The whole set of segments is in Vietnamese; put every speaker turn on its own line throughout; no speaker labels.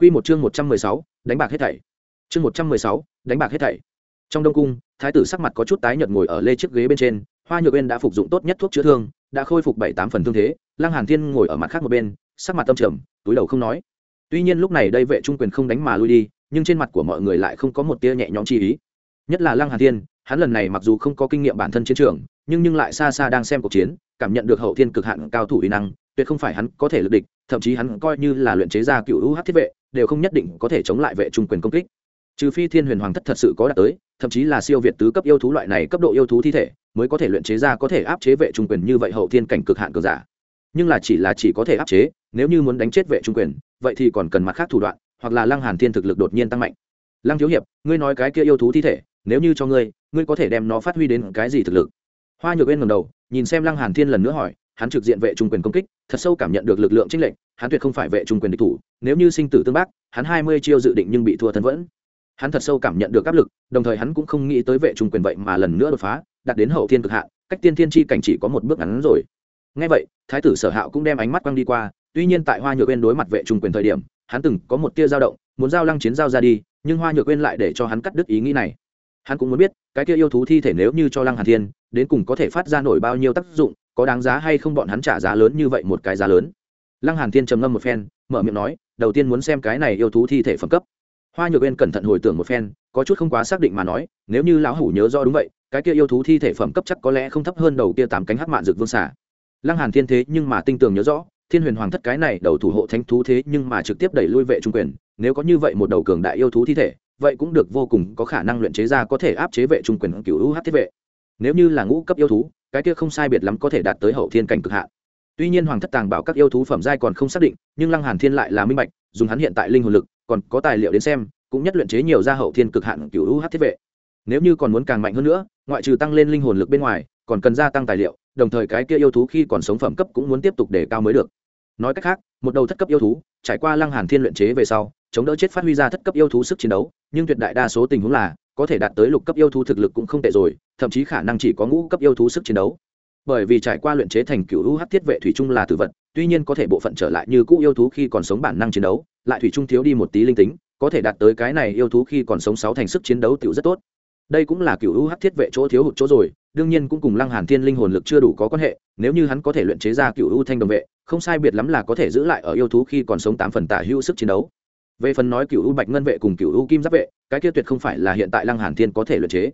Quy một chương 116, đánh bạc hết thảy. Chương 116, đánh bạc hết thảy. Trong đông cung, thái tử sắc mặt có chút tái nhợt ngồi ở lê chiếc ghế bên trên, Hoa Nhược Uyên đã phục dụng tốt nhất thuốc chữa thương, đã khôi phục 7, 8 phần thương thế, Lăng Hàn Thiên ngồi ở mặt khác một bên, sắc mặt tâm trầm, túi đầu không nói. Tuy nhiên lúc này đây vệ trung quyền không đánh mà lui đi, nhưng trên mặt của mọi người lại không có một tia nhẹ nhõm chi ý. Nhất là Lăng Hàn Thiên, hắn lần này mặc dù không có kinh nghiệm bản thân chiến trường, nhưng nhưng lại xa xa đang xem cuộc chiến, cảm nhận được hậu thiên cực hạn cao thủ uy năng, tuyệt không phải hắn có thể lực địch, thậm chí hắn coi như là luyện chế ra cựu UH thiết vệ, đều không nhất định có thể chống lại vệ trung quyền công kích. Trừ phi thiên huyền hoàng thất thật sự có đạt tới, thậm chí là siêu việt tứ cấp yêu thú loại này cấp độ yêu thú thi thể, mới có thể luyện chế ra có thể áp chế vệ trung quyền như vậy hậu thiên cảnh cực hạn cường giả. Nhưng là chỉ là chỉ có thể áp chế, nếu như muốn đánh chết vệ trung quyền, vậy thì còn cần mặt khác thủ đoạn, hoặc là lăng hàn thiên thực lực đột nhiên tăng mạnh. Lăng thiếu hiệp, ngươi nói cái kia yêu thú thi thể, nếu như cho ngươi ngươi có thể đem nó phát huy đến cái gì thực lực? Hoa nhược bên ngầm đầu, nhìn xem lăng hàn thiên lần nữa hỏi hắn trực diện vệ trung quyền công kích, thật sâu cảm nhận được lực lượng chính lệnh hắn tuyệt không phải vệ trung quyền địch thủ, nếu như sinh tử tương bác, hắn hai mươi chiêu dự định nhưng bị thua thân vẫn. Hắn thật sâu cảm nhận được áp lực, đồng thời hắn cũng không nghĩ tới vệ trung quyền vậy mà lần nữa đột phá, đạt đến hậu thiên cực hạn, cách tiên thiên chi cảnh chỉ có một bước ngắn rồi. Nghe vậy, thái tử sở hạo cũng đem ánh mắt quăng đi qua, tuy nhiên tại hoa nhược quên đối mặt vệ trung quyền thời điểm, hắn từng có một tia dao động, muốn giao lăng chiến giao ra đi, nhưng hoa nhược quên lại để cho hắn cắt đứt ý nghĩ này. Hắn cũng muốn biết, cái kia yêu thú thi thể nếu như cho lăng hàn thiên, đến cùng có thể phát ra nổi bao nhiêu tác dụng có đáng giá hay không bọn hắn trả giá lớn như vậy một cái giá lớn? Lăng hàn thiên trầm ngâm một phen, mở miệng nói, đầu tiên muốn xem cái này yêu thú thi thể phẩm cấp. Hoa nhược Uyên cẩn thận hồi tưởng một phen, có chút không quá xác định mà nói, nếu như lão hủ nhớ rõ đúng vậy, cái kia yêu thú thi thể phẩm cấp chắc có lẽ không thấp hơn đầu kia tám cánh hắc mạn dược vương xả lăng hàn thiên thế nhưng mà tinh tường nhớ rõ, thiên huyền hoàng thất cái này đầu thủ hộ thánh thú thế nhưng mà trực tiếp đẩy lui vệ trung quyền, nếu có như vậy một đầu cường đại yêu thú thi thể, vậy cũng được vô cùng có khả năng luyện chế ra có thể áp chế vệ trung quyền cửu hắc thiết vệ. Nếu như là ngũ cấp yêu thú cái kia không sai biệt lắm có thể đạt tới hậu thiên cảnh cực hạn. Tuy nhiên hoàng thất tàng bảo các yêu thú phẩm giai còn không xác định, nhưng lăng hàn thiên lại là minh bạch, dùng hắn hiện tại linh hồn lực, còn có tài liệu đến xem, cũng nhất luyện chế nhiều gia hậu thiên cực hạn cửu UH thiết vệ. Nếu như còn muốn càng mạnh hơn nữa, ngoại trừ tăng lên linh hồn lực bên ngoài, còn cần gia tăng tài liệu, đồng thời cái kia yêu thú khi còn sống phẩm cấp cũng muốn tiếp tục để cao mới được. Nói cách khác, một đầu thất cấp yêu thú, trải qua lăng hàn thiên luyện chế về sau chống đỡ chết phát huy ra thất cấp yêu thú sức chiến đấu, nhưng tuyệt đại đa số tình huống là, có thể đạt tới lục cấp yêu thú thực lực cũng không tệ rồi, thậm chí khả năng chỉ có ngũ cấp yêu thú sức chiến đấu. Bởi vì trải qua luyện chế thành cựu UH thiết vệ thủy chung là tử vật, tuy nhiên có thể bộ phận trở lại như cũ yêu thú khi còn sống bản năng chiến đấu, lại thủy chung thiếu đi một tí linh tính, có thể đạt tới cái này yêu thú khi còn sống sáu thành sức chiến đấu tiểu rất tốt. Đây cũng là cựu UH thiết vệ chỗ thiếu hụt chỗ rồi, đương nhiên cũng cùng lăng hàn thiên linh hồn lực chưa đủ có quan hệ, nếu như hắn có thể luyện chế ra cựu U thanh đồng vệ, không sai biệt lắm là có thể giữ lại ở yêu thú khi còn sống tám phần tả hữu sức chiến đấu về phần nói cựu U bạch ngân vệ cùng cựu U kim giáp vệ, cái kia tuyệt không phải là hiện tại lăng hàn thiên có thể luyện chế.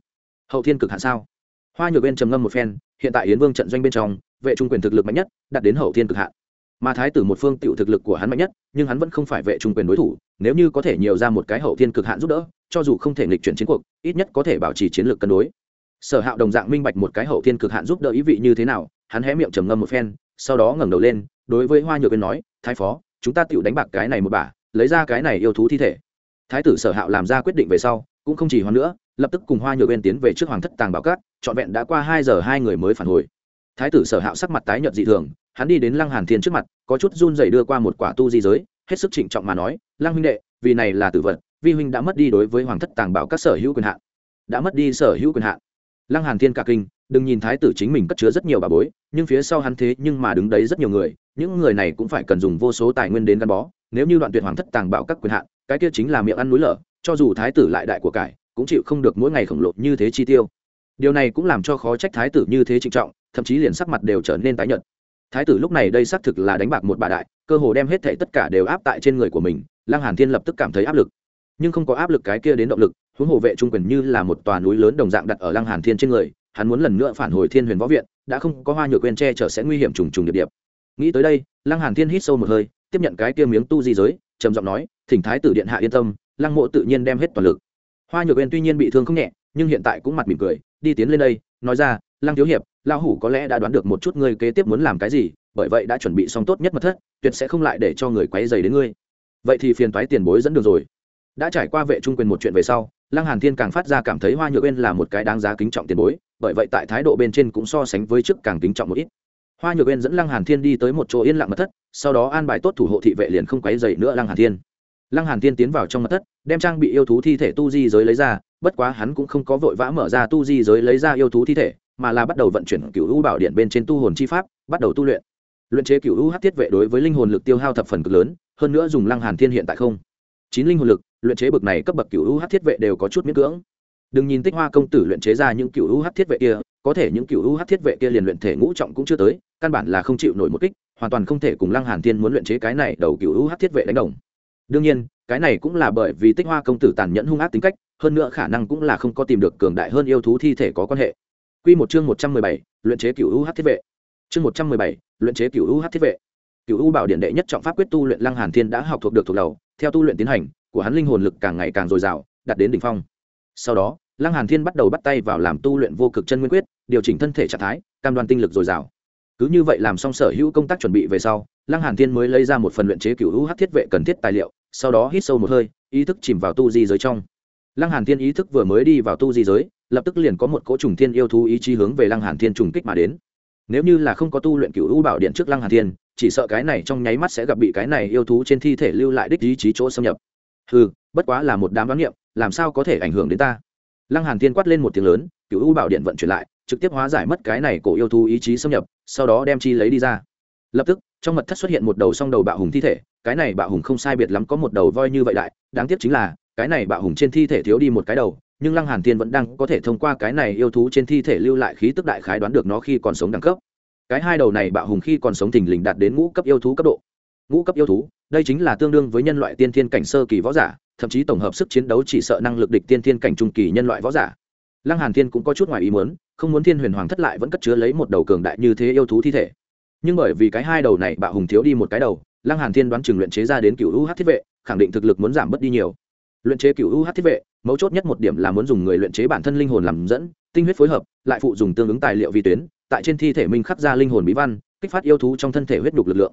Hậu thiên cực hạn sao? Hoa nhược bên trầm ngâm một phen, hiện tại yến vương trận doanh bên trong, vệ trung quyền thực lực mạnh nhất, đạt đến hậu thiên cực hạn. Mà thái tử một phương tiểu thực lực của hắn mạnh nhất, nhưng hắn vẫn không phải vệ trung quyền đối thủ, nếu như có thể nhiều ra một cái hậu thiên cực hạn giúp đỡ, cho dù không thể nghịch chuyển chiến cuộc, ít nhất có thể bảo trì chiến lược cân đối. Sở hạo đồng dạng minh bạch một cái hậu thiên cực hạn giúp đỡ ý vị như thế nào, hắn hé miệng trầm ngâm một phen, sau đó ngẩng đầu lên, đối với hoa nhược bên nói, thái phó, chúng ta tiểu đánh bạc cái này một bả lấy ra cái này yêu thú thi thể. Thái tử sở hạo làm ra quyết định về sau, cũng không chỉ hoan nữa, lập tức cùng hoa nhược bên tiến về trước hoàng thất tàng bảo cát, trọn vẹn đã qua hai giờ hai người mới phản hồi. Thái tử sở hạo sắc mặt tái nhợt dị thường, hắn đi đến lăng hàn thiên trước mặt, có chút run rẩy đưa qua một quả tu di giới, hết sức trịnh trọng mà nói, lăng huynh đệ, vì này là tử vật, vi huynh đã mất đi đối với hoàng thất tàng bảo các sở hữu quyền hạn. Đã mất đi sở hữu quyền hạn. Lăng hàn thiên cả kinh, đừng nhìn thái tử chính mình cất chứa rất nhiều bà bối, nhưng phía sau hắn thế nhưng mà đứng đấy rất nhiều người, những người này cũng phải cần dùng vô số tài nguyên đến gắn bó nếu như đoạn tuyệt hoàng thất tàng bảo các quyền hạn, cái kia chính là miệng ăn núi lở, cho dù thái tử lại đại của cải, cũng chịu không được mỗi ngày khổng lồ như thế chi tiêu. Điều này cũng làm cho khó trách thái tử như thế trịnh trọng, thậm chí liền sắc mặt đều trở nên tái nhợt. Thái tử lúc này đây xác thực là đánh bạc một bà đại, cơ hồ đem hết thảy tất cả đều áp tại trên người của mình, lăng hàn thiên lập tức cảm thấy áp lực. Nhưng không có áp lực cái kia đến động lực, huống hồ vệ trung quyền như là một tòa núi lớn đồng dạng đặt ở lăng hàn thiên trên người, hắn muốn lần nữa phản hồi thiên huyền võ viện, đã không có hoa nhược quên che chở sẽ nguy hiểm trùng trùng điệp điệp. Nghĩ tới đây, lăng hàn thiên hít sâu một hơi tiếp nhận cái kia miếng tu di giới, trầm giọng nói, thỉnh thái tử điện hạ yên tâm, lăng mộ tự nhiên đem hết toàn lực. Hoa nhược uyên tuy nhiên bị thương không nhẹ, nhưng hiện tại cũng mặt mỉm cười, đi tiến lên đây, nói ra, lăng thiếu hiệp lao hủ có lẽ đã đoán được một chút ngươi kế tiếp muốn làm cái gì, bởi vậy đã chuẩn bị xong tốt nhất mật thất, tuyệt sẽ không lại để cho người quấy dày đến ngươi. Vậy thì phiền toái tiền bối dẫn đường rồi. Đã trải qua vệ trung quyền một chuyện về sau, lăng hàn thiên càng phát ra cảm thấy hoa nhược uyên là một cái đáng giá kính trọng tiền bối, bởi vậy tại thái độ bên trên cũng so sánh với trước càng kính trọng một ít hoa nhược uyên dẫn lăng hàn thiên đi tới một chỗ yên lặng mật thất, sau đó an bài tốt thủ hộ thị vệ liền không quấy rầy nữa lăng hàn thiên. Lăng hàn thiên tiến vào trong mật thất, đem trang bị yêu thú thi thể tu di giới lấy ra, bất quá hắn cũng không có vội vã mở ra tu di giới lấy ra yêu thú thi thể, mà là bắt đầu vận chuyển cựu u bảo điện bên trên tu hồn chi pháp, bắt đầu tu luyện. Luyện chế cựu u hát thiết vệ đối với linh hồn lực tiêu hao thập phần cực lớn, hơn nữa dùng lăng hàn thiên hiện tại không. Chín linh hồn lực, luyện chế bậc này cấp bậc cựu UH thiết vệ đều có chút miễn cưỡng. Đừng nhìn tích hoa công tử luyện chế ra những cựu UH thiết vệ kia, có thể những cựu UH thiết vệ kia liền luyện thể ngũ trọng cũng chưa tới căn bản là không chịu nổi một kích hoàn toàn không thể cùng lăng hàn thiên muốn luyện chế cái này đầu cựu UH thiết vệ đánh đồng đương nhiên cái này cũng là bởi vì tích hoa công tử tàn nhẫn hung ác tính cách hơn nữa khả năng cũng là không có tìm được cường đại hơn yêu thú thi thể có quan hệ Quy một chương 117, luyện chế cửu UH thiết vệ. Chương 117, luyện chế cửu UH thiết vệ. cựu U bảo điện đệ nhất trọng pháp quyết tu luyện Lăng Hàn Thiên đã học thuộc được thuộc đầu, theo tu luyện tiến hành, của hắn linh hồn lực càng ngày càng dồi dào, đạt đến đỉnh phong. Sau đó, Lăng Hàn Thiên bắt đầu bắt tay vào làm tu luyện vô cực chân nguyên quyết, điều chỉnh thân thể trạng thái, cam đoan tinh lực dồi dào. Cứ như vậy làm xong sở hữu công tác chuẩn bị về sau, Lăng Hàn Thiên mới lấy ra một phần luyện chế cửu hát thiết vệ cần thiết tài liệu, sau đó hít sâu một hơi, ý thức chìm vào tu di giới trong. Lăng Hàn Thiên ý thức vừa mới đi vào tu di giới, lập tức liền có một cỗ trùng thiên yêu thú ý chí hướng về lăng hàn thiên trùng kích mà đến. Nếu như là không có tu luyện cửu u bảo điện trước lăng hàn thiên chỉ sợ cái này trong nháy mắt sẽ gặp bị cái này yêu thú trên thi thể lưu lại đích ý chí chỗ xâm nhập. Hừ bất quá là một đám đoán niệm làm sao có thể ảnh hưởng đến ta? Lăng hàn thiên quát lên một tiếng lớn cửu u bảo điện vận chuyển lại trực tiếp hóa giải mất cái này cổ yêu thú ý chí xâm nhập, sau đó đem chi lấy đi ra. Lập tức, trong mật thất xuất hiện một đầu song đầu bạo hùng thi thể, cái này bạo hùng không sai biệt lắm có một đầu voi như vậy đại, đáng tiếc chính là, cái này bạo hùng trên thi thể thiếu đi một cái đầu, nhưng lăng hàn thiên vẫn đang có thể thông qua cái này yêu thú trên thi thể lưu lại khí tức đại khái đoán được nó khi còn sống đẳng cấp. Cái hai đầu này bạo hùng khi còn sống thình lình đạt đến ngũ cấp yêu thú cấp độ. Ngũ cấp yêu thú, đây chính là tương đương với nhân loại tiên thiên cảnh sơ kỳ võ giả, thậm chí tổng hợp sức chiến đấu chỉ sợ năng lực địch tiên thiên cảnh trung kỳ nhân loại võ giả. Lăng hàn thiên cũng có chút ngoài ý muốn không muốn thiên huyền hoàng thất lại vẫn cất chứa lấy một đầu cường đại như thế yêu thú thi thể. Nhưng bởi vì cái hai đầu này bạo hùng thiếu đi một cái đầu, lăng hàn thiên đoán chừng luyện chế ra đến cựu u thiết vệ, khẳng định thực lực muốn giảm bớt đi nhiều. Luyện chế cựu u thiết vệ, mấu chốt nhất một điểm là muốn dùng người luyện chế bản thân linh hồn làm dẫn, tinh huyết phối hợp, lại phụ dùng tương ứng tài liệu vi tuyến, tại trên thi thể minh khắc ra linh hồn bí văn, kích phát yêu thú trong thân thể huyết đục lực lượng.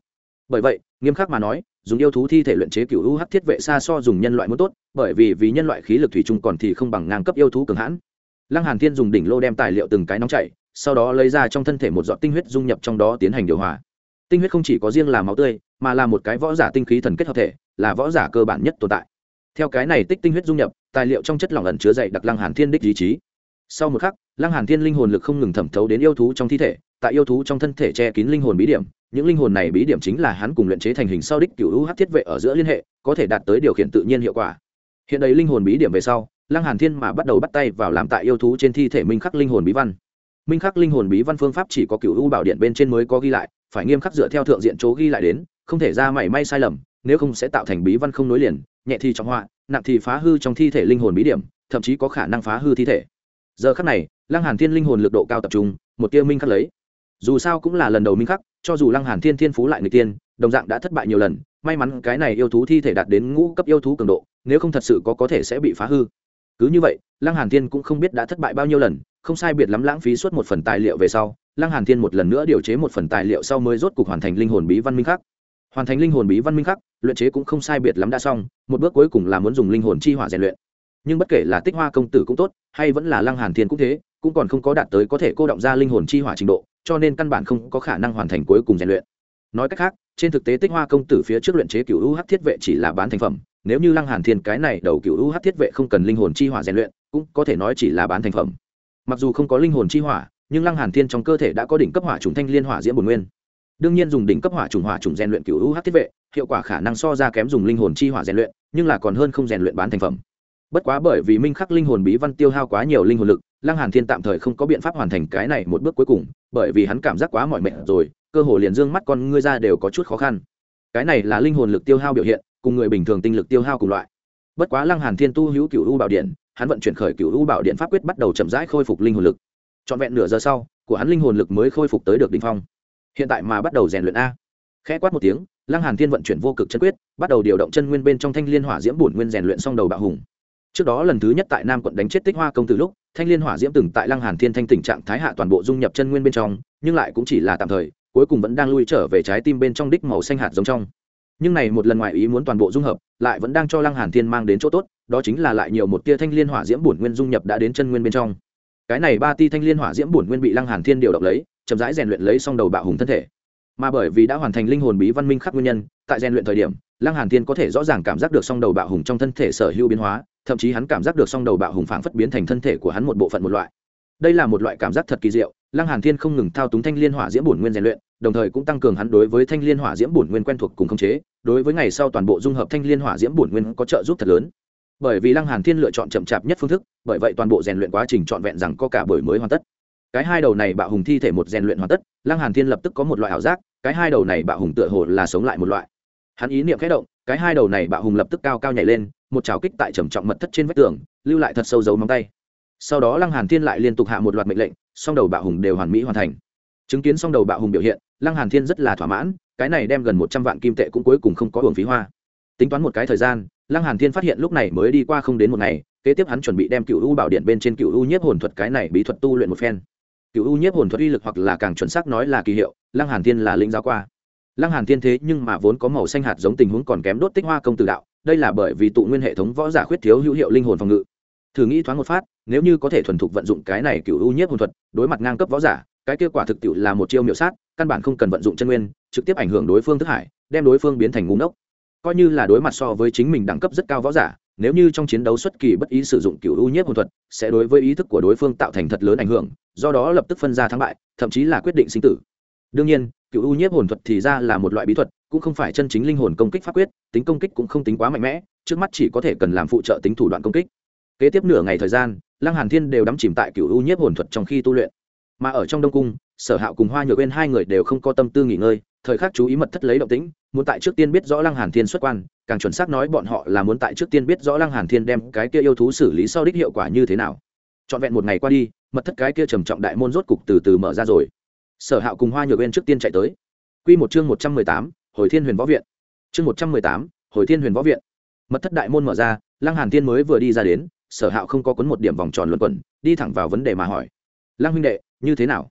Bởi vậy, nghiêm khắc mà nói, dùng yêu thú thi thể luyện chế cựu u UH thiết vệ xa so dùng nhân loại muốn tốt, bởi vì vì nhân loại khí lực thủy chung còn thì không bằng ngang cấp yêu thú cường hãn lăng hàn thiên dùng đỉnh lô đem tài liệu từng cái nóng chảy, sau đó lấy ra trong thân thể một giọt tinh huyết dung nhập trong đó tiến hành điều hòa. Tinh huyết không chỉ có riêng là máu tươi, mà là một cái võ giả tinh khí thần kết hợp thể, là võ giả cơ bản nhất tồn tại. Theo cái này tích tinh huyết dung nhập, tài liệu trong chất lỏng ẩn chứa dậy đặc lăng hàn thiên đích ý chí. Sau một khắc, lăng hàn thiên linh hồn lực không ngừng thẩm thấu đến yêu thú trong thi thể, tại yêu thú trong thân thể che kín linh hồn bí điểm, những linh hồn này bí điểm chính là hắn cùng luyện chế thành hình sau đích cựu hát thiết vệ ở giữa liên hệ, có thể đạt tới điều khiển tự nhiên hiệu quả. Hiện đây linh hồn bí điểm về sau lăng hàn thiên mà bắt đầu bắt tay vào làm tại yêu thú trên thi thể minh khắc linh hồn bí văn. Minh khắc linh hồn bí văn phương pháp chỉ có cựu u bảo điện bên trên mới có ghi lại, phải nghiêm khắc dựa theo thượng diện chỗ ghi lại đến, không thể ra mảy may sai lầm, nếu không sẽ tạo thành bí văn không nối liền, nhẹ thì trọng họa, nặng thì phá hư trong thi thể linh hồn bí điểm, thậm chí có khả năng phá hư thi thể. Giờ khắc này, lăng hàn thiên linh hồn lực độ cao tập trung, một tia minh khắc lấy. Dù sao cũng là lần đầu minh khắc, cho dù lăng hàn thiên thiên phú lại người tiên, đồng dạng đã thất bại nhiều lần, may mắn cái này yêu thú thi thể đạt đến ngũ cấp yêu thú cường độ, nếu không thật sự có có thể sẽ bị phá hư cứ như vậy, lăng hàn thiên cũng không biết đã thất bại bao nhiêu lần, không sai biệt lắm lãng phí suốt một phần tài liệu về sau, lăng hàn thiên một lần nữa điều chế một phần tài liệu sau mới rốt cục hoàn thành linh hồn bí văn minh khắc. Hoàn thành linh hồn bí văn minh khắc, luyện chế cũng không sai biệt lắm đã xong, một bước cuối cùng là muốn dùng linh hồn chi hỏa rèn luyện. Nhưng bất kể là tích hoa công tử cũng tốt, hay vẫn là lăng hàn thiên cũng thế, cũng còn không có đạt tới có thể cô động ra linh hồn chi hỏa trình độ, cho nên căn bản không có khả năng hoàn thành cuối cùng rèn luyện. Nói cách khác, trên thực tế tích hoa công tử phía trước luyện chế cựu u UH thiết vệ chỉ là bán thành phẩm nếu như lăng hàn thiên cái này đầu cựu u UH thiết vệ không cần linh hồn chi hỏa rèn luyện, cũng có thể nói chỉ là bán thành phẩm. Mặc dù không có linh hồn chi hỏa, nhưng lăng hàn thiên trong cơ thể đã có đỉnh cấp hỏa trùng thanh liên hỏa diễm bổn nguyên. Đương nhiên dùng đỉnh cấp hỏa trùng hỏa trùng rèn luyện cựu u UH thiết vệ, hiệu quả khả năng so ra kém dùng linh hồn chi hỏa rèn luyện, nhưng là còn hơn không rèn luyện bán thành phẩm. Bất quá bởi vì minh khắc linh hồn bí văn tiêu hao quá nhiều linh hồn lực, lăng hàn thiên tạm thời không có biện pháp hoàn thành cái này một bước cuối cùng, bởi vì hắn cảm giác quá mỏi mệt rồi, cơ hồ liền dương mắt con ngươi ra đều có chút khó khăn. Cái này là linh hồn lực tiêu hao biểu hiện cùng người bình thường tinh lực tiêu hao cùng loại. Bất quá lăng hàn thiên tu hữu cửu u bảo điện, hắn vận chuyển khởi cửu u bảo điện pháp quyết bắt đầu chậm rãi khôi phục linh hồn lực. Trọn vẹn nửa giờ sau, của hắn linh hồn lực mới khôi phục tới được đỉnh phong. Hiện tại mà bắt đầu rèn luyện a. Khẽ quát một tiếng, lăng hàn thiên vận chuyển vô cực chân quyết, bắt đầu điều động chân nguyên bên trong thanh liên hỏa diễm bổn nguyên rèn luyện xong đầu bạo hùng. Trước đó lần thứ nhất tại nam quận đánh chết tích hoa công tử lúc, thanh liên hỏa diễm từng tại lăng hàn thiên thanh tình trạng thái hạ toàn bộ dung nhập chân nguyên bên trong, nhưng lại cũng chỉ là tạm thời, cuối cùng vẫn đang lui trở về trái tim bên trong đích màu xanh hạt giống trong nhưng này một lần ngoại ý muốn toàn bộ dung hợp, lại vẫn đang cho lăng hàn thiên mang đến chỗ tốt, đó chính là lại nhiều một tia thanh liên hỏa diễm bổn nguyên dung nhập đã đến chân nguyên bên trong. Cái này ba ti thanh liên hỏa diễm bổn nguyên bị lăng hàn thiên điều động lấy, chậm rãi rèn luyện lấy xong đầu bạo hùng thân thể. Mà bởi vì đã hoàn thành linh hồn bí văn minh khắc nguyên nhân, tại rèn luyện thời điểm, lăng hàn thiên có thể rõ ràng cảm giác được song đầu bạo hùng trong thân thể sở hữu biến hóa, thậm chí hắn cảm giác được song đầu bạo hùng phảng phất biến thành thân thể của hắn một bộ phận một loại. Đây là một loại cảm giác thật kỳ diệu, lăng hàn thiên không ngừng thao túng thanh liên hỏa diễm bổn nguyên rèn luyện, đồng thời cũng tăng cường hắn đối với thanh liên hỏa diễm bổn nguyên quen thuộc cùng khống chế đối với ngày sau toàn bộ dung hợp thanh liên hỏa diễm bổn nguyên có trợ giúp thật lớn. Bởi vì lăng hàn thiên lựa chọn chậm chạp nhất phương thức, bởi vậy toàn bộ rèn luyện quá trình trọn vẹn rằng có cả buổi mới hoàn tất. Cái hai đầu này bạo hùng thi thể một rèn luyện hoàn tất, lăng hàn thiên lập tức có một loại ảo giác, cái hai đầu này bạo hùng tựa hồ là sống lại một loại. Hắn ý niệm khẽ động, cái hai đầu này bạo hùng lập tức cao cao nhảy lên, một chảo kích tại trầm trọng mật thất trên vách tường, lưu lại thật sâu dấu móng tay. Sau đó lăng hàn thiên lại liên tục hạ một loạt mệnh lệnh, song đầu bạo hùng đều hoàn mỹ hoàn thành chứng kiến xong đầu bạo hùng biểu hiện, lăng hàn thiên rất là thỏa mãn, cái này đem gần một trăm vạn kim tệ cũng cuối cùng không có hưởng phí hoa. Tính toán một cái thời gian, lăng hàn thiên phát hiện lúc này mới đi qua không đến một ngày, kế tiếp hắn chuẩn bị đem cựu u bảo điện bên trên cựu u nhiếp hồn thuật cái này bí thuật tu luyện một phen. Cựu u nhiếp hồn thuật uy lực hoặc là càng chuẩn xác nói là kỳ hiệu, lăng hàn thiên là linh giáo qua. Lăng hàn thiên thế nhưng mà vốn có màu xanh hạt giống tình huống còn kém đốt tích hoa công tử đạo, đây là bởi vì tụ nguyên hệ thống võ giả khuyết thiếu hữu hiệu linh hồn phòng ngự. Thử nghĩ thoáng một phát, nếu như có thể thuần thục vận dụng cái này cựu u nhiếp hồn thuật, đối mặt ngang cấp võ giả cái kia quả thực tiệu là một chiêu miểu sát, căn bản không cần vận dụng chân nguyên, trực tiếp ảnh hưởng đối phương thức hải, đem đối phương biến thành ngu ngốc. Coi như là đối mặt so với chính mình đẳng cấp rất cao võ giả, nếu như trong chiến đấu xuất kỳ bất ý sử dụng cựu u nhiếp hồn thuật, sẽ đối với ý thức của đối phương tạo thành thật lớn ảnh hưởng, do đó lập tức phân ra thắng bại, thậm chí là quyết định sinh tử. Đương nhiên cựu u nhiếp hồn thuật thì ra là một loại bí thuật, cũng không phải chân chính linh hồn công kích pháp quyết, tính công kích cũng không tính quá mạnh mẽ, trước mắt chỉ có thể cần làm phụ trợ tính thủ đoạn công kích. Kế tiếp nửa ngày thời gian, lăng hàn thiên đều đắm chìm tại cựu u nhiếp hồn thuật trong khi tu luyện mà ở trong đông cung sở hạo cùng hoa nhược bên hai người đều không có tâm tư nghỉ ngơi thời khắc chú ý mật thất lấy động tĩnh muốn tại trước tiên biết rõ lăng hàn thiên xuất quan càng chuẩn xác nói bọn họ là muốn tại trước tiên biết rõ lăng hàn thiên đem cái kia yêu thú xử lý sau đích hiệu quả như thế nào. Trọn vẹn một ngày qua đi mật thất cái kia trầm trọng đại môn rốt cục từ từ mở ra rồi. Sở hạo cùng hoa nhược bên trước tiên chạy tới. Quy một chương một trăm mười tám, hồi thiên huyền võ viện. Chương một trăm mười tám, hồi thiên huyền võ viện. Mật thất đại môn mở ra lăng hàn thiên mới vừa đi ra đến sở hạo không có cuốn một điểm vòng tròn luẩn quẩn đi thẳng vào vấn đề mà hỏi lăng huynh đệ, như thế nào?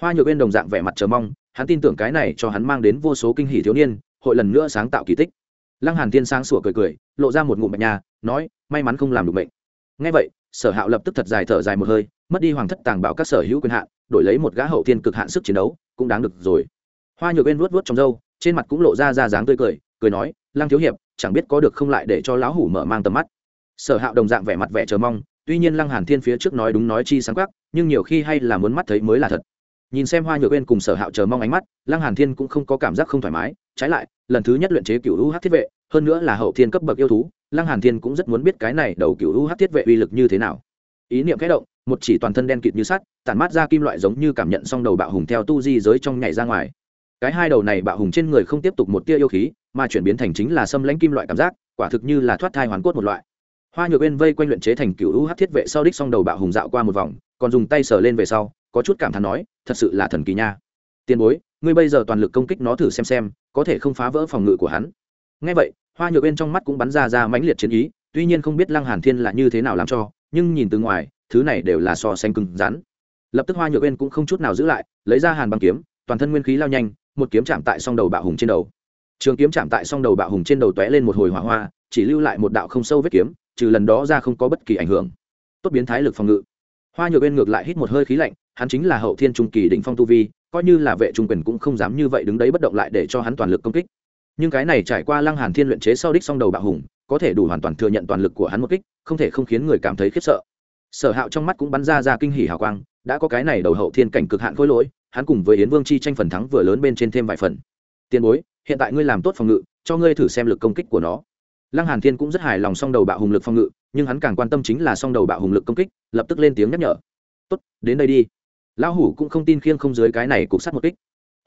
Hoa nhược bên đồng dạng vẻ mặt chờ mong, hắn tin tưởng cái này cho hắn mang đến vô số kinh hỷ thiếu niên, hội lần nữa sáng tạo kỳ tích. Lăng hàn tiên sáng sủa cười cười, lộ ra một ngụm bạch nhà nói, may mắn không làm được bệnh. Ngay vậy, sở hạo lập tức thật dài thở dài một hơi, mất đi hoàng thất tàng bảo các sở hữu quyền hạn, đổi lấy một gã hậu thiên cực hạn sức chiến đấu, cũng đáng được rồi. Hoa nhược bên vuốt vuốt trong râu, trên mặt cũng lộ ra ra dáng tươi cười cười nói, lăng thiếu hiệp, chẳng biết có được không lại để cho lão hủ mở mang tầm mắt. Sở hạo đồng dạng vẻ mặt vẻ chờ mong tuy nhiên lăng hàn thiên phía trước nói đúng nói chi sáng quắc, nhưng nhiều khi hay là muốn mắt thấy mới là thật. Nhìn xem hoa nhược bên cùng sở hạo chờ mong ánh mắt, lăng hàn thiên cũng không có cảm giác không thoải mái. Trái lại, lần thứ nhất luyện chế cựu u hát thiết vệ, hơn nữa là hậu thiên cấp bậc yêu thú, lăng hàn thiên cũng rất muốn biết cái này đầu cựu u hát thiết vệ uy lực như thế nào. Ý niệm khẽ động, một chỉ toàn thân đen kịt như sắt, tản mát ra kim loại giống như cảm nhận xong đầu bạo hùng theo tu di giới trong nhảy ra ngoài. Cái hai đầu này bạo hùng trên người không tiếp tục một tia yêu khí, mà chuyển biến thành chính là xâm lãnh kim loại cảm giác, quả thực như là thoát thai hoàn cốt một loại hoa nhược bên vây quanh luyện chế thành cựu u hát thiết vệ sau đích xong đầu bạo hùng dạo qua một vòng, còn dùng tay sờ lên về sau, có chút cảm thán nói, thật sự là thần kỳ nha. Tiền bối, ngươi bây giờ toàn lực công kích nó thử xem xem, có thể không phá vỡ phòng ngự của hắn. Ngay vậy, hoa nhược bên trong mắt cũng bắn ra ra mãnh liệt chiến ý, tuy nhiên không biết lăng hàn thiên là như thế nào làm cho, nhưng nhìn từ ngoài, thứ này đều là so xanh cứng rắn. Lập tức hoa nhược bên cũng không chút nào giữ lại, lấy ra hàn băng kiếm, toàn thân nguyên khí lao nhanh, một kiếm chạm tại song đầu bạo hùng trên đầu. Trường kiếm chạm tại song đầu bạo hùng trên đầu tóe lên một hồi hỏa hoa, chỉ lưu lại một đạo không sâu vết kiếm trừ lần đó ra không có bất kỳ ảnh hưởng. Tốt biến thái lực phòng ngự. Hoa nhược bên ngược lại hít một hơi khí lạnh, hắn chính là hậu thiên trung kỳ đỉnh phong tu vi, coi như là vệ trung quyền cũng không dám như vậy đứng đấy bất động lại để cho hắn toàn lực công kích. Nhưng cái này trải qua lăng hàn thiên luyện chế sau đích song đầu bạo hùng, có thể đủ hoàn toàn thừa nhận toàn lực của hắn một kích, không thể không khiến người cảm thấy khiếp sợ. Sở hạo trong mắt cũng bắn ra ra kinh hỉ hào quang, đã có cái này đầu hậu thiên cảnh cực hạn khối lỗi, hắn cùng với yến vương chi tranh phần thắng vừa lớn bên trên thêm vài phần. Tiền bối, hiện tại ngươi làm tốt phòng ngự, cho ngươi thử xem lực công kích của nó lăng hàn thiên cũng rất hài lòng song đầu bạo hùng lực phong ngự, nhưng hắn càng quan tâm chính là song đầu bạo hùng lực công kích, lập tức lên tiếng nhắc nhở. Tốt, đến đây đi. Lão hủ cũng không tin khiêng không dưới cái này cục sắt một kích.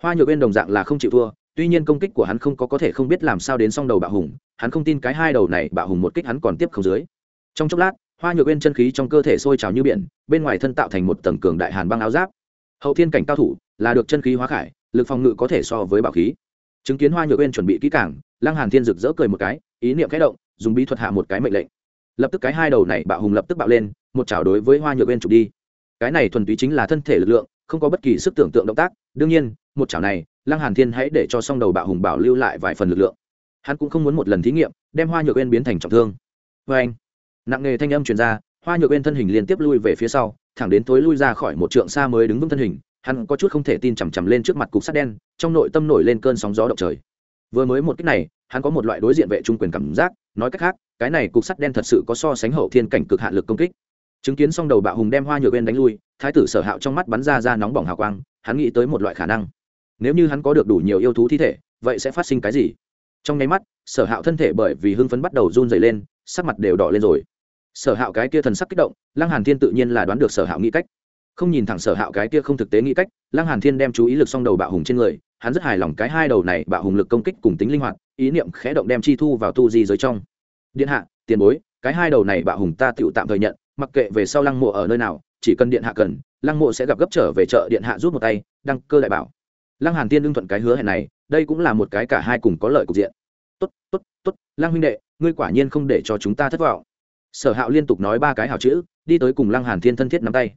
Hoa nhược bên đồng dạng là không chịu thua, tuy nhiên công kích của hắn không có có thể không biết làm sao đến song đầu bạo hùng, hắn không tin cái hai đầu này bạo hùng một kích hắn còn tiếp không dưới. Trong chốc lát, hoa nhược bên chân khí trong cơ thể sôi trào như biển, bên ngoài thân tạo thành một tầng cường đại hàn băng áo giáp. Hậu thiên cảnh cao thủ, là được chân khí hóa khải, lực phòng ngự có thể so với bảo khí. Chứng kiến hoa nhược bên chuẩn bị kỹ càng, lăng hàn thiên rực rỡ cười một cái ý niệm khẽ động, dùng bí thuật hạ một cái mệnh lệnh. Lập tức cái hai đầu này bạo hùng lập tức bạo lên, một chảo đối với hoa nhược bên chụp đi. Cái này thuần túy chính là thân thể lực lượng, không có bất kỳ sức tưởng tượng động tác. Đương nhiên, một chảo này, lăng hàn thiên hãy để cho song đầu bạo hùng bảo lưu lại vài phần lực lượng. Hắn cũng không muốn một lần thí nghiệm, đem hoa nhược bên biến thành trọng thương. Với anh, nặng nghề thanh âm truyền ra, hoa nhược bên thân hình liên tiếp lui về phía sau, thẳng đến tối lui ra khỏi một trượng xa mới đứng vững thân hình, hắn có chút không thể tin chằm chằm lên trước mặt cục sắt đen, trong nội tâm nổi lên cơn sóng gió động trời. Vừa mới một cách này hắn có một loại đối diện vệ trung quyền cảm giác, nói cách khác, cái này cục sắt đen thật sự có so sánh hậu thiên cảnh cực hạn lực công kích. Chứng kiến xong đầu bạo hùng đem hoa nhược bên đánh lui, thái tử sở hạo trong mắt bắn ra ra nóng bỏng hào quang, hắn nghĩ tới một loại khả năng. Nếu như hắn có được đủ nhiều yêu thú thi thể, vậy sẽ phát sinh cái gì? Trong nháy mắt, sở hạo thân thể bởi vì hưng phấn bắt đầu run dày lên, sắc mặt đều đỏ lên rồi. Sở hạo cái kia thần sắc kích động, lăng hàn thiên tự nhiên là đoán được sở hạo nghĩ cách. Không nhìn thẳng sở hạo cái kia không thực tế nghĩ cách, lăng hàn thiên đem chú ý lực xong đầu bạo hùng trên người, hắn rất hài lòng cái hai đầu này bạo hùng lực công kích cùng tính linh hoạt ý niệm khẽ động đem chi thu vào tu di giới trong. Điện hạ, tiền bối, cái hai đầu này bạo hùng ta tựu tạm thời nhận, mặc kệ về sau lăng mộ ở nơi nào, chỉ cần điện hạ cần, lăng mộ sẽ gặp gấp trở về chợ điện hạ rút một tay, đăng cơ đại bảo. Lăng hàn tiên đương thuận cái hứa hẹn này, đây cũng là một cái cả hai cùng có lợi cục diện. Tốt tốt tốt, lăng huynh đệ, ngươi quả nhiên không để cho chúng ta thất vọng. Sở hạo liên tục nói ba cái hảo chữ, đi tới cùng lăng hàn thiên thân thiết nắm tay.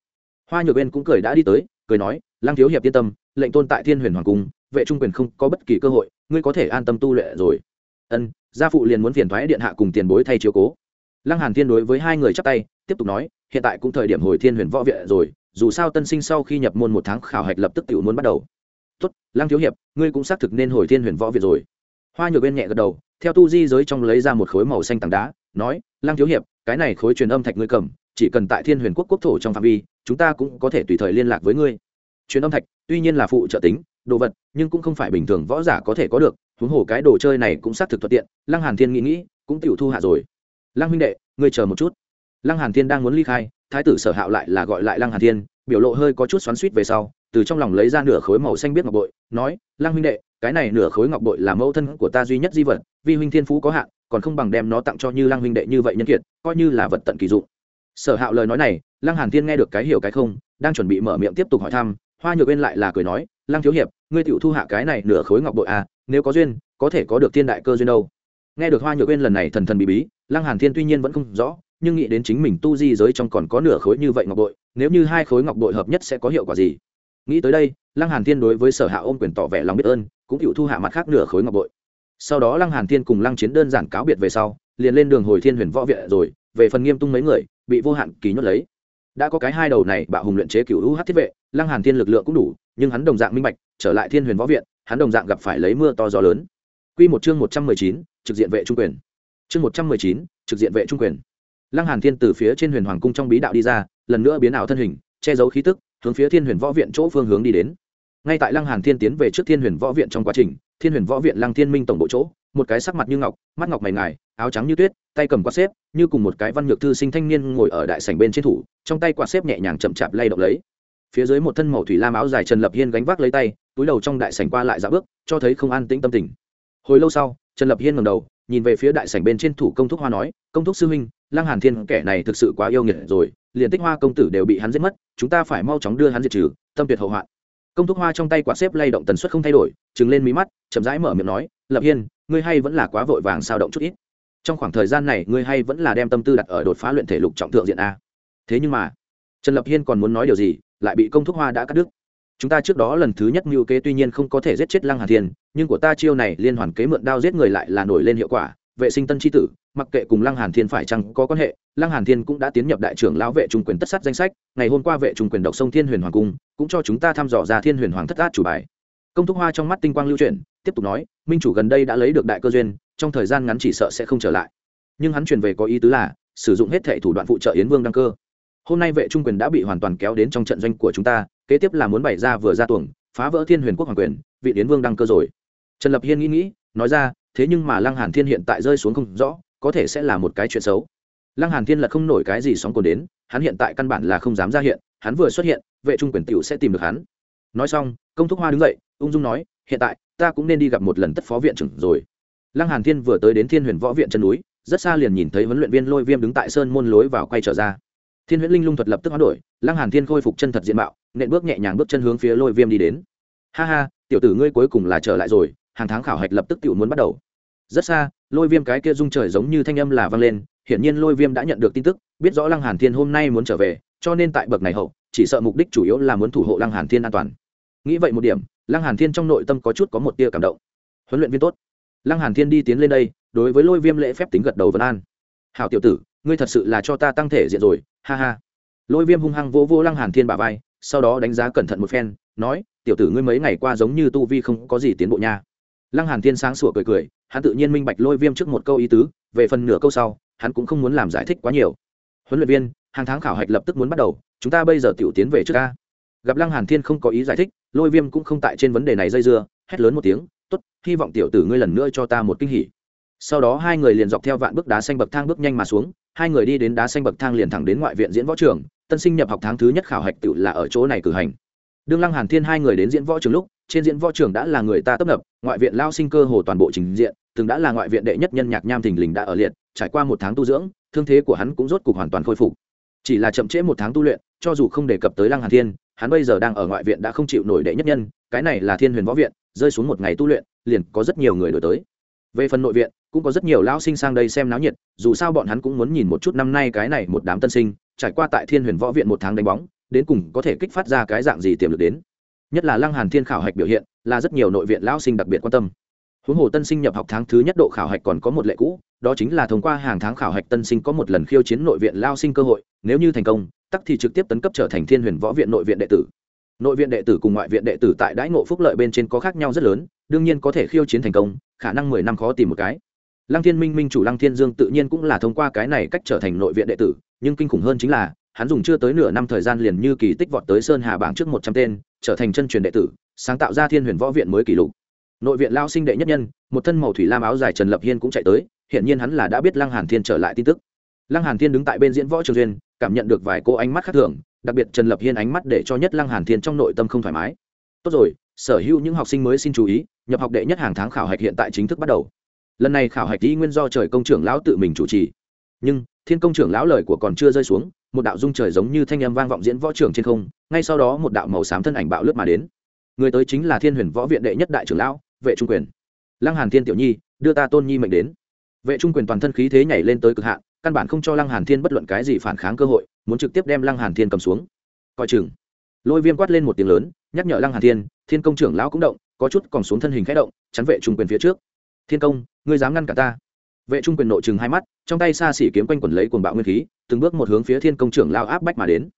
Hoa nhược bên cũng cười đã đi tới, cười nói, lăng thiếu hiệp yên tâm, lệnh tôn tại thiên huyền hoàng cung, vệ trung quyền không có bất kỳ cơ hội ngươi có thể an tâm tu luyện rồi. Ân, gia phụ liền muốn phiền thoái điện hạ cùng tiền bối thay chiếu cố. Lăng hàn thiên đối với hai người chắp tay, tiếp tục nói, hiện tại cũng thời điểm hồi thiên huyền võ viện rồi, dù sao tân sinh sau khi nhập môn một tháng khảo hạch lập tức tiểu muốn bắt đầu. Tốt, lăng thiếu hiệp, ngươi cũng xác thực nên hồi thiên huyền võ viện rồi. Hoa nhược bên nhẹ gật đầu, theo tu di giới trong lấy ra một khối màu xanh tảng đá, nói, lăng thiếu hiệp, cái này khối truyền âm thạch ngươi cầm, chỉ cần tại thiên huyền quốc quốc thổ trong phạm vi, chúng ta cũng có thể tùy thời liên lạc với ngươi. Truyền âm thạch, tuy nhiên là phụ trợ tính đồ vật, nhưng cũng không phải bình thường võ giả có thể có được, huống hồ cái đồ chơi này cũng xác thực thuận tiện, lăng hàn thiên nghĩ nghĩ, cũng tiểu thu hạ rồi. Lăng huynh đệ, ngươi chờ một chút. Lăng hàn thiên đang muốn ly khai, thái tử sở hạo lại là gọi lại lăng hàn thiên, biểu lộ hơi có chút xoắn xuýt về sau, từ trong lòng lấy ra nửa khối màu xanh biết ngọc bội, nói, lăng huynh đệ, cái này nửa khối ngọc bội là mẫu thân của ta duy nhất di vật, vi huynh thiên phú có hạn, còn không bằng đem nó tặng cho như lăng huynh đệ như vậy nhân kiệt, coi như là vật tận kỳ dụng. Sở hạo lời nói này, lăng hàn thiên nghe được cái hiểu cái không, đang chuẩn bị mở miệng tiếp tục hỏi thăm, hoa nhược bên lại là cười nói, lăng thiếu hiệp ngươi tiểu thu hạ cái này nửa khối ngọc bội à nếu có duyên, có thể có được thiên đại cơ duyên đâu. Nghe được hoa nhược uyên lần này thần thần bí bí, lăng hàn thiên tuy nhiên vẫn không rõ, nhưng nghĩ đến chính mình tu di giới trong còn có nửa khối như vậy ngọc bội, nếu như hai khối ngọc bội hợp nhất sẽ có hiệu quả gì? Nghĩ tới đây, lăng hàn thiên đối với sở hạ ôm quyền tỏ vẻ lòng biết ơn, cũng chịu thu hạ mặt khác nửa khối ngọc bội. Sau đó lăng hàn thiên cùng lăng chiến đơn giản cáo biệt về sau, liền lên đường hồi thiên huyền võ viện rồi, về phần nghiêm tung mấy người, bị vô hạn kỳ nhốt lấy đã có cái hai đầu này bạo hùng luyện chế cửu UH thiết vệ lăng hàn thiên lực lượng cũng đủ nhưng hắn đồng dạng minh bạch trở lại thiên huyền võ viện hắn đồng dạng gặp phải lấy mưa to gió lớn. Quy một chương một trăm mười chín, trực diện vệ trung quyền. Chương một trăm mười chín, trực diện vệ trung quyền. Lăng hàn thiên từ phía trên huyền hoàng cung trong bí đạo đi ra lần nữa biến ảo thân hình che giấu khí tức hướng phía thiên huyền võ viện chỗ phương hướng đi đến. Ngay tại lăng hàn thiên tiến về trước thiên huyền võ viện trong quá trình thiên huyền võ viện lăng thiên minh tổng bộ chỗ một cái sắc mặt như ngọc mắt ngọc mày ngài áo trắng như tuyết tay cầm quạt xếp, như cùng một cái văn nhược thư sinh thanh niên ngồi ở đại sảnh bên trên thủ, trong tay quạt xếp nhẹ nhàng chậm chạp lay động lấy. Phía dưới một thân màu thủy lam áo dài trần lập hiên gánh vác lấy tay, túi đầu trong đại sảnh qua lại dạo bước, cho thấy không an tĩnh tâm tình. Hồi lâu sau, trần lập hiên ngẩng đầu, nhìn về phía đại sảnh bên trên thủ công thúc hoa nói, công thúc sư huynh, lăng hàn thiên kẻ này thực sự quá yêu nghiệt rồi, liền tích hoa công tử đều bị hắn giết mất, chúng ta phải mau chóng đưa hắn diệt trừ, tâm tuyệt hậu hoạn. Công thúc hoa trong tay quạt xếp lay động tần suất không thay đổi, trừng lên mí mắt, chậm rãi mở miệng nói, lập hiên, ngươi hay vẫn là quá vội vàng sao động chút ít trong khoảng thời gian này ngươi hay vẫn là đem tâm tư đặt ở đột phá luyện thể lục trọng thượng diện a. Thế nhưng mà, trần lập hiên còn muốn nói điều gì, lại bị công thúc hoa đã cắt đứt. Chúng ta trước đó lần thứ nhất mưu kế tuy nhiên không có thể giết chết lăng hàn thiên, nhưng của ta chiêu này liên hoàn kế mượn đao giết người lại là nổi lên hiệu quả, vệ sinh tân tri tử, mặc kệ cùng lăng hàn thiên phải chăng có quan hệ, lăng hàn thiên cũng đã tiến nhập đại trưởng lão vệ trung quyền tất sát danh sách, ngày hôm qua vệ trung quyền độc sông thiên huyền hoàng cung, cũng cho chúng ta thăm dò ra thiên huyền hoàng thất át chủ bài. Công thúc hoa trong mắt tinh quang lưu chuyển, tiếp tục nói, minh chủ gần đây đã lấy được đại cơ duyên trong thời gian ngắn chỉ sợ sẽ không trở lại. Nhưng hắn truyền về có ý tứ là, sử dụng hết thệ thủ đoạn phụ trợ yến vương đăng cơ. Hôm nay vệ trung quyền đã bị hoàn toàn kéo đến trong trận doanh của chúng ta, kế tiếp là muốn bày ra vừa ra tuồng, phá vỡ thiên huyền quốc hoàng quyền, vị yến vương đăng cơ rồi. Trần lập hiên nghĩ nghĩ, nói ra, thế nhưng mà lăng hàn thiên hiện tại rơi xuống không rõ, có thể sẽ là một cái chuyện xấu. Lăng hàn thiên là không nổi cái gì sóng cồn đến, hắn hiện tại căn bản là không dám ra hiện, hắn vừa xuất hiện, vệ trung quyền tiểu sẽ tìm được hắn. Nói xong, công thúc hoa đứng dậy, ung dung nói, hiện tại, ta cũng nên đi gặp một lần tất phó viện trưởng rồi lăng hàn thiên vừa tới đến thiên huyền võ viện chân núi, rất xa liền nhìn thấy huấn luyện viên lôi viêm đứng tại sơn môn lối vào quay trở ra. Thiên huyễn linh lung thuật lập tức hoán đổi, lăng hàn thiên khôi phục chân thật diện mạo, nện bước nhẹ nhàng bước chân hướng phía lôi viêm đi đến. Ha ha, tiểu tử ngươi cuối cùng là trở lại rồi, hàng tháng khảo hạch lập tức tiểu muốn bắt đầu. Rất xa, lôi viêm cái kia rung trời giống như thanh âm là vang lên, hiển nhiên lôi viêm đã nhận được tin tức, biết rõ lăng hàn thiên hôm nay muốn trở về, cho nên tại bậc này hậu, chỉ sợ mục đích chủ yếu là muốn thủ hộ lăng hàn thiên an toàn. Nghĩ vậy một điểm, lăng hàn thiên trong nội tâm có chút có một tia cảm động. Huấn luyện viên tốt lăng hàn thiên đi tiến lên đây, đối với lôi viêm lễ phép tính gật đầu vân an. Hảo tiểu tử, ngươi thật sự là cho ta tăng thể diện rồi, ha ha. Lôi viêm hung hăng vỗ vỗ lăng hàn thiên bả vai, sau đó đánh giá cẩn thận một phen, nói, tiểu tử ngươi mấy ngày qua giống như tu vi không có gì tiến bộ nha. Lăng hàn thiên sáng sủa cười cười, hắn tự nhiên minh bạch lôi viêm trước một câu ý tứ, về phần nửa câu sau, hắn cũng không muốn làm giải thích quá nhiều. Huấn luyện viên, hàng tháng khảo hạch lập tức muốn bắt đầu, chúng ta bây giờ tiểu tiến về trước ca gặp lăng hàn thiên không có ý giải thích, lôi viêm cũng không tại trên vấn đề này dây dưa, hét lớn một tiếng tốt, hy vọng tiểu tử ngươi lần nữa cho ta một kinh hỉ. Sau đó hai người liền dọc theo vạn bước đá xanh bậc thang bước nhanh mà xuống, hai người đi đến đá xanh bậc thang liền thẳng đến ngoại viện diễn võ trường, tân sinh nhập học tháng thứ nhất khảo hạch tự là ở chỗ này cử hành. Đương lăng hàn thiên hai người đến diễn võ trường lúc, trên diễn võ trường đã là người ta tấp nập, ngoại viện lao sinh cơ hồ toàn bộ trình diện, từng đã là ngoại viện đệ nhất nhân nhạc nham thình lình đã ở liệt, trải qua một tháng tu dưỡng, thương thế của hắn cũng rốt cục hoàn toàn khôi phục. Chỉ là chậm trễ một tháng tu luyện, cho dù không đề cập tới lăng hàn thiên, hắn bây giờ đang ở ngoại viện đã không chịu nổi đệ nhất nhân, cái này là thiên huyền võ viện rơi xuống một ngày tu luyện, liền có rất nhiều người đổi tới. Về phần nội viện, cũng có rất nhiều lão sinh sang đây xem náo nhiệt, dù sao bọn hắn cũng muốn nhìn một chút năm nay cái này một đám tân sinh, trải qua tại thiên huyền võ viện một tháng đánh bóng, đến cùng có thể kích phát ra cái dạng gì tiềm lực đến. Nhất là lăng hàn thiên khảo hạch biểu hiện, là rất nhiều nội viện lão sinh đặc biệt quan tâm. Huống hồ tân sinh nhập học tháng thứ nhất độ khảo hạch còn có một lệ cũ, đó chính là thông qua hàng tháng khảo hạch tân sinh có một lần khiêu chiến nội viện lao sinh cơ hội, nếu như thành công, tắc thì trực tiếp tấn cấp trở thành thiên huyền võ viện nội viện đệ tử nội viện đệ tử cùng ngoại viện đệ tử tại đãi ngộ phúc lợi bên trên có khác nhau rất lớn, đương nhiên có thể khiêu chiến thành công, khả năng mười năm khó tìm một cái. Lăng thiên minh minh chủ lăng thiên dương tự nhiên cũng là thông qua cái này cách trở thành nội viện đệ tử, nhưng kinh khủng hơn chính là, hắn dùng chưa tới nửa năm thời gian liền như kỳ tích vọt tới sơn hà bảng trước một trăm tên, trở thành chân truyền đệ tử, sáng tạo ra thiên huyền võ viện mới kỷ lục. Nội viện lao sinh đệ nhất nhân, một thân màu thủy lam áo dài trần lập hiên cũng chạy tới hiện nhiên hắn là đã biết lăng hàn thiên trở lại tin tức. Lăng hàn thiên đứng tại bên diễn võ trường duyên, cảm nhận được vài cô ánh mắt khác thường đặc biệt trần lập hiên ánh mắt để cho nhất lăng hàn thiên trong nội tâm không thoải mái. Tốt rồi, sở hữu những học sinh mới xin chú ý, nhập học đệ nhất hàng tháng khảo hạch hiện tại chính thức bắt đầu. Lần này khảo hạch y nguyên do trời công trưởng lão tự mình chủ trì. Nhưng, thiên công trưởng lão lời của còn chưa rơi xuống, một đạo dung trời giống như thanh âm vang vọng diễn võ trưởng trên không, ngay sau đó một đạo màu xám thân ảnh bạo lướt mà đến. Người tới chính là thiên huyền võ viện đệ nhất đại trưởng lão, vệ trung quyền. Lăng hàn thiên tiểu nhi, đưa ta tôn nhi mệnh đến. Vệ trung quyền toàn thân khí thế nhảy lên tới cực hạn, căn bản không cho lăng hàn thiên bất luận cái gì phản kháng cơ hội muốn trực tiếp đem lăng hàn thiên cầm xuống. Coi chừng. Lôi viêm quát lên một tiếng lớn, nhắc nhở lăng hàn thiên thiên công trưởng lão cũng động, có chút còn xuống thân hình khẽ động, chắn vệ trung quyền phía trước. Thiên công, ngươi dám ngăn cả ta? Vệ trung quyền nội chừng hai mắt, trong tay xa xỉ kiếm quanh quẩn lấy cuồng bạo nguyên khí, từng bước một hướng phía thiên công trưởng lao áp bách mà đến.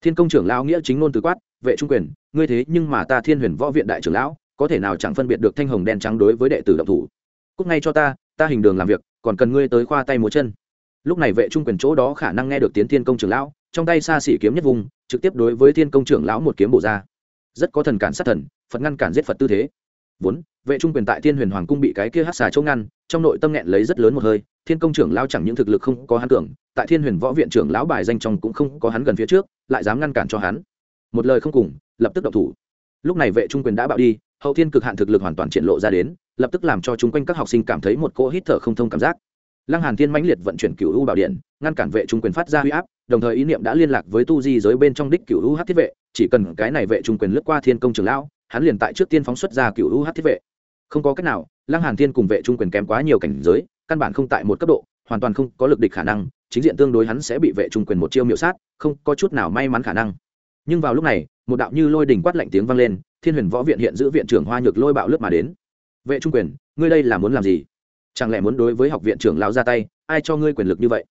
Thiên công trưởng lao nghĩa chính ngôn từ quát, vệ trung quyền, ngươi thế nhưng mà ta thiên huyền võ viện đại trưởng lão, có thể nào chẳng phân biệt được thanh hồng đen trắng đối với đệ tử động thủ? Cúc ngay cho ta ta hình đường làm việc, còn cần ngươi tới khoa tay múa chân. Lúc này vệ trung quyền chỗ đó khả năng nghe được tiếng thiên công trưởng lão trong tay xa xỉ kiếm nhất vùng, trực tiếp đối với thiên công trưởng lão một kiếm bổ ra. Rất có thần cản sát thần, phật ngăn cản giết phật tư thế. Vốn, vệ trung quyền tại thiên huyền hoàng cung bị cái kia hát xà chỗ ngăn, trong nội tâm nghẹn lấy rất lớn một hơi, thiên công trưởng lao chẳng những thực lực không có hắn tưởng tại thiên huyền võ viện trưởng lão bài danh trong cũng không có hắn gần phía trước, lại dám ngăn cản cho hắn. Một lời không cùng, lập tức độc thủ. Lúc này vệ trung quyền đã bạo đi, hậu thiên cực hạn thực lực hoàn toàn triển lộ ra đến, lập tức làm cho chúng quanh các học sinh cảm thấy một cỗ hít thở không thông cảm giác. Lăng hàn thiên mãnh liệt vận chuyển cửu u bảo điện ngăn cản vệ trung quyền phát ra huy áp, đồng thời ý niệm đã liên lạc với tu di giới bên trong đích Cựu u hát thiết vệ, chỉ cần cái này vệ trung quyền lướt qua thiên công trưởng lão, hắn liền tại trước tiên phóng xuất ra Cựu u hát thiết vệ. Không có cách nào, lăng hàn thiên cùng vệ trung quyền kém quá nhiều cảnh giới, căn bản không tại một cấp độ, hoàn toàn không có lực địch khả năng, chính diện tương đối hắn sẽ bị vệ trung quyền một chiêu miệu sát, không có chút nào may mắn khả năng. Nhưng vào lúc này, một đạo như lôi đỉnh quát lạnh tiếng vang lên, thiên huyền võ viện hiện giữ viện trưởng hoa nhược lôi bạo lướt mà đến. Vệ trung quyền, ngươi đây là muốn làm gì? Chẳng lẽ muốn đối với học viện trưởng lão ra tay, ai cho ngươi quyền lực như vậy?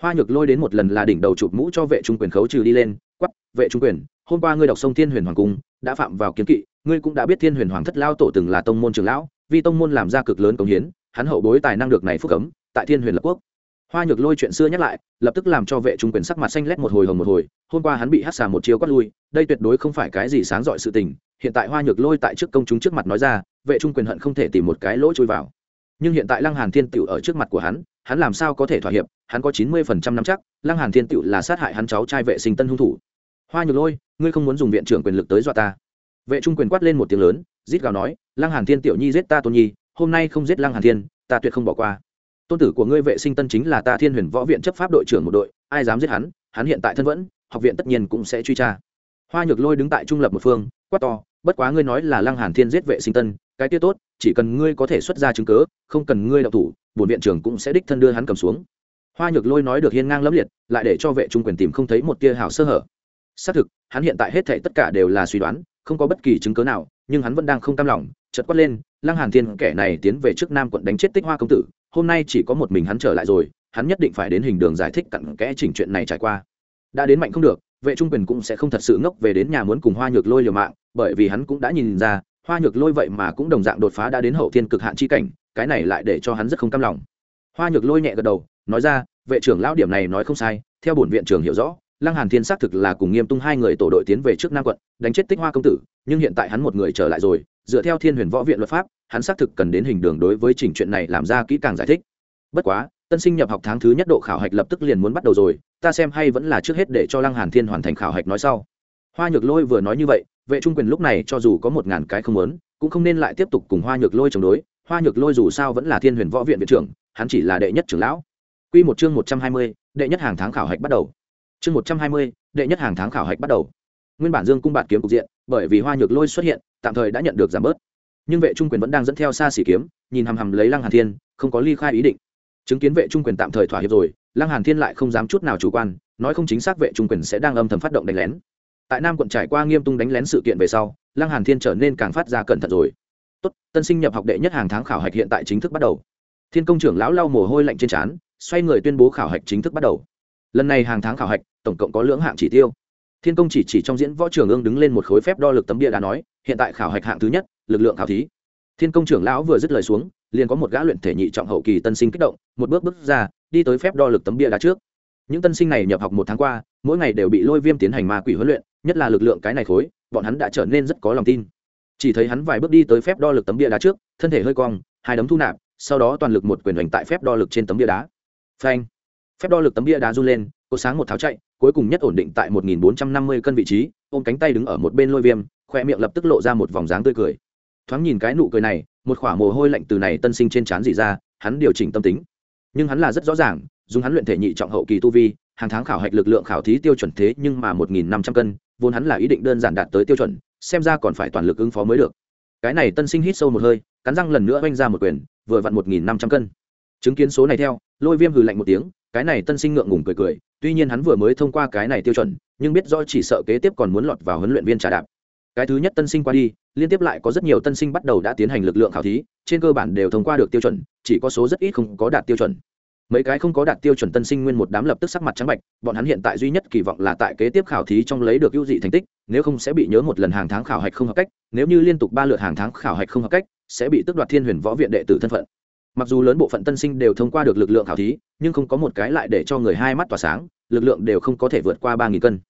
Hoa nhược lôi đến một lần là đỉnh đầu chụp mũ cho vệ trung quyền khấu trừ đi lên quắp vệ trung quyền, hôm qua ngươi đọc sông thiên huyền hoàng cung, đã phạm vào kiến kỵ, ngươi cũng đã biết thiên huyền hoàng thất lao tổ từng là tông môn trưởng lão, vì tông môn làm ra cực lớn công hiến, hắn hậu bối tài năng được này phúc cấm, tại thiên huyền lập quốc. Hoa nhược lôi chuyện xưa nhắc lại, lập tức làm cho vệ trung quyền sắc mặt xanh lét một hồi hồng một hồi, hôm qua hắn bị hát xà một chiếu quát lui, đây tuyệt đối không phải cái gì sáng dọi sự tình, hiện tại hoa nhược lôi tại trước công chúng trước mặt nói ra, vệ trung quyền hận không thể tìm một cái lỗ chui vào. Nhưng hiện tại lăng hàn thiên tiểu ở trước mặt của hắn hắn làm sao có thể thỏa hiệp, hắn có chín mươi phần trăm năm chắc, lăng hàn thiên tựu là sát hại hắn cháu trai vệ sinh tân hung thủ. Hoa nhược lôi, ngươi không muốn dùng viện trưởng quyền lực tới dọa ta. Vệ trung quyền quát lên một tiếng lớn, rít gào nói, lăng hàn thiên tiểu nhi giết ta tôn nhi, hôm nay không giết lăng hàn thiên, ta tuyệt không bỏ qua. Tôn tử của ngươi vệ sinh tân chính là ta thiên huyền võ viện chấp pháp đội trưởng một đội, ai dám giết hắn hắn hiện tại thân vẫn, học viện tất nhiên cũng sẽ truy tra. Hoa nhược lôi đứng tại trung lập một phương, quát to, bất quá ngươi nói là lăng hàn thiên giết vệ sinh tân, cái kia tốt, chỉ cần ngươi có thể xuất ra chứng cứ, không cần ngươi đậu thủ bổn viện trưởng cũng sẽ đích thân đưa hắn cầm xuống. Hoa nhược lôi nói được hiên ngang lẫm liệt, lại để cho vệ trung quyền tìm không thấy một tia hảo sơ hở. Xác thực, hắn hiện tại hết thảy tất cả đều là suy đoán, không có bất kỳ chứng cứ nào, nhưng hắn vẫn đang không cam lòng, chợt quát lên, lăng hàn thiên, kẻ này tiến về trước nam quận đánh chết tích hoa công tử, hôm nay chỉ có một mình hắn trở lại rồi, hắn nhất định phải đến hình đường giải thích cặn kẽ chỉnh chuyện này trải qua. Đã đến mạnh không được, vệ trung quyền cũng sẽ không thật sự ngốc về đến nhà muốn cùng hoa nhược lôi liều mạng, bởi vì hắn cũng đã nhìn ra, hoa nhược lôi vậy mà cũng đồng dạng đột phá đã đến hậu thiên cực hạn chi cảnh cái này lại để cho hắn rất không cam lòng. Hoa nhược lôi nhẹ gật đầu, nói ra, vệ trưởng lão điểm này nói không sai, theo bổn viện trưởng hiểu rõ, lăng hàn thiên xác thực là cùng nghiêm tung hai người tổ đội tiến về trước nam quận, đánh chết tích hoa công tử, nhưng hiện tại hắn một người trở lại rồi, dựa theo thiên huyền võ viện luật pháp, hắn xác thực cần đến hình đường đối với chỉnh chuyện này làm ra kỹ càng giải thích. Bất quá, tân sinh nhập học tháng thứ nhất độ khảo hạch lập tức liền muốn bắt đầu rồi, ta xem hay vẫn là trước hết để cho lăng hàn thiên hoàn thành khảo hạch nói sau. Hoa nhược lôi vừa nói như vậy, vệ trung quyền lúc này cho dù có một ngàn cái không muốn, cũng không nên lại tiếp tục cùng hoa nhược lôi chống đối hoa nhược lôi dù sao vẫn là thiên huyền võ viện viện trưởng hắn chỉ là đệ nhất trưởng lão. Quy một chương một trăm hai mươi, đệ nhất hàng tháng khảo hạch bắt đầu. Chương một trăm hai mươi, đệ nhất hàng tháng khảo hạch bắt đầu. Nguyên bản dương cung bạn kiếm cục diện bởi vì hoa nhược lôi xuất hiện tạm thời đã nhận được giảm bớt. Nhưng vệ trung quyền vẫn đang dẫn theo xa xỉ kiếm nhìn hằm hằm lấy lăng hàn thiên không có ly khai ý định. Chứng kiến vệ trung quyền tạm thời thỏa hiệp rồi lăng hàn thiên lại không dám chút nào chủ quan nói không chính xác vệ trung quyền sẽ đang âm thầm phát động đánh lén. Tại nam quận trải qua nghiêm tung đánh lén sự kiện về sau lăng hàn thiên trở nên càng phát ra cẩn thận rồi tốt, tân sinh nhập học đệ nhất hàng tháng khảo hạch hiện tại chính thức bắt đầu. Thiên công trưởng lão lau mồ hôi lạnh trên trán, xoay người tuyên bố khảo hạch chính thức bắt đầu. Lần này hàng tháng khảo hạch, tổng cộng có lưỡng hạng chỉ tiêu. Thiên công chỉ chỉ trong diễn võ trường ương đứng lên một khối phép đo lực tấm bia đã nói, hiện tại khảo hạch hạng thứ nhất, lực lượng khảo thí. Thiên công trưởng lão vừa dứt lời xuống, liền có một gã luyện thể nhị trọng hậu kỳ tân sinh kích động, một bước bước ra, đi tới phép đo lực tấm bia đá trước. Những tân sinh này nhập học một tháng qua, mỗi ngày đều bị lôi viêm tiến hành ma quỷ huấn luyện, nhất là lực lượng cái này khối, bọn hắn đã trở nên rất có lòng tin chỉ thấy hắn vài bước đi tới phép đo lực tấm bia đá trước, thân thể hơi cong, hai đấm thu nạp, sau đó toàn lực một quyền hoành tại phép đo lực trên tấm bia đá. Phanh! Phép đo lực tấm bia đá run lên, có sáng một tháo chạy, cuối cùng nhất ổn định tại một nghìn bốn trăm năm mươi cân vị trí, ôm cánh tay đứng ở một bên lôi viêm khoe miệng lập tức lộ ra một vòng dáng tươi cười. Thoáng nhìn cái nụ cười này, một khỏa mồ hôi lạnh từ này tân sinh trên trán dị ra, hắn điều chỉnh tâm tính. Nhưng hắn là rất rõ ràng, dùng hắn luyện thể nhị trọng hậu kỳ tu vi, hàng tháng khảo hạch lực lượng khảo thí tiêu chuẩn thế nhưng mà một nghìn năm trăm cân, vốn hắn là ý định đơn giản đạt tới tiêu chuẩn xem ra còn phải toàn lực ứng phó mới được. Cái này tân sinh hít sâu một hơi, cắn răng lần nữa oanh ra một quyền, vừa vặn một nghìn năm trăm cân. Chứng kiến số này theo, lôi viêm hừ lạnh một tiếng, cái này tân sinh ngượng ngùng cười cười, tuy nhiên hắn vừa mới thông qua cái này tiêu chuẩn, nhưng biết do chỉ sợ kế tiếp còn muốn lọt vào huấn luyện viên trà đạp. Cái thứ nhất tân sinh qua đi, liên tiếp lại có rất nhiều tân sinh bắt đầu đã tiến hành lực lượng khảo thí, trên cơ bản đều thông qua được tiêu chuẩn, chỉ có số rất ít không có đạt tiêu chuẩn mấy cái không có đạt tiêu chuẩn tân sinh nguyên một đám lập tức sắc mặt trắng bạch, bọn hắn hiện tại duy nhất kỳ vọng là tại kế tiếp khảo thí trong lấy được ưu dị thành tích, nếu không sẽ bị nhớ một lần hàng tháng khảo hạch không hợp cách, nếu như liên tục ba lượt hàng tháng khảo hạch không hợp cách, sẽ bị tước đoạt thiên huyền võ viện đệ tử thân phận. Mặc dù lớn bộ phận tân sinh đều thông qua được lực lượng khảo thí, nhưng không có một cái lại để cho người hai mắt tỏa sáng, lực lượng đều không có thể vượt qua ba nghìn cân.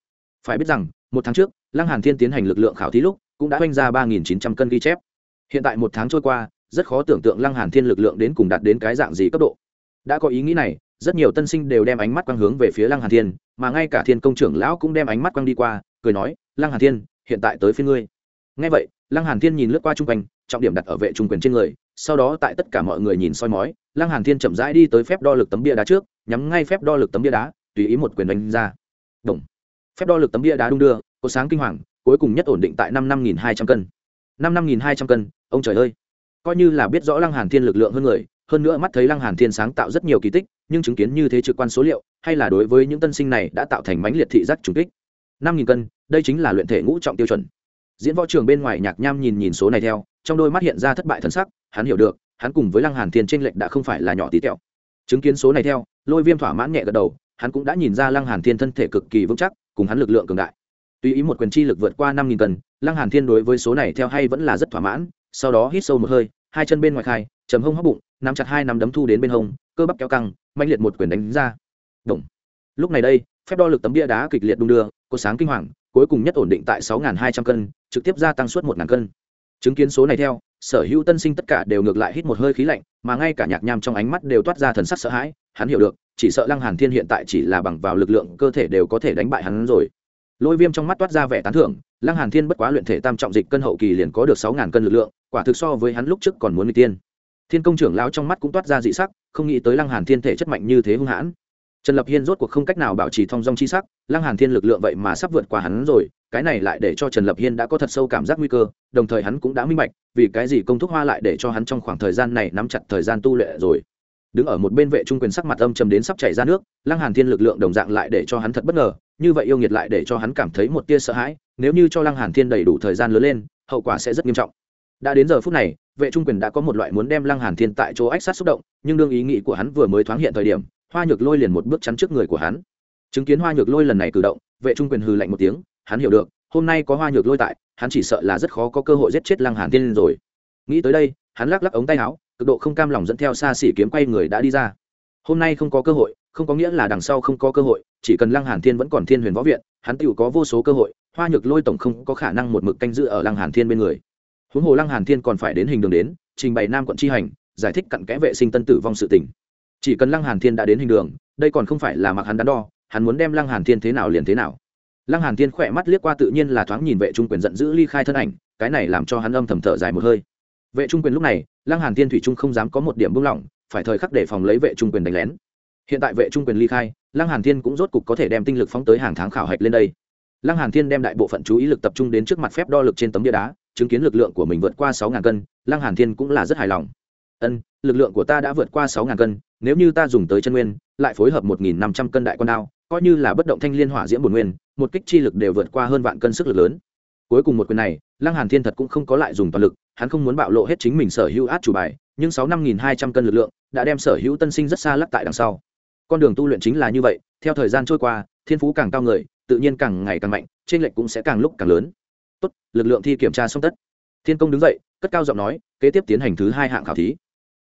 Phải biết rằng, một tháng trước, lăng hàn thiên tiến hành lực lượng khảo thí lúc, cũng đã oanh ra ba nghìn chín trăm cân ghi chép. Hiện tại một tháng trôi qua, rất khó tưởng tượng lăng hàn thiên lực lượng đến cùng đạt đến cái dạng gì cấp độ đã có ý nghĩ này, rất nhiều tân sinh đều đem ánh mắt quang hướng về phía lăng hàn thiên, mà ngay cả thiên công trưởng lão cũng đem ánh mắt quang đi qua, cười nói, lăng hàn thiên, hiện tại tới phía ngươi. Ngay vậy, lăng hàn thiên nhìn lướt qua trung quanh, trọng điểm đặt ở vệ trung quyền trên người, sau đó tại tất cả mọi người nhìn soi mói, lăng hàn thiên chậm rãi đi tới phép đo lực tấm bia đá trước, nhắm ngay phép đo lực tấm bia đá, tùy ý một quyền đánh ra. Động. phép đo lực tấm bia đá đung đưa, có sáng kinh hoàng, cuối cùng nhất ổn định tại năm năm nghìn hai trăm cân. Năm năm nghìn hai trăm cân, ông trời ơi. Coi như là biết rõ lăng hàn thiên lực lượng hơn người hơn nữa mắt thấy lăng hàn thiên sáng tạo rất nhiều kỳ tích, nhưng chứng kiến như thế trực quan số liệu, hay là đối với những tân sinh này đã tạo thành mãnh liệt thị giác trùng kích. Năm nghìn cân, đây chính là luyện thể ngũ trọng tiêu chuẩn. Diễn võ trường bên ngoài nhạc nham nhìn nhìn số này theo, trong đôi mắt hiện ra thất bại thần sắc, hắn hiểu được, hắn cùng với lăng hàn thiên tranh lệch đã không phải là nhỏ tí tẹo. Chứng kiến số này theo, lôi viêm thỏa mãn nhẹ gật đầu, hắn cũng đã nhìn ra lăng hàn thiên thân thể cực kỳ vững chắc, cùng hắn lực lượng cường đại. Tuy ý một quyền chi lực vượt qua năm nghìn cân, lăng hàn thiên đối với số này theo hay vẫn là rất thỏa mãn, sau đó hít sâu một hơi, hai chân bên ngoài khai chấm hông hóc bụng nắm chặt hai nắm đấm thu đến bên hông, cơ bắp kéo căng mạnh liệt một quyền đánh ra. Động. lúc này đây, phép đo lực tấm bia đá kịch liệt đung đưa, có sáng kinh hoàng, cuối cùng nhất ổn định tại sáu hai trăm cân, trực tiếp gia tăng suốt một cân. Chứng kiến số này theo, sở hữu tân sinh tất cả đều ngược lại hít một hơi khí lạnh, mà ngay cả nhạc nham trong ánh mắt đều toát ra thần sắc sợ hãi, hắn hiểu được, chỉ sợ lăng hàn thiên hiện tại chỉ là bằng vào lực lượng cơ thể đều có thể đánh bại hắn rồi. Lôi viêm trong mắt toát ra vẻ tán thưởng, lăng hàn thiên bất quá luyện thể tam trọng dịch cân hậu kỳ liền có được sáu ngàn cân lực lượng, quả thực so với hắn lúc trước còn muốn người tiên thiên công trưởng lão trong mắt cũng toát ra dị sắc, không nghĩ tới lăng hàn thiên thể chất mạnh như thế hung hãn. Trần lập hiên rốt cuộc không cách nào bảo trì thong dong chi sắc, lăng hàn thiên lực lượng vậy mà sắp vượt qua hắn rồi, cái này lại để cho trần lập hiên đã có thật sâu cảm giác nguy cơ, đồng thời hắn cũng đã minh bạch, vì cái gì công thúc hoa lại để cho hắn trong khoảng thời gian này nắm chặt thời gian tu luyện rồi. Đứng ở một bên vệ trung quyền sắc mặt âm trầm đến sắp chảy ra nước, lăng hàn thiên lực lượng đồng dạng lại để cho hắn thật bất ngờ, như vậy yêu nghiệt lại để cho hắn cảm thấy một tia sợ hãi, nếu như cho lăng hàn thiên đầy đủ thời gian lớn lên, hậu quả sẽ rất nghiêm trọng. Đã đến giờ phút này vệ trung quyền đã có một loại muốn đem lăng hàn thiên tại chỗ ách sát xúc động, nhưng đương ý nghĩ của hắn vừa mới thoáng hiện thời điểm, hoa nhược lôi liền một bước chắn trước người của hắn. Chứng kiến hoa nhược lôi lần này cử động, vệ trung quyền hừ lạnh một tiếng, hắn hiểu được, hôm nay có hoa nhược lôi tại, hắn chỉ sợ là rất khó có cơ hội giết chết lăng hàn thiên rồi. Nghĩ tới đây, hắn lắc lắc ống tay áo, cực độ không cam lòng dẫn theo xa xỉ kiếm quay người đã đi ra. Hôm nay không có cơ hội, không có nghĩa là đằng sau không có cơ hội, chỉ cần lăng hàn thiên vẫn còn thiên huyền võ viện, hắn tự có vô số cơ hội, hoa nhược lôi tổng không có khả năng một mực canh giữ ở lăng hàn thiên bên người huống hồ lăng hàn thiên còn phải đến hình đường đến, trình bày nam quận chi hành, giải thích cặn kẽ vệ sinh tân tử vong sự tình. Chỉ cần lăng hàn thiên đã đến hình đường, đây còn không phải là mặc hắn đắn đo, hắn muốn đem lăng hàn thiên thế nào liền thế nào. Lăng hàn thiên khỏe mắt liếc qua tự nhiên là thoáng nhìn vệ trung quyền giận dữ ly khai thân ảnh, cái này làm cho hắn âm thầm thở dài một hơi. Vệ trung quyền lúc này, lăng hàn thiên thủy trung không dám có một điểm buông lỏng, phải thời khắc để phòng lấy vệ trung quyền đánh lén. Hiện tại vệ trung quyền ly khai, lăng hàn thiên cũng rốt cục có thể đem tinh lực phóng tới hàng tháng khảo hạch lên đây. Lăng hàn thiên đem đại bộ phận chú ý lực tập trung đến trước mặt phép đo lực trên tấm bia đá chứng kiến lực lượng của mình vượt qua sáu ngàn cân, lăng hàn thiên cũng là rất hài lòng. Ân, lực lượng của ta đã vượt qua sáu ngàn cân, nếu như ta dùng tới chân nguyên, lại phối hợp một nghìn năm trăm cân đại quan đao, coi như là bất động thanh liên hỏa diễm bổn nguyên, một kích chi lực đều vượt qua hơn vạn cân sức lực lớn. Cuối cùng một quyền này, lăng hàn thiên thật cũng không có lại dùng toàn lực, hắn không muốn bạo lộ hết chính mình sở hữu át chủ bài, nhưng sáu năm nghìn hai trăm cân lực lượng đã đem sở hữu tân sinh rất xa lắc tại đằng sau. Con đường tu luyện chính là như vậy, theo thời gian trôi qua, thiên phú càng cao người, tự nhiên càng ngày càng mạnh trên lệnh cũng sẽ càng lúc càng lớn tốt, lực lượng thi kiểm tra xong tất. Thiên công đứng dậy, cất cao giọng nói, kế tiếp tiến hành thứ hai hạng khảo thí.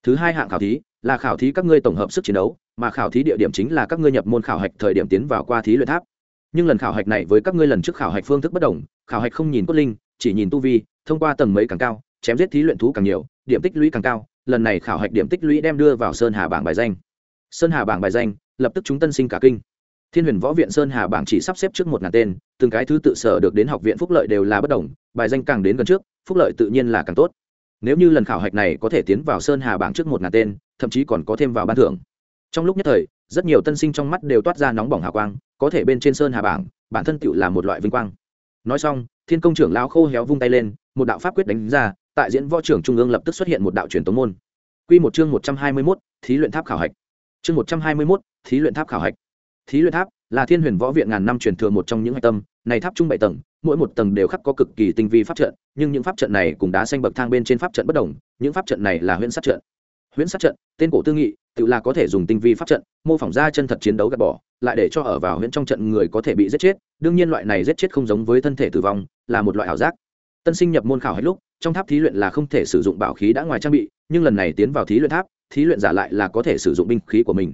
Thứ hai hạng khảo thí là khảo thí các ngươi tổng hợp sức chiến đấu, mà khảo thí địa điểm chính là các ngươi nhập môn khảo hạch thời điểm tiến vào qua thí luyện tháp. Nhưng lần khảo hạch này với các ngươi lần trước khảo hạch phương thức bất đồng, khảo hạch không nhìn cốt linh, chỉ nhìn tu vi, thông qua tầng mấy càng cao, chém giết thí luyện thú càng nhiều, điểm tích lũy càng cao, lần này khảo hạch điểm tích lũy đem đưa vào sơn hà bảng bài danh. Sơn hà bảng bài danh, lập tức chúng tân sinh cả kinh thiên huyền võ viện sơn hà bảng chỉ sắp xếp trước một ngàn tên, từng cái thứ tự sở được đến học viện phúc lợi đều là bất đồng, bài danh càng đến gần trước, phúc lợi tự nhiên là càng tốt. Nếu như lần khảo hạch này có thể tiến vào sơn hà bảng trước một ngàn tên, thậm chí còn có thêm vào ban thưởng. Trong lúc nhất thời, rất nhiều tân sinh trong mắt đều toát ra nóng bỏng hào quang, có thể bên trên sơn hà bảng, bản thân tựu là một loại vinh quang. Nói xong, thiên công trưởng lao khô héo vung tay lên, một đạo pháp quyết đánh ra, tại diễn võ trưởng trung ương lập tức xuất hiện một đạo truyền tống môn. Q một chương một trăm hai mươi mốt, thí luyện tháp khảo hạch. Chương một trăm hai mươi mốt, thí luyện tháp khảo hạch thí luyện tháp, là thiên huyền võ viện ngàn năm truyền thừa một trong những hạch tâm, này tháp trung bảy tầng, mỗi một tầng đều khắc có cực kỳ tinh vi pháp trận, nhưng những pháp trận này cùng đá xanh bậc thang bên trên pháp trận bất đồng, những pháp trận này là huyễn sát trận. Huyễn sát trận, tên cổ tư nghị, tự là có thể dùng tinh vi pháp trận, mô phỏng ra chân thật chiến đấu gạt bỏ, lại để cho ở vào huyễn trong trận người có thể bị giết chết, đương nhiên loại này giết chết không giống với thân thể tử vong, là một loại ảo giác. Tân sinh nhập môn khảo hết lúc, trong tháp thí luyện là không thể sử dụng bảo khí đã ngoài trang bị, nhưng lần này tiến vào thí luyện tháp, thí luyện giả lại là có thể sử dụng binh khí của mình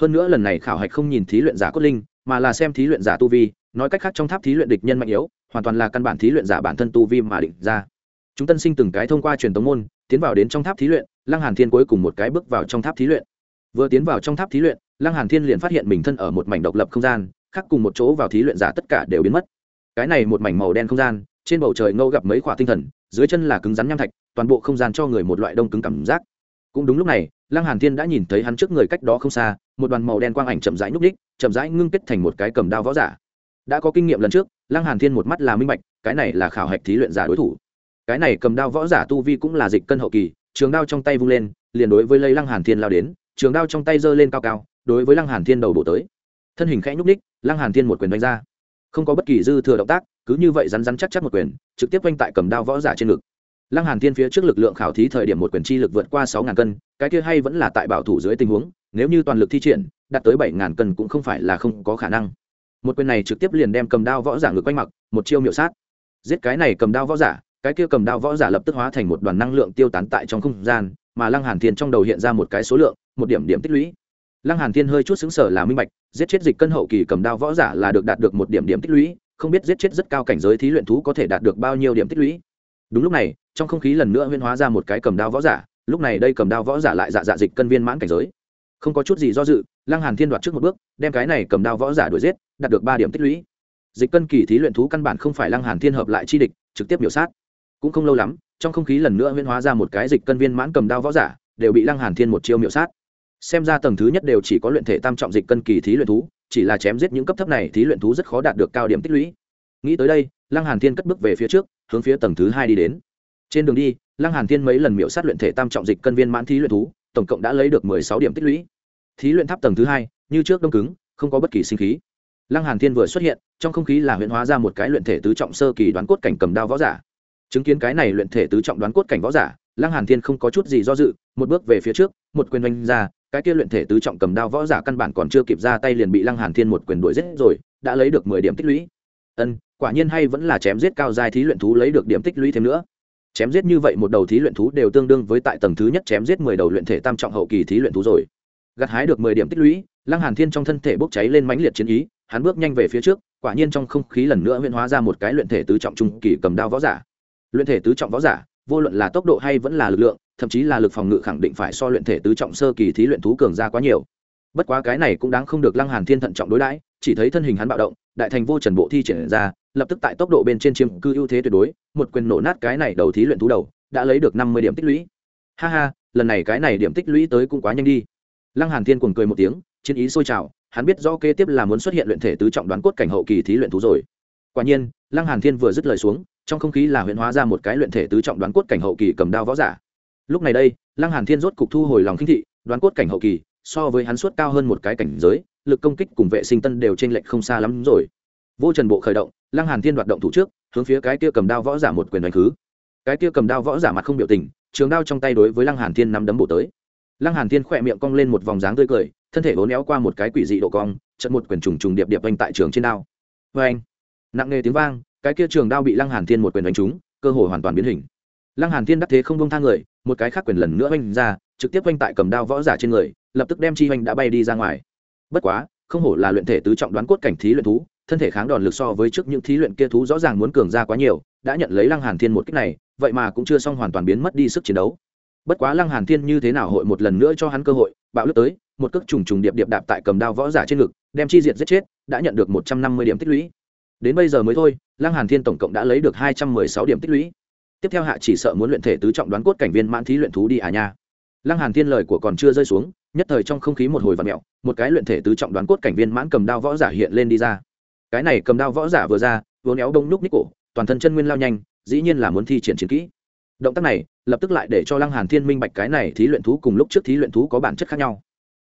hơn nữa lần này khảo hạch không nhìn thí luyện giả cốt linh, mà là xem thí luyện giả tu vi, nói cách khác trong tháp thí luyện địch nhân mạnh yếu, hoàn toàn là căn bản thí luyện giả bản thân tu vi mà định ra. Chúng tân sinh từng cái thông qua truyền tống môn, tiến vào đến trong tháp thí luyện, lăng hàn thiên cuối cùng một cái bước vào trong tháp thí luyện. Vừa tiến vào trong tháp thí luyện, lăng hàn thiên liền phát hiện mình thân ở một mảnh độc lập không gian, khác cùng một chỗ vào thí luyện giả tất cả đều biến mất. Cái này một mảnh màu đen không gian, trên bầu trời ngâu gặp mấy quả tinh thần, dưới chân là cứng rắn nham thạch, toàn bộ không gian cho người một loại đông cứng cảm giác. Cũng đúng lúc này lăng hàn thiên đã nhìn thấy hắn trước người cách đó không xa, một đoàn màu đen quang ảnh chậm rãi nhúc đích chậm rãi ngưng kết thành một cái cầm đao võ giả. Đã có kinh nghiệm lần trước, lăng hàn thiên một mắt là minh bạch, cái này là khảo hạch thí luyện giả đối thủ. Cái này cầm đao võ giả tu vi cũng là dịch cân hậu kỳ, trường đao trong tay vung lên, liền đối với lấy lăng hàn thiên lao đến, trường đao trong tay giơ lên cao cao, đối với lăng hàn thiên đầu bổ tới. Thân hình khẽ nhúc ních lăng hàn thiên một quyền đánh ra. Không có bất kỳ dư thừa động tác, cứ như vậy rắn rắn chắc chắc một quyền, trực tiếp quanh tại cầm đao võ giả trên ngực lăng hàn thiên phía trước lực lượng khảo thí thời điểm một quyền chi lực vượt qua sáu ngàn cân, cái kia hay vẫn là tại bảo thủ dưới tình huống, nếu như toàn lực thi triển, đạt tới bảy ngàn cân cũng không phải là không có khả năng. Một quyền này trực tiếp liền đem cầm đao võ giả ngực quanh mặc một chiêu miệu sát. Giết cái này cầm đao võ giả, cái kia cầm đao võ giả lập tức hóa thành một đoàn năng lượng tiêu tán tại trong không gian, mà lăng hàn thiên trong đầu hiện ra một cái số lượng, một điểm điểm tích lũy. Lăng hàn thiên hơi chút xứng sở là minh bạch, giết chết dịch cân hậu kỳ cầm đao võ giả là được đạt được một điểm điểm tích lũy, không biết giết chết rất cao cảnh giới thí luyện thú có thể đạt được bao nhiêu điểm tích lũy đúng lúc này, trong không khí lần nữa huyên hóa ra một cái cầm đao võ giả, lúc này đây cầm đao võ giả lại dạ dạ dịch cân viên mãn cảnh giới. Không có chút gì do dự, lăng hàn thiên đoạt trước một bước, đem cái này cầm đao võ giả đuổi giết, đạt được ba điểm tích lũy. Dịch cân kỳ thí luyện thú căn bản không phải lăng hàn thiên hợp lại chi địch, trực tiếp biểu sát. Cũng không lâu lắm, trong không khí lần nữa huyên hóa ra một cái dịch cân viên mãn cầm đao võ giả, đều bị lăng hàn thiên một chiêu miểu sát. Xem ra tầng thứ nhất đều chỉ có luyện thể tam trọng dịch cân kỳ thí luyện thú, chỉ là chém giết những cấp thấp này thí luyện thú rất khó đạt được cao điểm tích lũy nghĩ tới đây, lăng hàn thiên cất bước về phía trước, hướng phía tầng thứ hai đi đến. Trên đường đi, lăng hàn thiên mấy lần miễu sát luyện thể tam trọng dịch cân viên mãn thí luyện thú, tổng cộng đã lấy được mười sáu điểm tích lũy. Thí luyện tháp tầng thứ hai, như trước đông cứng, không có bất kỳ sinh khí. Lăng hàn thiên vừa xuất hiện, trong không khí là huyễn hóa ra một cái luyện thể tứ trọng sơ kỳ đoán cốt cảnh cầm đao võ giả. Chứng kiến cái này luyện thể tứ trọng đoán cốt cảnh võ giả, lăng hàn thiên không có chút gì do dự, một bước về phía trước, một quyền đánh ra, cái kia luyện thể tứ trọng cầm đao võ giả căn bản còn chưa kịp ra tay liền bị lăng hàn thiên một quyền đuổi giết rồi, đã lấy được mười điểm tích lũy. Ân quả nhiên hay vẫn là chém giết cao giai thí luyện thú lấy được điểm tích lũy thêm nữa. Chém giết như vậy một đầu thí luyện thú đều tương đương với tại tầng thứ nhất chém giết mười đầu luyện thể tam trọng hậu kỳ thí luyện thú rồi. Gặt hái được mười điểm tích lũy, lăng hàn thiên trong thân thể bốc cháy lên mãnh liệt chiến ý, hắn bước nhanh về phía trước, quả nhiên trong không khí lần nữa huyễn hóa ra một cái luyện thể tứ trọng trung kỳ cầm đao võ giả. Luyện thể tứ trọng võ giả, vô luận là tốc độ hay vẫn là lực lượng, thậm chí là lực phòng ngự khẳng định phải so luyện thể tứ trọng sơ kỳ thí luyện thú cường ra quá nhiều. Bất quá cái này cũng đáng không được lăng hàn thiên thận trọng đối đãi, chỉ thấy thân hình hắn bạo động, đại thành vô trần bộ thi triển ra lập tức tại tốc độ bên trên chiếm cư ưu thế tuyệt đối, một quyền nổ nát cái này đầu thí luyện thú đầu, đã lấy được năm mươi điểm tích lũy. Ha ha, lần này cái này điểm tích lũy tới cũng quá nhanh đi. Lăng hàn thiên cuồng cười một tiếng, chiến ý sôi trào, hắn biết rõ kế tiếp là muốn xuất hiện luyện thể tứ trọng đoán cốt cảnh hậu kỳ thí luyện thú rồi. Quả nhiên, lăng hàn thiên vừa dứt lời xuống, trong không khí là huyễn hóa ra một cái luyện thể tứ trọng đoán cốt cảnh hậu kỳ cầm đao võ giả. Lúc này đây, lăng hàn thiên rốt cục thu hồi lòng kinh thị, đoán cốt cảnh hậu kỳ, so với hắn suốt cao hơn một cái cảnh giới, lực công kích cùng vệ sinh tân đều trên lệnh không xa lắm rồi vô trần bộ khởi động, lăng hàn thiên đoạt động thủ trước, hướng phía cái kia cầm đao võ giả một quyền đánh khứ. Cái kia cầm đao võ giả mặt không biểu tình, trường đao trong tay đối với lăng hàn thiên nắm đấm bổ tới. Lăng hàn thiên khỏe miệng cong lên một vòng dáng tươi cười, thân thể vốn éo qua một cái quỷ dị độ cong trận một quyền trùng trùng điệp điệp anh tại trường trên đao. Vê anh nặng nề tiếng vang, cái kia trường đao bị lăng hàn thiên một quyền đánh trúng, cơ hội hoàn toàn biến hình. Lăng hàn thiên đắc thế không buông tha người, một cái khác quyền lần nữa anh ra, trực tiếp anh tại cầm đao võ giả trên người, lập tức đem chi anh đã bay đi ra ngoài. Bất quá, không hổ là luyện thể tứ trọng đoán cốt cảnh thí luyện thú thân thể kháng đòn lực so với trước những thí luyện kia thú rõ ràng muốn cường ra quá nhiều, đã nhận lấy lăng hàn thiên một kích này, vậy mà cũng chưa xong hoàn toàn biến mất đi sức chiến đấu. Bất quá lăng hàn thiên như thế nào hội một lần nữa cho hắn cơ hội, bạo lướt tới, một cước trùng trùng điệp điệp đạp tại cầm đao võ giả trên ngực, đem chi diệt giết chết, đã nhận được một trăm năm mươi điểm tích lũy. Đến bây giờ mới thôi, lăng hàn thiên tổng cộng đã lấy được hai trăm mười sáu điểm tích lũy. Tiếp theo hạ chỉ sợ muốn luyện thể tứ trọng đoán cốt cảnh viên mãn thí luyện thú đi à nha. Lăng hàn thiên lời của còn chưa rơi xuống, nhất thời trong không khí một hồi vặn mèo, một cái luyện thể tứ trọng đoán cốt cảnh viên mãn cầm đao võ giả hiện lên đi ra cái này cầm đao võ giả vừa ra vốn éo đông núc ních cổ, toàn thân chân nguyên lao nhanh, dĩ nhiên là muốn thi triển chiến kỹ. Động tác này, lập tức lại để cho lăng hàn thiên minh bạch cái này thí luyện thú cùng lúc trước thí luyện thú có bản chất khác nhau.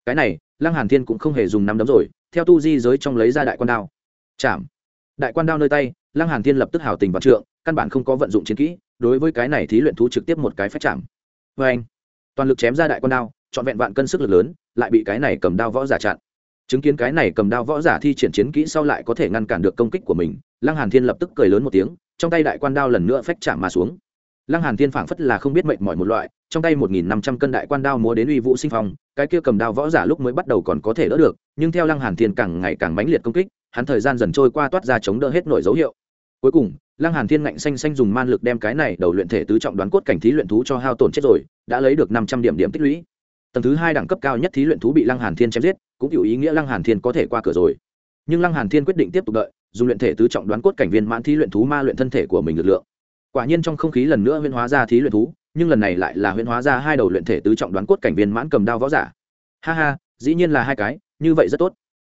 Cái này, lăng hàn thiên cũng không hề dùng nắm đấm rồi, theo tu di giới trong lấy ra đại quan đao. Chạm. Đại quan đao nơi tay, lăng hàn thiên lập tức hào tình và trượng, căn bản không có vận dụng chiến kỹ, đối với cái này thí luyện thú trực tiếp một cái phép chạm. Với anh toàn lực chém ra đại quan đao chọn vẹn vạn cân sức lực lớn, lại bị cái này cầm đao võ giả chặn chứng kiến cái này cầm đao võ giả thi triển chiến kỹ sau lại có thể ngăn cản được công kích của mình, lăng hàn thiên lập tức cười lớn một tiếng, trong tay đại quan đao lần nữa phách chạm mà xuống. Lăng hàn thiên phảng phất là không biết mệnh mọi một loại, trong tay một nghìn năm trăm cân đại quan đao múa đến uy vũ sinh phong, cái kia cầm đao võ giả lúc mới bắt đầu còn có thể đỡ được, nhưng theo lăng hàn thiên càng ngày càng mãnh liệt công kích, hắn thời gian dần trôi qua toát ra chống đỡ hết nổi dấu hiệu. Cuối cùng, lăng hàn thiên ngạnh xanh xanh dùng man lực đem cái này đầu luyện thể tứ trọng đoán cốt cảnh thí luyện thú cho hao tổn chết rồi, đã lấy được năm trăm điểm điểm tích lũy tầng thứ hai đẳng cấp cao nhất thí luyện thú bị lăng hàn thiên chém giết, cũng hiểu ý nghĩa lăng hàn thiên có thể qua cửa rồi. Nhưng lăng hàn thiên quyết định tiếp tục đợi, dùng luyện thể tứ trọng đoán cốt cảnh viên mãn thí luyện thú ma luyện thân thể của mình lực lượng. Quả nhiên trong không khí lần nữa huyễn hóa ra thí luyện thú, nhưng lần này lại là huyễn hóa ra hai đầu luyện thể tứ trọng đoán cốt cảnh viên mãn cầm đao võ giả. Ha ha, dĩ nhiên là hai cái, như vậy rất tốt.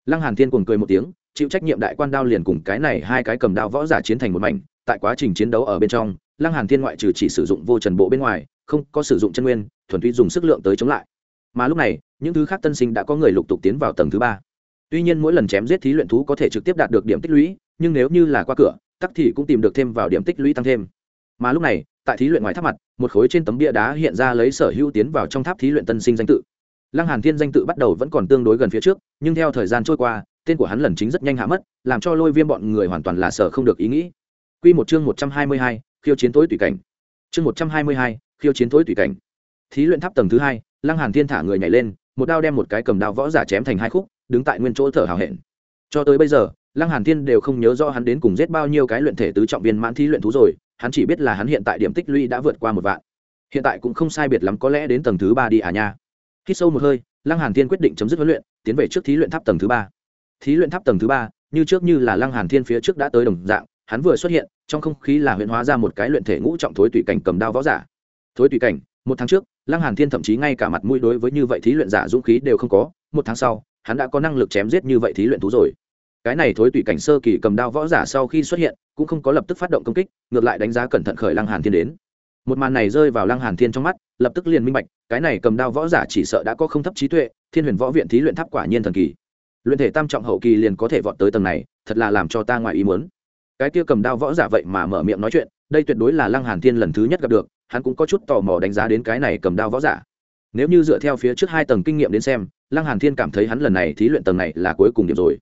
Lăng hàn thiên cuồng cười một tiếng, chịu trách nhiệm đại quan đao liền cùng cái này hai cái cầm đao võ giả chiến thành một mảnh, tại quá trình chiến đấu ở bên trong, lăng hàn thiên ngoại trừ chỉ sử dụng vô trần bộ bên ngoài, không có sử dụng chân nguyên, thuần túy dùng sức lượng tới chống lại mà lúc này những thứ khác tân sinh đã có người lục tục tiến vào tầng thứ ba. Tuy nhiên mỗi lần chém giết thí luyện thú có thể trực tiếp đạt được điểm tích lũy nhưng nếu như là qua cửa tắc thì cũng tìm được thêm vào điểm tích lũy tăng thêm. Mà lúc này tại thí luyện ngoài tháp mặt một khối trên tấm bia đá hiện ra lấy sở hữu tiến vào trong tháp thí luyện tân sinh danh tự. Lăng hàn thiên danh tự bắt đầu vẫn còn tương đối gần phía trước nhưng theo thời gian trôi qua tên của hắn lần chính rất nhanh hạ mất làm cho lôi viêm bọn người hoàn toàn là sở không được ý nghĩ. Quy một chương một trăm hai mươi hai, khiêu chiến tối tùy cảnh. Chương một trăm hai mươi hai, khiêu chiến tối tùy cảnh. Thí luyện tháp tầng thứ hai lăng hàn thiên thả người nhảy lên, một đao đem một cái cầm đao võ giả chém thành hai khúc, đứng tại nguyên chỗ thở hào hẹn. Cho tới bây giờ, lăng hàn thiên đều không nhớ rõ hắn đến cùng giết bao nhiêu cái luyện thể tứ trọng viên mãn thí luyện thú rồi, hắn chỉ biết là hắn hiện tại điểm tích lũy đã vượt qua một vạn. Hiện tại cũng không sai biệt lắm có lẽ đến tầng thứ ba đi à nha. Khi sâu một hơi, lăng hàn thiên quyết định chấm dứt huấn luyện, tiến về trước thí luyện tháp tầng thứ ba. Thí luyện tháp tầng thứ ba, như trước như là lăng hàn thiên phía trước đã tới đồng dạng, hắn vừa xuất hiện, trong không khí là huyện hóa ra một cái luyện thể ngũ trọng thối tùy cảnh cầm đao võ giả. Thối tùy cảnh, một tháng trước lăng hàn thiên thậm chí ngay cả mặt mũi đối với như vậy thí luyện giả dũng khí đều không có, một tháng sau, hắn đã có năng lực chém giết như vậy thí luyện thú rồi. Cái này thối tùy cảnh sơ kỳ cầm đao võ giả sau khi xuất hiện, cũng không có lập tức phát động công kích, ngược lại đánh giá cẩn thận khởi lăng hàn thiên đến. Một màn này rơi vào lăng hàn thiên trong mắt, lập tức liền minh bạch, cái này cầm đao võ giả chỉ sợ đã có không thấp trí tuệ, thiên huyền võ viện thí luyện tháp quả nhiên thần kỳ. Luyện thể tam trọng hậu kỳ liền có thể vọt tới tầng này, thật là làm cho ta ngoài ý muốn. Cái kia cầm đao võ giả vậy mà mở miệng nói chuyện đây tuyệt đối là lăng hàn thiên lần thứ nhất gặp được, hắn cũng có chút tò mò đánh giá đến cái này cầm đao võ giả. Nếu như dựa theo phía trước hai tầng kinh nghiệm đến xem, lăng hàn thiên cảm thấy hắn lần này thí luyện tầng này là cuối cùng điểm rồi.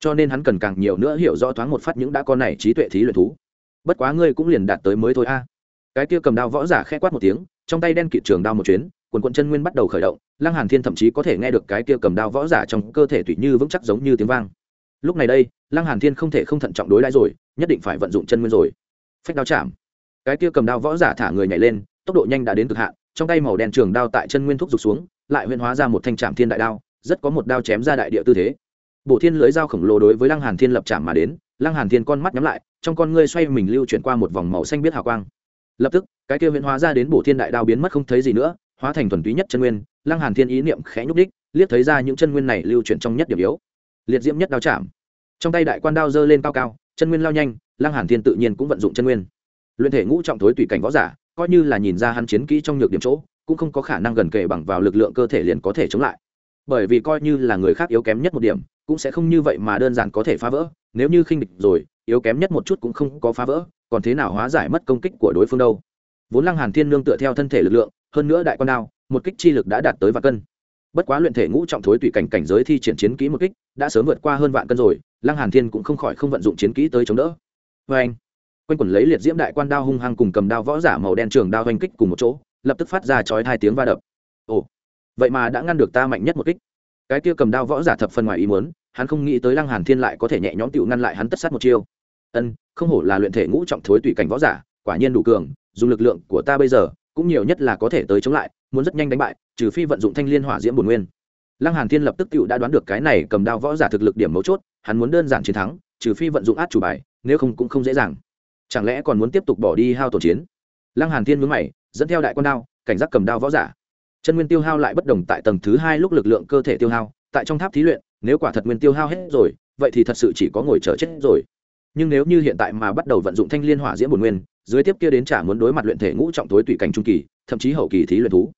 Cho nên hắn cần càng nhiều nữa hiểu rõ thoáng một phát những đã con này trí tuệ thí luyện thú. Bất quá ngươi cũng liền đạt tới mới thôi a. Cái kia cầm đao võ giả khẽ quát một tiếng, trong tay đen kịt trường đao một chuyến, quần quần chân nguyên bắt đầu khởi động, lăng hàn thiên thậm chí có thể nghe được cái kia cầm đao võ giả trong cơ thể tùy như vững chắc giống như tiếng vang. Lúc này đây, lăng hàn thiên không thể không thận trọng đối đãi rồi, nhất định phải vận dụng chân nguyên rồi phách đao chạm. Cái kia cầm đao võ giả thả người nhảy lên, tốc độ nhanh đã đến cực hạn, trong tay màu đen trường đao tại chân nguyên thúc rục xuống, lại huyên hóa ra một thanh trạm thiên đại đao, rất có một đao chém ra đại địa tư thế. Bộ thiên lưới dao khổng lồ đối với lăng hàn thiên lập chạm mà đến, lăng hàn thiên con mắt nhắm lại, trong con ngươi xoay mình lưu chuyển qua một vòng màu xanh biết hào quang. Lập tức, cái kia huyên hóa ra đến Bộ thiên đại đao biến mất không thấy gì nữa, hóa thành thuần túy nhất chân nguyên, lăng hàn thiên ý niệm khẽ nhúc đích liếc thấy ra những chân nguyên này lưu chuyển trong nhất điểm yếu. Liệt diễm nhất đao chạm. Trong tay đại quan đao giơ lên cao cao chân nguyên lao nhanh, lăng hàn thiên tự nhiên cũng vận dụng chân nguyên. Luyện thể ngũ trọng thối tùy cảnh võ giả, coi như là nhìn ra hắn chiến kỹ trong nhược điểm chỗ, cũng không có khả năng gần kề bằng vào lực lượng cơ thể liền có thể chống lại. Bởi vì coi như là người khác yếu kém nhất một điểm, cũng sẽ không như vậy mà đơn giản có thể phá vỡ, nếu như khinh địch rồi, yếu kém nhất một chút cũng không có phá vỡ, còn thế nào hóa giải mất công kích của đối phương đâu. Vốn lăng hàn thiên nương tựa theo thân thể lực lượng, hơn nữa đại quan đao, một kích chi lực đã đạt tới vạn cân. Bất quá luyện thể ngũ trọng thối tùy cảnh cảnh giới thi triển chiến kỹ một kích, đã sớm vượt qua hơn vạn cân rồi lăng hàn thiên cũng không khỏi không vận dụng chiến kỹ tới chống đỡ. Với anh, quanh quẩn lấy liệt diễm đại quan đao hung hăng cùng cầm đao võ giả màu đen trường đao hoành kích cùng một chỗ, lập tức phát ra chói hai tiếng va đập. Ồ, vậy mà đã ngăn được ta mạnh nhất một kích. Cái kia cầm đao võ giả thập phần ngoài ý muốn, hắn không nghĩ tới lăng hàn thiên lại có thể nhẹ nhõm tiểu ngăn lại hắn tất sát một chiêu. Ân, không hổ là luyện thể ngũ trọng thối tùy cảnh võ giả, quả nhiên đủ cường, dùng lực lượng của ta bây giờ, cũng nhiều nhất là có thể tới chống lại, muốn rất nhanh đánh bại, trừ phi vận dụng thanh liên hỏa diễm bổn nguyên lăng hàn thiên lập tức tựu đã đoán được cái này cầm đao võ giả thực lực điểm mấu chốt, hắn muốn đơn giản chiến thắng, trừ phi vận dụng át chủ bài, nếu không cũng không dễ dàng. Chẳng lẽ còn muốn tiếp tục bỏ đi hao tổn chiến? Lăng hàn thiên mướn mày, dẫn theo đại quan đao, cảnh giác cầm đao võ giả. Chân nguyên tiêu hao lại bất đồng tại tầng thứ hai lúc lực lượng cơ thể tiêu hao, tại trong tháp thí luyện, nếu quả thật nguyên tiêu hao hết rồi, vậy thì thật sự chỉ có ngồi chờ chết rồi. Nhưng nếu như hiện tại mà bắt đầu vận dụng thanh liên hỏa diễm bổn nguyên, dưới tiếp kia đến trả muốn đối mặt luyện thể ngũ trọng tối tùy cảnh trung kỳ, thậm chí hậu kỳ thí luyện thú.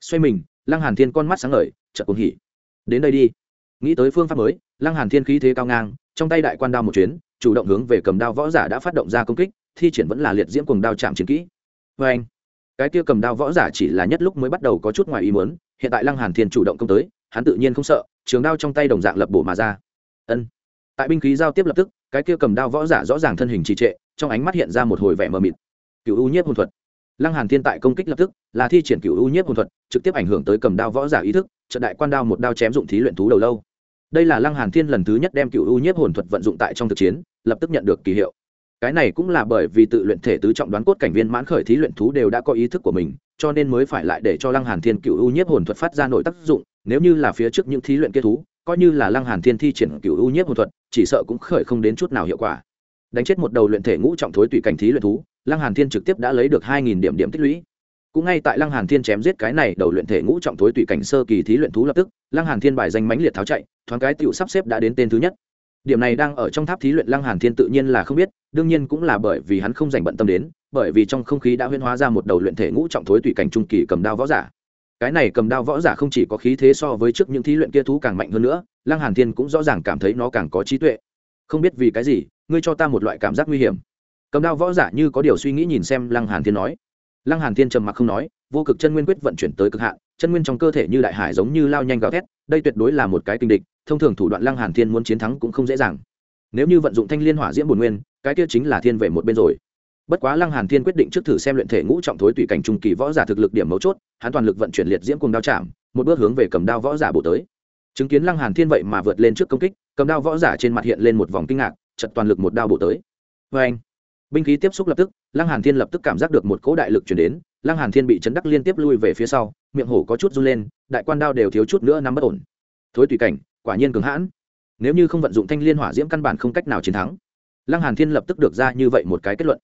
Xoay mình, lăng hàn thiên con mắt sáng ngời, chợt cuồng hỉ đến đây đi. Nghĩ tới phương pháp mới, lăng hàn thiên khí thế cao ngang, trong tay đại quan đao một chuyến, chủ động hướng về cầm đao võ giả đã phát động ra công kích, thi triển vẫn là liệt diễm cuồng đao chạm chiến kỹ. Với anh, cái kia cầm đao võ giả chỉ là nhất lúc mới bắt đầu có chút ngoài ý muốn, hiện tại lăng hàn thiên chủ động công tới, hắn tự nhiên không sợ, trường đao trong tay đồng dạng lập bổ mà ra. Ân. Tại binh khí giao tiếp lập tức, cái kia cầm đao võ giả rõ ràng thân hình trì trệ, trong ánh mắt hiện ra một hồi vẻ mờ mịt. Cựu u nhiếp hồn thuật lăng hàn thiên tại công kích lập tức, là thi triển cựu u nhiếp hồn thuật, trực tiếp ảnh hưởng tới cầm đao võ giả ý thức, trận đại quan đao một đao chém dụng thí luyện thú đầu lâu. Đây là lăng hàn thiên lần thứ nhất đem cựu u nhiếp hồn thuật vận dụng tại trong thực chiến, lập tức nhận được kỳ hiệu. Cái này cũng là bởi vì tự luyện thể tứ trọng đoán cốt cảnh viên mãn khởi thí luyện thú đều đã có ý thức của mình, cho nên mới phải lại để cho lăng hàn thiên cựu u nhiếp hồn thuật phát ra nội tác dụng, nếu như là phía trước những thí luyện kia thú, coi như là lăng hàn thiên thi triển cựu u nhiếp hồn thuật, chỉ sợ cũng khởi không đến chút nào hiệu quả. Đánh chết một đầu luyện thể ngũ trọng thối tùy cảnh thí luyện thú lăng hàn thiên trực tiếp đã lấy được hai nghìn điểm điểm tích lũy. Cũng ngay tại lăng hàn thiên chém giết cái này đầu luyện thể ngũ trọng thối tùy cảnh sơ kỳ thí luyện thú lập tức, lăng hàn thiên bài danh mãnh liệt tháo chạy, thoáng cái tiểu sắp xếp đã đến tên thứ nhất. Điểm này đang ở trong tháp thí luyện lăng hàn thiên tự nhiên là không biết, đương nhiên cũng là bởi vì hắn không dành bận tâm đến, bởi vì trong không khí đã huyễn hóa ra một đầu luyện thể ngũ trọng thối tùy cảnh trung kỳ cầm đao võ giả. Cái này cầm đao võ giả không chỉ có khí thế so với trước những thí luyện kia thú càng mạnh hơn nữa, lăng hàn thiên cũng rõ ràng cảm thấy nó càng có trí tuệ. Không biết vì cái gì, ngươi cho ta một loại cảm giác nguy hiểm cầm đao võ giả như có điều suy nghĩ nhìn xem lăng hàn thiên nói. Lăng hàn thiên trầm mặc không nói, vô cực chân nguyên quyết vận chuyển tới cực hạn, chân nguyên trong cơ thể như đại hải giống như lao nhanh gào thét, đây tuyệt đối là một cái kinh địch, thông thường thủ đoạn lăng hàn thiên muốn chiến thắng cũng không dễ dàng. Nếu như vận dụng thanh liên hỏa diễm bổn nguyên, cái kia chính là thiên về một bên rồi. Bất quá lăng hàn thiên quyết định trước thử xem luyện thể ngũ trọng thối tùy cảnh trung kỳ võ giả thực lực điểm mấu chốt, hắn toàn lực vận chuyển liệt diễm cùng đao chạm, một bước hướng về cầm đao võ giả bổ tới. Chứng kiến lăng hàn thiên vậy mà vượt lên trước công kích, cầm đao võ giả trên mặt hiện lên một vòng kinh ngạc chật toàn lực một đao bổ tới. Với anh binh khí tiếp xúc lập tức, lăng hàn thiên lập tức cảm giác được một cỗ đại lực chuyển đến, lăng hàn thiên bị chấn đắc liên tiếp lui về phía sau, miệng hổ có chút run lên, đại quan đao đều thiếu chút nữa nắm bất ổn. Thối tùy cảnh, quả nhiên cường hãn. Nếu như không vận dụng thanh liên hỏa diễm căn bản không cách nào chiến thắng. Lăng hàn thiên lập tức được ra như vậy một cái kết luận.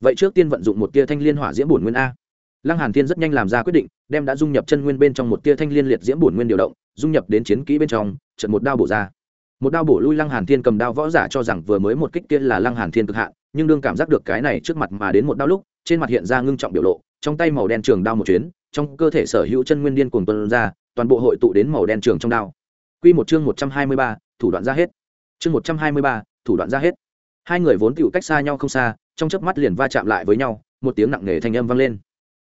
Vậy trước tiên vận dụng một tia thanh liên hỏa diễm bổn nguyên a. Lăng hàn thiên rất nhanh làm ra quyết định, đem đã dung nhập chân nguyên bên trong một tia thanh liên liệt diễm bổn nguyên điều động, dung nhập đến chiến kỹ bên trong trận một đao bổ ra. Một đao bổ lui lăng hàn thiên cầm đao võ giả cho rằng vừa mới một kích tiên là lăng hàn thiên cực hạn nhưng đương cảm giác được cái này trước mặt mà đến một đau lúc trên mặt hiện ra ngưng trọng biểu lộ trong tay màu đen trường đao một chuyến trong cơ thể sở hữu chân nguyên điên cuồng tuân ra toàn bộ hội tụ đến màu đen trường trong đao. Quy một chương một trăm hai mươi ba, thủ đoạn ra hết. Chương một trăm hai mươi ba, thủ đoạn ra hết. Hai người vốn tiểu cách xa nhau không xa trong chớp mắt liền va chạm lại với nhau một tiếng nặng nề thanh âm vang lên.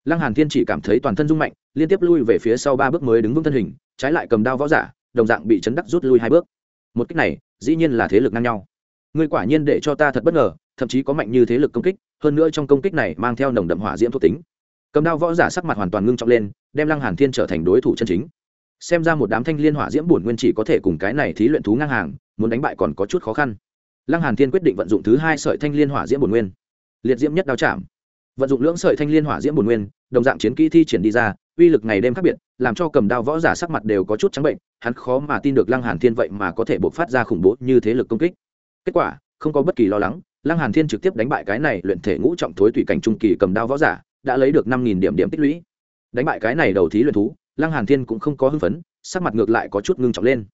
Lăng hàn thiên chỉ cảm thấy toàn thân rung mạnh liên tiếp lui về phía sau ba bước mới đứng vững thân hình trái lại cầm đao võ giả đồng dạng bị chấn đắc rút lui hai bước. Một cách này dĩ nhiên là thế lực ngang nhau. Ngươi quả nhiên để cho ta thật bất ngờ thậm chí có mạnh như thế lực công kích, hơn nữa trong công kích này mang theo nồng đậm hỏa diễm thuộc tính. Cầm đao võ giả sắc mặt hoàn toàn ngưng trọng lên, đem lăng hàn thiên trở thành đối thủ chân chính. Xem ra một đám thanh liên hỏa diễm bổn nguyên chỉ có thể cùng cái này thí luyện thú ngang hàng, muốn đánh bại còn có chút khó khăn. Lăng hàn thiên quyết định vận dụng thứ hai sợi thanh liên hỏa diễm bổn nguyên. Liệt diễm nhất đao chạm. Vận dụng lưỡng sợi thanh liên hỏa diễm bổn nguyên, đồng dạng chiến kỹ thi triển đi ra, uy lực ngày đêm khác biệt, làm cho cầm đao võ giả sắc mặt đều có chút trắng bệnh, hắn khó mà tin được lăng hàn thiên vậy mà có thể bộc phát ra khủng bố như thế lực công kích. Kết quả, không có bất kỳ lo lắng lăng hàn thiên trực tiếp đánh bại cái này luyện thể ngũ trọng thối tùy cảnh trung kỳ cầm đao võ giả, đã lấy được năm nghìn điểm điểm tích lũy. Đánh bại cái này đầu thí luyện thú, lăng hàn thiên cũng không có hưng phấn, sắc mặt ngược lại có chút ngưng trọng lên.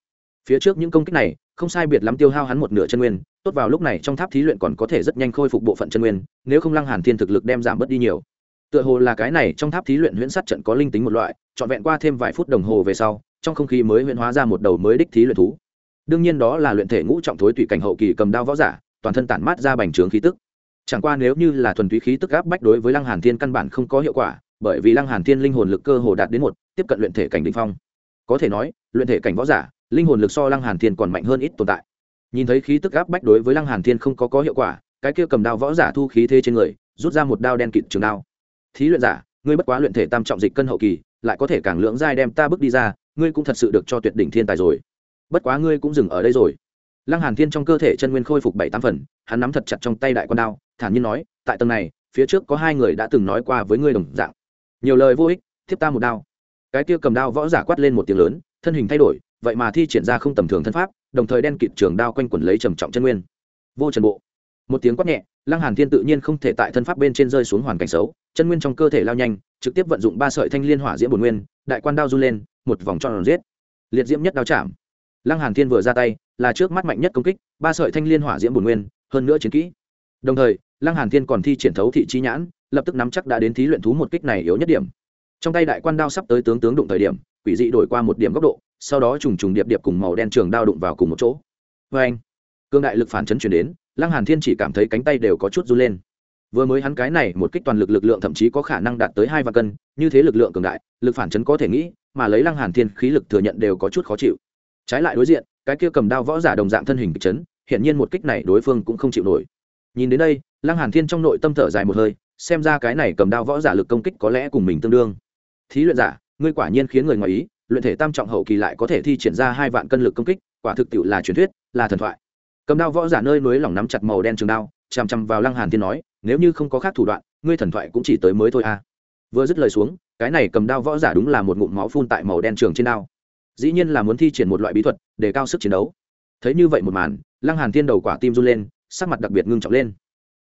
Phía trước những công kích này, không sai biệt lắm tiêu hao hắn một nửa chân nguyên, tốt vào lúc này trong tháp thí luyện còn có thể rất nhanh khôi phục bộ phận chân nguyên, nếu không lăng hàn thiên thực lực đem giảm bớt đi nhiều. Tựa hồ là cái này trong tháp thí luyện huyễn sát trận có linh tính một loại, trọn vẹn qua thêm vài phút đồng hồ về sau, trong không khí mới huyễn hóa ra một đầu mới đích thí luyện thú. Đương nhiên đó là luyện thể ngũ trọng thối tùy cảnh hậu kỳ cầm đao võ giả toàn thân tản mát ra bành trướng khí tức. Chẳng qua nếu như là thuần túy khí tức áp bách đối với lăng hàn thiên căn bản không có hiệu quả, bởi vì lăng hàn thiên linh hồn lực cơ hồ đạt đến một, tiếp cận luyện thể cảnh đỉnh phong. Có thể nói, luyện thể cảnh võ giả, linh hồn lực so lăng hàn thiên còn mạnh hơn ít tồn tại. Nhìn thấy khí tức áp bách đối với lăng hàn thiên không có có hiệu quả, cái kia cầm đao võ giả thu khí thế trên người, rút ra một đao đen kịt trường đao. Thí luyện giả, ngươi bất quá luyện thể tam trọng dịch cân hậu kỳ, lại có thể càng lưỡng giai đem ta bước đi ra, ngươi cũng thật sự được cho tuyệt đỉnh thiên tài rồi. Bất quá ngươi cũng dừng ở đây rồi lăng hàn thiên trong cơ thể chân nguyên khôi phục bảy tám phần, hắn nắm thật chặt trong tay đại quan đao, thản nhiên nói, tại tầng này, phía trước có hai người đã từng nói qua với ngươi đồng dạng. Nhiều lời vô ích, thiếp ta một đao. Cái kia cầm đao võ giả quát lên một tiếng lớn, thân hình thay đổi, vậy mà thi triển ra không tầm thường thân pháp, đồng thời đen kịt trường đao quanh quẩn lấy trầm trọng chân nguyên. Vô trần bộ. Một tiếng quát nhẹ, lăng hàn thiên tự nhiên không thể tại thân pháp bên trên rơi xuống hoàn cảnh xấu, chân nguyên trong cơ thể lao nhanh, trực tiếp vận dụng ba sợi thanh liên hỏa diễm bổn nguyên, đại quan đao du lên, một vòng tròn giết. Liệt diễm nhất đao chạm. Lăng hàn thiên vừa ra tay là trước mắt mạnh nhất công kích, ba sợi thanh liên hỏa diễm bổn nguyên, hơn nữa chiến kỹ. Đồng thời, lăng hàn thiên còn thi triển thấu thị chi nhãn, lập tức nắm chắc đã đến thí luyện thú một kích này yếu nhất điểm. Trong tay đại quan đao sắp tới tướng tướng đụng thời điểm, quỷ dị đổi qua một điểm góc độ, sau đó trùng trùng điệp điệp cùng màu đen trường đao đụng vào cùng một chỗ. Với anh, cương đại lực phản chấn chuyển đến, lăng hàn thiên chỉ cảm thấy cánh tay đều có chút run lên. Vừa mới hắn cái này một kích toàn lực lực lượng thậm chí có khả năng đạt tới hai vạn cân, như thế lực lượng cường đại, lực phản chấn có thể nghĩ, mà lấy lăng hàn thiên khí lực thừa nhận đều có chút khó chịu. Trái lại đối diện cái kia cầm đao võ giả đồng dạng thân hình kịch chấn hiện nhiên một kích này đối phương cũng không chịu nổi. Nhìn đến đây, lăng hàn thiên trong nội tâm thở dài một hơi, xem ra cái này cầm đao võ giả lực công kích có lẽ cùng mình tương đương. Thí luyện giả, ngươi quả nhiên khiến người ngoài ý, luyện thể tam trọng hậu kỳ lại có thể thi triển ra hai vạn cân lực công kích, quả thực tiệu là truyền thuyết, là thần thoại. Cầm đao võ giả nơi núi lỏng nắm chặt màu đen trường đao, chằm chằm vào lăng hàn thiên nói, nếu như không có khác thủ đoạn, ngươi thần thoại cũng chỉ tới mới thôi a à. vừa dứt lời xuống, cái này cầm đao võ giả đúng là một ngụm máu phun tại màu đen trường trên đao dĩ nhiên là muốn thi triển một loại bí thuật để cao sức chiến đấu. Thấy như vậy một màn, lăng hàn thiên đầu quả tim run lên, sắc mặt đặc biệt ngưng trọng lên.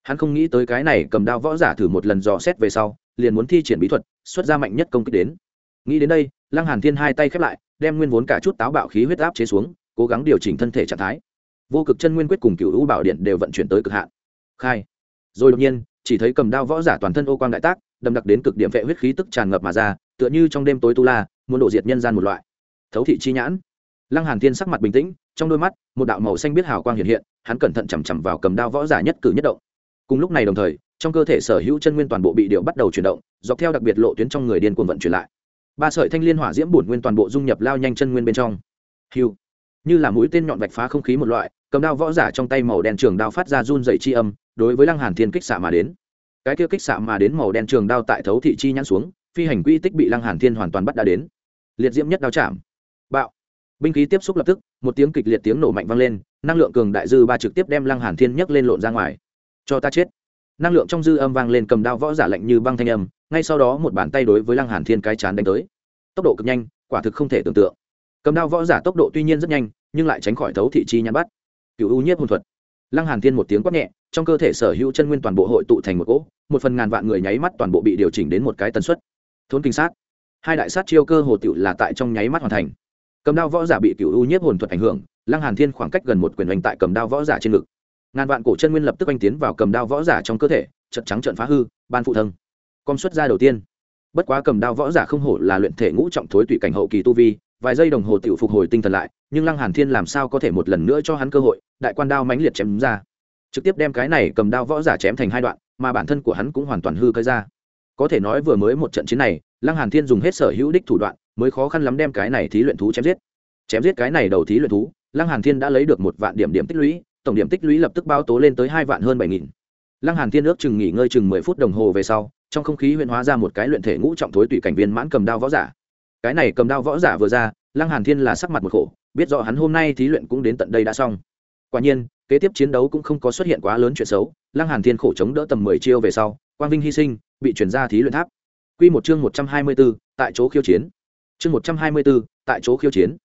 Hắn không nghĩ tới cái này cầm đao võ giả thử một lần dò xét về sau, liền muốn thi triển bí thuật, xuất ra mạnh nhất công kích đến. Nghĩ đến đây, lăng hàn thiên hai tay khép lại, đem nguyên vốn cả chút táo bạo khí huyết áp chế xuống, cố gắng điều chỉnh thân thể trạng thái. Vô cực chân nguyên quyết cùng cựu u bảo điện đều vận chuyển tới cực hạn. Khai. Rồi đột nhiên, chỉ thấy cầm đao võ giả toàn thân ô quang đại tác, đâm đặc đến cực điểm vệ huyết khí tức tràn ngập mà ra, tựa như trong đêm tối tu la, muốn đổ diệt nhân gian một loại thấu thị chi nhãn. Lăng hàn thiên sắc mặt bình tĩnh, trong đôi mắt, một đạo màu xanh biết hào quang hiện hiện, hắn cẩn thận chậm chậm vào cầm đao võ giả nhất cử nhất động. Cùng lúc này đồng thời, trong cơ thể sở hữu chân nguyên toàn bộ bị điều bắt đầu chuyển động, dọc theo đặc biệt lộ tuyến trong người điên cuồng vận chuyển lại. Ba sợi thanh liên hỏa diễm bổn nguyên toàn bộ dung nhập lao nhanh chân nguyên bên trong. Hiu như là mũi tên nhọn vạch phá không khí một loại, cầm đao võ giả trong tay màu đen trường đao phát ra run dày chi âm, đối với lăng hàn thiên kích xạ mà đến. Cái kia kích xạ mà đến màu đen trường đao tại thấu thị chi nhãn xuống, phi hành quy tích bị lăng hàn thiên hoàn toàn bắt đã đến. Liệt diễm nhất đao chạm binh khí tiếp xúc lập tức, một tiếng kịch liệt tiếng nổ mạnh vang lên, năng lượng cường đại dư ba trực tiếp đem lăng hàn thiên nhấc lên lộn ra ngoài. Cho ta chết. Năng lượng trong dư âm vang lên cầm đao võ giả lạnh như băng thanh âm, ngay sau đó một bàn tay đối với lăng hàn thiên cái chán đánh tới. Tốc độ cực nhanh, quả thực không thể tưởng tượng. Cầm đao võ giả tốc độ tuy nhiên rất nhanh, nhưng lại tránh khỏi thấu thị chi nhắn bắt. Cựu u nhiếp hồn thuật. Lăng hàn thiên một tiếng quát nhẹ, trong cơ thể sở hữu chân nguyên toàn bộ hội tụ thành một cỗ, một phần ngàn vạn người nháy mắt toàn bộ bị điều chỉnh đến một cái tần suất. Thốn kinh sát. Hai đại sát chiêu cơ hồ tựu là tại trong nháy mắt hoàn thành cầm đao võ giả bị cựu u nhiếp hồn thuật ảnh hưởng, lăng hàn thiên khoảng cách gần một quyền đánh tại cầm đao võ giả trên ngực. Ngàn vạn cổ chân nguyên lập tức anh tiến vào cầm đao võ giả trong cơ thể, trận trắng trận phá hư, ban phụ thân. Công suất ra đầu tiên. Bất quá cầm đao võ giả không hổ là luyện thể ngũ trọng thối tùy cảnh hậu kỳ tu vi, vài giây đồng hồ tiểu phục hồi tinh thần lại, nhưng lăng hàn thiên làm sao có thể một lần nữa cho hắn cơ hội, đại quan đao mãnh liệt chém ra. Trực tiếp đem cái này cầm đao võ giả chém thành hai đoạn, mà bản thân của hắn cũng hoàn toàn hư cơi ra có thể nói vừa mới một trận chiến này, lăng hàn thiên dùng hết sở hữu đích thủ đoạn, mới khó khăn lắm đem cái này thí luyện thú chém giết. Chém giết cái này đầu thí luyện thú, lăng hàn thiên đã lấy được một vạn điểm điểm tích lũy, tổng điểm tích lũy lập tức bao tố lên tới hai vạn hơn bảy nghìn. Lăng hàn thiên ước chừng nghỉ ngơi chừng mười phút đồng hồ về sau, trong không khí huyễn hóa ra một cái luyện thể ngũ trọng thối tùy cảnh viên mãn cầm đao võ giả. Cái này cầm đao võ giả vừa ra, lăng hàn thiên là sắc mặt một khổ, biết rõ hắn hôm nay thí luyện cũng đến tận đây đã xong. Quả nhiên, kế tiếp chiến đấu cũng không có xuất hiện quá lớn chuyện xấu, lăng hàn thiên khổ chống đỡ tầm mười chiêu về sau, quang vinh hy sinh bị chuyển ra thí luyện tháp. Quy một chương một trăm hai mươi 124, tại chỗ khiêu chiến. Chương một trăm hai mươi 124, tại chỗ khiêu chiến.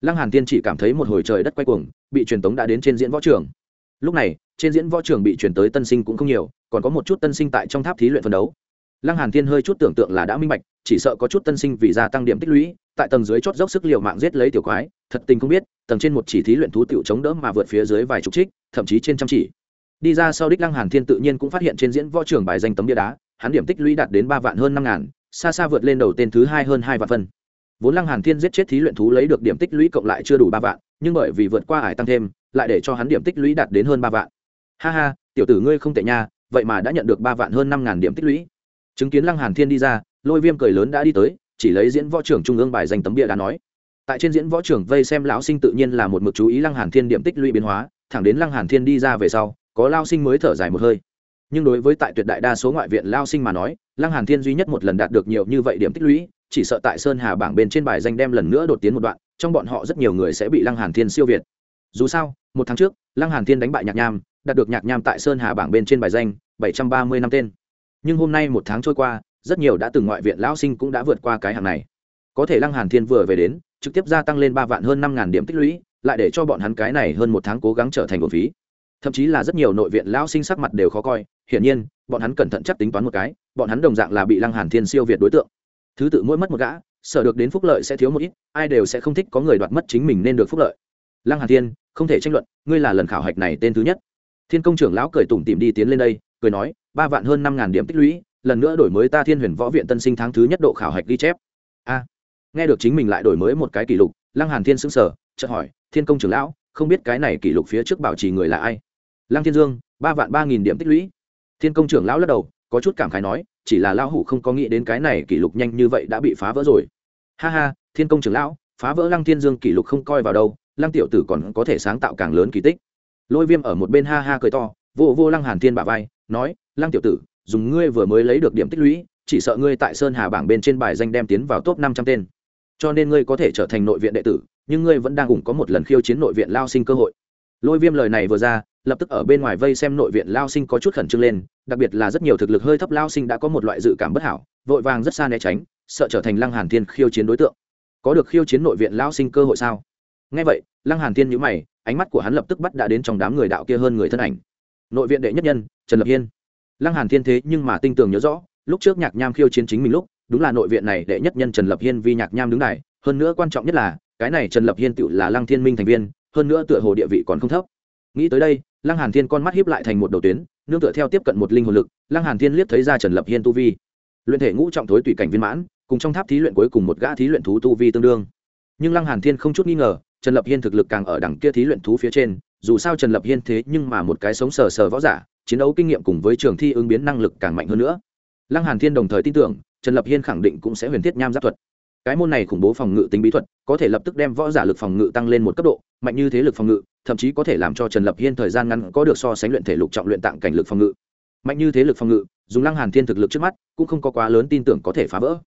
Lăng hàn thiên chỉ cảm thấy một hồi trời đất quay cuồng bị truyền tống đã đến trên diễn võ trường. Lúc này trên diễn võ trường bị truyền tới tân sinh cũng không nhiều còn có một chút tân sinh tại trong tháp thí luyện phân đấu. Lăng hàn thiên hơi chút tưởng tượng là đã minh bạch chỉ sợ có chút tân sinh vì gia tăng điểm tích lũy tại tầng dưới chót dốc sức liều mạng giết lấy tiểu quái thật tình không biết tầng trên một chỉ thí luyện thú tiểu chống đỡ mà vượt phía dưới vài chục trích thậm chí trên trăm chỉ. Đi ra sau đích lăng hàn thiên tự nhiên cũng phát hiện trên diễn võ trường bài danh tấm bia đá hắn điểm tích lũy đạt đến ba vạn hơn năm ngàn, xa xa vượt lên đầu tên thứ hai hơn hai vạn phân. Vốn lăng hàn thiên giết chết thí luyện thú lấy được điểm tích lũy cộng lại chưa đủ ba vạn, nhưng bởi vì vượt qua ải tăng thêm, lại để cho hắn điểm tích lũy đạt đến hơn ba vạn. Ha ha, tiểu tử ngươi không tệ nha, vậy mà đã nhận được ba vạn hơn năm ngàn điểm tích lũy. Chứng kiến lăng hàn thiên đi ra, lôi viêm cười lớn đã đi tới, chỉ lấy diễn võ trưởng trung ương bài danh tấm bia đã nói. Tại trên diễn võ trưởng vây xem lão sinh tự nhiên là một mực chú ý lăng hàn thiên điểm tích lũy biến hóa, thẳng đến lăng hàn thiên đi ra về sau, có lao sinh mới thở dài một hơi nhưng đối với tại tuyệt đại đa số ngoại viện lao sinh mà nói, lăng hàn thiên duy nhất một lần đạt được nhiều như vậy điểm tích lũy, chỉ sợ tại sơn hà bảng bên trên bài danh đem lần nữa đột tiến một đoạn, trong bọn họ rất nhiều người sẽ bị lăng hàn thiên siêu việt. Dù sao, một tháng trước, lăng hàn thiên đánh bại nhạc nham, đạt được nhạc nham tại sơn hà bảng bên trên bài danh, bảy trăm ba mươi năm tên. Nhưng hôm nay một tháng trôi qua, rất nhiều đã từng ngoại viện lão sinh cũng đã vượt qua cái hàng này. Có thể lăng hàn thiên vừa về đến, trực tiếp gia tăng lên ba vạn hơn năm ngàn điểm tích lũy, lại để cho bọn hắn cái này hơn một tháng cố gắng trở thành một phí thậm chí là rất nhiều nội viện lão sinh sắc mặt đều khó coi. Hiển nhiên, bọn hắn cẩn thận chắc tính toán một cái, bọn hắn đồng dạng là bị lăng hàn thiên siêu việt đối tượng. Thứ tự mỗi mất một gã, sở được đến phúc lợi sẽ thiếu một ít, ai đều sẽ không thích có người đoạt mất chính mình nên được phúc lợi. Lăng hàn thiên, không thể tranh luận, ngươi là lần khảo hạch này tên thứ nhất. Thiên công trưởng lão cười tủm tỉm đi tiến lên đây, cười nói, ba vạn hơn năm ngàn điểm tích lũy, lần nữa đổi mới ta thiên huyền võ viện tân sinh tháng thứ nhất độ khảo hạch ghi chép. A, nghe được chính mình lại đổi mới một cái kỷ lục, lăng hàn thiên sững sờ, chợt hỏi, thiên công trưởng lão, không biết cái này kỷ lục phía trước bảo trì người là ai? Lăng thiên dương, ba vạn ba nghìn điểm tích lũy. Thiên công trưởng lão lắc đầu, có chút cảm khái nói, chỉ là lão hủ không có nghĩ đến cái này kỷ lục nhanh như vậy đã bị phá vỡ rồi. Ha ha, thiên công trưởng lão, phá vỡ lăng thiên dương kỷ lục không coi vào đâu, lăng tiểu tử còn có thể sáng tạo càng lớn kỳ tích. Lôi viêm ở một bên ha ha cười to, vô vô lăng hàn thiên bả vai, nói, lăng tiểu tử, dùng ngươi vừa mới lấy được điểm tích lũy, chỉ sợ ngươi tại sơn hà bảng bên trên bài danh đem tiến vào top năm trăm tên. Cho nên ngươi có thể trở thành nội viện đệ tử, nhưng ngươi vẫn đang ủng có một lần khiêu chiến nội viện lao sinh cơ hội lôi viêm lời này vừa ra, lập tức ở bên ngoài vây xem nội viện lao sinh có chút khẩn trương lên, đặc biệt là rất nhiều thực lực hơi thấp lao sinh đã có một loại dự cảm bất hảo, vội vàng rất xa né tránh, sợ trở thành lăng hàn thiên khiêu chiến đối tượng. Có được khiêu chiến nội viện lao sinh cơ hội sao? Nghe vậy, lăng hàn thiên nhíu mày, ánh mắt của hắn lập tức bắt đã đến trong đám người đạo kia hơn người thân ảnh. Nội viện đệ nhất nhân, trần lập hiên. Lăng hàn thiên thế nhưng mà tinh tường nhớ rõ, lúc trước nhạc nham khiêu chiến chính mình lúc, đúng là nội viện này đệ nhất nhân trần lập hiên vì nhạc nham đứng này hơn nữa quan trọng nhất là, cái này trần lập hiên tự là lăng thiên minh thành viên hơn nữa tựa hồ địa vị còn không thấp. Nghĩ tới đây, lăng hàn thiên con mắt hiếp lại thành một đầu tuyến, nương tựa theo tiếp cận một linh hồn lực, lăng hàn thiên liếc thấy ra trần lập hiên tu vi. Luyện thể ngũ trọng thối tùy cảnh viên mãn, cùng trong tháp thí luyện cuối cùng một gã thí luyện thú tu vi tương đương. Nhưng lăng hàn thiên không chút nghi ngờ, trần lập hiên thực lực càng ở đẳng kia thí luyện thú phía trên, dù sao trần lập hiên thế nhưng mà một cái sống sờ sờ võ giả, chiến đấu kinh nghiệm cùng với trường thi ứng biến năng lực càng mạnh hơn nữa. Lăng hàn thiên đồng thời tin tưởng, trần lập hiên khẳng định cũng sẽ huyền thiết nham giáp thuật cái môn này khủng bố phòng ngự tính bí thuật, có thể lập tức đem võ giả lực phòng ngự tăng lên một cấp độ, mạnh như thế lực phòng ngự, thậm chí có thể làm cho trần lập hiên thời gian ngắn có được so sánh luyện thể lục trọng luyện tạng cảnh lực phòng ngự. Mạnh như thế lực phòng ngự, dùng lăng hàn thiên thực lực trước mắt, cũng không có quá lớn tin tưởng có thể phá vỡ.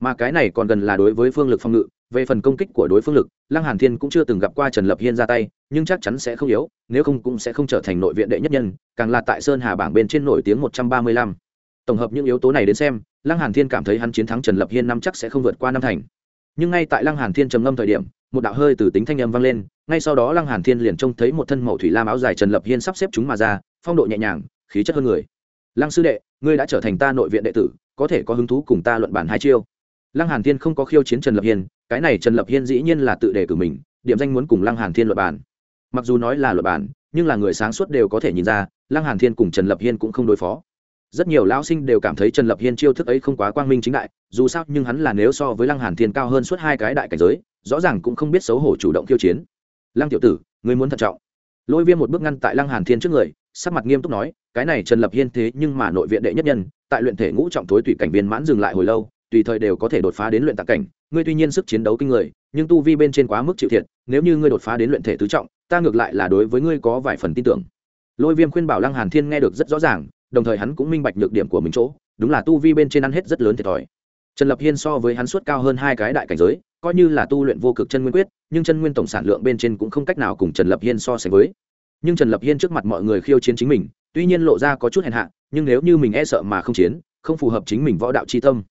Mà cái này còn gần là đối với phương lực phòng ngự, về phần công kích của đối phương lực, lăng hàn thiên cũng chưa từng gặp qua trần lập hiên ra tay, nhưng chắc chắn sẽ không yếu, nếu không cũng sẽ không trở thành nội viện đệ nhất nhân, càng là tại sơn hà bảng bên trên nổi tiếng một trăm ba mươi lăm. Tổng hợp những yếu tố này đến xem lăng hàn thiên cảm thấy hắn chiến thắng trần lập hiên năm chắc sẽ không vượt qua năm thành. Nhưng ngay tại lăng hàn thiên trầm ngâm thời điểm, một đạo hơi từ tính thanh âm vang lên, ngay sau đó lăng hàn thiên liền trông thấy một thân màu thủy lam áo dài trần lập hiên sắp xếp chúng mà ra, phong độ nhẹ nhàng, khí chất hơn người. Lăng sư đệ, ngươi đã trở thành ta nội viện đệ tử, có thể có hứng thú cùng ta luận bản hai chiêu? Lăng hàn thiên không có khiêu chiến trần lập hiên, cái này trần lập hiên dĩ nhiên là tự đề cử mình, điểm danh muốn cùng lăng hàn thiên luận bản mặc dù nói là luận bản nhưng là người sáng suốt đều có thể nhìn ra, lăng hàn thiên cùng trần lập hiên cũng không đối phó rất nhiều lão sinh đều cảm thấy trần lập hiên chiêu thức ấy không quá quang minh chính đại, dù sao nhưng hắn là nếu so với lăng hàn thiên cao hơn suốt hai cái đại cảnh giới, rõ ràng cũng không biết xấu hổ chủ động khiêu chiến. Lăng tiểu tử, ngươi muốn thận trọng. Lôi viêm một bước ngăn tại lăng hàn thiên trước người, sắc mặt nghiêm túc nói, cái này trần lập hiên thế nhưng mà nội viện đệ nhất nhân, tại luyện thể ngũ trọng tối tùy cảnh viên mãn dừng lại hồi lâu, tùy thời đều có thể đột phá đến luyện tạc cảnh. Ngươi tuy nhiên sức chiến đấu kinh người, nhưng tu vi bên trên quá mức chịu thiệt, nếu như ngươi đột phá đến luyện thể tứ trọng, ta ngược lại là đối với ngươi có vài phần tin tưởng. Lôi viêm khuyên bảo lăng hàn thiên nghe được rất rõ ràng đồng thời hắn cũng minh bạch nhược điểm của mình chỗ, đúng là tu vi bên trên ăn hết rất lớn thiệt thòi. Trần lập hiên so với hắn suốt cao hơn hai cái đại cảnh giới, coi như là tu luyện vô cực chân nguyên quyết, nhưng chân nguyên tổng sản lượng bên trên cũng không cách nào cùng trần lập hiên so sánh với. Nhưng trần lập hiên trước mặt mọi người khiêu chiến chính mình, tuy nhiên lộ ra có chút hèn hạ, nhưng nếu như mình e sợ mà không chiến, không phù hợp chính mình võ đạo c tâm.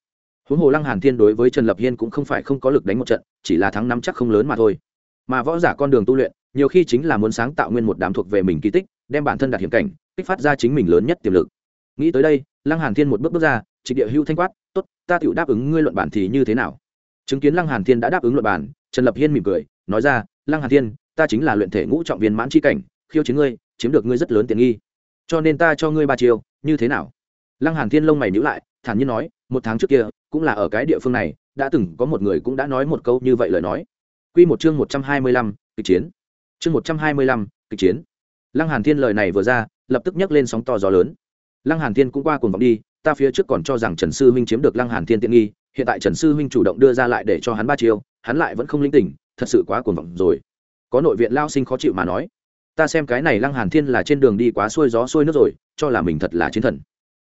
Huống hồ lăng hàn thiên đối với trần lập hiên cũng không phải không có lực đánh một trận, chỉ là thắng năm chắc không lớn mà thôi. Mà võ giả con đường tu luyện, nhiều khi chính là muốn sáng tạo nguyên một đám thuộc về mình kỳ tích đem bản thân đạt hiểm cảnh kích phát ra chính mình lớn nhất tiềm lực. Nghĩ tới đây lăng hàn thiên một bước bước ra trịnh địa hưu thanh quát tốt ta tự đáp ứng ngươi luận bản thì như thế nào? Chứng kiến lăng hàn thiên đã đáp ứng luận bản trần lập hiên mỉm cười nói ra lăng hàn thiên ta chính là luyện thể ngũ trọng viên mãn chi cảnh khiêu chiến ngươi chiếm được ngươi rất lớn tiện nghi. Cho nên ta cho ngươi ba chiêu như thế nào? Lăng hàn thiên lông mày nhíu lại thản nhiên nói một tháng trước kia cũng là ở cái địa phương này đã từng có một người cũng đã nói một câu như vậy lời nói. Quy một chương một trăm hai mươi lăm, kịch chiến. Chương một trăm hai mươi lăm, kịch chiến lăng hàn thiên lời này vừa ra, lập tức nhấc lên sóng to gió lớn. Lăng hàn thiên cũng qua cuồng vọng đi, ta phía trước còn cho rằng trần sư huynh chiếm được lăng hàn thiên tiện nghi, hiện tại trần sư huynh chủ động đưa ra lại để cho hắn ba chiêu, hắn lại vẫn không linh tỉnh, thật sự quá cuồng vọng rồi. Có nội viện lao sinh khó chịu mà nói, ta xem cái này lăng hàn thiên là trên đường đi quá xuôi gió xuôi nước rồi, cho là mình thật là chiến thần.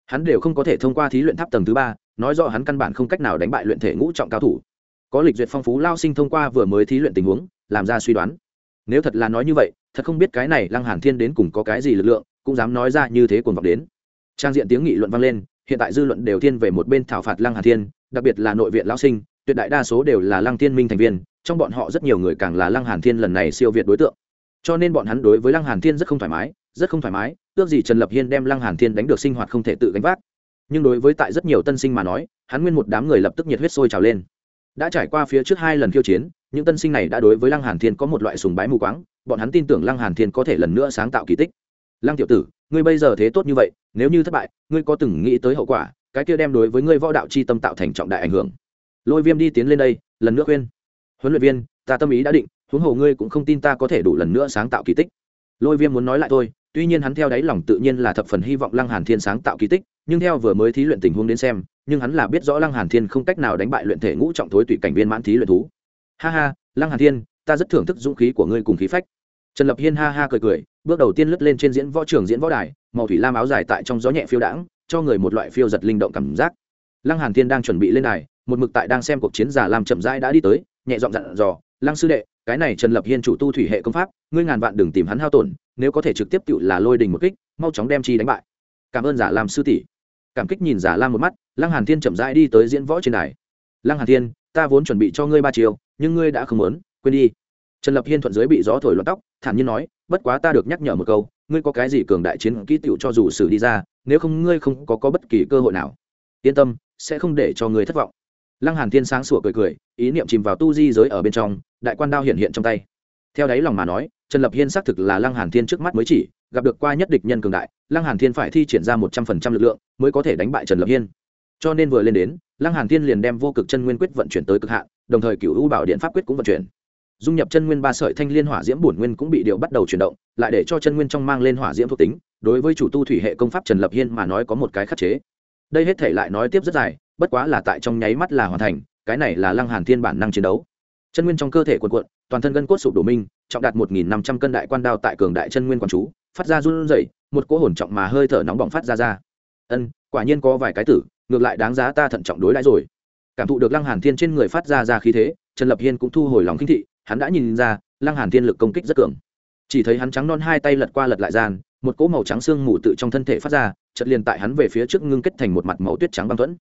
Hắn đều không có thể thông qua thí luyện tháp tầng thứ ba, nói rõ hắn căn bản không cách nào đánh bại luyện thể ngũ trọng cao thủ. Có lịch duyệt phong phú lao sinh thông qua vừa mới thí luyện tình huống, làm ra suy đoán nếu thật là nói như vậy, thật không biết cái này lăng hàn thiên đến cùng có cái gì lực lượng, cũng dám nói ra như thế cuồng vọng đến. Trang diện tiếng nghị luận vang lên, hiện tại dư luận đều thiên về một bên thảo phạt lăng hàn thiên, đặc biệt là nội viện lão sinh, tuyệt đại đa số đều là lăng thiên minh thành viên, trong bọn họ rất nhiều người càng là lăng hàn thiên lần này siêu việt đối tượng. Cho nên bọn hắn đối với lăng hàn thiên rất không thoải mái, rất không thoải mái, ước gì trần lập hiên đem lăng hàn thiên đánh được sinh hoạt không thể tự gánh vác. Nhưng đối với tại rất nhiều tân sinh mà nói, hắn nguyên một đám người lập tức nhiệt huyết sôi trào lên. Đã trải qua phía trước hai lần khiêu chiến những tân sinh này đã đối với lăng hàn thiên có một loại sùng bái mù quáng, bọn hắn tin tưởng lăng hàn thiên có thể lần nữa sáng tạo kỳ tích. Lăng tiểu tử, ngươi bây giờ thế tốt như vậy, nếu như thất bại, ngươi có từng nghĩ tới hậu quả, cái kia đem đối với ngươi võ đạo chi tâm tạo thành trọng đại ảnh hưởng. Lôi viêm đi tiến lên đây, lần nữa khuyên. Huấn luyện viên, ta tâm ý đã định, huống hồ ngươi cũng không tin ta có thể đủ lần nữa sáng tạo kỳ tích. Lôi viêm muốn nói lại thôi, tuy nhiên hắn theo đáy lòng tự nhiên là thập phần hy vọng lăng hàn thiên sáng tạo kỳ tích, nhưng theo vừa mới thí luyện tình huống đến xem, nhưng hắn là biết rõ lăng hàn thiên không cách nào đánh bại luyện thể ngũ trọng thối tùy cảnh viên mãn thí luyện thú ha ha, lăng hàn thiên, ta rất thưởng thức dũng khí của ngươi cùng khí phách. Trần lập hiên ha ha cười cười, bước đầu tiên lướt lên trên diễn võ trường diễn võ đài, màu thủy lam áo dài tại trong gió nhẹ phiêu đãng, cho người một loại phiêu giật linh động cảm giác. Lăng hàn thiên đang chuẩn bị lên đài, một mực tại đang xem cuộc chiến giả làm chậm rãi đã đi tới, nhẹ giọng dặn dò, lăng sư đệ, cái này trần lập hiên chủ tu thủy hệ công pháp, ngươi ngàn vạn đừng tìm hắn hao tổn, nếu có thể trực tiếp tự là lôi đình một kích, mau chóng đem chi đánh bại. Cảm ơn giả lam sư tỷ. Cảm kích nhìn giả lam một mắt, lăng hàn thiên chậm rãi đi tới diễn võ trên đài. Lăng hàn thiên, ta vốn chuẩn bị cho ngươi ba chiều nhưng ngươi đã không muốn quên đi. Trần lập hiên thuận dưới bị gió thổi loạn tóc thản nhiên nói bất quá ta được nhắc nhở một câu ngươi có cái gì cường đại chiến kỹ tiểu cho dù xử đi ra nếu không ngươi không có, có bất kỳ cơ hội nào. Yên tâm sẽ không để cho ngươi thất vọng. Lăng hàn thiên sáng sủa cười cười ý niệm chìm vào tu di giới ở bên trong đại quan đao hiện hiện trong tay. Theo đáy lòng mà nói trần lập hiên xác thực là lăng hàn thiên trước mắt mới chỉ gặp được qua nhất địch nhân cường đại lăng hàn thiên phải thi triển ra một trăm phần trăm lực lượng mới có thể đánh bại trần lập hiên cho nên vừa lên đến, lăng hàn thiên liền đem vô cực chân nguyên quyết vận chuyển tới cực hạn, đồng thời cửu u bảo điện pháp quyết cũng vận chuyển. Dung nhập chân nguyên ba sợi thanh liên hỏa diễm bổn nguyên cũng bị điều bắt đầu chuyển động, lại để cho chân nguyên trong mang lên hỏa diễm thuộc tính, đối với chủ tu thủy hệ công pháp trần lập hiên mà nói có một cái khắc chế. Đây hết thể lại nói tiếp rất dài, bất quá là tại trong nháy mắt là hoàn thành, cái này là lăng hàn thiên bản năng chiến đấu. Chân nguyên trong cơ thể cuộn cuộn, toàn thân gân cốt sụp đổ minh, trọng đạt một nghìn năm trăm cân đại quan đao tại cường đại chân nguyên quán chú, phát ra run rẩy, một cỗ hồn trọng mà hơi thở nóng bỏng phát ra ra. Ân, quả nhiên có vài cái tử ngược lại đáng giá ta thận trọng đối đãi rồi. Cảm thụ được lăng hàn thiên trên người phát ra ra khí thế, trần lập hiên cũng thu hồi lòng kinh thị, hắn đã nhìn ra, lăng hàn thiên lực công kích rất cường. Chỉ thấy hắn trắng non hai tay lật qua lật lại gian, một cỗ màu trắng xương mù tự trong thân thể phát ra, chợt liền tại hắn về phía trước ngưng kết thành một mặt màu tuyết trắng băng thuẫn.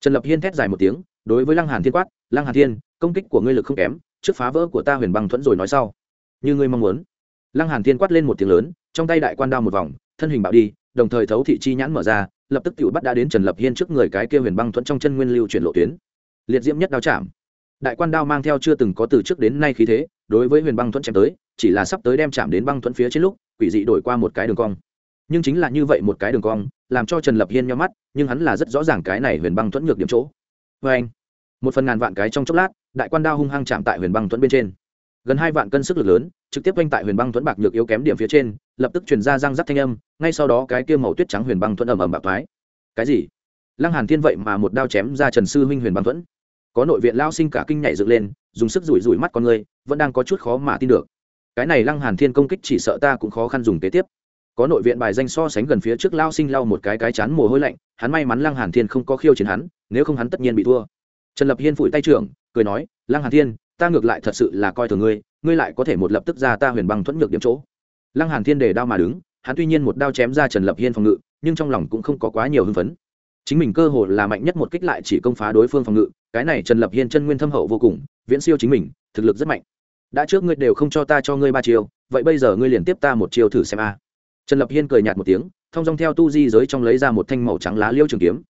Trần lập hiên thét dài một tiếng, đối với lăng hàn thiên quát, lăng hàn thiên, công kích của ngươi lực không kém, trước phá vỡ của ta huyền băng thuẫn rồi nói sau. Như ngươi mong muốn. Lăng hàn thiên quát lên một tiếng lớn, trong tay đại quan đao một vòng, thân hình bạo đi, đồng thời thấu thị chi nhãn mở ra lập tức tiểu bắt đã đến trần lập hiên trước người cái kia huyền băng thuẫn trong chân nguyên lưu chuyển lộ tuyến. Liệt diễm nhất đao chạm. Đại quan đao mang theo chưa từng có từ trước đến nay khí thế, đối với huyền băng thuẫn chém tới, chỉ là sắp tới đem chạm đến băng thuẫn phía trên lúc, quỷ dị đổi qua một cái đường cong. Nhưng chính là như vậy một cái đường cong, làm cho trần lập hiên nhau mắt, nhưng hắn là rất rõ ràng cái này huyền băng thuẫn ngược điểm chỗ. Vê anh một phần ngàn vạn cái trong chốc lát, đại quan đao hung hăng chạm tại huyền băng thuẫn bên trên gần hai vạn cân sức lực lớn, trực tiếp quanh tại huyền băng thuẫn bạc nhược yếu kém điểm phía trên, lập tức chuyển ra răng rắc thanh âm, ngay sau đó cái kia màu tuyết trắng huyền băng thuẫn ầm ầm bạc thoái. Cái gì? Lăng hàn thiên vậy mà một đao chém ra trần sư huynh huyền băng thuẫn. Có nội viện lao sinh cả kinh nhảy dựng lên, dùng sức rủi rủi mắt con người, vẫn đang có chút khó mà tin được. Cái này lăng hàn thiên công kích chỉ sợ ta cũng khó khăn dùng kế tiếp. Có nội viện bài danh so sánh gần phía trước lao sinh lao một cái cái chán mồ hôi lạnh, hắn may mắn lăng hàn thiên không có khiêu chiến hắn, nếu không hắn tất nhiên bị thua. Trần lập hiên phủi tay trưởng, cười nói, lăng hàn thiên ta ngược lại thật sự là coi thường ngươi ngươi lại có thể một lập tức ra ta huyền băng thuẫn ngược điểm chỗ. Lăng hàn thiên đề đao mà đứng, hắn tuy nhiên một đao chém ra trần lập hiên phòng ngự, nhưng trong lòng cũng không có quá nhiều hưng phấn. Chính mình cơ hồ là mạnh nhất một kích lại chỉ công phá đối phương phòng ngự, cái này trần lập hiên chân nguyên thâm hậu vô cùng, viễn siêu chính mình, thực lực rất mạnh. Đã trước ngươi đều không cho ta cho ngươi ba chiêu, vậy bây giờ ngươi liền tiếp ta một chiêu thử xem a. Trần lập hiên cười nhạt một tiếng thong dong theo tu di giới trong lấy ra một thanh màu trắng lá liêu trường kiếm.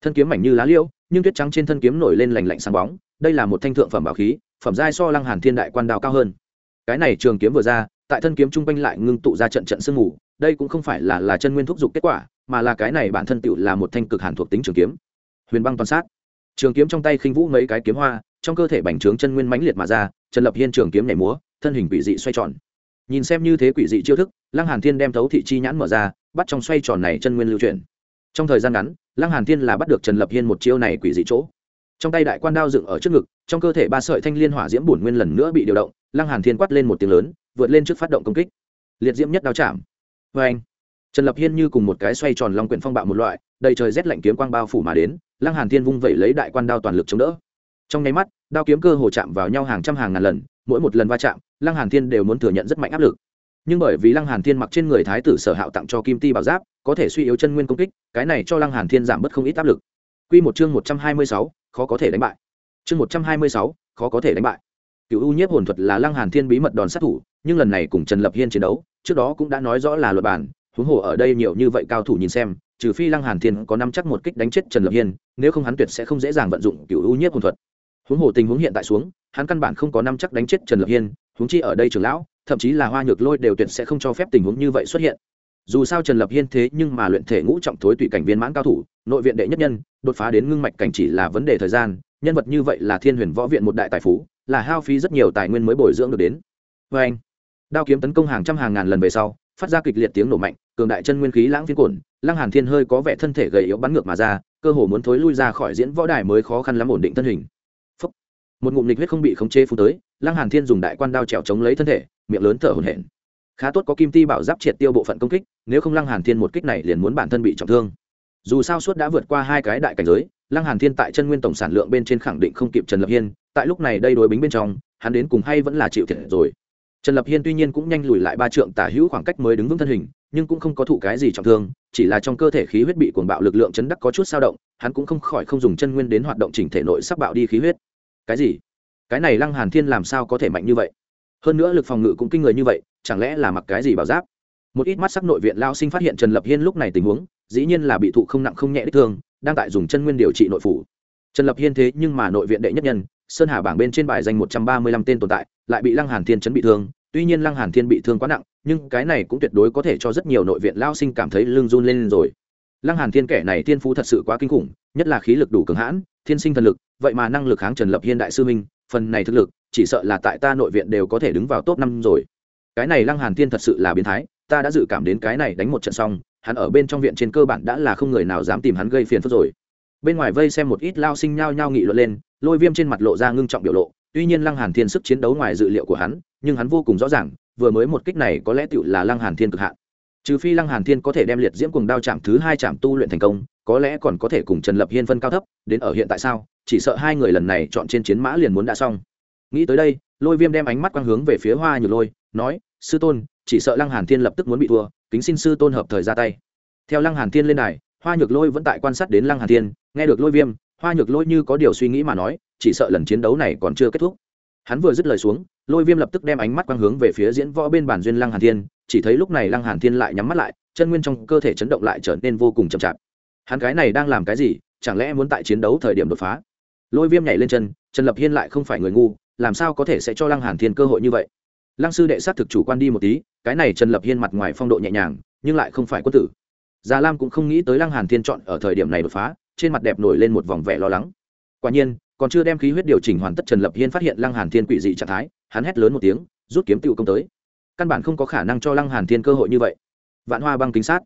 Thân kiếm mảnh như lá liêu, nhưng tuyết trắng trên thân kiếm nổi lên lành lạnh sáng bóng, đây là một thanh thượng phẩm bảo khí phẩm giai so lăng hàn thiên đại quan đao cao hơn. Cái này trường kiếm vừa ra, tại thân kiếm trung quanh lại ngưng tụ ra trận trận sương mù, đây cũng không phải là là chân nguyên thúc dục kết quả, mà là cái này bản thân tựu là một thanh cực hàn thuộc tính trường kiếm. Huyền băng toàn sát. Trường kiếm trong tay khinh vũ mấy cái kiếm hoa, trong cơ thể bành trướng chân nguyên mãnh liệt mà ra, trần lập hiên trường kiếm nhảy múa, thân hình quỷ dị xoay tròn. Nhìn xem như thế quỷ dị chiêu thức, lăng hàn thiên đem thấu thị chi nhãn mở ra, bắt trong xoay tròn này chân nguyên lưu chuyển. Trong thời gian ngắn, lăng hàn thiên là bắt được trần lập hiên một chiêu này quỷ dị chỗ trong tay đại quan đao dựng ở trước ngực trong cơ thể ba sợi thanh liên hỏa diễm bổn nguyên lần nữa bị điều động lăng hàn thiên quát lên một tiếng lớn vượt lên trước phát động công kích. Liệt diễm nhất đao chạm. Với anh trần lập hiên như cùng một cái xoay tròn long quyển phong bạo một loại đầy trời rét lạnh kiếm quang bao phủ mà đến lăng hàn thiên vung vẩy lấy đại quan đao toàn lực chống đỡ. Trong nháy mắt đao kiếm cơ hồ chạm vào nhau hàng trăm hàng ngàn lần mỗi một lần va chạm lăng hàn thiên đều muốn thừa nhận rất mạnh áp lực. Nhưng bởi vì lăng hàn thiên mặc trên người thái tử sở hạo tặng cho kim ti bảo giáp có thể suy yếu chân nguyên công kích cái này cho lăng hàn thiên giảm bớt không ít áp lực. Quy một chương 126, khó có thể đánh bại. Chương một trăm hai mươi sáu, khó có thể đánh bại. Cựu u nhiếp hồn thuật là lăng hàn thiên bí mật đòn sát thủ nhưng lần này cùng trần lập hiên chiến đấu trước đó cũng đã nói rõ là luật bản huống hồ ở đây nhiều như vậy cao thủ nhìn xem trừ phi lăng hàn thiên có năm chắc một kích đánh chết trần lập hiên nếu không hắn tuyệt sẽ không dễ dàng vận dụng cựu u nhiếp hồn thuật. Huống hồ tình huống hiện tại xuống hắn căn bản không có năm chắc đánh chết trần lập hiên huống chi ở đây trường lão thậm chí là hoa nhược lôi đều tuyệt sẽ không cho phép tình huống như vậy xuất hiện dù sao trần lập hiên thế nhưng mà luyện thể ngũ trọng thối tùy cảnh viên mãn cao thủ, nội viện đệ nhất nhân, đột phá đến ngưng mạch cảnh chỉ là vấn đề thời gian, nhân vật như vậy là thiên huyền võ viện một đại tài phú, là hao phí rất nhiều tài nguyên mới bồi dưỡng được đến. Vê anh, đao kiếm tấn công hàng trăm hàng ngàn lần về sau, phát ra kịch liệt tiếng nổ mạnh, cường đại chân nguyên khí lãng phiên cổn lăng hàn thiên hơi có vẻ thân thể gầy yếu bắn ngược mà ra, cơ hồ muốn thối lui ra khỏi diễn võ đài mới khó khăn lắm ổn định thân hình. Phúc. một ngụm lịch huyết không bị khống chế phun tới, lăng hàn thiên dùng đại quan đao trèo chống lấy thân thể, miệng lớn thở hổn hển khá tốt có kim ti bảo giáp triệt tiêu bộ phận công kích, nếu không lăng hàn thiên một kích này liền muốn bản thân bị trọng thương. Dù sao suốt đã vượt qua hai cái đại cảnh giới, lăng hàn thiên tại chân nguyên tổng sản lượng bên trên khẳng định không kịp trần lập hiên, tại lúc này đây đối bính bên trong, hắn đến cùng hay vẫn là chịu thiệt rồi. Trần lập hiên tuy nhiên cũng nhanh lùi lại ba trượng tả hữu khoảng cách mới đứng vững thân hình, nhưng cũng không có thụ cái gì trọng thương, chỉ là trong cơ thể khí huyết bị cuồng bạo lực lượng chấn đắc có chút sao động, hắn cũng không khỏi không dùng chân nguyên đến hoạt động chỉnh thể nội sắc bạo đi khí huyết. Cái gì? Cái này lăng hàn thiên làm sao có thể mạnh như vậy? Hơn nữa lực phòng ngự cũng kinh người như vậy chẳng lẽ là mặc cái gì bảo giáp? Một ít mắt sắc nội viện lao sinh phát hiện trần lập hiên lúc này tình huống, dĩ nhiên là bị thụ không nặng không nhẹ đích thương, đang tại dùng chân nguyên điều trị nội phủ. Trần lập hiên thế nhưng mà nội viện đệ nhất nhân, sơn hà bảng bên trên bài danh một trăm ba mươi lăm tên tồn tại, lại bị lăng hàn thiên chấn bị thương. Tuy nhiên lăng hàn thiên bị thương quá nặng, nhưng cái này cũng tuyệt đối có thể cho rất nhiều nội viện lao sinh cảm thấy lưng run lên rồi. Lăng hàn thiên kẻ này thiên phú thật sự quá kinh khủng, nhất là khí lực đủ cường hãn, thiên sinh thần lực, vậy mà năng lực kháng trần lập hiên đại sư minh phần này thực lực, chỉ sợ là tại ta nội viện đều có thể đứng vào top năm rồi cái này lăng hàn thiên thật sự là biến thái, ta đã dự cảm đến cái này đánh một trận xong, hắn ở bên trong viện trên cơ bản đã là không người nào dám tìm hắn gây phiền phức rồi. Bên ngoài vây xem một ít lao sinh nhao nhao nghị luận lên, lôi viêm trên mặt lộ ra ngưng trọng biểu lộ, tuy nhiên lăng hàn thiên sức chiến đấu ngoài dự liệu của hắn, nhưng hắn vô cùng rõ ràng, vừa mới một kích này có lẽ tựu là lăng hàn thiên cực hạn. Trừ phi lăng hàn thiên có thể đem liệt diễm cùng đao chạm thứ hai chạm tu luyện thành công, có lẽ còn có thể cùng trần lập hiên phân cao thấp, đến ở hiện tại sao, chỉ sợ hai người lần này chọn trên chiến mã liền muốn đã xong. Nghĩ tới đây, lôi viêm đem ánh mắt quang hướng về phía hoa nhược lôi nói, sư tôn, chỉ sợ lăng hàn thiên lập tức muốn bị thua, kính xin sư tôn hợp thời ra tay. Theo lăng hàn thiên lên đài, hoa nhược lôi vẫn tại quan sát đến lăng hàn thiên, nghe được lôi viêm, hoa nhược lôi như có điều suy nghĩ mà nói, chỉ sợ lần chiến đấu này còn chưa kết thúc. Hắn vừa dứt lời xuống, lôi viêm lập tức đem ánh mắt quang hướng về phía diễn võ bên bản duyên lăng hàn thiên, chỉ thấy lúc này lăng hàn thiên lại nhắm mắt lại, chân nguyên trong cơ thể chấn động lại trở nên vô cùng chậm chạp. Hắn cái này đang làm cái gì, chẳng lẽ muốn tại chiến đấu thời điểm đột phá? Lôi viêm nhảy lên chân, trần lập hiên lại không phải người ngu, làm sao có thể sẽ cho lăng hàn thiên cơ hội như vậy? Lăng sư đệ sát thực chủ quan đi một tí, cái này trần lập hiên mặt ngoài phong độ nhẹ nhàng, nhưng lại không phải quân tử. Già lam cũng không nghĩ tới lăng hàn thiên chọn ở thời điểm này đột phá, trên mặt đẹp nổi lên một vòng vẻ lo lắng. Quả nhiên, còn chưa đem khí huyết điều chỉnh hoàn tất, trần lập hiên phát hiện lăng hàn thiên quỷ dị trạng thái, hắn hét lớn một tiếng, rút kiếm tiêu công tới. Căn bản không có khả năng cho lăng hàn thiên cơ hội như vậy. Vạn hoa băng kính sát.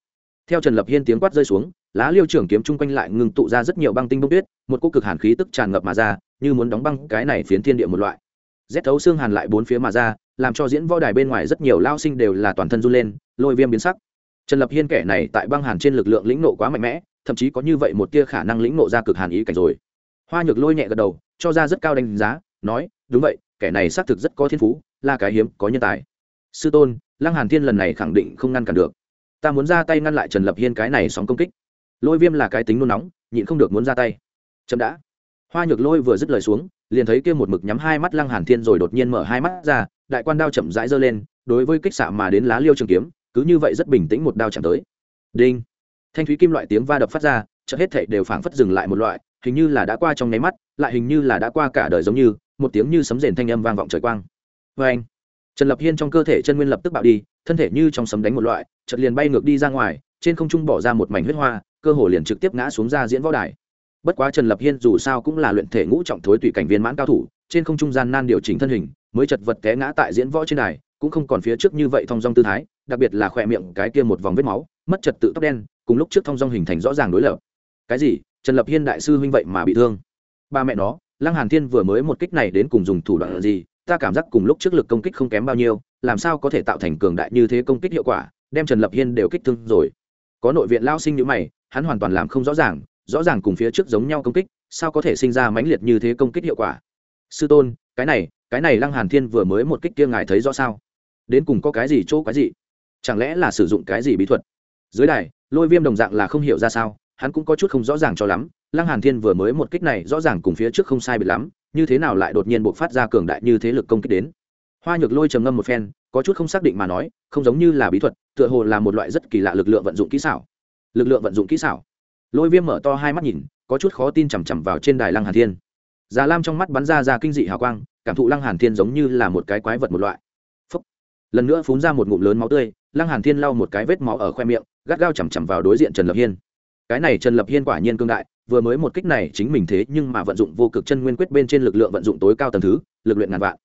Theo trần lập hiên tiếng quát rơi xuống, lá liêu trưởng kiếm chung quanh lại ngừng tụ ra rất nhiều băng tinh bông tuyết, một cô cực hàn khí tức tràn ngập mà ra, như muốn đóng băng cái này phiến thiên địa một loại. Rét thấu xương hàn lại bốn phía mà ra làm cho diễn võ đài bên ngoài rất nhiều lao sinh đều là toàn thân run lên, lôi viêm biến sắc. Trần lập hiên kẻ này tại băng hàn trên lực lượng lĩnh nộ quá mạnh mẽ, thậm chí có như vậy một tia khả năng lĩnh nộ ra cực hàn ý cảnh rồi. Hoa nhược lôi nhẹ gật đầu, cho ra rất cao đánh giá, nói, đúng vậy, kẻ này xác thực rất có thiên phú, là cái hiếm, có nhân tài. Sư tôn, lăng hàn thiên lần này khẳng định không ngăn cản được. Ta muốn ra tay ngăn lại trần lập hiên cái này sóng công kích. Lôi viêm là cái tính nôn nóng, nhịn không được muốn ra tay. Chậm đã. Hoa nhược lôi vừa dứt lời xuống, liền thấy kia một mực nhắm hai mắt lăng hàn thiên rồi đột nhiên mở hai mắt ra đại quan đao chậm rãi giơ lên, đối với kích xạ mà đến lá liêu trường kiếm, cứ như vậy rất bình tĩnh một đao chạm tới. Đinh. Thanh thúy kim loại tiếng va đập phát ra, chợt hết thảy đều phảng phất dừng lại một loại, hình như là đã qua trong nháy mắt, lại hình như là đã qua cả đời giống như, một tiếng như sấm rền thanh âm vang vọng trời quang. Vê anh trần lập hiên trong cơ thể chân nguyên lập tức bạo đi, thân thể như trong sấm đánh một loại, chợt liền bay ngược đi ra ngoài, trên không trung bỏ ra một mảnh huyết hoa, cơ hồ liền trực tiếp ngã xuống ra diễn võ đài. Bất quá trần lập hiên dù sao cũng là luyện thể ngũ trọng thối tùy cảnh viên mãn cao thủ, trên không trung gian nan điều chỉnh thân hình mới chật vật té ngã tại diễn võ trên đài, cũng không còn phía trước như vậy thong dong tư thái, đặc biệt là khỏe miệng cái kia một vòng vết máu, mất trật tự tóc đen, cùng lúc trước thong dong hình thành rõ ràng đối lập. Cái gì? Trần lập hiên đại sư huynh vậy mà bị thương. Ba mẹ nó, lăng hàn thiên vừa mới một kích này đến cùng dùng thủ đoạn gì, ta cảm giác cùng lúc trước lực công kích không kém bao nhiêu, làm sao có thể tạo thành cường đại như thế công kích hiệu quả, đem trần lập hiên đều kích thương rồi. Có nội viện lao sinh như mày, hắn hoàn toàn làm không rõ ràng rõ ràng cùng phía trước giống nhau công kích, sao có thể sinh ra mãnh liệt như thế công kích hiệu quả? Sư tôn, cái này cái này lăng hàn thiên vừa mới một kích kia ngài thấy rõ sao? Đến cùng có cái gì chỗ cái gì chẳng lẽ là sử dụng cái gì bí thuật? Dưới đài, lôi viêm đồng dạng là không hiểu ra sao, hắn cũng có chút không rõ ràng cho lắm. Lăng hàn thiên vừa mới một kích này rõ ràng cùng phía trước không sai biệt lắm, như thế nào lại đột nhiên bộc phát ra cường đại như thế lực công kích đến? Hoa nhược lôi trầm ngâm một phen, có chút không xác định mà nói, không giống như là bí thuật, tựa hồ là một loại rất kỳ lạ lực lượng vận dụng kỹ xảo. Lực lượng vận dụng kỹ xảo. Lôi viêm mở to hai mắt nhìn, có chút khó tin chằm chằm vào trên đài lăng hàn thiên già lam trong mắt bắn ra ra kinh dị hào quang, cảm thụ lăng hàn thiên giống như là một cái quái vật một loại. Phúc. lần nữa phun ra một ngụm lớn máu tươi, lăng hàn thiên lau một cái vết máu ở khoe miệng, gắt gao chằm chằm vào đối diện trần lập hiên. Cái này trần lập hiên quả nhiên cương đại, vừa mới một kích này chính mình thế nhưng mà vận dụng vô cực chân nguyên quyết bên trên lực lượng vận dụng tối cao tầng thứ, lực luyện ngàn vạn.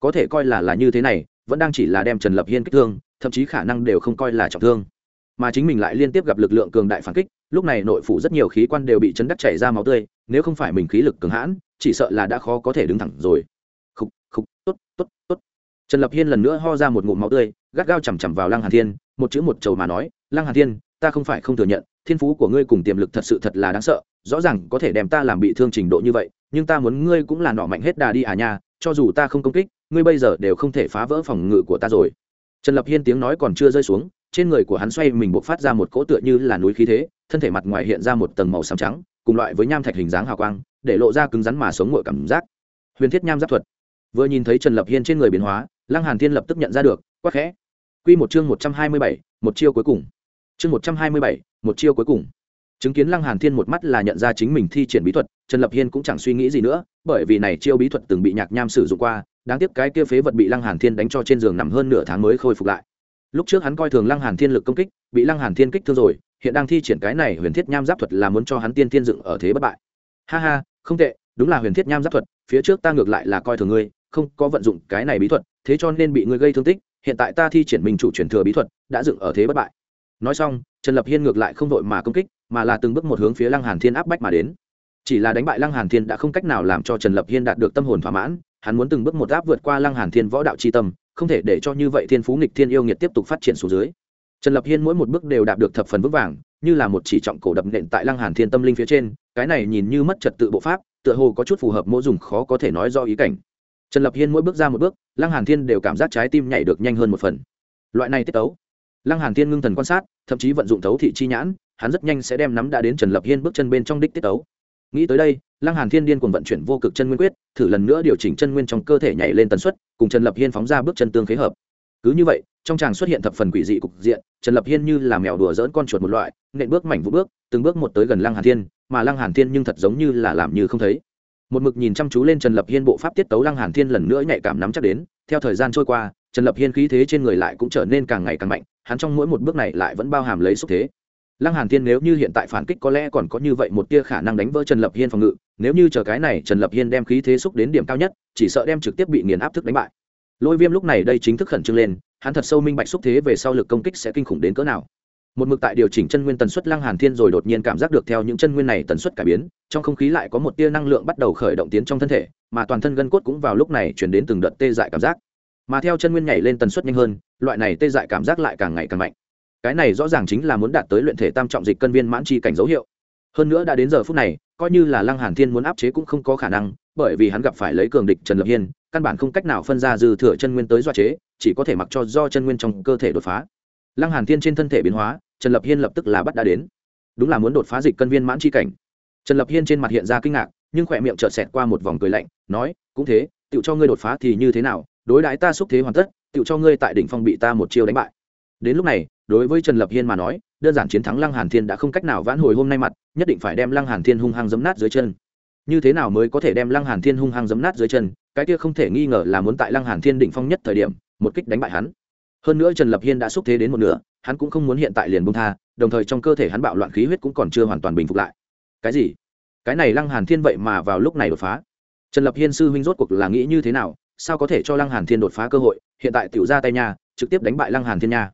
Có thể coi là là như thế này, vẫn đang chỉ là đem trần lập hiên kích thương, thậm chí khả năng đều không coi là trọng thương. Mà chính mình lại liên tiếp gặp lực lượng cường đại phản kích, lúc này nội phủ rất nhiều khí quan đều bị chấn đắc chảy ra máu tươi nếu không phải mình khí lực cường hãn, chỉ sợ là đã khó có thể đứng thẳng rồi. Khúc khúc tốt tốt tốt. Trần lập hiên lần nữa ho ra một ngụm máu tươi, gắt gao chằm chằm vào lăng hàn thiên, một chữ một chầu mà nói, lăng hàn thiên, ta không phải không thừa nhận, thiên phú của ngươi cùng tiềm lực thật sự thật là đáng sợ, rõ ràng có thể đem ta làm bị thương trình độ như vậy, nhưng ta muốn ngươi cũng là nọ mạnh hết đà đi à nha, cho dù ta không công kích, ngươi bây giờ đều không thể phá vỡ phòng ngự của ta rồi. Trần lập hiên tiếng nói còn chưa rơi xuống, trên người của hắn xoay mình bộc phát ra một cỗ tựa như là núi khí thế, thân thể mặt ngoài hiện ra một tầng màu xám trắng cùng loại với nham thạch hình dáng hào quang để lộ ra cứng rắn mà sống ngội cảm giác. Huyền thiết nham giáp thuật. Vừa nhìn thấy trần lập hiên trên người biến hóa lăng hàn thiên lập tức nhận ra được quắc khẽ. Quy một chương một trăm hai mươi bảy, một chiêu cuối cùng. Chương một trăm hai mươi bảy, một chiêu cuối cùng. Chứng kiến lăng hàn thiên một mắt là nhận ra chính mình thi triển bí thuật trần lập hiên cũng chẳng suy nghĩ gì nữa bởi vì này chiêu bí thuật từng bị nhạc nham sử dụng qua đáng tiếc cái kia phế vật bị lăng hàn thiên đánh cho trên giường nằm hơn nửa tháng mới khôi phục lại. Lúc trước hắn coi thường lăng hàn thiên lực công kích bị lăng hàn thiên kích thương rồi hiện đang thi triển cái này huyền thiết nham giáp thuật là muốn cho hắn tiên tiên dựng ở thế bất bại. Ha ha, không tệ, đúng là huyền thiết nham giáp thuật, phía trước ta ngược lại là coi thường ngươi, không có vận dụng cái này bí thuật, thế cho nên bị ngươi gây thương tích, hiện tại ta thi triển minh chủ truyền thừa bí thuật, đã dựng ở thế bất bại. Nói xong, trần lập hiên ngược lại không đội mà công kích, mà là từng bước một hướng phía lăng hàn thiên áp bách mà đến. Chỉ là đánh bại lăng hàn thiên đã không cách nào làm cho trần lập hiên đạt được tâm hồn thỏa mãn, hắn muốn từng bước một áp vượt qua lăng hàn thiên võ đạo chi tâm, không thể để cho như vậy thiên phú nghịch thiên yêu nghiệt tiếp tục phát triển xuống dưới trần lập hiên mỗi một bước đều đạt được thập phần vững vàng, như là một chỉ trọng cổ đập nện tại lăng hàn thiên tâm linh phía trên, cái này nhìn như mất trật tự bộ pháp, tựa hồ có chút phù hợp mô dùng khó có thể nói do ý cảnh. Trần lập hiên mỗi bước ra một bước, lăng hàn thiên đều cảm giác trái tim nhảy được nhanh hơn một phần. Loại này tiết tấu, lăng hàn thiên ngưng thần quan sát, thậm chí vận dụng thấu thị chi nhãn, hắn rất nhanh sẽ đem nắm đã đến trần lập hiên bước chân bên trong đích tiết tấu. Nghĩ tới đây, lăng hàn thiên điên cuồng vận chuyển vô cực chân nguyên quyết, thử lần nữa điều chỉnh chân nguyên trong cơ thể nhảy lên tần suất, cùng trần lập hiên phóng ra bước chân tương khế hợp cứ như vậy, trong tràng xuất hiện thập phần quỷ dị cục diện, trần lập hiên như là mèo đùa dỡn con chuột một loại, nện bước mảnh vũ bước, từng bước một tới gần lăng hàn thiên, mà lăng hàn thiên nhưng thật giống như là làm như không thấy. Một mực nhìn chăm chú lên trần lập hiên bộ pháp tiết tấu lăng hàn thiên lần nữa nhạy cảm nắm chắc đến, theo thời gian trôi qua, trần lập hiên khí thế trên người lại cũng trở nên càng ngày càng mạnh, hắn trong mỗi một bước này lại vẫn bao hàm lấy xúc thế. Lăng hàn thiên nếu như hiện tại phản kích có lẽ còn có như vậy một tia khả năng đánh vỡ trần lập hiên phòng ngự, nếu như chờ cái này trần lập hiên đem khí thế xúc đến điểm cao nhất, chỉ sợ đem trực tiếp bị nghiền áp thức đánh bại lôi viêm lúc này đây chính thức khẩn trương lên, hắn thật sâu minh bạch xúc thế về sau lực công kích sẽ kinh khủng đến cỡ nào. Một mực tại điều chỉnh chân nguyên tần suất lăng hàn thiên rồi đột nhiên cảm giác được theo những chân nguyên này tần suất cải biến, trong không khí lại có một tia năng lượng bắt đầu khởi động tiến trong thân thể, mà toàn thân gân cốt cũng vào lúc này chuyển đến từng đợt tê dại cảm giác. Mà theo chân nguyên nhảy lên tần suất nhanh hơn, loại này tê dại cảm giác lại càng ngày càng mạnh. Cái này rõ ràng chính là muốn đạt tới luyện thể tam trọng dịch cân viên mãn chi cảnh dấu hiệu. Hơn nữa đã đến giờ phút này, coi như là lăng hàn thiên muốn áp chế cũng không có khả năng, bởi vì hắn gặp phải lấy cường địch trần lập hiên căn bản không cách nào phân ra dư thừa chân nguyên tới do chế, chỉ có thể mặc cho do chân nguyên trong cơ thể đột phá. Lăng hàn thiên trên thân thể biến hóa, trần lập hiên lập tức là bắt đã đến. Đúng là muốn đột phá dịch cân viên mãn chi cảnh. Trần lập hiên trên mặt hiện ra kinh ngạc, nhưng khỏe miệng chợt xẹt qua một vòng cười lạnh, nói, cũng thế tựu cho ngươi đột phá thì như thế nào? Đối đãi ta xúc thế hoàn tất tựu cho ngươi tại đỉnh phong bị ta một chiêu đánh bại. Đến lúc này, đối với trần lập hiên mà nói, đơn giản chiến thắng lăng hàn thiên đã không cách nào vãn hồi hôm nay mặt, nhất định phải đem lăng hàn thiên hung hăng giấm nát dưới chân. Như thế nào mới có thể đem lăng hàn thiên hung hăng giấm nát dưới chân? Cái kia không thể nghi ngờ là muốn tại lăng hàn thiên đỉnh phong nhất thời điểm, một kích đánh bại hắn. Hơn nữa trần lập hiên đã xúc thế đến một nửa, hắn cũng không muốn hiện tại liền buông tha, đồng thời trong cơ thể hắn bạo loạn khí huyết cũng còn chưa hoàn toàn bình phục lại. Cái gì? Cái này lăng hàn thiên vậy mà vào lúc này đột phá? Trần lập hiên sư huynh rốt cuộc là nghĩ như thế nào, sao có thể cho lăng hàn thiên đột phá cơ hội, hiện tại tiểu ra tay nhà trực tiếp đánh bại lăng hàn thiên nha.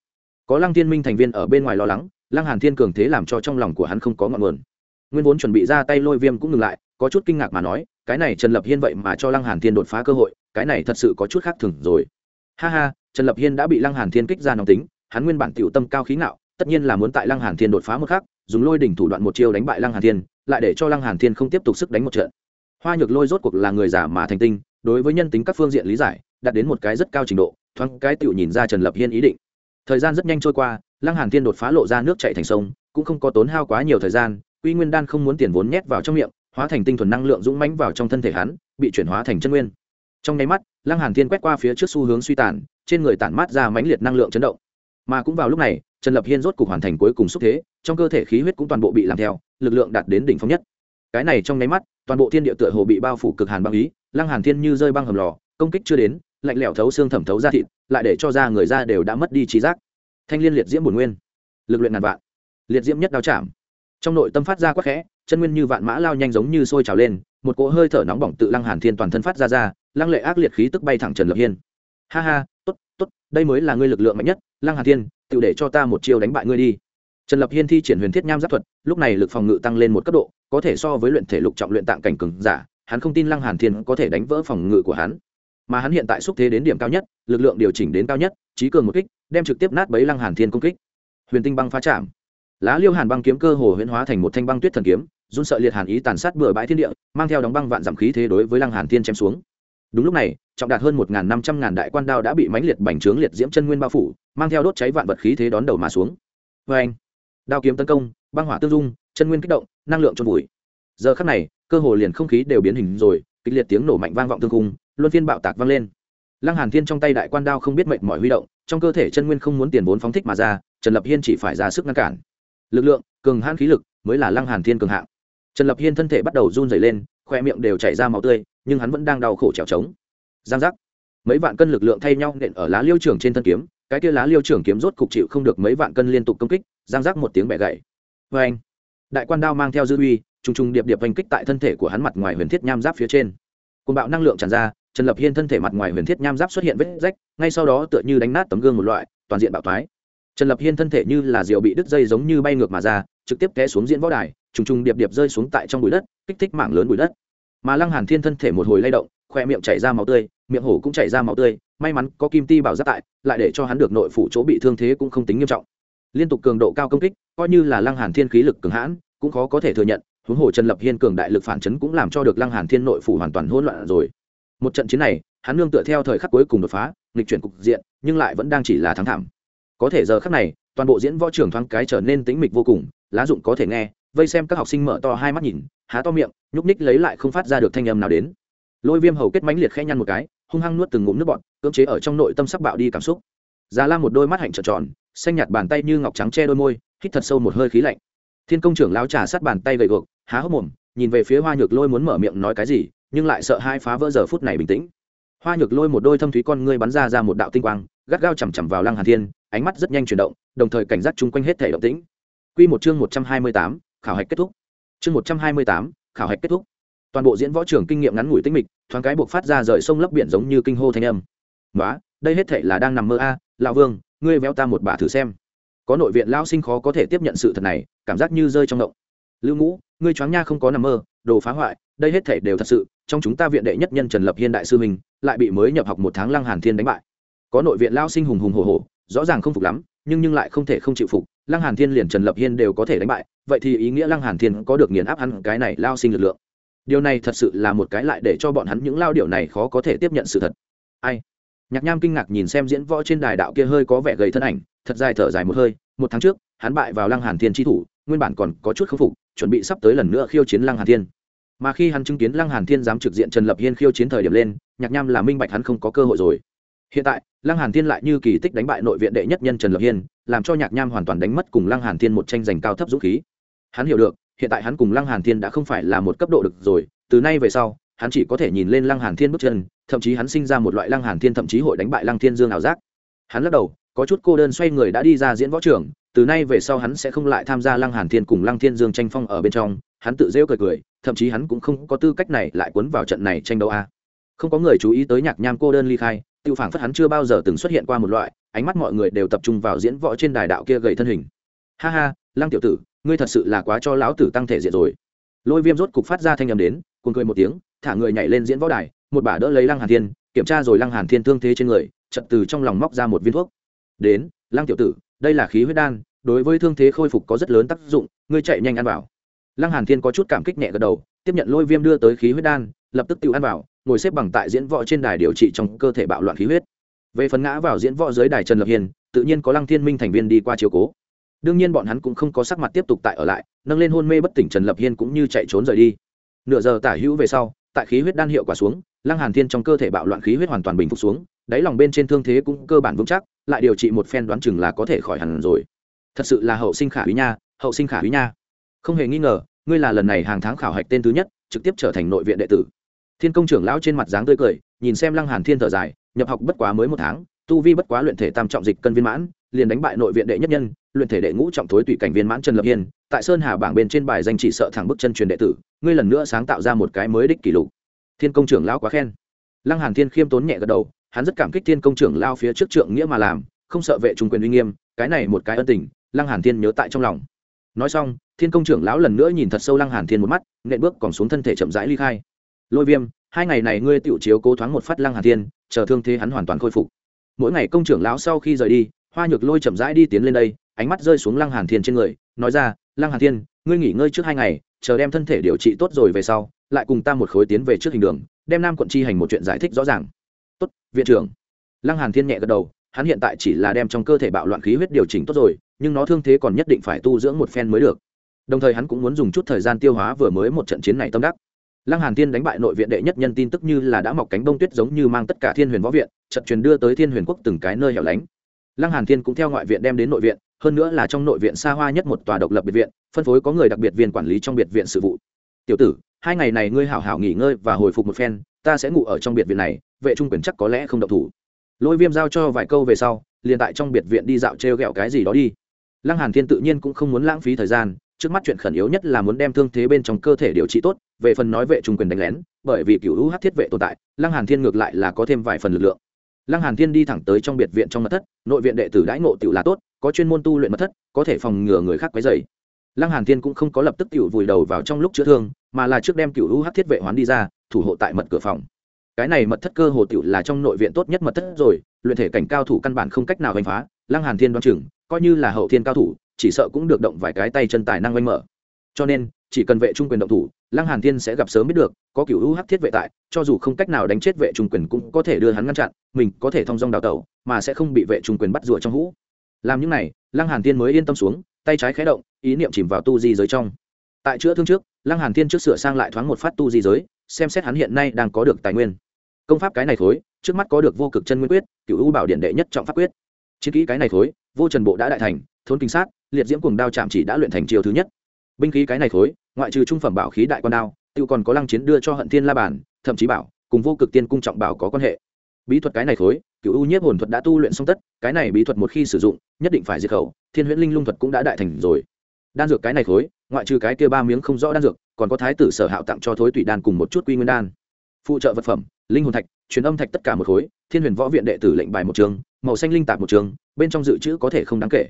Có lăng thiên minh thành viên ở bên ngoài lo lắng, lăng hàn thiên cường thế làm cho trong lòng của hắn không có ngọn nguồn. Nguyên vốn chuẩn bị ra tay lôi viêm cũng ngừng lại có chút kinh ngạc mà nói, cái này trần lập hiên vậy mà cho lăng hàn thiên đột phá cơ hội, cái này thật sự có chút khác thường rồi. Ha ha, trần lập hiên đã bị lăng hàn thiên kích ra nóng tính, hắn nguyên bản tiểu tâm cao khí ngạo, tất nhiên là muốn tại lăng hàn thiên đột phá một khắc, dùng lôi đỉnh thủ đoạn một chiêu đánh bại lăng hàn thiên, lại để cho lăng hàn thiên không tiếp tục sức đánh một trận. Hoa nhược lôi rốt cuộc là người giả mà thành tinh, đối với nhân tính các phương diện lý giải, đạt đến một cái rất cao trình độ, thoáng cái tiểu nhìn ra trần lập hiên ý định. Thời gian rất nhanh trôi qua, lăng hàn thiên đột phá lộ ra nước chảy thành sông, cũng không có tốn hao quá nhiều thời gian, quy nguyên đan không muốn tiền vốn nhét vào trong miệng hóa thành tinh thuần năng lượng dũng mãnh vào trong thân thể hắn, bị chuyển hóa thành chân nguyên. Trong nháy mắt, lăng hàn thiên quét qua phía trước xu hướng suy tàn, trên người tản mát ra mãnh liệt năng lượng chấn động. Mà cũng vào lúc này, trần lập hiên rốt cục hoàn thành cuối cùng xúc thế, trong cơ thể khí huyết cũng toàn bộ bị làm theo, lực lượng đạt đến đỉnh phong nhất. Cái này trong nháy mắt, toàn bộ thiên địa tựa hồ bị bao phủ cực hàn băng ý, lăng hàn thiên như rơi băng hầm lò, công kích chưa đến, lạnh lẽo thấu xương thẩm thấu ra thịt, lại để cho da người da đều đã mất đi trí giác. Thanh liên liệt diễm bổn nguyên. Lực luyện ngàn vạn. Liệt diễm nhất đao chạm. Trong nội tâm phát ra quắc khẽ chân nguyên như vạn mã lao nhanh giống như sôi trào lên, một cỗ hơi thở nóng bỏng tự lăng hàn thiên toàn thân phát ra ra, lăng lệ ác liệt khí tức bay thẳng trần lập hiên. Ha ha, tốt tốt, đây mới là ngươi lực lượng mạnh nhất, lăng hàn thiên, tự để cho ta một chiêu đánh bại ngươi đi. Trần lập hiên thi triển huyền thiết nham giáp thuật, lúc này lực phòng ngự tăng lên một cấp độ, có thể so với luyện thể lục trọng luyện tạng cảnh cường giả, hắn không tin lăng hàn thiên có thể đánh vỡ phòng ngự của hắn. Mà hắn hiện tại xúc thế đến điểm cao nhất, lực lượng điều chỉnh đến cao nhất trí cường một kích, đem trực tiếp nát bấy lăng hàn thiên công kích. Huyền tinh băng phá chạm lá liêu hàn băng kiếm cơ hồ huyễn hóa thành một thanh băng tuyết thần kiếm run sợ liệt hàn ý tàn sát bừa bãi thiên địa, mang theo đóng băng vạn giảm khí thế đối với lăng hàn thiên chém xuống. Đúng lúc này, trọng đạt hơn một năm trăm ngàn đại quan đao đã bị mãnh liệt bành trướng liệt diễm chân nguyên bao phủ, mang theo đốt cháy vạn vật khí thế đón đầu mà xuống. Vê anh, đao kiếm tấn công, băng hỏa tương dung, chân nguyên kích động, năng lượng trôn vùi. Giờ khắc này, cơ hồ liền không khí đều biến hình rồi, kịch liệt tiếng nổ mạnh vang vọng tương cung luân phiên bạo tạc vang lên. Lăng hàn thiên trong tay đại quan đao không biết mệnh mọi huy động, trong cơ thể chân nguyên không muốn tiền vốn phóng thích mà ra, trần lập hiên chỉ phải ra sức ngăn cản. Lực lượng, cường hãn khí lực mới là lăng hàn thiên cường hạng trần lập hiên thân thể bắt đầu run rẩy lên, khoe miệng đều chảy ra máu tươi, nhưng hắn vẫn đang đau khổ trèo trống. Giang giác. Mấy vạn cân lực lượng thay nhau nện ở lá liêu trưởng trên thân kiếm, cái kia lá liêu trưởng kiếm rốt cục chịu không được mấy vạn cân liên tục công kích, giang giác một tiếng bẻ gãy. Vê anh, đại quan đao mang theo dư uy, trùng trùng điệp điệp oanh kích tại thân thể của hắn mặt ngoài huyền thiết nham giáp phía trên. Côn bạo năng lượng tràn ra, trần lập hiên thân thể mặt ngoài huyền thiết nham giáp xuất hiện vết rách, ngay sau đó tựa như đánh nát tấm gương một loại, toàn diện bạo thoái. Trần lập hiên thân thể như là rượu bị đứt dây giống như bay ngược mà ra trực tiếp té xuống diễn võ đài, trùng trùng điệp điệp rơi xuống tại trong bụi đất, kích thích mảng lớn bụi đất. Mà lăng hàn thiên thân thể một hồi lay động, khoe miệng chảy ra máu tươi, miệng hổ cũng chảy ra máu tươi, may mắn có kim ti bảo giáp tại, lại để cho hắn được nội phủ chỗ bị thương thế cũng không tính nghiêm trọng. Liên tục cường độ cao công kích, coi như là lăng hàn thiên khí lực cường hãn, cũng khó có thể thừa nhận, huống hồ trần lập hiên cường đại lực phản chấn cũng làm cho được lăng hàn thiên nội phủ hoàn toàn hỗn loạn rồi. Một trận chiến này, hắn nương tựa theo thời khắc cuối cùng đột phá, nghịch chuyển cục diện, nhưng lại vẫn đang chỉ là thắng thảm. Có thể giờ khắc này toàn bộ diễn võ trường thoáng cái trở nên tĩnh mịch vô cùng, lá dụng có thể nghe, vây xem các học sinh mở to hai mắt nhìn, há to miệng, nhúc ních lấy lại không phát ra được thanh âm nào đến. Lôi viêm hầu kết mãnh liệt khẽ nhăn một cái, hung hăng nuốt từng ngụm nước bọt, cưỡng chế ở trong nội tâm sắc bạo đi cảm xúc. Già la một đôi mắt hạnh trợn tròn, xanh nhạt bàn tay như ngọc trắng che đôi môi, hít thật sâu một hơi khí lạnh. Thiên công trưởng lao trà sát bàn tay gầy gộc há hốc mồm, nhìn về phía hoa nhược lôi muốn mở miệng nói cái gì, nhưng lại sợ hai phá vỡ giờ phút này bình tĩnh hoa nhược lôi một đôi thâm thúy con ngươi bắn ra ra một đạo tinh quang gắt gao chằm chằm vào lăng hàn thiên ánh mắt rất nhanh chuyển động đồng thời cảnh giác chung quanh hết thể động tĩnh. Quy một chương một trăm hai mươi tám, khảo hạch kết thúc. Chương một trăm hai mươi tám, khảo hạch kết thúc. Toàn bộ diễn võ trưởng kinh nghiệm ngắn ngủi tinh mịch thoáng cái buộc phát ra rời sông lấp biển giống như kinh hô thanh âm. Nói đây hết thể là đang nằm mơ a à, lão vương ngươi véo ta một bà thử xem. Có nội viện lão sinh khó có thể tiếp nhận sự thật này cảm giác như rơi trong động. Lưu ngũ ngươi choáng nha không có nằm mơ đồ phá hoại đây hết thể đều thật sự trong chúng ta viện đệ nhất nhân trần lập hiên đại sư mình lại bị mới nhập học một tháng lăng hàn thiên đánh bại. Có nội viện lao sinh hùng hùng hồ hồ rõ ràng không phục lắm, nhưng nhưng lại không thể không chịu phục, lăng hàn thiên liền trần lập hiên đều có thể đánh bại, vậy thì ý nghĩa lăng hàn thiên có được nghiền áp hắn cái này lao sinh lực lượng. Điều này thật sự là một cái lại để cho bọn hắn những lao điều này khó có thể tiếp nhận sự thật. Ai? Nhạc nham kinh ngạc nhìn xem diễn võ trên đài đạo kia hơi có vẻ gầy thân ảnh, thật dài thở dài một hơi, một tháng trước, hắn bại vào lăng hàn thiên tri thủ, nguyên bản còn có chút khâm phục, chuẩn bị sắp tới lần nữa khiêu chiến lăng hàn thiên mà khi hắn chứng kiến lăng hàn thiên dám trực diện trần lập hiên khiêu chiến thời điểm lên, nhạc nham là minh bạch hắn không có cơ hội rồi. Hiện tại, lăng hàn thiên lại như kỳ tích đánh bại nội viện đệ nhất nhân trần lập hiên, làm cho nhạc nham hoàn toàn đánh mất cùng lăng hàn thiên một tranh giành cao thấp dũng khí. Hắn hiểu được, hiện tại hắn cùng lăng hàn thiên đã không phải là một cấp độ được rồi, từ nay về sau, hắn chỉ có thể nhìn lên lăng hàn thiên bước chân, thậm chí hắn sinh ra một loại lăng hàn thiên thậm chí hội đánh bại lăng thiên dương ảo giác. Hắn lắc đầu, có chút cô đơn xoay người đã đi ra diễn võ trường, từ nay về sau hắn sẽ không lại tham gia lăng hàn thiên cùng lăng thiên dương tranh phong ở bên trong hắn tự rêu cười cười, thậm chí hắn cũng không có tư cách này lại cuốn vào trận này tranh đấu a. Không có người chú ý tới nhạc nham cô đơn ly khai, tiêu phảng phất hắn chưa bao giờ từng xuất hiện qua một loại, ánh mắt mọi người đều tập trung vào diễn võ trên đài đạo kia gầy thân hình. Ha ha, lăng tiểu tử, ngươi thật sự là quá cho lão tử tăng thể diện rồi. Lôi viêm rốt cục phát ra thanh âm đến cùng cười một tiếng, thả người nhảy lên diễn võ đài, một bà đỡ lấy lăng hàn thiên, kiểm tra rồi lăng hàn thiên thương thế trên người, chật từ trong lòng móc ra một viên thuốc. Đến, lăng tiểu tử, đây là khí huyết đan, đối với thương thế khôi phục có rất lớn tác dụng, ngươi chạy nhanh ăn vào lăng hàn thiên có chút cảm kích nhẹ gật đầu, tiếp nhận lôi viêm đưa tới khí huyết đan, lập tức tự ăn vào, ngồi xếp bằng tại diễn võ trên đài điều trị trong cơ thể bạo loạn khí huyết. Về phần ngã vào diễn võ dưới đài trần lập hiền, tự nhiên có lăng thiên minh thành viên đi qua chiếu cố. Đương nhiên bọn hắn cũng không có sắc mặt tiếp tục tại ở lại, nâng lên hôn mê bất tỉnh trần lập hiên cũng như chạy trốn rời đi. Nửa giờ tả hữu về sau, tại khí huyết đan hiệu quả xuống, lăng hàn thiên trong cơ thể bạo loạn khí huyết hoàn toàn bình phục xuống, đáy lòng bên trên thương thế cũng cơ bản vững chắc, lại điều trị một phen đoán chừng là có thể khỏi hẳn rồi. Thật sự là hậu sinh khả úy nha, hậu sinh khả úy nha không hề nghi ngờ, ngươi là lần này hàng tháng khảo hạch tên thứ nhất, trực tiếp trở thành nội viện đệ tử. Thiên công trưởng lão trên mặt dáng tươi cười, nhìn xem lăng hàn thiên thở dài, nhập học bất quá mới một tháng, tu vi bất quá luyện thể tam trọng dịch cân viên mãn, liền đánh bại nội viện đệ nhất nhân, luyện thể đệ ngũ trọng thối tùy cảnh viên mãn trần lập hiên, tại sơn hà bảng bên trên bài danh chỉ sợ thẳng bước chân truyền đệ tử, ngươi lần nữa sáng tạo ra một cái mới đích kỷ lục. Thiên công trưởng lão quá khen. Lăng hàn thiên khiêm tốn nhẹ gật đầu, hắn rất cảm kích thiên công trưởng lao phía trước trượng nghĩa mà làm, không sợ vệ trung quyền uy nghiêm, cái này một cái ân tình, lăng hàn thiên nhớ tại trong lòng nói xong, thiên công trưởng lão lần nữa nhìn thật sâu lăng hàn thiên một mắt, nện bước còn xuống thân thể chậm rãi ly khai. Lôi viêm, hai ngày này ngươi tiểu chiếu cố thoáng một phát lăng hàn thiên, chờ thương thế hắn hoàn toàn khôi phục. Mỗi ngày công trưởng lão sau khi rời đi, hoa nhược lôi chậm rãi đi tiến lên đây, ánh mắt rơi xuống lăng hàn thiên trên người, nói ra, lăng hàn thiên, ngươi nghỉ ngơi trước hai ngày, chờ đem thân thể điều trị tốt rồi về sau, lại cùng ta một khối tiến về trước hình đường, đem nam quận chi hành một chuyện giải thích rõ ràng. Tốt, viện trưởng. Lăng hàn thiên nhẹ gật đầu, hắn hiện tại chỉ là đem trong cơ thể bạo loạn khí huyết điều chỉnh tốt rồi nhưng nó thương thế còn nhất định phải tu dưỡng một phen mới được. Đồng thời hắn cũng muốn dùng chút thời gian tiêu hóa vừa mới một trận chiến này tâm đắc. Lăng hàn thiên đánh bại nội viện đệ nhất nhân tin tức như là đã mọc cánh bông tuyết giống như mang tất cả thiên huyền võ viện, trận truyền đưa tới thiên huyền quốc từng cái nơi hẻo lánh. Lăng hàn thiên cũng theo ngoại viện đem đến nội viện, hơn nữa là trong nội viện xa hoa nhất một tòa độc lập biệt viện, phân phối có người đặc biệt viên quản lý trong biệt viện sự vụ. Tiểu tử, hai ngày này ngươi hảo hảo nghỉ ngơi và hồi phục một phen, ta sẽ ngủ ở trong biệt viện này, vệ trung quyền chắc có lẽ không động thủ. Lôi viêm giao cho vài câu về sau, liền tại trong biệt viện đi dạo trêu ghẹo cái gì đó đi lăng hàn thiên tự nhiên cũng không muốn lãng phí thời gian, trước mắt chuyện khẩn yếu nhất là muốn đem thương thế bên trong cơ thể điều trị tốt, về phần nói vệ trung quyền đánh lén, bởi vì cựu hữu hát thiết vệ tồn tại, lăng hàn thiên ngược lại là có thêm vài phần lực lượng lăng hàn thiên đi thẳng tới trong biệt viện trong mật thất, nội viện đệ tử đãi ngộ tiểu là tốt, có chuyên môn tu luyện mật thất, có thể phòng ngừa người khác quấy rầy. lăng hàn thiên cũng không có lập tức tiểu vùi đầu vào trong lúc chữa thương, mà là trước đem cựu hữu hát thiết vệ hoán đi ra, thủ hộ tại mật cửa phòng cái này mật thất cơ hồ tiểu là trong nội viện tốt nhất mật thất rồi, luyện thể cảnh cao thủ căn bản không cách nào đánh phá lăng hàn thiên đoán chừng, coi như là hậu thiên cao thủ, chỉ sợ cũng được động vài cái tay chân tài năng oanh mở. Cho nên, chỉ cần vệ trung quyền động thủ, lăng hàn thiên sẽ gặp sớm biết được, có cựu hữu hắc thiết vệ tại, cho dù không cách nào đánh chết vệ trung quyền cũng có thể đưa hắn ngăn chặn, mình có thể thông dong đào tẩu, mà sẽ không bị vệ trung quyền bắt rùa trong hũ. Làm những này, lăng hàn thiên mới yên tâm xuống, tay trái khé động, ý niệm chìm vào tu di giới trong. Tại chữa thương trước, lăng hàn thiên trước sửa sang lại thoáng một phát tu di giới, xem xét hắn hiện nay đang có được tài nguyên. Công pháp cái này thối trước mắt có được vô cực chân nguyên quyết cựu u bảo điện đệ nhất trọng pháp quyết chiến kỹ cái này thối vô trần bộ đã đại thành, thôn kinh sát, liệt diễm cùng đao chạm chỉ đã luyện thành chiều thứ nhất. Binh khí cái này thối ngoại trừ trung phẩm bảo khí đại quan đao, tự còn có lăng chiến đưa cho hận thiên la bàn, thậm chí bảo, cùng vô cực tiên cung trọng bảo có quan hệ. Bí thuật cái này thối cựu u nhiếp hồn thuật đã tu luyện xong tất, cái này bí thuật một khi sử dụng, nhất định phải diệt khẩu, thiên huyễn linh lung thuật cũng đã đại thành rồi. Đan dược cái này thối ngoại trừ cái kia ba miếng không rõ đan dược, còn có thái tử sở hạo tặng cho thối tùy đan cùng một chút quy nguyên đan. Phụ trợ vật phẩm, linh hồn thạch, truyền âm thạch tất cả một khối, thiên huyền võ viện đệ tử lệnh bài một trường màu xanh linh tạp một trường, bên trong dự trữ có thể không đáng kể.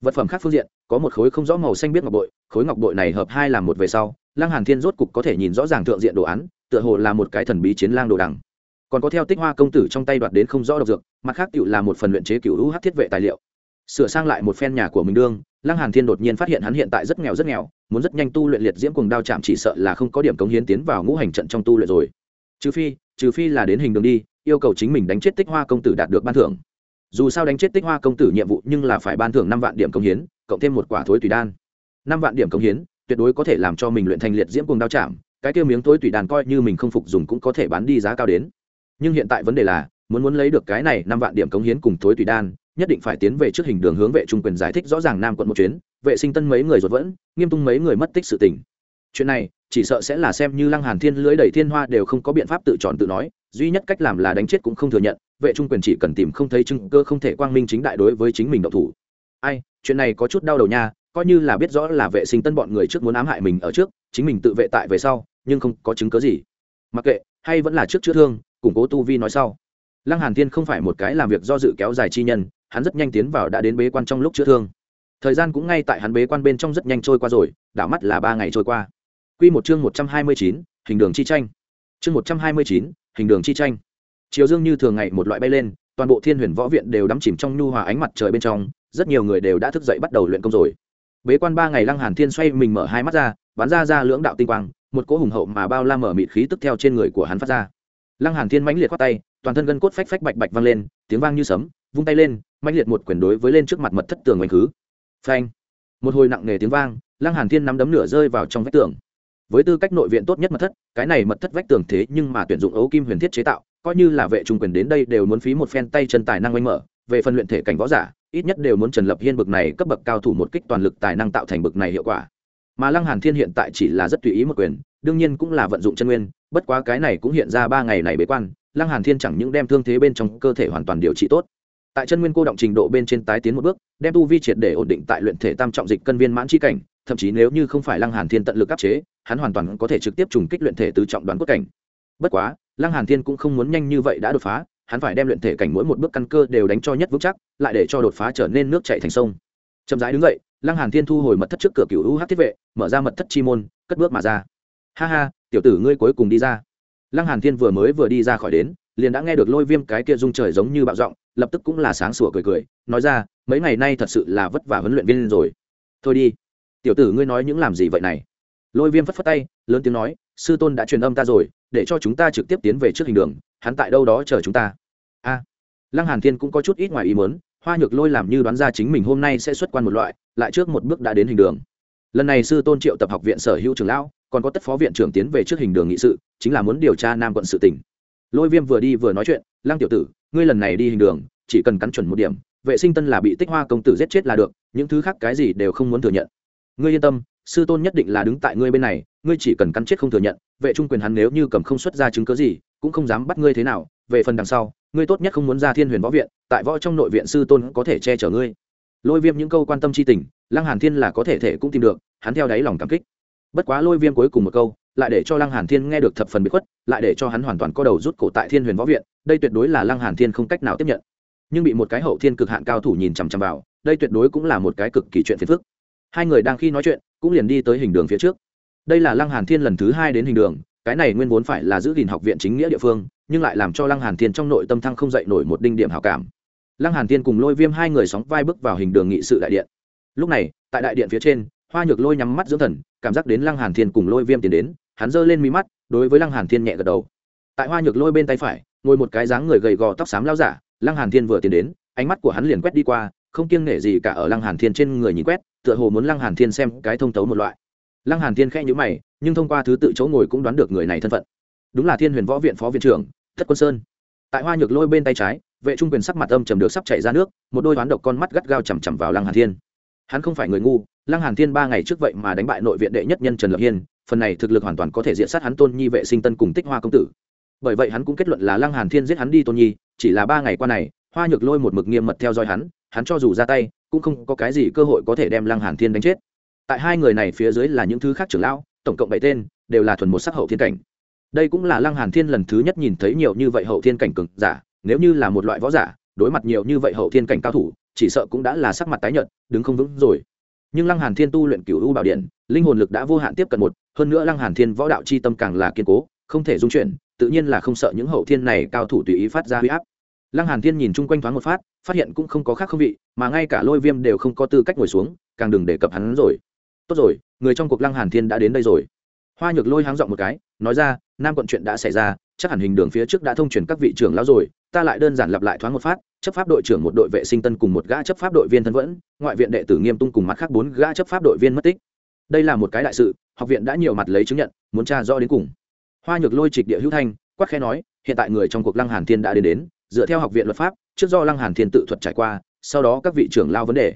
Vật phẩm khác phương diện, có một khối không rõ màu xanh biết ngọc bội, khối ngọc bội này hợp hai làm một về sau, lăng hàn thiên rốt cục có thể nhìn rõ ràng thượng diện đồ án, tựa hồ là một cái thần bí chiến lang đồ đằng. Còn có theo tích hoa công tử trong tay đoạt đến không rõ độc dược, mặt khác tiểu là một phần luyện chế cựu hữu hát thiết vệ tài liệu. Sửa sang lại một phen nhà của mình đương, lăng hàn thiên đột nhiên phát hiện hắn hiện tại rất nghèo rất nghèo, muốn rất nhanh tu luyện liệt diễm cùng đao chạm chỉ sợ là không có điểm cống hiến tiến vào ngũ hành trận trong tu luyện rồi. Trừ phi trừ phi là đến hình đường đi, yêu cầu chính mình đánh chết tích hoa công tử đạt được ban thưởng dù sao đánh chết tích hoa công tử nhiệm vụ nhưng là phải ban thưởng năm vạn điểm công hiến, cộng thêm một quả thối tùy đan. Năm vạn điểm công hiến, tuyệt đối có thể làm cho mình luyện thành liệt diễm cùng đao chạm, cái kia miếng thối tùy đan coi như mình không phục dùng cũng có thể bán đi giá cao đến. Nhưng hiện tại vấn đề là, muốn muốn lấy được cái này năm vạn điểm cống hiến cùng thối tùy đan, nhất định phải tiến về trước hình đường hướng vệ trung quyền giải thích rõ ràng nam quận một chuyến, vệ sinh tân mấy người rột vẫn, nghiêm tung mấy người mất tích sự tình. Chuyện này, chỉ sợ sẽ là xem như lăng hàn thiên lưới đẩy thiên hoa đều không có biện pháp tự chọn tự nói duy nhất cách làm là đánh chết cũng không thừa nhận vệ trung quyền chỉ cần tìm không thấy chứng cơ không thể quang minh chính đại đối với chính mình độc thủ. Ai chuyện này có chút đau đầu nha coi như là biết rõ là vệ sinh tân bọn người trước muốn ám hại mình ở trước chính mình tự vệ tại về sau nhưng không có chứng cớ gì. Mặc kệ hay vẫn là trước chữa thương củng cố tu vi nói sau. Lăng hàn thiên không phải một cái làm việc do dự kéo dài chi nhân hắn rất nhanh tiến vào đã đến bế quan trong lúc chữa thương. Thời gian cũng ngay tại hắn bế quan bên trong rất nhanh trôi qua rồi đảo mắt là ba ngày trôi qua. Quy một chương một trăm hai mươi chín, hình đường chi tranh. Chương một trăm hai mươi chín, hình đường chi tranh. Chiều dương như thường ngày một loại bay lên, toàn bộ Thiên Huyền Võ viện đều đắm chìm trong nhu hòa ánh mặt trời bên trong, rất nhiều người đều đã thức dậy bắt đầu luyện công rồi. Bế quan ba ngày Lăng Hàn Thiên xoay mình mở hai mắt ra, bắn ra ra lưỡng đạo tinh quang, một cỗ hùng hậu mà bao la mở mịt khí tức theo trên người của hắn phát ra. Lăng Hàn Thiên mãnh liệt quát tay, toàn thân gân cốt phách phách bạch bạch vang lên, tiếng vang như sấm, vung tay lên, mãnh liệt một quyền đối với lên trước mặt mật thất tường quanh khứ. Phanh! Một hồi nặng nề tiếng vang, Lăng Hàn Thiên nắm đấm nửa rơi vào trong vách tường với tư cách nội viện tốt nhất mật thất, cái này mật thất vách tường thế nhưng mà tuyển dụng ấu kim huyền thiết chế tạo, coi như là vệ trung quyền đến đây đều muốn phí một phen tay chân tài năng oanh mở. Về phần luyện thể cảnh võ giả, ít nhất đều muốn trần lập hiên bực này cấp bậc cao thủ một kích toàn lực tài năng tạo thành bực này hiệu quả. Mà lăng hàn thiên hiện tại chỉ là rất tùy ý một quyền, đương nhiên cũng là vận dụng chân nguyên, bất quá cái này cũng hiện ra ba ngày này bế quan, lăng hàn thiên chẳng những đem thương thế bên trong cơ thể hoàn toàn điều trị tốt tại chân nguyên cô động trình độ bên trên tái tiến một bước, đem tu vi triệt để ổn định tại luyện thể tam trọng dịch cân viên mãn chi cảnh, thậm chí nếu như không phải lăng hàn thiên tận lực áp chế, hắn hoàn toàn có thể trực tiếp trùng kích luyện thể tứ trọng đoán cốt cảnh. Bất quá, lăng hàn thiên cũng không muốn nhanh như vậy đã đột phá, hắn phải đem luyện thể cảnh mỗi một bước căn cơ đều đánh cho nhất vững chắc, lại để cho đột phá trở nên nước chảy thành sông. Chậm rãi đứng dậy, lăng hàn thiên thu hồi mật thất trước cửa cửu u hắc thiết vệ, mở ra mật thất chi môn, cất bước mà ra. Ha ha, tiểu tử ngươi cuối cùng đi ra. Lăng hàn thiên vừa mới vừa đi ra khỏi đến liền đã nghe được lôi viêm cái kia rung trời giống như bạo giọng, lập tức cũng là sáng sủa cười cười, nói ra, mấy ngày nay thật sự là vất vả huấn luyện viên rồi. Thôi đi. Tiểu tử ngươi nói những làm gì vậy này? Lôi viêm phất phất tay, lớn tiếng nói, sư tôn đã truyền âm ta rồi, để cho chúng ta trực tiếp tiến về trước hình đường, hắn tại đâu đó chờ chúng ta. A. Lăng hàn thiên cũng có chút ít ngoài ý muốn, hoa nhược lôi làm như đoán ra chính mình hôm nay sẽ xuất quan một loại, lại trước một bước đã đến hình đường. Lần này sư tôn triệu tập học viện sở hữu trường lão, còn có tất phó viện trưởng tiến về trước hình đường nghị sự, chính là muốn điều tra nam quận sự tỉnh lôi viêm vừa đi vừa nói chuyện, lăng tiểu tử, ngươi lần này đi hình đường, chỉ cần cắn chuẩn một điểm, vệ sinh tân là bị tích hoa công tử giết chết là được, những thứ khác cái gì đều không muốn thừa nhận. Ngươi yên tâm, sư tôn nhất định là đứng tại ngươi bên này, ngươi chỉ cần cắn chết không thừa nhận, vệ trung quyền hắn nếu như cầm không xuất ra chứng cớ gì, cũng không dám bắt ngươi thế nào, về phần đằng sau, ngươi tốt nhất không muốn ra thiên huyền võ viện, tại võ trong nội viện sư tôn có thể che chở ngươi. Lôi viêm những câu quan tâm c h i tình, lăng hàn thiên là có thể thể cũng tìm được, hắn theo đáy lòng cảm kích. Bất quá lôi viêm cuối cùng một câu lại để cho lăng hàn thiên nghe được thập phần bị khuất, lại để cho hắn hoàn toàn có đầu rút cổ tại thiên huyền võ viện, đây tuyệt đối là lăng hàn thiên không cách nào tiếp nhận. Nhưng bị một cái hậu thiên cực hạn cao thủ nhìn chằm chằm vào, đây tuyệt đối cũng là một cái cực kỳ chuyện phiền phức. Hai người đang khi nói chuyện, cũng liền đi tới hình đường phía trước. Đây là lăng hàn thiên lần thứ hai đến hình đường, cái này nguyên vốn phải là giữ gìn học viện chính nghĩa địa phương, nhưng lại làm cho lăng hàn thiên trong nội tâm thăng không dậy nổi một đinh điểm hảo cảm. Lăng hàn thiên cùng lôi viêm hai người sóng vai bước vào hình đường nghị sự đại điện. Lúc này, tại đại điện phía trên, hoa nhược lôi nhắm mắt dưỡng thần, cảm giác đến lăng hàn thiên cùng lôi viêm tiến đến hắn giơ lên mí mắt, đối với lăng hàn thiên nhẹ gật đầu. Tại hoa nhược lôi bên tay phải, ngồi một cái dáng người gầy gò tóc xám lao giả, lăng hàn thiên vừa tiến đến, ánh mắt của hắn liền quét đi qua, không kiêng nể gì cả ở lăng hàn thiên trên người nhìn quét, tựa hồ muốn lăng hàn thiên xem cái thông tấu một loại. Lăng hàn thiên khẽ nhíu mày, nhưng thông qua thứ tự chỗ ngồi cũng đoán được người này thân phận. Đúng là thiên huyền võ viện phó viện trưởng, thất quân sơn. Tại hoa nhược lôi bên tay trái, vệ trung quyền sắc mặt âm trầm được sắp chảy ra nước, một đôi đoán độc con mắt gắt gao chằm chằm vào lăng hàn thiên. Hắn không phải người ngu, lăng hàn thiên ba ngày trước vậy mà đánh bại nội viện đệ nhất nhân trần lập hiên phần này thực lực hoàn toàn có thể diện sát hắn tôn nhi vệ sinh tân cùng tích hoa công tử. Bởi vậy hắn cũng kết luận là lăng hàn thiên giết hắn đi tôn nhi, chỉ là ba ngày qua này, hoa nhược lôi một mực nghiêm mật theo dõi hắn hắn cho dù ra tay, cũng không có cái gì cơ hội có thể đem lăng hàn thiên đánh chết. Tại hai người này phía dưới là những thứ khác trưởng lão, tổng cộng bảy tên, đều là thuần một sắc hậu thiên cảnh. Đây cũng là lăng hàn thiên lần thứ nhất nhìn thấy nhiều như vậy hậu thiên cảnh cường giả, nếu như là một loại võ giả, đối mặt nhiều như vậy hậu thiên cảnh cao thủ, chỉ sợ cũng đã là sắc mặt tái nhợt, đứng không vững rồi. Nhưng lăng hàn thiên tu luyện cửu u bảo điện, linh hồn lực đã vô hạn tiếp cận một hơn nữa lăng hàn thiên võ đạo chi tâm càng là kiên cố, không thể dung chuyển, tự nhiên là không sợ những hậu thiên này cao thủ tùy ý phát ra huy áp. Lăng hàn thiên nhìn chung quanh thoáng một phát phát hiện cũng không có khác không vị, mà ngay cả lôi viêm đều không có tư cách ngồi xuống, càng đừng đề cập hắn rồi. Tốt rồi, người trong cuộc lăng hàn thiên đã đến đây rồi. Hoa nhược lôi háng giọng một cái, nói ra, nam quận chuyện đã xảy ra, chắc hẳn hình đường phía trước đã thông truyền các vị trưởng lão rồi, ta lại đơn giản lặp lại thoáng một phát, chấp pháp đội trưởng một đội vệ sinh tân cùng một gã chấp pháp đội viên thân vẫn, ngoại viện đệ tử nghiêm tung cùng mặt khác bốn gã chấp pháp đội viên mất tích đây là một cái đại sự, học viện đã nhiều mặt lấy chứng nhận, muốn tra rõ đến cùng. Hoa nhược lôi trịch địa hữu thanh quắc khe nói, hiện tại người trong cuộc lăng hàn thiên đã đến đến, dựa theo học viện luật pháp, trước do lăng hàn thiên tự thuật trải qua, sau đó các vị trưởng lao vấn đề.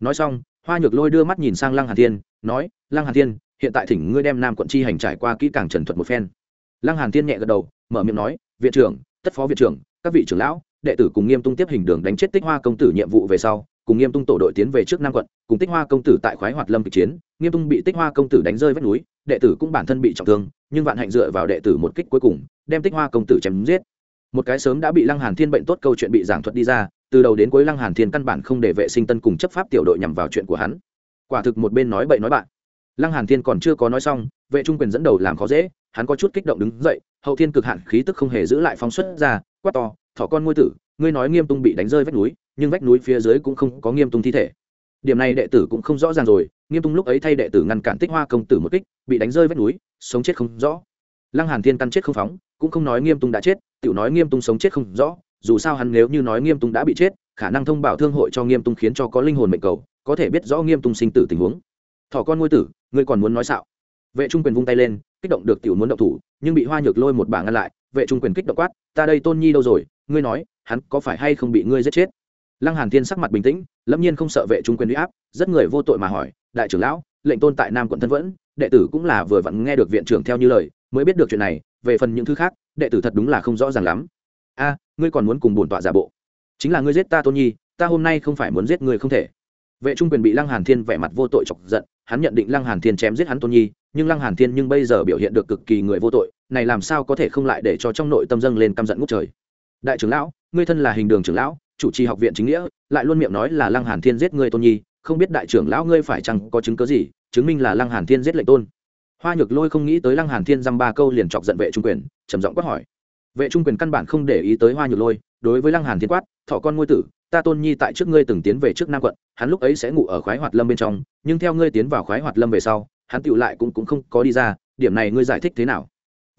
Nói xong, hoa nhược lôi đưa mắt nhìn sang lăng hàn thiên, nói, lăng hàn thiên, hiện tại thỉnh ngươi đem nam quận chi hành trải qua kỹ càng trần thuật một phen. Lăng hàn thiên nhẹ gật đầu, mở miệng nói, viện trưởng, tất phó viện trưởng, các vị trưởng lão, đệ tử cùng nghiêm tung tiếp hình đường đánh chết tích hoa công tử nhiệm vụ về sau cùng nghiêm tung tổ đội tiến về trước nam quận, cùng tích hoa công tử tại khoái hoạt lâm kịch chiến, nghiêm tung bị tích hoa công tử đánh rơi vách núi, đệ tử cũng bản thân bị trọng thương, nhưng vạn hạnh dựa vào đệ tử một kích cuối cùng, đem tích hoa công tử chém giết. Một cái sớm đã bị lăng hàn thiên bệnh tốt câu chuyện bị giảng thuật đi ra, từ đầu đến cuối lăng hàn thiên căn bản không để vệ sinh tân cùng chấp pháp tiểu đội nhằm vào chuyện của hắn. Quả thực một bên nói bậy nói bạn. Lăng hàn thiên còn chưa có nói xong, vệ trung quyền dẫn đầu làm khó dễ, hắn có chút kích động đứng dậy, hậu thiên cực hạn khí tức không hề giữ lại phóng xuất ra, quát to, thỏ con ngôi tử, ngươi nói nghiêm tung bị đánh rơi vách núi nhưng vách núi phía dưới cũng không có nghiêm tung thi thể. Điểm này đệ tử cũng không rõ ràng rồi, nghiêm tung lúc ấy thay đệ tử ngăn cản tích hoa công tử một kích, bị đánh rơi vách núi, sống chết không rõ. Lăng hàn thiên căn chết không phóng, cũng không nói nghiêm tung đã chết, tiểu nói nghiêm tung sống chết không rõ, dù sao hắn nếu như nói nghiêm tung đã bị chết, khả năng thông báo thương hội cho nghiêm tung khiến cho có linh hồn mệnh cầu, có thể biết rõ nghiêm tung sinh tử tình huống. Thỏ con ngôi tử, ngươi còn muốn nói xạo. Vệ trung quyền vung tay lên, kích động được tiểu muốn động thủ, nhưng bị hoa nhược lôi một bảng ngăn lại, vệ trung quyền kích động quát, ta đây tôn nhi đâu rồi? Ngươi nói, hắn có phải hay không bị ngươi giết chết? Lăng hàn thiên sắc mặt bình tĩnh, lâm nhiên không sợ vệ trung quyền uy áp, rất người vô tội mà hỏi, đại trưởng lão, lệnh tôn tại nam quận thân vẫn, đệ tử cũng là vừa vặn nghe được viện trưởng theo như lời, mới biết được chuyện này, về phần những thứ khác, đệ tử thật đúng là không rõ ràng lắm. A, ngươi còn muốn cùng bổn tọa giả bộ? Chính là ngươi giết ta tôn nhi, ta hôm nay không phải muốn giết ngươi không thể. Vệ trung quyền bị lăng hàn thiên vẻ mặt vô tội chọc giận, hắn nhận định lăng hàn thiên chém giết hắn tôn nhi, nhưng lăng hàn thiên nhưng bây giờ biểu hiện được cực kỳ người vô tội, này làm sao có thể không lại để cho trong nội tâm dâng lên căm giận ngút trời. Đại trưởng lão, ngươi thân là hình đường trưởng lão chủ trì học viện chính nghĩa, lại luôn miệng nói là lăng hàn thiên giết ngươi tôn nhi, không biết đại trưởng lão ngươi phải chăng có chứng cứ gì, chứng minh là lăng hàn thiên giết lệnh tôn. Hoa nhược lôi không nghĩ tới lăng hàn thiên dăm ba câu liền chọc giận vệ trung quyền, trầm giọng quát hỏi. Vệ trung quyền căn bản không để ý tới hoa nhược lôi, đối với lăng hàn thiên quát, thọ con ngôi tử, ta tôn nhi tại trước ngươi từng tiến về trước nam quận, hắn lúc ấy sẽ ngủ ở khoái hoạt lâm bên trong, nhưng theo ngươi tiến vào khoái hoạt lâm về sau, hắn tựu lại cũng cũng không có đi ra, điểm này ngươi giải thích thế nào?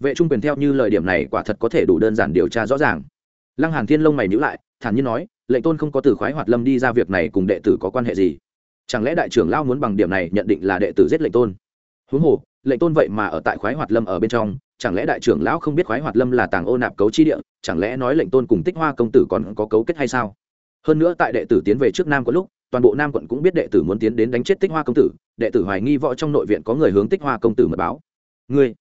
Vệ trung quyền theo như lời điểm này quả thật có thể đủ đơn giản điều tra rõ ràng. Lăng hàn thiên lông mày nhíu lại, thản nhiên nói lệnh tôn không có từ khoái hoạt lâm đi ra việc này cùng đệ tử có quan hệ gì? Chẳng lẽ đại trưởng lao muốn bằng điểm này nhận định là đệ tử giết lệnh tôn? Huống hồ, lệnh tôn vậy mà ở tại khoái hoạt lâm ở bên trong, chẳng lẽ đại trưởng lão không biết khoái hoạt lâm là tàng ô nạp cấu chi địa, chẳng lẽ nói lệnh tôn cùng tích hoa công tử còn có cấu kết hay sao? Hơn nữa tại đệ tử tiến về trước nam có lúc, toàn bộ nam quận cũng biết đệ tử muốn tiến đến đánh chết tích hoa công tử, đệ tử hoài nghi võ trong nội viện có người hướng tích hoa công tử mật báo. Ngươi,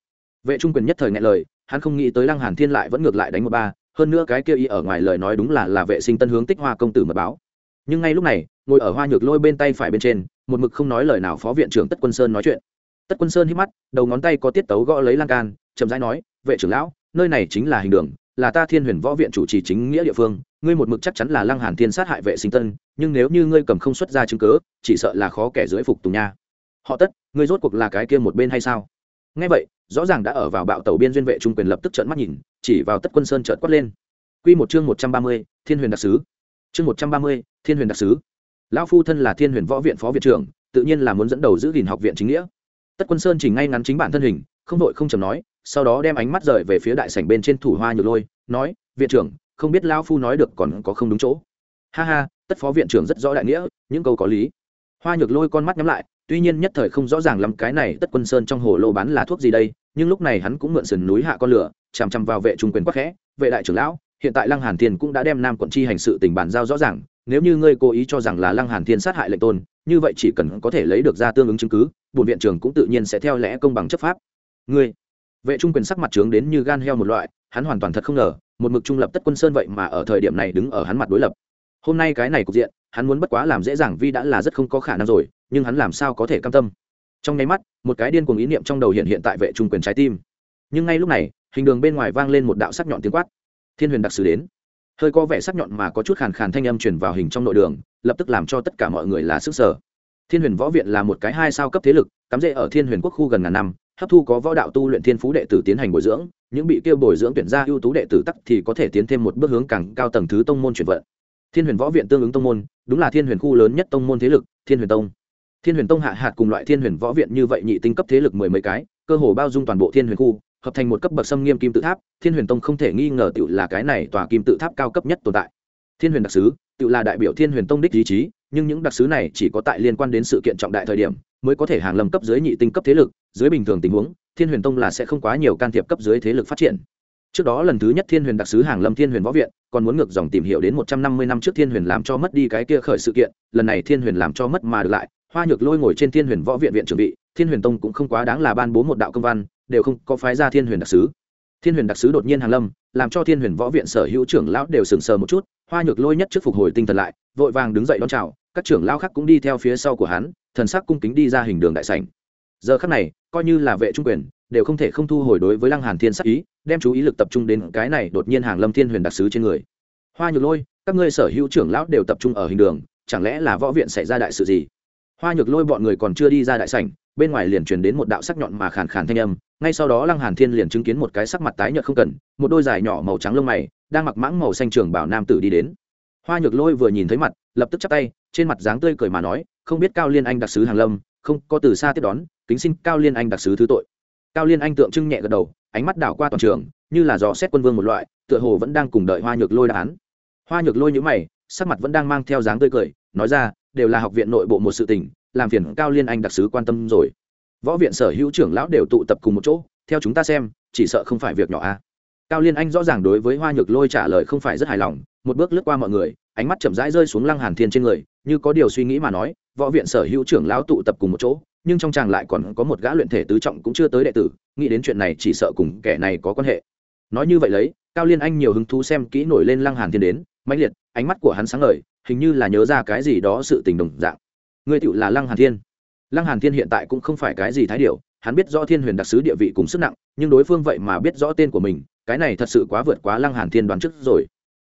vệ trung quyền nhất thời nghe lời, hắn không nghĩ tới lăng hàn thiên lại vẫn ngược lại đánh một ba hơn nữa cái kia y ở ngoài lời nói đúng là là vệ sinh tân hướng tích hoa công tử mật báo. Nhưng ngay lúc này, ngồi ở hoa nhược lôi bên tay phải bên trên, một mực không nói lời nào phó viện trưởng tất quân sơn nói chuyện. Tất quân sơn hít mắt, đầu ngón tay có tiết tấu gõ lấy lan can, chậm rãi nói, vệ trưởng lão, nơi này chính là hình đường, là ta thiên huyền võ viện chủ trì chính nghĩa địa phương, ngươi một mực chắc chắn là lăng hàn thiên sát hại vệ sinh tân, nhưng nếu như ngươi cầm không xuất ra chứng cứ, chỉ sợ là khó kẻ dưới phục tùng nha. Họ tất, ngươi rốt cuộc là cái kia một bên hay sao? Nghe vậy, rõ ràng đã ở vào bạo tàu biên duyên vệ trung quyền lập tức trợn mắt nhìn chỉ vào tất quân sơn chợt quát lên. Quy một chương một trăm ba mươi, thiên huyền đặc sứ. Chương một trăm ba mươi, thiên huyền đặc sứ. Lão phu thân là thiên huyền võ viện phó viện trưởng tự nhiên là muốn dẫn đầu giữ gìn học viện chính nghĩa. Tất quân sơn chỉ ngay ngắn chính bản thân hình không đội không chầm nói sau đó đem ánh mắt rời về phía đại sảnh bên trên thủ hoa nhược lôi nói viện trưởng không biết lão phu nói được còn có không đúng chỗ? Ha ha tất phó viện trưởng rất rõ đại nghĩa những câu có lý. Hoa nhược lôi con mắt nhắm lại tuy nhiên nhất thời không rõ ràng lắm cái này tất quân sơn trong hồ lô bán là thuốc gì đây nhưng lúc này hắn cũng mượn sườn núi hạ con lửa chằm chằm vào vệ trung quyền quắc khẽ, vệ đại trưởng lão, hiện tại lăng hàn thiên cũng đã đem nam quận chi hành sự tình bàn giao rõ ràng, nếu như ngươi cố ý cho rằng là lăng hàn thiên sát hại lệnh tôn, như vậy chỉ cần có thể lấy được ra tương ứng chứng cứ, bổn viện trưởng cũng tự nhiên sẽ theo lẽ công bằng chấp pháp. Ngươi? Vệ trung quyền sắc mặt trướng đến như gan heo một loại, hắn hoàn toàn thật không ngờ, một mực trung lập tất quân sơn vậy mà ở thời điểm này đứng ở hắn mặt đối lập. Hôm nay cái này cục diện, hắn muốn bất quá làm dễ dàng vi đã là rất không có khả năng rồi, nhưng hắn làm sao có thể cam tâm? Trong nháy mắt, một cái điên cuồng ý niệm trong đầu hiện hiện tại vệ trung quyền trái tim nhưng ngay lúc này, hình đường bên ngoài vang lên một đạo sắc nhọn tiếng quát. Thiên huyền đặc sứ đến. Hơi có vẻ sắc nhọn mà có chút khàn khàn thanh âm truyền vào hình trong nội đường, lập tức làm cho tất cả mọi người là sức sở. Thiên huyền võ viện là một cái hai sao cấp thế lực, cắm rễ ở thiên huyền quốc khu gần ngàn năm, hấp thu có võ đạo tu luyện thiên phú đệ tử tiến hành bồi dưỡng, những bị kêu bồi dưỡng tuyển ra ưu tú đệ tử tắc thì có thể tiến thêm một bước hướng càng cao tầng thứ tông môn chuyển vận. Thiên huyền võ viện tương ứng tông môn, đúng là thiên huyền khu lớn nhất tông môn thế lực, thiên huyền tông. Thiên huyền tông hạ hạt cùng loại thiên huyền võ viện như vậy nhị tinh cấp thế lực mười mấy cái, cơ hồ bao dung toàn bộ thiên huyền khu hợp thành một cấp bậc xâm nghiêm kim tự tháp thiên huyền tông không thể nghi ngờ tự là cái này tòa kim tự tháp cao cấp nhất tồn tại thiên huyền đặc sứ tự là đại biểu thiên huyền tông đích ý chí nhưng những đặc sứ này chỉ có tại liên quan đến sự kiện trọng đại thời điểm mới có thể hàng lâm cấp dưới nhị tinh cấp thế lực dưới bình thường tình huống thiên huyền tông là sẽ không quá nhiều can thiệp cấp dưới thế lực phát triển trước đó lần thứ nhất thiên huyền đặc sứ hàng lâm thiên huyền võ viện còn muốn ngược dòng tìm hiểu đến một trăm năm mươi năm trước thiên huyền làm cho mất đi cái kia khởi sự kiện lần này thiên huyền làm cho mất mà được lại hoa nhược lôi ngồi trên thiên huyền võ viện viện trưởng vị thiên huyền tông cũng không quá đáng là ban bố một đạo công văn đều không có phái ra thiên huyền đặc sứ. Thiên huyền đặc sứ đột nhiên hàng lâm, làm cho thiên huyền võ viện sở hữu trưởng lão đều sừng sờ một chút, hoa nhược lôi nhất trước phục hồi tinh thần lại, vội vàng đứng dậy đón chào, các trưởng lão khác cũng đi theo phía sau của hắn, thần sắc cung kính đi ra hình đường đại sảnh. Giờ khắc này, coi như là vệ trung quyền, đều không thể không thu hồi đối với lăng hàn thiên sắc ý, đem chú ý lực tập trung đến cái này đột nhiên hàng lâm thiên huyền đặc sứ trên người. Hoa nhược lôi, các ngươi sở hữu trưởng lão đều tập trung ở hình đường, chẳng lẽ là võ viện xảy ra đại sự gì? Hoa nhược lôi bọn người còn chưa đi ra đại sảnh, bên ngoài liền truyền đến một đạo sắc nhọn mà khàn khàn thanh âm ngay sau đó lăng hàn thiên liền chứng kiến một cái sắc mặt tái nhợt không cần, một đôi dài nhỏ màu trắng lông mày, đang mặc mãng màu xanh trường bảo nam tử đi đến. Hoa nhược lôi vừa nhìn thấy mặt, lập tức chắp tay, trên mặt dáng tươi cười mà nói, không biết cao liên anh đặc sứ hàng lâm, không, có từ xa tiếp đón, kính xin cao liên anh đặc sứ thứ tội. Cao liên anh tượng trưng nhẹ gật đầu, ánh mắt đảo qua toàn trường, như là dò xét quân vương một loại, tựa hồ vẫn đang cùng đợi hoa nhược lôi đáp án. Hoa nhược lôi nhữ mày, sắc mặt vẫn đang mang theo dáng tươi cười, nói ra, đều là học viện nội bộ một sự tình, làm phiền cao liên anh đặc sứ quan tâm rồi võ viện sở hữu trưởng lão đều tụ tập cùng một chỗ, theo chúng ta xem, chỉ sợ không phải việc nhỏ a à. cao liên anh rõ ràng đối với hoa nhược lôi trả lời không phải rất hài lòng, một bước lướt qua mọi người, ánh mắt chậm rãi rơi xuống lăng hàn thiên trên người, như có điều suy nghĩ mà nói, võ viện sở hữu trưởng lão tụ tập cùng một chỗ, nhưng trong chàng lại còn có một gã luyện thể tứ trọng cũng chưa tới đệ tử, nghĩ đến chuyện này chỉ sợ cùng kẻ này có quan hệ. Nói như vậy lấy, cao liên anh nhiều hứng thú xem kỹ nổi lên lăng hàn thiên đến, mãnh liệt, ánh mắt của hắn sáng ngời, hình như là nhớ ra cái gì đó sự tình đồng dạng. Ngươi tựu là lăng hàn thiên lăng hàn thiên hiện tại cũng không phải cái gì thái điệu hắn biết rõ thiên huyền đặc sứ địa vị cùng sức nặng, nhưng đối phương vậy mà biết rõ tên của mình, cái này thật sự quá vượt quá lăng hàn thiên đoán trước rồi.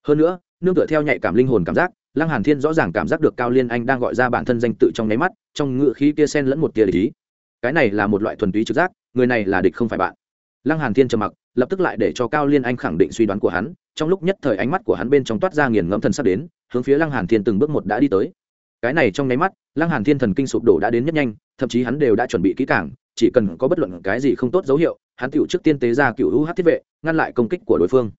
Hơn nữa, nương tựa theo nhạy cảm linh hồn cảm giác, lăng hàn thiên rõ ràng cảm giác được cao liên anh đang gọi ra bản thân danh tự trong nháy mắt, trong ngựa khí kia xen lẫn một tia lý cái này là một loại thuần túy trực giác, người này là địch không phải bạn. Lăng hàn thiên trầm mặc, lập tức lại để cho cao liên anh khẳng định suy đoán của hắn, trong lúc nhất thời ánh mắt của hắn bên trong toát ra nghiền ngẫm thần sắp đến, hướng phía lăng hàn thiên từng bước một đã đi tới cái này trong nháy mắt, lăng hàn thiên thần kinh sụp đổ đã đến nhất nhanh, thậm chí hắn đều đã chuẩn bị kỹ càng, chỉ cần có bất luận cái gì không tốt dấu hiệu, hắn tiểu trước tiên tế ra cựu hữu hát thiết vệ, ngăn lại công kích của đối phương.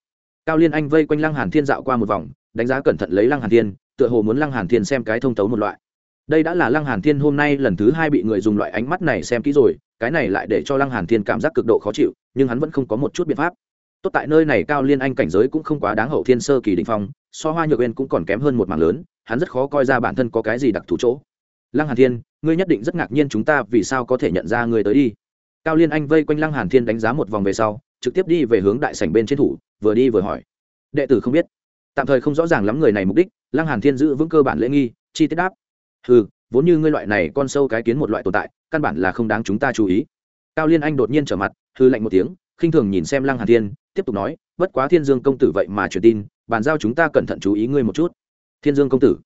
Cao liên anh vây quanh lăng hàn thiên dạo qua một vòng, đánh giá cẩn thận lấy lăng hàn thiên, tựa hồ muốn lăng hàn thiên xem cái thông tấu một loại. Đây đã là lăng hàn thiên hôm nay lần thứ hai bị người dùng loại ánh mắt này xem kỹ rồi, cái này lại để cho lăng hàn thiên cảm giác cực độ khó chịu, nhưng hắn vẫn không có một chút biện pháp. Tốt tại nơi này cao liên anh cảnh giới cũng không quá đáng hậu thiên sơ kỳ đỉnh phong, so hoa nhược uyên cũng còn kém hơn một mảng lớn hắn rất khó coi ra bản thân có cái gì đặc thù chỗ. Lăng hàn thiên, ngươi nhất định rất ngạc nhiên chúng ta vì sao có thể nhận ra ngươi tới đi. Cao liên anh vây quanh lăng hàn thiên đánh giá một vòng về sau, trực tiếp đi về hướng đại sảnh bên trên thủ, vừa đi vừa hỏi. Đệ tử không biết. Tạm thời không rõ ràng lắm người này mục đích, lăng hàn thiên giữ vững cơ bản lễ nghi, chi tiết đáp. Ừ vốn như ngươi loại này con sâu cái kiến một loại tồn tại, căn bản là không đáng chúng ta chú ý. Cao liên anh đột nhiên trở mặt hư lạnh một tiếng, khinh thường nhìn xem lăng hàn thiên, tiếp tục nói, bất quá thiên dương công tử vậy mà truyền tin, bàn giao chúng ta cẩn thận chú ý ngươi một chút thiên dương công tử.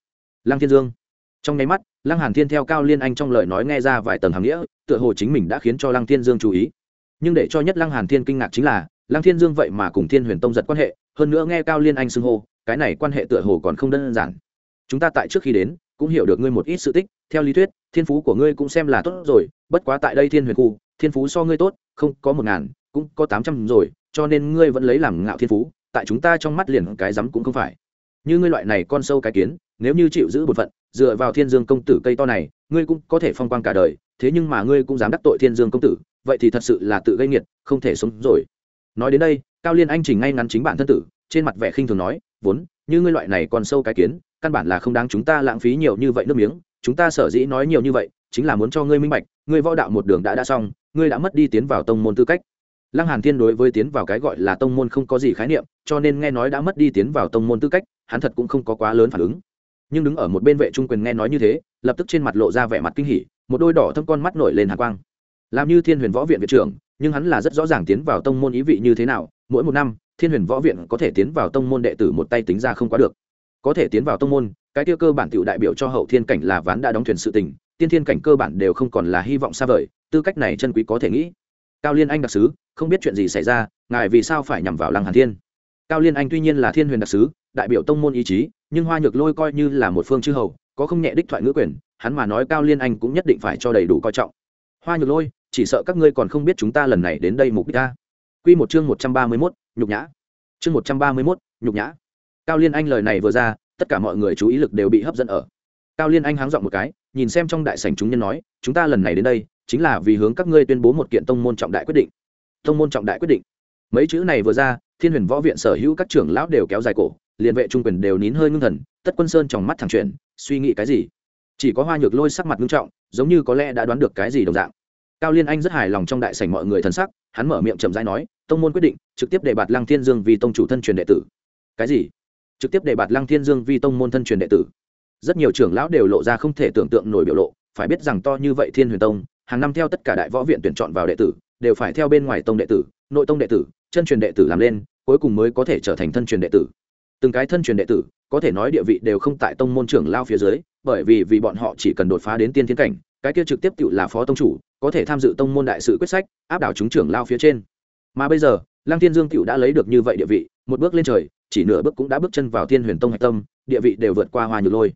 Lăng thiên dương. Trong nháy mắt, lăng hàn thiên theo cao liên anh trong lời nói nghe ra vài tầng hàm nghĩa, tựa hồ chính mình đã khiến cho lăng thiên dương chú ý. Nhưng để cho nhất lăng hàn thiên kinh ngạc chính là, lăng thiên dương vậy mà cùng thiên huyền tông giật quan hệ, hơn nữa nghe cao liên anh xưng hô, cái này quan hệ tựa hồ còn không đơn giản. Chúng ta tại trước khi đến, cũng hiểu được ngươi một ít sự tích, theo lý thuyết, thiên phú của ngươi cũng xem là tốt rồi, bất quá tại đây thiên huyền khu, thiên phú so ngươi tốt, không có một ngàn, cũng có tám trăm rồi, cho nên ngươi vẫn lấy làm ngạo thiên phú, tại chúng ta trong mắt liền cái rắm cũng không phải như ngươi loại này con sâu cái kiến, nếu như chịu giữ bổn phận, dựa vào thiên dương công tử cây to này, ngươi cũng có thể phong quang cả đời, thế nhưng mà ngươi cũng dám đắc tội thiên dương công tử, vậy thì thật sự là tự gây nghiệt, không thể sống rồi. Nói đến đây, cao liên anh chỉnh ngay ngắn chính bản thân tử, trên mặt vẻ khinh thường nói, vốn, như ngươi loại này còn sâu cái kiến, căn bản là không đáng chúng ta lãng phí nhiều như vậy nước miếng, chúng ta sở dĩ nói nhiều như vậy, chính là muốn cho ngươi minh bạch, ngươi võ đạo một đường đã đã xong, ngươi đã mất đi tiến vào tông môn tư cách lăng hàn thiên đối với tiến vào cái gọi là tông môn không có gì khái niệm, cho nên nghe nói đã mất đi tiến vào tông môn tư cách, hắn thật cũng không có quá lớn phản ứng. Nhưng đứng ở một bên vệ trung quyền nghe nói như thế, lập tức trên mặt lộ ra vẻ mặt kinh hỉ, một đôi đỏ thâm con mắt nổi lên hàn quang. Làm như thiên huyền võ viện viện trưởng, nhưng hắn là rất rõ ràng tiến vào tông môn ý vị như thế nào, mỗi một năm, thiên huyền võ viện có thể tiến vào tông môn đệ tử một tay tính ra không quá được. Có thể tiến vào tông môn, cái tiêu cơ bản tiểu đại biểu cho hậu thiên cảnh là ván đã đóng thuyền sự tình, tiên thiên cảnh cơ bản đều không còn là hy vọng xa vời, tư cách này chân quý có thể nghĩ. Cao liên anh đặc sứ không biết chuyện gì xảy ra, ngài vì sao phải nhằm vào lăng hàn thiên? Cao liên anh tuy nhiên là thiên huyền đặc sứ, đại biểu tông môn ý chí, nhưng hoa nhược lôi coi như là một phương chư hầu, có không nhẹ đích thoại ngữ quyền, hắn mà nói cao liên anh cũng nhất định phải cho đầy đủ coi trọng. Hoa nhược lôi, chỉ sợ các ngươi còn không biết chúng ta lần này đến đây mục đích ta Quy một chương một trăm ba mươi mốt, nhục nhã. Chương một trăm ba mươi mốt, nhục nhã. Cao liên anh lời này vừa ra, tất cả mọi người chú ý lực đều bị hấp dẫn ở. Cao liên anh háng dọn một cái, nhìn xem trong đại sảnh chúng nhân nói, chúng ta lần này đến đây, chính là vì hướng các ngươi tuyên bố một kiện tông môn trọng đại quyết định tông môn trọng đại quyết định. Mấy chữ này vừa ra, thiên huyền võ viện sở hữu các trưởng lão đều kéo dài cổ, liền vệ trung quyền đều nín hơi ngưng thần, tất quân sơn trong mắt thẳng chuyển, suy nghĩ cái gì? Chỉ có hoa nhược lôi sắc mặt ngưng trọng, giống như có lẽ đã đoán được cái gì đồng dạng. Cao liên anh rất hài lòng trong đại sảnh mọi người thân sắc, hắn mở miệng chậm rãi nói, tông môn quyết định, trực tiếp đề bạt lăng thiên dương vì tông chủ thân truyền đệ tử. Cái gì? Trực tiếp đề bạt lăng thiên dương vi tông môn thân truyền đệ tử. Rất nhiều trưởng lão đều lộ ra không thể tưởng tượng nổi biểu lộ, phải biết rằng to như vậy thiên huyền tông, hàng năm theo tất cả đại võ viện tuyển chọn vào đệ tử đều phải theo bên ngoài tông đệ tử, nội tông đệ tử, chân truyền đệ tử làm lên, cuối cùng mới có thể trở thành thân truyền đệ tử. Từng cái thân truyền đệ tử, có thể nói địa vị đều không tại tông môn trưởng lao phía dưới, bởi vì vì bọn họ chỉ cần đột phá đến tiên thiên cảnh, cái kia trực tiếp tự là phó tông chủ, có thể tham dự tông môn đại sự quyết sách, áp đảo chúng trưởng lao phía trên. Mà bây giờ, lăng tiên dương cựu đã lấy được như vậy địa vị, một bước lên trời, chỉ nửa bước cũng đã bước chân vào thiên huyền tông hạch tâm, địa vị đều vượt qua hoa nhược lôi.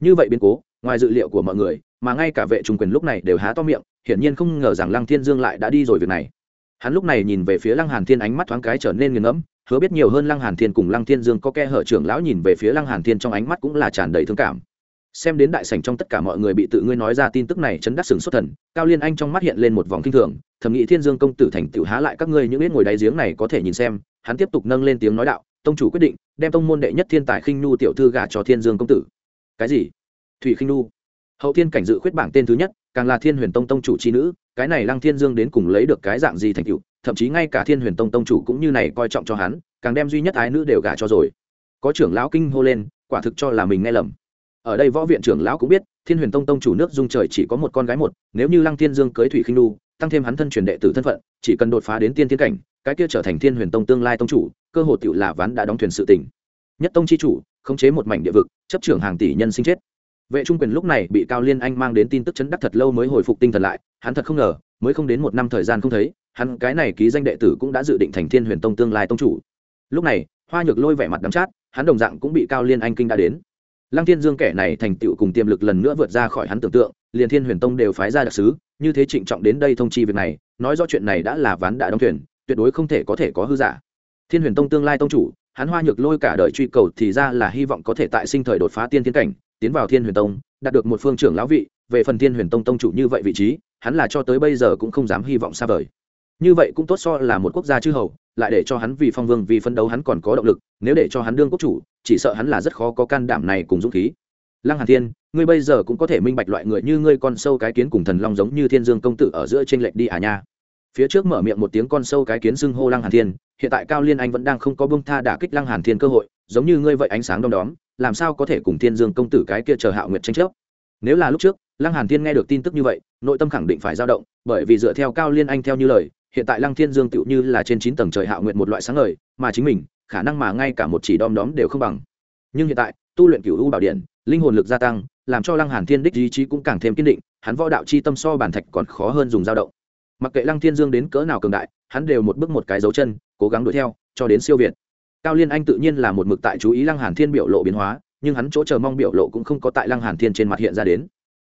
Như vậy biến cố, ngoài dự liệu của mọi người mà ngay cả vệ trung quyền lúc này đều há to miệng, hiển nhiên không ngờ rằng lăng thiên dương lại đã đi rồi việc này. Hắn lúc này nhìn về phía lăng hàn thiên ánh mắt thoáng cái trở nên nghiền ngẫm, hứa biết nhiều hơn lăng hàn thiên cùng lăng thiên dương có khe hở trưởng lão nhìn về phía lăng hàn thiên trong ánh mắt cũng là tràn đầy thương cảm. Xem đến đại sảnh trong tất cả mọi người bị tự ngươi nói ra tin tức này chấn đắc sừng xuất thần, cao liên anh trong mắt hiện lên một vòng kinh thường, thầm nghĩ thiên dương công tử thành tiểu há lại các ngươi những biết ngồi đáy giếng này có thể nhìn xem, hắn tiếp tục nâng lên tiếng nói đạo, tông chủ quyết định, đem tông môn đệ nhất thiên tài khinh nhu tiểu thư gả cho thiên dương công tử. Cái gì? Thủy khinh nhu? Hậu thiên cảnh dự khuyết bảng tên thứ nhất, càng là thiên huyền tông tông chủ c h i nữ, cái này lăng thiên dương đến cùng lấy được cái dạng gì thành cựu thậm chí ngay cả thiên huyền tông tông chủ cũng như này coi trọng cho hắn, càng đem duy nhất ái nữ đều gả cho rồi. Có trưởng lão kinh hô lên, quả thực cho là mình nghe lầm. Ở đây võ viện trưởng lão cũng biết, thiên huyền tông tông chủ nước dung trời chỉ có một con gái một, nếu như lăng thiên dương cưới thủy khinh nu tăng thêm hắn thân truyền đệ tử thân phận, chỉ cần đột phá đến tiên thiên cảnh, cái kia trở thành thiên huyền tông tương lai tông chủ, cơ hội tựu là ván đã đóng thuyền sự tỉnh nhất tông chi chủ, khống chế một mảnh địa vực, chấp trưởng hàng tỷ nhân sinh chết vệ trung quyền lúc này bị cao liên anh mang đến tin tức chấn đắc thật lâu mới hồi phục tinh thần lại, hắn thật không ngờ, mới không đến một năm thời gian không thấy, hắn cái này ký danh đệ tử cũng đã dự định thành thiên huyền tông tương lai tông chủ. Lúc này, hoa nhược lôi vẻ mặt đắm chát, hắn đồng dạng cũng bị cao liên anh kinh đã đến. Lăng thiên dương kẻ này thành tựu cùng tiềm lực lần nữa vượt ra khỏi hắn tưởng tượng, liền thiên huyền tông đều phái ra đặc sứ, như thế trịnh trọng đến đây thông chi việc này, nói rõ chuyện này đã là ván đã đóng thuyền, tuyệt đối không thể có thể có hư giả. Thiên huyền tông tương lai tông chủ, hắn hoa nhược lôi cả đời truy cầu thì ra là hy vọng có thể tại sinh thời đột phá tiên thiên cảnh tiến vào thiên huyền tông, đạt được một phương trưởng lão vị, về phần thiên huyền tông tông chủ như vậy vị trí, hắn là cho tới bây giờ cũng không dám hy vọng xa vời. Như vậy cũng tốt so là một quốc gia chư hầu, lại để cho hắn vì phong vương, vì phân đấu hắn còn có động lực, nếu để cho hắn đương quốc chủ, chỉ sợ hắn là rất khó có can đảm này cùng dũng khí. Lăng hàn thiên, ngươi bây giờ cũng có thể minh bạch loại người như ngươi con sâu cái kiến cùng thần long giống như thiên dương công tử ở giữa trên lệnh đi à nha. Phía trước mở miệng một tiếng con sâu cái kiến xưng hô lăng hàn thiên, hiện tại cao liên anh vẫn đang không có bông tha đả kích lăng hàn thiên cơ hội, giống như ngươi vậy ánh sáng đom đóm làm sao có thể cùng thiên dương công tử cái kia chờ hạo nguyệt tranh chấp? Nếu là lúc trước, lăng hàn thiên nghe được tin tức như vậy, nội tâm khẳng định phải dao động, bởi vì dựa theo cao liên anh theo như lời, hiện tại lăng thiên dương tựu như là trên chín tầng trời hạo nguyệt một loại sáng ngời, mà chính mình, khả năng mà ngay cả một chỉ đom đóm đều không bằng. Nhưng hiện tại, tu luyện cửu u bảo điện, linh hồn lực gia tăng, làm cho lăng hàn thiên đích ý chí cũng càng thêm kiên định, hắn võ đạo chi tâm so bản thạch còn khó hơn dùng dao động. Mặc kệ lăng thiên dương đến cỡ nào cường đại, hắn đều một bước một cái dấu chân, cố gắng đuổi theo, cho đến siêu việt cao liên anh tự nhiên là một mực tại chú ý lăng hàn thiên biểu lộ biến hóa, nhưng hắn chỗ chờ mong biểu lộ cũng không có tại lăng hàn thiên trên mặt hiện ra đến.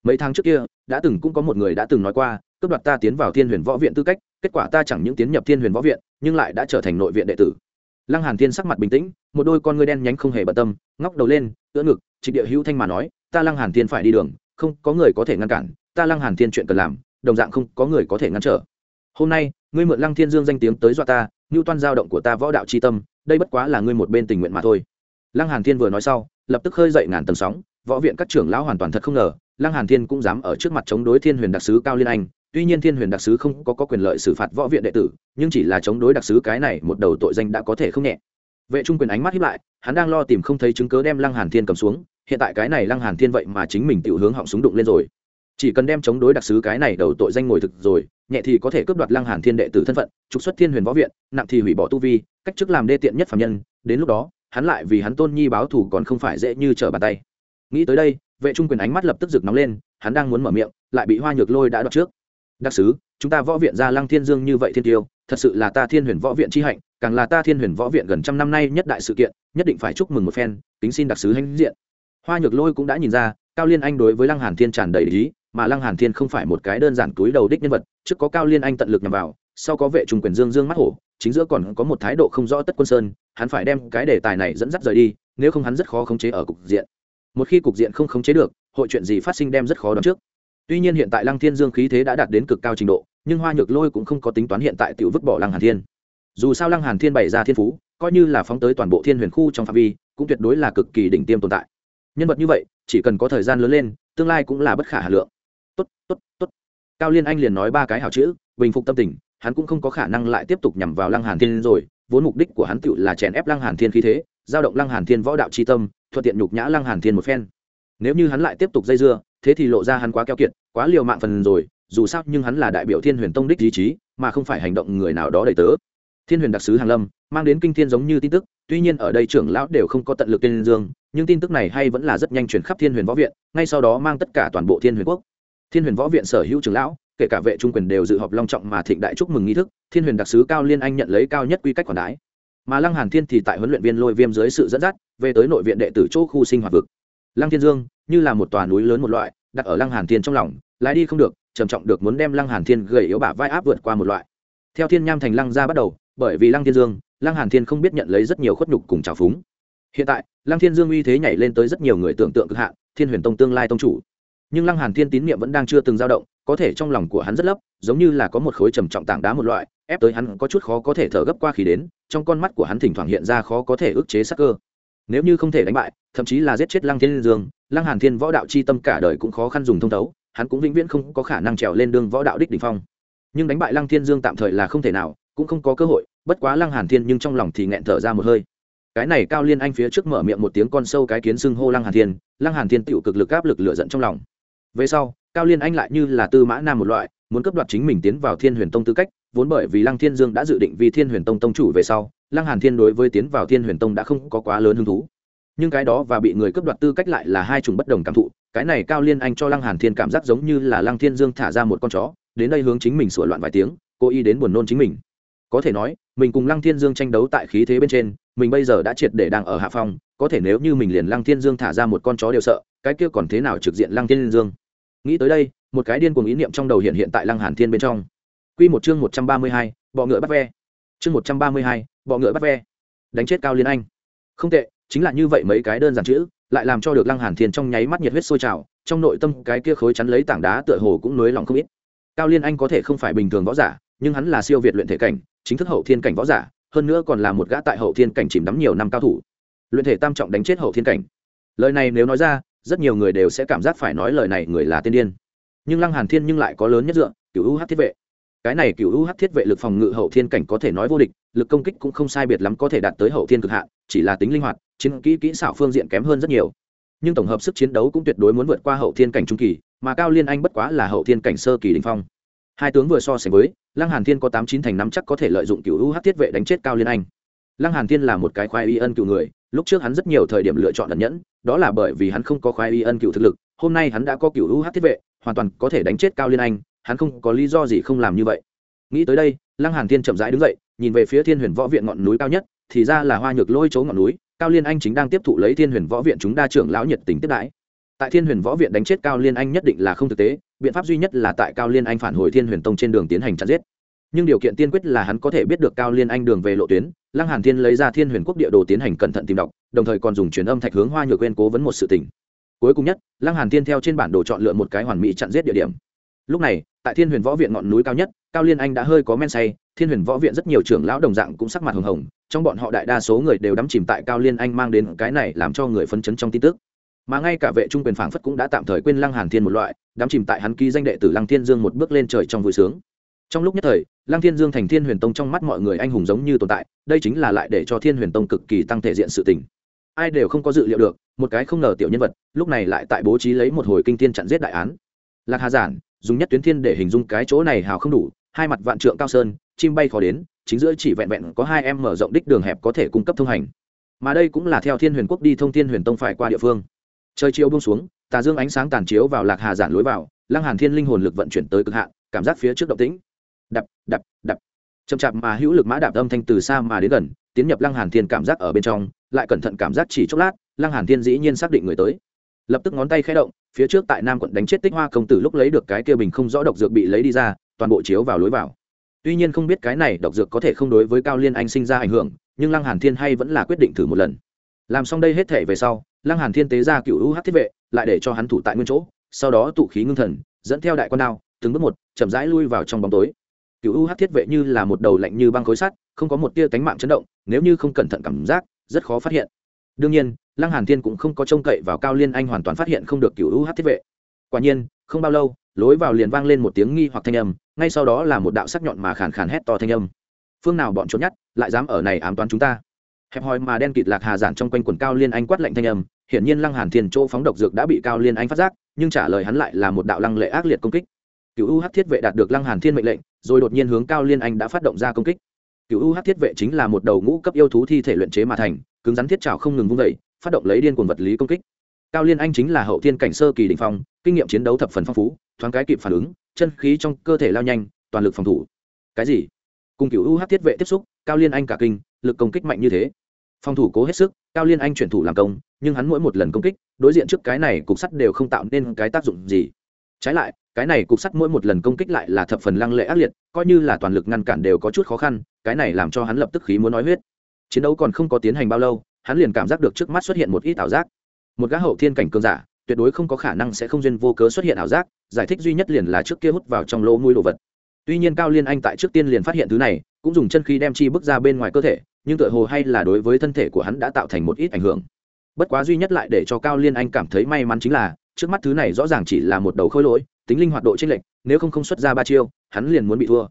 Mấy tháng trước kia, đã từng cũng có một người đã từng nói qua, cướp đoạt ta tiến vào thiên huyền võ viện tư cách, kết quả ta chẳng những tiến nhập thiên huyền võ viện, nhưng lại đã trở thành nội viện đệ tử. Lăng hàn thiên sắc mặt bình tĩnh, một đôi con ngươi đen nhánh không hề bận tâm, ngóc đầu lên, ưỡn ngực trịch địa hữu thanh mà nói, ta lăng hàn thiên phải đi đường, không có người có thể ngăn cản, ta lăng hàn thiên chuyện cần làm, đồng dạng không có người có thể ngăn trở. Hôm nay, ngươi mượn lăng thiên dương danh tiếng tới dọa ta như toan giao động của ta võ đạo chi tâm đây bất quá là ngươi một bên tình nguyện mà thôi. Lăng hàn thiên vừa nói sau lập tức khơi dậy ngàn tầng sóng võ viện các trưởng lão hoàn toàn thật không ngờ lăng hàn thiên cũng dám ở trước mặt chống đối thiên huyền đặc sứ cao liên anh. Tuy nhiên thiên huyền đặc sứ không có, có quyền lợi xử phạt võ viện đệ tử nhưng chỉ là chống đối đặc sứ cái này một đầu tội danh đã có thể không nhẹ. Vệ trung quyền ánh mắt hiếp lại hắn đang lo tìm không thấy chứng cớ đem lăng hàn thiên cầm xuống hiện tại cái này lăng hàn thiên vậy mà chính mình tự hướng họng súng đụng lên rồi. Chỉ cần đem chống đối đặc sứ cái này đầu tội danh ngồi thực rồi nhẹ thì có thể cướp đoạt lăng hàn thiên đệ tử thân phận trục xuất thiên huyền võ viện nặng thì hủy bỏ tu vi cách chức làm đê tiện nhất phạm nhân, đến lúc đó, hắn lại vì hắn tôn nhi báo thù còn không phải dễ như trở bàn tay. Nghĩ tới đây, vệ trung quyền ánh mắt lập tức rực nóng lên, hắn đang muốn mở miệng, lại bị hoa nhược lôi đã đoạt trước. Đặc sứ, chúng ta võ viện ra lăng thiên dương như vậy thiên tiêu, thật sự là ta thiên huyền võ viện chi hạnh, càng là ta thiên huyền võ viện gần trăm năm nay nhất đại sự kiện, nhất định phải chúc mừng một phen tính xin đặc sứ hãnh diện. Hoa nhược lôi cũng đã nhìn ra, cao liên anh đối với lăng hàn thiên tràn đầy ý, mà lăng hàn thiên không phải một cái đơn giản túi đầu đích nhân vật, trước có cao liên anh tận lực nhằm vào, sau có vệ trung quyền dương dương mắt hổ chính giữa còn có một thái độ không rõ tất quân sơn, hắn phải đem cái đề tài này dẫn dắt rời đi, nếu không hắn rất khó khống chế ở cục diện. Một khi cục diện không khống chế được, hội chuyện gì phát sinh đem rất khó đoán trước. Tuy nhiên hiện tại lăng thiên dương khí thế đã đạt đến cực cao trình độ, nhưng hoa nhược lôi cũng không có tính toán hiện tại tự vứt bỏ lăng hàn thiên. Dù sao lăng hàn thiên bày ra thiên phú, coi như là phóng tới toàn bộ thiên huyền khu trong phạm vi, cũng tuyệt đối là cực kỳ đỉnh tiêm tồn tại. Nhân vật như vậy, chỉ cần có thời gian lớn lên, tương lai cũng là bất khả hà lượng. Tốt tốt tốt. Cao liên anh liền nói ba cái hảo chữ, bình phục tâm tình hắn cũng không có khả năng lại tiếp tục nhằm vào lăng hàn thiên rồi, vốn mục đích của hắn tựu là chèn ép lăng hàn thiên khí thế, giao động lăng hàn thiên võ đạo chi tâm, thuận tiện nhục nhã lăng hàn thiên một phen. Nếu như hắn lại tiếp tục dây dưa, thế thì lộ ra hắn quá keo kiệt, quá liều mạng phần rồi, dù sao nhưng hắn là đại biểu thiên huyền tông đích ý chí, mà không phải hành động người nào đó đầy tớ. Thiên huyền đặc sứ hàn lâm, mang đến kinh thiên giống như tin tức, tuy nhiên ở đây trưởng lão đều không có tận lực tên dương, nhưng tin tức này hay vẫn là rất nhanh chuyển khắp thiên huyền võ viện, ngay sau đó mang tất cả toàn bộ thiên huyền quốc. Thiên huyền võ viện sở hữu trưởng lão kể cả vệ trung quyền đều dự họp long trọng mà thịnh đại chúc mừng nghi thức, thiên huyền đặc sứ cao liên anh nhận lấy cao nhất quy cách quản đái mà lăng hàn thiên thì tại huấn luyện viên lôi viêm dưới sự dẫn dắt, về tới nội viện đệ tử chỗ khu sinh hoạt vực. Lăng thiên dương, như là một tòa núi lớn một loại, đặt ở lăng hàn thiên trong lòng, lái đi không được, trầm trọng được muốn đem lăng hàn thiên gầy yếu bả vai áp vượt qua một loại. Theo thiên nham thành lăng ra bắt đầu, bởi vì lăng thiên dương, lăng hàn thiên không biết nhận lấy rất nhiều khuất nhục cùng trào phúng. Hiện tại, lăng thiên dương uy thế nhảy lên tới rất nhiều người tưởng tượng cực hạn, thiên huyền tông tương lai tông chủ. Nhưng lăng hàn thiên tín niệm vẫn đang chưa từng dao động có thể trong lòng của hắn rất lấp, giống như là có một khối trầm trọng tảng đá một loại, ép tới hắn có chút khó có thể thở gấp qua khí đến, trong con mắt của hắn thỉnh thoảng hiện ra khó có thể ức chế sắc cơ. Nếu như không thể đánh bại, thậm chí là giết chết lăng thiên dương, lăng hàn thiên võ đạo chi tâm cả đời cũng khó khăn dùng thông thấu, hắn cũng vĩnh viễn không có khả năng trèo lên đường võ đạo đích đỉnh phong. Nhưng đánh bại lăng thiên dương tạm thời là không thể nào, cũng không có cơ hội, bất quá lăng hàn thiên nhưng trong lòng thì nghẹn thở ra một hơi. Cái này cao liên anh phía trước mở miệng một tiếng con sâu cái kiến xưng hô lăng hàn thiên, lăng hàn thiên tựu cực lực áp lực lửa giận trong lòng. Về sau cao liên anh lại như là tư mã nam một loại, muốn cấp đoạt chính mình tiến vào thiên huyền tông tư cách, vốn bởi vì lăng thiên dương đã dự định vì thiên huyền tông tông chủ về sau, lăng hàn thiên đối với tiến vào thiên huyền tông đã không có quá lớn hứng thú. Nhưng cái đó và bị người cấp đoạt tư cách lại là hai chủng bất đồng cảm thụ, cái này cao liên anh cho lăng hàn thiên cảm giác giống như là lăng thiên dương thả ra một con chó, đến đây hướng chính mình sửa loạn vài tiếng, cố ý đến buồn nôn chính mình. Có thể nói, mình cùng lăng thiên dương tranh đấu tại khí thế bên trên, mình bây giờ đã triệt để đang ở hạ phong, có thể nếu như mình liền lăng thiên dương thả ra một con chó đều sợ, cái kia còn thế nào trực diện lăng thiên dương? Nghĩ tới đây một cái điên cuồng ý niệm trong đầu hiện hiện tại lăng hàn thiên bên trong. Quy một chương một trăm ba mươi hai, bọ ngựa bắt ve. Chương một trăm ba mươi hai, bọ ngựa bắt ve. Đánh chết cao liên anh. Không tệ chính là như vậy mấy cái đơn giản chữ lại làm cho được lăng hàn thiên trong nháy mắt nhiệt huyết sôi trào trong nội tâm cái kia khối chắn lấy tảng đá tựa hồ cũng nới lòng không ít. Cao liên anh có thể không phải bình thường võ giả nhưng hắn là siêu việt luyện thể cảnh chính thức hậu thiên cảnh võ giả hơn nữa còn là một gã tại hậu thiên cảnh chìm đắm nhiều năm cao thủ. Luyện thể tam trọng đánh chết hậu thiên cảnh. Lời này nếu nói ra rất nhiều người đều sẽ cảm giác phải nói lời này, người là tiên điên. Nhưng lăng hàn thiên nhưng lại có lớn nhất dựa, cửu u UH thiết vệ. Cái này cửu u UH thiết vệ lực phòng ngự hậu thiên cảnh có thể nói vô địch, lực công kích cũng không sai biệt lắm có thể đạt tới hậu thiên cực hạn, chỉ là tính linh hoạt, chiến kỹ kỹ xảo phương diện kém hơn rất nhiều. Nhưng tổng hợp sức chiến đấu cũng tuyệt đối muốn vượt qua hậu thiên cảnh trung kỳ, mà cao liên anh bất quá là hậu thiên cảnh sơ kỳ đỉnh phong. Hai tướng vừa so sánh với, lăng hàn thiên có tám chín thành năm chắc có thể lợi dụng cựu UH thiết vệ đánh chết cao liên anh. Lăng hàn thiên là một cái khoai y ân cựu người lúc trước hắn rất nhiều thời điểm lựa chọn ẩn nhẫn, đó là bởi vì hắn không có khoái y ân cựu thực lực, hôm nay hắn đã có cựu UH thiết vệ, hoàn toàn có thể đánh chết cao liên anh, hắn không có lý do gì không làm như vậy. Nghĩ tới đây, lăng hàn thiên chậm rãi đứng dậy, nhìn về phía thiên huyền võ viện ngọn núi cao nhất, thì ra là hoa nhược lôi chỗ ngọn núi, cao liên anh chính đang tiếp thụ lấy thiên huyền võ viện chúng đa trưởng lão nhiệt tình tiếp đãi. Tại thiên huyền võ viện đánh chết cao liên anh nhất định là không thực tế, biện pháp duy nhất là tại cao liên anh phản hồi thiên huyền tông trên đường tiến hành chặn giết nhưng điều kiện tiên quyết là hắn có thể biết được cao liên anh đường về lộ tuyến, lăng hàn thiên lấy ra thiên huyền quốc địa đồ tiến hành cẩn thận tìm đọc, đồng thời còn dùng truyền âm thạch hướng hoa nhược quên cố vấn một sự tình. Cuối cùng nhất, lăng hàn thiên theo trên bản đồ chọn lựa một cái hoàn mỹ chặn giết địa điểm. Lúc này, tại thiên huyền võ viện ngọn núi cao nhất, cao liên anh đã hơi có men say, thiên huyền võ viện rất nhiều trưởng lão đồng dạng cũng sắc mặt hồng hồng, trong bọn họ đại đa số người đều đắm chìm tại cao liên anh mang đến cái này làm cho người phấn chấn trong tin tức. Mà ngay cả vệ trung quyền phảng phất cũng đã tạm thời quên lăng hàn thiên một loại, đắm chìm tại hắn ký danh đệ tử lăng thiên dương một bước lên trời trong vui sướng trong lúc nhất thời, lăng thiên dương thành thiên huyền tông trong mắt mọi người anh hùng giống như tồn tại, đây chính là lại để cho thiên huyền tông cực kỳ tăng thể diện sự tình. Ai đều không có dự liệu được, một cái không ngờ tiểu nhân vật, lúc này lại tại bố trí lấy một hồi kinh thiên chặn giết đại án. Lạc hà giản, dùng nhất tuyến thiên để hình dung cái chỗ này hào không đủ, hai mặt vạn trượng cao sơn, chim bay khó đến, chính giữa chỉ vẹn vẹn có hai em mở rộng đích đường hẹp có thể cung cấp thông hành. Mà đây cũng là theo thiên huyền quốc đi thông thiên huyền tông phải qua địa phương. Trời chiều buông xuống, tà dương ánh sáng tàn chiếu vào lạc hà giản lối vào, lăng hàn thiên linh hồn lực vận chuyển tới cực hạn, cảm giác phía trước động tĩnh đập đập đập. Chậm chạp mà hữu lực mã đạp âm thanh từ xa mà đến gần, tiến nhập lăng hàn thiên cảm giác ở bên trong, lại cẩn thận cảm giác chỉ chốc lát, lăng hàn thiên dĩ nhiên xác định người tới. Lập tức ngón tay khẽ động, phía trước tại nam quận đánh chết tích hoa công tử lúc lấy được cái kia bình không rõ độc dược bị lấy đi ra, toàn bộ chiếu vào lối vào. Tuy nhiên không biết cái này độc dược có thể không đối với cao liên anh sinh ra ảnh hưởng, nhưng lăng hàn thiên hay vẫn là quyết định thử một lần. Làm xong đây hết thể về sau, lăng hàn thiên tế ra cựu u UH thiết vệ, lại để cho hắn thủ tại nguyên chỗ, sau đó tụ khí ngưng thần, dẫn theo đại quan đao, từng bước một, chậm rãi lui vào trong bóng tối cựu u UH thiết vệ như là một đầu lạnh như băng khối sắt, không có một tia cánh mạng chấn động, nếu như không cẩn thận cảm giác, rất khó phát hiện. Đương nhiên, lăng hàn thiên cũng không có trông cậy vào cao liên anh hoàn toàn phát hiện không được cựu u UH thiết vệ. Quả nhiên, không bao lâu, lối vào liền vang lên một tiếng nghi hoặc thanh âm, ngay sau đó là một đạo sắc nhọn mà khàn khàn hét to thanh âm. Phương nào bọn trốn nhất lại dám ở này ám toán chúng ta? Hẹp hòi mà đen kịt lạc hà giản trong quanh quần cao liên anh quát lạnh thanh âm, hiển nhiên lăng hàn thiên chỗ phóng độc dược đã bị cao liên anh phát giác, nhưng trả lời hắn lại là một đạo lăng lệ ác liệt công kích. Cựu u UH thiết vệ đạt được lăng hàn thiên mệnh lệnh rồi đột nhiên hướng cao liên anh đã phát động ra công kích. Cựu u UH thiết vệ chính là một đầu ngũ cấp yêu thú thi thể luyện chế mà thành, cứng rắn thiết trào không ngừng vung vẩy phát động lấy điên cuồng vật lý công kích. Cao liên anh chính là hậu thiên cảnh sơ kỳ đỉnh phong, kinh nghiệm chiến đấu thập phần phong phú, thoáng cái kịp phản ứng, chân khí trong cơ thể lao nhanh, toàn lực phòng thủ. Cái gì? Cùng cựu u UH thiết vệ tiếp xúc, cao liên anh cả kinh, lực công kích mạnh như thế. Phòng thủ cố hết sức, cao liên anh chuyển thủ làm công, nhưng hắn mỗi một lần công kích, đối diện trước cái này cục sắt đều không tạo nên cái tác dụng gì trái lại, cái này cục sắt mỗi một lần công kích lại là thập phần lăng lệ ác liệt, coi như là toàn lực ngăn cản đều có chút khó khăn, cái này làm cho hắn lập tức khí muốn nói huyết. Chiến đấu còn không có tiến hành bao lâu, hắn liền cảm giác được trước mắt xuất hiện một ít ảo giác. Một gã hậu thiên cảnh cường giả, tuyệt đối không có khả năng sẽ không duyên vô cớ xuất hiện ảo giác, giải thích duy nhất liền là trước kia hút vào trong lỗ mũi đồ vật. Tuy nhiên cao liên anh tại trước tiên liền phát hiện thứ này, cũng dùng chân khí đem chi bước ra bên ngoài cơ thể, nhưng tựa hồ hay là đối với thân thể của hắn đã tạo thành một ít ảnh hưởng. Bất quá duy nhất lại để cho cao liên anh cảm thấy may mắn chính là trước mắt thứ này rõ ràng chỉ là một đầu khôi lỗi, tính linh hoạt độ chênh lệch, nếu không không xuất ra ba chiêu, hắn liền muốn bị thua.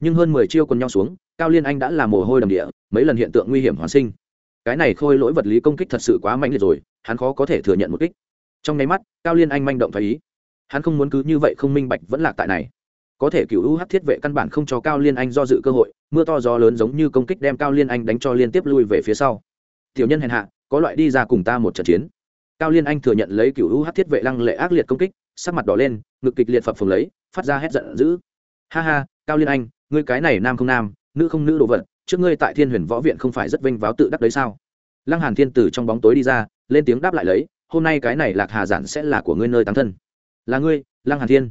Nhưng hơn mười chiêu còn nhau xuống, cao liên anh đã là mồ hôi đầm địa, mấy lần hiện tượng nguy hiểm hoàn sinh. Cái này khôi lỗi vật lý công kích thật sự quá mạnh liệt rồi, hắn khó có thể thừa nhận một kích. Trong nháy mắt, cao liên anh manh động phải ý. Hắn không muốn cứ như vậy không minh bạch vẫn lạc tại này. Có thể cựu UH thiết vệ căn bản không cho cao liên anh do dự cơ hội, mưa to gió lớn giống như công kích đem cao liên anh đánh cho liên tiếp lui về phía sau. Tiểu nhân hèn hạ, có loại đi ra cùng ta một trận chiến cao liên anh thừa nhận lấy cựu UH thiết vệ lăng lệ ác liệt công kích, sắc mặt đỏ lên, ngực kịch liệt phập phồng lấy, phát ra hét giận dữ. Ha ha, cao liên anh, ngươi cái này nam không nam, nữ không nữ đồ vật, trước ngươi tại thiên huyền võ viện không phải rất vinh váo tự đắc đấy sao? Lăng hàn thiên tử trong bóng tối đi ra, lên tiếng đáp lại lấy, hôm nay cái này lạc hà giản sẽ là của ngươi nơi tăng thân. Là ngươi, lăng hàn thiên.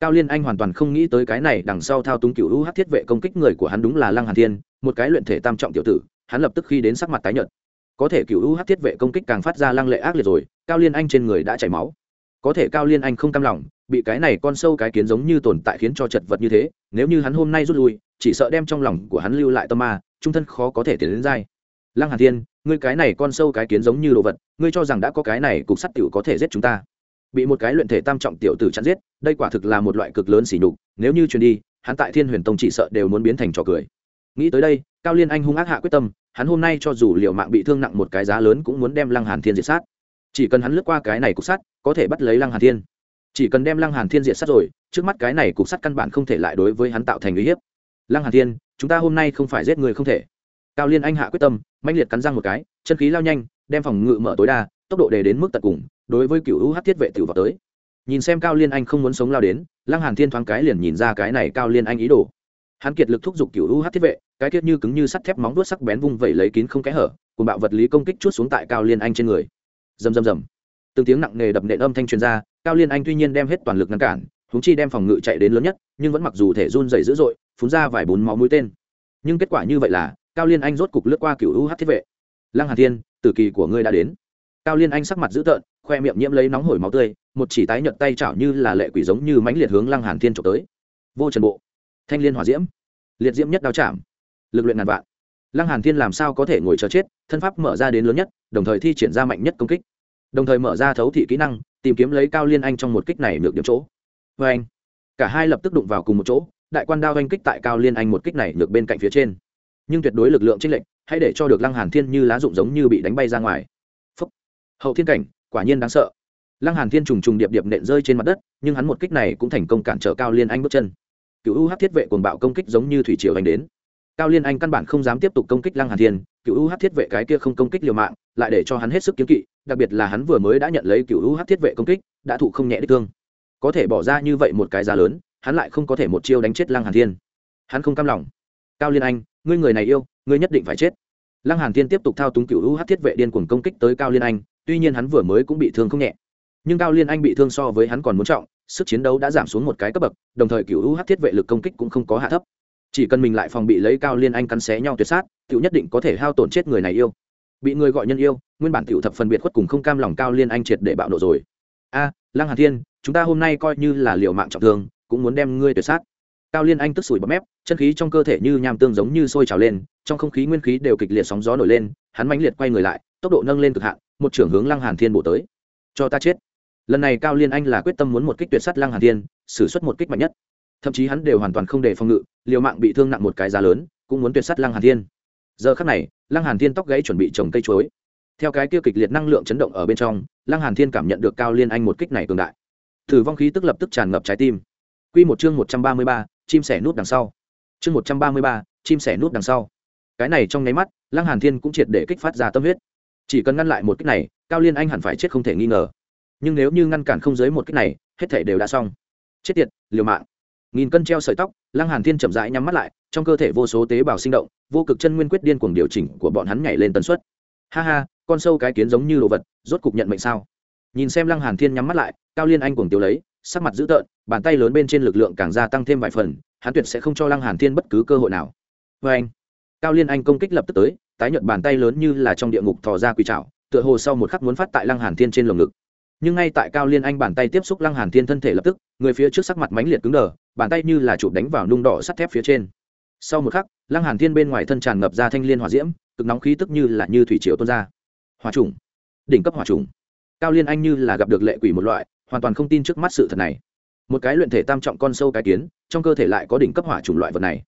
Cao liên anh hoàn toàn không nghĩ tới cái này đằng sau thao túng cựu UH thiết vệ công kích người của hắn đúng là lăng hàn thiên, một cái luyện thể tam trọng tiểu tử, hắn lập tức khi đến sắc mặt tái nhợt có thể cựu UH thiết vệ công kích càng phát ra lăng lệ ác liệt rồi, cao liên anh trên người đã chảy máu. Có thể cao liên anh không cam lòng, bị cái này con sâu cái kiến giống như tồn tại khiến cho chật vật như thế, nếu như hắn hôm nay rút lui, chỉ sợ đem trong lòng của hắn lưu lại tâm ma, trung thân khó có thể tiến đến dai. Lăng hàn thiên, ngươi cái này con sâu cái kiến giống như đồ vật, ngươi cho rằng đã có cái này cục sắt tiểu có thể giết chúng ta. Bị một cái luyện thể tam trọng tiểu tử chặn giết, đây quả thực là một loại cực lớn sỉ nhục, nếu như truyền đi, hắn tại thiên huyền tông chỉ sợ đều muốn biến thành trò cười. Nghĩ tới đây cao liên anh hung ác hạ quyết tâm, hắn hôm nay cho dù liệu mạng bị thương nặng một cái giá lớn cũng muốn đem lăng hàn thiên diệt sát. Chỉ cần hắn lướt qua cái này cục sắt, có thể bắt lấy lăng hàn thiên. Chỉ cần đem lăng hàn thiên diệt sát rồi, trước mắt cái này cục sắt căn bản không thể lại đối với hắn tạo thành uy hiếp. Lăng hàn thiên, chúng ta hôm nay không phải giết người không thể. Cao liên anh hạ quyết tâm, mãnh liệt cắn răng một cái, chân khí lao nhanh, đem phòng ngự mở tối đa, tốc độ đề đến mức tận cùng, đối với cựu UH thiết vệ tiểu vào tới. Nhìn xem cao liên anh không muốn sống lao đến, lăng hàn thiên thoáng cái liền nhìn ra cái này cao liên anh ý đồ hắn kiệt lực thúc giục cựu UH thiết vệ, cái kiết như cứng như sắt thép móng đuốt sắc bén vung vẩy lấy kín không kẽ hở, cùng bạo vật lý công kích chuốt xuống tại cao liên anh trên người. Rầm rầm rầm. Từng tiếng nặng nề đập nện âm thanh truyền ra, cao liên anh tuy nhiên đem hết toàn lực ngăn cản húng chi đem phòng ngự chạy đến lớn nhất, nhưng vẫn mặc dù thể run dày dữ dội, phun ra vài bốn máu mũi tên. Nhưng kết quả như vậy là, cao liên anh rốt cục lướt qua cựu UH thiết vệ. Lăng hà thiên, tử kỳ của ngươi đã đến. Cao liên anh sắc mặt dữ tợn, khoe miệng nhiễm lấy nóng hổi máu tươi, một chỉ tái nhợt tay chảo như là lệ quỷ giống như mãnh liệt hướng lăng hàn thiên trộm tới. Vô trần bộ thanh liên hỏa diễm. Liệt diễm nhất đao chạm. Lực luyện ngàn vạn. Lăng hàn thiên làm sao có thể ngồi chờ chết, thân pháp mở ra đến lớn nhất, đồng thời thi triển ra mạnh nhất công kích. Đồng thời mở ra thấu thị kỹ năng, tìm kiếm lấy cao liên anh trong một kích này được điểm chỗ. Với anh, cả hai lập tức đụng vào cùng một chỗ, đại quan đao anh kích tại cao liên anh một kích này được bên cạnh phía trên. Nhưng tuyệt đối lực lượng trên lệnh hãy để cho được lăng hàn thiên như lá dụng giống như bị đánh bay ra ngoài. Phúc. hậu thiên cảnh, quả nhiên đáng sợ. Lăng hàn thiên trùng trùng điệp điệp nện rơi trên mặt đất, nhưng hắn một kích này cũng thành công cản trở cao liên anh bước chân cựu u UH thiết vệ cuồng bạo công kích giống như thủy triều đánh đến. Cao liên anh căn bản không dám tiếp tục công kích lăng hàn thiên, cựu u UH thiết vệ cái kia không công kích liều mạng, lại để cho hắn hết sức kiếm kỵ, đặc biệt là hắn vừa mới đã nhận lấy cựu u UH thiết vệ công kích, đã thụ không nhẹ đích thương. Có thể bỏ ra như vậy một cái giá lớn, hắn lại không có thể một chiêu đánh chết lăng hàn thiên. Hắn không cam lòng. Cao liên anh, ngươi người này yêu, ngươi nhất định phải chết. Lăng hàn thiên tiếp tục thao túng cựu u hát thiết vệ điên cuồng công kích tới cao liên anh, tuy nhiên hắn vừa mới cũng bị thương không nhẹ. Nhưng cao liên anh bị thương so với hắn còn muốn trọng sức chiến đấu đã giảm xuống một cái cấp bậc, đồng thời cựu uh thiết vệ lực công kích cũng không có hạ thấp. Chỉ cần mình lại phòng bị lấy cao liên anh cắn xé nhau tuyệt sát cựu nhất định có thể hao tổn chết người này yêu. Bị người gọi nhân yêu, nguyên bản cựu thập phân biệt khuất cùng không cam lòng cao liên anh triệt để bạo nộ rồi. A, lăng hà thiên, chúng ta hôm nay coi như là liều mạng trọng thương, cũng muốn đem ngươi tuyệt sát. Cao liên anh tức sủi bọt mép, chân khí trong cơ thể như nham tương giống như sôi trào lên, trong không khí nguyên khí đều kịch liệt sóng gió nổi lên, hắn mãnh liệt quay người lại, tốc độ nâng lên cực hạn, một trưởng hướng lăng hàn thiên bổ tới. Cho ta chết lần này cao liên anh là quyết tâm muốn một kích tuyệt sát lăng hàn thiên sử xuất một kích mạnh nhất. Thậm chí hắn đều hoàn toàn không để phòng ngự liều mạng bị thương nặng một cái giá lớn cũng muốn tuyệt sát lăng hàn thiên. Giờ khắc này lăng hàn thiên tóc gãy chuẩn bị trồng cây chuối. Theo cái kia kịch liệt năng lượng chấn động ở bên trong lăng hàn thiên cảm nhận được cao liên anh một kích này cường đại. Thử vong khí tức lập tức tràn ngập trái tim. Quy một chương một trăm ba mươi ba, chim sẻ nút đằng sau. Chương một trăm ba mươi ba, chim sẻ nút đằng sau. Cái này trong nháy mắt lăng hàn thiên cũng triệt để kích phát ra tâm huyết. Chỉ cần ngăn lại một kích này cao liên anh hẳn phải chết không thể nghi ngờ nhưng nếu như ngăn cản không dưới một cách này, hết thể đều đã xong. Chết tiệt, liều mạng. Nghìn cân treo sợi tóc, lăng hàn thiên chậm rãi nhắm mắt lại, trong cơ thể vô số tế bào sinh động, vô cực chân nguyên quyết điên cuồng điều chỉnh của bọn hắn nhảy lên tần suất. Ha ha, con sâu cái kiến giống như đồ vật, rốt cục nhận mệnh sao? Nhìn xem lăng hàn thiên nhắm mắt lại, cao liên anh cuồng tiêu lấy, sắc mặt dữ tợn, bàn tay lớn bên trên lực lượng càng gia tăng thêm vài phần, hắn tuyệt sẽ không cho lăng hàn thiên bất cứ cơ hội nào. Với anh, cao liên anh công kích lập tức tới, tái nhợt bàn tay lớn như là trong địa ngục thò ra quỳ chảo tựa hồ sau một khắc muốn phát tại lăng hàn thiên trên lồng ngực nhưng ngay tại cao liên anh bàn tay tiếp xúc lăng hàn thiên thân thể lập tức, người phía trước sắc mặt mãnh liệt cứng đờ, bàn tay như là chụp đánh vào nung đỏ sắt thép phía trên. Sau một khắc, lăng hàn thiên bên ngoài thân tràn ngập ra thanh liên hỏa diễm, cực nóng khí tức như là như thủy triều tuôn ra. Hỏa trùng. Đỉnh cấp hỏa trùng. Cao liên anh như là gặp được lệ quỷ một loại, hoàn toàn không tin trước mắt sự thật này. Một cái luyện thể tam trọng con sâu cái kiến, trong cơ thể lại có đỉnh cấp hỏa trùng loại vật này.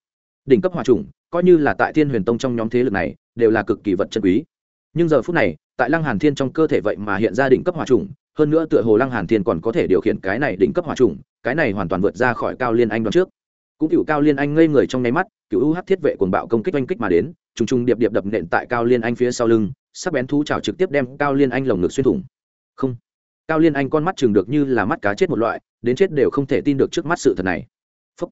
Đỉnh cấp hỏa trùng, coi như là tại thiên huyền tông trong nhóm thế lực này, đều là cực kỳ vật chân quý. Nhưng giờ phút này tại lăng hàn thiên trong cơ thể vậy mà hiện ra đỉnh cấp hỏa trùng, hơn nữa tựa hồ lăng hàn thiên còn có thể điều khiển cái này đỉnh cấp hỏa trùng, cái này hoàn toàn vượt ra khỏi cao liên anh đoạn trước. Cũng cựu cao liên anh ngây người trong nháy mắt, cựu uh thiết vệ cuồng bạo công kích oanh kích mà đến, trùng trùng điệp điệp đập nện tại cao liên anh phía sau lưng, sắc bén thú chảo trực tiếp đem cao liên anh lồng ngực xuyên thủng. Không. Cao liên anh con mắt chừng được như là mắt cá chết một loại, đến chết đều không thể tin được trước mắt sự thật này. Phúc.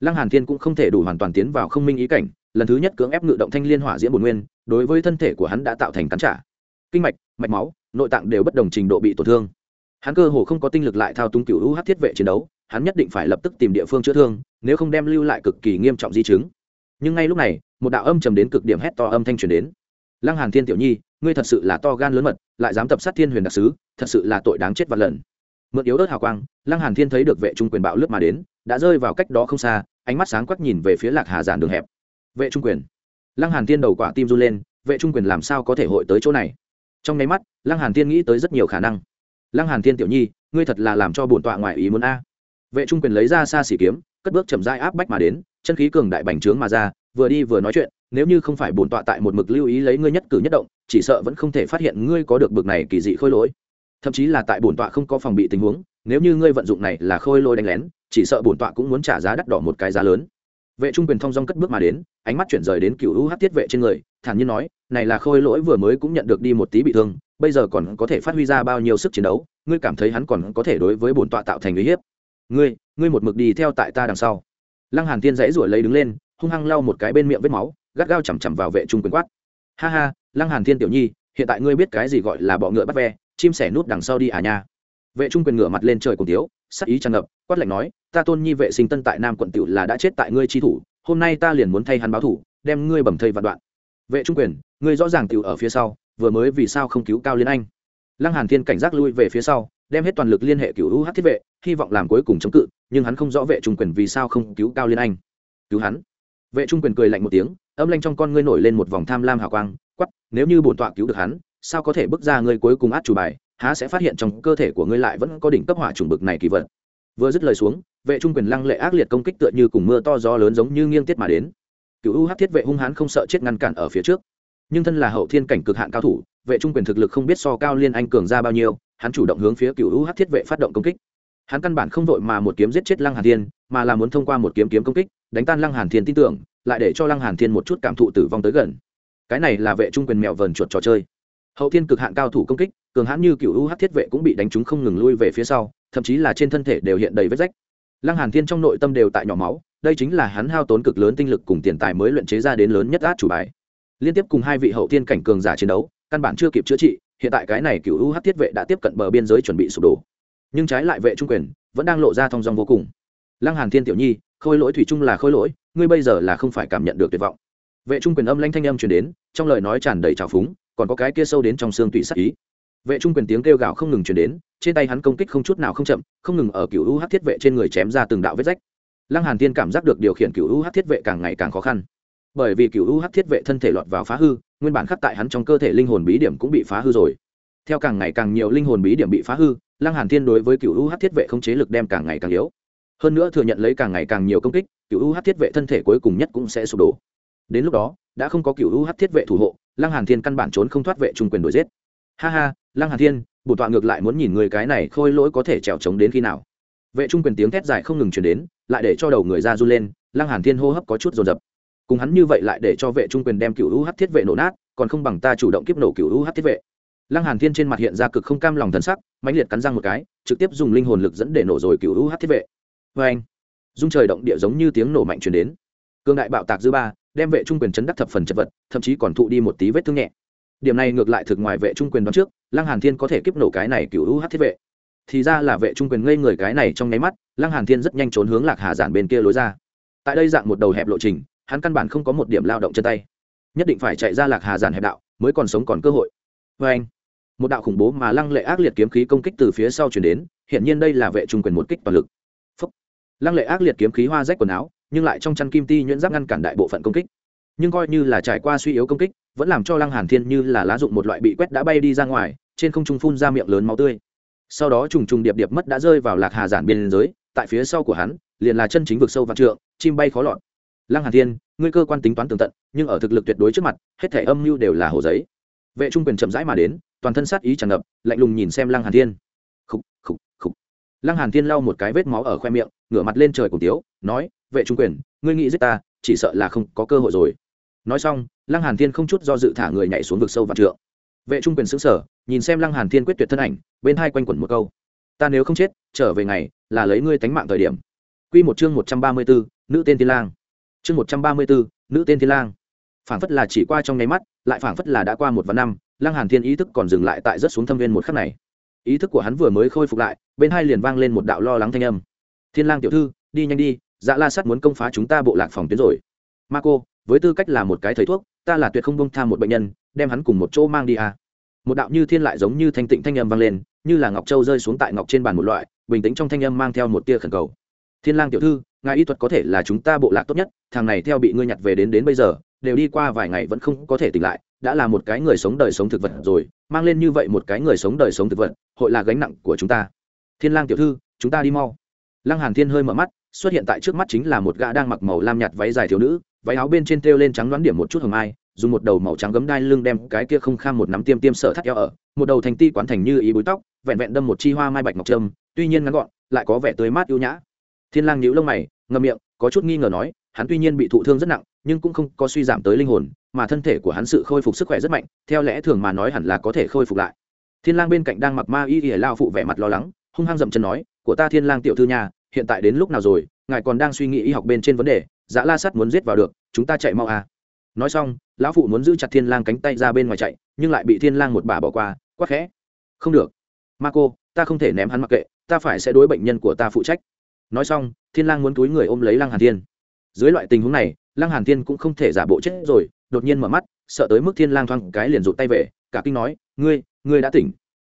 lăng hàn thiên cũng không thể đủ hoàn toàn tiến vào không minh ý cảnh, lần thứ nhất cưỡng ép ngự động thanh liên hỏa diễm bổn nguyên, đối với thân thể của hắn đã tạo thành cắn trả kinh mạch mạch máu, nội tạng đều bất đồng trình độ bị tổn thương. Hắn cơ hồ không có tinh lực lại thao túng cựu hắc thiết vệ chiến đấu, hắn nhất định phải lập tức tìm địa phương chữa thương, nếu không đem lưu lại cực kỳ nghiêm trọng di chứng. Nhưng ngay lúc này, một đạo âm trầm đến cực điểm hét to âm thanh truyền đến. Lăng hàn thiên tiểu nhi, ngươi thật sự là to gan lớn mật, lại dám tập sát thiên huyền đặc sứ, thật sự là tội đáng chết vạn lần. Mượn yếu ớt hào quang, lăng hàn thiên thấy được vệ trung quyền bạo lướt mà đến, đã rơi vào cách đó không xa, ánh mắt sáng quắc nhìn về phía lạc hà giản đường hẹp. Vệ trung quyền. Lăng hàn thiên đầu quả tim run lên, vệ trung quyền làm sao có thể hội tới chỗ này? Trong nháy mắt, lăng hàn thiên nghĩ tới rất nhiều khả năng. Lăng hàn thiên tiểu nhi, ngươi thật là làm cho bổn tọa ngoại ý muốn a. Vệ trung quyền lấy ra xa xỉ kiếm, cất bước chậm rãi áp bách mà đến, chân khí cường đại bành trướng mà ra, vừa đi vừa nói chuyện, nếu như không phải bổn tọa tại một mực lưu ý lấy ngươi nhất cử nhất động, chỉ sợ vẫn không thể phát hiện ngươi có được bực này kỳ dị khôi lỗi. Thậm chí là tại bổn tọa không có phòng bị tình huống, nếu như ngươi vận dụng này là khôi lỗi đánh lén, chỉ sợ bổn tọa cũng muốn trả giá đắt đỏ một cái giá lớn. Vệ trung quyền thong dong cất bước mà đến, ánh mắt chuyển rời đến cựu hữu hát tiết vệ trên người thản nhiên nói, này là khôi lỗi vừa mới cũng nhận được đi một tí bị thương, bây giờ còn có thể phát huy ra bao nhiêu sức chiến đấu, ngươi cảm thấy hắn còn có thể đối với bổn tọa tạo thành uy hiếp. Ngươi ngươi một mực đi theo tại ta đằng sau. Lăng hàn tiên dãy ruổi lấy đứng lên, hung hăng lau một cái bên miệng vết máu, gắt gao chầm chằm vào vệ trung quyền quát. Ha ha, lăng hàn thiên tiểu nhi, hiện tại ngươi biết cái gì gọi là bọ ngựa bắt ve, chim sẻ nút đằng sau đi à nha. Vệ trung quyền ngửa mặt lên trời cùng tiếu sắc ý tràn ngập, quát lạnh nói, ta tôn nhi vệ sinh tân tại nam quận tiểu là đã chết tại ngươi chi thủ, hôm nay ta liền muốn thay hắn báo thủ, đem ngươi bầm thây vạn đoạn vệ trung quyền, ngươi rõ ràng tiểu ở phía sau, vừa mới vì sao không cứu cao liên anh? Lăng hàn thiên cảnh giác lui về phía sau, đem hết toàn lực liên hệ cựu UH thiết vệ, hy vọng làm cuối cùng chống cự, nhưng hắn không rõ vệ trung quyền vì sao không cứu cao liên anh. Cứu hắn? Vệ trung quyền cười lạnh một tiếng, âm lanh trong con ngươi nổi lên một vòng tham lam hào quang quắp nếu như bổn tọa cứu được hắn, sao có thể bước ra ngươi cuối cùng át chủ bài, há sẽ phát hiện trong cơ thể của ngươi lại vẫn có đỉnh cấp hỏa trùng bực này kỳ vật. Vừa dứt lời xuống, vệ trung quyền lăng lệ ác liệt công kích tựa như cùng mưa to gió lớn giống như nghiêng tiết mà đến cựu UH thiết vệ hung hãn không sợ chết ngăn cản ở phía trước. Nhưng thân là hậu thiên cảnh cực hạn cao thủ, vệ trung quyền thực lực không biết so cao liên anh cường ra bao nhiêu, hắn chủ động hướng phía cựu UH thiết vệ phát động công kích. Hắn căn bản không vội mà một kiếm giết chết lăng hàn thiên, mà là muốn thông qua một kiếm kiếm công kích, đánh tan lăng hàn thiên tin tưởng, lại để cho lăng hàn thiên một chút cảm thụ tử vong tới gần. Cái này là vệ trung quyền mèo vờn chuột trò chơi. Hậu thiên cực hạn cao thủ công kích, cường hãn như cựu UH thiết vệ cũng bị đánh trúng không ngừng lui về phía sau, thậm chí là trên thân thể đều hiện đầy vết rách. Lăng hàn thiên trong nội tâm đều tại nhỏ máu đây chính là hắn hao tốn cực lớn tinh lực cùng tiền tài mới luyện chế ra đến lớn nhất át chủ bài. Liên tiếp cùng hai vị hậu thiên cảnh cường giả chiến đấu, căn bản chưa kịp chữa trị, hiện tại cái này cựu UH thiết vệ đã tiếp cận bờ biên giới chuẩn bị sụp đổ. Nhưng trái lại vệ trung quyền vẫn đang lộ ra thong dong vô cùng. Lăng hàn thiên tiểu nhi, khôi lỗi thủy chung là khôi lỗi, ngươi bây giờ là không phải cảm nhận được tuyệt vọng. Vệ trung quyền âm lanh thanh âm truyền đến, trong lời nói tràn đầy trào phúng, còn có cái kia sâu đến trong xương tủy sắc ý. Vệ trung quyền tiếng kêu gào không ngừng truyền đến, trên tay hắn công kích không chút nào không chậm, không ngừng ở cựu UH thiết vệ trên người chém ra từng đạo vết rách lăng hàn thiên cảm giác được điều khiển cựu UH thiết vệ càng ngày càng khó khăn. Bởi vì cựu UH thiết vệ thân thể lọt vào phá hư, nguyên bản khắc tại hắn trong cơ thể linh hồn bí điểm cũng bị phá hư rồi. Theo càng ngày càng nhiều linh hồn bí điểm bị phá hư, lăng hàn thiên đối với cựu UH thiết vệ không chế lực đem càng ngày càng yếu. Hơn nữa thừa nhận lấy càng ngày càng nhiều công kích cựu UH thiết vệ thân thể cuối cùng nhất cũng sẽ sụp đổ. Đến lúc đó, đã không có cựu UH thiết vệ thủ hộ, lăng hàn thiên căn bản trốn không thoát vệ trung quyền đuổi giết. Ha ha, lăng hàn thiên bổn tọa ngược lại muốn nhìn người cái này khôi lỗi có thể trèo trống đến khi nào vệ trung quyền tiếng thét dài không ngừng truyền đến, lại để cho đầu người ra run lên, lăng hàn thiên hô hấp có chút dồn dập. Cùng hắn như vậy lại để cho vệ trung quyền đem cựu UH thiết vệ nổ nát, còn không bằng ta chủ động kiếp nổ cựu UH thiết vệ. Lăng hàn thiên trên mặt hiện ra cực không cam lòng thần sắc, mãnh liệt cắn răng một cái, trực tiếp dùng linh hồn lực dẫn để nổ rồi cựu UH thiết vệ. Với anh, dung trời động địa giống như tiếng nổ mạnh truyền đến. Cương đại bạo tạc dư ba, đem vệ trung quyền chấn đắc thập phần chật vật, thậm chí còn thụ đi một tí vết thương nhẹ. Điểm này ngược lại thực ngoài vệ trung quyền đoán trước, lăng hàn thiên có thể kiếp nổ cái này cựu UH thiết vệ thì ra là vệ trung quyền ngây người cái này trong nháy mắt, lăng hàn thiên rất nhanh trốn hướng lạc hà giản bên kia lối ra. Tại đây dạng một đầu hẹp lộ trình, hắn căn bản không có một điểm lao động chân tay. Nhất định phải chạy ra lạc hà giản hẹp đạo, mới còn sống còn cơ hội. Với anh, một đạo khủng bố mà lăng lệ ác liệt kiếm khí công kích từ phía sau chuyển đến hiện nhiên đây là vệ trung quyền một kích toàn lực. Phúc. lăng lệ ác liệt kiếm khí hoa rách quần áo, nhưng lại trong chăn kim ti nhuyễn giáp ngăn cản đại bộ phận công kích. Nhưng coi như là trải qua suy yếu công kích, vẫn làm cho lăng hàn thiên như là lá dụng một loại bị quét đã bay đi ra ngoài, trên không trung phun ra miệng lớn máu tươi sau đó trùng trùng điệp điệp mất đã rơi vào lạc hà giản biên giới, tại phía sau của hắn, liền là chân chính vực sâu vạn trượng, chim bay khó lọt. Lăng hàn thiên, ngươi cơ quan tính toán tường tận, nhưng ở thực lực tuyệt đối trước mặt, hết thể âm mưu đều là hồ giấy. Vệ trung quyền chậm rãi mà đến, toàn thân sát ý tràn ngập, lạnh lùng nhìn xem lăng hàn thiên. Khục khục khục. Lăng hàn thiên lau một cái vết máu ở khoe miệng, ngửa mặt lên trời cùng tiếu, nói, vệ trung quyền, ngươi nghĩ giết ta, chỉ sợ là không có cơ hội rồi. Nói xong, lăng hàn thiên không chút do dự thả người nhảy xuống vực sâu vạn trượng vệ trung quyền xứng sở nhìn xem lăng hàn thiên quyết tuyệt thân ảnh bên hai quanh quẩn một câu. Ta nếu không chết trở về ngày là lấy ngươi tánh mạng thời điểm. Quy một chương một trăm ba mươi 134, nữ tên thiên lang. Chương một trăm ba mươi bốn nữ tên thiên lang. Phảng phất là chỉ qua trong nháy mắt lại phảng phất là đã qua một vạn năm lăng hàn thiên ý thức còn dừng lại tại rất xuống thâm viên một khắc này. Ý thức của hắn vừa mới khôi phục lại bên hai liền vang lên một đạo lo lắng thanh âm. Thiên lang tiểu thư đi nhanh đi dạ la sắt muốn công phá chúng ta bộ lạc phòng tuyến rồi. Ma cô với tư cách là một cái thầy thuốc ta là tuyệt không bông tha một bệnh nhân đem hắn cùng một chỗ mang đi à một đạo như thiên lại giống như thanh tịnh thanh âm vang lên, như là ngọc châu rơi xuống tại ngọc trên bàn một loại, bình tĩnh trong thanh âm mang theo một tia khẩn cầu. Thiên lang tiểu thư, ngài y thuật có thể là chúng ta bộ lạc tốt nhất, thằng này theo bị ngươi nhặt về đến đến bây giờ, đều đi qua vài ngày vẫn không có thể tỉnh lại, đã là một cái người sống đời sống thực vật rồi, mang lên như vậy một cái người sống đời sống thực vật, hội là gánh nặng của chúng ta. Thiên lang tiểu thư, chúng ta đi mau. Lăng hàn thiên hơi mở mắt, xuất hiện tại trước mắt chính là một gã đang mặc màu lam nhạt váy dài thiếu nữ, váy áo bên trên treo lên trắng đoán điểm một chút hồng ai dùng một đầu màu trắng gấm đai lưng đem cái kia không kham một nắm tiêm tiêm sở thắt eo ở, một đầu thành ti quán thành như ý búi tóc, vẹn vẹn đâm một chi hoa mai bạch ngọc trâm, tuy nhiên ngắn gọn, lại có vẻ tươi mát yêu nhã. Thiên lang nhíu lông mày, ngậm miệng, có chút nghi ngờ nói, hắn tuy nhiên bị thụ thương rất nặng, nhưng cũng không có suy giảm tới linh hồn, mà thân thể của hắn sự khôi phục sức khỏe rất mạnh, theo lẽ thường mà nói hẳn là có thể khôi phục lại. Thiên lang bên cạnh đang mặc ma y y lao phụ vẻ mặt lo lắng, hung hăng dậm chân nói, của ta thiên lang tiểu thư nhà hiện tại đến lúc nào rồi, ngài còn đang suy nghĩ y học bên trên vấn đề dã la sắt muốn giết vào được, chúng ta chạy mau à nói xong, lão phụ muốn giữ chặt thiên lang cánh tay ra bên ngoài chạy, nhưng lại bị thiên lang một bà bỏ qua quát khẽ. Không được. Ma cô, ta không thể ném hắn mặc kệ, ta phải sẽ đối bệnh nhân của ta phụ trách. Nói xong, thiên lang muốn túi người ôm lấy lăng hàn thiên. Dưới loại tình huống này, lăng hàn thiên cũng không thể giả bộ chết rồi, đột nhiên mở mắt, sợ tới mức thiên lang thoáng cái liền rụt tay về, cả kinh nói, ngươi ngươi đã tỉnh.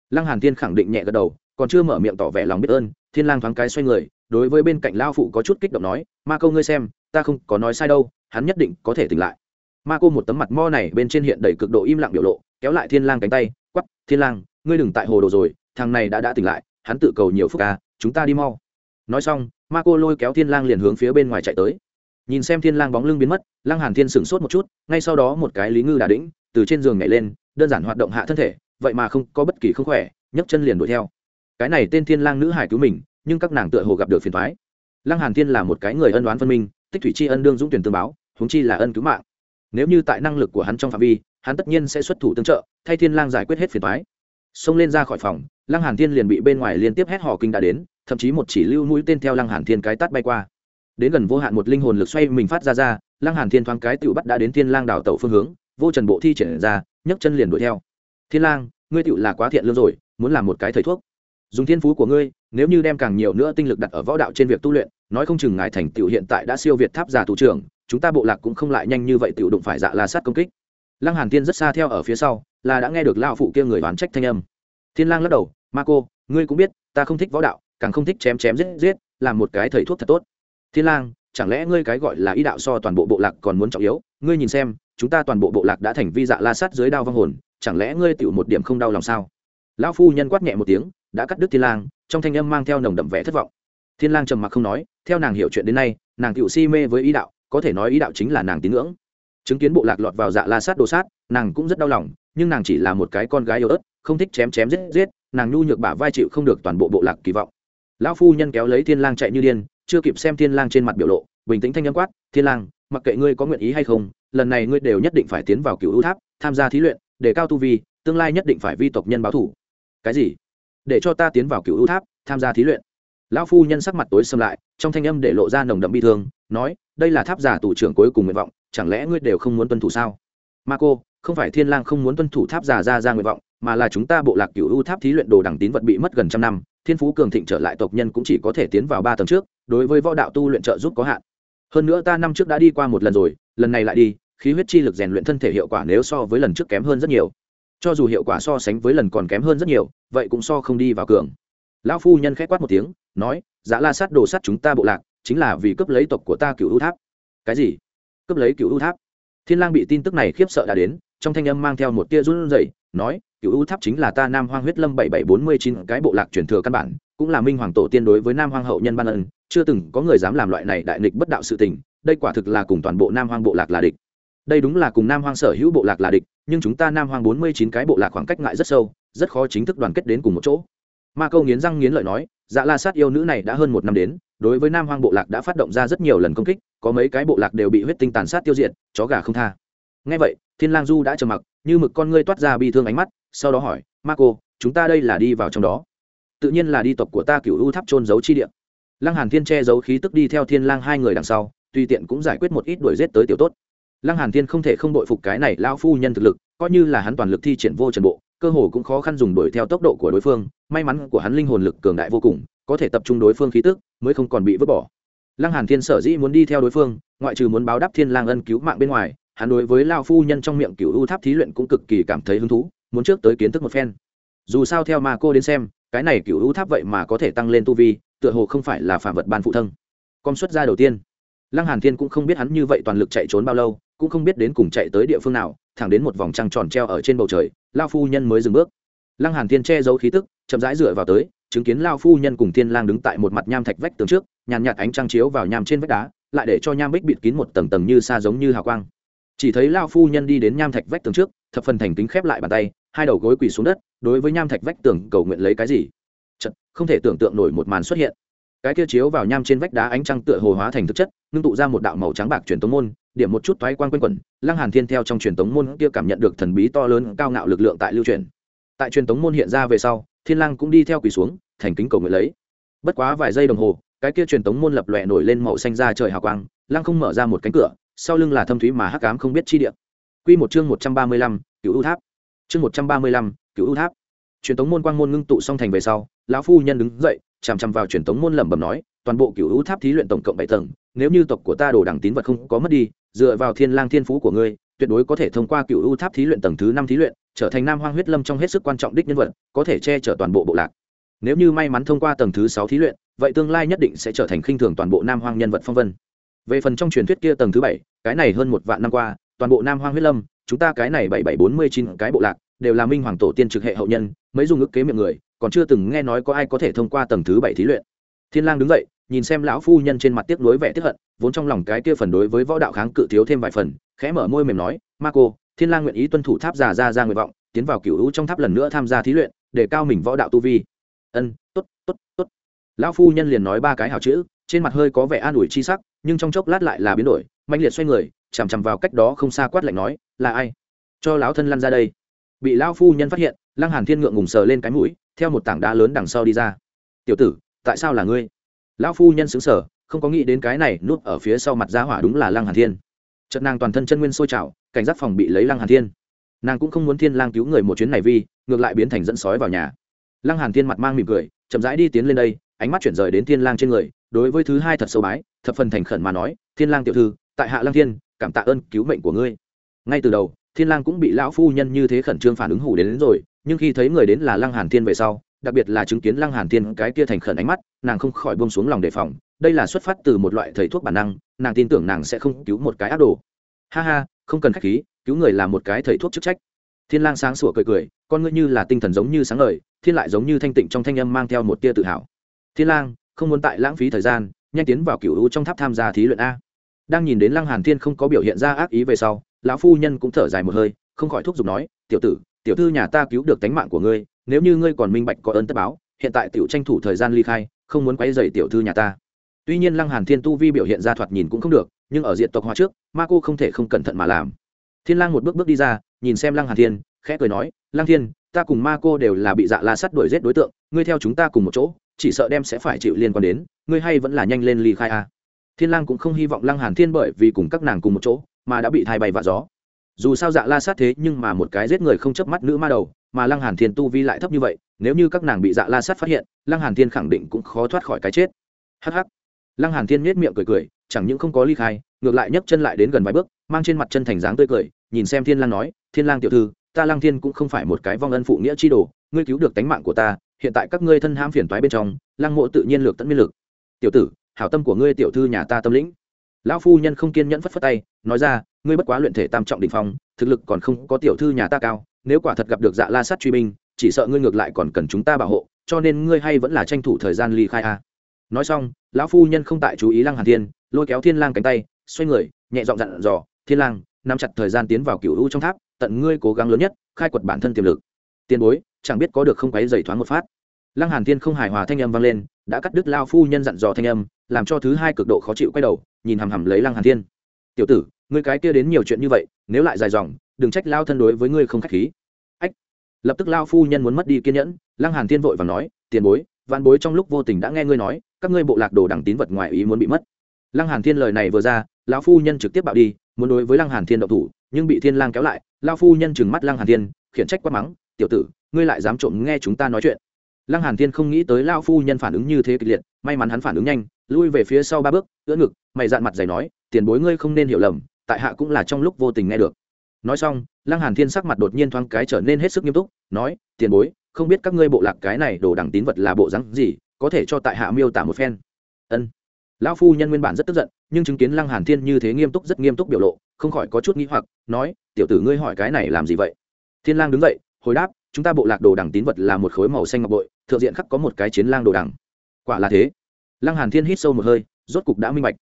Lăng hàn thiên khẳng định nhẹ gật đầu, còn chưa mở miệng tỏ vẻ lòng biết ơn, thiên lang thoáng cái xoay người, đối với bên cạnh lao phụ có chút kích động nói, ma câu ngươi xem, ta không có nói sai đâu, hắn nhất định có thể tỉnh lại ma cô một tấm mặt mo này bên trên hiện đầy cực độ im lặng biểu lộ, kéo lại thiên lang cánh tay quắp thiên lang, ngươi đừng tại hồ đồ rồi, thằng này đã đã tỉnh lại, hắn tự cầu nhiều phúc ca, chúng ta đi mau. Nói xong, ma cô lôi kéo thiên lang liền hướng phía bên ngoài chạy tới. Nhìn xem thiên lang bóng lưng biến mất Lang hàn thiên sửng sốt một chút, ngay sau đó một cái lý ngư đà đĩnh, từ trên giường nhảy lên, đơn giản hoạt động hạ thân thể, vậy mà không có bất kỳ không khỏe, nhấc chân liền đuổi theo. Cái này tên thiên lang nữ hải cứu mình, nhưng các nàng tựa hồ gặp được phiền toái. Lang hàn thiên là một cái người ân oán phân minh, tích thủy tri ân đương dũng tuyển tương báo, huống chi là ân cứu mạng nếu như tại năng lực của hắn trong phạm vi, hắn tất nhiên sẽ xuất thủ tương trợ, thay thiên lang giải quyết hết phiền toái. Xông lên ra khỏi phòng, lăng hàn thiên liền bị bên ngoài liên tiếp hét hò kinh đã đến, thậm chí một chỉ lưu mũi tên theo lăng hàn thiên cái tát bay qua. Đến gần vô hạn một linh hồn lực xoay mình phát ra ra, lăng hàn thiên thoáng cái tựu bắt đã đến thiên lang đảo tẩu phương hướng, vô trần bộ thi triển ra, nhấc chân liền đuổi theo. Thiên lang, ngươi tựu là quá thiện lương rồi, muốn làm một cái thầy thuốc. Dùng thiên phú của ngươi, nếu như đem càng nhiều nữa tinh lực đặt ở võ đạo trên việc tu luyện, nói không chừng ngài thành tựu hiện tại đã siêu việt tháp giả thủ trưởng chúng ta bộ lạc cũng không lại nhanh như vậy tự đụng phải dạ la sát công kích. Lăng hàn thiên rất xa theo ở phía sau, là đã nghe được lao phụ kia người đoán trách thanh âm. Thiên lang lắc đầu, ma cô, ngươi cũng biết, ta không thích võ đạo, càng không thích chém chém giết giết, làm một cái thầy thuốc thật tốt. Thiên lang, chẳng lẽ ngươi cái gọi là ý đạo so toàn bộ bộ lạc còn muốn trọng yếu? Ngươi nhìn xem, chúng ta toàn bộ bộ lạc đã thành vi dạ la sát dưới đao vong hồn, chẳng lẽ ngươi tiểu một điểm không đau lòng sao? Lão phu nhân quát nhẹ một tiếng, đã cắt đứt thiên lang, trong thanh âm mang theo nồng đậm vẻ thất vọng. Thiên lang trầm mặc không nói, theo nàng hiểu chuyện đến nay, nàng tiểu si mê với ý đạo có thể nói ý đạo chính là nàng tín ngưỡng. Chứng kiến bộ lạc lọt vào dạ la sát đồ sát, nàng cũng rất đau lòng, nhưng nàng chỉ là một cái con gái yếu ớt, không thích chém chém giết giết, nàng nhu nhược bả vai chịu không được toàn bộ bộ lạc kỳ vọng. Lão phu nhân kéo lấy thiên lang chạy như điên, chưa kịp xem thiên lang trên mặt biểu lộ, bình tĩnh thanh âm quát, thiên lang, mặc kệ ngươi có nguyện ý hay không, lần này ngươi đều nhất định phải tiến vào cựu ưu tháp, tham gia thí luyện, để cao tu vi, tương lai nhất định phải vi tộc nhân báo thủ cái gì? Để cho ta tiến vào cựu ưu tháp, tham gia thí luyện? Lão phu nhân sắc mặt tối xâm lại, trong thanh âm để lộ ra nồng đậm bi thương, nói đây là tháp giả tù trưởng cuối cùng nguyện vọng, chẳng lẽ ngươi đều không muốn tuân thủ sao? Ma cô, không phải thiên lang không muốn tuân thủ tháp giả ra ra nguyện vọng, mà là chúng ta bộ lạc cửu u tháp thí luyện đồ đẳng tín vật bị mất gần trăm năm, thiên phú cường thịnh trở lại tộc nhân cũng chỉ có thể tiến vào ba tầng trước, đối với võ đạo tu luyện trợ giúp có hạn. Hơn nữa ta năm trước đã đi qua một lần rồi, lần này lại đi, khí huyết chi lực rèn luyện thân thể hiệu quả nếu so với lần trước kém hơn rất nhiều. Cho dù hiệu quả so sánh với lần còn kém hơn rất nhiều, vậy cũng so không đi vào cường. Lão phu nhân k h á c quát một tiếng, nói giá la sát đồ sắt chúng ta bộ lạc chính là vì cướp lấy tộc của ta cựu ưu tháp. Cái gì? Cướp lấy cựu ưu tháp? Thiên lang bị tin tức này khiếp sợ đã đến, trong thanh âm mang theo một tia run rẩy, nói, cựu ưu tháp chính là ta nam hoang huyết lâm bảy bảy bốn mươi chín, cái bộ lạc truyền thừa căn bản, cũng là minh hoàng tổ tiên đối với nam hoang hậu nhân ban ân, chưa từng có người dám làm loại này đại nghịch bất đạo sự tình, đây quả thực là cùng toàn bộ nam hoang bộ lạc là địch. Đây đúng là cùng nam hoang sở hữu bộ lạc là địch, nhưng chúng ta nam hoang bốn mươi chín cái bộ lạc khoảng cách ngại rất sâu, rất khó chính thức đoàn kết đến cùng một chỗ ma câu nghiến răng nghiến lợi nói dạ la sát yêu nữ này đã hơn một năm đến, đối với nam hoang bộ lạc đã phát động ra rất nhiều lần công kích, có mấy cái bộ lạc đều bị huyết tinh tàn sát tiêu diệt, chó gà không tha. Ngay vậy, thiên lang du đã trầm mặc, như mực con ngươi toát ra bi thương ánh mắt, sau đó hỏi, ma cô, chúng ta đây là đi vào trong đó? Tự nhiên là đi tộc của ta cửu u tháp trôn giấu chi địa. Lăng hàn thiên che giấu khí tức đi theo thiên lang hai người đằng sau, tùy tiện cũng giải quyết một ít đuổi giết tới tiểu tốt. Lăng hàn thiên không thể không đội phục cái này lão phu nhân thực lực, coi như là hắn toàn lực thi triển vô trần bộ cơ hồ cũng khó khăn dùng đuổi theo tốc độ của đối phương, may mắn của hắn linh hồn lực cường đại vô cùng, có thể tập trung đối phương khí tức, mới không còn bị vứt bỏ. Lăng hàn thiên sở dĩ muốn đi theo đối phương, ngoại trừ muốn báo đáp thiên lang ân cứu mạng bên ngoài, hắn đối với lão phu nhân trong miệng cửu u tháp thí luyện cũng cực kỳ cảm thấy hứng thú, muốn trước tới kiến thức một phen. Dù sao theo mà cô đến xem, cái này cửu u tháp vậy mà có thể tăng lên tu vi, tựa hồ không phải là phàm vật ban phụ thân. Con xuất ra đầu tiên. Lăng hàn thiên cũng không biết hắn như vậy toàn lực chạy trốn bao lâu cũng không biết đến cùng chạy tới địa phương nào thẳng đến một vòng trăng tròn treo ở trên bầu trời lao phu nhân mới dừng bước. Lăng hàn thiên che giấu khí tức chậm rãi dựa vào tới chứng kiến lao phu nhân cùng thiên lang đứng tại một mặt nham thạch vách tường trước nhàn nhạt ánh trăng chiếu vào nham trên vách đá lại để cho nham bích bịt kín một tầng tầng như xa giống như hào quang. Chỉ thấy lao phu nhân đi đến nham thạch vách tường trước thập phần thành kính khép lại bàn tay hai đầu gối quỳ xuống đất đối với nham thạch vách tường cầu nguyện lấy cái gì? Chật, không thể tưởng tượng nổi một màn xuất hiện cái kia chiếu vào nham trên vách đá ánh trăng tựa hồ hóa thành thực chất ngưng tụ ra một đạo màu trắng bạc truyền tống môn điểm một chút thoái quan quanh quẩn lăng hàn thiên theo trong truyền tống môn kia cảm nhận được thần bí to lớn cao ngạo lực lượng tại lưu truyền. Tại truyền tống môn hiện ra về sau thiên lang cũng đi theo quỳ xuống thành kính cầu nguyện lấy. Bất quá vài giây đồng hồ cái kia truyền tống môn lập lòe nổi lên màu xanh ra trời hào quang lăng không mở ra một cánh cửa sau lưng là thâm thúy mà hắc ám không biết chi địa. Quy một chương 135, cửu u tháp. Chương 135, cửu u tháp. Truyền tống môn quang môn ngưng tụ xong thành về sau lão phu nhân đứng dậy chằm chằm vào truyền thống môn lẩm bẩm nói, toàn bộ cựu u tháp thí luyện tổng cộng bảy tầng, nếu như tộc của ta đồ đẳng tín vật không có mất đi, dựa vào thiên lang thiên phú của ngươi, tuyệt đối có thể thông qua cựu u tháp thí luyện tầng thứ năm thí luyện, trở thành nam hoang huyết lâm trong hết sức quan trọng đích nhân vật, có thể che chở toàn bộ bộ lạc. Nếu như may mắn thông qua tầng thứ sáu thí luyện, vậy tương lai nhất định sẽ trở thành khinh thường toàn bộ nam hoang nhân vật phong vân. Về phần trong truyền thuyết kia tầng thứ bảy, cái này hơn một vạn năm qua, toàn bộ nam hoang huyết lâm, chúng ta cái này bảy bảy bốn mươi chín cái bộ lạc, đều là minh hoàng tổ tiên trực hệ hậu nhân, mấy dùng ức kế miệng người còn chưa từng nghe nói có ai có thể thông qua tầng thứ bảy thí luyện. Thiên lang đứng dậy, nhìn xem lão phu nhân trên mặt tiếc nuối vẻ tiếc hận, vốn trong lòng cái kia phần đối với võ đạo kháng cự thiếu thêm vài phần, khẽ mở môi mềm nói, ma cô, thiên lang nguyện ý tuân thủ tháp già ra ra nguyện vọng, tiến vào cửu u trong tháp lần nữa tham gia thí luyện, để cao mình võ đạo tu vi. Ân, tốt tốt tốt. Lão phu nhân liền nói ba cái hảo chữ, trên mặt hơi có vẻ an ủi chi sắc, nhưng trong chốc lát lại là biến đổi mạnh liệt xoay người, chằm chằm vào cách đó không xa quát lạnh nói, là ai? Cho lão thân lăn ra đây. Bị lão phu nhân phát hiện, lăng hàn thiên ngượng ngùng sờ lên cái mũi theo một tảng đá lớn đằng sau đi ra. Tiểu tử tại sao là ngươi? Lão phu nhân xứng sở không có nghĩ đến cái này núp ở phía sau mặt giá hỏa đúng là lăng hàn thiên. Trận nàng toàn thân chân nguyên sôi trào cảnh giác phòng bị lấy lăng hàn thiên. Nàng cũng không muốn thiên lang cứu người một chuyến này vi ngược lại biến thành dẫn sói vào nhà. Lăng hàn thiên mặt mang mỉm cười chậm rãi đi tiến lên đây ánh mắt chuyển rời đến thiên lang trên người đối với thứ hai thật sâu bái thập phần thành khẩn mà nói thiên lang tiểu thư tại hạ lang thiên cảm tạ ơn cứu mệnh của ngươi. Ngay từ đầu thiên lang cũng bị lão phu nhân như thế khẩn trương phản ứng hủ đến, đến rồi nhưng khi thấy người đến là lăng hàn thiên về sau, đặc biệt là chứng kiến lăng hàn thiên cái kia thành khẩn ánh mắt, nàng không khỏi buông xuống lòng đề phòng. Đây là xuất phát từ một loại thầy thuốc bản năng, nàng tin tưởng nàng sẽ không cứu một cái ác đồ. Ha ha, không cần khách khí, cứu người là một cái thầy thuốc chức trách. Thiên lang sáng sủa cười cười, con ngươi như là tinh thần giống như sáng ngời, thiên lại giống như thanh tịnh trong thanh âm mang theo một tia tự hào. Thiên lang, không muốn tại lãng phí thời gian, nhanh tiến vào cửu u trong tháp tham gia thí luyện a. Đang nhìn đến lăng hàn thiên không có biểu hiện ra ác ý về sau, lão phu nhân cũng thở dài một hơi, không khỏi thúc giục nói, tiểu tử tiểu thư nhà ta cứu được tánh mạng của ngươi, nếu như ngươi còn minh bạch có ơn tất báo, hiện tại tiểu tranh thủ thời gian ly khai, không muốn quấy rầy tiểu thư nhà ta. Tuy nhiên lăng hàn thiên tu vi biểu hiện ra thoạt nhìn cũng không được, nhưng ở diện tộc hóa trước, ma cô không thể không cẩn thận mà làm. Thiên lang một bước bước đi ra, nhìn xem lăng hàn thiên, khẽ cười nói, lăng thiên, ta cùng ma cô đều là bị dạ la sắt đuổi giết đối tượng, ngươi theo chúng ta cùng một chỗ, chỉ sợ đem sẽ phải chịu liên quan đến, ngươi hay vẫn là nhanh lên ly khai a. Thiên lang cũng không hy vọng lăng hàn thiên bởi vì cùng các nàng cùng một chỗ, mà đã bị thay bay vạ gió dù sao dạ la sát thế nhưng mà một cái giết người không chớp mắt nữ ma đầu, mà lăng hàn thiên tu vi lại thấp như vậy, nếu như các nàng bị dạ la sát phát hiện, lăng hàn thiên khẳng định cũng khó thoát khỏi cái chết. Hắc hắc. Lăng hàn thiên nhếch miệng cười cười, chẳng những không có ly khai, ngược lại nhấc chân lại đến gần vài bước, mang trên mặt chân thành dáng tươi cười, nhìn xem thiên lang nói, thiên lang tiểu thư, ta lăng thiên cũng không phải một cái vong ân phụ nghĩa chi đồ, ngươi cứu được tánh mạng của ta, hiện tại các ngươi thân ham phiền toái bên trong, lăng mộ tự nhiên lược tận miên lực. Tiểu tử, hảo tâm của ngươi tiểu thư nhà ta tâm lĩnh lão phu nhân không kiên nhẫn phất phất tay, nói ra, ngươi bất quá luyện thể tam trọng đỉnh phong, thực lực còn không có tiểu thư nhà ta cao, nếu quả thật gặp được dạ la sát truy binh, chỉ sợ ngươi ngược lại còn cần chúng ta bảo hộ, cho nên ngươi hay vẫn là tranh thủ thời gian ly khai a. Nói xong, lão phu nhân không tại chú ý lăng hàn thiên, lôi kéo thiên lang cánh tay, xoay người, nhẹ giọng dặn dò, thiên lang, nắm chặt thời gian tiến vào cửu u trong tháp, tận ngươi cố gắng lớn nhất, khai quật bản thân tiềm lực. Tiền bối, chẳng biết có được không quấy dày thoáng một phát. Lăng hàn thiên không hài hòa thanh âm vang lên, đã cắt đứt lao phu nhân dặn dò thanh âm làm cho thứ hai cực độ khó chịu quay đầu, nhìn hầm hầm lấy lăng hàn thiên. Tiểu tử, ngươi cái kia đến nhiều chuyện như vậy, nếu lại dài dòng, đừng trách lao thân đối với ngươi không khách khí. Ách. Lập tức lao phu nhân muốn mất đi kiên nhẫn, lăng hàn thiên vội vàng nói, tiền bối văn bối trong lúc vô tình đã nghe ngươi nói, các ngươi bộ lạc đồ đẳng tín vật ngoài ý muốn bị mất. Lăng hàn thiên lời này vừa ra, lão phu nhân trực tiếp bạo đi, muốn đối với lăng hàn thiên động thủ, nhưng bị thiên lang kéo lại lao phu nhân chừng mắt lăng hàn thiên, khiển trách quát mắng, tiểu tử, ngươi lại dám trộm nghe chúng ta nói chuyện. Lăng hàn thiên không nghĩ tới lao phu nhân phản ứng như thế kịch liệt, may mắn hắn phản ứng nhanh lui về phía sau ba bước, ưỡn ngực, mày dạn mặt dày nói, tiền bối ngươi không nên hiểu lầm, tại hạ cũng là trong lúc vô tình nghe được. Nói xong, lăng hàn thiên sắc mặt đột nhiên thoáng cái trở nên hết sức nghiêm túc, nói, tiền bối, không biết các ngươi bộ lạc cái này đồ đẳng tín vật là bộ rắn gì, có thể cho tại hạ miêu tả một phen. Ân. Lão phu nhân nguyên bản rất tức giận, nhưng chứng kiến lăng hàn thiên như thế nghiêm túc, rất nghiêm túc biểu lộ, không khỏi có chút nghi hoặc, nói, tiểu tử ngươi hỏi cái này làm gì vậy? Thiên lang đứng dậy, hồi đáp, chúng ta bộ lạc đồ đằng tín vật là một khối màu xanh ngọc bội, thượng diện khắc có một cái chiến lang đồ đằng. Quả là thế lăng hàn thiên hít sâu một hơi rốt cục đã minh bạch.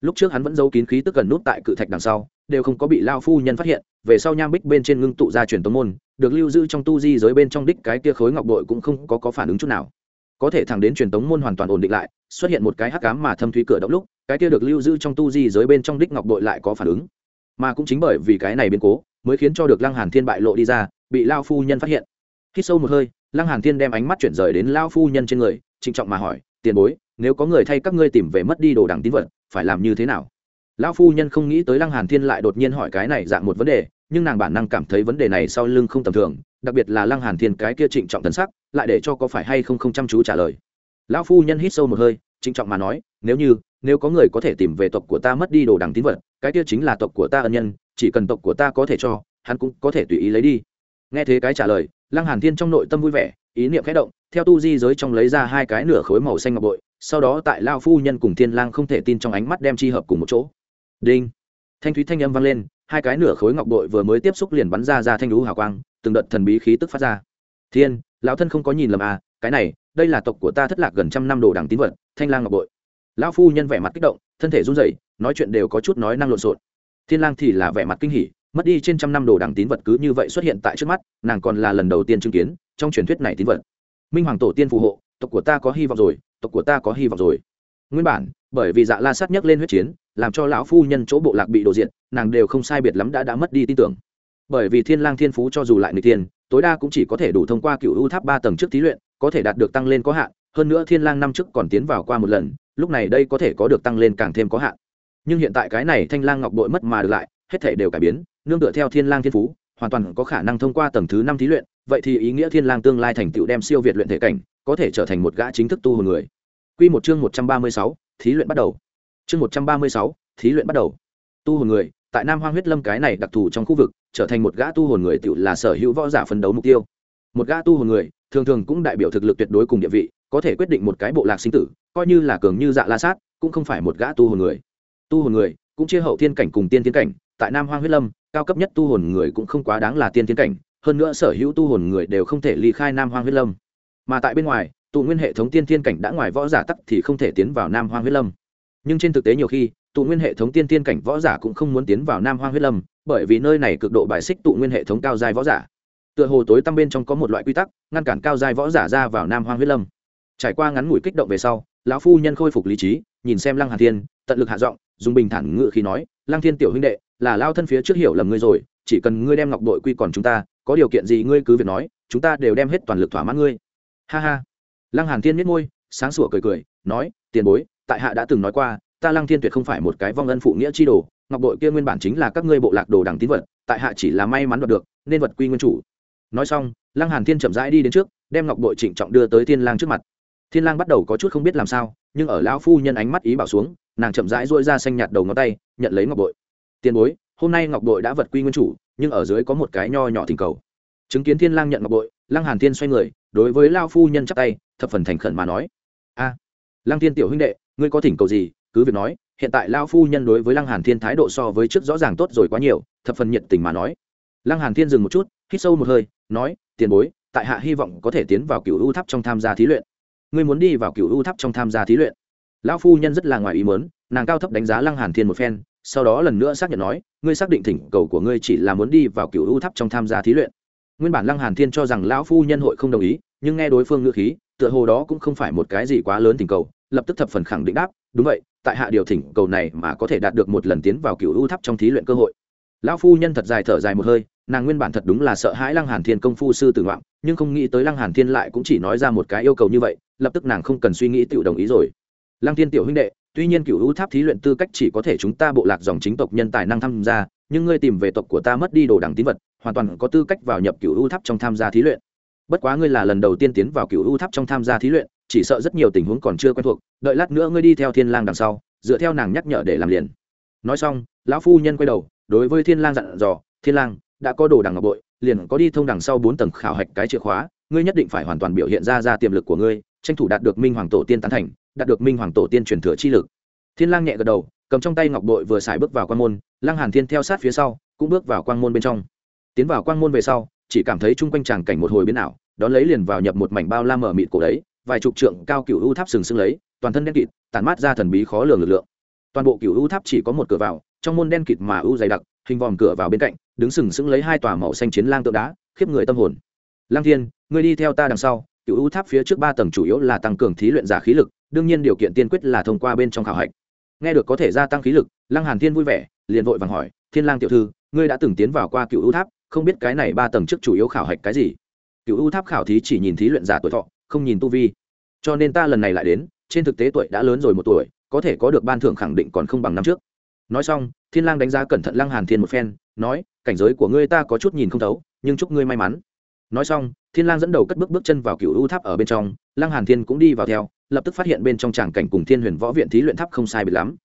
Lúc trước hắn vẫn giấu kín khí tức gần nút tại cự thạch đằng sau đều không có bị lao phu nhân phát hiện về sau nham bích bên trên ngưng tụ ra truyền tống môn được lưu giữ trong tu di giới bên trong đích cái kia khối ngọc bội cũng không có, có phản ứng chút nào. Có thể thẳng đến truyền tống môn hoàn toàn ổn định lại xuất hiện một cái hắc cám mà thâm thúy cửa động lúc cái kia được lưu giữ trong tu di giới bên trong đích ngọc bội lại có phản ứng. Mà cũng chính bởi vì cái này biến cố mới khiến cho được lăng hàn thiên bại lộ đi ra bị lao phu nhân phát hiện. Khi sâu một hơi lăng hàn thiên đem ánh mắt chuyển rời đến lao phu nhân trên người trịnh trọng mà hỏi tiền bối nếu có người thay các ngươi tìm về mất đi đồ đằng tín vật, phải làm như thế nào? Lão phu nhân không nghĩ tới lăng hàn thiên lại đột nhiên hỏi cái này dạng một vấn đề, nhưng nàng bản năng cảm thấy vấn đề này sau lưng không tầm thường, đặc biệt là lăng hàn thiên cái kia trịnh trọng thần sắc, lại để cho có phải hay không không chăm chú trả lời. Lão phu nhân hít sâu một hơi, trịnh trọng mà nói, nếu như, nếu có người có thể tìm về tộc của ta mất đi đồ đằng tín vật, cái kia chính là tộc của ta ân nhân, chỉ cần tộc của ta có thể cho, hắn cũng có thể tùy ý lấy đi. Nghe thế cái trả lời, lăng hàn thiên trong nội tâm vui vẻ, ý niệm khẽ động, theo tu di giới trong lấy ra hai cái nửa khối màu xanh ngọc bội sau đó tại lao phu nhân cùng thiên lang không thể tin trong ánh mắt đem chi hợp cùng một chỗ. Đinh. Thanh thúy thanh âm vang lên, hai cái nửa khối ngọc bội vừa mới tiếp xúc liền bắn ra ra thanh lũ hào quang, từng đợt thần bí khí tức phát ra. Thiên, lão thân không có nhìn lầm à cái này, đây là tộc của ta thất lạc gần trăm năm đồ đằng tín vật, thanh lang ngọc bội. Lão phu nhân vẻ mặt kích động, thân thể run rẩy, nói chuyện đều có chút nói năng lộn xộn. Thiên lang thì là vẻ mặt kinh hỉ, mất đi trên trăm năm đồ đằng tín vật cứ như vậy xuất hiện tại trước mắt, nàng còn là lần đầu tiên chứng kiến trong truyền thuyết này tín vật. Minh hoàng tổ tiên phù hộ, tộc của ta có hy vọng rồi tộc của ta có hy vọng rồi. Nguyên bản, bởi vì dạ la sát nhắc lên huyết chiến, làm cho lão phu nhân chỗ bộ lạc bị đổ diện nàng đều không sai biệt lắm đã đã mất đi tin tưởng. Bởi vì thiên lang thiên phú cho dù lại người tiên tối đa cũng chỉ có thể đủ thông qua cựu u tháp ba tầng trước thí luyện, có thể đạt được tăng lên có hạn, hơn nữa thiên lang năm trước còn tiến vào qua một lần, lúc này đây có thể có được tăng lên càng thêm có hạn. Nhưng hiện tại cái này thanh lang ngọc bội mất mà được lại, hết thể đều cải biến, nương tựa theo thiên lang thiên phú, hoàn toàn có khả năng thông qua tầng thứ năm thí luyện, vậy thì ý nghĩa thiên lang tương lai thành tựu đem siêu việt luyện thể cảnh có thể trở thành một gã chính thức tu hồn người. Quy một chương một trăm ba mươi sáu, thí luyện bắt đầu. Chương một trăm ba mươi sáu, thí luyện bắt đầu. Tu hồn người, tại nam hoang huyết lâm cái này đặc thù trong khu vực, trở thành một gã tu hồn người tự là sở hữu võ giả phấn đấu mục tiêu. Một gã tu hồn người, thường thường cũng đại biểu thực lực tuyệt đối cùng địa vị, có thể quyết định một cái bộ lạc sinh tử, coi như là cường như dạ la sát, cũng không phải một gã tu hồn người. Tu hồn người, cũng chia hậu thiên cảnh cùng tiên tiến cảnh, tại nam hoang huyết lâm, cao cấp nhất tu hồn người cũng không quá đáng là tiên tiến cảnh, hơn nữa sở hữu tu hồn người đều không thể ly khai nam hoang huyết lâm mà tại bên ngoài, tụ nguyên hệ thống tiên thiên cảnh đã ngoài võ giả tắc thì không thể tiến vào nam hoang huyết lâm. Nhưng trên thực tế nhiều khi, tụ nguyên hệ thống tiên thiên cảnh võ giả cũng không muốn tiến vào nam hoang huyết lâm, bởi vì nơi này cực độ bài xích tụ nguyên hệ thống cao giai võ giả. Tựa hồ tối tăm bên trong có một loại quy tắc, ngăn cản cao giai võ giả ra vào nam hoang huyết lâm. Trải qua ngắn ngủi kích động về sau, lão phu nhân khôi phục lý trí, nhìn xem lăng hà thiên, tận lực hạ giọng, dùng bình thản ngự khi nói, lăng thiên tiểu huynh đệ, là lao thân phía trước hiểu lầm ngươi rồi, chỉ cần ngươi đem ngọc đội quy còn chúng ta, có điều kiện gì ngươi cứ việc nói, chúng ta đều đem hết toàn lực thỏa mãn ngươi ha ha. Lăng hàn thiên miết môi, sáng sủa cười cười, nói, tiền bối, tại hạ đã từng nói qua, ta lăng thiên tuyệt không phải một cái vong ân phụ nghĩa chi đồ, ngọc bội kia nguyên bản chính là các ngươi bộ lạc đồ đằng tín vật, tại hạ chỉ là may mắn đoạt được, nên vật quy nguyên chủ. Nói xong, lăng hàn thiên chậm rãi đi đến trước, đem ngọc bội trịnh trọng đưa tới thiên lang trước mặt. Thiên lang bắt đầu có chút không biết làm sao, nhưng ở lão phu nhân ánh mắt ý bảo xuống, nàng chậm rãi duỗi ra xanh nhạt đầu ngón tay, nhận lấy ngọc bội. Tiền bối, hôm nay ngọc bội đã vật quy nguyên chủ, nhưng ở dưới có một cái nho nhỏ thỉnh cầu. Chứng kiến thiên lang nhận ngọc bội, lăng hàn thiên xoay người đối với lão phu nhân chắp tay, thập phần thành khẩn mà nói, a, lăng thiên tiểu huynh đệ, ngươi có thỉnh cầu gì, cứ việc nói, hiện tại lão phu nhân đối với lăng hàn thiên thái độ so với trước rõ ràng tốt rồi quá nhiều, thập phần nhiệt tình mà nói. Lăng hàn thiên dừng một chút, hít sâu một hơi, nói, tiền bối, tại hạ hy vọng có thể tiến vào cựu u tháp trong tham gia thí luyện. Ngươi muốn đi vào cựu u tháp trong tham gia thí luyện. Lão phu nhân rất là ngoài ý muốn, nàng cao thấp đánh giá lăng hàn thiên một phen, sau đó lần nữa xác nhận nói, ngươi xác định thỉnh cầu của ngươi chỉ là muốn đi vào cựu u tháp trong tham gia thí luyện nguyên bản lăng hàn thiên cho rằng lão phu nhân hội không đồng ý, nhưng nghe đối phương ngữ khí, tựa hồ đó cũng không phải một cái gì quá lớn thỉnh cầu, lập tức thập phần khẳng định đáp, đúng vậy, tại hạ điều thỉnh cầu này mà có thể đạt được một lần tiến vào cựu u tháp trong thí luyện cơ hội. Lão phu nhân thật dài thở dài một hơi, nàng nguyên bản thật đúng là sợ hãi lăng hàn thiên công phu sư tử ngoạn nhưng không nghĩ tới lăng hàn thiên lại cũng chỉ nói ra một cái yêu cầu như vậy, lập tức nàng không cần suy nghĩ tự đồng ý rồi. Lăng thiên tiểu huynh đệ, tuy nhiên cựu u tháp thí luyện tư cách chỉ có thể chúng ta bộ lạc dòng chính tộc nhân tài năng tham gia, nhưng ngươi tìm về tộc của ta mất đi đồ đẳng tín vật hoàn toàn có tư cách vào nhập cựu u tháp trong tham gia thí luyện. Bất quá ngươi là lần đầu tiên tiến vào cựu u tháp trong tham gia thí luyện, chỉ sợ rất nhiều tình huống còn chưa quen thuộc, đợi lát nữa ngươi đi theo thiên lang đằng sau, dựa theo nàng nhắc nhở để làm liền. Nói xong, lão phu nhân quay đầu, đối với thiên lang dặn dò, thiên lang, đã có đồ đằng ngọc bội, liền có đi thông đằng sau bốn tầng khảo hạch cái chìa khóa, ngươi nhất định phải hoàn toàn biểu hiện ra ra tiềm lực của ngươi, tranh thủ đạt được minh hoàng tổ tiên tán thành, đạt được minh hoàng tổ tiên truyền thừa chi lực. Thiên lang nhẹ gật đầu, cầm trong tay ngọc bội vừa xài bước vào quan môn lang hàn thiên theo sát phía sau, cũng bước vào quang môn bên trong tiến vào quang môn về sau, chỉ cảm thấy chung quanh tràng cảnh một hồi biến ảo, đón lấy liền vào nhập một mảnh bao la mở mịt cổ đấy, vài chục trượng cao cựu u tháp sừng sững lấy, toàn thân đen kịt tàn mát ra thần bí khó lường lực lượng. Toàn bộ cựu u tháp chỉ có một cửa vào, trong môn đen kịt mà u dày đặc, hình vòm cửa vào bên cạnh, đứng sừng sững lấy hai tòa màu xanh chiến lang tượng đá, khiếp người tâm hồn. Lang thiên, ngươi đi theo ta đằng sau cựu u tháp phía trước ba tầng chủ yếu là tăng cường thí luyện giả khí lực, đương nhiên điều kiện tiên quyết là thông qua bên trong khảo hạch. Nghe được có thể gia tăng khí lực, lăng hàn thiên vui vẻ, liền vội vàng hỏi, thiên lang tiểu thư, ngươi đã từng tiến vào qua cựu u tháp không biết cái này ba tầng trước chủ yếu khảo hạch cái gì. Cựu u tháp khảo thí chỉ nhìn thí luyện giả tuổi thọ, không nhìn tu vi. Cho nên ta lần này lại đến, trên thực tế tuổi đã lớn rồi một tuổi, có thể có được ban thưởng khẳng định còn không bằng năm trước. Nói xong, thiên lang đánh giá cẩn thận lăng hàn thiên một phen, nói, cảnh giới của ngươi ta có chút nhìn không thấu, nhưng chúc ngươi may mắn. Nói xong, thiên lang dẫn đầu cất bước bước chân vào cựu u tháp ở bên trong, lăng hàn thiên cũng đi vào theo, lập tức phát hiện bên trong tràng cảnh cùng thiên huyền võ viện thí luyện tháp không sai biệt lắm.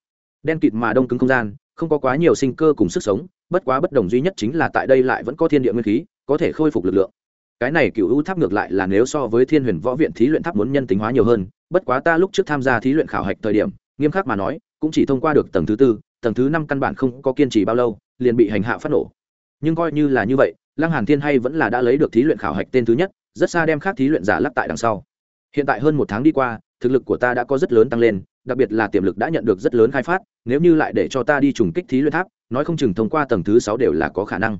Đen kịt mà đông cứng không gian, không có quá nhiều sinh cơ cùng sức sống bất quá bất đồng duy nhất chính là tại đây lại vẫn có thiên địa nguyên khí, có thể khôi phục lực lượng. Cái này cựu u tháp ngược lại là nếu so với thiên huyền võ viện thí luyện tháp muốn nhân tính hóa nhiều hơn, bất quá ta lúc trước tham gia thí luyện khảo hạch thời điểm, nghiêm khắc mà nói, cũng chỉ thông qua được tầng thứ tư, tầng thứ năm căn bản không có kiên trì bao lâu, liền bị hành hạ phát nổ. Nhưng coi như là như vậy, lăng hàn thiên hay vẫn là đã lấy được thí luyện khảo hạch tên thứ nhất, rất xa đem khác thí luyện giả lắc tại đằng sau. Hiện tại hơn một tháng đi qua, thực lực của ta đã có rất lớn tăng lên đặc biệt là tiềm lực đã nhận được rất lớn khai phát, nếu như lại để cho ta đi trùng kích thí luyện tháp, nói không chừng thông qua tầng thứ sáu đều là có khả năng.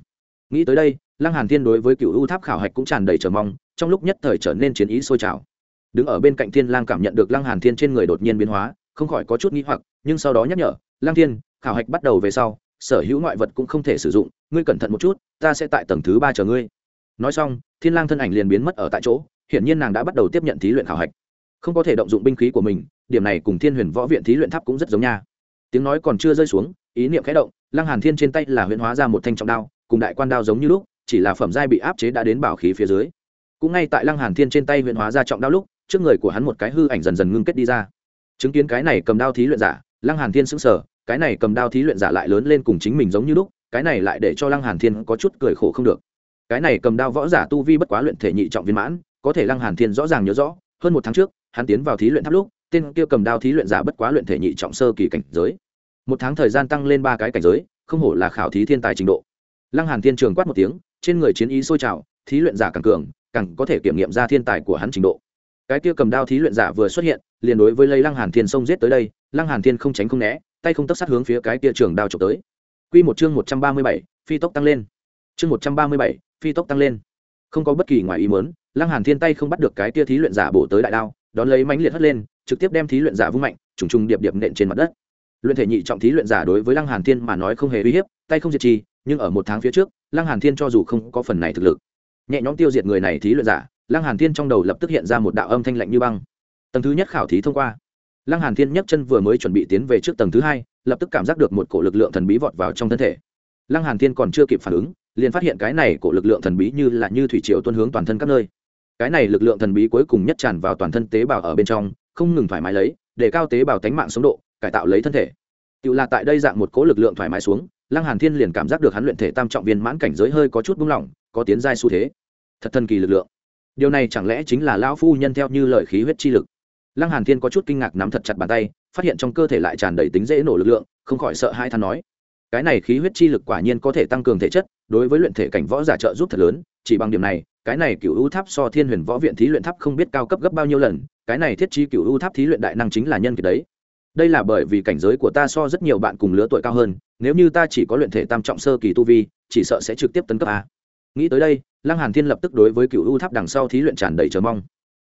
Nghĩ tới đây, lăng hàn thiên đối với cựu u tháp khảo hạch cũng tràn đầy chờ mong, trong lúc nhất thời trở nên chiến ý sôi trào. Đứng ở bên cạnh thiên lang cảm nhận được lăng hàn thiên trên người đột nhiên biến hóa, không khỏi có chút nghi hoặc, nhưng sau đó nhắc nhở, lăng thiên, khảo hạch bắt đầu về sau, sở hữu ngoại vật cũng không thể sử dụng, ngươi cẩn thận một chút, ta sẽ tại tầng thứ ba chờ ngươi. Nói xong, thiên lang thân ảnh liền biến mất ở tại chỗ, hiển nhiên nàng đã bắt đầu tiếp nhận thí luyện khảo hạch không có thể động dụng binh khí của mình, điểm này cùng thiên huyền võ viện thí luyện tháp cũng rất giống nha. Tiếng nói còn chưa rơi xuống, ý niệm khẽ động, lăng hàn thiên trên tay là huyễn hóa ra một thanh trọng đao, cùng đại quan đao giống như lúc, chỉ là phẩm giai bị áp chế đã đến bảo khí phía dưới. Cũng ngay tại lăng hàn thiên trên tay huyễn hóa ra trọng đao lúc, trước người của hắn một cái hư ảnh dần dần ngưng kết đi ra. Chứng kiến cái này cầm đao thí luyện giả, lăng hàn thiên sững sờ, cái này cầm đao thí luyện giả lại lớn lên cùng chính mình giống như lúc, cái này lại để cho lăng hàn thiên có chút cười khổ không được. Cái này cầm đao võ giả tu vi bất quá luyện thể nhị trọng viên mãn, có thể lăng hàn thiên rõ ràng nhớ rõ, hơn một tháng trước hắn tiến vào thí luyện tháp lúc tên kia cầm đao thí luyện giả bất quá luyện thể nhị trọng sơ kỳ cảnh giới. Một tháng thời gian tăng lên ba cái cảnh giới không hổ là khảo thí thiên tài trình độ. Lăng hàn thiên trường quát một tiếng trên người chiến ý sôi trào thí luyện giả càng cường càng có thể kiểm nghiệm ra thiên tài của hắn trình độ. Cái kia cầm đao thí luyện giả vừa xuất hiện liền đối với lấy lăng hàn thiên xông giết tới đây lăng hàn thiên không tránh không né tay không tấp sát hướng phía cái kia trường đao chụp tới. Quy một chương một trăm ba mươi bảy, phi tốc tăng lên. Chương một trăm ba mươi bảy, phi tốc tăng lên. Không có bất kỳ ngoài ý muốn lăng hàn thiên tay không bắt được cái kia thí luyện giả bổ tới đại đao đón lấy mãnh liệt hất lên, trực tiếp đem thí luyện giả vung mạnh, trùng trùng điệp điệp nện trên mặt đất. Luyện thể nhị trọng thí luyện giả đối với lăng hàn thiên mà nói không hề uy hiếp, tay không diệt chi nhưng ở một tháng phía trước, lăng hàn thiên cho dù không có phần này thực lực, nhẹ nhõm tiêu diệt người này thí luyện giả, lăng hàn thiên trong đầu lập tức hiện ra một đạo âm thanh lạnh như băng. Tầng thứ nhất khảo thí thông qua. Lăng hàn thiên nhấc chân vừa mới chuẩn bị tiến về trước tầng thứ hai, lập tức cảm giác được một cổ lực lượng thần bí vọt vào trong thân thể. Lăng hàn thiên còn chưa kịp phản ứng, liền phát hiện cái này cổ lực lượng thần bí như là như thủy triều tuôn hướng toàn thân các nơi cái này lực lượng thần bí cuối cùng nhất tràn vào toàn thân tế bào ở bên trong, không ngừng thoải mái lấy, để cao tế bào tánh mạng sống độ, cải tạo lấy thân thể. Tự là tại đây dạng một cố lực lượng thoải mái xuống, lăng hàn thiên liền cảm giác được hắn luyện thể tam trọng viên mãn cảnh giới hơi có chút buông lỏng, có tiến giai xu thế. Thật thần kỳ lực lượng. Điều này chẳng lẽ chính là lão phu nhân theo như lời khí huyết chi lực? Lăng hàn thiên có chút kinh ngạc nắm thật chặt bàn tay, phát hiện trong cơ thể lại tràn đầy tính dễ nổ lực lượng, không khỏi sợ hai than nói. Cái này khí huyết chi lực quả nhiên có thể tăng cường thể chất, đối với luyện thể cảnh võ giả trợ giúp thật lớn, chỉ bằng điểm này cái này cựu u tháp so thiên huyền võ viện thí luyện tháp không biết cao cấp gấp bao nhiêu lần, cái này thiết trí cựu u tháp thí luyện đại năng chính là nhân kiệt đấy. Đây là bởi vì cảnh giới của ta so rất nhiều bạn cùng lứa tuổi cao hơn, nếu như ta chỉ có luyện thể tam trọng sơ kỳ tu vi, chỉ sợ sẽ trực tiếp tấn cấp a. Nghĩ tới đây, lăng hàn thiên lập tức đối với cựu u tháp đằng sau thí luyện tràn đầy chờ mong.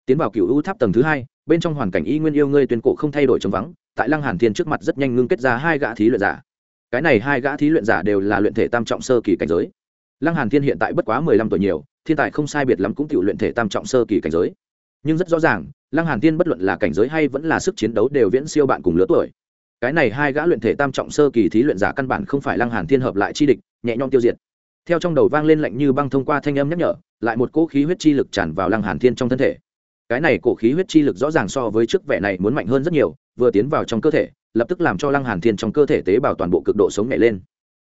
Tiến vào cựu u tháp tầng thứ hai, bên trong hoàn cảnh y nguyên yêu ngươi tuyên cổ không thay đổi trống vắng, tại lăng hàn thiên trước mặt rất nhanh ngưng kết ra hai gã thí luyện giả. Cái này hai gã thí luyện giả đều là luyện thể tam trọng sơ kỳ cảnh giới. Lăng hàn thiên hiện tại bất quá mười lăm tuổi nhiều thiên tài không sai biệt lắm cũng tự luyện thể tam trọng sơ kỳ cảnh giới. Nhưng rất rõ ràng, lăng hàn thiên bất luận là cảnh giới hay vẫn là sức chiến đấu đều viễn siêu bạn cùng lứa tuổi. Cái này hai gã luyện thể tam trọng sơ kỳ thí luyện giả căn bản không phải lăng hàn thiên hợp lại chi địch, nhẹ nhõm tiêu diệt. Theo trong đầu vang lên lạnh như băng thông qua thanh âm nhắc nhở, lại một cỗ khí huyết chi lực tràn vào lăng hàn thiên trong thân thể. Cái này cổ khí huyết chi lực rõ ràng so với trước vẻ này muốn mạnh hơn rất nhiều, vừa tiến vào trong cơ thể, lập tức làm cho lăng hàn thiên trong cơ thể tế bào toàn bộ cực độ sống nhảy lên.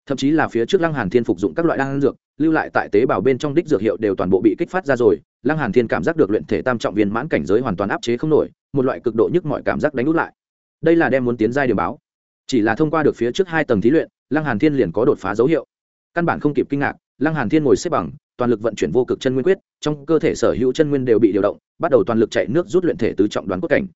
Thậm chí là phía trước lăng hàn thiên phục dụng các loại đan dược lưu lại tại tế bào bên trong đích dược hiệu đều toàn bộ bị kích phát ra rồi. Lăng hàn thiên cảm giác được luyện thể tam trọng viên mãn cảnh giới hoàn toàn áp chế không nổi, một loại cực độ nhức mọi cảm giác đánh út lại. Đây là đem muốn tiến giai điểm báo. Chỉ là thông qua được phía trước hai tầng thí luyện, lăng hàn thiên liền có đột phá dấu hiệu. Căn bản không kịp kinh ngạc, lăng hàn thiên ngồi xếp bằng, toàn lực vận chuyển vô cực chân nguyên quyết, trong cơ thể sở hữu chân nguyên đều bị điều động, bắt đầu toàn lực chạy nước rút luyện thể tứ trọng đoán cốt cảnh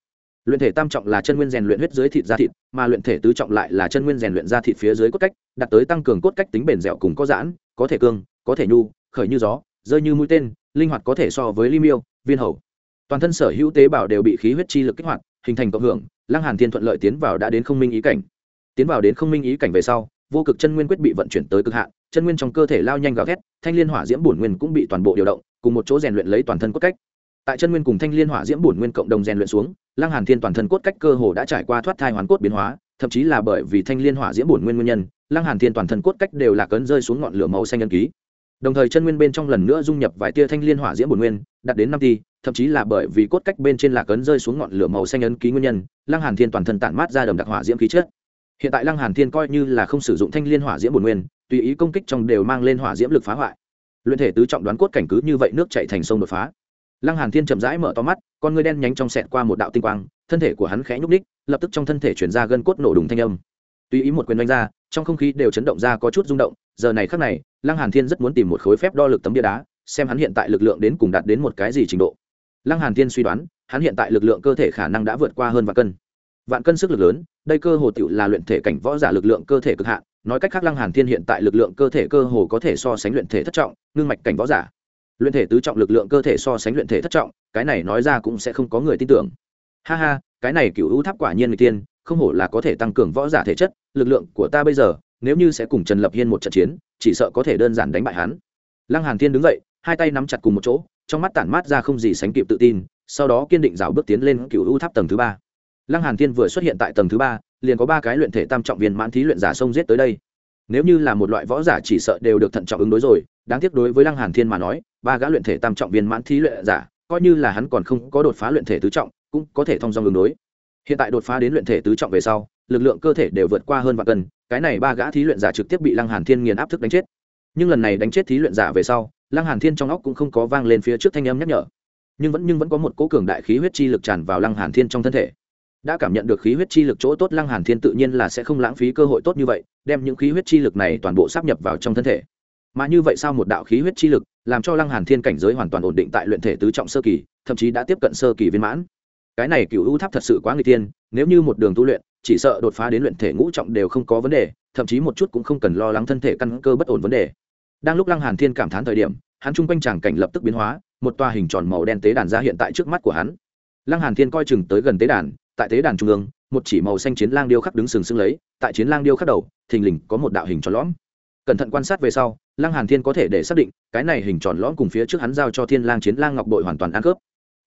luyện thể tam trọng là chân nguyên rèn luyện huyết dưới thịt da thịt, mà luyện thể tứ trọng lại là chân nguyên rèn luyện da thịt phía dưới cốt cách, đạt tới tăng cường cốt cách tính bền dẻo cùng có giãn, có thể cương, có thể nhu, khởi như gió, rơi như mũi tên, linh hoạt có thể so với ly miêu, viên hầu. Toàn thân sở hữu tế bào đều bị khí huyết chi lực kích hoạt, hình thành cộng hưởng, lăng hàn thiên thuận lợi tiến vào đã đến không minh ý cảnh. Tiến vào đến không minh ý cảnh về sau, vô cực chân nguyên quyết bị vận chuyển tới cực hạn, chân nguyên trong cơ thể lao nhanh gào thét, thanh liên hỏa diễm bổn nguyên cũng bị toàn bộ điều động, cùng một chỗ rèn luyện lấy toàn thân cốt cách tại chân nguyên cùng thanh liên hỏa diễm bổn nguyên cộng đồng rèn luyện xuống, lăng hàn thiên toàn thân cốt cách cơ hồ đã trải qua thoát thai hoàn cốt biến hóa, thậm chí là bởi vì thanh liên hỏa diễm bổn nguyên nguyên nhân, lăng hàn thiên toàn thân cốt cách đều là cấn rơi xuống ngọn lửa màu xanh ngân ký. Đồng thời chân nguyên bên trong lần nữa dung nhập vài tia thanh liên hỏa diễm bổn nguyên, đạt đến năm ti thậm chí là bởi vì cốt cách bên trên là cấn rơi xuống ngọn lửa màu xanh ấn ký nguyên nhân, lăng hàn thiên toàn thân tản mát ra đầm đặc hỏa diễm khí chất. Hiện tại lăng hàn thiên coi như là không sử dụng thanh liên hỏa diễm bổn nguyên, tùy ý công kích trong đều mang lên hỏa diễm lực phá hoại. Luyện thể tứ trọng đoán cốt cảnh cứ như vậy nước chảy thành sông đột phá lăng hàn thiên chậm rãi mở to mắt, con ngươi đen nhánh trong sẹt qua một đạo tinh quang, thân thể của hắn khẽ nhúc ních lập tức trong thân thể chuyển ra gân cốt nổ đùng thanh âm. Tùy ý một quyền đánh ra, trong không khí đều chấn động ra có chút rung động, giờ này khắc này, lăng hàn thiên rất muốn tìm một khối phép đo lực tấm bia đá, xem hắn hiện tại lực lượng đến cùng đạt đến một cái gì trình độ. Lăng hàn thiên suy đoán, hắn hiện tại lực lượng cơ thể khả năng đã vượt qua hơn vạn cân. Vạn cân sức lực lớn, đây cơ hồ tiểu là luyện thể cảnh võ giả lực lượng cơ thể cực hạn, nói cách khác lăng hàn thiên hiện tại lực lượng cơ thể cơ hồ có thể so sánh luyện thể thất trọng, ngưng mạch cảnh võ giả luyện thể tứ trọng lực lượng cơ thể so sánh luyện thể thất trọng, cái này nói ra cũng sẽ không có người tin tưởng. Ha ha, cái này cựu hữu tháp quả nhiên người tiên, không hổ là có thể tăng cường võ giả thể chất, lực lượng của ta bây giờ, nếu như sẽ cùng trần lập hiên một trận chiến, chỉ sợ có thể đơn giản đánh bại hắn. Lăng hàn thiên đứng dậy, hai tay nắm chặt cùng một chỗ, trong mắt tản mát ra không gì sánh kịp tự tin, sau đó kiên định rào bước tiến lên cựu hữu tháp tầng thứ ba. Lăng hàn thiên vừa xuất hiện tại tầng thứ ba, liền có ba cái luyện thể tam trọng viên mãn thí luyện giả xông giết tới đây nếu như là một loại võ giả chỉ sợ đều được thận trọng ứng đối rồi, đáng tiếc đối với lăng hàn thiên mà nói, ba gã luyện thể tam trọng viên mãn thí luyện giả, coi như là hắn còn không có đột phá luyện thể tứ trọng, cũng có thể thông dong ứng đối. Hiện tại đột phá đến luyện thể tứ trọng về sau, lực lượng cơ thể đều vượt qua hơn vạn cân, cái này ba gã thí luyện giả trực tiếp bị lăng hàn thiên nghiền áp thức đánh chết. Nhưng lần này đánh chết thí luyện giả về sau, lăng hàn thiên trong óc cũng không có vang lên phía trước thanh âm nhắc nhở. Nhưng vẫn nhưng vẫn có một cỗ cường đại khí huyết chi lực tràn vào lăng hàn thiên trong thân thể đã cảm nhận được khí huyết chi lực chỗ tốt, lăng hàn thiên tự nhiên là sẽ không lãng phí cơ hội tốt như vậy, đem những khí huyết chi lực này toàn bộ sắp nhập vào trong thân thể. Mà như vậy sao một đạo khí huyết chi lực làm cho lăng hàn thiên cảnh giới hoàn toàn ổn định tại luyện thể tứ trọng sơ kỳ, thậm chí đã tiếp cận sơ kỳ viên mãn. Cái này cựu ưu tháp thật sự quá người tiên nếu như một đường tu luyện, chỉ sợ đột phá đến luyện thể ngũ trọng đều không có vấn đề, thậm chí một chút cũng không cần lo lắng thân thể căn cơ bất ổn vấn đề. Đang lúc lăng hàn thiên cảm thán thời điểm, hắn trung quanh tràng cảnh lập tức biến hóa, một tòa hình tròn màu đen tế đàn ra hiện tại trước mắt của hắn. Lăng hàn thiên coi chừng tới gần tế đàn tại tế đàn trung ương, một chỉ màu xanh chiến lang điêu khắc đứng sừng sững lấy, tại chiến lang điêu khắc đầu, thình lình có một đạo hình tròn lõm. Cẩn thận quan sát về sau, lăng hàn thiên có thể để xác định, cái này hình tròn lõm cùng phía trước hắn giao cho thiên lang chiến lang ngọc bội hoàn toàn ăn cướp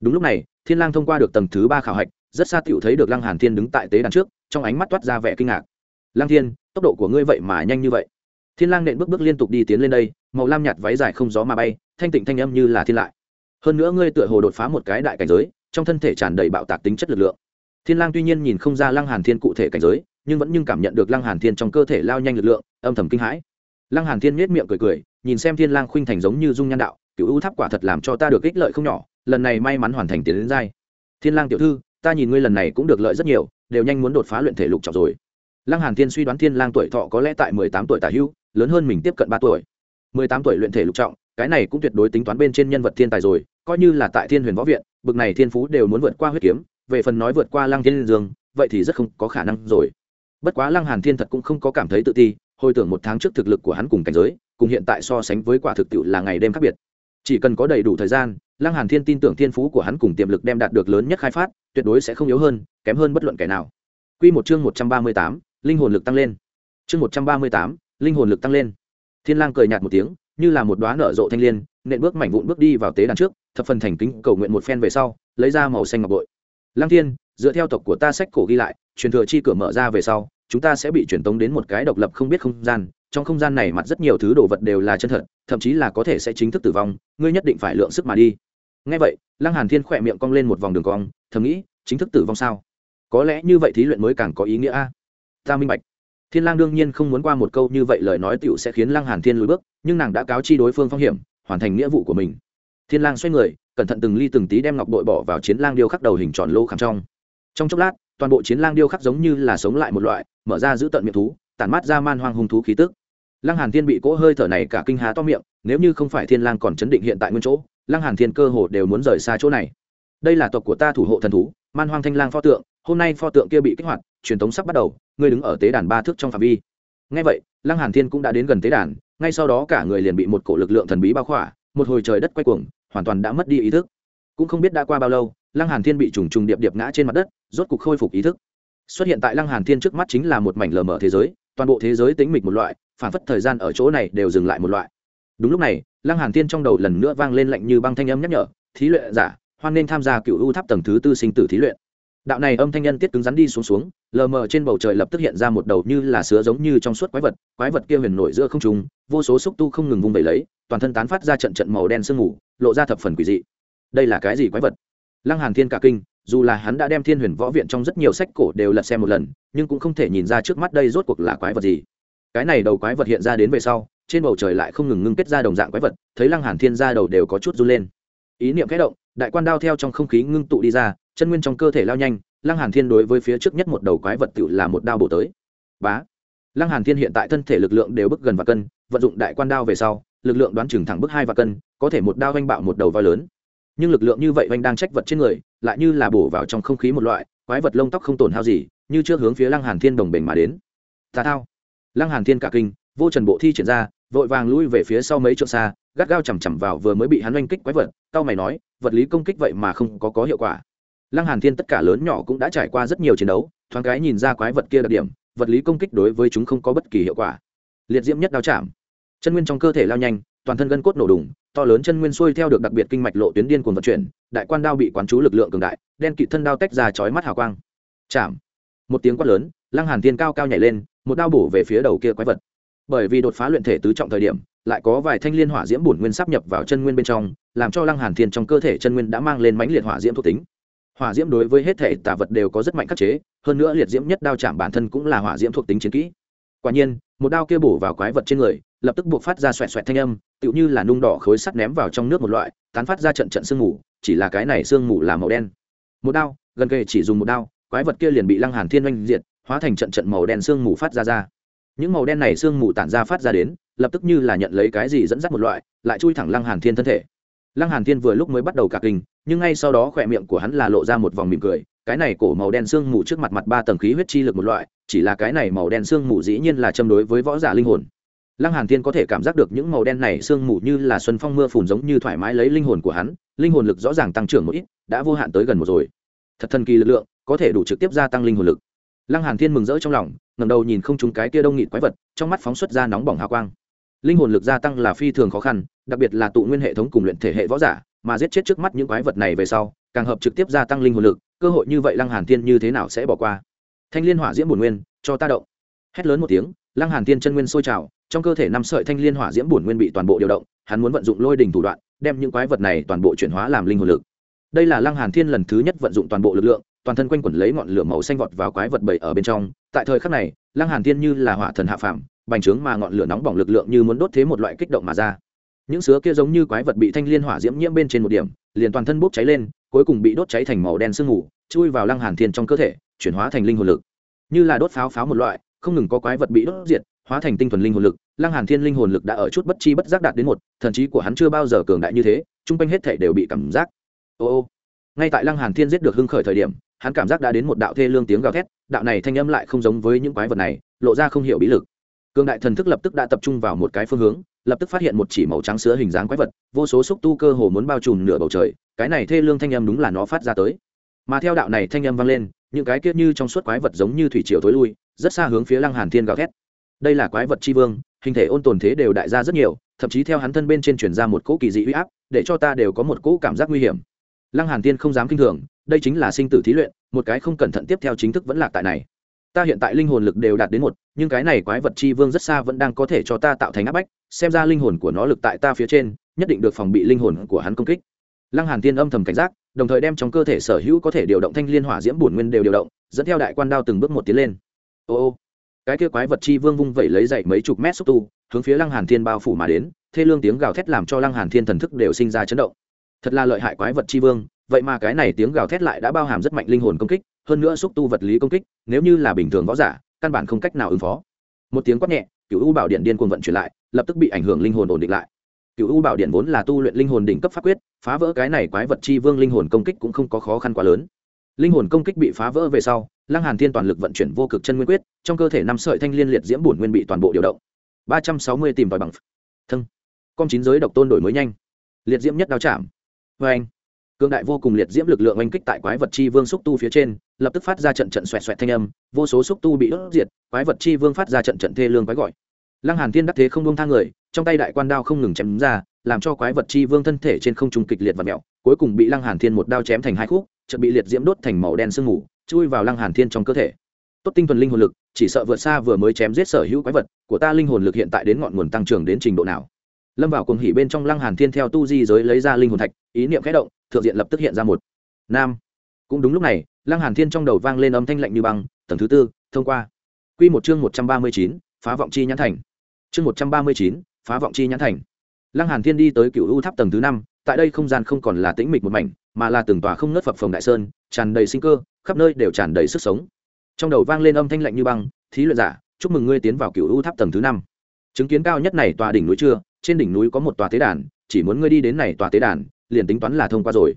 đúng lúc này, thiên lang thông qua được tầng thứ ba khảo hạch, rất xa tiểu thấy được lăng hàn thiên đứng tại tế đàn trước, trong ánh mắt toát ra vẻ kinh ngạc. Lăng thiên, tốc độ của ngươi vậy mà nhanh như vậy. Thiên lang nện bước bước liên tục đi tiến lên đây, màu lam nhạt váy dài không gió mà bay, thanh tịnh thanh âm như là thiên lại. Hơn nữa ngươi tựa hồ đột phá một cái đại cảnh giới, trong thân thể tràn đầy bạo tạc tính chất lực lượng thiên lang tuy nhiên nhìn không ra lăng hàn thiên cụ thể cảnh giới, nhưng vẫn nhưng cảm nhận được lăng hàn thiên trong cơ thể lao nhanh lực lượng, âm thầm kinh hãi. Lăng hàn thiên nhếch miệng cười cười, nhìn xem thiên lang khuynh thành giống như dung nhan đạo, cửu u tháp quả thật làm cho ta được ích lợi không nhỏ, lần này may mắn hoàn thành tiến đến giai. Thiên lang tiểu thư, ta nhìn ngươi lần này cũng được lợi rất nhiều, đều nhanh muốn đột phá luyện thể lục trọng rồi. Lăng hàn thiên suy đoán thiên lang tuổi thọ có lẽ tại mười tám tuổi tả hưu, lớn hơn mình tiếp cận ba tuổi. mười tám tuổi luyện thể lục trọng, cái này cũng tuyệt đối tính toán bên trên nhân vật thiên tài rồi, coi như là tại thiên huyền võ viện, bực này thiên phú đều muốn vượt qua huyết kiếm về phần nói vượt qua lăng thiên dương vậy thì rất không có khả năng rồi. Bất quá lăng hàn thiên thật cũng không có cảm thấy tự ti hồi tưởng một tháng trước thực lực của hắn cùng cảnh giới cùng hiện tại so sánh với quả thực tiệu là ngày đêm khác biệt. Chỉ cần có đầy đủ thời gian lăng hàn thiên tin tưởng thiên phú của hắn cùng tiềm lực đem đạt được lớn nhất khai phát tuyệt đối sẽ không yếu hơn kém hơn bất luận kẻ nào. Quy một chương một trăm ba mươi tám, linh hồn lực tăng lên. Chương một trăm ba mươi tám, linh hồn lực tăng lên. Thiên lang cười nhạt một tiếng như là một đóa nở rộ thanh liên nện bước mảnh vụn bước đi vào tế đàn trước thập phần thành kính cầu nguyện một phen về sau lấy ra màu xanh ngọc bội lăng thiên, dựa theo tộc của ta sách cổ ghi lại, truyền thừa chi cửa mở ra về sau, chúng ta sẽ bị truyền tống đến một cái độc lập không biết không gian. Trong không gian này mặt rất nhiều thứ đồ vật đều là chân thật, thậm chí là có thể sẽ chính thức tử vong, ngươi nhất định phải lượng sức mà đi. Ngay vậy, lăng hàn thiên khỏe miệng cong lên một vòng đường cong, thầm nghĩ, chính thức tử vong sao? Có lẽ như vậy thí luyện mới càng có ý nghĩa a. Ta minh bạch. Thiên lang đương nhiên không muốn qua một câu như vậy lời nói tiểu sẽ khiến lăng hàn thiên lùi bước, nhưng nàng đã cáo chi đối phương phong hiểm, hoàn thành nghĩa vụ của mình thiên lang xoay người, cẩn thận từng ly từng tí đem ngọc bội bỏ vào chiến lang điêu khắc đầu hình tròn lô khảm trong. Trong chốc lát, toàn bộ chiến lang điêu khắc giống như là sống lại một loại, mở ra giữ tận miệng thú, tản mát ra man hoang hung thú khí tức. Lăng hàn thiên bị cỗ hơi thở này cả kinh há to miệng, nếu như không phải thiên lang còn chấn định hiện tại nguyên chỗ, lăng hàn thiên cơ hồ đều muốn rời xa chỗ này. Đây là tộc của ta thủ hộ thần thú, man hoang thanh lang pho tượng, hôm nay pho tượng kia bị kích hoạt, truyền thống sắp bắt đầu, ngươi đứng ở tế đàn ba thước trong phạm vi. Ngay vậy, lăng hàn thiên cũng đã đến gần tế đàn, ngay sau đó cả người liền bị một cổ lực lượng thần bí bao khỏa, một hồi trời đất quay cuồng hoàn toàn đã mất đi ý thức. Cũng không biết đã qua bao lâu, lăng hàn thiên bị trùng trùng điệp điệp ngã trên mặt đất, rốt cục khôi phục ý thức. Xuất hiện tại lăng hàn thiên trước mắt chính là một mảnh lờ mờ thế giới, toàn bộ thế giới tính mịch một loại, phản phất thời gian ở chỗ này đều dừng lại một loại. Đúng lúc này, lăng hàn thiên trong đầu lần nữa vang lên lạnh như băng thanh âm nhắc nhở, thí luyện giả, hoan nên tham gia cựu u tháp tầng thứ tư sinh tử thí luyện. Đạo này âm thanh nhân tiết cứng rắn đi xuống xuống lờ mờ trên bầu trời lập tức hiện ra một đầu như là sứa giống như trong suốt quái vật quái vật kia huyền nổi giữa không trung, vô số xúc tu không ngừng vung vẩy lấy, toàn thân tán phát ra trận trận màu đen sương mù, lộ ra thập phần quỷ dị. Đây là cái gì quái vật? Lăng hàn thiên cả kinh, dù là hắn đã đem thiên huyền võ viện trong rất nhiều sách cổ đều lật xem một lần, nhưng cũng không thể nhìn ra trước mắt đây rốt cuộc là quái vật gì. Cái này đầu quái vật hiện ra đến về sau, trên bầu trời lại không ngừng ngưng kết ra đồng dạng quái vật, thấy lăng hàn thiên ra đầu đều có chút run lên. Ý niệm khẽ động, đại quan đao theo trong không khí ngưng tụ đi ra, chân nguyên trong cơ thể lao nhanh lăng hàn thiên đối với phía trước nhất một đầu quái vật tựu là một đao bổ tới. Bá! Lăng hàn thiên hiện tại thân thể lực lượng đều bước gần và cân, vận dụng đại quan đao về sau, lực lượng đoán chừng thẳng bước hai và cân, có thể một đao vanh bạo một đầu voi lớn. Nhưng lực lượng như vậy vanh đang trách vật trên người, lại như là bổ vào trong không khí một loại, quái vật lông tóc không tổn hao gì, như trước hướng phía lăng hàn thiên đồng bền mà đến. Tà thao! Lăng hàn thiên cả kinh, vô trần bộ thi triển ra, vội vàng lui về phía sau mấy trượng xa, gắt gao chầm chầm vào vừa mới bị hắn oanh kích quái vật cao mày nói, vật lý công kích vậy mà không có có hiệu quả lăng hàn thiên tất cả lớn nhỏ cũng đã trải qua rất nhiều chiến đấu, thoáng cái nhìn ra quái vật kia đặc điểm, vật lý công kích đối với chúng không có bất kỳ hiệu quả. Liệt diễm nhất đao chạm. Chân nguyên trong cơ thể lao nhanh, toàn thân gân cốt nổ đùng, to lớn chân nguyên xuôi theo được đặc biệt kinh mạch lộ tuyến điên cuồng vận chuyển, đại quan đao bị quán chú lực lượng cường đại, đen kịt thân đao tách ra chói mắt hào quang. Chạm. Một tiếng quát lớn, lăng hàn thiên cao cao nhảy lên, một đao bổ về phía đầu kia quái vật. Bởi vì đột phá luyện thể tứ trọng thời điểm, lại có vài thanh liên hỏa diễm bổn nguyên sắp nhập vào chân nguyên bên trong, làm cho lăng hàn thiên trong cơ thể chân nguyên đã mang lên mãnh liệt hỏa diễm thuộc tính hỏa diễm đối với hết thể tà vật đều có rất mạnh khắc chế, hơn nữa liệt diễm nhất đao chạm bản thân cũng là hỏa diễm thuộc tính chiến kỹ. Quả nhiên, một đao kia bổ vào quái vật trên người, lập tức buộc phát ra xoẹt xoẹt thanh âm, tựu như là nung đỏ khối sắt ném vào trong nước một loại, tán phát ra trận trận sương mù, chỉ là cái này sương mù là màu đen. Một đao, gần kề chỉ dùng một đao, quái vật kia liền bị lăng hàn thiên oanh diệt, hóa thành trận trận màu đen sương mù phát ra ra. Những màu đen này sương mù tản ra phát ra đến, lập tức như là nhận lấy cái gì dẫn dắt một loại, lại chui thẳng lăng hàn thiên thân thể. Lăng hàn thiên vừa lúc mới bắt đầu cả kinh nhưng ngay sau đó khỏe miệng của hắn là lộ ra một vòng mỉm cười, cái này cổ màu đen xương mù trước mặt mặt ba tầng khí huyết chi lực một loại, chỉ là cái này màu đen xương mù dĩ nhiên là châm đối với võ giả linh hồn. Lăng hàn thiên có thể cảm giác được những màu đen này xương mù như là xuân phong mưa phùn giống như thoải mái lấy linh hồn của hắn, linh hồn lực rõ ràng tăng trưởng một ít, đã vô hạn tới gần một rồi. Thật thần kỳ lực lượng, có thể đủ trực tiếp gia tăng linh hồn lực. Lăng hàn thiên mừng rỡ trong lòng, ngẩng đầu nhìn không chúng cái kia đông nghịt quái vật, trong mắt phóng xuất ra nóng bỏng hào quang. Linh hồn lực gia tăng là phi thường khó khăn, đặc biệt là tụ nguyên hệ thống cùng luyện thể hệ võ giả mà giết chết trước mắt những quái vật này về sau, càng hợp trực tiếp gia tăng linh hồn lực, cơ hội như vậy lăng hàn thiên như thế nào sẽ bỏ qua? Thanh liên hỏa diễm bổn nguyên, cho ta động. Hét lớn một tiếng, lăng hàn thiên chân nguyên sôi trào, trong cơ thể năm sợi thanh liên hỏa diễm bổn nguyên bị toàn bộ điều động, hắn muốn vận dụng lôi đình thủ đoạn, đem những quái vật này toàn bộ chuyển hóa làm linh hồn lực. Đây là lăng hàn thiên lần thứ nhất vận dụng toàn bộ lực lượng, toàn thân quanh quẩn lấy ngọn lửa màu xanh vọt vào quái vật bầy ở bên trong. Tại thời khắc này, lăng hàn thiên như là hỏa thần hạ phàm, bành trướng mà ngọn lửa nóng bỏng lực lượng như muốn đốt thế một loại kích động mà ra những sứa kia giống như quái vật bị thanh liên hỏa diễm nhiễm bên trên một điểm, liền toàn thân bốc cháy lên, cuối cùng bị đốt cháy thành màu đen sương mù, chui vào lăng hàn thiên trong cơ thể, chuyển hóa thành linh hồn lực. Như là đốt pháo pháo một loại, không ngừng có quái vật bị đốt diệt, hóa thành tinh thuần linh hồn lực, lăng hàn thiên linh hồn lực đã ở chút bất chi bất giác đạt đến một, thần trí của hắn chưa bao giờ cường đại như thế trung quanh hết thể đều bị cảm giác. Ô ô. Ngay tại lăng hàn thiên giết được hưng khởi thời điểm, hắn cảm giác đã đến một đạo thê lương tiếng gào thét, đạo này thanh âm lại không giống với những quái vật này, lộ ra không hiểu bí lực. Cường đại thần thức lập tức đã tập trung vào một cái phương hướng lập tức phát hiện một chỉ màu trắng sữa hình dáng quái vật, vô số xúc tu cơ hồ muốn bao trùm nửa bầu trời, cái này thê lương thanh âm đúng là nó phát ra tới. Mà theo đạo này thanh âm vang lên, những cái kia như trong suốt quái vật giống như thủy triều thối lui, rất xa hướng phía lăng hàn thiên gào thét. Đây là quái vật tri vương, hình thể ôn tồn thế đều đại ra rất nhiều, thậm chí theo hắn thân bên trên truyền ra một cỗ kỳ dị uy áp, để cho ta đều có một cỗ cảm giác nguy hiểm. Lăng hàn thiên không dám kinh thường, đây chính là sinh tử thí luyện, một cái không cẩn thận tiếp theo chính thức vẫn lạc tại này ta hiện tại linh hồn lực đều đạt đến một, nhưng cái này quái vật chi vương rất xa vẫn đang có thể cho ta tạo thành áp bách, xem ra linh hồn của nó lực tại ta phía trên, nhất định được phòng bị linh hồn của hắn công kích. Lăng hàn tiên âm thầm cảnh giác, đồng thời đem trong cơ thể sở hữu có thể điều động thanh liên hỏa diễm bổn nguyên đều điều động, dẫn theo đại quan đao từng bước một tiến lên. Ô ô, cái kia quái vật chi vương vung vẩy lấy dậy mấy chục mét xúc tu, hướng phía lăng hàn thiên bao phủ mà đến, thê lương tiếng gào thét làm cho lăng hàn thiên thần thức đều sinh ra chấn động. Thật là lợi hại quái vật chi vương, vậy mà cái này tiếng gào thét lại đã bao hàm rất mạnh linh hồn công kích hơn nữa xúc tu vật lý công kích, nếu như là bình thường võ giả, căn bản không cách nào ứng phó. Một tiếng quát nhẹ cựu u bảo điện điên cuồng vận chuyển lại, lập tức bị ảnh hưởng linh hồn ổn định lại. Cựu u bảo điện vốn là tu luyện linh hồn đỉnh cấp pháp quyết, phá vỡ cái này quái vật chi vương linh hồn công kích cũng không có khó khăn quá lớn. Linh hồn công kích bị phá vỡ về sau, lăng hàn thiên toàn lực vận chuyển vô cực chân nguyên quyết, trong cơ thể năm sợi thanh liên liệt diễm bổn nguyên bị toàn bộ điều động. ba trăm sáu mươi tìm tòi bằng thân. Con chín giới độc tôn đổi mới nhanh. Liệt diễm nhất đao chạm. Vê anh cương đại vô cùng liệt diễm lực lượng oanh kích tại quái vật chi vương xúc tu phía trên lập tức phát ra trận trận xoẹt xoẹt thanh âm, vô số xúc tu bị đốt diệt, quái vật chi vương phát ra trận trận thê lương quái gọi. Lăng hàn thiên đắc thế không buông thang người, trong tay đại quan đao không ngừng chém ra, làm cho quái vật chi vương thân thể trên không trung kịch liệt và mèo cuối cùng bị lăng hàn thiên một đao chém thành hai khúc, chợt bị liệt diễm đốt thành màu đen sương mù, chui vào lăng hàn thiên trong cơ thể. Tốt tinh thuần linh hồn lực, chỉ sợ vượt xa vừa mới chém giết sở hữu quái vật, của ta linh hồn lực hiện tại đến ngọn nguồn tăng trưởng đến trình độ nào? Lâm vào cuồng hỉ bên trong lăng hàn thiên theo tu di giới lấy ra linh hồn thạch, ý niệm khẽ động, thượng diện lập tức hiện ra một. Nam. Cũng đúng lúc này lăng hàn thiên trong đầu vang lên âm thanh lạnh như băng tầng thứ tư thông qua. Quy một chương một trăm ba mươi chín, phá vọng chi nhãn thành. Chương một trăm ba mươi chín, phá vọng chi nhãn thành. Lăng hàn thiên đi tới cựu u tháp tầng thứ năm tại đây không gian không còn là tĩnh mịch một mảnh mà là từng tòa không nớt phập phồng đại sơn tràn đầy sinh cơ khắp nơi đều tràn đầy sức sống. Trong đầu vang lên âm thanh lạnh như băng thí luyện giả chúc mừng ngươi tiến vào cựu u tháp tầng thứ năm. Chứng kiến cao nhất này tòa đỉnh núi chưa trên đỉnh núi có một tòa tế đàn chỉ muốn ngươi đi đến này tòa tế đàn liền tính toán là thông qua rồi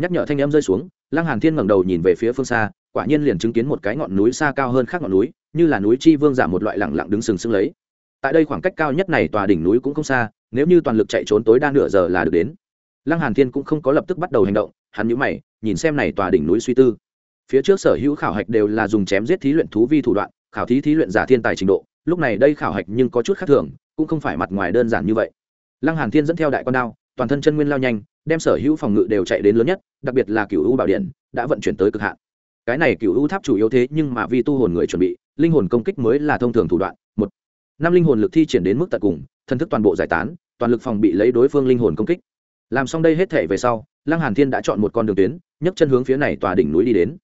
nhắc nhở thanh em rơi xuống, lăng hàn thiên ngẩng đầu nhìn về phía phương xa, quả nhiên liền chứng kiến một cái ngọn núi xa cao hơn khác ngọn núi, như là núi chi vương giả một loại lẳng lặng đứng sừng sững lấy. Tại đây khoảng cách cao nhất này tòa đỉnh núi cũng không xa, nếu như toàn lực chạy trốn tối đa nửa giờ là được đến. Lăng hàn thiên cũng không có lập tức bắt đầu hành động, hắn nhíu mày, nhìn xem này tòa đỉnh núi suy tư. Phía trước sở hữu khảo hạch đều là dùng chém giết thí luyện thú vi thủ đoạn, khảo thí thí luyện giả thiên tài trình độ, lúc này đây khảo hạch nhưng có chút khác thường, cũng không phải mặt ngoài đơn giản như vậy. Lăng hàn thiên dẫn theo đại con đao, toàn thân chân nguyên lao nhanh đem sở hữu phòng ngự đều chạy đến lớn nhất, đặc biệt là cửu u bảo điện, đã vận chuyển tới cực hạn. Cái này cửu u tháp chủ yếu thế nhưng mà vi tu hồn người chuẩn bị, linh hồn công kích mới là thông thường thủ đoạn, một. Năm linh hồn lực thi triển đến mức tận cùng thân thức toàn bộ giải tán, toàn lực phòng bị lấy đối phương linh hồn công kích. Làm xong đây hết thể về sau, lăng hàn thiên đã chọn một con đường tuyến, nhấc chân hướng phía này tòa đỉnh núi đi đến.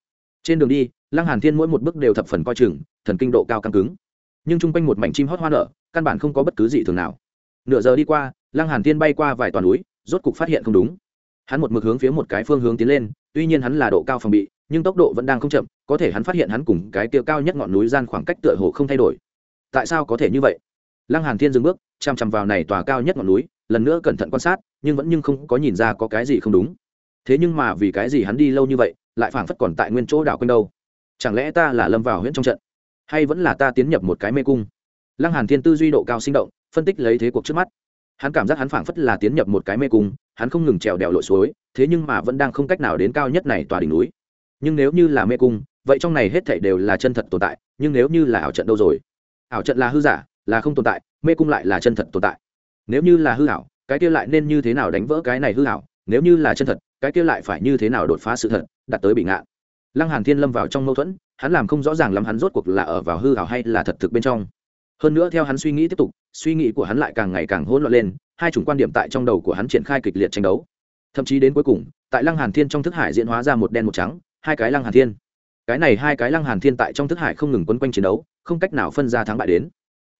Trên đường đi, lăng hàn thiên mỗi một bước đều thập phần coi chừng, thần kinh độ cao căng cứng. Nhưng chung quanh một mảnh chim hót hoa nở, căn bản không có bất cứ gì thường nào. Nửa giờ đi qua, lăng hàn thiên bay qua vài toàn núi rốt cục phát hiện không đúng. Hắn một mực hướng phía một cái phương hướng tiến lên, tuy nhiên hắn là độ cao phòng bị, nhưng tốc độ vẫn đang không chậm, có thể hắn phát hiện hắn cùng cái kia cao nhất ngọn núi gian khoảng cách tựa hồ không thay đổi. Tại sao có thể như vậy? Lăng hàn thiên dừng bước, chăm chăm vào này tòa cao nhất ngọn núi, lần nữa cẩn thận quan sát, nhưng vẫn nhưng không có nhìn ra có cái gì không đúng. Thế nhưng mà vì cái gì hắn đi lâu như vậy, lại phảng phất còn tại nguyên chỗ đảo quanh đâu? Chẳng lẽ ta là lâm vào huyễn trong trận, hay vẫn là ta tiến nhập một cái mê cung? Lăng hàn thiên tư duy độ cao sinh động, phân tích lấy thế cuộc trước mắt hắn cảm giác hắn phảng phất là tiến nhập một cái mê cung, hắn không ngừng trèo đèo lội suối, thế nhưng mà vẫn đang không cách nào đến cao nhất này tòa đỉnh núi. Nhưng nếu như là mê cung, vậy trong này hết thảy đều là chân thật tồn tại, nhưng nếu như là ảo trận đâu rồi? Ảo trận là hư giả, là không tồn tại, mê cung lại là chân thật tồn tại. Nếu như là hư ảo, cái kia lại nên như thế nào đánh vỡ cái này hư ảo? Nếu như là chân thật, cái kia lại phải như thế nào đột phá sự thật đặt tới bị ngạn lăng hàn thiên lâm vào trong mâu thuẫn, hắn làm không rõ ràng lắm hắn rốt cuộc là ở vào hư ảo hay là thật thực bên trong hơn nữa theo hắn suy nghĩ tiếp tục, suy nghĩ của hắn lại càng ngày càng hỗn loạn lên, hai chủng quan điểm tại trong đầu của hắn triển khai kịch liệt tranh đấu. Thậm chí đến cuối cùng, tại lăng hàn thiên trong thức hải diễn hóa ra một đen một trắng, hai cái lăng hàn thiên. Cái này hai cái lăng hàn thiên tại trong thức hải không ngừng quấn quanh chiến đấu, không cách nào phân ra thắng bại đến.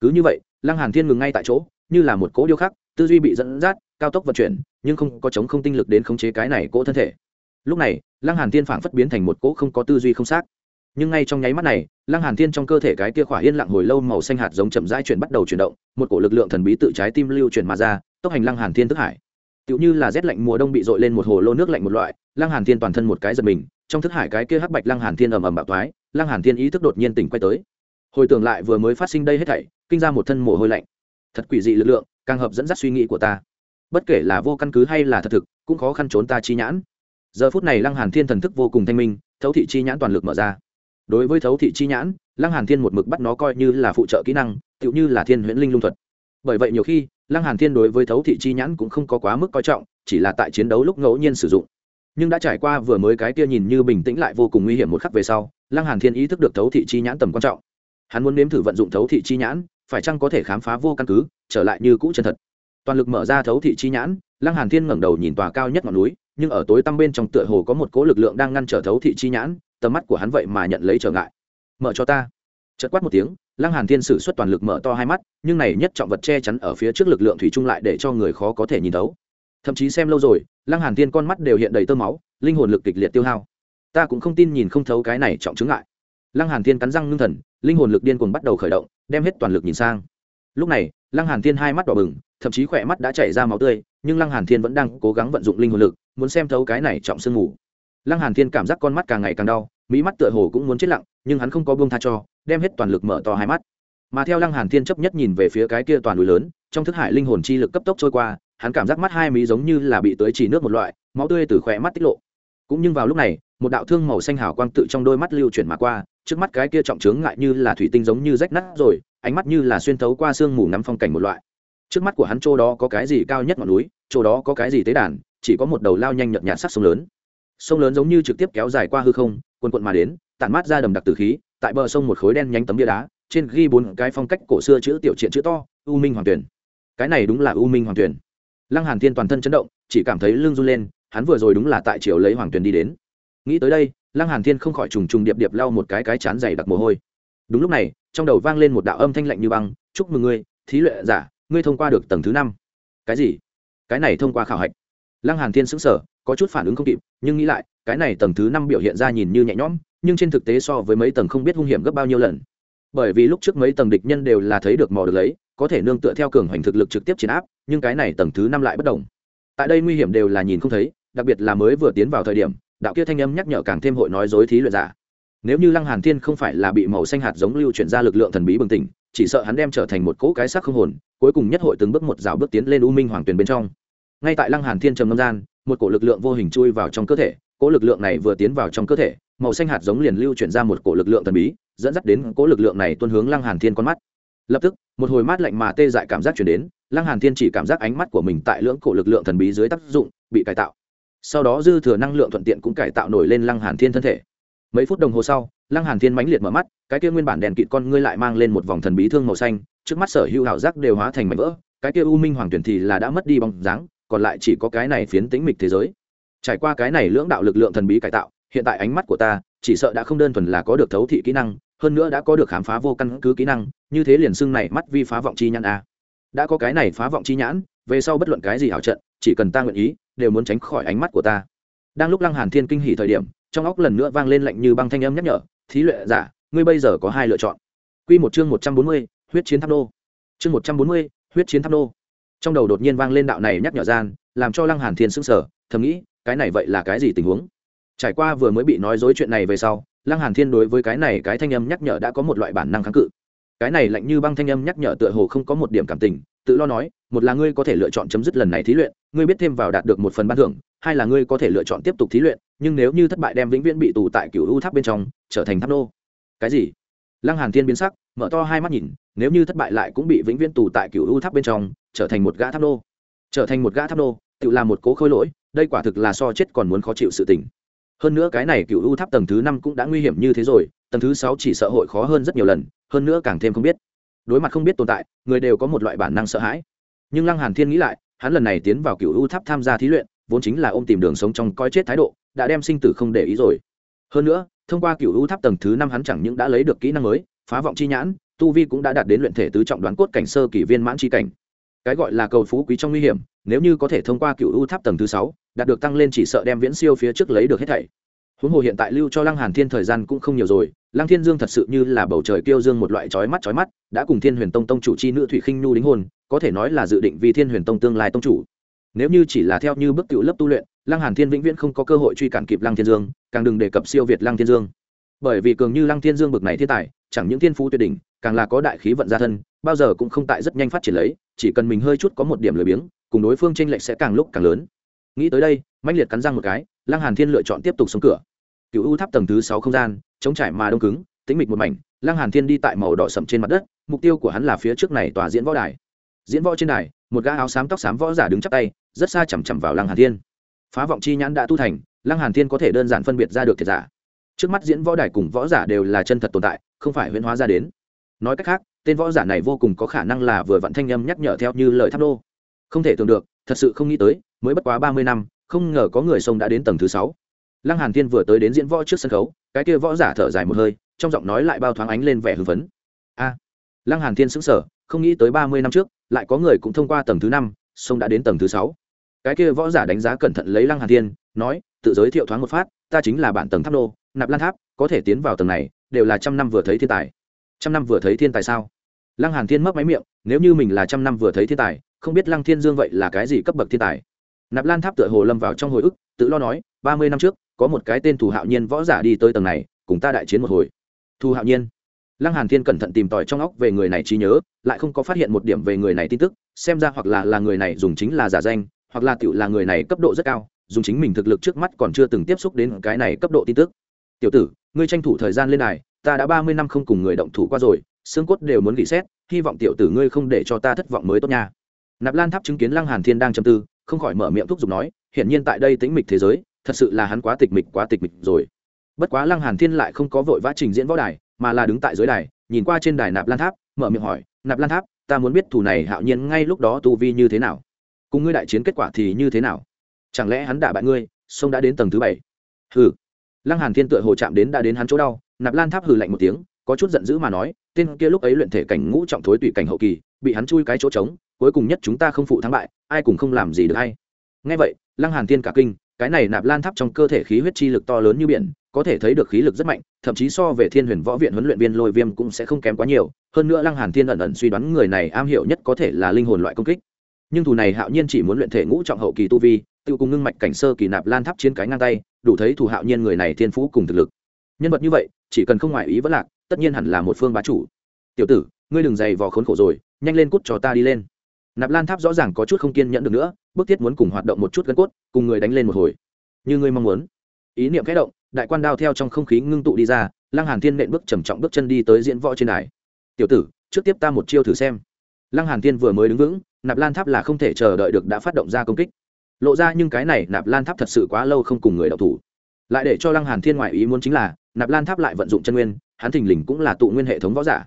Cứ như vậy, lăng hàn thiên ngừng ngay tại chỗ, như là một cỗ điêu khắc, tư duy bị dẫn dắt, cao tốc vận chuyển, nhưng không có chống không tinh lực đến khống chế cái này cỗ thân thể. Lúc này, lăng hàn thiên phảng phất biến thành một cỗ không có tư duy không xác nhưng ngay trong nháy mắt này, lăng hàn thiên trong cơ thể cái kia khỏa yên lặng hồi lâu màu xanh hạt giống chậm rãi chuyển bắt đầu chuyển động, một cổ lực lượng thần bí tự trái tim lưu chuyển mà ra, tốc hành lăng hàn thiên thức hải. Tựu như là rét lạnh mùa đông bị dội lên một hồ lô nước lạnh một loại, lăng hàn thiên toàn thân một cái giật mình, trong thức hải cái kia hắc bạch lăng hàn thiên ầm ầm bạo thoái, lăng hàn thiên ý thức đột nhiên tỉnh quay tới. Hồi tưởng lại vừa mới phát sinh đây hết thảy, kinh ra một thân mồ hôi lạnh. Thật quỷ dị lực lượng, càng hợp dẫn dắt suy nghĩ của ta. Bất kể là vô căn cứ hay là thật thực, cũng khó khăn trốn ta chi nhãn. Giờ phút này lăng hàn thiên thần thức vô cùng thanh minh, thấu thị chi nhãn toàn lực mở ra đối với thấu thị chi nhãn, lăng hàn thiên một mực bắt nó coi như là phụ trợ kỹ năng, tựu như là thiên huyễn linh lung thuật. Bởi vậy nhiều khi, lăng hàn thiên đối với thấu thị chi nhãn cũng không có quá mức coi trọng, chỉ là tại chiến đấu lúc ngẫu nhiên sử dụng. Nhưng đã trải qua vừa mới cái kia nhìn như bình tĩnh lại vô cùng nguy hiểm một khắc về sau, lăng hàn thiên ý thức được thấu thị chi nhãn tầm quan trọng. Hắn muốn nếm thử vận dụng thấu thị chi nhãn, phải chăng có thể khám phá vô căn cứ, trở lại như cũ chân thật. Toàn lực mở ra thấu thị chi nhãn, lăng hàn thiên ngẩng đầu nhìn tòa cao nhất ngọn núi, nhưng ở tối tăm bên trong tựa hồ có một cỗ lực lượng đang ngăn trở thấu thị chi nhãn tầm mắt của hắn vậy mà nhận lấy trở ngại. Mở cho ta. Chợt quát một tiếng, lăng hàn thiên sử xuất toàn lực mở to hai mắt, nhưng này nhất trọng vật che chắn ở phía trước lực lượng thủy chung lại để cho người khó có thể nhìn thấu. Thậm chí xem lâu rồi, lăng hàn thiên con mắt đều hiện đầy tơ máu, linh hồn lực kịch liệt tiêu hao. Ta cũng không tin nhìn không thấu cái này trọng chứng ngại. Lăng hàn thiên cắn răng ngưng thần, linh hồn lực điên cuồng bắt đầu khởi động, đem hết toàn lực nhìn sang. Lúc này, lăng hàn thiên hai mắt đỏ bừng, thậm chí khỏe mắt đã chảy ra máu tươi, nhưng lăng hàn thiên vẫn đang cố gắng vận dụng linh hồn lực, muốn xem thấu cái này trọng sương ngủ lăng hàn thiên cảm giác con mắt càng ngày càng đau, mỹ mắt tựa hồ cũng muốn chết lặng, nhưng hắn không có buông tha cho, đem hết toàn lực mở to hai mắt. Mà theo lăng hàn thiên chấp nhất nhìn về phía cái kia toàn núi lớn, trong thức hải linh hồn chi lực cấp tốc trôi qua, hắn cảm giác mắt hai mí giống như là bị tưới chỉ nước một loại, máu tươi từ khỏe mắt tiết lộ. Cũng nhưng vào lúc này, một đạo thương màu xanh hào quang tự trong đôi mắt lưu chuyển mà qua, trước mắt cái kia trọng trướng ngại như là thủy tinh giống như rách nát rồi, ánh mắt như là xuyên thấu qua sương mù ngắm phong cảnh một loại. Trước mắt của hắn chỗ đó có cái gì cao nhất ngọn núi, chỗ đó có cái gì tế đàn, chỉ có một đầu lao nhanh nhợt nhạt sắc sông lớn sông lớn giống như trực tiếp kéo dài qua hư không quần quận mà đến, tản mát ra đầm đặc từ khí, tại bờ sông một khối đen nhánh tấm bia đá, trên ghi bốn cái phong cách cổ xưa chữ tiểu triện chữ to, u minh hoàng tuyển. Cái này đúng là u minh hoàng tuyển. Lăng hàn thiên toàn thân chấn động, chỉ cảm thấy lưng run lên, hắn vừa rồi đúng là tại chiều lấy hoàng tuyển đi đến. Nghĩ tới đây, lăng hàn thiên không khỏi trùng trùng điệp điệp lau một cái cái chán dày đặc mồ hôi. Đúng lúc này, trong đầu vang lên một đạo âm thanh lạnh như băng, chúc mừng ngươi, thí luyện giả, ngươi thông qua được tầng thứ năm. Cái gì? Cái này thông qua khảo hạch. Lăng hàn thiên sững sờ có chút phản ứng không kịp, nhưng nghĩ lại, cái này tầng thứ năm biểu hiện ra nhìn như nhẹ nhõm, nhưng trên thực tế so với mấy tầng không biết hung hiểm gấp bao nhiêu lần. Bởi vì lúc trước mấy tầng địch nhân đều là thấy được mò được lấy, có thể nương tựa theo cường hoành thực lực trực tiếp chiến áp, nhưng cái này tầng thứ năm lại bất đồng. Tại đây nguy hiểm đều là nhìn không thấy, đặc biệt là mới vừa tiến vào thời điểm, đạo kia thanh âm nhắc nhở càng thêm hội nói dối thí luyện giả. Nếu như lăng hàn thiên không phải là bị màu xanh hạt giống lưu chuyển ra lực lượng thần bí bừng tỉnh, chỉ sợ hắn đem trở thành một cỗ cái xác không hồn, cuối cùng nhất hội từng bước một rào bước tiến lên u minh hoàng tuyền bên trong. Ngay tại lăng hàn thiên trầm ngâm gian một cổ lực lượng vô hình chui vào trong cơ thể, cỗ lực lượng này vừa tiến vào trong cơ thể, màu xanh hạt giống liền lưu chuyển ra một cổ lực lượng thần bí, dẫn dắt đến cỗ lực lượng này tuân hướng lăng hàn thiên con mắt. Lập tức, một hồi mát lạnh mà tê dại cảm giác chuyển đến, lăng hàn thiên chỉ cảm giác ánh mắt của mình tại lưỡng cổ lực lượng thần bí dưới tác dụng, bị cải tạo. Sau đó dư thừa năng lượng thuận tiện cũng cải tạo nổi lên lăng hàn thiên thân thể. Mấy phút đồng hồ sau, lăng hàn thiên mãnh liệt mở mắt, cái kia nguyên bản đèn kịt con ngươi lại mang lên một vòng thần bí thương màu xanh, trước mắt sở hữu hảo giác đều hóa thành mảnh vỡ, cái kia u minh hoàng tuyển thì là đã mất đi bóng dáng còn lại chỉ có cái này phiến tĩnh mịch thế giới. Trải qua cái này lưỡng đạo lực lượng thần bí cải tạo hiện tại ánh mắt của ta chỉ sợ đã không đơn thuần là có được thấu thị kỹ năng hơn nữa đã có được khám phá vô căn cứ kỹ năng như thế liền xưng này mắt vi phá vọng chi nhãn a. Đã có cái này phá vọng chi nhãn về sau bất luận cái gì hảo trận chỉ cần ta nguyện ý đều muốn tránh khỏi ánh mắt của ta. Đang lúc lăng hàn thiên kinh hỉ thời điểm trong óc lần nữa vang lên lạnh như băng thanh âm nhắc nhở thí luyện giả ngươi bây giờ có hai lựa chọn. Quy một chương một trăm bốn mươi, huyết chiến tháp đô chương một trăm bốn mươi, huyết chiến tháp đô trong đầu đột nhiên vang lên đạo này nhắc nhở gian, làm cho lăng hàn thiên sững sờ, thầm nghĩ, cái này vậy là cái gì tình huống? Trải qua vừa mới bị nói dối chuyện này về sau, lăng hàn thiên đối với cái này cái thanh âm nhắc nhở đã có một loại bản năng kháng cự. Cái này lạnh như băng thanh âm nhắc nhở tựa hồ không có một điểm cảm tình, tự lo nói, một là ngươi có thể lựa chọn chấm dứt lần này thí luyện, ngươi biết thêm vào đạt được một phần ban thưởng, hai là ngươi có thể lựa chọn tiếp tục thí luyện, nhưng nếu như thất bại đem vĩnh viễn bị tù tại cựu u tháp bên trong, trở thành tháp nô. Cái gì? Lăng hàn thiên biến sắc, mở to hai mắt nhìn, nếu như thất bại lại cũng bị vĩnh viễn tù tại cựu u tháp bên trong, trở thành một gã tháp nô. Trở thành một gã tháp nô, tự làm một cố khôi lỗi, đây quả thực là so chết còn muốn khó chịu sự tình. Hơn nữa cái này cựu u tháp tầng thứ năm cũng đã nguy hiểm như thế rồi, tầng thứ sáu chỉ sợ hội khó hơn rất nhiều lần, hơn nữa càng thêm không biết. Đối mặt không biết tồn tại, người đều có một loại bản năng sợ hãi. Nhưng lăng hàn thiên nghĩ lại, hắn lần này tiến vào cựu u tháp tham gia thí luyện, vốn chính là ôm tìm đường sống trong coi chết thái độ, đã đem sinh tử không để ý rồi. Hơn nữa thông qua cựu u tháp tầng thứ năm hắn chẳng những đã lấy được kỹ năng mới, phá vọng chi nhãn, tu vi cũng đã đạt đến luyện thể tứ trọng đoán cốt cảnh sơ kỷ viên mãn chi cảnh. Cái gọi là cầu phú quý trong nguy hiểm, nếu như có thể thông qua cựu u tháp tầng thứ sáu, đạt được tăng lên chỉ sợ đem viễn siêu phía trước lấy được hết thảy. Huống hồ hiện tại lưu cho lăng hàn thiên thời gian cũng không nhiều rồi, lăng thiên dương thật sự như là bầu trời kêu dương một loại chói mắt chói mắt, đã cùng thiên huyền tông tông chủ chi nữ thủy khinh nu đính hôn, có thể nói là dự định vì thiên huyền tông tương lai tông chủ. Nếu như chỉ là theo như bước cựu lớp tu luyện lăng hàn thiên vĩnh viễn không có cơ hội truy cản kịp lăng thiên dương, càng đừng đề cập siêu việt lăng thiên dương. Bởi vì cường như lăng thiên dương bực này thiên tài, chẳng những thiên phú tuyệt đỉnh, càng là có đại khí vận gia thân, bao giờ cũng không tại rất nhanh phát triển lấy, chỉ cần mình hơi chút có một điểm lười biếng, cùng đối phương tranh lệch sẽ càng lúc càng lớn. Nghĩ tới đây, mãnh liệt cắn răng một cái, lăng hàn thiên lựa chọn tiếp tục xuống cửa. Cựu u tháp tầng thứ sáu không gian, chống trải mà đông cứng, tĩnh mịch một mảnh, lăng hàn thiên đi tại màu đỏ sậm trên mặt đất, mục tiêu của hắn là phía trước này tòa diễn võ đài. Diễn võ trên đài, một gã áo xám tóc xám võ giả đứng chắp tay, rất xa chằm chằm vào lăng hàn thiên phá vọng chi nhãn đã tu thành, lăng hàn thiên có thể đơn giản phân biệt ra được thiệt giả. Trước mắt diễn võ đài cùng võ giả đều là chân thật tồn tại, không phải huyễn hóa ra đến. Nói cách khác, tên võ giả này vô cùng có khả năng là vừa vặn thanh âm nhắc nhở theo như lời tháp đô không thể tưởng được, thật sự không nghĩ tới, mới bất quá ba mươi năm, không ngờ có người sông đã đến tầng thứ sáu. Lăng hàn thiên vừa tới đến diễn võ trước sân khấu, cái kia võ giả thở dài một hơi, trong giọng nói lại bao thoáng ánh lên vẻ hưng phấn. A! Lăng hàn thiên sững sờ, không nghĩ tới ba mươi năm trước, lại có người cũng thông qua tầng thứ năm sông đã đến tầng thứ sáu cái kia võ giả đánh giá cẩn thận lấy lăng hàn thiên, nói, tự giới thiệu thoáng một phát, ta chính là bản tầng tháp nô, nạp lan tháp, có thể tiến vào tầng này, đều là trăm năm vừa thấy thiên tài. Trăm năm vừa thấy thiên tài sao? Lăng hàn thiên mấp máy miệng, nếu như mình là trăm năm vừa thấy thiên tài, không biết lăng thiên dương vậy là cái gì cấp bậc thiên tài? Nạp lan tháp tựa hồ lâm vào trong hồi ức, tự lo nói, ba mươi năm trước, có một cái tên thù hạo nhiên võ giả đi tới tầng này, cùng ta đại chiến một hồi. Thu hạo nhiên. Lăng hàn thiên cẩn thận tìm tòi trong óc về người này trí nhớ, lại không có phát hiện một điểm về người này tin tức, xem ra hoặc là là người này dùng chính là giả danh hoặc là tiểu là người này cấp độ rất cao, dùng chính mình thực lực trước mắt còn chưa từng tiếp xúc đến cái này cấp độ tin tức. Tiểu tử, ngươi tranh thủ thời gian lên này ta đã ba mươi năm không cùng người động thủ qua rồi, xương cốt đều muốn gỉ xét, hy vọng tiểu tử ngươi không để cho ta thất vọng mới tốt nha. Nạp lan tháp chứng kiến lăng hàn thiên đang châm tư, không khỏi mở miệng thúc giục nói, hiển nhiên tại đây tĩnh mịch thế giới, thật sự là hắn quá tịch mịch, quá tịch mịch rồi. Bất quá lăng hàn thiên lại không có vội vã trình diễn võ đài, mà là đứng tại dưới đài, nhìn qua trên đài nạp lan tháp, mở miệng hỏi, nạp lan tháp, ta muốn biết thủ này hạo nhiên ngay lúc đó tu vi như thế nào? Cùng ngươi đại chiến kết quả thì như thế nào? Chẳng lẽ hắn đả bại ngươi, sông đã đến tầng thứ bảy? Hừ. Lăng hàn thiên tựa hồ chạm đến đã đến hắn chỗ đau, nạp lan tháp hừ lạnh một tiếng, có chút giận dữ mà nói, tên kia lúc ấy luyện thể cảnh ngũ trọng thối tùy cảnh hậu kỳ, bị hắn chui cái chỗ trống, cuối cùng nhất chúng ta không phụ thắng bại, ai cũng không làm gì được hay. Nghe vậy, lăng hàn thiên cả kinh, cái này nạp lan tháp trong cơ thể khí huyết chi lực to lớn như biển, có thể thấy được khí lực rất mạnh, thậm chí so về thiên huyền võ viện huấn luyện viên lôi viêm cũng sẽ không kém quá nhiều, hơn nữa lăng hàn thiên ẩn ẩn suy đoán người này am hiểu nhất có thể là linh hồn loại công kích nhưng thủ này hạo nhiên chỉ muốn luyện thể ngũ trọng hậu kỳ tu vi, tự cùng ngưng mạch cảnh sơ kỳ nạp lan tháp chiến cái ngang tay, đủ thấy thủ hạo nhiên người này thiên phú cùng thực lực. Nhân vật như vậy, chỉ cần không ngoại ý vẫn lạc, tất nhiên hẳn là một phương bá chủ. Tiểu tử, ngươi đừng dày vò khốn khổ rồi, nhanh lên cút cho ta đi lên. Nạp lan tháp rõ ràng có chút không kiên nhẫn được nữa, bức thiết muốn cùng hoạt động một chút gân cốt, cùng người đánh lên một hồi. Như ngươi mong muốn. Ý niệm kẽ động, đại quan đao theo trong không khí ngưng tụ đi ra, lăng hàn thiên nện bước trầm trọng bước chân đi tới diễn võ trên đài. Tiểu tử, trước tiếp ta một chiêu thử xem. Lăng hàn thiên vừa mới đứng vững nạp lan tháp là không thể chờ đợi được đã phát động ra công kích. Lộ ra nhưng cái này nạp lan tháp thật sự quá lâu không cùng người đọc thủ. Lại để cho lăng hàn thiên ngoại ý muốn chính là, nạp lan tháp lại vận dụng chân nguyên, hắn thình lình cũng là tụ nguyên hệ thống võ giả.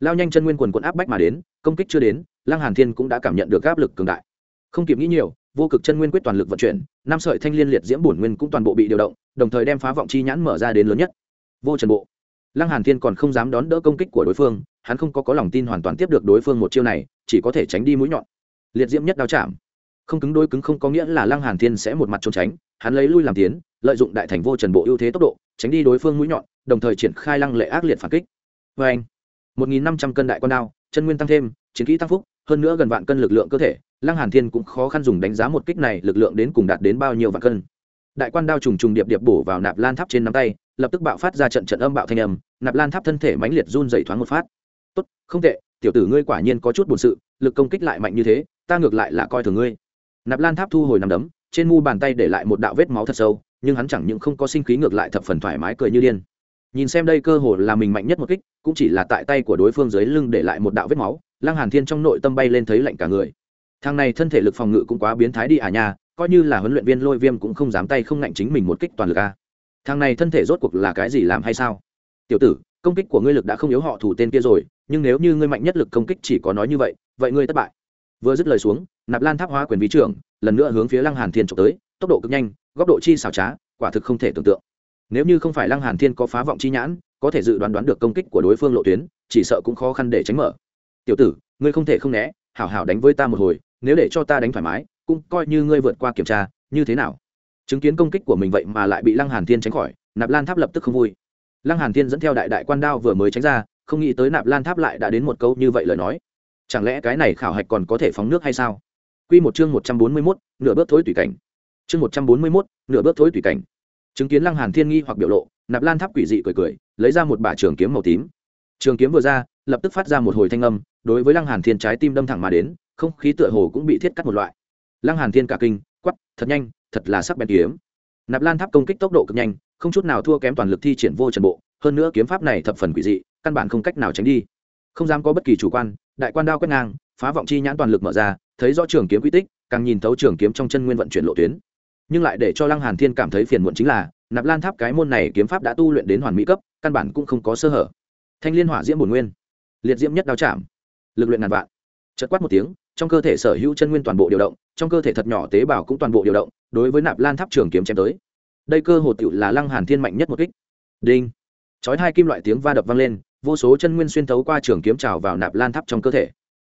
Lao nhanh chân nguyên quần quận áp bách mà đến, công kích chưa đến, lăng hàn thiên cũng đã cảm nhận được áp lực cường đại. Không kịp nghĩ nhiều, vô cực chân nguyên quyết toàn lực vận chuyển, năm sợi thanh liên liệt diễm bổn nguyên cũng toàn bộ bị điều động, đồng thời đem phá vọng chi nhãn mở ra đến lớn nhất. Vô trần bộ lăng hàn thiên còn không dám đón đỡ công kích của đối phương, hắn không có có lòng tin hoàn toàn tiếp được đối phương một chiêu này, chỉ có thể tránh đi mũi nhọn. Liệt diễm nhất đao chạm. Không cứng đôi cứng không có nghĩa là lăng hàn thiên sẽ một mặt trốn tránh, hắn lấy lui làm tiến, lợi dụng đại thành vô trần bộ ưu thế tốc độ, tránh đi đối phương mũi nhọn, đồng thời triển khai lăng lệ ác liệt phản kích. Với anh, một nghìn năm trăm cân đại quan đao, chân nguyên tăng thêm, chiến kỹ tăng phúc, hơn nữa gần vạn cân lực lượng cơ thể, lăng hàn thiên cũng khó khăn dùng đánh giá một kích này lực lượng đến cùng đạt đến bao nhiêu vạn cân. Đại quan đao trùng trùng điệp điệp bổ vào nạp lan tháp trên nắm tay lập tức bạo phát ra trận trận âm bạo thanh âm, nạp lan tháp thân thể mãnh liệt run dày thoáng một phát. Tốt, không tệ, tiểu tử ngươi quả nhiên có chút buồn sự, lực công kích lại mạnh như thế, ta ngược lại là coi thường ngươi. Nạp lan tháp thu hồi nằm đấm, trên mu bàn tay để lại một đạo vết máu thật sâu, nhưng hắn chẳng những không có sinh khí ngược lại thập phần thoải mái cười như điên. Nhìn xem đây cơ hồ là mình mạnh nhất một kích, cũng chỉ là tại tay của đối phương dưới lưng để lại một đạo vết máu, lăng hàn thiên trong nội tâm bay lên thấy lạnh cả người. Thằng này thân thể lực phòng ngự cũng quá biến thái đi à nha, coi như là huấn luyện viên lôi viêm cũng không dám tay không ngạnh chính mình một kích toàn lực a. à thằng này thân thể rốt cuộc là cái gì làm hay sao? Tiểu tử, công kích của ngươi lực đã không yếu họ thủ tên kia rồi, nhưng nếu như ngươi mạnh nhất lực công kích chỉ có nói như vậy vậy ngươi thất bại. Vừa dứt lời xuống, nạp lan tháp hóa quyền vĩ trưởng lần nữa hướng phía lăng hàn thiên trộm tới, tốc độ cực nhanh, góc độ chi xảo trá, quả thực không thể tưởng tượng. Nếu như không phải lăng hàn thiên có phá vọng chi nhãn, có thể dự đoán đoán được công kích của đối phương lộ tuyến, chỉ sợ cũng khó khăn để tránh mở. Tiểu tử, ngươi không thể không né, hảo hảo đánh với ta một hồi, nếu để cho ta đánh thoải mái, cũng coi như ngươi vượt qua kiểm tra, như thế nào? Chứng kiến công kích của mình vậy mà lại bị lăng hàn thiên tránh khỏi nạp lan tháp lập tức không vui. Lăng hàn thiên dẫn theo đại đại quan đao vừa mới tránh ra không nghĩ tới nạp lan tháp lại đã đến một câu như vậy lời nói. Chẳng lẽ cái này khảo hạch còn có thể phóng nước hay sao? Quy một chương một trăm bốn mươi 141, nửa bước thối tùy cảnh. Chương một trăm bốn mươi 141, nửa bước thối tùy cảnh. Chứng kiến lăng hàn thiên nghi hoặc biểu lộ nạp lan tháp quỷ dị cười cười lấy ra một bả trường kiếm màu tím. Trường kiếm vừa ra lập tức phát ra một hồi thanh âm đối với lăng hàn thiên trái tim đâm thẳng mà đến không khí tựa hồ cũng bị thiết cắt một loại. Lăng hàn thiên cả kinh quắc, thật nhanh thật là sắc bén kiếm. Nạp lan tháp công kích tốc độ cực nhanh, không chút nào thua kém toàn lực thi triển vô trần bộ, hơn nữa kiếm pháp này thập phần quỷ dị, căn bản không cách nào tránh đi. Không dám có bất kỳ chủ quan, đại quan đao quét ngang, phá vọng chi nhãn toàn lực mở ra, thấy rõ trường kiếm quy tích, càng nhìn thấu trường kiếm trong chân nguyên vận chuyển lộ tuyến. Nhưng lại để cho lăng hàn thiên cảm thấy phiền muộn chính là, nạp lan tháp cái môn này kiếm pháp đã tu luyện đến hoàn mỹ cấp, căn bản cũng không có sơ hở. Thanh liên hỏa diễm bổn nguyên. Liệt diễm nhất đao chạm. Lực luyện ngàn vạn. Chật quát một tiếng trong cơ thể sở hữu chân nguyên toàn bộ điều động, trong cơ thể thật nhỏ tế bào cũng toàn bộ điều động, đối với nạp lan tháp trường kiếm chém tới. Đây cơ hồ tựu là lăng hàn thiên mạnh nhất một kích. Đinh. Chói hai kim loại tiếng va đập vang lên, vô số chân nguyên xuyên thấu qua trường kiếm trào vào nạp lan tháp trong cơ thể.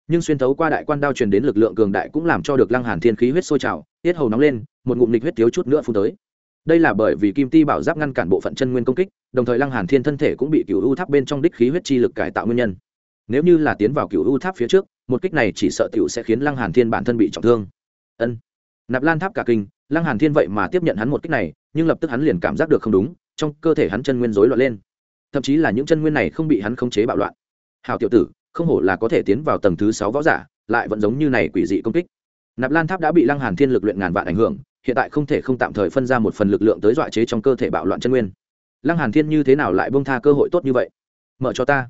Nhưng xuyên thấu qua đại quan đao truyền đến lực lượng cường đại cũng làm cho được lăng hàn thiên khí huyết sôi trào, tiết hầu nóng lên, một ngụm lịch huyết thiếu chút nữa phun tới. Đây là bởi vì kim ti bảo giáp ngăn cản bộ phận chân nguyên công kích, đồng thời lăng hàn thiên thân thể cũng bị cựu u tháp bên trong đích khí huyết chi lực cải tạo nguyên nhân. Nếu như là tiến vào cựu u tháp phía trước một kích này chỉ sợ tiểu sẽ khiến lăng hàn thiên bản thân bị trọng thương. Ân. Nạp lan tháp cả kinh, lăng hàn thiên vậy mà tiếp nhận hắn một kích này, nhưng lập tức hắn liền cảm giác được không đúng, trong cơ thể hắn chân nguyên rối loạn lên. Thậm chí là những chân nguyên này không bị hắn khống chế bạo loạn. Hào tiểu tử, không hổ là có thể tiến vào tầng thứ sáu võ giả, lại vẫn giống như này quỷ dị công kích. Nạp lan tháp đã bị lăng hàn thiên lực luyện ngàn vạn ảnh hưởng, hiện tại không thể không tạm thời phân ra một phần lực lượng tới dọa chế trong cơ thể bạo loạn chân nguyên. Lăng hàn thiên như thế nào lại buông tha cơ hội tốt như vậy? Mở cho ta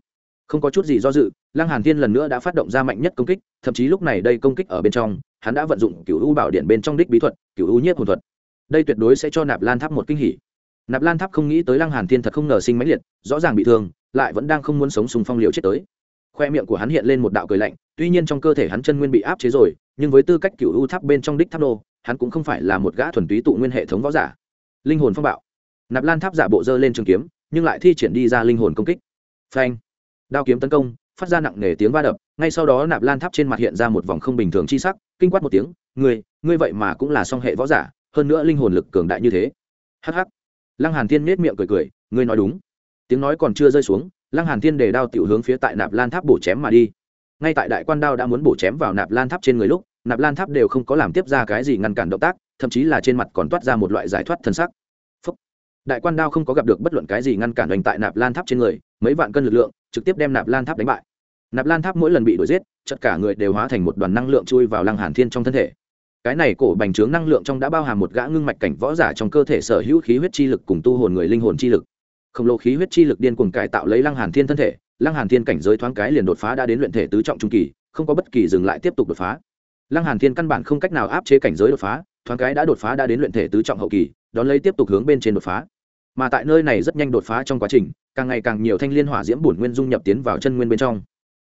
không có chút gì do dự, lăng hàn thiên lần nữa đã phát động ra mạnh nhất công kích, thậm chí lúc này đây công kích ở bên trong, hắn đã vận dụng cửu u bảo điện bên trong đích bí thuật, cửu u nhiếp hồn thuật. Đây tuyệt đối sẽ cho nạp lan tháp một kinh hỉ. Nạp lan tháp không nghĩ tới lăng hàn thiên thật không ngờ sinh mãnh liệt, rõ ràng bị thương, lại vẫn đang không muốn sống sùng phong liều chết tới. Khoe miệng của hắn hiện lên một đạo cười lạnh, tuy nhiên trong cơ thể hắn chân nguyên bị áp chế rồi, nhưng với tư cách cửu u tháp bên trong đích tháp đô hắn cũng không phải là một gã thuần túy tụ nguyên hệ thống võ giả. Linh hồn phong bạo. Nạp lan tháp giả bộ dơ lên trường kiếm, nhưng lại thi triển đi ra linh hồn công kích. Phanh đao kiếm tấn công, phát ra nặng nề tiếng va đập, ngay sau đó nạp lan tháp trên mặt hiện ra một vòng không bình thường chi sắc, kinh quát một tiếng, ngươi ngươi vậy mà cũng là song hệ võ giả, hơn nữa linh hồn lực cường đại như thế. Hh lăng hàn thiên nết miệng cười cười, ngươi nói đúng. Tiếng nói còn chưa rơi xuống, lăng hàn thiên để đao tiểu hướng phía tại nạp lan tháp bổ chém mà đi. Ngay tại đại quan đao đã muốn bổ chém vào nạp lan tháp trên người lúc, nạp lan tháp đều không có làm tiếp ra cái gì ngăn cản động tác, thậm chí là trên mặt còn toát ra một loại giải thoát thân sắc đại quan đao không có gặp được bất luận cái gì ngăn cản đoành tại nạp lan tháp trên người, mấy vạn cân lực lượng trực tiếp đem nạp lan tháp đánh bại. Nạp lan tháp mỗi lần bị đuổi giết tất cả người đều hóa thành một đoàn năng lượng chui vào lăng hàn thiên trong thân thể. Cái này cổ bành trướng năng lượng trong đã bao hàm một gã ngưng mạch cảnh võ giả trong cơ thể sở hữu khí huyết chi lực cùng tu hồn người linh hồn chi lực. Khổng lồ khí huyết chi lực điên cuồng cải tạo lấy lăng hàn thiên thân thể, lăng hàn thiên cảnh giới thoáng cái liền đột phá đã đến luyện thể tứ trọng trung kỳ, không có bất kỳ dừng lại tiếp tục đột phá. Lăng hàn thiên căn bản không cách nào áp chế cảnh giới đột phá, thoáng cái đã đột phá đã đến luyện thể tứ trọng hậu kỳ, đón lấy tiếp tục hướng bên trên đột phá mà tại nơi này rất nhanh đột phá trong quá trình, càng ngày càng nhiều thanh liên hỏa diễm bổn nguyên dung nhập tiến vào chân nguyên bên trong.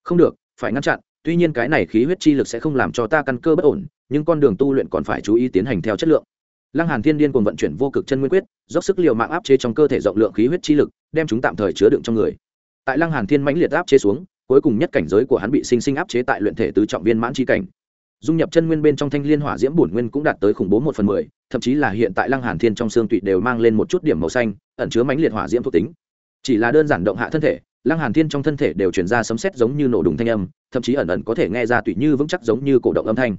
Không được, phải ngăn chặn, tuy nhiên cái này khí huyết chi lực sẽ không làm cho ta căn cơ bất ổn, nhưng con đường tu luyện còn phải chú ý tiến hành theo chất lượng. Lăng hàn thiên điên cùng vận chuyển vô cực chân nguyên quyết, dốc sức liều mạng áp chế trong cơ thể rộng lượng khí huyết chi lực, đem chúng tạm thời chứa đựng trong người. Tại lăng hàn thiên mãnh liệt áp chế xuống, cuối cùng nhất cảnh giới của hắn bị sinh sinh áp chế tại luyện thể tứ trọng viên mãn chi cảnh dung nhập chân nguyên bên trong thanh liên hỏa diễm bổn nguyên cũng đạt tới khủng bố một phần mười, thậm chí là hiện tại lăng hàn thiên trong xương tụy đều mang lên một chút điểm màu xanh, ẩn chứa mãnh liệt hỏa diễm thuộc tính. Chỉ là đơn giản động hạ thân thể, lăng hàn thiên trong thân thể đều truyền ra sấm sét giống như nổ đùng thanh âm, thậm chí ẩn ẩn có thể nghe ra tùy như vững chắc giống như cổ động âm thanh.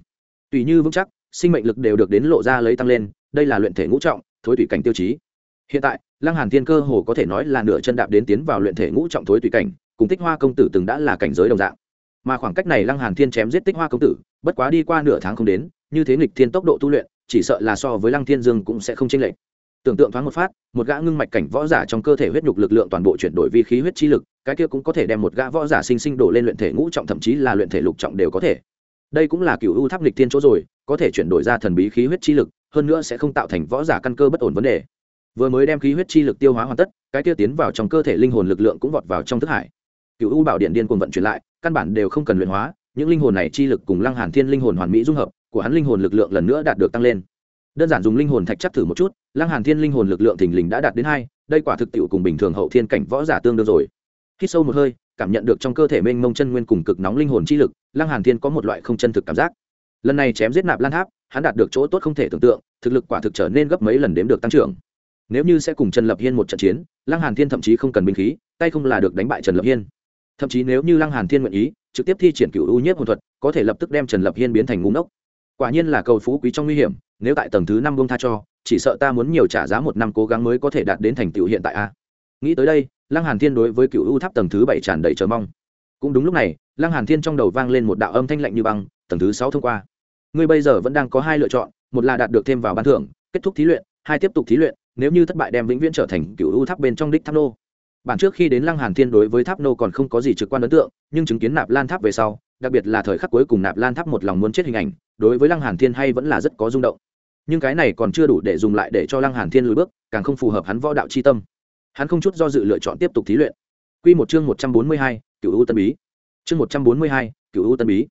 Tùy như vững chắc, sinh mệnh lực đều được đến lộ ra lấy tăng lên, đây là luyện thể ngũ trọng, thối tùy cảnh tiêu chí. Hiện tại, lăng hàn thiên cơ hồ có thể nói là nửa chân đạp đến tiến vào luyện thể ngũ trọng thối tùy cảnh, cùng tích hoa công tử từng đã là cảnh giới đồng dạng mà khoảng cách này lăng hàn thiên chém giết tích hoa công tử, bất quá đi qua nửa tháng không đến, như thế nghịch thiên tốc độ tu luyện, chỉ sợ là so với lăng thiên dương cũng sẽ không chênh lệch. Tưởng tượng thoáng một phát, một gã ngưng mạch cảnh võ giả trong cơ thể huyết nhục lực lượng toàn bộ chuyển đổi vi khí huyết chi lực, cái kia cũng có thể đem một gã võ giả sinh sinh đổ lên luyện thể ngũ trọng thậm chí là luyện thể lục trọng đều có thể. Đây cũng là cựu ưu tháp nghịch thiên chỗ rồi, có thể chuyển đổi ra thần bí khí huyết chi lực, hơn nữa sẽ không tạo thành võ giả căn cơ bất ổn vấn đề. Vừa mới đem khí huyết chi lực tiêu hóa hoàn tất, cái kia tiến vào trong cơ thể linh hồn lực lượng cũng vọt vào trong thức hải cựu u bảo điện điên cuồng vận chuyển lại, căn bản đều không cần luyện hóa, những linh hồn này chi lực cùng lăng hàn thiên linh hồn hoàn mỹ dung hợp của hắn linh hồn lực lượng lần nữa đạt được tăng lên. Đơn giản dùng linh hồn thạch chắc thử một chút, lăng hàn thiên linh hồn lực lượng thình lình đã đạt đến hai, đây quả thực tiệu cùng bình thường hậu thiên cảnh võ giả tương đương rồi. Khi sâu một hơi, cảm nhận được trong cơ thể mênh mông chân nguyên cùng cực nóng linh hồn chi lực, lăng hàn thiên có một loại không chân thực cảm giác. Lần này chém giết nạp lan tháp, hắn đạt được chỗ tốt không thể tưởng tượng, thực lực quả thực trở nên gấp mấy lần đếm được tăng trưởng. Nếu như sẽ cùng trần lập hiên một trận chiến, lăng hàn thiên thậm chí không cần binh khí, tay không là được đánh bại trần lập hiên thậm chí nếu như lăng hàn thiên nguyện ý, trực tiếp thi triển cựu ưu nhất hồn thuật, có thể lập tức đem trần lập hiên biến thành ngu ngốc. Quả nhiên là cầu phú quý trong nguy hiểm, nếu tại tầng thứ năm buông tha cho, chỉ sợ ta muốn nhiều trả giá một năm cố gắng mới có thể đạt đến thành tựu hiện tại a. Nghĩ tới đây, lăng hàn thiên đối với cựu ưu tháp tầng thứ bảy tràn đầy chờ mong. Cũng đúng lúc này, lăng hàn thiên trong đầu vang lên một đạo âm thanh lạnh như băng, tầng thứ sáu thông qua. Ngươi bây giờ vẫn đang có hai lựa chọn, một là đạt được thêm vào ban thưởng, kết thúc thí luyện, hai tiếp tục thí luyện, nếu như thất bại đem vĩnh viễn trở thành cựu ưu tháp bên trong đích tháp nô bản trước khi đến lăng hàn thiên đối với tháp nô còn không có gì trực quan ấn tượng nhưng chứng kiến nạp lan tháp về sau đặc biệt là thời khắc cuối cùng nạp lan tháp một lòng muốn chết hình ảnh đối với lăng hàn thiên hay vẫn là rất có rung động. Nhưng cái này còn chưa đủ để dùng lại để cho lăng hàn thiên lùi bước càng không phù hợp hắn võ đạo chi tâm. Hắn không chút do dự lựa chọn tiếp tục thí luyện. Quy một chương một trăm bốn mươi hai, cựu u tân bí. Chương một trăm bốn mươi hai, cựu u tân bí.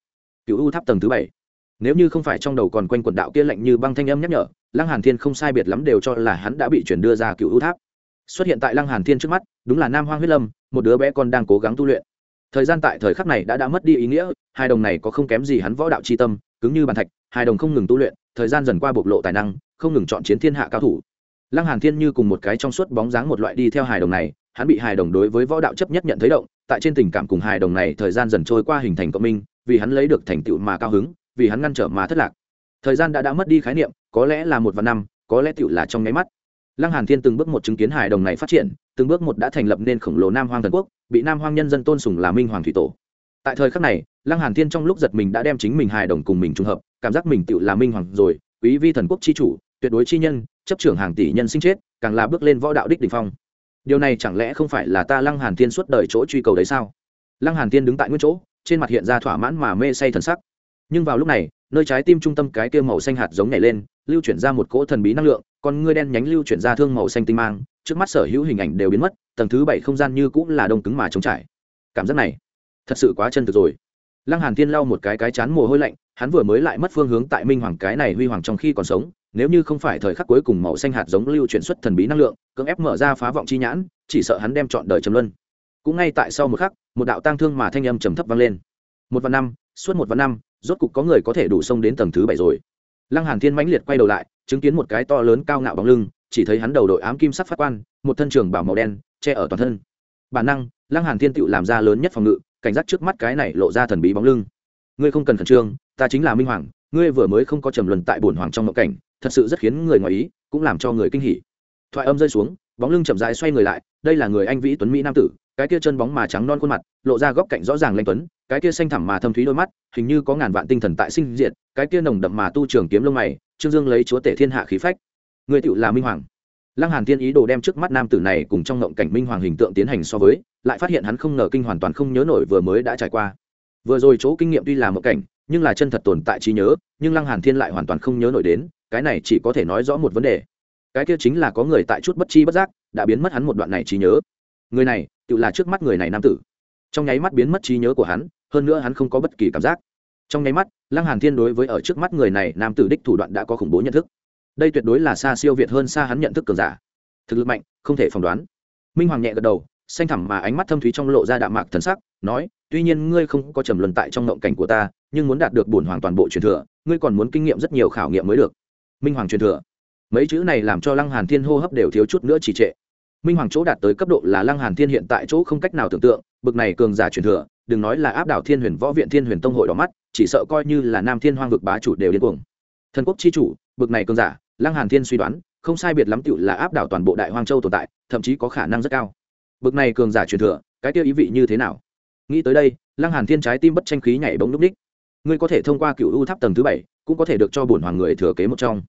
Cựu u tháp tầng thứ bảy. Nếu như không phải trong đầu còn quanh quần đạo kia lạnh như băng thanh âm nhắc nhở lăng hàn thiên không sai biệt lắm đều cho là hắn đã bị chuyển đưa ra cựu u tháp xuất hiện tại lăng hàn thiên trước mắt, đúng là nam hoang huyết lâm, một đứa bé con đang cố gắng tu luyện. Thời gian tại thời khắc này đã đã mất đi ý nghĩa, hai đồng này có không kém gì hắn võ đạo chi tâm, cứng như bàn thạch, hai đồng không ngừng tu luyện, thời gian dần qua bộc lộ tài năng, không ngừng chọn chiến thiên hạ cao thủ. Lăng hàn thiên như cùng một cái trong suốt bóng dáng một loại đi theo hài đồng này, hắn bị hài đồng đối với võ đạo chấp nhất nhận thấy động, tại trên tình cảm cùng hài đồng này thời gian dần trôi qua hình thành cộng minh, vì hắn lấy được thành tựu mà cao hứng, vì hắn ngăn trở mà thất lạc. Thời gian đã đã mất đi khái niệm, có lẽ là một vạn năm, có lẽ tựu là trong nháy mắt lăng hàn thiên từng bước một chứng kiến Hải đồng này phát triển, từng bước một đã thành lập nên khổng lồ nam hoang thần quốc, bị nam hoang nhân dân tôn sùng là minh hoàng thủy tổ. Tại thời khắc này, lăng hàn thiên trong lúc giật mình đã đem chính mình hài đồng cùng mình trùng hợp, cảm giác mình tựu là minh hoàng rồi, quý vi thần quốc chi chủ, tuyệt đối chi nhân, chấp trưởng hàng tỷ nhân sinh chết, càng là bước lên võ đạo đích đỉnh phong. Điều này chẳng lẽ không phải là ta lăng hàn thiên suốt đời chỗ truy cầu đấy sao? Lăng hàn thiên đứng tại nguyên chỗ, trên mặt hiện ra thỏa mãn mà mê say thần sắc. Nhưng vào lúc này, nơi trái tim trung tâm cái kia màu xanh hạt giống nhảy lên, lưu chuyển ra một cỗ thần bí năng lượng con ngươi đen nhánh lưu chuyển ra thương màu xanh tinh mang, trước mắt sở hữu hình ảnh đều biến mất, tầng thứ bảy không gian như cũng là đông cứng mà trống trải. Cảm giác này, thật sự quá chân thực rồi. Lăng hàn thiên lau một cái cái chán mồ hôi lạnh, hắn vừa mới lại mất phương hướng tại minh hoàng cái này huy hoàng trong khi còn sống, nếu như không phải thời khắc cuối cùng màu xanh hạt giống lưu chuyển xuất thần bí năng lượng, cưỡng ép mở ra phá vọng chi nhãn, chỉ sợ hắn đem chọn đời trầm luân. Cũng ngay tại sau một khắc, một đạo tang thương mà thanh âm trầm thấp vang lên. Một vạn năm, suốt một vạn năm, rốt cục có người có thể đủ xông đến tầng thứ bảy rồi lăng hàn thiên mãnh liệt quay đầu lại, chứng kiến một cái to lớn cao ngạo bóng lưng, chỉ thấy hắn đầu đội ám kim sắc phát quan, một thân trường bảo màu đen, che ở toàn thân. Bản năng, lăng hàn thiên tựu làm ra lớn nhất phòng ngự, cảnh giác trước mắt cái này lộ ra thần bí bóng lưng. Ngươi không cần khẩn trương, ta chính là minh hoàng, ngươi vừa mới không có trầm luân tại bổn hoàng trong mộng cảnh, thật sự rất khiến người ngoài ý, cũng làm cho người kinh hỉ. Thoại âm rơi xuống, bóng lưng chậm rãi xoay người lại, đây là người anh vĩ tuấn mỹ nam tử, cái kia chân bóng mà trắng non khuôn mặt, lộ ra góc cạnh rõ ràng lanh tuấn cái kia xanh thẳm mà thâm thúy đôi mắt, hình như có ngàn vạn tinh thần tại sinh diệt, cái kia nồng đậm mà tu trường kiếm lông mày, trương dương lấy chúa tể thiên hạ khí phách. Người tựu là minh hoàng. Lăng hàn thiên ý đồ đem trước mắt nam tử này cùng trong ngộng cảnh minh hoàng hình tượng tiến hành so với, lại phát hiện hắn không ngờ kinh hoàn toàn không nhớ nổi vừa mới đã trải qua. Vừa rồi chỗ kinh nghiệm tuy là một cảnh, nhưng là chân thật tồn tại trí nhớ, nhưng lăng hàn thiên lại hoàn toàn không nhớ nổi đến, cái này chỉ có thể nói rõ một vấn đề. Cái kia chính là có người tại chút bất chi bất giác, đã biến mất hắn một đoạn này trí nhớ. Người này tự là trước mắt người này nam tử. Trong nháy mắt biến mất trí nhớ của hắn hơn nữa hắn không có bất kỳ cảm giác. Trong nháy mắt, lăng hàn thiên đối với ở trước mắt người này nam tử đích thủ đoạn đã có khủng bố nhận thức. Đây tuyệt đối là xa siêu việt hơn xa hắn nhận thức cường giả. Thực lực mạnh, không thể phỏng đoán. Minh hoàng nhẹ gật đầu, xanh thẳm mà ánh mắt thâm thúy trong lộ ra đạm mạc thần sắc, nói, tuy nhiên ngươi không có trầm luân tại trong ngộng cảnh của ta, nhưng muốn đạt được bổn hoàng toàn bộ truyền thừa, ngươi còn muốn kinh nghiệm rất nhiều khảo nghiệm mới được. Minh hoàng truyền thừa. Mấy chữ này làm cho lăng hàn thiên hô hấp đều thiếu chút nữa trì trệ. Minh hoàng chỗ đạt tới cấp độ là lăng hàn thiên hiện tại chỗ không cách nào tưởng tượng, bực này cường giả truyền thừa đừng nói là áp đảo thiên huyền võ viện thiên huyền tông hội đỏ mắt, chỉ sợ coi như là nam thiên hoang vực bá chủ đều điên cuồng. Thần quốc chi chủ, bực này cường giả, lăng hàn thiên suy đoán, không sai biệt lắm tựu là áp đảo toàn bộ đại hoang châu tồn tại, thậm chí có khả năng rất cao. Bực này cường giả truyền thừa, cái tiêu ý vị như thế nào? Nghĩ tới đây, lăng hàn thiên trái tim bất tranh khí nhảy bỗng núp ních. Ngươi có thể thông qua cựu u tháp tầng thứ bảy, cũng có thể được cho bổn hoàng người thừa kế một trong.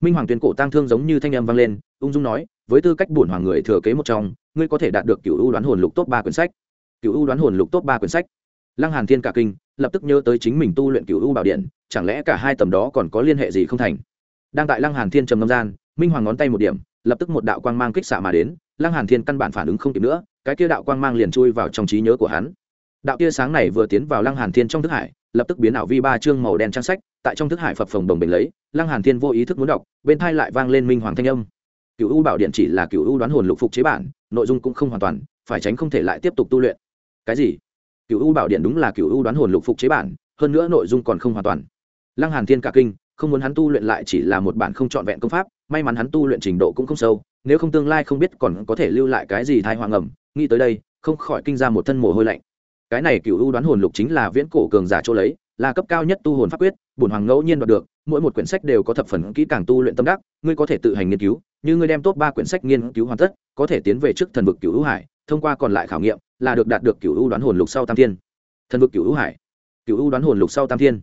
Minh hoàng tuyên cổ tang thương giống như thanh âm vang lên, ung dung nói, với tư cách bổn hoàng người thừa kế một trong, ngươi có thể đạt được cựu u đoán hồn lục tốt ba quyển sách cựu u đoán hồn lục tốt ba quyển sách. Lăng hàn thiên cả kinh, lập tức nhớ tới chính mình tu luyện cựu u bảo điện, chẳng lẽ cả hai tầm đó còn có liên hệ gì không thành? Đang tại lăng hàn thiên trầm ngâm gian, minh hoàng ngón tay một điểm, lập tức một đạo quang mang kích xạ mà đến, lăng hàn thiên căn bản phản ứng không kịp nữa, cái kia đạo quang mang liền chui vào trong trí nhớ của hắn. Đạo tia sáng này vừa tiến vào lăng hàn thiên trong thức hải, lập tức biến ảo vi ba chương màu đen trang sách, tại trong thức hải phập phồng đồng bình lấy, lăng hàn thiên vô ý thức muốn đọc, bên thai lại vang lên minh hoàng thanh âm. Cựu u bảo điện chỉ là cựu u đoán hồn lục phục chế bản, nội dung cũng không hoàn toàn, phải tránh không thể lại tiếp tục tu luyện cái gì? Cựu u bảo điện đúng là cựu u đoán hồn lục phục chế bản, hơn nữa nội dung còn không hoàn toàn. Lăng hàn thiên cả kinh, không muốn hắn tu luyện lại chỉ là một bản không trọn vẹn công pháp, may mắn hắn tu luyện trình độ cũng không sâu, nếu không tương lai không biết còn có thể lưu lại cái gì thai hoàng ẩm nghĩ tới đây, không khỏi kinh ra một thân mồ hôi lạnh. Cái này cựu u đoán hồn lục chính là viễn cổ cường giả chỗ lấy, là cấp cao nhất tu hồn pháp quyết, bổn hoàng ngẫu nhiên đoạt được, mỗi một quyển sách đều có thập phần kỹ càng tu luyện tâm đắc, ngươi có thể tự hành nghiên cứu, như ngươi đem tốt ba quyển sách nghiên cứu hoàn tất, có thể tiến về trước thần vực cựu u hải thông qua còn lại khảo nghiệm là được đạt được cựu u đoán hồn lục sau tam thiên. Thần vực cựu u hải. Cựu u đoán hồn lục sau tam thiên.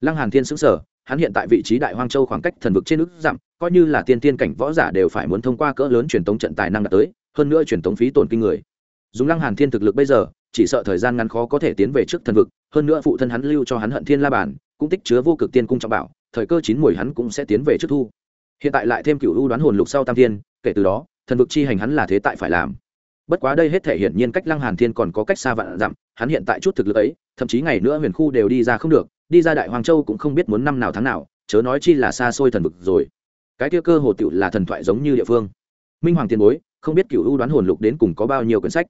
Lăng hàn thiên xứng sở hắn hiện tại vị trí đại hoang châu khoảng cách thần vực trên nước dặm, coi như là tiên tiên cảnh võ giả đều phải muốn thông qua cỡ lớn truyền tống trận tài năng đạt tới, hơn nữa truyền tống phí tổn kinh người. Dùng lăng hàn thiên thực lực bây giờ, chỉ sợ thời gian ngắn khó có thể tiến về trước thần vực, hơn nữa phụ thân hắn lưu cho hắn hận thiên la bàn, cũng tích chứa vô cực tiên cung trọng bảo, thời cơ chín mùi hắn cũng sẽ tiến về trước thu. Hiện tại lại thêm cựu u đoán hồn lục sau tam thiên, kể từ đó, thần vực chi hành hắn là thế tại phải làm bất quá đây hết thể hiển nhiên cách lăng hàn thiên còn có cách xa vạn dặm, hắn hiện tại chút thực lực ấy, thậm chí ngày nữa huyền khu đều đi ra không được, đi ra đại hoàng châu cũng không biết muốn năm nào tháng nào, chớ nói chi là xa xôi thần vực rồi. Cái kia cơ hồ tựu là thần thoại giống như địa phương. Minh hoàng tiền bối, không biết cựu ưu đoán hồn lục đến cùng có bao nhiêu quyển sách?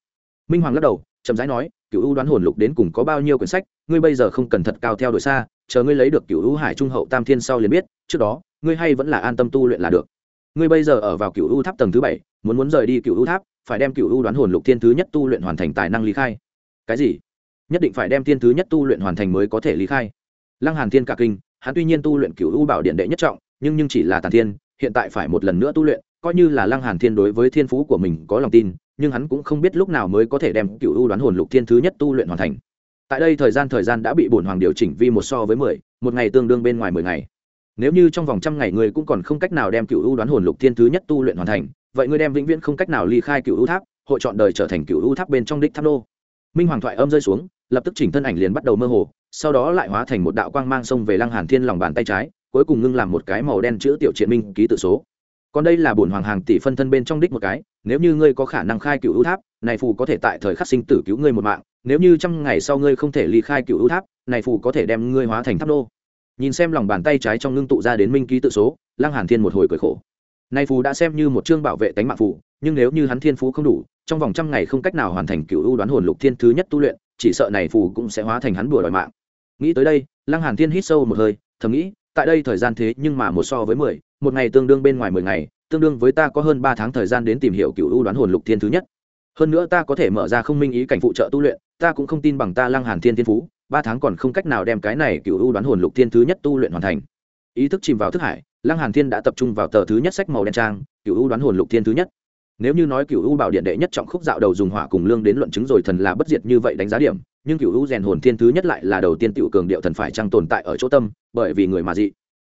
Minh hoàng lắc đầu, chậm rãi nói cựu ưu đoán hồn lục đến cùng có bao nhiêu quyển sách, ngươi bây giờ không cần thật cao theo đuổi xa, chờ ngươi lấy được cựu ưu hải trung hậu tam thiên sau liền biết, trước đó, ngươi hay vẫn là an tâm tu luyện là được. Ngươi bây giờ ở vào cựu ưu tháp tầng thứ bảy, muốn muốn rời đi cựu ưu tháp phải đem cựu ưu đoán hồn lục thiên thứ nhất tu luyện hoàn thành tài năng lý khai. Cái gì? Nhất định phải đem thiên thứ nhất tu luyện hoàn thành mới có thể lý khai. Lăng hàn thiên cả kinh, hắn tuy nhiên tu luyện cựu ưu bảo điện đệ nhất trọng, nhưng nhưng chỉ là tàn thiên, hiện tại phải một lần nữa tu luyện, coi như là lăng hàn thiên đối với thiên phú của mình có lòng tin, nhưng hắn cũng không biết lúc nào mới có thể đem cựu ưu đoán hồn lục thiên thứ nhất tu luyện hoàn thành. Tại đây thời gian thời gian đã bị bổn hoàng điều chỉnh vi một so với mười, một ngày tương đương bên ngoài mười ngày. Nếu như trong vòng trăm ngày người cũng còn không cách nào đem cựu ưu đoán hồn lục thiên thứ nhất tu luyện hoàn thành vậy ngươi đem vĩnh viễn không cách nào ly khai cựu ưu tháp, hội chọn đời trở thành cựu ưu tháp bên trong đích tháp nô. Minh hoàng thoại âm rơi xuống, lập tức chỉnh thân ảnh liền bắt đầu mơ hồ, sau đó lại hóa thành một đạo quang mang sông về lăng hàn thiên lòng bàn tay trái, cuối cùng ngưng làm một cái màu đen chữ tiểu triện minh ký tự số. Còn đây là bổn hoàng hàng tỷ phân thân bên trong đích một cái, nếu như ngươi có khả năng khai cựu ưu tháp, này phù có thể tại thời khắc sinh tử cứu ngươi một mạng, nếu như trăm ngày sau ngươi không thể ly khai cựu ưu tháp, này phù có thể đem ngươi hóa thành tháp nô. Nhìn xem lòng bàn tay trái trong ngưng tụ ra đến minh ký tự số, lăng hàn thiên một hồi cười khổ nay phù đã xem như một chương bảo vệ tánh mạng phù, nhưng nếu như hắn thiên phú không đủ, trong vòng trăm ngày không cách nào hoàn thành cựu ưu đoán hồn lục thiên thứ nhất tu luyện, chỉ sợ này phù cũng sẽ hóa thành hắn đùa đòi mạng. Nghĩ tới đây, lăng hàn thiên hít sâu một hơi, thầm nghĩ, tại đây thời gian thế nhưng mà một so với mười, một ngày tương đương bên ngoài mười ngày, tương đương với ta có hơn ba tháng thời gian đến tìm hiểu cựu ưu đoán hồn lục thiên thứ nhất. Hơn nữa ta có thể mở ra không minh ý cảnh phụ trợ tu luyện, ta cũng không tin bằng ta lăng hàn thiên thiên phú, ba tháng còn không cách nào đem cái này cựu ưu đoán hồn lục thiên thứ nhất tu luyện hoàn thành ý thức chìm vào thức hải, lăng hàn thiên đã tập trung vào tờ thứ nhất sách màu đen trang cựu u đoán hồn lục thiên thứ nhất. Nếu như nói cựu u bảo điện đệ nhất trọng khúc dạo đầu dùng hỏa cùng lương đến luận chứng rồi thần là bất diệt như vậy đánh giá điểm, nhưng cựu u rèn hồn thiên thứ nhất lại là đầu tiên tiểu cường điệu thần phải trang tồn tại ở chỗ tâm, bởi vì người mà dị.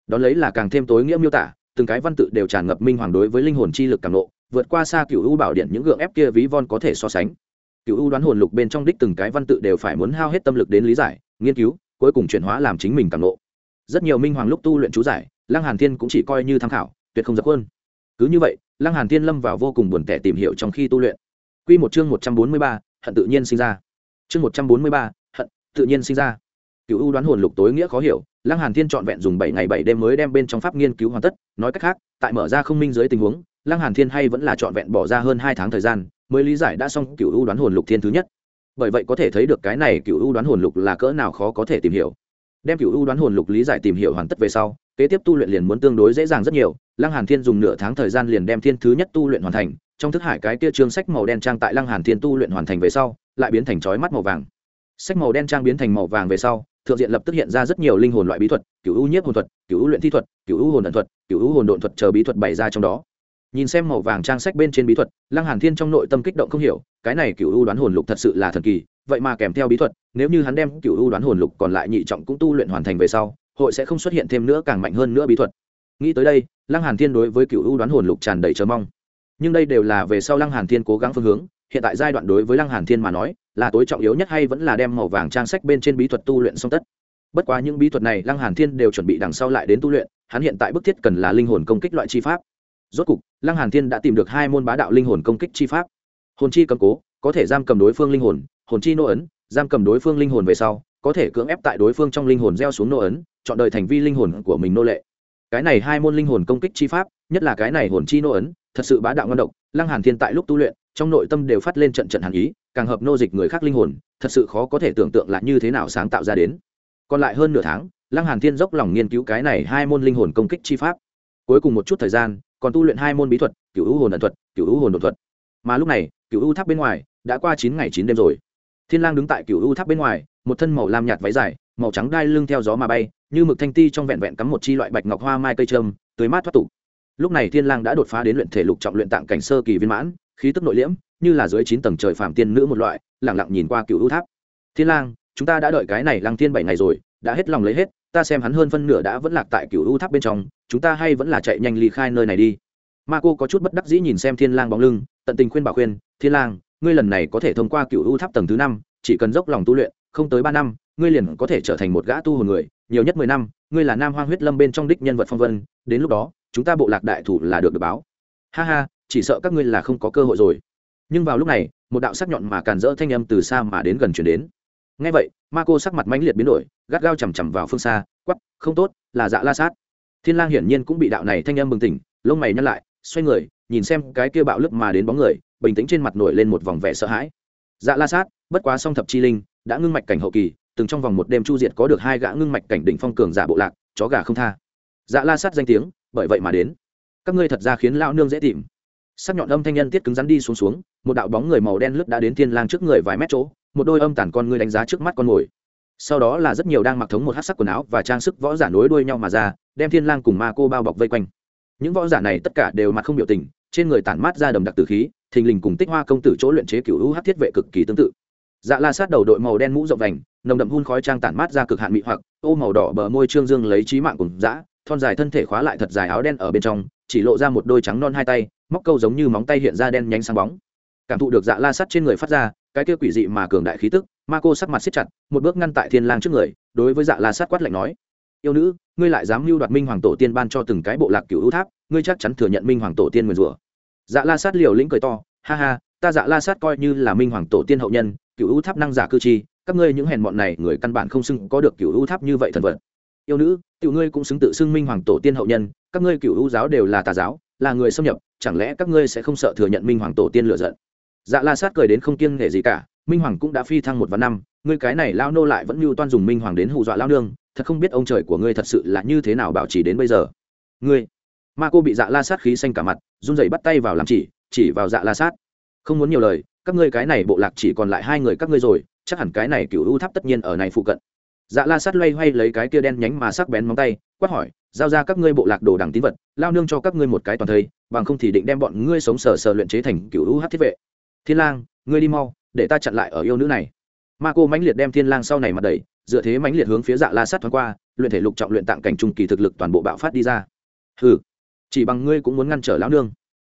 Đón lấy là càng thêm tối nghĩa miêu tả, từng cái văn tự đều tràn ngập minh hoàng đối với linh hồn chi lực càng nộ vượt qua xa cựu u bảo điện những gượng ép kia ví von có thể so sánh. Cựu u đoán hồn lục bên trong đích từng cái văn tự đều phải muốn hao hết tâm lực đến lý giải, nghiên cứu, cuối cùng chuyển hóa làm chính mình càng nộ rất nhiều minh hoàng lúc tu luyện chú giải, lăng hàn thiên cũng chỉ coi như tham khảo, tuyệt không dập hơn cứ như vậy, lăng hàn thiên lâm vào vô cùng buồn tẻ tìm hiểu trong khi tu luyện. Quy một chương một trăm bốn mươi ba, hận tự nhiên sinh ra. Chương một trăm bốn mươi ba, hận tự nhiên sinh ra. Cựu u đoán hồn lục tối nghĩa khó hiểu, lăng hàn thiên trọn vẹn dùng bảy ngày bảy đêm mới đem bên trong pháp nghiên cứu hoàn tất, nói cách khác, tại mở ra không minh dưới tình huống, lăng hàn thiên hay vẫn là trọn vẹn bỏ ra hơn hai tháng thời gian, mới lý giải đã xong cựu u đoán hồn lục thiên thứ nhất. Bởi vậy có thể thấy được cái này cựu u đoán hồn lục là cỡ nào khó có thể tìm hiểu đem cựu u đoán hồn lục lý giải tìm hiểu hoàn tất về sau, kế tiếp tu luyện liền muốn tương đối dễ dàng rất nhiều. Lăng hàn thiên dùng nửa tháng thời gian liền đem thiên thứ nhất tu luyện hoàn thành, trong thức hải cái kia trương sách màu đen trang tại lăng hàn thiên tu luyện hoàn thành về sau, lại biến thành chói mắt màu vàng. Sách màu đen trang biến thành màu vàng về sau, thượng diện lập tức hiện ra rất nhiều linh hồn loại bí thuật, cựu u nhiếp hồn thuật, cựu u luyện thi thuật, cựu u hồn ẩn thuật, cựu u hồn độn thuật chờ bí thuật bày ra trong đó. Nhìn xem màu vàng trang sách bên trên bí thuật, lăng hàn thiên trong nội tâm kích động không hiểu, cái này cựu u đoán hồn lục thật sự là thần kỳ vậy mà kèm theo bí thuật, nếu như hắn đem cựu u đoán hồn lục còn lại nhị trọng cũng tu luyện hoàn thành về sau, hội sẽ không xuất hiện thêm nữa càng mạnh hơn nữa bí thuật. Nghĩ tới đây, lăng hàn thiên đối với cựu u đoán hồn lục tràn đầy chờ mong. Nhưng đây đều là về sau lăng hàn thiên cố gắng phương hướng, hiện tại giai đoạn đối với lăng hàn thiên mà nói, là tối trọng yếu nhất hay vẫn là đem màu vàng trang sách bên trên bí thuật tu luyện xong tất. Bất quá những bí thuật này lăng hàn thiên đều chuẩn bị đằng sau lại đến tu luyện, hắn hiện tại bức thiết cần là linh hồn công kích loại chi pháp. Rốt cục, lăng hàn thiên đã tìm được hai môn bá đạo linh hồn công kích chi pháp. Hồn chi cầm cố, có thể giam cầm đối phương linh hồn hồn chi nô ấn, giam cầm đối phương linh hồn về sau, có thể cưỡng ép tại đối phương trong linh hồn gieo xuống nô ấn, chọn đời thành vi linh hồn của mình nô lệ. Cái này hai môn linh hồn công kích chi pháp, nhất là cái này hồn chi nô ấn, thật sự bá đạo ngon độc, lăng hàn thiên tại lúc tu luyện, trong nội tâm đều phát lên trận trận hàn ý, càng hợp nô dịch người khác linh hồn, thật sự khó có thể tưởng tượng là như thế nào sáng tạo ra đến. Còn lại hơn nửa tháng, lăng hàn thiên dốc lòng nghiên cứu cái này hai môn linh hồn công kích chi pháp. Cuối cùng một chút thời gian, còn tu luyện hai môn bí thuật, cửu u hồn ẩn thuật, cửu u hồn đột thuật. Mà lúc này, cửu u tháp bên ngoài, đã qua chín ngày chín đêm rồi thiên lang đứng tại cửu u tháp bên ngoài, một thân màu lam nhạt váy dài, màu trắng đai lưng theo gió mà bay, như mực thanh ti trong vẹn vẹn cắm một chi loại bạch ngọc hoa mai cây trâm tưới mát thoát tục. Lúc này thiên lang đã đột phá đến luyện thể lục trọng luyện tạng cảnh sơ kỳ viên mãn, khí tức nội liễm, như là dưới chín tầng trời phàm tiên nữ một loại, lặng lặng nhìn qua cửu u tháp. Thiên lang, chúng ta đã đợi cái này lăng thiên bảy ngày rồi, đã hết lòng lấy hết, ta xem hắn hơn phân nửa đã vẫn lạc tại cửu u tháp bên trong, chúng ta hay vẫn là chạy nhanh ly khai nơi này đi. Ma cô có chút bất đắc dĩ nhìn xem thiên lang bóng lưng, tận tình khuyên bảo khuyên, thiên lang ngươi lần này có thể thông qua cửu u tháp tầng thứ năm, chỉ cần dốc lòng tu luyện, không tới ba năm, ngươi liền có thể trở thành một gã tu hồn người, nhiều nhất mười năm, ngươi là nam hoang huyết lâm bên trong đích nhân vật phong vân, đến lúc đó, chúng ta bộ lạc đại thủ là được được báo. Ha ha, chỉ sợ các ngươi là không có cơ hội rồi. Nhưng vào lúc này, một đạo sắc nhọn mà càn rỡ thanh âm từ xa mà đến gần chuyển đến. Ngay vậy, ma cô sắc mặt mãnh liệt biến đổi, gắt gao chằm chằm vào phương xa quắp không tốt, là dạ la sát. Thiên lang hiển nhiên cũng bị đạo này thanh âm bừng tỉnh, lông mày nhăn lại, xoay người, nhìn xem cái kia bạo lực mà đến bóng người bình tĩnh trên mặt nổi lên một vòng vẻ sợ hãi. Dạ la sát, bất quá song thập chi linh, đã ngưng mạch cảnh hậu kỳ, từng trong vòng một đêm chu diệt có được hai gã ngưng mạch cảnh đỉnh phong cường giả bộ lạc, chó gà không tha. Dạ la sát danh tiếng, bởi vậy mà đến. Các ngươi thật ra khiến lão nương dễ tìm. Sắc nhọn âm thanh nhân tiết cứng rắn đi xuống xuống, một đạo bóng người màu đen lướt đã đến thiên lang trước người vài mét chỗ, một đôi âm tản con ngươi đánh giá trước mắt con mồi. Sau đó là rất nhiều đang mặc thống một hát sắc quần áo và trang sức võ giả nối đuôi nhau mà ra, đem thiên lang cùng ma cô bao bọc vây quanh. Những võ giả này tất cả đều mặt không biểu tình, trên người tản mát ra đầm đặc tử khí thình lình cùng tích hoa công tử chỗ luyện chế cửu u hát thiết vệ cực kỳ tương tự. Dạ la sát đầu đội màu đen mũ rộng vành, nồng đậm hun khói trang tản mát ra cực hạn mị hoặc, ô màu đỏ bờ môi trương dương lấy trí mạng cùng dã, thon dài thân thể khóa lại thật dài áo đen ở bên trong, chỉ lộ ra một đôi trắng non hai tay, móc câu giống như móng tay hiện ra đen nhánh sáng bóng. Cảm thụ được dạ la sắt trên người phát ra, cái kia quỷ dị mà cường đại khí tức, ma cô sắc mặt siết chặt, một bước ngăn tại thiên lang trước người, đối với dạ la sắt quát lạnh nói, yêu nữ, ngươi lại dám mưu đoạt minh hoàng tổ tiên ban cho từng cái bộ lạc cửu ưu tháp, ngươi chắc chắn thừa nhận minh hoàng tổ tiên nguyền rủa dạ la sát liều lĩnh cười to, ha ha, ta dạ la sát coi như là minh hoàng tổ tiên hậu nhân cửu ưu tháp năng giả cư chi các ngươi những hèn bọn này người căn bản không xưng có được cửu ưu tháp như vậy thần vật. Yêu nữ, tiểu ngươi cũng xứng tự xưng minh hoàng tổ tiên hậu nhân, các ngươi cửu ưu giáo đều là tà giáo, là người xâm nhập, chẳng lẽ các ngươi sẽ không sợ thừa nhận minh hoàng tổ tiên lựa giận? Dạ la sát cười đến không kiêng nể gì cả, minh hoàng cũng đã phi thăng một vạn năm, ngươi cái này lao nô lại vẫn mưu toan dùng minh hoàng đến hù dọa lao nương, thật không biết ông trời của ngươi thật sự là như thế nào bảo trì đến bây giờ. Ngươi ma cô bị dạ la sát khí xanh cả mặt, run rẩy bắt tay vào làm chỉ chỉ vào dạ la sát. Không muốn nhiều lời, các ngươi cái này bộ lạc chỉ còn lại hai người các ngươi rồi, chắc hẳn cái này cựu ưu tháp tất nhiên ở này phụ cận. Dạ la sát loay hoay lấy cái kia đen nhánh mà sắc bén móng tay, quát hỏi, giao ra các ngươi bộ lạc đồ đằng tín vật, lao nương cho các ngươi một cái toàn thây, bằng không thì định đem bọn ngươi sống sờ sờ luyện chế thành cựu ưu hát thiết vệ. Thiên lang, ngươi đi mau, để ta chặn lại ở yêu nữ này. Ma cô mãnh liệt đem thiên lang sau này mặt đẩy, dựa thế mãnh liệt hướng phía dạ la sát thoáng qua, luyện thể lục trọng luyện tạng cảnh trung kỳ thực lực toàn bộ bạo phát đi ra. Hừ chỉ bằng ngươi cũng muốn ngăn trở lão nương.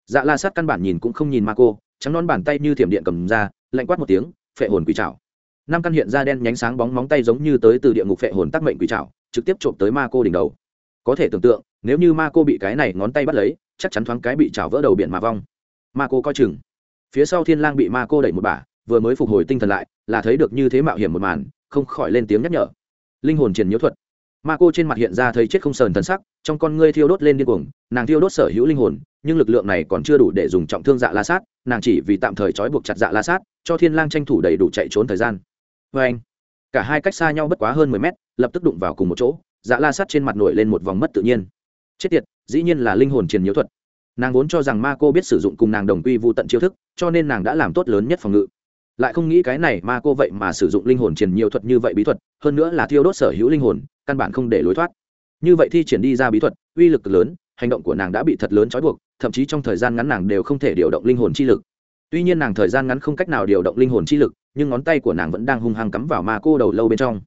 Dạ la sát căn bản nhìn cũng không nhìn ma cô trắng non bàn tay như thiểm điện cầm ra, lạnh quát một tiếng, phệ hồn quỷ trảo. Năm căn hiện ra đen nhánh sáng bóng móng tay giống như tới từ địa ngục phệ hồn tác mệnh quỷ trảo, trực tiếp trộm tới ma cô đỉnh đầu. Có thể tưởng tượng, nếu như ma cô bị cái này ngón tay bắt lấy, chắc chắn thoáng cái bị trảo vỡ đầu biển mà vong. Ma cô coi chừng. Phía sau thiên lang bị ma cô đẩy một bả, vừa mới phục hồi tinh thần lại, là thấy được như thế mạo hiểm một màn, không khỏi lên tiếng nhắc nhở. Linh hồn triển nhiễu thuật ma cô trên mặt hiện ra thấy chết không sờn thần sắc, trong con ngươi thiêu đốt lên điên cuồng, nàng thiêu đốt sở hữu linh hồn, nhưng lực lượng này còn chưa đủ để dùng trọng thương dạ la sát, nàng chỉ vì tạm thời trói buộc chặt dạ la sát, cho thiên lang tranh thủ đầy đủ chạy trốn thời gian. Vê anh, cả hai cách xa nhau bất quá hơn mười mét, lập tức đụng vào cùng một chỗ dạ la sát trên mặt nổi lên một vòng mất tự nhiên. Chết tiệt, dĩ nhiên là linh hồn truyền nhiễu thuật. Nàng vốn cho rằng ma cô biết sử dụng cùng nàng đồng quy vu tận chiêu thức, cho nên nàng đã làm tốt lớn nhất phòng ngự. Lại không nghĩ cái này ma cô vậy mà sử dụng linh hồn truyền nhiều thuật như vậy bí thuật, hơn nữa là thiêu đốt sở hữu linh hồn căn bản không để lối thoát. Như vậy thi triển đi ra bí thuật, uy lực lớn, hành động của nàng đã bị thật lớn trói buộc, thậm chí trong thời gian ngắn nàng đều không thể điều động linh hồn chi lực. Tuy nhiên nàng thời gian ngắn không cách nào điều động linh hồn chi lực, nhưng ngón tay của nàng vẫn đang hung hăng cắm vào ma cô đầu lâu bên trong.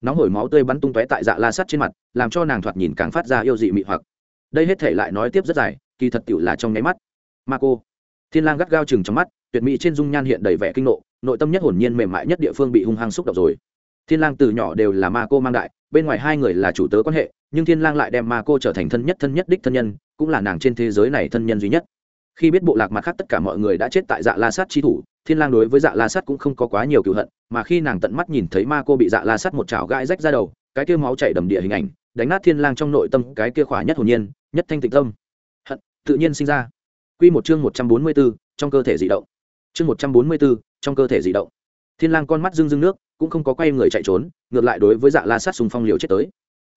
Nóng hổi máu tươi bắn tung tóe tại dạ la sắt trên mặt, làm cho nàng thoạt nhìn càng phát ra yêu dị mị hoặc. Đây hết thể lại nói tiếp rất dài, kỳ thật tiểu là trong nháy mắt. Ma cô. Thiên lang gắt gao chừng trong mắt, tuyệt mỹ trên dung nhan hiện đầy vẻ kinh nộ, nội tâm nhất hồn nhiên mềm mại nhất địa phương bị hung hăng xúc động rồi thiên lang từ nhỏ đều là ma cô mang đại bên ngoài hai người là chủ tớ quan hệ nhưng thiên lang lại đem ma cô trở thành thân nhất thân nhất đích thân nhân cũng là nàng trên thế giới này thân nhân duy nhất. Khi biết bộ lạc mặt khác tất cả mọi người đã chết tại dạ la sát chi thủ thiên lang đối với dạ la sát cũng không có quá nhiều cựu hận mà khi nàng tận mắt nhìn thấy ma cô bị dạ la sát một chảo gãi rách ra đầu cái kia máu chảy đầm địa hình ảnh đánh nát thiên lang trong nội tâm cái kia khỏa nhất hồn nhiên nhất thanh tịnh tâm. Hận tự nhiên sinh ra. Quy một chương 144, trong cơ thể dị động. Chương 144, trong cơ thể dị động. Thiên lang con mắt rưng rưng nước cũng không có quay người chạy trốn, ngược lại đối với dạ la sát xung phong liều chết tới.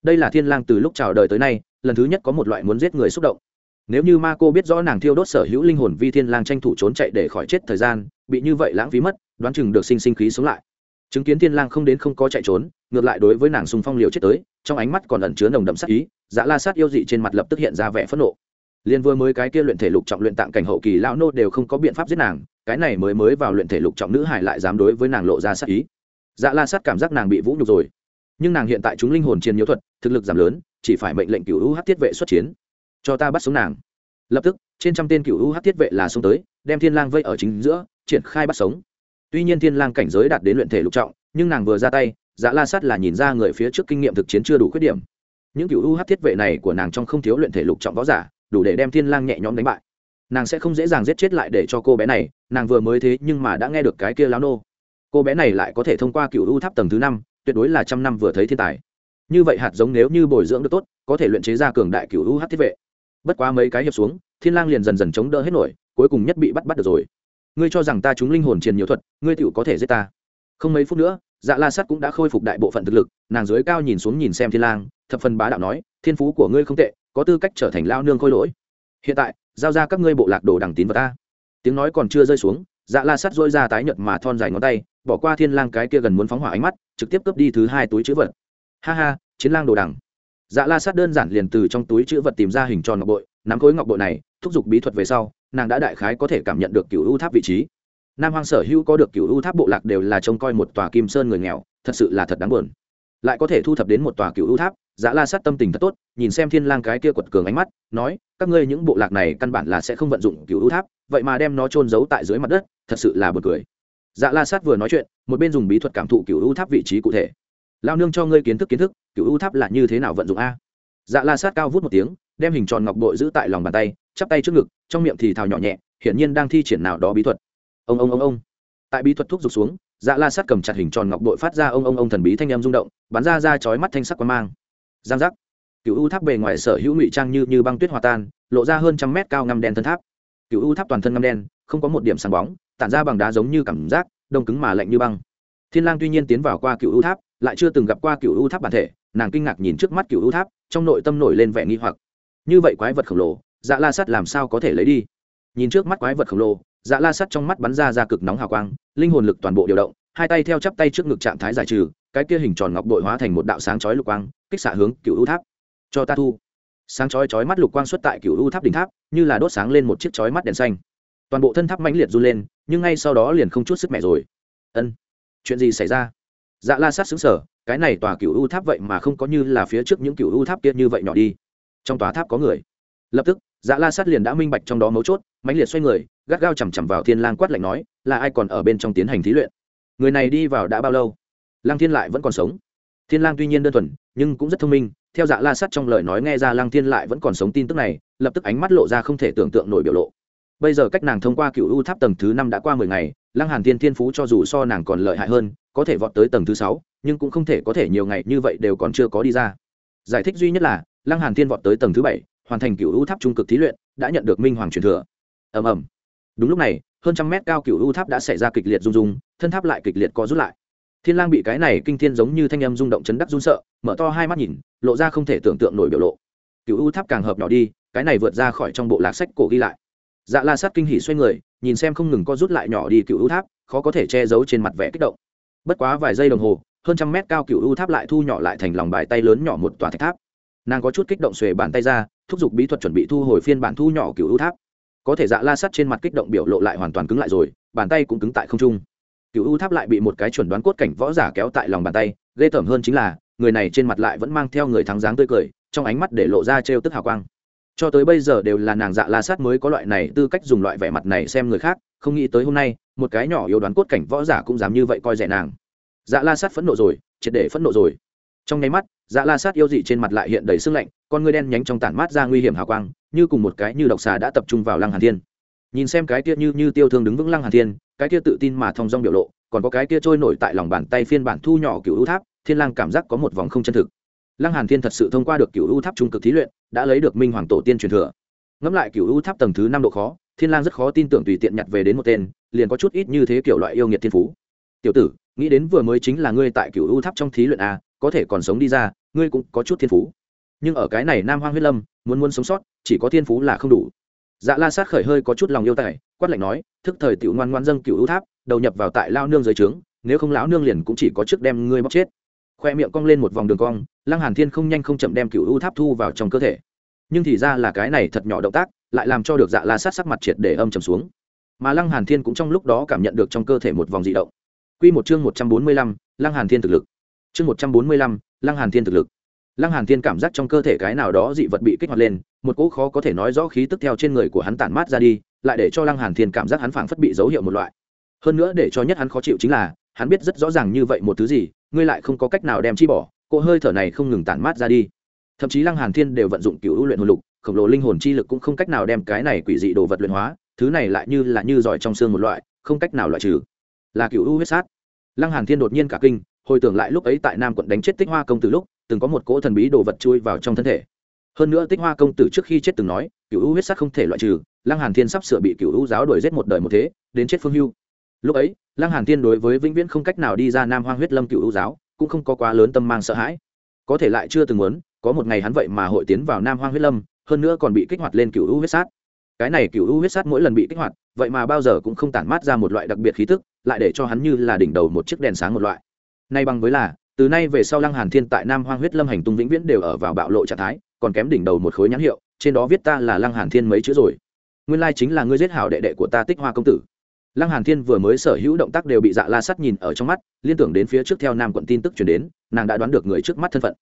Đây là thiên lang từ lúc chào đời tới nay, lần thứ nhất có một loại muốn giết người xúc động. Nếu như ma cô biết rõ nàng thiêu đốt sở hữu linh hồn vi thiên lang tranh thủ trốn chạy để khỏi chết thời gian, bị như vậy lãng phí mất, đoán chừng được sinh sinh khí sống lại. Chứng kiến thiên lang không đến không có chạy trốn, ngược lại đối với nàng xung phong liều chết tới, trong ánh mắt còn ẩn chứa nồng đậm sát ý dạ la sát yêu dị trên mặt lập tức hiện ra vẻ phẫn nộ. Liên vừa mới cái kia luyện thể lục trọng luyện tạng cảnh hậu kỳ lão nô đều không có biện pháp giết nàng, cái này mới mới vào luyện thể lục trọng nữ hải lại dám đối với nàng lộ ra sát ý dạ la sát cảm giác nàng bị vũ nhục rồi. Nhưng nàng hiện tại chúng linh hồn chiến nhiễu thuật, thực lực giảm lớn, chỉ phải mệnh lệnh cựu UH tiết vệ xuất chiến. Cho ta bắt sống nàng. Lập tức, trên trăm tên cựu UH tiết vệ là xông tới, đem thiên lang vây ở chính giữa, triển khai bắt sống. Tuy nhiên thiên lang cảnh giới đạt đến luyện thể lục trọng, nhưng nàng vừa ra tay dạ la sát là nhìn ra người phía trước kinh nghiệm thực chiến chưa đủ khuyết điểm. Những cựu UH thiết vệ này của nàng trong không thiếu luyện thể lục trọng võ giả, đủ để đem thiên lang nhẹ nhõm đánh bại. Nàng sẽ không dễ dàng giết chết lại để cho cô bé này, nàng vừa mới thế nhưng mà đã nghe được cái kia láo nô cô bé này lại có thể thông qua cựu u tháp tầng thứ năm, tuyệt đối là trăm năm vừa thấy thiên tài. Như vậy hạt giống nếu như bồi dưỡng được tốt, có thể luyện chế ra cường đại cựu u hát thiết vệ. Bất quá mấy cái hiệp xuống, thiên lang liền dần dần chống đỡ hết nổi, cuối cùng nhất bị bắt bắt được rồi. Ngươi cho rằng ta chúng linh hồn truyền nhiều thuật, ngươi tựu có thể giết ta. Không mấy phút nữa dạ la sắt cũng đã khôi phục đại bộ phận thực lực, nàng dưới cao nhìn xuống nhìn xem thiên lang, thập phần bá đạo nói, thiên phú của ngươi không tệ, có tư cách trở thành lao nương khôi lỗi. Hiện tại, giao ra các ngươi bộ lạc đồ đằng tín vào ta. Tiếng nói còn chưa rơi xuống dạ la sắt dỗi ra tái nhợt mà thon dài ngón tay, bỏ qua thiên lang cái kia gần muốn phóng hỏa ánh mắt, trực tiếp cướp đi thứ hai túi chữ vật. Ha ha, chiến lang đồ đằng. Dạ la Sắt đơn giản liền từ trong túi chữ vật tìm ra hình tròn ngọc bội, nắm khối ngọc bội này, thúc giục bí thuật về sau, nàng đã đại khái có thể cảm nhận được cựu u tháp vị trí. Nam hoàng sở hữu có được cựu u tháp bộ lạc đều là trông coi một tòa kim sơn người nghèo, thật sự là thật đáng buồn. Lại có thể thu thập đến một tòa cựu u tháp dạ la sát tâm tình thật tốt, nhìn xem thiên lang cái kia quật cường ánh mắt, nói, các ngươi những bộ lạc này căn bản là sẽ không vận dụng cựu u tháp, vậy mà đem nó trôn giấu tại dưới mặt đất thật sự là buồn cười. Dạ la sát vừa nói chuyện, một bên dùng bí thuật cảm thụ cựu u tháp vị trí cụ thể. Lao nương cho ngươi kiến thức kiến thức cựu u tháp là như thế nào vận dụng a? Dạ la sát cao vút một tiếng, đem hình tròn ngọc bội giữ tại lòng bàn tay, chắp tay trước ngực, trong miệng thì thào nhỏ nhẹ, hiển nhiên đang thi triển nào đó bí thuật. Ông ông ông ông. Tại bí thuật thuốc rục xuống dạ la sát cầm chặt hình tròn ngọc bội phát ra ông ông ông thần bí thanh em rung động, bắn ra ra chói mắt thanh sắc quang mang. Giang giác. Cựu u tháp bề ngoài sở hữu ngụy trang như như băng tuyết hòa tan, lộ ra hơn trăm mét cao ngăm đen thân tháp. Cựu u tháp toàn thân ngăm đen, không có một điểm sáng bóng tản ra bằng đá giống như cảm giác, đông cứng mà lạnh như băng. Thiên lang tuy nhiên tiến vào qua cựu u tháp, lại chưa từng gặp qua cựu u tháp bản thể, nàng kinh ngạc nhìn trước mắt cựu u tháp, trong nội tâm nổi lên vẻ nghi hoặc. Như vậy quái vật khổng lồ dạ la sắt làm sao có thể lấy đi? Nhìn trước mắt quái vật khổng lồ dạ la sắt trong mắt bắn ra ra cực nóng hào quang, linh hồn lực toàn bộ điều động, hai tay theo chắp tay trước ngực trạng thái giải trừ, cái kia hình tròn ngọc bội hóa thành một đạo sáng chói lục quang, kích xạ hướng cựu u tháp. Cho ta thu. Sáng chói chói mắt lục quang xuất tại cựu u tháp đỉnh tháp, như là đốt sáng lên một chiếc chói mắt đèn xanh. Toàn bộ thân tháp mãnh liệt run lên nhưng ngay sau đó liền không chút sức mẹ rồi. Ân, chuyện gì xảy ra? Dạ la sát xứng sở cái này tòa cựu u tháp vậy mà không có như là phía trước những cựu u tháp kia như vậy nhỏ đi. Trong tòa tháp có người. Lập tức dạ la sát liền đã minh bạch trong đó mấu chốt, mãnh liệt xoay người, gắt gao chằm chằm vào thiên lang quát lạnh nói, là ai còn ở bên trong tiến hành thí luyện? Người này đi vào đã bao lâu? Lang thiên lại vẫn còn sống. Thiên lang tuy nhiên đơn thuần, nhưng cũng rất thông minh, theo dạ la sát trong lời nói nghe ra lang thiên lại vẫn còn sống tin tức này, lập tức ánh mắt lộ ra không thể tưởng tượng nổi biểu lộ bây giờ cách nàng thông qua cựu u tháp tầng thứ năm đã qua mười ngày, lăng hàn thiên thiên phú cho dù so nàng còn lợi hại hơn, có thể vọt tới tầng thứ sáu, nhưng cũng không thể có thể nhiều ngày như vậy đều còn chưa có đi ra. Giải thích duy nhất là, lăng hàn thiên vọt tới tầng thứ bảy, hoàn thành cựu u tháp trung cực thí luyện, đã nhận được minh hoàng truyền thừa. Ầm ầm. Đúng lúc này, hơn trăm mét cao cựu u tháp đã xảy ra kịch liệt rung rung, thân tháp lại kịch liệt co rút lại. Thiên lang bị cái này kinh thiên giống như thanh âm rung động chấn đắc run sợ, mở to hai mắt nhìn, lộ ra không thể tưởng tượng nổi biểu lộ. Cựu u tháp càng hợp nhỏ đi, cái này vượt ra khỏi trong bộ lạc sách cổ ghi lại dạ la sát kinh hỉ xoay người, nhìn xem không ngừng co rút lại nhỏ đi cựu u tháp, khó có thể che giấu trên mặt vẻ kích động. Bất quá vài giây đồng hồ, hơn trăm mét cao cựu u tháp lại thu nhỏ lại thành lòng bài tay lớn nhỏ một tòa thạch tháp. Nàng có chút kích động xuề bàn tay ra, thúc giục bí thuật chuẩn bị thu hồi phiên bản thu nhỏ cựu u tháp. Có thể dạ la sắt trên mặt kích động biểu lộ lại hoàn toàn cứng lại rồi, bàn tay cũng cứng tại không trung. Cựu u tháp lại bị một cái chuẩn đoán cốt cảnh võ giả kéo tại lòng bàn tay, ghê tởm hơn chính là, người này trên mặt lại vẫn mang theo người thắng dáng tươi cười, trong ánh mắt để lộ ra trêu tức hào quang cho tới bây giờ đều là nàng dạ la sát mới có loại này tư cách dùng loại vẻ mặt này xem người khác, không nghĩ tới hôm nay, một cái nhỏ yếu đoán cốt cảnh võ giả cũng dám như vậy coi rẻ nàng. Dạ la sát phẫn nộ rồi, triệt để phẫn nộ rồi. Trong nháy mắt dạ la sát yêu dị trên mặt lại hiện đầy sưng lạnh, con ngươi đen nhánh trong tản mát ra nguy hiểm hào quang, như cùng một cái như độc xà đã tập trung vào lăng hàn thiên. Nhìn xem cái kia như như tiêu thương đứng vững lăng hàn thiên, cái kia tự tin mà thong dong biểu lộ, còn có cái kia trôi nổi tại lòng bàn tay phiên bản thu nhỏ cựu ưu tháp, thiên lang cảm giác có một vòng không chân thực lăng hàn thiên thật sự thông qua được cựu u tháp trung cực thí luyện, đã lấy được minh hoàng tổ tiên truyền thừa. Ngẫm lại cựu u tháp tầng thứ năm độ khó, thiên lang rất khó tin tưởng tùy tiện nhặt về đến một tên, liền có chút ít như thế kiểu loại yêu nghiệt thiên phú. Tiểu tử, nghĩ đến vừa mới chính là ngươi tại cựu u tháp trong thí luyện a có thể còn sống đi ra, ngươi cũng có chút thiên phú. Nhưng ở cái này nam hoang huyết lâm, muốn muốn sống sót, chỉ có thiên phú là không đủ. Dạ la sát khởi hơi có chút lòng yêu tài, quát lạnh nói, thức thời tiểu ngoan ngoan dâng cựu u tháp, đầu nhập vào tại lao nương dưới trướng, nếu không lão nương liền cũng chỉ có trước đem ngươi bóc chết khoe miệng cong lên một vòng đường cong lăng hàn thiên không nhanh không chậm đem cựu ưu tháp thu vào trong cơ thể. Nhưng thì ra là cái này thật nhỏ động tác lại làm cho được dạ la sát sắc mặt triệt để âm trầm xuống. Mà lăng hàn thiên cũng trong lúc đó cảm nhận được trong cơ thể một vòng dị động. Quy một chương một trăm bốn mươi lăm, lăng hàn thiên thực lực. Chương một trăm bốn mươi lăm, lăng hàn thiên thực lực. Lăng hàn thiên cảm giác trong cơ thể cái nào đó dị vật bị kích hoạt lên một cỗ khó có thể nói rõ khí tức theo trên người của hắn tản mát ra đi lại để cho lăng hàn thiên cảm giác hắn phảng phất bị dấu hiệu một loại. Hơn nữa để cho nhất hắn khó chịu chính là hắn biết rất rõ ràng như vậy một thứ gì, ngươi lại không có cách nào đem chi bỏ cỗ hơi thở này không ngừng tản mát ra đi. Thậm chí lăng hàn thiên đều vận dụng cựu luyện hồn lục, khổng lồ linh hồn chi lực cũng không cách nào đem cái này quỷ dị đồ vật luyện hóa, thứ này lại như là như giỏi trong xương một loại, không cách nào loại trừ. Là cựu u huyết sát. Lăng hàn thiên đột nhiên cả kinh, hồi tưởng lại lúc ấy tại nam quận đánh chết tích hoa công tử lúc, từng có một cỗ thần bí đồ vật chui vào trong thân thể. Hơn nữa tích hoa công tử trước khi chết từng nói, cựu u huyết sắc không thể loại trừ, lăng hàn thiên sắp sửa bị cựu u giáo đuổi giết một đời một thế, đến chết phương hưu lúc ấy, lăng hàn thiên đối với vĩnh viễn không cách nào đi ra nam hoang huyết lâm cựu u giáo, cũng không có quá lớn tâm mang sợ hãi. Có thể lại chưa từng muốn, có một ngày hắn vậy mà hội tiến vào nam hoang huyết lâm, hơn nữa còn bị kích hoạt lên cựu u huyết sát. Cái này cựu u huyết sát mỗi lần bị kích hoạt, vậy mà bao giờ cũng không tản mát ra một loại đặc biệt khí tức, lại để cho hắn như là đỉnh đầu một chiếc đèn sáng một loại. Nay bằng với là, từ nay về sau lăng hàn thiên tại nam hoang huyết lâm hành tung vĩnh viễn đều ở vào bạo lộ trạng thái, còn kém đỉnh đầu một khối nhãn hiệu, trên đó viết ta là lăng hàn thiên mấy chữ rồi. Nguyên lai chính là ngươi giết hảo đệ đệ của ta tích hoa công tử lăng hàn thiên vừa mới sở hữu động tác đều bị dạ la sắt nhìn ở trong mắt, liên tưởng đến phía trước theo nam quận tin tức truyền đến, nàng đã đoán được người trước mắt thân phận.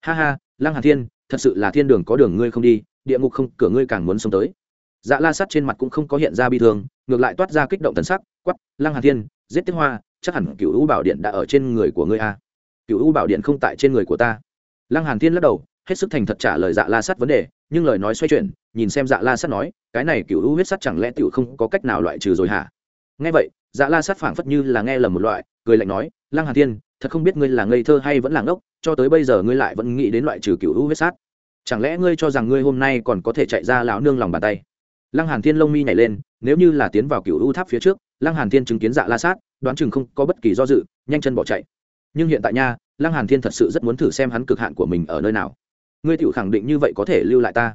Ha ha, lăng hàn thiên, thật sự là thiên đường có đường ngươi không đi, địa ngục không, cửa ngươi càng muốn sống tới. Dạ la sắt trên mặt cũng không có hiện ra bi thương, ngược lại toát ra kích động thần sắc quắp lăng hàn thiên, giết tiết hoa, chắc hẳn cựu u bảo điện đã ở trên người của ngươi à. a cựu u bảo điện không tại trên người của ta. Lăng hàn thiên lắc đầu, hết sức thành thật trả lời dạ la sắt vấn đề, nhưng lời nói xoay chuyển, nhìn xem dạ la sắt nói, cái này cựu u huyết sắt chẳng lẽ tiểu không có cách nào loại trừ rồi hả? Nghe vậy dạ la sát phảng phất như là nghe lầm một loại cười lạnh nói lăng hà thiên thật không biết ngươi là ngây thơ hay vẫn là ngốc cho tới bây giờ ngươi lại vẫn nghĩ đến loại trừ cựu u huyết sát, chẳng lẽ ngươi cho rằng ngươi hôm nay còn có thể chạy ra lão nương lòng bàn tay? Lăng hàn thiên lông mi nhảy lên nếu như là tiến vào cựu u tháp phía trước lăng hàn thiên chứng kiến dạ la sát đoán chừng không có bất kỳ do dự nhanh chân bỏ chạy. Nhưng hiện tại nha lăng hàn thiên thật sự rất muốn thử xem hắn cực hạn của mình ở nơi nào. Ngươi tự khẳng định như vậy có thể lưu lại ta?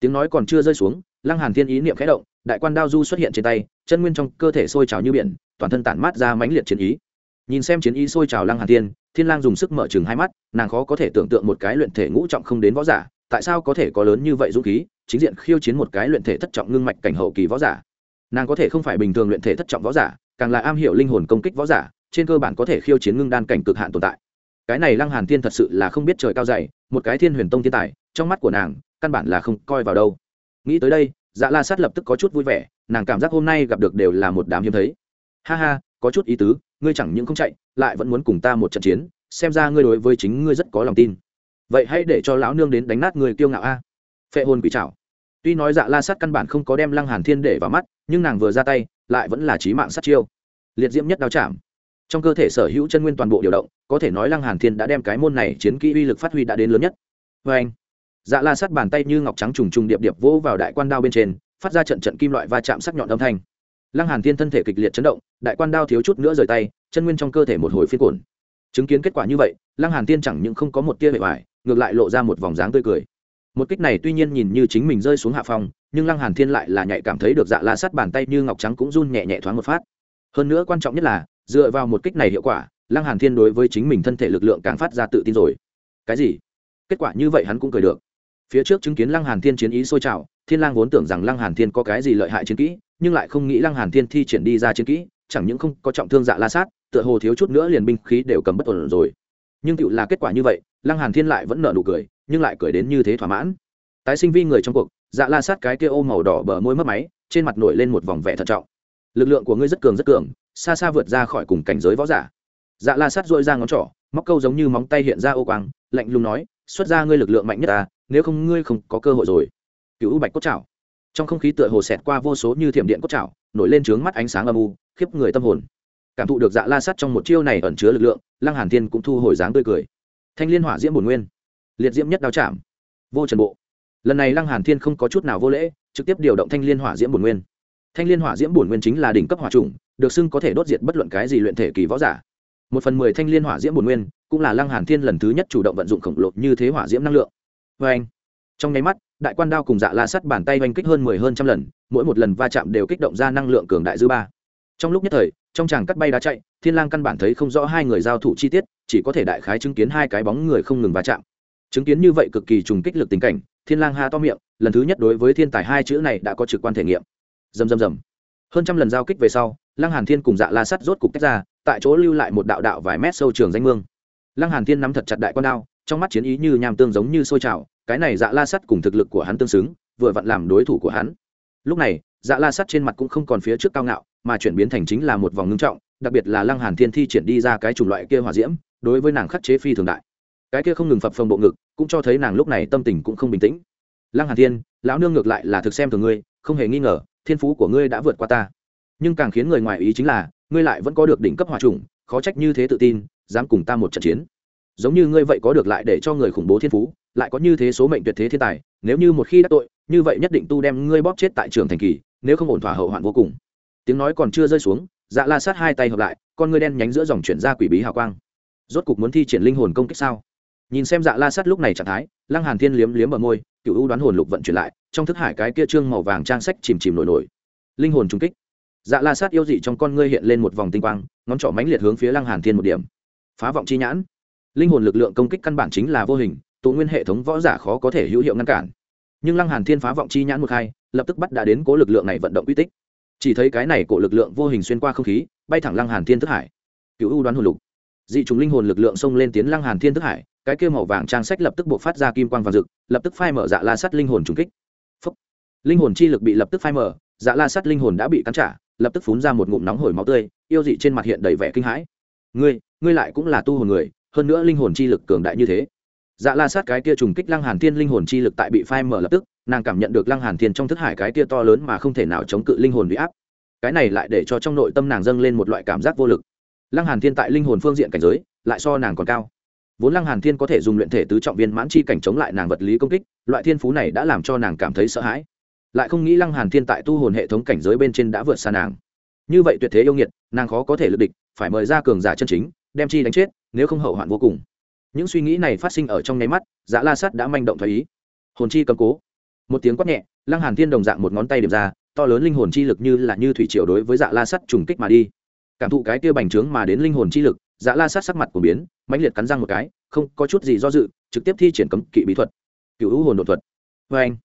Tiếng nói còn chưa rơi xuống lăng hàn thiên ý niệm khẽ động đại quan đao du xuất hiện trên tay, chân nguyên trong cơ thể sôi trào như biển, toàn thân tản mát ra mãnh liệt chiến ý. Nhìn xem chiến ý sôi trào lăng hàn thiên thiên lang dùng sức mở chừng hai mắt, nàng khó có thể tưởng tượng một cái luyện thể ngũ trọng không đến võ giả, tại sao có thể có lớn như vậy dũng khí, chính diện khiêu chiến một cái luyện thể thất trọng ngưng mạch cảnh hậu kỳ võ giả. Nàng có thể không phải bình thường luyện thể thất trọng võ giả, càng là am hiểu linh hồn công kích võ giả, trên cơ bản có thể khiêu chiến ngưng đan cảnh cực hạn tồn tại. Cái này lăng hàn thiên thật sự là không biết trời cao dày, một cái thiên huyền tông thiên tài, trong mắt của nàng, căn bản là không coi vào đâu. Nghĩ tới đây dạ la sát lập tức có chút vui vẻ, nàng cảm giác hôm nay gặp được đều là một đám hiếm thấy. Ha ha, có chút ý tứ, ngươi chẳng những không chạy, lại vẫn muốn cùng ta một trận chiến, xem ra ngươi đối với chính ngươi rất có lòng tin. Vậy hãy để cho lão nương đến đánh nát người kiêu ngạo a. Phệ hồn quỷ trảo. Tuy nói dạ la sát căn bản không có đem lăng hàn thiên để vào mắt, nhưng nàng vừa ra tay, lại vẫn là trí mạng sát chiêu. Liệt diễm nhất đao chạm. Trong cơ thể sở hữu chân nguyên toàn bộ điều động, có thể nói lăng hàn thiên đã đem cái môn này chiến kỹ uy lực phát huy đã đến lớn nhất. Vê anh dạ la sát bàn tay như ngọc trắng trùng trùng điệp điệp vỗ vào đại quan đao bên trên, phát ra trận trận kim loại va chạm sắc nhọn âm thanh. Lăng hàn thiên thân thể kịch liệt chấn động, đại quan đao thiếu chút nữa rời tay, chân nguyên trong cơ thể một hồi phiên cuộn chứng kiến kết quả như vậy, lăng hàn thiên chẳng những không có một tia bề ngoài, ngược lại lộ ra một vòng dáng tươi cười. Một kích này tuy nhiên nhìn như chính mình rơi xuống hạ phòng nhưng lăng hàn thiên lại là nhạy cảm thấy được dạ la sát bàn tay như ngọc trắng cũng run nhẹ nhẹ thoáng một phát. Hơn nữa quan trọng nhất là, dựa vào một kích này hiệu quả, lăng hàn thiên đối với chính mình thân thể lực lượng càng phát ra tự tin rồi. Cái gì? Kết quả như vậy hắn cũng cười được phía trước chứng kiến lăng hàn thiên chiến ý sôi trào, thiên lang vốn tưởng rằng lăng hàn thiên có cái gì lợi hại chiến kỹ, nhưng lại không nghĩ lăng hàn thiên thi triển đi ra chiến kỹ, chẳng những không có trọng thương dạ la sát, tựa hồ thiếu chút nữa liền binh khí đều cầm bất ổn rồi. Nhưng tựu là kết quả như vậy, lăng hàn thiên lại vẫn nở nụ cười, nhưng lại cười đến như thế thỏa mãn. Tái sinh vi người trong cuộc dạ la sát cái kia ô màu đỏ bờ môi mất máy, trên mặt nổi lên một vòng vẻ thận trọng. Lực lượng của ngươi rất cường rất cường, xa xa vượt ra khỏi cùng cảnh giới võ giả. Dạ la sát dội ra ngón trỏ, móc câu giống như móng tay hiện ra ô quang, lạnh lùng nói, xuất ra ngươi lực lượng mạnh nhất ta nếu không ngươi không có cơ hội rồi. Cựu bạch cốt chảo trong không khí tựa hồ xẹt qua vô số như thiểm điện cốt chảo nổi lên trướng mắt ánh sáng âm u, khiếp người tâm hồn. Cảm thụ được dạ la sắt trong một chiêu này ẩn chứa lực lượng, lăng hàn thiên cũng thu hồi dáng tươi cười. Thanh liên hỏa diễm bổn nguyên. Liệt diễm nhất đao chạm. Vô trần bộ. Lần này lăng hàn thiên không có chút nào vô lễ, trực tiếp điều động thanh liên hỏa diễm bổn nguyên. Thanh liên hỏa diễm bổn nguyên chính là đỉnh cấp hỏa trùng được xưng có thể đốt diệt bất luận cái gì luyện thể kỳ võ giả. Một phần mười thanh liên hỏa diễm bổn nguyên, cũng là lăng hàn thiên lần thứ nhất chủ động vận dụng khổng lồ như thế hỏa diễm năng lượng với anh. Trong nháy mắt, đại quan đao cùng dạ la sắt bàn tay oanh kích hơn mười hơn trăm lần, mỗi một lần va chạm đều kích động ra năng lượng cường đại dư ba. Trong lúc nhất thời, trong chàng cắt bay đá chạy, thiên lang căn bản thấy không rõ hai người giao thủ chi tiết, chỉ có thể đại khái chứng kiến hai cái bóng người không ngừng va chạm. Chứng kiến như vậy cực kỳ trùng kích lực tình cảnh, thiên lang ha to miệng, lần thứ nhất đối với thiên tài hai chữ này đã có trực quan thể nghiệm. Rầm rầm rầm. Hơn trăm lần giao kích về sau, lăng hàn thiên cùng dạ la sắt rốt cục tách ra, tại chỗ lưu lại một đạo đạo vài mét sâu trường danh mương. Lăng hàn thiên nắm thật chặt đại quan đao, trong mắt chiến ý như nham tương giống như sôi trào cái này dạ la sắt cùng thực lực của hắn tương xứng, vừa vặn làm đối thủ của hắn. Lúc này dạ la sắt trên mặt cũng không còn phía trước cao ngạo, mà chuyển biến thành chính là một vòng ngưng trọng, đặc biệt là lăng hàn thiên thi triển đi ra cái chủng loại kia hỏa diễm, đối với nàng khắc chế phi thường đại. Cái kia không ngừng phập phồng bộ ngực, cũng cho thấy nàng lúc này tâm tình cũng không bình tĩnh. Lăng hàn thiên, lão nương ngược lại là thực xem thường ngươi, không hề nghi ngờ, thiên phú của ngươi đã vượt qua ta. Nhưng càng khiến người ngoài ý chính là, ngươi lại vẫn có được đỉnh cấp hỏa trùng khó trách như thế tự tin, dám cùng ta một trận chiến. Giống như ngươi vậy có được lại để cho người khủng bố thiên phú lại có như thế số mệnh tuyệt thế thiên tài, nếu như một khi đã tội, như vậy nhất định tu đem ngươi bóp chết tại trường thành kỳ, nếu không ổn thỏa hậu hoạn vô cùng. Tiếng nói còn chưa rơi xuống dạ la sát hai tay hợp lại, con ngươi đen nhánh giữa dòng chuyển ra quỷ bí hào quang. Rốt cục muốn thi triển linh hồn công kích sao? Nhìn xem dạ la sát lúc này trạng thái, lăng hàn thiên liếm liếm ở môi, cựu ưu đoán hồn lục vận chuyển lại, trong thức hải cái kia trương màu vàng trang sách chìm chìm nổi nổi. Linh hồn trung kích. Dạ la sát yêu dị trong con ngươi hiện lên một vòng tinh quang, ngón trỏ mãnh liệt hướng phía lăng hàn thiên một điểm. Phá vọng chi nhãn. Linh hồn lực lượng công kích căn bản chính là vô hình tụ nguyên hệ thống võ giả khó có thể hữu hiệu ngăn cản. Nhưng lăng hàn thiên phá vọng chi nhãn một hai, lập tức bắt đã đến cố lực lượng này vận động uy tích. Chỉ thấy cái này cổ lực lượng vô hình xuyên qua không khí, bay thẳng lăng hàn thiên thức hải. Cứu ưu đoán hồn lục. Dị trùng linh hồn lực lượng xông lên tiến lăng hàn thiên thức hải, cái kia màu vàng trang sách lập tức buộc phát ra kim quang vàng rực, lập tức phai mở dạ la sắt linh hồn trùng kích. Phúc. linh hồn chi lực bị lập tức phai mở dạ la sắt linh hồn đã bị cắn trả, lập tức phun ra một ngụm nóng hổi máu tươi, yêu dị trên mặt hiện đầy vẻ kinh hãi. Ngươi ngươi lại cũng là tu hồn người, hơn nữa linh hồn chi lực cường đại như thế dạ la sát cái kia trùng kích lăng hàn thiên linh hồn chi lực tại bị phai mở lập tức, nàng cảm nhận được lăng hàn thiên trong thức hải cái kia to lớn mà không thể nào chống cự linh hồn bị áp. Cái này lại để cho trong nội tâm nàng dâng lên một loại cảm giác vô lực. Lăng hàn thiên tại linh hồn phương diện cảnh giới, lại so nàng còn cao. Vốn lăng hàn thiên có thể dùng luyện thể tứ trọng viên mãn chi cảnh chống lại nàng vật lý công kích, loại thiên phú này đã làm cho nàng cảm thấy sợ hãi. Lại không nghĩ lăng hàn thiên tại tu hồn hệ thống cảnh giới bên trên đã vượt xa nàng. Như vậy tuyệt thế yêu nghiệt, nàng khó có thể lực địch, phải mời ra cường giả chân chính, đem chi đánh chết, nếu không hậu hoạn vô cùng những suy nghĩ này phát sinh ở trong nháy mắt dạ la sắt đã manh động thấy ý. Hồn chi cầm cố. Một tiếng quát nhẹ, lăng hàn thiên đồng dạng một ngón tay điểm ra, to lớn linh hồn chi lực như là như thủy triều đối với dạ la sắt trùng kích mà đi. Cảm thụ cái kia bành trướng mà đến linh hồn chi lực dạ la sắt sắc mặt của biến, mãnh liệt cắn răng một cái, không có chút gì do dự, trực tiếp thi triển cấm kỵ bí thuật. Cựu hữu hồn đột thuật. Vê anh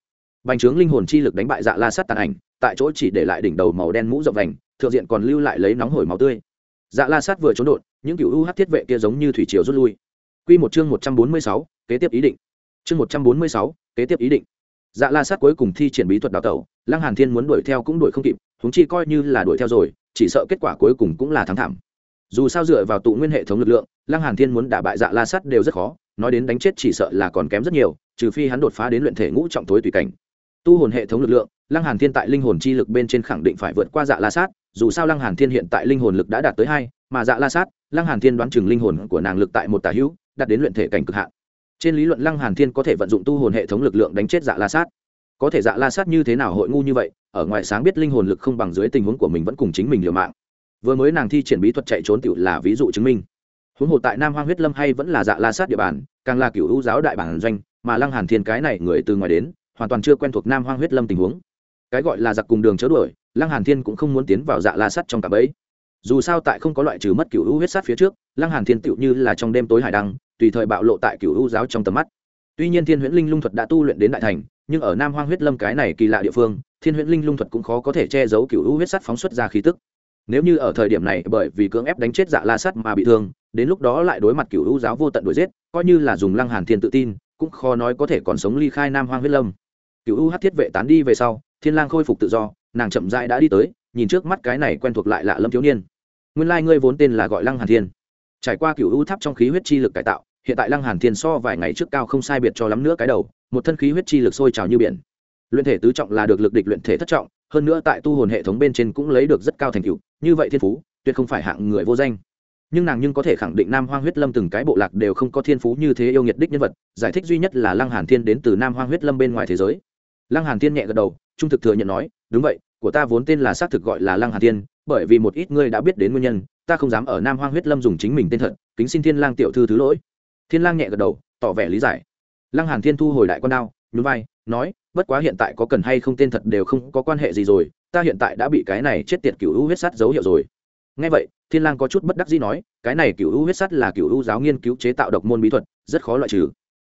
bành trướng linh hồn chi lực đánh bại dạ la sắt tàn ảnh, tại chỗ chỉ để lại đỉnh đầu màu đen mũ rộng vành, thượng diện còn lưu lại lấy nóng hổi máu tươi. Dạ la sát vừa trốn đột, những cựu u hát thiết vệ kia giống như thủy triều rút lui. Quy một chương một trăm bốn mươi sáu, kế tiếp ý định. Chương một trăm bốn mươi sáu, kế tiếp ý định. Dạ la sát cuối cùng thi triển bí thuật đào tẩu, lăng hàn thiên muốn đuổi theo cũng đuổi không kịp, huống chi coi như là đuổi theo rồi, chỉ sợ kết quả cuối cùng cũng là thắng thảm. Dù sao dựa vào tụ nguyên hệ thống lực lượng, lăng hàn thiên muốn đả bại dạ la sát đều rất khó, nói đến đánh chết chỉ sợ là còn kém rất nhiều, trừ phi hắn đột phá đến luyện thể ngũ trọng tối tùy cảnh. Tu hồn hệ thống lực lượng, lăng hàn thiên tại linh hồn chi lực bên trên khẳng định phải vượt qua dạ la sát, dù sao lăng hàn thiên hiện tại linh hồn lực đã đạt tới hai, mà dạ la sát, lăng hàn thiên đoán chừng linh hồn của nàng lực tại một tả hữu đạt đến luyện thể cảnh cực hạn. Trên lý luận lăng hàn thiên có thể vận dụng tu hồn hệ thống lực lượng đánh chết dạ la sát. Có thể dạ la sát như thế nào hội ngu như vậy, ở ngoài sáng biết linh hồn lực không bằng dưới tình huống của mình vẫn cùng chính mình liều mạng. Vừa mới nàng thi triển bí thuật chạy trốn tiểu là ví dụ chứng minh. Huống hồ tại nam hoang huyết lâm hay vẫn là dạ la sát địa bàn, càng là cựu hữu giáo đại bản doanh, mà lăng hàn thiên cái này người từ ngoài đến, hoàn toàn chưa quen thuộc nam hoang huyết lâm tình huống. Cái gọi là giặc cùng đường chớ đuổi, lăng hàn thiên cũng không muốn tiến vào dạ la Sát trong cạm ấy dù sao tại không có loại trừ mất cựu hữu huyết sát phía trước, lăng hàn thiên tựu như là trong đêm tối hải đăng, tùy thời bạo lộ tại cựu hữu giáo trong tầm mắt. Tuy nhiên thiên huyễn linh lung thuật đã tu luyện đến đại thành, nhưng ở nam hoang huyết lâm cái này kỳ lạ địa phương, thiên huyễn linh lung thuật cũng khó có thể che giấu cựu hữu huyết sát phóng xuất ra khí tức. Nếu như ở thời điểm này, bởi vì cưỡng ép đánh chết dạ la sắt mà bị thương, đến lúc đó lại đối mặt cựu hữu giáo vô tận đuổi giết, coi như là dùng lăng hàn thiên tự tin, cũng khó nói có thể còn sống ly khai nam hoang huyết lâm. Cựu hữu hát thiết vệ tán đi về sau, thiên lang khôi phục tự do, nàng chậm rãi đã đi tới nhìn trước mắt cái này quen thuộc lại lạ lâm thiếu niên. Nguyên lai ngươi vốn tên là gọi lăng hàn thiên. Trải qua cựu ưu tháp trong khí huyết chi lực cải tạo, hiện tại lăng hàn thiên so vài ngày trước cao không sai biệt cho lắm nữa cái đầu, một thân khí huyết chi lực sôi trào như biển. Luyện thể tứ trọng là được lực địch luyện thể thất trọng, hơn nữa tại tu hồn hệ thống bên trên cũng lấy được rất cao thành tựu, như vậy thiên phú, tuyệt không phải hạng người vô danh. Nhưng nàng nhưng có thể khẳng định nam hoang huyết lâm từng cái bộ lạc đều không có thiên phú như thế yêu nhiệt đích nhân vật, giải thích duy nhất là lăng hàn thiên đến từ nam hoang huyết lâm bên ngoài thế giới. Lăng hàn thiên nhẹ gật đầu, trung thực thừa nhận nói, đúng vậy của ta vốn tên là xác thực gọi là lăng hàn thiên, bởi vì một ít ngươi đã biết đến nguyên nhân, ta không dám ở nam hoang huyết lâm dùng chính mình tên thật, kính xin thiên lang tiểu thư thứ lỗi. Thiên lang nhẹ gật đầu, tỏ vẻ lý giải. Lăng hàn thiên thu hồi đại con đao, nhún vai, nói, bất quá hiện tại có cần hay không tên thật đều không có quan hệ gì rồi, ta hiện tại đã bị cái này chết tiệt cửu u huyết sắt dấu hiệu rồi. Nghe vậy, thiên lang có chút bất đắc dĩ nói, cái này cửu u huyết sắt là cửu u giáo nghiên cứu chế tạo độc môn bí thuật, rất khó loại trừ.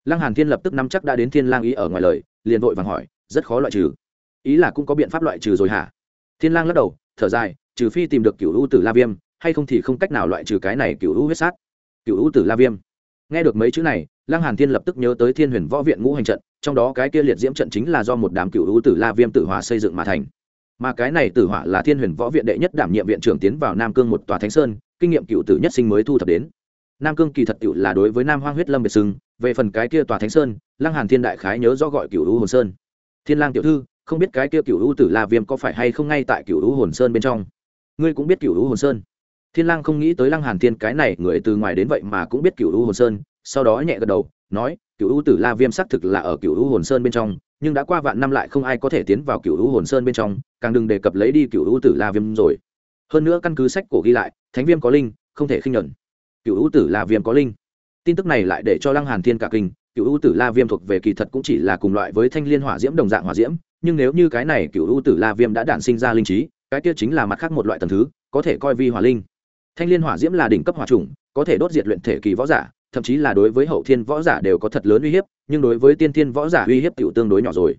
Lăng hàn thiên lập tức nắm chắc đã đến thiên lang ý ở ngoài lời, liền vội vàng hỏi, rất khó loại trừ ý là cũng có biện pháp loại trừ rồi hả? Thiên lang lắc đầu, thở dài, trừ phi tìm được cửu u tử la viêm, hay không thì không cách nào loại trừ cái này cửu u huyết sát. Cửu u tử la viêm. Nghe được mấy chữ này, lăng hàn thiên lập tức nhớ tới thiên huyền võ viện ngũ hành trận, trong đó cái kia liệt diễm trận chính là do một đám cửu u tử la viêm tử hỏa xây dựng mà thành. Mà cái này tử hỏa là thiên huyền võ viện đệ nhất đảm nhiệm viện trưởng tiến vào nam cương một tòa thánh sơn, kinh nghiệm cựu tử nhất sinh mới thu thập đến. Nam cương kỳ thật cựu là đối với nam hoang huyết lâm biệt sưng về phần cái kia tòa thánh sơn, lăng hàn thiên đại khái nhớ do gọi cựu u hồn sơn. Thiên lang tiểu thư không biết cái kia cựu u tử la viêm có phải hay không ngay tại cựu u hồn sơn bên trong. Ngươi cũng biết cựu u hồn sơn. Thiên lang không nghĩ tới lăng hàn thiên, cái này người từ ngoài đến vậy mà cũng biết cựu u hồn sơn, sau đó nhẹ gật đầu, nói, cựu u tử la viêm xác thực là ở cựu u hồn sơn bên trong, nhưng đã qua vạn năm lại không ai có thể tiến vào cựu u hồn sơn bên trong, càng đừng đề cập lấy đi cựu u tử la viêm rồi. Hơn nữa căn cứ sách cổ ghi lại, thánh viêm có linh, không thể khinh nhẫn. cựu u tử la viêm có linh. Tin tức này lại để cho lăng hàn thiên cả kinh, cựu u tử la viêm thuộc về kỳ thật cũng chỉ là cùng loại với thanh liên hỏa diễm đồng dạng hỏa diễm nhưng nếu như cái này cựu u tử la viêm đã đản sinh ra linh trí, cái kia chính là mặt khác một loại tầng thứ, có thể coi vi hỏa linh. Thanh liên hỏa diễm là đỉnh cấp hỏa trùng có thể đốt diệt luyện thể kỳ võ giả, thậm chí là đối với hậu thiên võ giả đều có thật lớn uy hiếp, nhưng đối với tiên thiên võ giả uy hiếp tiểu tương đối nhỏ rồi.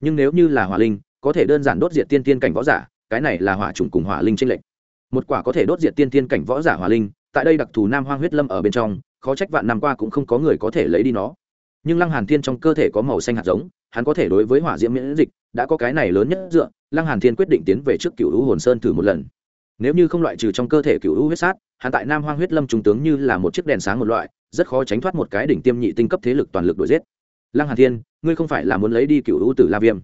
Nhưng nếu như là hỏa linh, có thể đơn giản đốt diệt tiên thiên cảnh võ giả, cái này là hỏa trùng cùng hỏa linh tranh lệch. Một quả có thể đốt diệt tiên thiên cảnh võ giả hỏa linh, tại đây đặc thù nam hoang huyết lâm ở bên trong, khó trách vạn năm qua cũng không có người có thể lấy đi nó. Nhưng lăng hàn thiên trong cơ thể có màu xanh hạt giống hắn có thể đối với hỏa diễm miễn dịch, đã có cái này lớn nhất dựa, lăng hàn thiên quyết định tiến về trước cựu hữu hồn sơn thử một lần. Nếu như không loại trừ trong cơ thể cựu hữu huyết sát, hắn tại nam hoang huyết lâm trung tướng như là một chiếc đèn sáng một loại, rất khó tránh thoát một cái đỉnh tiêm nhị tinh cấp thế lực toàn lực đuổi giết. Lăng hàn thiên, ngươi không phải là muốn lấy đi cựu hữu tử la viêm.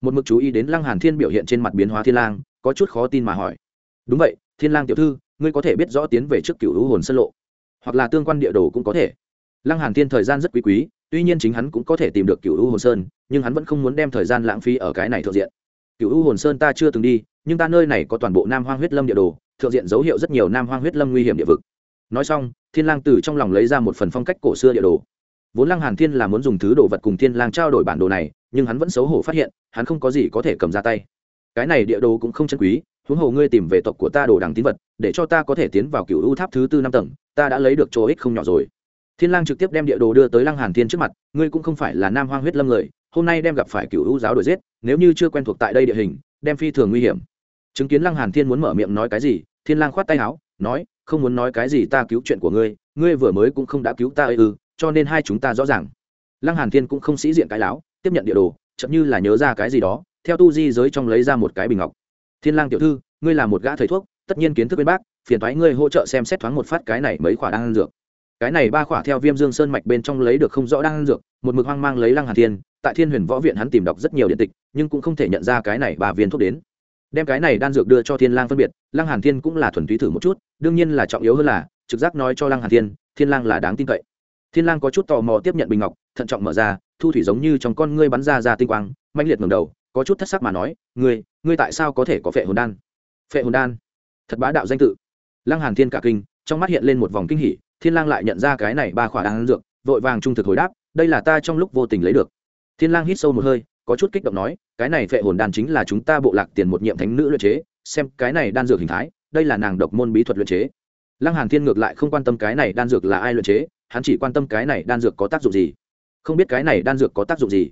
Một mực chú ý đến lăng hàn thiên biểu hiện trên mặt biến hóa thiên lang, có chút khó tin mà hỏi. Đúng vậy, thiên lang tiểu thư, ngươi có thể biết rõ tiến về trước cựu hữu hồn sơn lộ, hoặc là tương quan địa đồ cũng có thể. Lăng hàn thiên thời gian rất quý quý tuy nhiên chính hắn cũng có thể tìm được cựu u hồn sơn, nhưng hắn vẫn không muốn đem thời gian lãng phí ở cái này thượng diện. Cựu u hồn sơn ta chưa từng đi, nhưng ta nơi này có toàn bộ nam hoang huyết lâm địa đồ, thượng diện dấu hiệu rất nhiều nam hoang huyết lâm nguy hiểm địa vực. Nói xong, thiên lang từ trong lòng lấy ra một phần phong cách cổ xưa địa đồ. Vốn lăng hàn thiên là muốn dùng thứ đồ vật cùng thiên lang trao đổi bản đồ này, nhưng hắn vẫn xấu hổ phát hiện, hắn không có gì có thể cầm ra tay. Cái này địa đồ cũng không chân quý, huống hồ ngươi tìm về tộc của ta đồ đằng tín vật, để cho ta có thể tiến vào cựu u tháp thứ tư năm tầng, ta đã lấy được chỗ ích không nhỏ rồi thiên lang trực tiếp đem địa đồ đưa tới lăng hàn thiên trước mặt, ngươi cũng không phải là nam hoang huyết lâm người, hôm nay đem gặp phải cựu u giáo đuổi giết, nếu như chưa quen thuộc tại đây địa hình, đem phi thường nguy hiểm. Chứng kiến lăng hàn thiên muốn mở miệng nói cái gì, thiên lang khoát tay áo, nói, không muốn nói cái gì ta cứu chuyện của ngươi ngươi vừa mới cũng không đã cứu ta ư, cho nên hai chúng ta rõ ràng. Lăng hàn thiên cũng không sĩ diện cái láo, tiếp nhận địa đồ chậm như là nhớ ra cái gì đó, theo tu di giới trong lấy ra một cái bình ngọc. Thiên lang tiểu thư, ngươi là một gã thầy thuốc, tất nhiên kiến thức bên bác, phiền thoái ngươi hỗ trợ xem xét thoáng một phát cái này mấy quả đang dược cái này ba khỏa theo viêm dương sơn mạch bên trong lấy được không rõ đang ăn dược, một mực hoang mang lấy lăng hàn thiên, tại thiên huyền võ viện hắn tìm đọc rất nhiều điện tịch, nhưng cũng không thể nhận ra cái này ba viên thuốc đến. Đem cái này đan dược đưa cho thiên lang phân biệt, lăng hàn thiên cũng là thuần túy thử một chút, đương nhiên là trọng yếu hơn là, trực giác nói cho lăng hàn thiên thiên lang là đáng tin cậy. Thiên lang có chút tò mò tiếp nhận bình ngọc, thận trọng mở ra, thu thủy giống như trong con ngươi bắn ra ra tinh quang, mãnh liệt ngẩng đầu, có chút thất sắc mà nói, ngươi ngươi tại sao có thể có phệ hồn đan? Phệ hồn đan? Thật bá đạo danh tự. Lăng hàn thiên cả kinh, trong mắt hiện lên một vòng kinh hỉ thiên lang lại nhận ra cái này ba khỏa đan dược, vội vàng trung thực hồi đáp, đây là ta trong lúc vô tình lấy được. Thiên lang hít sâu một hơi, có chút kích động nói, cái này phệ hồn đan chính là chúng ta bộ lạc tiền một nhiệm thánh nữ luyện chế, xem cái này đan dược hình thái, đây là nàng độc môn bí thuật luyện chế. Lăng hàn thiên ngược lại không quan tâm cái này đan dược là ai luyện chế, hắn chỉ quan tâm cái này đan dược có tác dụng gì. Không biết cái này đan dược có tác dụng gì.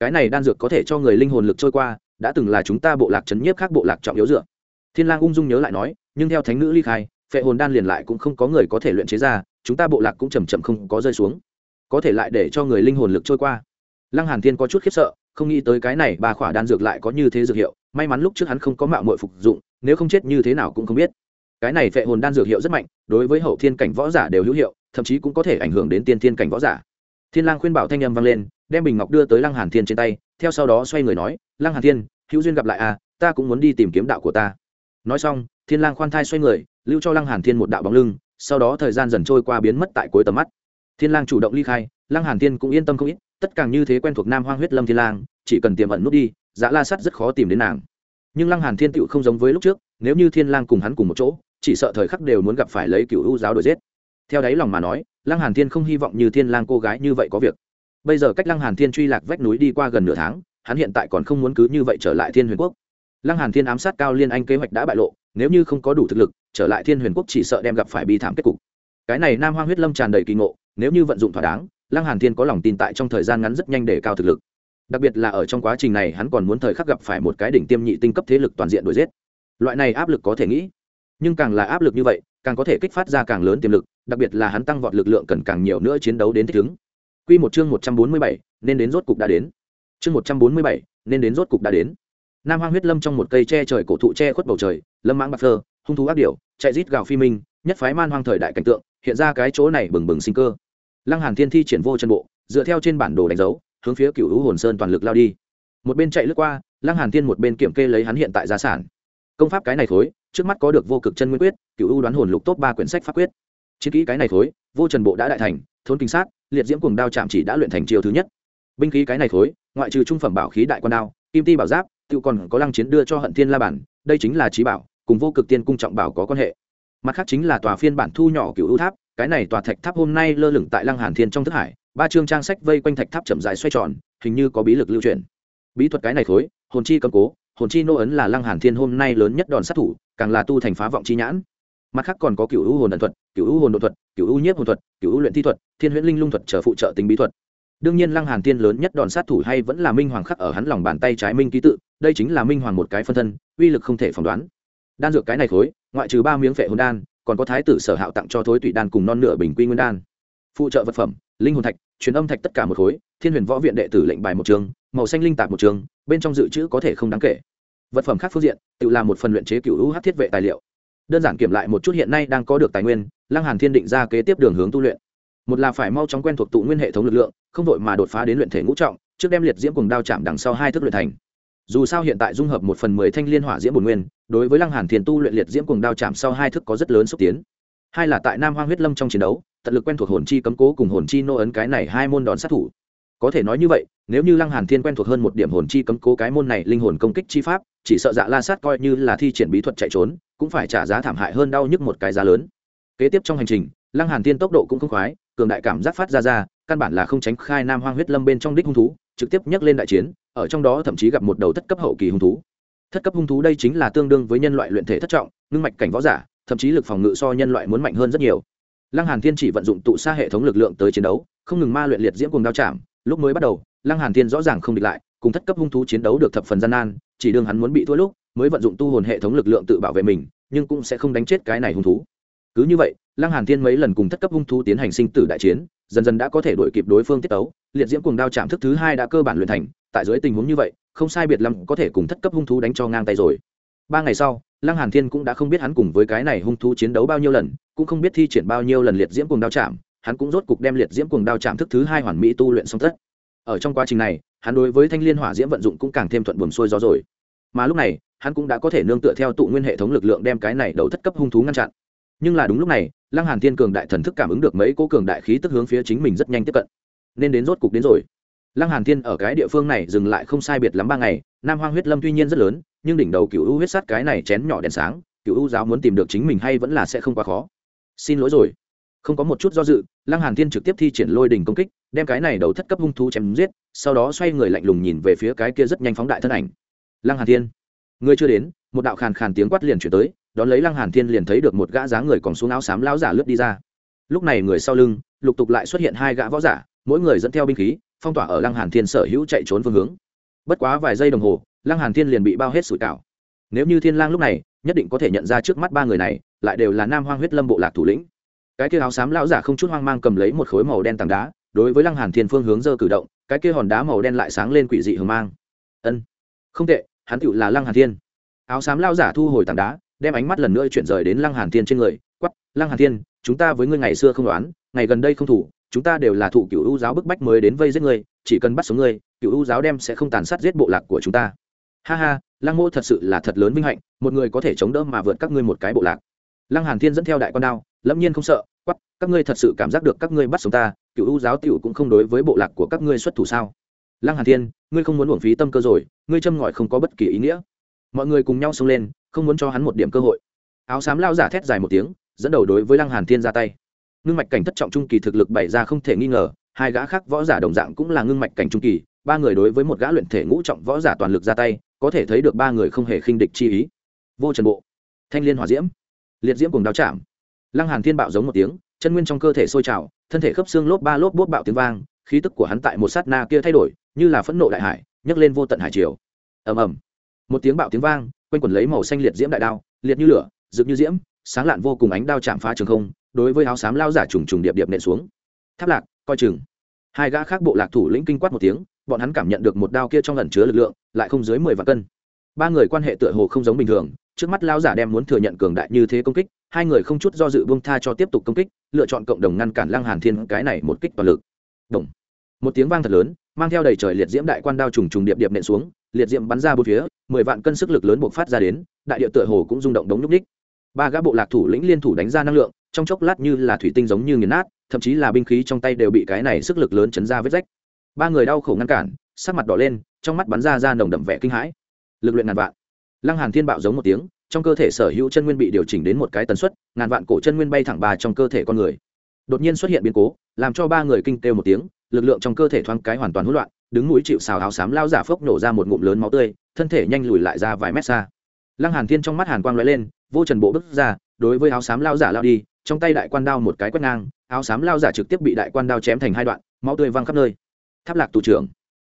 Cái này đan dược có thể cho người linh hồn lực trôi qua, đã từng là chúng ta bộ lạc chấn nhiếp khác bộ lạc trọng yếu dựa. Thiên lang ung dung nhớ lại nói, nhưng theo thánh nữ ly khai, phệ hồn đan liền lại cũng không có người có thể luyện chế ra chúng ta bộ lạc cũng chầm chậm không có rơi xuống. Có thể lại để cho người linh hồn lực trôi qua. Lăng hàn thiên có chút khiếp sợ, không nghĩ tới cái này ba khỏa đan dược lại có như thế dược hiệu, may mắn lúc trước hắn không có mạo muội phục dụng, nếu không chết như thế nào cũng không biết. Cái này phệ hồn đan dược hiệu rất mạnh, đối với hậu thiên cảnh võ giả đều hữu hiệu, thậm chí cũng có thể ảnh hưởng đến tiên thiên cảnh võ giả. Thiên lang khuyên bảo thanh âm vang lên, đem bình ngọc đưa tới lăng hàn thiên trên tay, theo sau đó xoay người nói, lăng hàn thiên, hữu duyên gặp lại à ta cũng muốn đi tìm kiếm đạo của ta. Nói xong, thiên lang khoan thai xoay người, lưu cho lăng hàn thiên một đạo bóng lưng sau đó thời gian dần trôi qua biến mất tại cuối tầm mắt. Thiên lang chủ động ly khai, lăng hàn thiên cũng yên tâm không ít, tất cả như thế quen thuộc nam hoang huyết lâm thiên lang, chỉ cần tiềm ẩn nút đi dạ la sắt rất khó tìm đến nàng. Nhưng lăng hàn thiên tựu không giống với lúc trước, nếu như thiên lang cùng hắn cùng một chỗ, chỉ sợ thời khắc đều muốn gặp phải lấy cựu u giáo đổi giết. Theo đáy lòng mà nói, lăng hàn thiên không hy vọng như thiên lang cô gái như vậy có việc. Bây giờ cách lăng hàn thiên truy lạc vách núi đi qua gần nửa tháng, hắn hiện tại còn không muốn cứ như vậy trở lại thiên huyền quốc. Lăng hàn thiên ám sát cao liên anh kế hoạch đã bại lộ, nếu như không có đủ thực lực trở lại thiên huyền quốc chỉ sợ đem gặp phải bi thảm kết cục. Cái này nam hoang huyết lâm tràn đầy kỳ ngộ nếu như vận dụng thỏa đáng lăng hàn thiên có lòng tin tại trong thời gian ngắn rất nhanh để cao thực lực. Đặc biệt là ở trong quá trình này hắn còn muốn thời khắc gặp phải một cái đỉnh tiêm nhị tinh cấp thế lực toàn diện đuổi giết. Loại này áp lực có thể nghĩ nhưng càng là áp lực như vậy càng có thể kích phát ra càng lớn tiềm lực đặc biệt là hắn tăng vọt lực lượng cần càng nhiều nữa chiến đấu đến thích ứng. Quy một chương một trăm bốn mươi bảy, nên đến rốt cục đã đến. Chương một trăm bốn mươi bảy, nên đến rốt cục đã đến. Nam hoang huyết lâm trong một cây che trời cổ thụ che khuất bầu trời lâm mãng bạc phơ hung thú ác điểu, chạy rít gào phi minh, nhất phái man hoang thời đại cảnh tượng, hiện ra cái chỗ này bừng bừng sinh cơ. Lăng hàn thiên thi triển vô chân bộ, dựa theo trên bản đồ đánh dấu, hướng phía cựu hữu hồn sơn toàn lực lao đi. Một bên chạy lướt qua, lăng hàn thiên một bên kiểm kê lấy hắn hiện tại gia sản. Công pháp cái này thối, trước mắt có được vô cực chân nguyên quyết, cựu ưu đoán hồn lục tốt ba quyển sách pháp quyết. Chiến kỹ cái này thối, vô trần bộ đã đại thành, thốn kinh sát, liệt diễm cùng đao chạm chỉ đã luyện thành chiều thứ nhất. Binh khí cái này thối, ngoại trừ trung phẩm bảo khí đại quan đao, kim ti bảo giáp, tự còn có lăng chiến đưa cho hận thiên la bản, đây chính là trí bảo cùng vô cực tiên cung trọng bảo có quan hệ. Mặt khác chính là tòa phiên bản thu nhỏ cựu ưu tháp, cái này tòa thạch tháp hôm nay lơ lửng tại lăng hàn thiên trong thức hải, ba chương trang sách vây quanh thạch tháp chậm dài xoay tròn, hình như có bí lực lưu truyền. Bí thuật cái này thối hồn chi cầm cố, hồn chi nô ấn là lăng hàn thiên hôm nay lớn nhất đòn sát thủ, càng là tu thành phá vọng chi nhãn. Mặt khác còn có cựu u hồn ẩn thuật cựu u hồn đột thuật cựu u nhiếp hồn thuật cựu u luyện thi thuật, thiên huyễn linh lung thuật trở phụ trợ tính bí thuật. Đương nhiên lăng hàn thiên lớn nhất đòn sát thủ hay vẫn là minh hoàng khắc ở hắn lòng bàn tay trái minh ký tự, đây chính là minh hoàng một cái phân thân, uy lực không thể phỏng đoán đan dược cái này thối ngoại trừ ba miếng phệ hồn đan, còn có thái tử sở hạo tặng cho thối tụy đan cùng non nửa bình quy nguyên đan. Phụ trợ vật phẩm, linh hồn thạch, truyền âm thạch tất cả một khối, thiên huyền võ viện đệ tử lệnh bài một trường, màu xanh linh tạp một trường, bên trong dự trữ có thể không đáng kể. Vật phẩm khác phương diện, tự làm một phần luyện chế cựu hữu hát thiết vệ tài liệu. Đơn giản kiểm lại một chút hiện nay đang có được tài nguyên, lăng hàn thiên định ra kế tiếp đường hướng tu luyện. Một là phải mau chóng quen thuộc tụ nguyên hệ thống lực lượng, không đội mà đột phá đến luyện thể ngũ trọng, trước đem liệt diễm cùng đao chạm đằng sau hai thức luyện thành dù sao hiện tại dung hợp một phần mười thanh liên hỏa diễm bổn nguyên, đối với lăng hàn thiền tu luyện liệt diễm cùng đao chạm sau hai thức có rất lớn xúc tiến. Hai là tại nam hoang huyết lâm trong chiến đấu, tận lực quen thuộc hồn chi cấm cố cùng hồn chi nô ấn cái này hai môn đòn sát thủ. Có thể nói như vậy, nếu như lăng hàn thiên quen thuộc hơn một điểm hồn chi cấm cố cái môn này linh hồn công kích chi pháp, chỉ sợ dạ la sát coi như là thi triển bí thuật chạy trốn, cũng phải trả giá thảm hại hơn đau nhức một cái giá lớn. Kế tiếp trong hành trình, lăng hàn thiên tốc độ cũng không khoái, cường đại cảm giác phát ra ra, căn bản là không tránh khai nam hoang huyết lâm bên trong đích hung thú trực tiếp nhắc lên đại chiến, ở trong đó thậm chí gặp một đầu thất cấp hậu kỳ hung thú. Thất cấp hung thú đây chính là tương đương với nhân loại luyện thể thất trọng, ngưng mạch cảnh võ giả, thậm chí lực phòng ngự so nhân loại muốn mạnh hơn rất nhiều. Lăng hàn thiên chỉ vận dụng tụ xa hệ thống lực lượng tới chiến đấu, không ngừng ma luyện liệt diễm cùng đao chạm, lúc mới bắt đầu, lăng hàn thiên rõ ràng không địch lại, cùng thất cấp hung thú chiến đấu được thập phần gian nan, chỉ đương hắn muốn bị thua lúc, mới vận dụng tu hồn hệ thống lực lượng tự bảo vệ mình, nhưng cũng sẽ không đánh chết cái này hung thú. Cứ như vậy, lăng hàn thiên mấy lần cùng thất cấp hung thú tiến hành sinh tử đại chiến dần dần đã có thể đuổi kịp đối phương tiết tấu, liệt diễm cùng đao chạm thức thứ hai đã cơ bản luyện thành, tại dưới tình huống như vậy, không sai biệt lắm có thể cùng thất cấp hung thú đánh cho ngang tay rồi. Ba ngày sau, lăng hàn thiên cũng đã không biết hắn cùng với cái này hung thú chiến đấu bao nhiêu lần, cũng không biết thi triển bao nhiêu lần liệt diễm cùng đao chạm, hắn cũng rốt cục đem liệt diễm cùng đao chạm thức thứ hai hoàn mỹ tu luyện xong tất. Ở trong quá trình này, hắn đối với thanh liên hỏa diễm vận dụng cũng càng thêm thuận buồm xuôi gió rồi. Mà lúc này, hắn cũng đã có thể nương tựa theo tụ nguyên hệ thống lực lượng đem cái này đầu thất cấp hung thú ngăn chặn. Nhưng là đúng lúc này lăng hàn thiên cường đại thần thức cảm ứng được mấy cố cường đại khí tức hướng phía chính mình rất nhanh tiếp cận. Nên đến rốt cục đến rồi. Lăng hàn thiên ở cái địa phương này dừng lại không sai biệt lắm ba ngày, nam hoang huyết lâm tuy nhiên rất lớn, nhưng đỉnh đầu cựu u huyết sát cái này chén nhỏ đèn sáng cựu u giáo muốn tìm được chính mình hay vẫn là sẽ không quá khó. Xin lỗi rồi. Không có một chút do dự, lăng hàn thiên trực tiếp thi triển lôi đỉnh công kích, đem cái này đầu thất cấp hung thú chém giết, sau đó xoay người lạnh lùng nhìn về phía cái kia rất nhanh phóng đại thân ảnh. Lăng hàn thiên ngươi chưa đến, một đạo khàn khàn tiếng quát liền chuyển tới đón lấy lăng hàn thiên liền thấy được một gã dáng người còn xuống áo xám lão giả lướt đi ra. Lúc này người sau lưng, lục tục lại xuất hiện hai gã võ giả, mỗi người dẫn theo binh khí, phong tỏa ở lăng hàn thiên sở hữu chạy trốn phương hướng. Bất quá vài giây đồng hồ, lăng hàn thiên liền bị bao hết sủi cảo. Nếu như thiên lang lúc này, nhất định có thể nhận ra trước mắt ba người này, lại đều là nam hoang huyết lâm bộ lạc thủ lĩnh. Cái kia áo xám lão giả không chút hoang mang cầm lấy một khối màu đen tảng đá, đối với lăng hàn thiên phương hướng dơ cử động, cái kia hòn đá màu đen lại sáng lên quỷ dị hờ mang. Ân, không tệ, hắn tựu là lăng hàn thiên. Áo xám lão giả thu hồi tảng đá đem ánh mắt lần nữa chuyển rời đến lăng hàn thiên trên người quắp lăng hàn thiên, chúng ta với ngươi ngày xưa không đoán, ngày gần đây không thủ, chúng ta đều là thủ cựu ưu giáo bức bách mới đến vây giết ngươi, chỉ cần bắt sống ngươi, cựu ưu giáo đem sẽ không tàn sát giết bộ lạc của chúng ta. Ha ha, lăng mô thật sự là thật lớn vinh hạnh, một người có thể chống đỡ mà vượt các ngươi một cái bộ lạc. Lăng hàn thiên dẫn theo đại con đao, lâm nhiên không sợ quắp các ngươi thật sự cảm giác được các ngươi bắt sống ta, cựu ưu giáo tiểu cũng không đối với bộ lạc của các ngươi xuất thủ sao? Lăng hàn thiên, ngươi không muốn uổng phí tâm cơ rồi, ngươi châm ngòi không có bất kỳ ý nghĩa. Mọi người cùng nhau xông lên không muốn cho hắn một điểm cơ hội. Áo xám lao giả thét dài một tiếng, dẫn đầu đối với lăng hàn thiên ra tay. Ngưng mạch cảnh thất trọng trung kỳ thực lực bày ra không thể nghi ngờ, hai gã khác võ giả đồng dạng cũng là ngưng mạch cảnh trung kỳ, ba người đối với một gã luyện thể ngũ trọng võ giả toàn lực ra tay, có thể thấy được ba người không hề khinh địch chi ý. Vô trần bộ, thanh liên hỏa diễm, liệt diễm cùng đao chạm. Lăng hàn thiên bạo giống một tiếng, chân nguyên trong cơ thể sôi trào, thân thể khớp xương lốp ba lốp bốt bạo tiếng vang, khí tức của hắn tại một sát na kia thay đổi, như là phẫn nộ đại hải, nhấc lên vô tận hải triều. Ầm ầm. Một tiếng bạo tiếng vang quanh quần lấy màu xanh liệt diễm đại đao, liệt như lửa, rực như diễm, sáng lạn vô cùng ánh đao chạm phá trường không, đối với áo xám lao giả trùng trùng điệp điệp nện xuống. Tháp lạc, coi chừng. Hai gã khác bộ lạc thủ lĩnh kinh quát một tiếng, bọn hắn cảm nhận được một đao kia trong lần chứa lực lượng, lại không dưới mười vạn cân. Ba người quan hệ tựa hồ không giống bình thường, trước mắt lao giả đem muốn thừa nhận cường đại như thế công kích, hai người không chút do dự bông tha cho tiếp tục công kích, lựa chọn cộng đồng ngăn cản lăng hàn thiên cái này một kích toàn lực. Động. một tiếng vang thật lớn, mang theo đầy trời liệt diễm đại quan đao trùng trùng điệp điệp nện xuống liệt diệm bắn ra bốn phía, mười vạn cân sức lực lớn buộc phát ra đến, đại địa tựa hồ cũng rung động đống nhúc ních. Ba gã bộ lạc thủ lĩnh liên thủ đánh ra năng lượng, trong chốc lát như là thủy tinh giống như nghiền nát, thậm chí là binh khí trong tay đều bị cái này sức lực lớn chấn ra vết rách. Ba người đau khổ ngăn cản, sắc mặt đỏ lên, trong mắt bắn ra ra nồng đậm vẻ kinh hãi. Lực luyện ngàn vạn. Lăng hàn thiên bạo giống một tiếng, trong cơ thể sở hữu chân nguyên bị điều chỉnh đến một cái tần suất, ngàn vạn cổ chân nguyên bay thẳng bà trong cơ thể con người. Đột nhiên xuất hiện biến cố, làm cho ba người kinh kêu một tiếng, lực lượng trong cơ thể thoáng cái hoàn toàn hỗn loạn đứng mũi chịu xào áo xám lao giả phốc nổ ra một ngụm lớn máu tươi, thân thể nhanh lùi lại ra vài mét xa. Lăng hàn thiên trong mắt hàn quang lóe lên, vô trần bộ bước ra, đối với áo xám lao giả lao đi, trong tay đại quan đao một cái quét ngang, áo xám lao giả trực tiếp bị đại quan đao chém thành hai đoạn, máu tươi văng khắp nơi. Tháp lạc tù trưởng.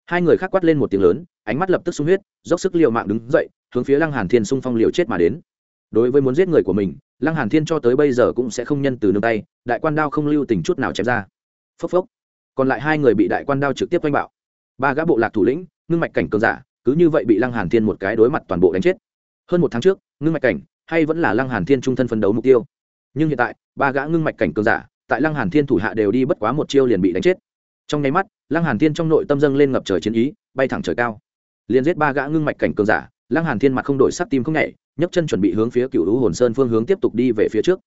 Hai người khác quát lên một tiếng lớn, ánh mắt lập tức sung huyết, dốc sức liều mạng đứng dậy, hướng phía lăng hàn thiên xung phong liều chết mà đến. Đối với muốn giết người của mình, lăng hàn thiên cho tới bây giờ cũng sẽ không nhân từ nương tay, đại quan đao không lưu tình chút nào chém ra. Phốc phốc. Còn lại hai người bị đại quan đao trực tiếp quanh bạo ba gã bộ lạc thủ lĩnh ngưng mạch cảnh cường giả cứ như vậy bị lăng hàn thiên một cái đối mặt toàn bộ đánh chết. Hơn một tháng trước ngưng mạch cảnh hay vẫn là lăng hàn thiên trung thân phấn đấu mục tiêu. Nhưng hiện tại ba gã ngưng mạch cảnh cường giả tại lăng hàn thiên thủ hạ đều đi bất quá một chiêu liền bị đánh chết. Trong nháy mắt lăng hàn thiên trong nội tâm dâng lên ngập trời chiến ý bay thẳng trời cao. Liền giết ba gã ngưng mạch cảnh cường giả lăng hàn thiên mặt không đổi sắc tim không nhảy nhấc chân chuẩn bị hướng phía cựu lũ hồn sơn phương hướng tiếp tục đi về phía trước.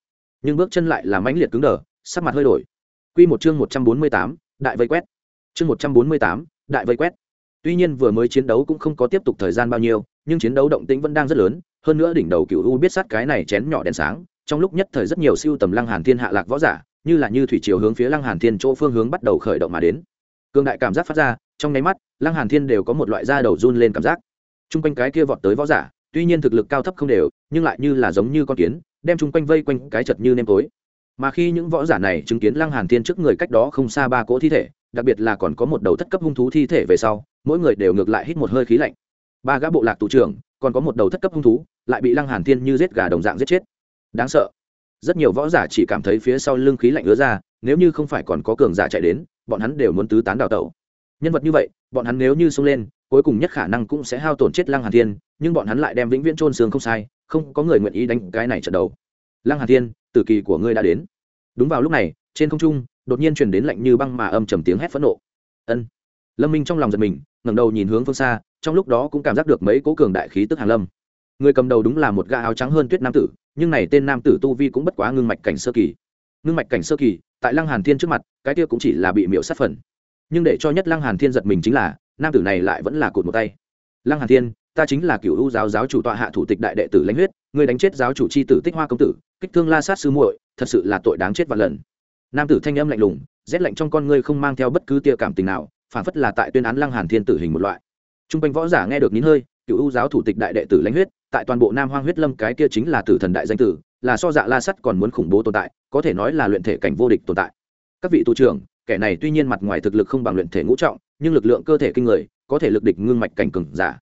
Nhưng bước chân lại là mãnh liệt cứng đờ sắc mặt hơi đổi. Quy một chương một trăm bốn mươi tám, đại vây quét. Chương một trăm bốn mươi tám, đại vây quét. Tuy nhiên vừa mới chiến đấu cũng không có tiếp tục thời gian bao nhiêu, nhưng chiến đấu động tĩnh vẫn đang rất lớn, hơn nữa đỉnh đầu cựu u biết sát cái này chén nhỏ đèn sáng, trong lúc nhất thời rất nhiều siêu tầm lăng hàn thiên hạ lạc võ giả, như là như thủy chiều hướng phía lăng hàn thiên chỗ phương hướng bắt đầu khởi động mà đến. Cương đại cảm giác phát ra, trong nháy mắt, lăng hàn thiên đều có một loại da đầu run lên cảm giác. Trung quanh cái kia vọt tới võ giả, tuy nhiên thực lực cao thấp không đều, nhưng lại như là giống như con kiến, đem trung quanh vây quanh cái chật như nêm tối. Mà khi những võ giả này chứng kiến lăng hàn thiên trước người cách đó không xa ba cỗ thi thể đặc biệt là còn có một đầu thất cấp hung thú thi thể về sau, mỗi người đều ngược lại hít một hơi khí lạnh. Ba gã bộ lạc tù trưởng, còn có một đầu thất cấp hung thú, lại bị lăng hàn thiên như giết gà đồng dạng giết chết. Đáng sợ. Rất nhiều võ giả chỉ cảm thấy phía sau lưng khí lạnh ứa ra, nếu như không phải còn có cường giả chạy đến, bọn hắn đều muốn tứ tán đào tẩu. Nhân vật như vậy, bọn hắn nếu như xông lên, cuối cùng nhất khả năng cũng sẽ hao tổn chết lăng hàn thiên, nhưng bọn hắn lại đem vĩnh viễn trôn xương không sai, không có người nguyện ý đánh cái này trận đầu. Lăng hàn thiên, tử kỳ của ngươi đã đến. Đúng vào lúc này, trên không trung đột nhiên truyền đến lạnh như băng mà âm trầm tiếng hét phẫn nộ. Ân. Lâm minh trong lòng giật mình, ngẩng đầu nhìn hướng phương xa, trong lúc đó cũng cảm giác được mấy cố cường đại khí tức hàn lâm. Người cầm đầu đúng là một gã áo trắng hơn tuyết nam tử, nhưng này tên nam tử tu vi cũng bất quá ngưng mạch cảnh sơ kỳ. Ngưng mạch cảnh sơ kỳ, tại lăng hàn thiên trước mặt, cái kia cũng chỉ là bị miễu sát phần. Nhưng để cho nhất lăng hàn thiên giật mình chính là, nam tử này lại vẫn là cụt một tay. Lăng hàn thiên, ta chính là cựu u giáo giáo chủ tọa hạ thủ tịch đại đệ tử lãnh huyết, ngươi đánh chết giáo chủ c h i tử tích hoa công tử, kích thương la sát sư muội, thật sự là tội đáng chết và lần nam tử thanh âm lạnh lùng, rét lạnh trong con ngươi không mang theo bất cứ tia cảm tình nào, phản phất là tại tuyên án lăng hàn thiên tử hình một loại. T r u n g quanh võ giả nghe được nín hơi, cựu u giáo thủ tịch đại đệ tử lãnh huyết, tại toàn bộ nam hoang huyết lâm cái kia chính là tử thần đại danh tử, là so dạ la sắt còn muốn khủng bố tồn tại, có thể nói là luyện thể cảnh vô địch tồn tại. Các vị tù trưởng, kẻ này tuy nhiên mặt ngoài thực lực không bằng luyện thể ngũ trọng, nhưng lực lượng cơ thể kinh người, có thể lực địch ngưng mạch cảnh cừng giả.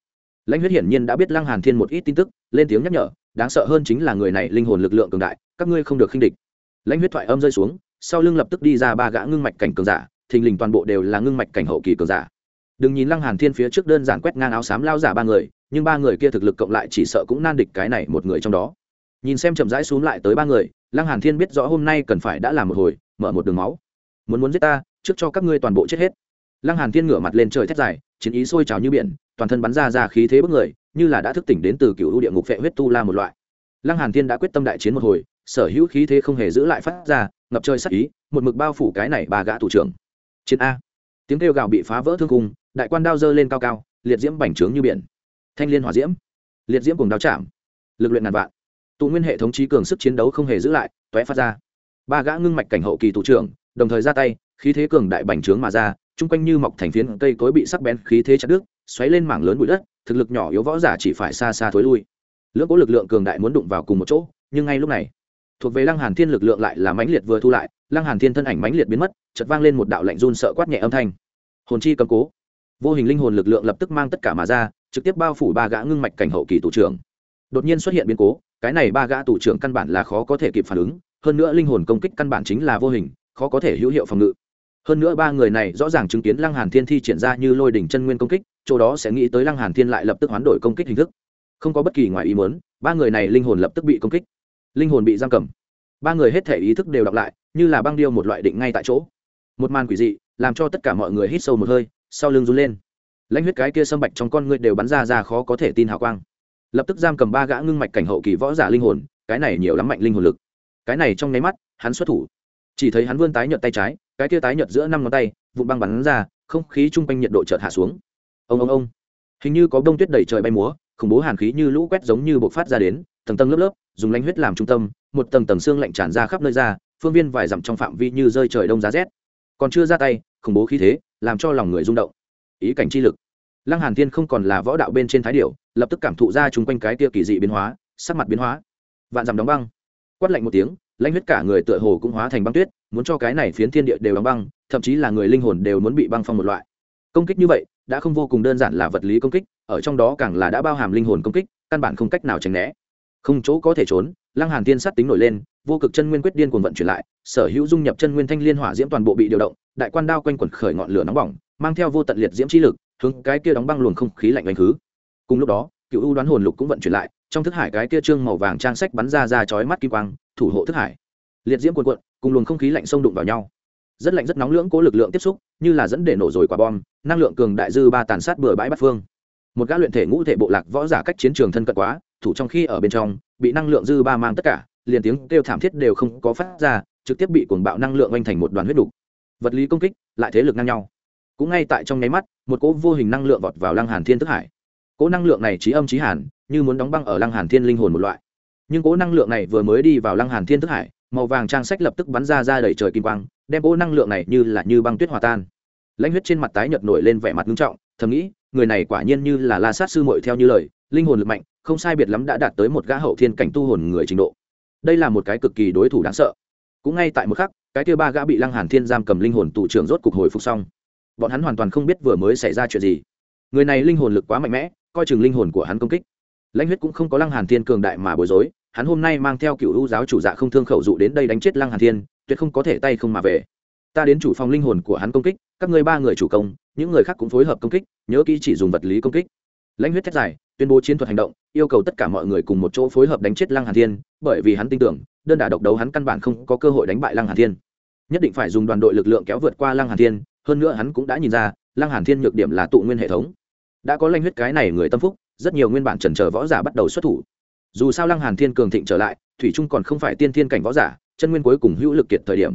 Lãnh huyết hiển nhiên đã biết lăng hàn thiên một ít tin tức, lên tiếng nhắc nhở, đáng sợ hơn chính là người này linh hồn lực lượng cường đại, các ngươi không được khinh địch. Lãnh huyết thoại âm rơi xuống sau lưng lập tức đi ra ba gã ngưng mạch cảnh cường giả, thình lình toàn bộ đều là ngưng mạch cảnh hậu kỳ cường giả. Đừng nhìn lăng hàn thiên phía trước đơn giản quét ngang áo xám lao giả ba người, nhưng ba người kia thực lực cộng lại chỉ sợ cũng nan địch cái này một người trong đó. Nhìn xem chậm rãi xuống lại tới ba người, lăng hàn thiên biết rõ hôm nay cần phải đã làm một hồi, mở một đường máu. Muốn muốn giết ta, trước cho các ngươi toàn bộ chết hết. Lăng hàn thiên ngửa mặt lên trời thét dài, chiến ý sôi trào như biển, toàn thân bắn ra ra khí thế bức người, như là đã thức tỉnh đến từ cựu ưu địa ngục phệ huyết tu la một loại. Lăng hàn thiên đã quyết tâm đại chiến một hồi, sở hữu khí thế không hề giữ lại phát ra ngập trời sắc ý, một mực bao phủ cái này bà gã thủ trưởng. Chiến a. Tiếng kêu gào bị phá vỡ thương cung đại quan đao dơ lên cao cao, liệt diễm bành trướng như biển. Thanh liên hỏa diễm. Liệt diễm cùng đao chạm. Lực luyện ngàn vạn. Tụ nguyên hệ thống trí cường sức chiến đấu không hề giữ lại, tóe phát ra. Ba gã ngưng mạch cảnh hậu kỳ thủ trưởng, đồng thời ra tay, khí thế cường đại bành trướng mà ra, chung quanh như mọc thành phiến cây cối bị sắc bén khí thế chặt đứt, xoáy lên mảng lớn bụi đất, thực lực nhỏ yếu võ giả chỉ phải xa xa thối lui. Lưỡng có lực lượng cường đại muốn đụng vào cùng một chỗ, nhưng ngay lúc này thuộc về lăng hàn thiên lực lượng lại là mãnh liệt vừa thu lại, lăng hàn thiên thân ảnh mãnh liệt biến mất, chợt vang lên một đạo lạnh run sợ quát nhẹ âm thanh. Hồn chi cầm cố. Vô hình linh hồn lực lượng lập tức mang tất cả mà ra, trực tiếp bao phủ ba gã ngưng mạch cảnh hậu kỳ tụ trưởng. Đột nhiên xuất hiện biến cố, cái này ba gã tụ trưởng căn bản là khó có thể kịp phản ứng, hơn nữa linh hồn công kích căn bản chính là vô hình, khó có thể hữu hiệu phòng ngự. Hơn nữa ba người này rõ ràng chứng kiến lăng hàn thiên thi triển ra như lôi đỉnh chân nguyên công kích, chỗ đó sẽ nghĩ tới lăng hàn thiên lại lập tức hoán đổi công kích hình thức. Không có bất kỳ ngoài ý muốn, ba người này linh hồn lập tức bị công kích linh hồn bị giam cầm. Ba người hết thể ý thức đều đọc lại, như là băng điêu một loại định ngay tại chỗ. Một màn quỷ dị, làm cho tất cả mọi người hít sâu một hơi, sau lưng run lên. Lãnh huyết cái kia sâm bạch trong con người đều bắn ra ra khó có thể tin hào quang. Lập tức giam cầm ba gã ngưng mạch cảnh hậu kỳ võ giả linh hồn, cái này nhiều lắm mạnh linh hồn lực. Cái này trong nháy mắt, hắn xuất thủ. Chỉ thấy hắn vươn tái nhợt tay trái, cái kia tái nhợt giữa năm ngón tay, vụn băng bắn ra, không khí chung quanh nhiệt độ chợt hạ xuống. Ông ông ông. Hình như có đông tuyết đầy trời bay múa, khủng bố hàn khí như lũ quét giống như bộc phát ra đến tầng tầng lớp lớp, dùng lanh huyết làm trung tâm, một tầng tầng xương lạnh tràn ra khắp nơi ra, phương viên vài dặm trong phạm vi như rơi trời đông giá rét. Còn chưa ra tay, khủng bố khí thế, làm cho lòng người rung động. Ý cảnh chi lực. Lăng hàn thiên không còn là võ đạo bên trên thái điểu, lập tức cảm thụ ra chung quanh cái tia kỳ dị biến hóa, sắc mặt biến hóa. Vạn dặm đóng băng. Quát lạnh một tiếng lãnh huyết cả người tựa hồ cũng hóa thành băng tuyết, muốn cho cái này phiến thiên địa đều đóng băng, thậm chí là người linh hồn đều muốn bị băng phong một loại. Công kích như vậy, đã không vô cùng đơn giản là vật lý công kích, ở trong đó càng là đã bao hàm linh hồn công kích, căn bản không cách nào tránh né không chỗ có thể trốn, lăng hàn thiên sát tính nổi lên, vô cực chân nguyên quyết điên cuồng vận chuyển lại, sở hữu dung nhập chân nguyên thanh liên hỏa diễm toàn bộ bị điều động, đại quan đao quanh quẩn khởi ngọn lửa nóng bỏng, mang theo vô tận liệt diễm chi lực, hướng cái kia đóng băng luồng không khí lạnh đánh khứ. Cùng lúc đó, cựu u đoán hồn lục cũng vận chuyển lại, trong thức hải cái kia trương màu vàng trang sách bắn ra ra chói mắt kim quang, thủ hộ thức hải. Liệt diễm cuồn cuộn, cùng luồng không khí lạnh xông đụng vào nhau. Rất lạnh rất nóng lưỡng cố lực lượng tiếp xúc, như là dẫn để nổ rồi quả bom, năng lượng cường đại dư ba tàn sát bừa bãi bát phương. Một gã luyện thể ngũ thể bộ lạc võ giả cách chiến trường thân cận quá thủ trong khi ở bên trong, bị năng lượng dư ba mang tất cả, liền tiếng kêu thảm thiết đều không có phát ra, trực tiếp bị cuồng bạo năng lượng oanh thành một đoàn huyết đục. Vật lý công kích, lại thế lực ngang nhau. Cũng ngay tại trong nháy mắt, một cỗ vô hình năng lượng vọt vào lăng hàn thiên thức hải. Cỗ năng lượng này trí âm trí hàn, như muốn đóng băng ở lăng hàn thiên linh hồn một loại. Nhưng cỗ năng lượng này vừa mới đi vào lăng hàn thiên thức hải, màu vàng trang sách lập tức bắn ra ra đầy trời kim quang, đem cỗ năng lượng này như là như băng tuyết hòa tan. Lãnh huyết trên mặt tái nhợt nổi lên vẻ mặt nghiêm trọng, thầm nghĩ, người này quả nhiên như là la sát sư muội theo như lời, linh hồn lực mạnh không sai biệt lắm đã đạt tới một gã hậu thiên cảnh tu hồn người trình độ. Đây là một cái cực kỳ đối thủ đáng sợ. Cũng ngay tại một khắc, cái kia ba gã bị lăng hàn thiên giam cầm linh hồn tụ trưởng rốt cục hồi phục xong. Bọn hắn hoàn toàn không biết vừa mới xảy ra chuyện gì. Người này linh hồn lực quá mạnh mẽ, coi chừng linh hồn của hắn công kích. Lãnh huyết cũng không có lăng hàn thiên cường đại mà bối rối, hắn hôm nay mang theo cựu ưu giáo chủ dạ không thương khẩu dụ đến đây đánh chết lăng hàn thiên, tuyệt không có thể tay không mà về. Ta đến chủ phòng linh hồn của hắn công kích, các ngươi ba người chủ công, những người khác cũng phối hợp công kích, nhớ kỹ chỉ dùng vật lý công kích. Lãnh huyết thét dài tuyên bố chiến thuật hành động, yêu cầu tất cả mọi người cùng một chỗ phối hợp đánh chết lăng hàn thiên, bởi vì hắn tin tưởng, đơn đả độc đấu hắn căn bản không có cơ hội đánh bại lăng hàn thiên. Nhất định phải dùng đoàn đội lực lượng kéo vượt qua lăng hàn thiên, hơn nữa hắn cũng đã nhìn ra, lăng hàn thiên nhược điểm là tụ nguyên hệ thống. Đã có lanh huyết cái này người tâm phúc, rất nhiều nguyên bản trần chờ võ giả bắt đầu xuất thủ. Dù sao lăng hàn thiên cường thịnh trở lại, thủy trung còn không phải tiên thiên cảnh võ giả, chân nguyên cuối cùng hữu lực kiệt thời điểm.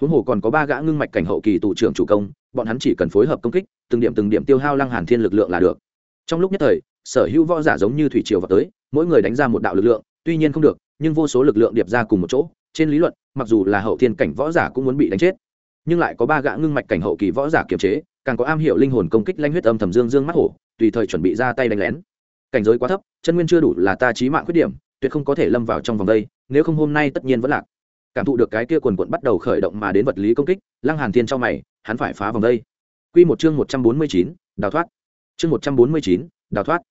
Huống hồ còn có ba gã ngưng mạch cảnh hậu kỳ tụ trưởng chủ công, bọn hắn chỉ cần phối hợp công kích, từng điểm từng điểm tiêu hao lăng hàn thiên lực lượng là được. Trong lúc nhất thời sở hữu võ giả giống như thủy triều vào tới mỗi người đánh ra một đạo lực lượng tuy nhiên không được nhưng vô số lực lượng điệp ra cùng một chỗ. Trên lý luận mặc dù là hậu thiên cảnh võ giả cũng muốn bị đánh chết nhưng lại có ba gã ngưng mạch cảnh hậu kỳ võ giả kiềm chế càng có am hiểu linh hồn công kích lanh huyết âm thầm dương dương mắt hổ tùy thời chuẩn bị ra tay đánh lén. Cảnh giới quá thấp chân nguyên chưa đủ là ta trí mạng khuyết điểm tuyệt không có thể lâm vào trong vòng đây nếu không hôm nay tất nhiên vẫn lạc. Cảm thụ được cái kia quần quận bắt đầu khởi động mà đến vật lý công kích lăng hàn thiên trong mày hắn phải phá vòng đây. Quy một chương một trăm bốn mươi chín, đào thoát. Chương một trăm bốn mươi chín, đào thoát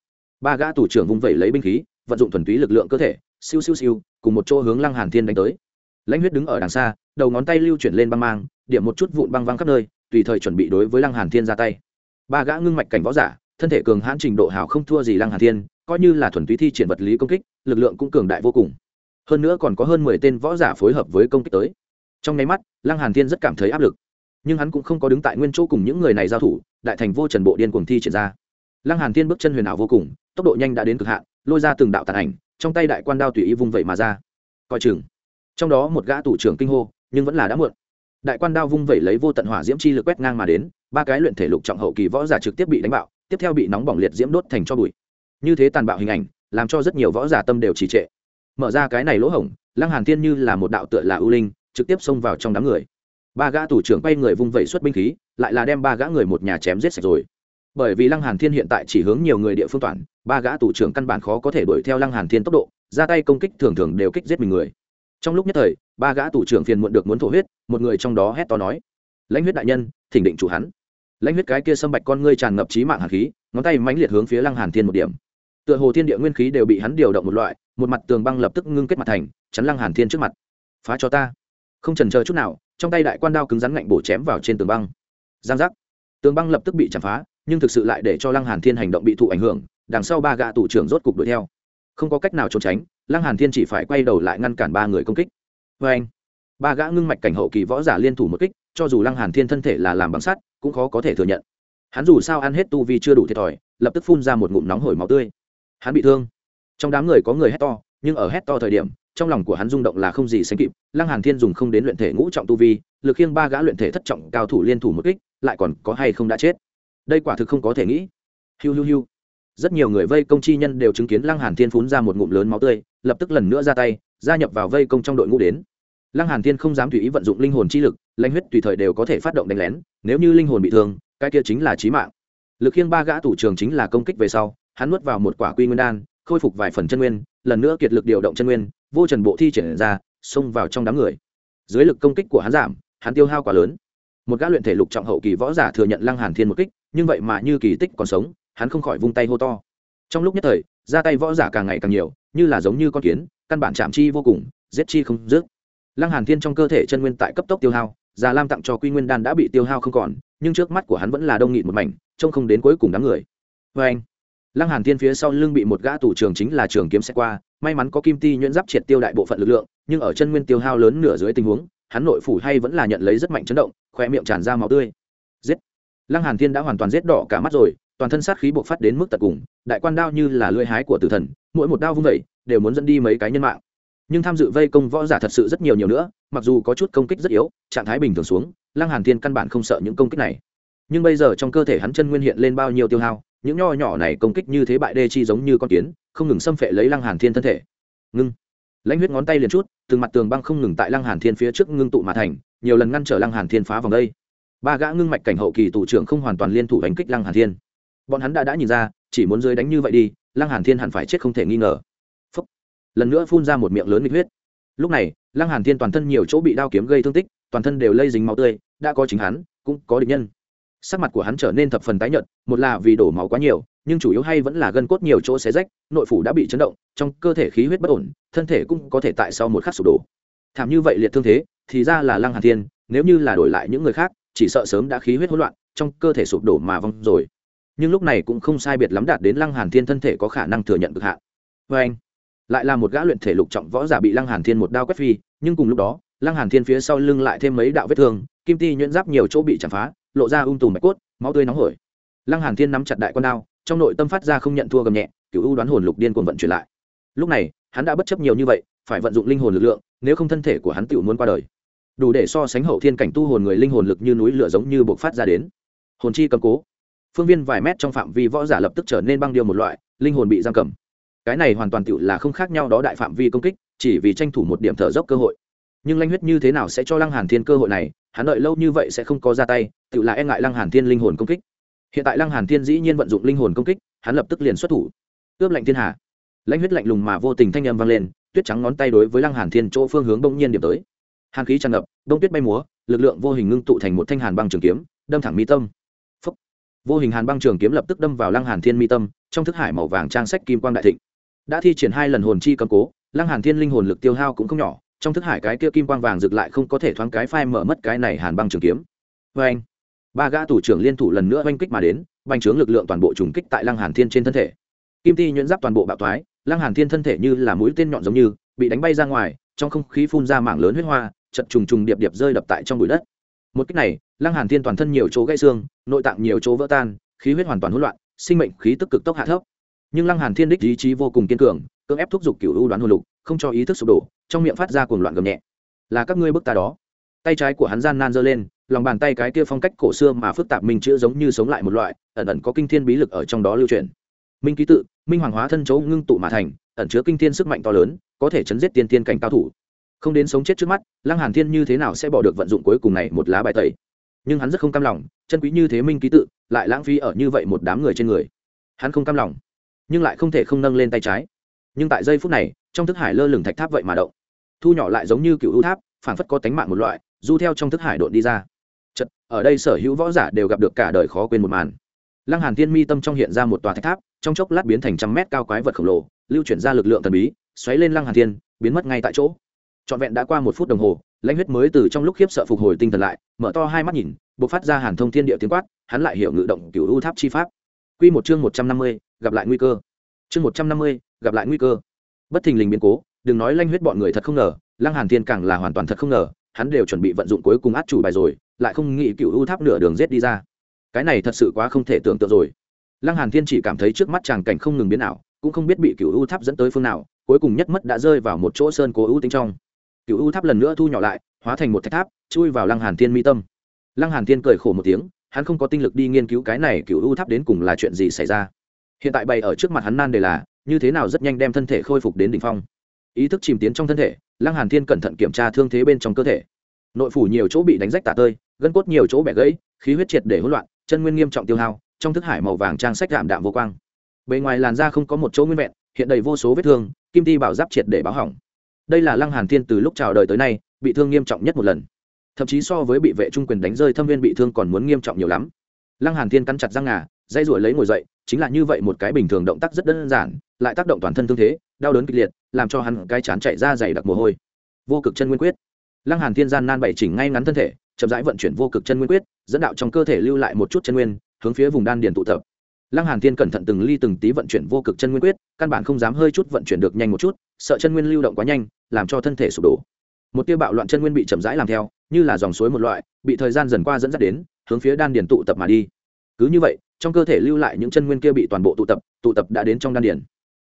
ba gã thủ trưởng vung vẩy lấy binh khí, vận dụng thuần túy lực lượng cơ thể, siêu siêu siêu, cùng một chỗ hướng lăng hàn thiên đánh tới. Lãnh huyết đứng ở đằng xa, đầu ngón tay lưu chuyển lên băng mang, điểm một chút vụn băng văng khắp nơi, tùy thời chuẩn bị đối với lăng hàn thiên ra tay. Ba gã ngưng mạch cảnh võ giả, thân thể cường hãn trình độ hào không thua gì lăng hàn thiên, coi như là thuần túy thi triển vật lý công kích, lực lượng cũng cường đại vô cùng. Hơn nữa còn có hơn mười tên võ giả phối hợp với công kích tới. Trong nháy mắt, lăng hàn thiên rất cảm thấy áp lực. Nhưng hắn cũng không có đứng tại nguyên chỗ cùng những người này giao thủ, đại thành vô trần bộ điên cuồng thi triển ra. Lăng hàn thiên bước chân huyền ảo vô cùng tốc độ nhanh đã đến cực hạn, lôi ra từng đạo tàn ảnh, trong tay đại quan đao tùy ý vung vẩy mà ra. Coi chừng. Trong đó một gã thủ trưởng kinh hô, nhưng vẫn là đã muộn. Đại quan đao vung vẩy lấy vô tận hỏa diễm chi lực quét ngang mà đến, ba cái luyện thể lục trọng hậu kỳ võ giả trực tiếp bị đánh bạo, tiếp theo bị nóng bỏng liệt diễm đốt thành cho bụi. Như thế tàn bạo hình ảnh, làm cho rất nhiều võ giả tâm đều trì trệ. Mở ra cái này lỗ hổng, lăng hàn thiên như là một đạo tựa là ưu linh, trực tiếp xông vào trong đám người. Ba gã thủ trưởng quay người vung vẩy xuất binh khí, lại là đem ba gã người một nhà chém giết sạch rồi bởi vì lăng hàn thiên hiện tại chỉ hướng nhiều người địa phương toàn, ba gã tù trưởng căn bản khó có thể đuổi theo lăng hàn thiên tốc độ, ra tay công kích thường thường đều kích giết mình người. Trong lúc nhất thời, ba gã tù trưởng phiền muộn được muốn thổ huyết, một người trong đó hét to nói, lãnh huyết đại nhân, thỉnh định chủ hắn. Lãnh huyết cái kia xâm bạch con ngươi tràn ngập trí mạng hàn khí, ngón tay mãnh liệt hướng phía lăng hàn thiên một điểm. Tựa hồ thiên địa nguyên khí đều bị hắn điều động một loại, một mặt tường băng lập tức ngưng kết mặt thành, chắn lăng hàn thiên trước mặt. Phá cho ta. Không chần chờ chút nào, trong tay đại quan đao cứng rắn ngạnh bổ chém vào trên tường băng. Giang giác. Tường băng lập tức bị chạm phá nhưng thực sự lại để cho lăng hàn thiên hành động bị thụ ảnh hưởng, đằng sau ba gã tù trưởng rốt cục đuổi theo. Không có cách nào trốn tránh, lăng hàn thiên chỉ phải quay đầu lại ngăn cản ba người công kích. Với anh, ba gã ngưng mạch cảnh hậu kỳ võ giả liên thủ một kích, cho dù lăng hàn thiên thân thể là làm bằng sắt, cũng khó có thể thừa nhận. Hắn dù sao ăn hết tu vi chưa đủ thiệt thòi, lập tức phun ra một ngụm nóng hổi máu tươi. Hắn bị thương. Trong đám người có người hét to, nhưng ở hét to thời điểm, trong lòng của hắn rung động là không gì sánh kịp, lăng hàn thiên dùng không đến luyện thể ngũ trọng tu vi, lực khiêng ba gã luyện thể thất trọng cao thủ liên thủ một kích, lại còn có hay không đã chết đây quả thực không có thể nghĩ. Hiu hiu hiu. Rất nhiều người vây công chi nhân đều chứng kiến lăng hàn thiên phun ra một ngụm lớn máu tươi, lập tức lần nữa ra tay, gia nhập vào vây công trong đội ngũ đến. Lăng hàn thiên không dám tùy ý vận dụng linh hồn chi lực, lãnh huyết tùy thời đều có thể phát động đánh lén, nếu như linh hồn bị thương, cái kia chính là chí mạng. Lực khiêng ba gã thủ trường chính là công kích về sau, hắn nuốt vào một quả quy nguyên đan, khôi phục vài phần chân nguyên, lần nữa kiệt lực điều động chân nguyên, vô trần bộ thi triển ra, xông vào trong đám người. Dưới lực công kích của hắn giảm, hắn tiêu hao quá lớn. Một gã luyện thể lục trọng hậu kỳ võ giả thừa nhận lăng hàn thiên một kích nhưng vậy mà như kỳ tích còn sống, hắn không khỏi vung tay hô to. Trong lúc nhất thời, ra tay võ giả càng ngày càng nhiều, như là giống như con kiến, căn bản chạm chi vô cùng, giết chi không dứt. Lăng hàn thiên trong cơ thể chân nguyên tại cấp tốc tiêu hao, già lam tặng cho quy nguyên đan đã bị tiêu hao không còn, nhưng trước mắt của hắn vẫn là đông nghịt một mảnh, trông không đến cuối cùng đám người. Với anh, lăng hàn thiên phía sau lưng bị một gã thủ trường chính là trường kiếm xe qua, may mắn có kim ti nhuyễn giáp triệt tiêu đại bộ phận lực lượng, nhưng ở chân nguyên tiêu hao lớn nửa dưới tình huống, hắn nội phủ hay vẫn là nhận lấy rất mạnh chấn động khoe miệng tràn ra máu tươi. Giết! Lăng hàn thiên đã hoàn toàn giết đỏ cả mắt rồi, toàn thân sát khí bộc phát đến mức tận cùng, đại quan đao như là lưỡi hái của tử thần, mỗi một đao vung vẩy đều muốn dẫn đi mấy cái nhân mạng. Nhưng tham dự vây công võ giả thật sự rất nhiều nhiều nữa, mặc dù có chút công kích rất yếu, trạng thái bình thường xuống, lăng hàn thiên căn bản không sợ những công kích này. Nhưng bây giờ trong cơ thể hắn chân nguyên hiện lên bao nhiêu tiêu hao, những nho nhỏ này công kích như thế bại đê chi giống như con kiến, không ngừng xâm phệ lấy lăng hàn thiên thân thể. Ngưng. Lãnh huyết ngón tay liền chút, từng mặt tường băng không ngừng tại lăng hàn thiên phía trước ngưng tụ mà thành, nhiều lần ngăn trở lăng hàn thiên phá vòng đây ba gã ngưng mạch cảnh hậu kỳ thủ trưởng không hoàn toàn liên thủ đánh kích lăng hàn thiên. Bọn hắn đã đã nhìn ra, chỉ muốn rơi đánh như vậy đi, lăng hàn thiên hẳn phải chết không thể nghi ngờ. Phúc. lần nữa phun ra một miệng lớn nghịch huyết. Lúc này, lăng hàn thiên toàn thân nhiều chỗ bị đao kiếm gây thương tích, toàn thân đều lây dính máu tươi, đã có chính hắn, cũng có địch nhân. Sắc mặt của hắn trở nên thập phần tái nhợt, một là vì đổ máu quá nhiều, nhưng chủ yếu hay vẫn là gân cốt nhiều chỗ xé rách, nội phủ đã bị chấn động, trong cơ thể khí huyết bất ổn, thân thể cũng có thể tại sau một khắc sụp đổ. Thảm như vậy liệt thương thế, thì ra là lăng hàn thiên, nếu như là đổi lại những người khác chỉ sợ sớm đã khí huyết hỗn loạn, trong cơ thể sụp đổ mà vong rồi. Nhưng lúc này cũng không sai biệt lắm đạt đến lăng hàn thiên thân thể có khả năng thừa nhận cực hạn. Vê anh, lại là một gã luyện thể lục trọng võ giả bị lăng hàn thiên một đao quét phi, nhưng cùng lúc đó, lăng hàn thiên phía sau lưng lại thêm mấy đạo vết thương, kim ti nhuyễn giáp nhiều chỗ bị chạm phá, lộ ra ung tùm mạch cốt, máu tươi nóng hổi. Lăng hàn thiên nắm chặt đại con đao, trong nội tâm phát ra không nhận thua gầm nhẹ, cựu u đoán hồn lục điên cuồng vận chuyển lại. Lúc này, hắn đã bất chấp nhiều như vậy, phải vận dụng linh hồn lực lượng, nếu không thân thể của hắn tự muốn qua đời đủ để so sánh hậu thiên cảnh tu hồn người linh hồn lực như núi lửa giống như bộc phát ra đến. Hồn chi cầm cố. Phương viên vài mét trong phạm vi võ giả lập tức trở nên băng điêu một loại, linh hồn bị giam cầm. Cái này hoàn toàn tựu là không khác nhau đó đại phạm vi công kích, chỉ vì tranh thủ một điểm thở dốc cơ hội. Nhưng lanh huyết như thế nào sẽ cho lăng hàn thiên cơ hội này, hắn đợi lâu như vậy sẽ không có ra tay, tựu là e ngại lăng hàn thiên linh hồn công kích. Hiện tại lăng hàn thiên dĩ nhiên vận dụng linh hồn công kích, hắn lập tức liền xuất thủ. Ướp lạnh thiên hà. Lãnh huyết lạnh lùng mà vô tình thanh âm vang lên, tuyết trắng ngón tay đối với lăng hàn thiên chỗ phương hướng bỗng nhiên điểm tới hàn khí tràn ngập đông tuyết bay múa, lực lượng vô hình ngưng tụ thành một thanh hàn băng trường kiếm, đâm thẳng mi tâm. Phúc. vô hình hàn băng trường kiếm lập tức đâm vào lăng hàn thiên mi tâm, trong thức hải màu vàng trang sách kim quang đại thịnh. Đã thi triển hai lần hồn chi cầm cố, lăng hàn thiên linh hồn lực tiêu hao cũng không nhỏ, trong thức hải cái kia kim quang vàng rực lại không có thể thoáng cái phai mở mất cái này hàn băng trường kiếm. Với anh ba gã thủ trưởng liên thủ lần nữa oanh kích mà đến, bành trướng lực lượng toàn bộ trùng kích tại lăng hàn thiên trên thân thể. Kim ti nhuyễn giáp toàn bộ bạo thoái, lăng hàn thiên thân thể như là mũi tên nhọn giống như, bị đánh bay ra ngoài, trong không khí phun ra mảng lớn huyết hoa chật trùng trùng điệp điệp rơi đập tại trong bụi đất. Một cách này, lăng hàn thiên toàn thân nhiều chỗ gãy xương, nội tạng nhiều chỗ vỡ tan, khí huyết hoàn toàn hỗn loạn, sinh mệnh khí tức cực tốc hạ thấp. Nhưng lăng hàn thiên đích ý chí vô cùng kiên cường, cưỡng ép thúc giục cửu u đoán hồn lục, không cho ý thức sụp đổ, trong miệng phát ra cuồng loạn gầm nhẹ. Là các ngươi bức ta đó. Tay trái của hắn gian nan giơ lên, lòng bàn tay cái kia phong cách cổ xưa mà phức tạp mình chữa giống như sống lại một loại, ẩn ẩn có kinh thiên bí lực ở trong đó lưu truyền. Minh ký tự, minh hoàng hóa thân chấu ngưng tụ mà thành, ẩn chứa kinh thiên sức mạnh to lớn, có thể chấn giết tiên tiên cảnh cao thủ không đến sống chết trước mắt, lăng hàn thiên như thế nào sẽ bỏ được vận dụng cuối cùng này một lá bài tẩy? Nhưng hắn rất không cam lòng, chân quý như thế minh ký tự, lại lãng phí ở như vậy một đám người trên người. Hắn không cam lòng, nhưng lại không thể không nâng lên tay trái. Nhưng tại giây phút này, trong thức hải lơ lửng thạch tháp vậy mà động. Thu nhỏ lại giống như cựu ưu tháp phản phất có tánh mạng một loại, du theo trong thức hải đột đi ra. Chật ở đây sở hữu võ giả đều gặp được cả đời khó quên một màn. Lăng hàn thiên mi tâm trong hiện ra một tòa thạch tháp, trong chốc lát biến thành trăm mét cao quái vật khổng lồ, lưu chuyển ra lực lượng thần bí, xoáy lên lăng hàn thiên, biến mất ngay tại chỗ trọn vẹn đã qua một phút đồng hồ, lãnh huyết mới từ trong lúc khiếp sợ phục hồi tinh thần lại, mở to hai mắt nhìn b ộ c phát ra hàn thông thiên địa tiếng quát, hắn lại hiểu ngự động cựu u tháp chi pháp. Q một chương một trăm năm mươi, gặp lại nguy cơ. Chương một trăm năm mươi, gặp lại nguy cơ. Bất thình lình biến cố, đừng nói lanh huyết bọn người thật không ngờ, lăng hàn thiên càng là hoàn toàn thật không ngờ, hắn đều chuẩn bị vận dụng cuối cùng át chủ bài rồi, lại không nghĩ cựu u tháp nửa đường rết đi ra. Cái này thật sự quá không thể tưởng tượng rồi. Lăng hàn thiên chỉ cảm thấy trước mắt chàng cảnh không ngừng biến ảo, cũng không biết bị cựu u tháp dẫn tới phương nào, cuối cùng nhất mất đã rơi vào một chỗ sơn cố ưu tính trong cựu u tháp lần nữa thu nhỏ lại, hóa thành một thách tháp, chui vào lăng hàn thiên mi tâm. Lăng hàn thiên cười khổ một tiếng, hắn không có tinh lực đi nghiên cứu cái này cựu u tháp đến cùng là chuyện gì xảy ra. Hiện tại bày ở trước mặt hắn nan đề là, như thế nào rất nhanh đem thân thể khôi phục đến đỉnh phong. Ý thức chìm tiến trong thân thể, lăng hàn thiên cẩn thận kiểm tra thương thế bên trong cơ thể. Nội phủ nhiều chỗ bị đánh rách tả tơi, gân cốt nhiều chỗ bẻ gãy, khí huyết triệt để hỗn loạn, chân nguyên nghiêm trọng tiêu hao, trong thức hải màu vàng trang sách đạm đạm vô quang. Bề ngoài làn da không có một chỗ nguyên vẹn, hiện đầy vô số vết thương, kim ti bảo giáp triệt để báo hỏng đây là lăng hàn thiên từ lúc chào đời tới nay, bị thương nghiêm trọng nhất một lần. Thậm chí so với bị vệ trung quyền đánh rơi thâm viên bị thương còn muốn nghiêm trọng nhiều lắm. Lăng hàn thiên cắn chặt răng ngà dây ruổi lấy ngồi dậy, chính là như vậy một cái bình thường động tác rất đơn giản, lại tác động toàn thân thương thế, đau đớn kịch liệt, làm cho hắn cái chán chạy ra dày đặc mồ hôi. Vô cực chân nguyên quyết. Lăng hàn thiên gian nan bảy chỉnh ngay ngắn thân thể, chậm rãi vận chuyển vô cực chân nguyên quyết, dẫn đạo trong cơ thể lưu lại một chút chân nguyên, hướng phía vùng đan điền tụ tập lăng hàn thiên cẩn thận từng ly từng tí vận chuyển vô cực chân nguyên quyết, căn bản không dám hơi chút vận chuyển được nhanh một chút, sợ chân nguyên lưu động quá nhanh, làm cho thân thể sụp đổ. Một tia bạo loạn chân nguyên bị chậm rãi làm theo, như là dòng suối một loại, bị thời gian dần qua dẫn dắt đến, hướng phía đan điền tụ tập mà đi. Cứ như vậy, trong cơ thể lưu lại những chân nguyên kia bị toàn bộ tụ tập tụ tập đã đến trong đan điền.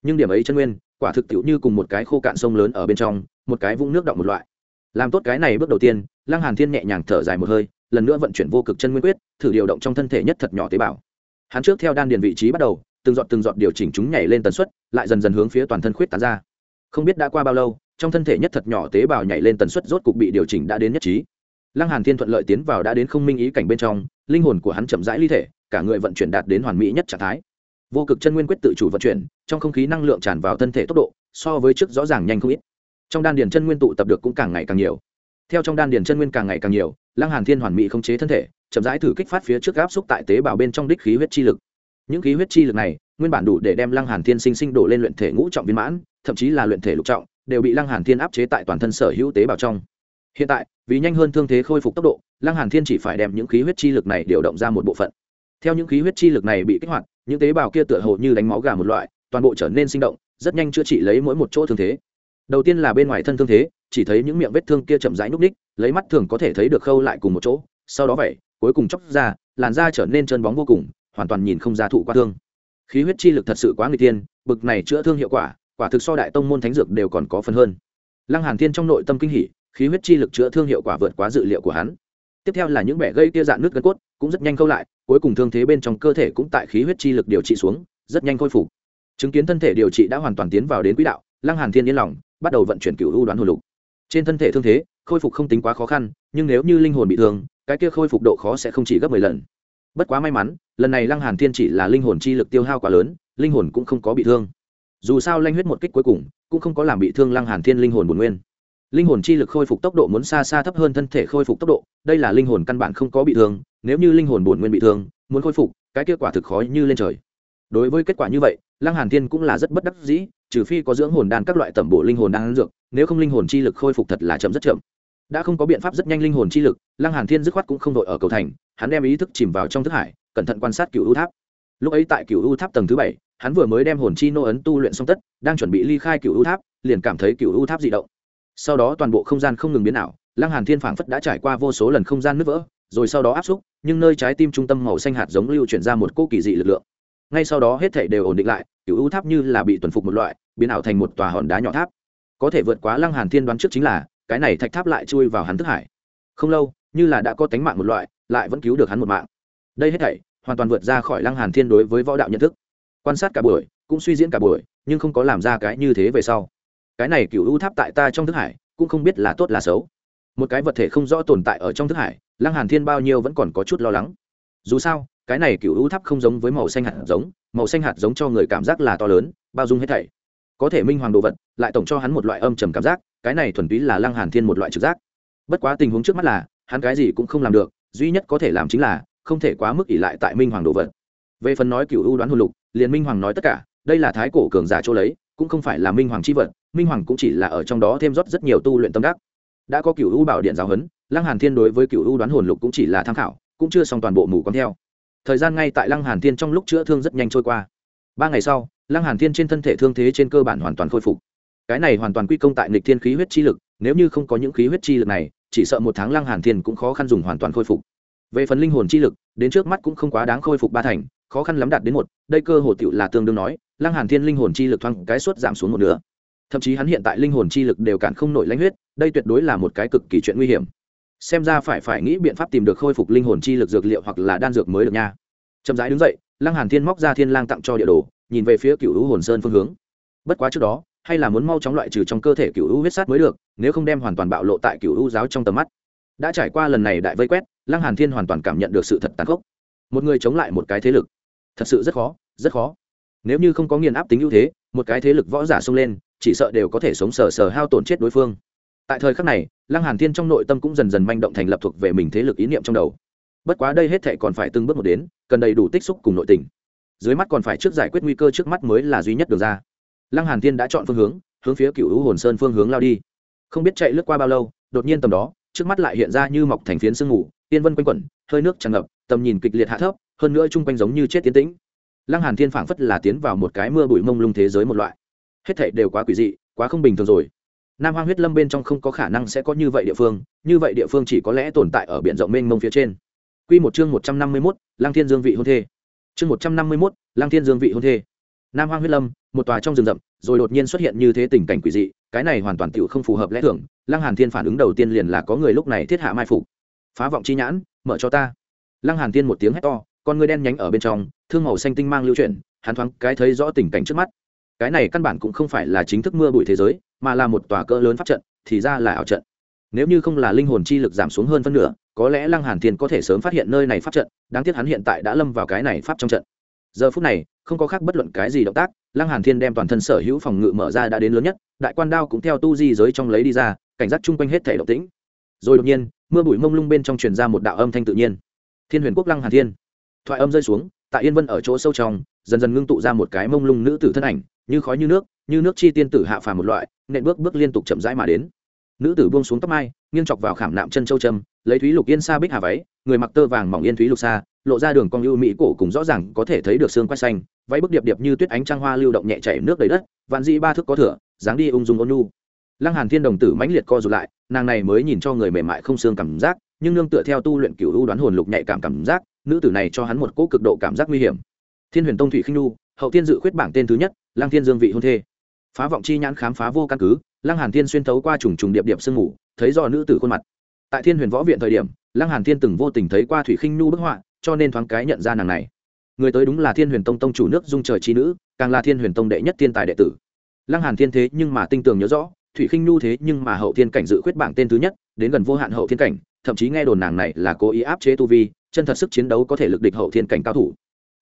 Nhưng điểm ấy chân nguyên, quả thực tiệu như cùng một cái khô cạn sông lớn ở bên trong, một cái vũng nước động một loại. Làm tốt cái này bước đầu tiên, lăng hàn thiên nhẹ nhàng thở dài một hơi, lần nữa vận chuyển vô cực chân nguyên quyết, thử điều động trong thân thể nhất thật nhỏ tế bào hắn trước theo đan điền vị trí bắt đầu, từng giọt từng giọt điều chỉnh chúng nhảy lên tần suất, lại dần dần hướng phía toàn thân khuyết tán ra. Không biết đã qua bao lâu, trong thân thể nhất thật nhỏ tế bào nhảy lên tần suất rốt cục bị điều chỉnh đã đến nhất trí. Lăng hàn thiên thuận lợi tiến vào đã đến không minh ý cảnh bên trong, linh hồn của hắn chậm rãi ly thể, cả người vận chuyển đạt đến hoàn mỹ nhất trạng thái. Vô cực chân nguyên quyết tự chủ vận chuyển, trong không khí năng lượng tràn vào thân thể tốc độ, so với trước rõ ràng nhanh không ít. Trong đan điền chân nguyên tụ tập được cũng càng ngày càng nhiều. Theo trong đan điền chân nguyên càng ngày càng nhiều, lăng hàn thiên hoàn mỹ không chế thân thể chậm rãi thử kích phát phía trước áp xúc tại tế bào bên trong đích khí huyết chi lực. Những khí huyết chi lực này, nguyên bản đủ để đem lăng hàn thiên sinh sinh đổ lên luyện thể ngũ trọng viên mãn, thậm chí là luyện thể lục trọng, đều bị lăng hàn thiên áp chế tại toàn thân sở hữu tế bào trong. Hiện tại, vì nhanh hơn thương thế khôi phục tốc độ, lăng hàn thiên chỉ phải đem những khí huyết chi lực này điều động ra một bộ phận. Theo những khí huyết chi lực này bị kích hoạt, những tế bào kia tựa hồ như đánh máu gà một loại, toàn bộ trở nên sinh động, rất nhanh chữa trị lấy mỗi một chỗ thương thế. Đầu tiên là bên ngoài thân thương thế, chỉ thấy những miệng vết thương kia chậm rãi núp ních, lấy mắt thường có thể thấy được khâu lại cùng một chỗ, sau đó vậy cuối cùng chóc ra, làn da trở nên trơn bóng vô cùng, hoàn toàn nhìn không ra thụ qua thương. Khí huyết chi lực thật sự quá người tiên bực này chữa thương hiệu quả quả thực so đại tông môn thánh dược đều còn có phần hơn. Lăng hàn thiên trong nội tâm kinh hỉ, khí huyết chi lực chữa thương hiệu quả vượt quá dự liệu của hắn. Tiếp theo là những bẻ gây tia dạn nước gân cốt, cũng rất nhanh khâu lại, cuối cùng thương thế bên trong cơ thể cũng tại khí huyết chi lực điều trị xuống, rất nhanh khôi phục. Chứng kiến thân thể điều trị đã hoàn toàn tiến vào đến quỹ đạo, lăng hàn thiên yên lòng, bắt đầu vận chuyển cửu u đoán hồn lục. Trên thân thể thương thế, khôi phục không tính quá khó khăn, nhưng nếu như linh hồn bị thương cái kia khôi phục độ khó sẽ không chỉ gấp mười lần. Bất quá may mắn, lần này lăng hàn thiên chỉ là linh hồn chi lực tiêu hao quá lớn, linh hồn cũng không có bị thương. Dù sao lanh huyết một kích cuối cùng, cũng không có làm bị thương lăng hàn thiên linh hồn bổn nguyên. Linh hồn chi lực khôi phục tốc độ muốn xa xa thấp hơn thân thể khôi phục tốc độ, đây là linh hồn căn bản không có bị thương, nếu như linh hồn bổn nguyên bị thương, muốn khôi phục, cái kết quả thực khó như lên trời. Đối với kết quả như vậy, lăng hàn thiên cũng là rất bất đắc dĩ, trừ phi có dưỡng hồn đan các loại tẩm bổ linh hồn đang dược, nếu không linh hồn chi lực khôi phục thật là chậm rất chậm đã không có biện pháp rất nhanh linh hồn chi lực, lăng hàn thiên dứt khoát cũng không đội ở cầu thành, hắn đem ý thức chìm vào trong thức hải, cẩn thận quan sát cựu u tháp. Lúc ấy tại cựu u tháp tầng thứ bảy, hắn vừa mới đem hồn chi nô ấn tu luyện xong tất, đang chuẩn bị ly khai cựu u tháp, liền cảm thấy cựu u tháp dị động. Sau đó toàn bộ không gian không ngừng biến ảo, lăng hàn thiên phảng phất đã trải qua vô số lần không gian nứt vỡ, rồi sau đó áp xúc, nhưng nơi trái tim trung tâm màu xanh hạt giống lưu chuyển ra một cô kỳ dị lực lượng. Ngay sau đó hết thảy đều ổn định lại cựu u tháp như là bị tuần phục một loại, biến ảo thành một tòa hòn đá nhỏ tháp. Có thể vượt quá lăng hàn thiên đoán trước chính là cái này thạch tháp lại chui vào hắn thức hải. Không lâu, như là đã có tánh mạng một loại, lại vẫn cứu được hắn một mạng. Đây hết thảy, hoàn toàn vượt ra khỏi lăng hàn thiên đối với võ đạo nhận thức. Quan sát cả buổi, cũng suy diễn cả buổi, nhưng không có làm ra cái như thế về sau. Cái này cựu u tháp tại ta trong thức hải, cũng không biết là tốt là xấu. Một cái vật thể không rõ tồn tại ở trong thức hải, lăng hàn thiên bao nhiêu vẫn còn có chút lo lắng. Dù sao, cái này cựu u tháp không giống với màu xanh hạt giống, màu xanh hạt giống cho người cảm giác là to lớn, bao dung hết thảy. Có thể minh hoàng đồ vật, lại tổng cho hắn một loại âm trầm cảm giác cái này thuần túy là lăng hàn thiên một loại trực giác. Bất quá tình huống trước mắt là, hắn cái gì cũng không làm được, duy nhất có thể làm chính là, không thể quá mức ỷ lại tại minh hoàng đồ vật. Về phần nói cựu ưu đoán hồn lục, liền minh hoàng nói tất cả, đây là thái cổ cường giả chỗ lấy, cũng không phải là minh hoàng chi vật, minh hoàng cũng chỉ là ở trong đó thêm rót rất nhiều tu luyện tâm đắc. Đã có cựu ưu bảo điện giáo huấn, lăng hàn thiên đối với cựu ưu đoán hồn lục cũng chỉ là tham khảo, cũng chưa xong toàn bộ mù con theo. Thời gian ngay tại lăng hàn thiên trong lúc chữa thương rất nhanh trôi qua. Ba ngày sau, lăng hàn thiên trên thân thể thương thế trên cơ bản hoàn toàn khôi phục cái này hoàn toàn quy công tại nghịch thiên khí huyết chi lực, nếu như không có những khí huyết chi lực này, chỉ sợ một tháng lăng hàn thiên cũng khó khăn dùng hoàn toàn khôi phục. Về phần linh hồn chi lực, đến trước mắt cũng không quá đáng khôi phục ba thành, khó khăn lắm đạt đến một, đây cơ hồ tiểu là tương đương nói, lăng hàn thiên linh hồn chi lực thoáng cái suất giảm xuống một nửa. Thậm chí hắn hiện tại linh hồn chi lực đều cản không nổi lãnh huyết, đây tuyệt đối là một cái cực kỳ chuyện nguy hiểm. Xem ra phải phải nghĩ biện pháp tìm được khôi phục linh hồn chi lực dược liệu hoặc là đan dược mới được nha. Chậm rãi đứng dậy, lăng hàn thiên móc ra thiên lang tặng cho địa đồ, nhìn về phía cựu hữu hồn sơn phương hướng. Bất quá trước đó hay là muốn mau chóng loại trừ trong cơ thể cựu u huyết sát mới được, nếu không đem hoàn toàn bạo lộ tại cựu u giáo trong tầm mắt. Đã trải qua lần này đại vây quét, lăng hàn thiên hoàn toàn cảm nhận được sự thật tàn khốc. Một người chống lại một cái thế lực, thật sự rất khó rất khó. Nếu như không có nghiền áp tính ưu thế, một cái thế lực võ giả xông lên, chỉ sợ đều có thể sống sờ sờ hao tổn chết đối phương. Tại thời khắc này, lăng hàn thiên trong nội tâm cũng dần dần manh động thành lập thuộc về mình thế lực ý niệm trong đầu. Bất quá đây hết thệ còn phải từng bước một đến, cần đầy đủ tích xúc cùng nội tình. Dưới mắt còn phải trước giải quyết nguy cơ trước mắt mới là duy nhất được ra lăng hàn thiên đã chọn phương hướng hướng phía cựu hữu hồn sơn phương hướng lao đi. Không biết chạy lướt qua bao lâu đột nhiên tầm đó trước mắt lại hiện ra như mọc thành phiến sương ngủ tiên vân quanh quẩn hơi nước tràn ngập tầm nhìn kịch liệt hạ thấp hơn nữa chung quanh giống như chết tiến tĩnh. Lăng hàn thiên phảng phất là tiến vào một cái mưa bụi mông lung thế giới một loại. Hết thảy đều quá quỷ dị quá không bình thường rồi. Nam hoang huyết lâm bên trong không có khả năng sẽ có như vậy địa phương như vậy địa phương chỉ có lẽ tồn tại ở biển rộng mênh mông phía trên. Quy một chương một trăm năm mươi 151, lăng thiên dương vị hôn thê. Chương một trăm năm mươi 151, lăng thiên dương vị hôn thê. Nam hoang huyết lâm một tòa trong rừng rậm, rồi đột nhiên xuất hiện như thế tình cảnh quỷ dị, cái này hoàn toàn tựu không phù hợp lẽ thường, lăng hàn thiên phản ứng đầu tiên liền là có người lúc này thiết hạ mai phục. Phá vọng chi nhãn, mở cho ta. Lăng hàn thiên một tiếng hét to, con người đen nhánh ở bên trong, thương màu xanh tinh mang lưu chuyển, hắn thoáng cái thấy rõ tình cảnh trước mắt. Cái này căn bản cũng không phải là chính thức mưa bụi thế giới, mà là một tòa cỡ lớn pháp trận, thì ra là ảo trận. Nếu như không là linh hồn chi lực giảm xuống hơn phân nửa, có lẽ lăng hàn thiên có thể sớm phát hiện nơi này pháp trận, đáng tiếc hắn hiện tại đã lâm vào cái này pháp trong trận giờ phút này, không có khác bất luận cái gì động tác, lăng hàn thiên đem toàn thân sở hữu phòng ngự mở ra đã đến lớn nhất, đại quan đao cũng theo tu di giới trong lấy đi ra, cảnh giác chung quanh hết thể động tĩnh. Rồi đột nhiên, mưa bụi mông lung bên trong truyền ra một đạo âm thanh tự nhiên. Thiên huyền quốc lăng hàn thiên. Thoại âm rơi xuống, tại yên vân ở chỗ sâu trong, dần dần ngưng tụ ra một cái mông lung nữ tử thân ảnh, như khói như nước như nước chi tiên tử hạ phàm một loại, nện bước bước liên tục chậm rãi mà đến. Nữ tử buông xuống tóc mai, nghiêng chọc vào khảm nạm chân châu trâm lấy thúy lục yên xa bích hà váy, người mặc tơ vàng mỏng yên thúy lục xa lộ ra đường cong ưu mỹ cổ cùng rõ ràng có thể thấy được xương quay xanh, váy bức điệp điệp như tuyết ánh trăng hoa lưu động nhẹ chảy nước đầy đất, vạn di ba thước có thửa, dáng đi ung dung ôn nu lăng hàn thiên đồng tử mãnh liệt co rụt lại, nàng này mới nhìn cho người mềm mại không xương cảm giác, nhưng nương tựa theo tu luyện cửu u đoán hồn lục nhạy cảm cảm giác, nữ tử này cho hắn một cỗ cực độ cảm giác nguy hiểm. Thiên huyền tông thủy khinh nu hậu thiên dự khuyết bảng tên thứ nhất, lăng thiên dương vị hôn thê. Phá vọng chi nhãn khám phá vô căn cứ, lăng hàn thiên xuyên thấu qua trùng trùng điệp điệp sương ngủ thấy do nữ tử khuôn mặt. Tại thiên huyền võ viện thời điểm, lăng hàn thiên từng vô tình thấy qua thủy khinh nu bức họa cho nên thoáng cái nhận ra nàng này. Người tới đúng là thiên huyền tông tông chủ nước dung trời trí nữ, càng là thiên huyền tông đệ nhất thiên tài đệ tử. Lăng hàn thiên thế nhưng mà tinh tường nhớ rõ, thủy khinh nhu thế nhưng mà hậu thiên cảnh dự khuyết bảng tên thứ nhất, đến gần vô hạn hậu thiên cảnh, thậm chí nghe đồn nàng này là cố ý áp chế tu vi, chân thật sức chiến đấu có thể lực địch hậu thiên cảnh cao thủ.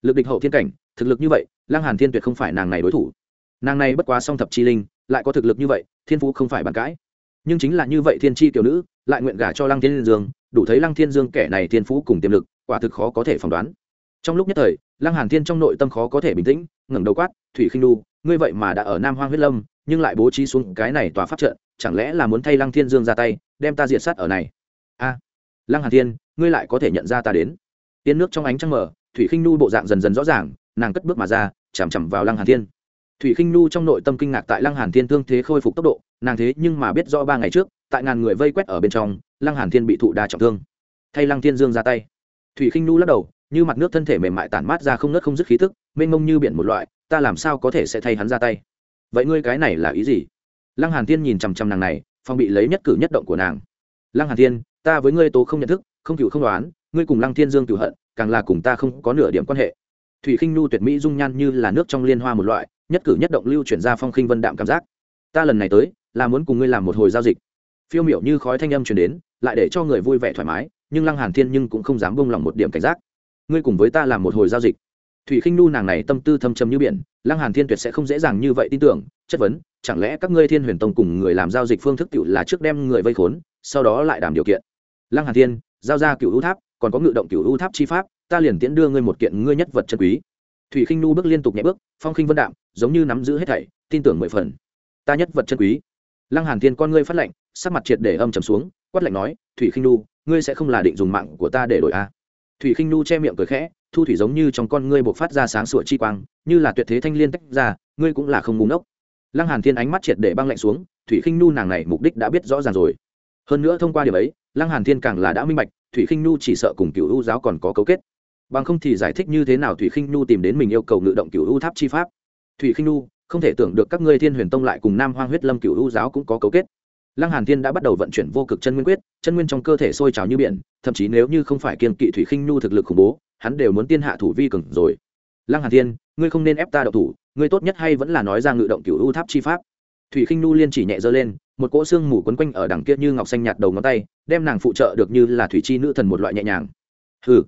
Lực địch hậu thiên cảnh, thực lực như vậy, lăng hàn thiên tuyệt không phải nàng này đối thủ. Nàng này bất quá song thập chi linh, lại có thực lực như vậy, thiên phú không phải bàn cãi. Nhưng chính là như vậy thiên chi tiểu nữ, lại nguyện gả cho lăng thiên dương, đủ thấy lăng thiên dương kẻ này thiên phú cùng tiềm lực quả thực khó có thể phỏng đoán. Trong lúc nhất thời, lăng hàn thiên trong nội tâm khó có thể bình tĩnh, ngẩng đầu quát, thủy khinh đu ngươi vậy mà đã ở nam hoang huyết lâm, nhưng lại bố trí xuống cái này tòa pháp trận, chẳng lẽ là muốn thay lăng thiên dương ra tay, đem ta diệt sát ở này? A, lăng hàn thiên, ngươi lại có thể nhận ra ta đến. Tiên nước trong ánh trăng mở, thủy khinh nu bộ dạng dần dần rõ ràng, nàng cất bước mà ra, chằm chằm vào lăng hàn thiên. Thủy khinh nu trong nội tâm kinh ngạc tại lăng hàn thiên thương thế khôi phục tốc độ, nàng thế nhưng mà biết rõ ba ngày trước, tại ngàn người vây quét ở bên trong, lăng hàn thiên bị thụ đa trọng thương. Thay lăng thiên dương ra tay thủy khinh nu lắc đầu, như mặt nước thân thể mềm mại tản mát ra không nớt không dứt khí tức, mênh mông như biển một loại, ta làm sao có thể sẽ thay hắn ra tay? Vậy ngươi cái này là ý gì? Lăng hàn thiên nhìn chằm chằm nàng này phong bị lấy nhất cử nhất động của nàng. Lăng hàn thiên, ta với ngươi tố không nhận thức, không cựu không đoán, ngươi cùng lăng thiên dương cựu hận, càng là cùng ta không có nửa điểm quan hệ. Thủy khinh Nu tuyệt mỹ dung nhan như là nước trong liên hoa một loại, nhất cử nhất động lưu chuyển ra phong khinh vân đạm cảm giác. Ta lần này tới, là muốn cùng ngươi làm một hồi giao dịch. Phiêu miểu như khói thanh âm truyền đến, lại để cho người vui vẻ thoải mái nhưng lăng hàn thiên nhưng cũng không dám buông lòng một điểm cảnh giác ngươi cùng với ta làm một hồi giao dịch thủy khinh nu nàng này tâm tư thâm trầm như biển lăng hàn thiên tuyệt sẽ không dễ dàng như vậy tin tưởng chất vấn chẳng lẽ các ngươi thiên huyền tông cùng người làm giao dịch phương thức tiểu là trước đem người vây khốn sau đó lại đảm điều kiện lăng hàn thiên giao ra cựu u tháp còn có ngự động cựu u tháp chi pháp ta liền tiễn đưa ngươi một kiện ngươi nhất vật chân quý thủy khinh nu bước liên tục nhẹ bước phong khinh vân đạm giống như nắm giữ hết thảy tin tưởng mười phần ta nhất vật chân quý lăng hàn thiên con ngươi phát lệnh sắc mặt triệt để âm trầm xuống quát lạnh nói thủy khinh nu ngươi sẽ không là định dùng mạng của ta để đổi a. Thủy khinh nu che miệng cười khẽ, thu thủy giống như trong con ngươi buộc phát ra sáng sủa chi quang, như là tuyệt thế thanh liên tách ra, ngươi cũng là không ngúng ốc lăng hàn thiên ánh mắt triệt để băng lạnh xuống, thủy khinh nu nàng này mục đích đã biết rõ ràng rồi. Hơn nữa thông qua điều ấy, lăng hàn thiên càng là đã minh bạch, thủy khinh nu chỉ sợ cùng cựu u giáo còn có cấu kết. Bằng không thì giải thích như thế nào thủy khinh nu tìm đến mình yêu cầu ngự động cựu u tháp chi pháp? Thủy khinh nu không thể tưởng được các ngươi thiên huyền tông lại cùng nam hoang huyết lâm cựu u giáo cũng có cấu kết lăng hàn thiên đã bắt đầu vận chuyển vô cực chân nguyên quyết, chân nguyên trong cơ thể sôi trào như biển, thậm chí nếu như không phải kiên kỵ thủy khinh nu thực lực khủng bố, hắn đều muốn tiên hạ thủ vi cường rồi. Lăng hàn thiên, ngươi không nên ép ta đậu thủ, ngươi tốt nhất hay vẫn là nói ra ngự động cửu u tháp chi pháp. Thủy khinh nu liên chỉ nhẹ giơ lên, một cỗ xương mù quấn quanh ở đằng kia như ngọc xanh nhạt đầu ngón tay, đem nàng phụ trợ được như là thủy chi nữ thần một loại nhẹ nhàng. Hừ.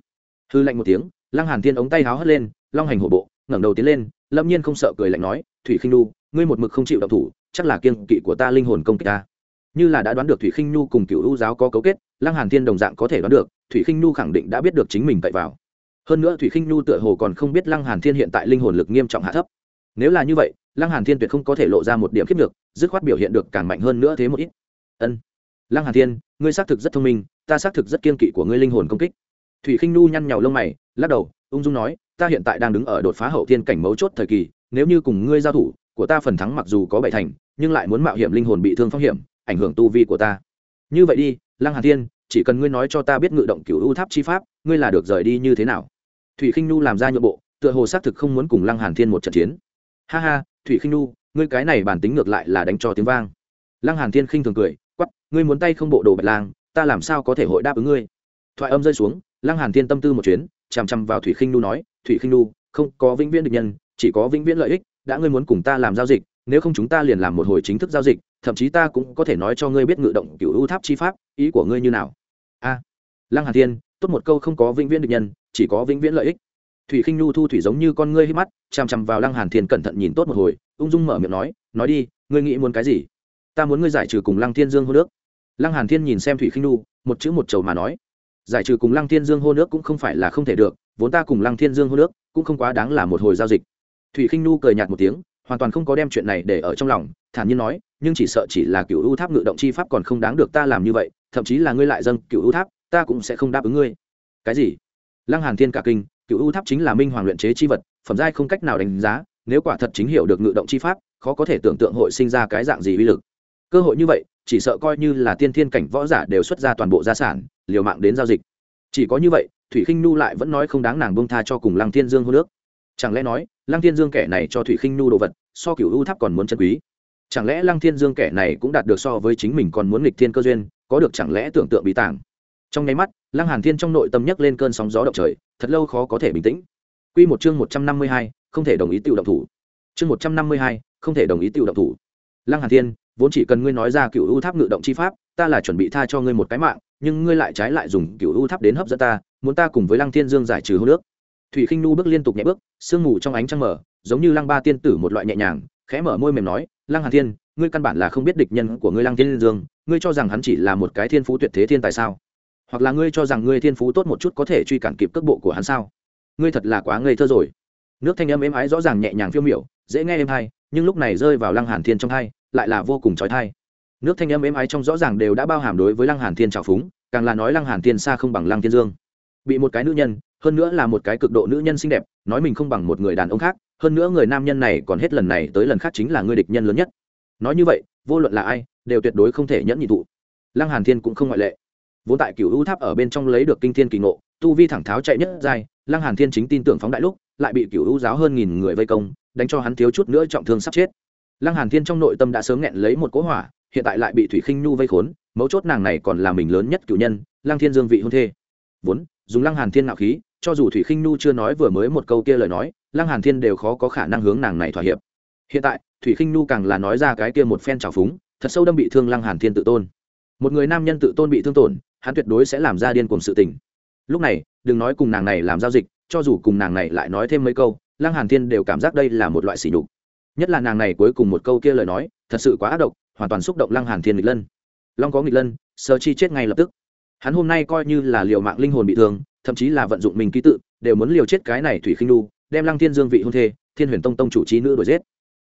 Hư lạnh một tiếng, lăng hàn thiên ống tay háo hất lên, long hành hổ bộ, ngẩng đầu tiến lên, lâm nhiên không sợ cười lạnh nói, thủy khinh nu ngươi một mực không chịu động thủ, chắc là kiên kỵ của ta linh hồn công kích ta như là đã đoán được thủy khinh nu cùng cựu u giáo có cấu kết, lăng hàn thiên đồng dạng có thể đoán được, thủy khinh nu khẳng định đã biết được chính mình cậy vào. Hơn nữa thủy khinh nhu tựa hồ còn không biết lăng hàn thiên hiện tại linh hồn lực nghiêm trọng hạ thấp. Nếu là như vậy, lăng hàn thiên tuyệt không có thể lộ ra một điểm khiếp được dứt khoát biểu hiện được càng mạnh hơn nữa thế một ít. Ân. Lăng hàn thiên, ngươi xác thực rất thông minh, ta xác thực rất kiên kỵ của ngươi linh hồn công kích. Thủy khinh nhu nhăn nhào lông mày, lắc đầu, ung dung nói, ta hiện tại đang đứng ở đột phá hậu thiên cảnh mấu chốt thời kỳ, nếu như cùng ngươi giao thủ, của ta phần thắng mặc dù có bảy thành, nhưng lại muốn mạo hiểm linh hồn bị thương phong hiểm ảnh hưởng tu vi của ta. Như vậy đi, lăng hàn thiên, chỉ cần ngươi nói cho ta biết ngự động cửu u tháp chi pháp, ngươi là được rời đi như thế nào? Thủy khinh nu làm ra nhượng bộ, tựa hồ xác thực không muốn cùng lăng hàn thiên một trận chiến. Ha ha, thủy khinh nu ngươi cái này bản tính ngược lại là đánh cho tiếng vang. Lăng hàn thiên khinh thường cười quắp ngươi muốn tay không bộ đồ bạch lang, ta làm sao có thể hội đáp ứng ngươi? Thoại âm rơi xuống, lăng hàn thiên tâm tư một chuyến, chằm chằm vào thủy khinh nu nói, thủy khinh nu không có vĩnh viễn địch nhân, chỉ có vĩnh viễn lợi ích, đã ngươi muốn cùng ta làm giao dịch, nếu không chúng ta liền làm một hồi chính thức giao dịch thậm chí ta cũng có thể nói cho ngươi biết ngự động cửu u tháp chi pháp, ý của ngươi như nào. A, lăng hàn thiên, tốt một câu không có vĩnh viễn địch nhân, chỉ có vĩnh viễn lợi ích. Thủy khinh nhu thu thủy giống như con ngươi hít mắt, chằm chằm vào lăng hàn thiên cẩn thận nhìn tốt một hồi, ung dung mở miệng nói nói đi, ngươi nghĩ muốn cái gì? Ta muốn ngươi giải trừ cùng lăng thiên dương hô nước lăng hàn thiên nhìn xem thủy khinh nhu, một chữ một chầu mà nói, giải trừ cùng lăng thiên dương hô nước cũng không phải là không thể được, vốn ta cùng lăng thiên dương hô nước cũng không quá đáng là một hồi giao dịch. Thủy khinh nhu cười nhạt một tiếng, hoàn toàn không có đem chuyện này để ở trong lòng, thản nhiên nói nhưng chỉ sợ chỉ là cựu ưu tháp ngự động chi pháp còn không đáng được ta làm như vậy, thậm chí là ngươi lại dâng cựu ưu tháp, ta cũng sẽ không đáp ứng ngươi. Cái gì? Lăng hàn thiên cả kinh, cựu ưu tháp chính là minh hoàng luyện chế chi vật, phẩm giai không cách nào đánh giá, nếu quả thật chính hiểu được ngự động chi pháp, khó có thể tưởng tượng hội sinh ra cái dạng gì uy lực. Cơ hội như vậy, chỉ sợ coi như là tiên thiên cảnh võ giả đều xuất ra toàn bộ gia sản, liều mạng đến giao dịch. Chỉ có như vậy, thủy khinh nu lại vẫn nói không đáng nàng buông tha cho cùng lăng thiên dương hô nước. Chẳng lẽ nói, lăng thiên dương kẻ này cho thủy khinh Nu đồ vật, so cựu u tháp còn muốn chân quý? Chẳng lẽ lăng thiên dương kẻ này cũng đạt được so với chính mình còn muốn nghịch thiên cơ duyên có được chẳng lẽ tưởng tượng bí tàng trong nháy mắt lăng hàn thiên trong nội tâm nhấc lên cơn sóng gió động trời thật lâu khó có thể bình tĩnh. Quy một chương một trăm năm mươi hai, không thể đồng ý tiêu động thủ. Chương một trăm năm mươi hai, không thể đồng ý tiêu động thủ. Lăng hàn thiên vốn chỉ cần ngươi nói ra cựu u tháp ngự động chi pháp ta là chuẩn bị tha cho ngươi một cái mạng nhưng ngươi lại trái lại dùng cựu u tháp đến hấp dẫn ta muốn ta cùng với lăng thiên dương giải trừ hô nước thủy khinh nu bước liên tục nhẹ bước sương mù trong ánh trăng mở giống như lăng ba tiên tử một loại nhẹ nhàng khẽ mở môi mềm nói, lăng hàn thiên, ngươi căn bản là không biết địch nhân của ngươi lăng thiên dương, ngươi cho rằng hắn chỉ là một cái thiên phú tuyệt thế thiên tài sao? Hoặc là ngươi cho rằng ngươi thiên phú tốt một chút có thể truy cản kịp cước bộ của hắn sao? Ngươi thật là quá ngây thơ rồi. Nước thanh âm êm ái rõ ràng nhẹ nhàng phiêu miểu, dễ nghe êm hay nhưng lúc này rơi vào lăng hàn thiên trong hai lại là vô cùng trói thai nước thanh âm êm ái trong rõ ràng đều đã bao hàm đối với lăng hàn thiên trào phúng, càng là nói lăng hàn thiên xa không bằng lăng thiên dương. Bị một cái nữ nhân hơn nữa là một cái cực độ nữ nhân xinh đẹp, nói mình không bằng một người đàn ông khác, hơn nữa người nam nhân này còn hết lần này tới lần khác chính là người địch nhân lớn nhất. Nói như vậy, vô luận là ai, đều tuyệt đối không thể nhẫn nhị thụ lăng hàn thiên cũng không ngoại lệ. Vốn tại cửu u tháp ở bên trong lấy được kinh thiên kỳ ngộ, tu vi thẳng tháo chạy nhất dài lăng hàn thiên chính tin tưởng phóng đại lúc, lại bị cửu u giáo hơn nghìn người vây công, đánh cho hắn thiếu chút nữa trọng thương sắp chết. Lăng hàn thiên trong nội tâm đã sớm nghẹn lấy một cỗ hỏa, hiện tại lại bị thủy khinh nhu vây khốn, mấu chốt nàng này còn là mình lớn nhất cựu nhân, lăng thiên dương vị hôn thê. Vốn, dùng lăng hàn thiên nạo khí cho dù thủy khinh Nu chưa nói vừa mới một câu kia lời nói, lăng hàn thiên đều khó có khả năng hướng nàng này thỏa hiệp. Hiện tại, thủy khinh Nu càng là nói ra cái kia một phen trào phúng, thật sâu đâm bị thương lăng hàn thiên tự tôn. Một người nam nhân tự tôn bị thương tổn, hắn tuyệt đối sẽ làm ra điên cuồng sự tình. Lúc này, đừng nói cùng nàng này làm giao dịch, cho dù cùng nàng này lại nói thêm mấy câu, lăng hàn thiên đều cảm giác đây là một loại sỉ nhục. Nhất là nàng này cuối cùng một câu kia lời nói, thật sự quá ác độc, hoàn toàn xúc động lăng hàn thiên nghịch lân. Long có nghịch lân, sơ chi chết ngay lập tức. Hắn hôm nay coi như là liều mạng linh hồn bị thương thậm chí là vận dụng mình ký tự, đều muốn liều chết cái này thủy khinh nu đem lăng thiên dương vị hôn thê, thiên huyền tông tông chủ trí nữ đuổi giết.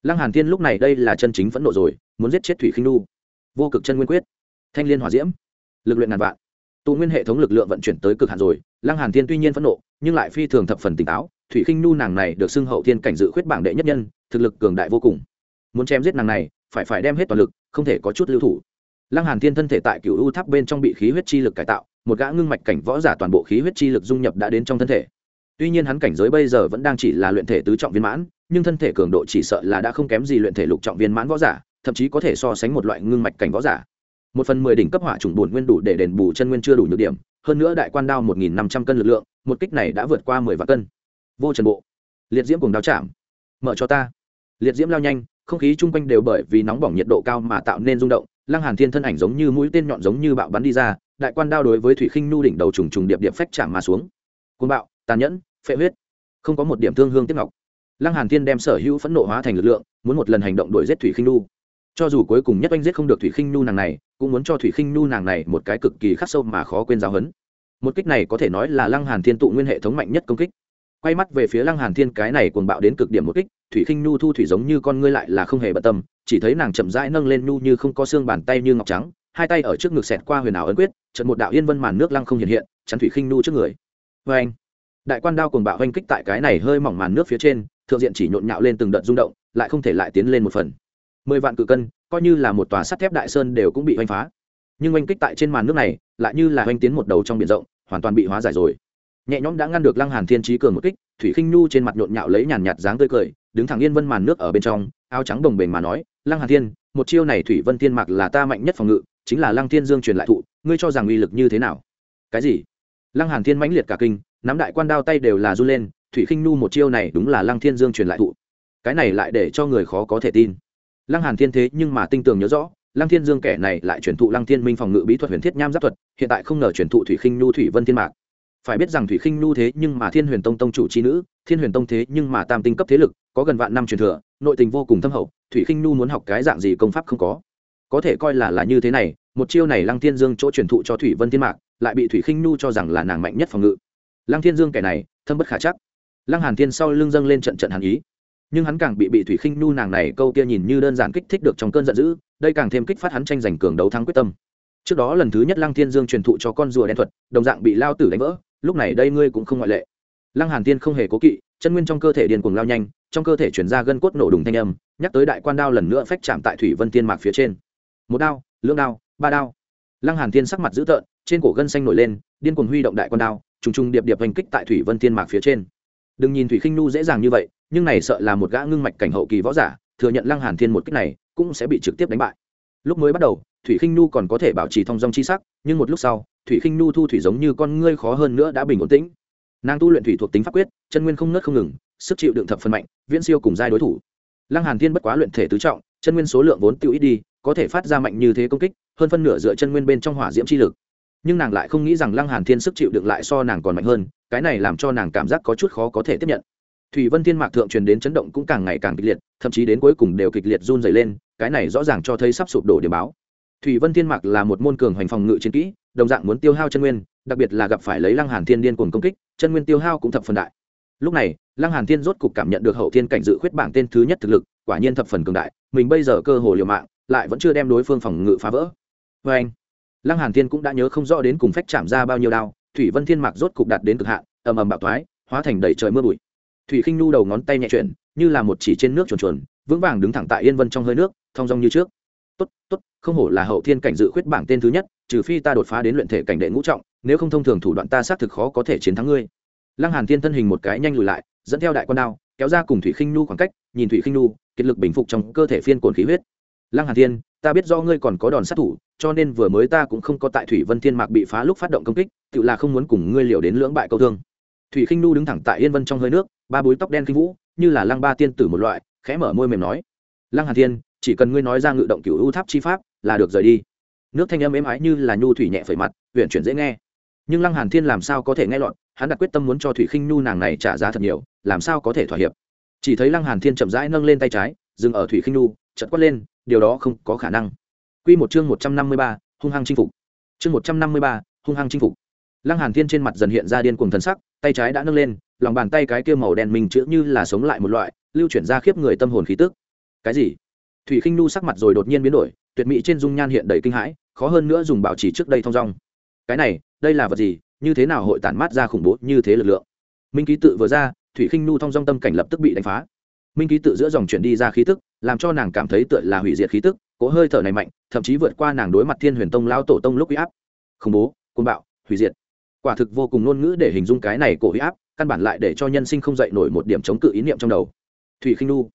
Lăng hàn thiên lúc này đây là chân chính phẫn nộ rồi, muốn giết chết thủy khinh nu vô cực chân nguyên quyết. Thanh liên hỏa diễm. Lực luyện ngàn vạn. Tụ nguyên hệ thống lực lượng vận chuyển tới cực hạn rồi, lăng hàn thiên tuy nhiên phẫn nộ, nhưng lại phi thường thập phần tỉnh táo. Thủy khinh nu nàng này được xưng hậu thiên cảnh dự khuyết bảng đệ nhất nhân, thực lực cường đại vô cùng. Muốn chém giết nàng này, phải phải đem hết toàn lực, không thể có chút lưu thủ lăng hàn thiên thân thể tại cựu u tháp bên trong bị khí huyết chi lực cải tạo, một gã ngưng mạch cảnh võ giả toàn bộ khí huyết chi lực dung nhập đã đến trong thân thể. Tuy nhiên hắn cảnh giới bây giờ vẫn đang chỉ là luyện thể tứ trọng viên mãn, nhưng thân thể cường độ chỉ sợ là đã không kém gì luyện thể lục trọng viên mãn võ giả, thậm chí có thể so sánh một loại ngưng mạch cảnh võ giả. Một phần mười đỉnh cấp hỏa trùng bổn nguyên đủ để đền bù chân nguyên chưa đủ nhược điểm, hơn nữa đại quan đao một nghìn năm trăm cân lực lượng, một kích này đã vượt qua mười vạn cân. Vô trần bộ, liệt diễm cùng đao chạm. Mở cho ta. Liệt diễm lao nhanh, không khí chung quanh đều bởi vì nóng bỏng nhiệt độ cao mà tạo nên rung động lăng hàn thiên thân ảnh giống như mũi tên nhọn giống như bạo bắn đi ra, đại quan đao đối với thủy khinh nu đỉnh đầu trùng trùng điệp điệp phách chạm mà xuống. Côn bạo, tàn nhẫn, phệ huyết, không có một điểm thương hương tiếc ngọc. Lăng hàn thiên đem sở hữu phẫn nộ hóa thành lực lượng, muốn một lần hành động đuổi giết thủy khinh nu. Cho dù cuối cùng nhất anh giết không được thủy khinh nu nàng này, cũng muốn cho thủy khinh nu nàng này một cái cực kỳ khắc sâu mà khó quên giáo hấn một kích này có thể nói là lăng hàn thiên tụ nguyên hệ thống mạnh nhất công kích. Quay mắt về phía lăng hàn thiên, cái này cuồng bạo đến cực điểm một kích thủy khinh nu thu thủy giống như con ngươi lại là không hề bận tâm, chỉ thấy nàng chậm rãi nâng lên nu như không có xương bàn tay như ngọc trắng, hai tay ở trước ngực xẹt qua huyền ảo ấn quyết trận một đạo yên vân màn nước lăng không hiện hiện, chắn thủy khinh nu trước người. Vê anh, đại quan đao cuồng bạo oanh kích tại cái này hơi mỏng màn nước phía trên, thượng diện chỉ nhộn nhạo lên từng đợt rung động, lại không thể lại tiến lên một phần. Mười vạn cự cân, coi như là một tòa sắt thép đại sơn đều cũng bị oanh phá. Nhưng oanh kích tại trên màn nước này, lại như là oanh tiến một đầu trong biển rộng, hoàn toàn bị hóa giải rồi. Nhẹ nhõm đã ngăn được lăng hàn thiên trí cường một kích, thủy khinh nhu trên mặt nhộn nhạo lấy nhàn nhạt dáng tươi cười đứng thẳng yên vân màn nước ở bên trong, áo trắng đồng bền mà nói, lăng hàn thiên, một chiêu này thủy vân thiên mạc là ta mạnh nhất phòng ngự, chính là lăng thiên dương truyền lại thụ, ngươi cho rằng uy lực như thế nào? Cái gì? Lăng hàn thiên mãnh liệt cả kinh, nắm đại quan đao tay đều là run lên, thủy khinh nhu một chiêu này đúng là lăng thiên dương truyền lại thụ. Cái này lại để cho người khó có thể tin. Lăng hàn thiên thế nhưng mà tinh tường nhớ rõ, lăng thiên dương kẻ này lại truyền thụ lăng thiên minh phòng ngự bí thuật huyền thiết nham giáp thuật, hiện tại không ngờ truyền thụ thủy khinh nhu thủy vân thiên mạc phải biết rằng thủy khinh nhu thế nhưng mà thiên huyền tông tông chủ c h i nữ, thiên huyền tông thế nhưng mà tam tinh cấp thế lực, có gần vạn năm truyền thừa, nội tình vô cùng thâm hậu, thủy khinh nhu muốn học cái dạng gì công pháp không có. Có thể coi là là như thế này, một chiêu này lăng thiên dương chỗ truyền thụ cho thủy vân thiên mạc, lại bị thủy khinh nhu cho rằng là nàng mạnh nhất phòng ngự. Lăng thiên dương kẻ này, thâm bất khả chắc. Lăng hàn thiên sau lưng dâng lên trận trận hàn ý. Nhưng hắn càng bị bị thủy khinh nhu nàng này câu kia nhìn như đơn giản kích thích được trong cơn giận dữ, đây càng thêm kích phát hắn tranh giành cường đấu thắng quyết tâm. Trước đó lần thứ nhất lăng thiên dương truyền thụ cho con rùa đen thuật, đồng dạng bị lao tử đánh vỡ lúc này đây ngươi cũng không ngoại lệ. Lăng hàn tiên không hề cố kỵ, chân nguyên trong cơ thể điên cuồng lao nhanh, trong cơ thể chuyển ra gân cốt nổ đùng thanh âm, nhắc tới đại quan đao lần nữa phách chạm tại thủy vân tiên mạc phía trên. Một đao, lưỡng đao, ba đao. Lăng hàn tiên sắc mặt dữ tợn, trên cổ gân xanh nổi lên, điên cuồng huy động đại quan đao, trùng trùng điệp điệp hành kích tại thủy vân tiên mạc phía trên. Đừng nhìn thủy khinh nu dễ dàng như vậy, nhưng này sợ là một gã ngưng mạch cảnh hậu kỳ võ giả, thừa nhận lăng hàn thiên một kích này, cũng sẽ bị trực tiếp đánh bại. Lúc mới bắt đầu thủy khinh nu còn có thể bảo trì thong dong chi sắc, nhưng một lúc sau, thủy khinh nu thu thủy giống như con ngươi khó hơn nữa đã bình ổn tĩnh. Nàng tu luyện thủy thuộc tính pháp quyết, chân nguyên không nớt không ngừng, sức chịu đựng thập phần mạnh, viễn siêu cùng giai đối thủ. Lăng hàn thiên bất quá luyện thể tứ trọng, chân nguyên số lượng vốn tiêu ít đi, có thể phát ra mạnh như thế công kích, hơn phân nửa dựa chân nguyên bên trong hỏa diễm chi lực. Nhưng nàng lại không nghĩ rằng lăng hàn thiên sức chịu đựng lại so nàng còn mạnh hơn, cái này làm cho nàng cảm giác có chút khó có thể tiếp nhận. Thủy vân thiên mạc thượng truyền đến chấn động cũng càng ngày càng kịch liệt, thậm chí đến cuối cùng đều kịch liệt run dày lên, cái này rõ ràng cho thấy sắp sụp đổ điểm báo thủy vân thiên mạc là một môn cường hoành phòng ngự chiến kỹ, đồng dạng muốn tiêu hao chân nguyên, đặc biệt là gặp phải lấy lăng hàn thiên điên cuồng công kích, chân nguyên tiêu hao cũng thập phần đại. Lúc này, lăng hàn thiên rốt cục cảm nhận được hậu thiên cảnh dự khuyết bảng tên thứ nhất thực lực, quả nhiên thập phần cường đại, mình bây giờ cơ hồ liều mạng, lại vẫn chưa đem đối phương phòng ngự phá vỡ. Với anh, lăng hàn thiên cũng đã nhớ không rõ đến cùng phách chạm ra bao nhiêu đao, thủy vân thiên mạc rốt cục đạt đến cực hạn, ầm ầm bạo thoái, hóa thành đầy trời mưa bụi. Thủy khinh nu đầu ngón tay nhẹ chuyển, như là một chỉ trên nước chuồn chuồn, vững vàng đứng thẳng tại yên vân trong hơi nước, thong dong như trước tốt tốt, không hổ là hậu thiên cảnh dự khuyết bảng tên thứ nhất, trừ phi ta đột phá đến luyện thể cảnh đệ ngũ trọng, nếu không thông thường thủ đoạn ta xác thực khó có thể chiến thắng ngươi. Lăng hàn thiên thân hình một cái nhanh lùi lại, dẫn theo đại quan đao, kéo ra cùng thủy khinh nu khoảng cách, nhìn thủy khinh nu kiệt lực bình phục trong cơ thể phiên cồn khí huyết. Lăng hàn thiên, ta biết do ngươi còn có đòn sát thủ, cho nên vừa mới ta cũng không có tại thủy vân thiên mạc bị phá lúc phát động công kích, tự là không muốn cùng ngươi liều đến lưỡng bại câu thương. Thủy khinh nu đứng thẳng tại yên vân trong hơi nước, ba búi tóc đen khinh vũ, như là lăng ba tiên tử một loại, khẽ mở môi mềm nói. Lăng hàn thiên chỉ cần ngươi nói ra ngự động cửu u tháp chi pháp là được rời đi. Nước thanh âm êm ái như là nhu thủy nhẹ phẩy mặt huyện chuyển dễ nghe. Nhưng lăng hàn thiên làm sao có thể nghe lọt? Hắn đặt quyết tâm muốn cho thủy khinh nhu nàng này trả giá thật nhiều làm sao có thể thỏa hiệp? Chỉ thấy lăng hàn thiên chậm rãi nâng lên tay trái dừng ở thủy khinh nhu chợt quát lên điều đó không có khả năng. Quy một chương một trăm năm mươi ba, hung hăng chinh phục. Chương một trăm năm mươi ba, hung hăng chinh phục. Lăng hàn thiên trên mặt dần hiện ra điên cuồng thần sắc tay trái đã nâng lên lòng bàn tay cái kia màu đen mình chữa như là sống lại một loại lưu chuyển ra khiếp người tâm hồn khí tức. Cái gì? Thủy khinh nu sắc mặt rồi đột nhiên biến đổi, tuyệt mỹ trên dung nhan hiện đầy kinh hãi, khó hơn nữa dùng bảo trì trước đây thong dong. Cái này, đây là vật gì, như thế nào hội tản mát ra khủng bố như thế lực lượng? Minh ký tự vừa ra, thủy khinh nu thong dong tâm cảnh lập tức bị đánh phá. Minh ký tự giữa dòng chuyển đi ra khí tức, làm cho nàng cảm thấy tựa là hủy diệt khí tức cố hơi thở này mạnh, thậm chí vượt qua nàng đối mặt thiên huyền tông lao tổ tông lúc huy áp. Khủng bố côn bạo, hủy diệt. Quả thực vô cùng ngôn ngữ để hình dung cái này cổ huy áp, căn bản lại để cho nhân sinh không dậy nổi một điểm chống cự ý niệm trong đầu. Thủy khinh nu.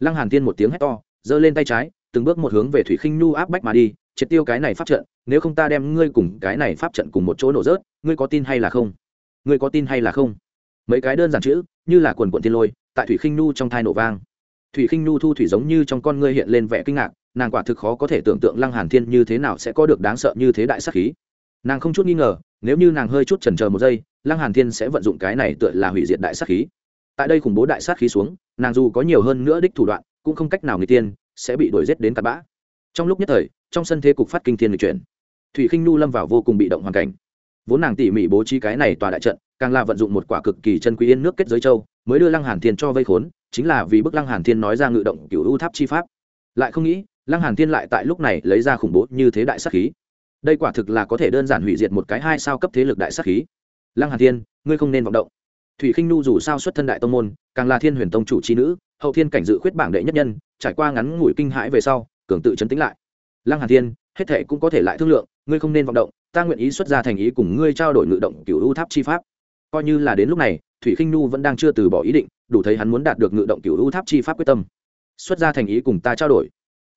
Lăng hàn tiên một tiếng hét to giơ lên tay trái, từng bước một hướng về thủy khinh nu áp bách mà đi, triệt tiêu cái này pháp trận, nếu không ta đem ngươi cùng cái này pháp trận cùng một chỗ nổ rớt, ngươi có tin hay là không? Ngươi có tin hay là không? Mấy cái đơn giản chữ, như là quần quận tiên lôi, tại thủy khinh nu trong thai nổ vang. Thủy khinh nu thu thủy giống như trong con ngươi hiện lên vẻ kinh ngạc, nàng quả thực khó có thể tưởng tượng lăng hàn thiên như thế nào sẽ có được đáng sợ như thế đại sắc khí. Nàng không chút nghi ngờ, nếu như nàng hơi chút chần chờ một giây, lăng hàn thiên sẽ vận dụng cái này tựa là hủy diệt đại sát khí. Tại đây khủng bố đại sát khí xuống, nàng dù có nhiều hơn nữa đích thủ đoạn cũng không cách nào người tiên, sẽ bị đuổi giết đến tạt bã. Trong lúc nhất thời, trong sân thế cục phát kinh thiên lịch chuyển. Thủy khinh nu lâm vào vô cùng bị động hoàn cảnh. Vốn nàng tỉ mỉ bố trí cái này tòa đại trận, càng là vận dụng một quả cực kỳ chân quý yên nước kết giới châu, mới đưa lăng hàn thiên cho vây khốn, chính là vì bức lăng hàn thiên nói ra ngự động cửu u tháp chi pháp. Lại không nghĩ, lăng hàn thiên lại tại lúc này lấy ra khủng bố như thế đại sát khí. Đây quả thực là có thể đơn giản hủy diệt một cái hai sao cấp thế lực đại sát khí. Lăng hàn thiên, ngươi không nên vọng động thủy khinh nu dù sao xuất thân đại tông môn, càng là thiên huyền tông chủ chi nữ, hậu thiên cảnh dự khuyết bảng đệ nhất nhân, trải qua ngắn ngủi kinh hãi về sau, cường tự chấn tĩnh lại. Lăng hàn thiên, hết thệ cũng có thể lại thương lượng, ngươi không nên vọng động, ta nguyện ý xuất ra thành ý cùng ngươi trao đổi ngự động cửu u tháp chi pháp. Coi như là đến lúc này, thủy khinh nu vẫn đang chưa từ bỏ ý định, đủ thấy hắn muốn đạt được ngự động cửu u tháp chi pháp quyết tâm. Xuất ra thành ý cùng ta trao đổi.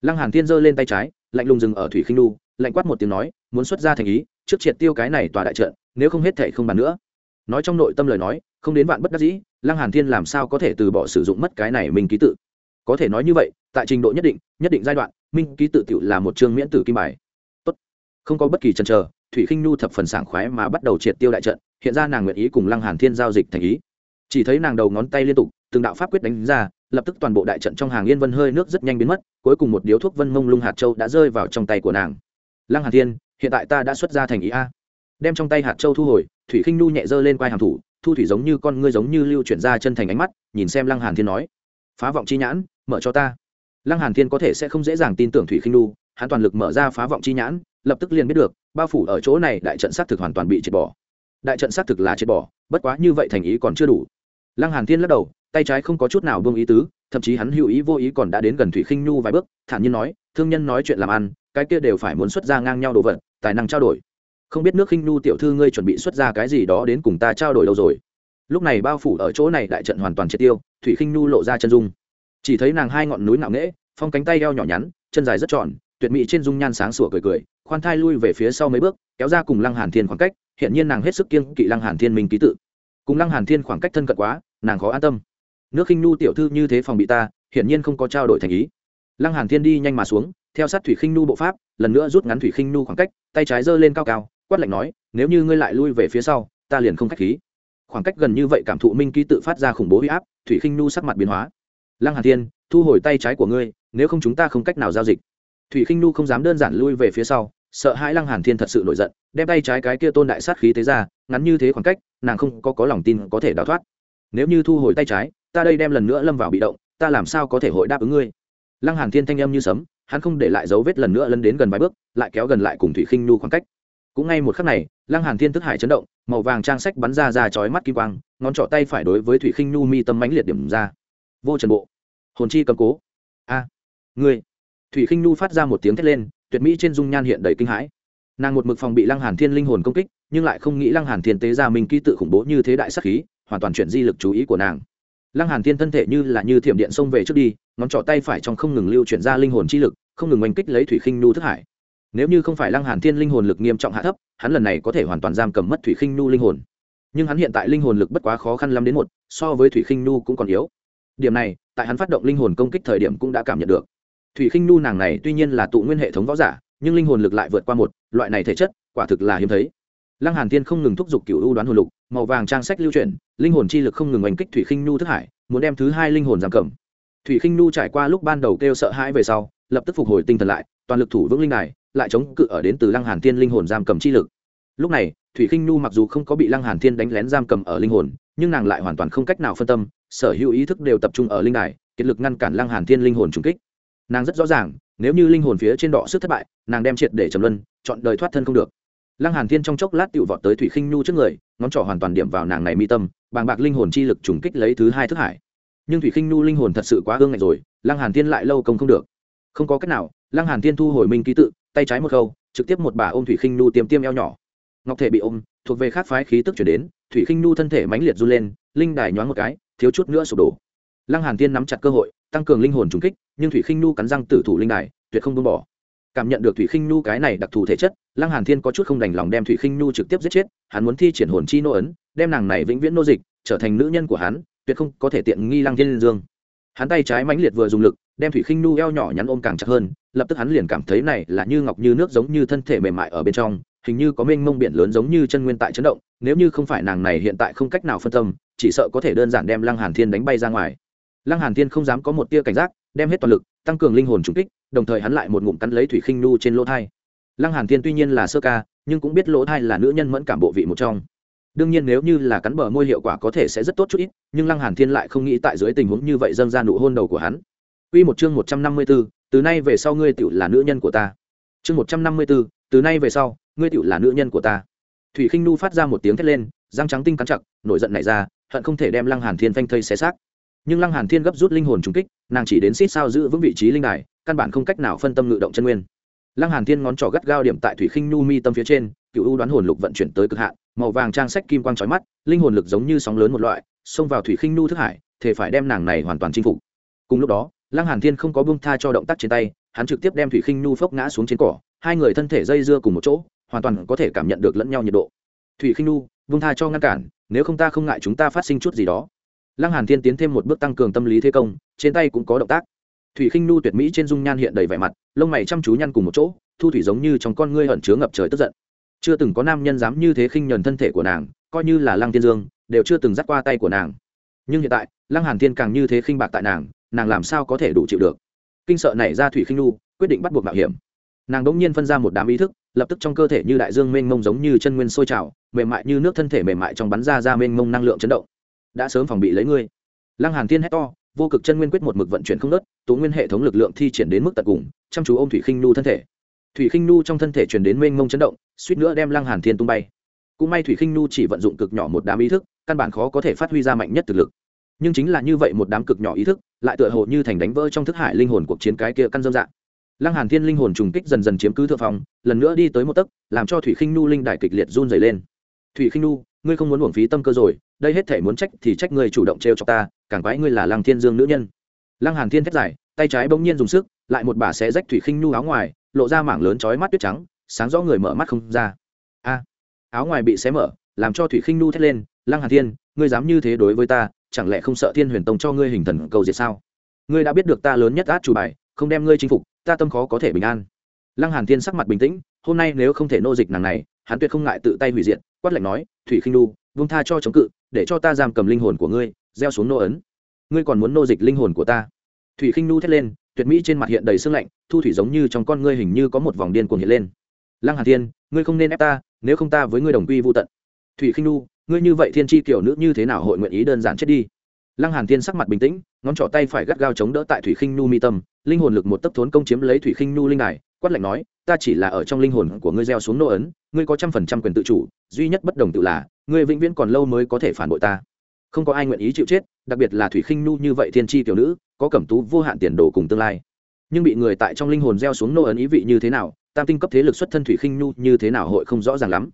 Lăng hàn thiên giơ lên tay trái, lạnh lùng dừng ở thủy khinh nu lạnh quát một tiếng nói, muốn xuất ra thành ý, trước triệt tiêu cái này tòa đại trận, nếu không hết thệ không bàn nữa nói trong nội tâm lời nói, không đến vạn bất đắc dĩ, lăng hàn thiên làm sao có thể từ bỏ sử dụng mất cái này minh ký tự? Có thể nói như vậy, tại trình độ nhất định nhất định giai đoạn, minh ký tự tiểu là một chương miễn tử kim bài. Tốt. không có bất kỳ chần chờ, thủy khinh nhu thập phần sảng khoái mà bắt đầu triệt tiêu đại trận, hiện ra nàng nguyện ý cùng lăng hàn thiên giao dịch thành ý. Chỉ thấy nàng đầu ngón tay liên tục, từng đạo pháp quyết đánh ra, lập tức toàn bộ đại trận trong hàng yên vân hơi nước rất nhanh biến mất, cuối cùng một điếu thuốc vân mông lung hạt châu đã rơi vào trong tay của nàng. Lăng hàn thiên, hiện tại ta đã xuất ra thành ý a. Đem trong tay hạt châu thu hồi thủy khinh Nu nhẹ dơ lên quai hàm thủ thu thủy giống như con ngươi giống như lưu chuyển ra chân thành ánh mắt nhìn xem lăng hàn thiên nói phá vọng chi nhãn mở cho ta. Lăng hàn thiên có thể sẽ không dễ dàng tin tưởng thủy khinh Nu, hắn toàn lực mở ra phá vọng chi nhãn lập tức liền biết được bao phủ ở chỗ này đại trận sát thực hoàn toàn bị triệt bỏ. Đại trận sát thực là triệt bỏ bất quá như vậy thành ý còn chưa đủ. Lăng hàn thiên lắc đầu tay trái không có chút nào buông ý tứ thậm chí hắn hữu ý vô ý còn đã đến gần thủy khinh nhu vài bước thản nhiên nói thương nhân nói chuyện làm ăn cái kia đều phải muốn xuất ra ngang nhau đồ vật tài năng trao đổi không biết nước khinh nhu tiểu thư ngươi chuẩn bị xuất ra cái gì đó đến cùng ta trao đổi đâu rồi. Lúc này bao phủ ở chỗ này đại trận hoàn toàn triệt tiêu, thủy khinh nhu lộ ra chân dung. Chỉ thấy nàng hai ngọn núi nặng nễ phong cánh tay eo nhỏ nhắn, chân dài rất tròn tuyệt mỹ trên dung nhan sáng sủa cười cười, khoan thai lui về phía sau mấy bước, kéo ra cùng lăng hàn thiên khoảng cách hiện nhiên nàng hết sức kiên kỵ lăng hàn thiên minh ký tự. Cùng lăng hàn thiên khoảng cách thân cận quá, nàng khó an tâm. Nước khinh nu tiểu thư như thế phòng bị ta hiện nhiên không có trao đổi thành ý. Lăng hàn thiên đi nhanh mà xuống, theo sát thủy khinh nu bộ pháp, lần nữa rút ngắn thủy khinh nu khoảng cách, tay trái giơ lên cao cao quát lạnh nói, nếu như ngươi lại lui về phía sau, ta liền không khách khí. Khoảng cách gần như vậy cảm thụ minh ký tự phát ra khủng bố huy áp, thủy khinh nu sắc mặt biến hóa. Lăng hàn thiên, thu hồi tay trái của ngươi, nếu không chúng ta không cách nào giao dịch. Thủy khinh nu không dám đơn giản lui về phía sau, sợ hãi lăng hàn thiên thật sự nổi giận, đem tay trái cái kia tôn đại sát khí tế ra, ngắn như thế khoảng cách, nàng không có có lòng tin có thể đào thoát. Nếu như thu hồi tay trái, ta đây đem lần nữa lâm vào bị động, ta làm sao có thể hội đáp ứng ngươi? Lăng hàn thiên thanh âm như sấm, hắn không để lại dấu vết lần nữa lân đến gần vài bước, lại kéo gần lại cùng thủy khinh nu khoảng cách cũng ngay một khắc này, lăng hàn thiên thức hải chấn động, màu vàng trang sách bắn ra ra chói mắt kim quang, ngón trỏ tay phải đối với thủy khinh nu mi tâm mãnh liệt điểm ra. Vô trần bộ, hồn chi cầm cố. A, ngươi. Thủy khinh nu phát ra một tiếng thét lên, tuyệt mỹ trên dung nhan hiện đầy kinh hãi. Nàng một mực phòng bị lăng hàn thiên linh hồn công kích, nhưng lại không nghĩ lăng hàn thiên tế ra mình ký tự khủng bố như thế đại sắc khí, hoàn toàn chuyển di lực chú ý của nàng. Lăng hàn thiên thân thể như là như thiểm điện xông về trước đi, ngón trỏ tay phải trong không ngừng lưu chuyển ra linh hồn chi lực, không ngừng oanh kích lấy thủy khinh nu thức hải nếu như không phải lăng hàn thiên linh hồn lực nghiêm trọng hạ thấp, hắn lần này có thể hoàn toàn giam cầm mất thủy khinh nu linh hồn. Nhưng hắn hiện tại linh hồn lực bất quá khó khăn lắm đến một, so với thủy khinh nu cũng còn yếu. Điểm này, tại hắn phát động linh hồn công kích thời điểm cũng đã cảm nhận được. Thủy khinh nu nàng này tuy nhiên là tụ nguyên hệ thống võ giả, nhưng linh hồn lực lại vượt qua một, loại này thể chất, quả thực là hiếm thấy. Lăng hàn thiên không ngừng thúc giục cựu ưu đoán hồn lục, màu vàng trang sách lưu chuyển linh hồn chi lực không ngừng oanh kích thủy khinh nu thức hải, muốn đem thứ hai linh hồn giam cầm. Thủy khinh nu trải qua lúc ban đầu kêu sợ hãi về sau, lập tức phục hồi tinh thần lại, toàn lực thủ vững linh đài lại chống cự ở đến từ lăng hàn thiên linh hồn giam cầm chi lực. Lúc này, thủy khinh nu mặc dù không có bị lăng hàn thiên đánh lén giam cầm ở linh hồn, nhưng nàng lại hoàn toàn không cách nào phân tâm, sở hữu ý thức đều tập trung ở linh đài, kiệt lực ngăn cản lăng hàn thiên linh hồn trùng kích. Nàng rất rõ ràng, nếu như linh hồn phía trên đỏ sức thất bại, nàng đem triệt để trầm luân, chọn đời thoát thân không được. Lăng hàn thiên trong chốc lát tựu vọt tới thủy khinh nhu trước người, ngón trỏ hoàn toàn điểm vào nàng này mi tâm, bàng bạc linh hồn chi lực trùng kích lấy thứ hai thức hải. Nhưng thủy khinh nhu linh hồn thật sự quá ương ngạnh rồi, lăng hàn thiên lại lâu công không được. Không có cách nào, lăng hàn thiên thu hồi minh ký tự tay trái một khâu, trực tiếp một bà ôm thủy khinh nhu tiêm tiêm eo nhỏ. Ngọc thể bị ôm, thuộc về khác phái khí tức chuyển đến, thủy khinh nhu thân thể mãnh liệt run lên, linh đài nhoáng một cái, thiếu chút nữa sụp đổ. Lăng hàn thiên nắm chặt cơ hội, tăng cường linh hồn trùng kích, nhưng thủy khinh nhu cắn răng tử thủ linh đài, tuyệt không buông bỏ. Cảm nhận được thủy khinh nhu cái này đặc thù thể chất, lăng hàn thiên có chút không đành lòng đem thủy khinh nhu trực tiếp giết chết, hắn muốn thi triển hồn chi nô ấn, đem nàng này vĩnh viễn nô dịch, trở thành nữ nhân của hắn, tuyệt không có thể tiện nghi lăng thiên dương. Hắn tay trái mãnh liệt vừa dùng lực đem thủy khinh nu eo nhỏ nhắn ôm càng chặt hơn, lập tức hắn liền cảm thấy này là như ngọc như nước giống như thân thể mềm mại ở bên trong, hình như có mênh mông biển lớn giống như chân nguyên tại chấn động, nếu như không phải nàng này hiện tại không cách nào phân tâm, chỉ sợ có thể đơn giản đem lăng hàn thiên đánh bay ra ngoài. Lăng hàn thiên không dám có một tia cảnh giác, đem hết toàn lực, tăng cường linh hồn trùng kích, đồng thời hắn lại một ngụm cắn lấy thủy khinh nu trên lỗ thai. Lăng hàn thiên tuy nhiên là sơ ca, nhưng cũng biết lỗ thai là nữ nhân mẫn cảm bộ vị một trong. Đương nhiên nếu như là cắn bờ môi hiệu quả có thể sẽ rất tốt chút ít, nhưng lăng hàn thiên lại không nghĩ tại dưới tình huống như vậy dâng ra nụ hôn đầu của hắn. Quy một chương 154, từ nay về sau ngươi tiểu là nữ nhân của ta. Chương 154, từ nay về sau, ngươi tiểu là nữ nhân của ta. Thủy Khinh Nu phát ra một tiếng thét lên, răng trắng tinh cắn chặt, nổi giận nảy ra, hận không thể đem Lăng Hàn Thiên phanh thây xé xác nhưng lăng hàn thiên gấp rút linh hồn trùng kích nàng chỉ đến xít sao giữ vững vị trí linh đài căn bản không cách nào phân tâm ngự động chân nguyên lăng hàn thiên ngón trỏ gắt gao điểm tại thủy khinh nu mi tâm phía trên cựu u đoán hồn lục vận chuyển tới cực hạn màu vàng trang sách kim quang chói mắt linh hồn lực giống như sóng lớn một loại xông vào thủy khinh nu thức hải thể phải đem nàng này hoàn toàn chinh phục cùng lúc đó lăng hàn thiên không có buông tha cho động tác trên tay, hắn trực tiếp đem thủy khinh nu phốc ngã xuống trên cỏ, hai người thân thể dây dưa cùng một chỗ, hoàn toàn có thể cảm nhận được lẫn nhau nhiệt độ. Thủy khinh nu buông tha cho ngăn cản, nếu không ta không ngại chúng ta phát sinh chút gì đó. Lăng hàn thiên tiến thêm một bước tăng cường tâm lý thế công, trên tay cũng có động tác. Thủy khinh nu tuyệt mỹ trên dung nhan hiện đầy vẻ mặt, lông mày chăm chú nhăn cùng một chỗ, thu thủy giống như trong con ngươi ẩn chứa ngập trời tức giận. Chưa từng có nam nhân dám như thế khinh nhẫn thân thể của nàng, coi như là lăng Thiên dương, đều chưa từng dắt qua tay của nàng. Nhưng hiện tại, lăng hàn thiên càng như thế khinh bạc tại nàng nàng làm sao có thể đủ chịu được? Kinh sợ này, ra thủy khinh nu quyết định bắt buộc mạo hiểm. Nàng đống nhiên phân ra một đám ý thức lập tức trong cơ thể như đại dương mênh mông giống như chân nguyên sôi trào mềm mại như nước thân thể mềm mại trong bắn ra ra mênh mông năng lượng chấn động. Đã sớm phòng bị lấy ngươi. Lăng hàn thiên hét to vô cực chân nguyên quyết một mực vận chuyển không đất tố nguyên hệ thống lực lượng thi triển đến mức tận cùng chăm chú ôm thủy khinh nu thân thể. Thủy khinh nu trong thân thể truyền đến mênh mông chấn động suýt nữa đem lăng hàn thiên tung bay. Cũng may thủy khinh nu chỉ vận dụng cực nhỏ một đám ý thức căn bản khó có thể phát huy ra mạnh nhất thực lực. Nhưng chính là như vậy một đám cực nhỏ ý thức lại tựa hồ như thành đánh vỡ trong thức hải linh hồn cuộc chiến cái kia căn dâm dạng. Lăng hàn thiên linh hồn trùng kích dần dần chiếm cứ thượng phòng lần nữa đi tới một tấc, làm cho thủy khinh nu linh đài kịch liệt run rẩy lên. Thủy khinh nu ngươi không muốn uổng phí tâm cơ rồi, đây hết thể muốn trách thì trách ngươi chủ động trêu cho ta, càng quái ngươi là lăng thiên dương nữ nhân. Lăng hàn thiên thét dài, tay trái bỗng nhiên dùng sức, lại một bà xé rách thủy khinh nu áo ngoài, lộ ra mảng lớn chói mắt tuyết trắng, sáng rõ người mở mắt không ra. A, áo ngoài bị xé mở, làm cho thủy khinh nu thét lên, lăng hàn thiên, ngươi dám như thế đối với ta chẳng lẽ không sợ thiên huyền tông cho ngươi hình thần cầu diệt sao? Ngươi đã biết được ta lớn nhất át chủ bài, không đem ngươi chinh phục, ta tâm khó có thể bình an. Lăng hàn thiên sắc mặt bình tĩnh, hôm nay nếu không thể nô dịch nàng này, hắn tuyệt không ngại tự tay hủy diệt, quát lạnh nói, thủy khinh nu vung tha cho chống cự, để cho ta giam cầm linh hồn của ngươi, gieo xuống nô ấn. Ngươi còn muốn nô dịch linh hồn của ta? Thủy khinh nu thét lên, tuyệt mỹ trên mặt hiện đầy sương lạnh, thu thủy giống như trong con ngươi hình như có một vòng điên cuồng hiện lên. Lăng hàn thiên, ngươi không nên ép ta, nếu không ta với ngươi đồng quy vô tận. Thủy khinh nu ngươi như vậy thiên tri kiểu nữ như thế nào hội nguyện ý đơn giản chết đi? Lăng hàn thiên sắc mặt bình tĩnh, ngón trỏ tay phải gắt gao chống đỡ tại thủy khinh nu mi tâm, linh hồn lực một tấc thốn công chiếm lấy thủy khinh nu linh đài, quát lạnh nói, ta chỉ là ở trong linh hồn của ngươi gieo xuống nô ấn, ngươi có trăm phần trăm quyền tự chủ, duy nhất bất đồng tự là, ngươi vĩnh viễn còn lâu mới có thể phản bội ta. Không có ai nguyện ý chịu chết, đặc biệt là thủy khinh nu như vậy thiên tri tiểu nữ, có cẩm tú vô hạn tiền đồ cùng tương lai. Nhưng bị người tại trong linh hồn gieo xuống nô ấn ý vị như thế nào, tam tinh cấp thế lực xuất thân thủy khinh nu như thế nào hội không rõ ràng lắm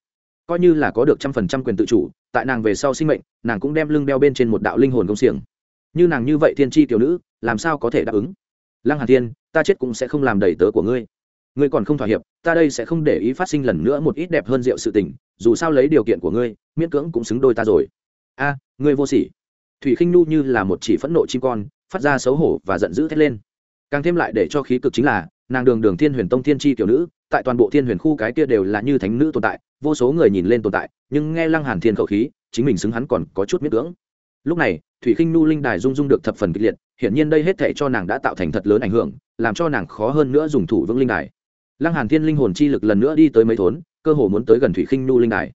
coi như là có được trăm phần trăm quyền tự chủ, tại nàng về sau sinh mệnh, nàng cũng đem lưng đeo bên trên một đạo linh hồn công xiềng. Như nàng như vậy thiên tri tiểu nữ, làm sao có thể đáp ứng? Lăng hàn thiên, ta chết cũng sẽ không làm đầy tớ của ngươi. Ngươi còn không thỏa hiệp, ta đây sẽ không để ý phát sinh lần nữa một ít đẹp hơn rượu sự tình, dù sao lấy điều kiện của ngươi, miễn cưỡng cũng xứng đôi ta rồi. A, ngươi vô sỉ. Thủy khinh nu như là một chỉ phẫn nộ chim con, phát ra xấu hổ và giận dữ thét lên. Càng thêm lại để cho khí cực chính là, nàng đường đường thiên huyền tông thiên tri tiểu nữ tại toàn bộ thiên huyền khu cái kia đều là như thánh nữ tồn tại, vô số người nhìn lên tồn tại, nhưng nghe lăng hàn thiên khẩu khí, chính mình xứng hắn còn có chút miết cưỡng. Lúc này, thủy khinh nu linh đài rung rung được thập phần kịch liệt, hiển nhiên đây hết thể cho nàng đã tạo thành thật lớn ảnh hưởng, làm cho nàng khó hơn nữa dùng thủ vững linh đài. Lăng hàn thiên linh hồn chi lực lần nữa đi tới mấy thốn, cơ hồ muốn tới gần thủy khinh nu linh đài.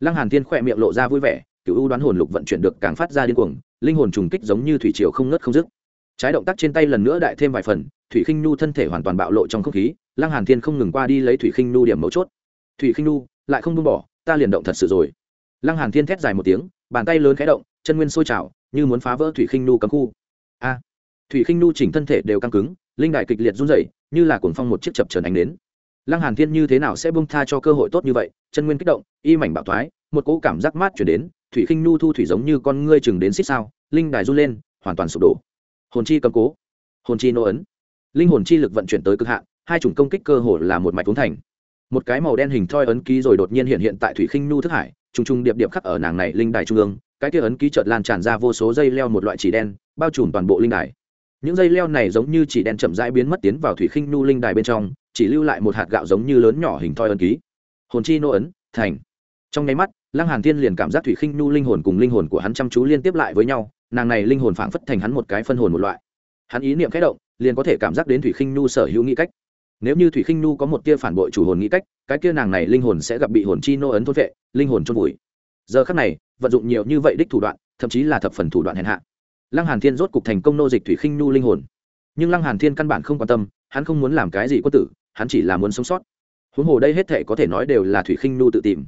Lăng hàn thiên khỏe miệng lộ ra vui vẻ, cựu ưu đoán hồn lục vận chuyển được càng phát ra điên cuồng, linh hồn trùng kích giống như thủy triều không ngớt không dứt. Trái động tác trên tay lần nữa đại thêm vài phần, thủy khinh nu thân thể hoàn toàn bạo lộ trong không khí lăng hàn thiên không ngừng qua đi lấy thủy khinh nu điểm mấu chốt. Thủy khinh nu, lại không buông bỏ, ta liền động thật sự rồi. Lăng hàn thiên thét dài một tiếng, bàn tay lớn khẽ động, chân nguyên sôi trào, như muốn phá vỡ thủy khinh nu cấm khu. A! À, thủy khinh nu chỉnh thân thể đều căng cứng, linh đại kịch liệt run rẩy, như là cuồng phong một chiếc chập chờn ánh đến lăng hàn thiên như thế nào sẽ buông tha cho cơ hội tốt như vậy? Chân nguyên kích động, y mảnh bạo thoái, một cỗ cảm giác mát chuyển đến, thủy khinh nu thu thủy giống như con ngươi chừng đến xích sao, linh đài run lên, hoàn toàn sụp đổ. Hồn chi cầm cố, hồn chi nô ấn. Linh hồn chi lực vận chuyển tới cực hạn hai chủng công kích cơ hồ là một mạch vốn thành. Một cái màu đen hình thoi ấn ký rồi đột nhiên hiện hiện tại thủy khinh nu thức hải, trùng trùng điệp điệp khắc ở nàng này linh đài trung ương. Cái kia ấn ký chợt lan tràn ra vô số dây leo một loại chỉ đen, bao trùm toàn bộ linh đài. Những dây leo này giống như chỉ đen chậm rãi biến mất tiến vào thủy khinh nu linh đài bên trong, chỉ lưu lại một hạt gạo giống như lớn nhỏ hình thoi ấn ký. Hồn chi nô ấn, thành. Trong nháy mắt, lăng hàn thiên liền cảm giác thủy khinh nu linh hồn cùng linh hồn của hắn chăm chú liên tiếp lại với nhau, nàng này linh hồn phảng phất thành hắn một cái phân hồn một loại. Hắn ý niệm khẽ động, liền có thể cảm giác đến thủy khinh nu sở hữu nghĩ cách nếu như thủy khinh nu có một tia phản bội chủ hồn nghĩ cách, cái kia nàng này linh hồn sẽ gặp bị hồn chi nô ấn thôn vệ, linh hồn chôn vùi. Giờ khắc này, vận dụng nhiều như vậy đích thủ đoạn, thậm chí là thập phần thủ đoạn hèn hạ. Lăng hàn thiên rốt cục thành công nô dịch thủy khinh nu linh hồn. Nhưng lăng hàn thiên căn bản không quan tâm, hắn không muốn làm cái gì quân tử, hắn chỉ là muốn sống sót. Huống hồ đây hết thể có thể nói đều là thủy khinh nu tự tìm.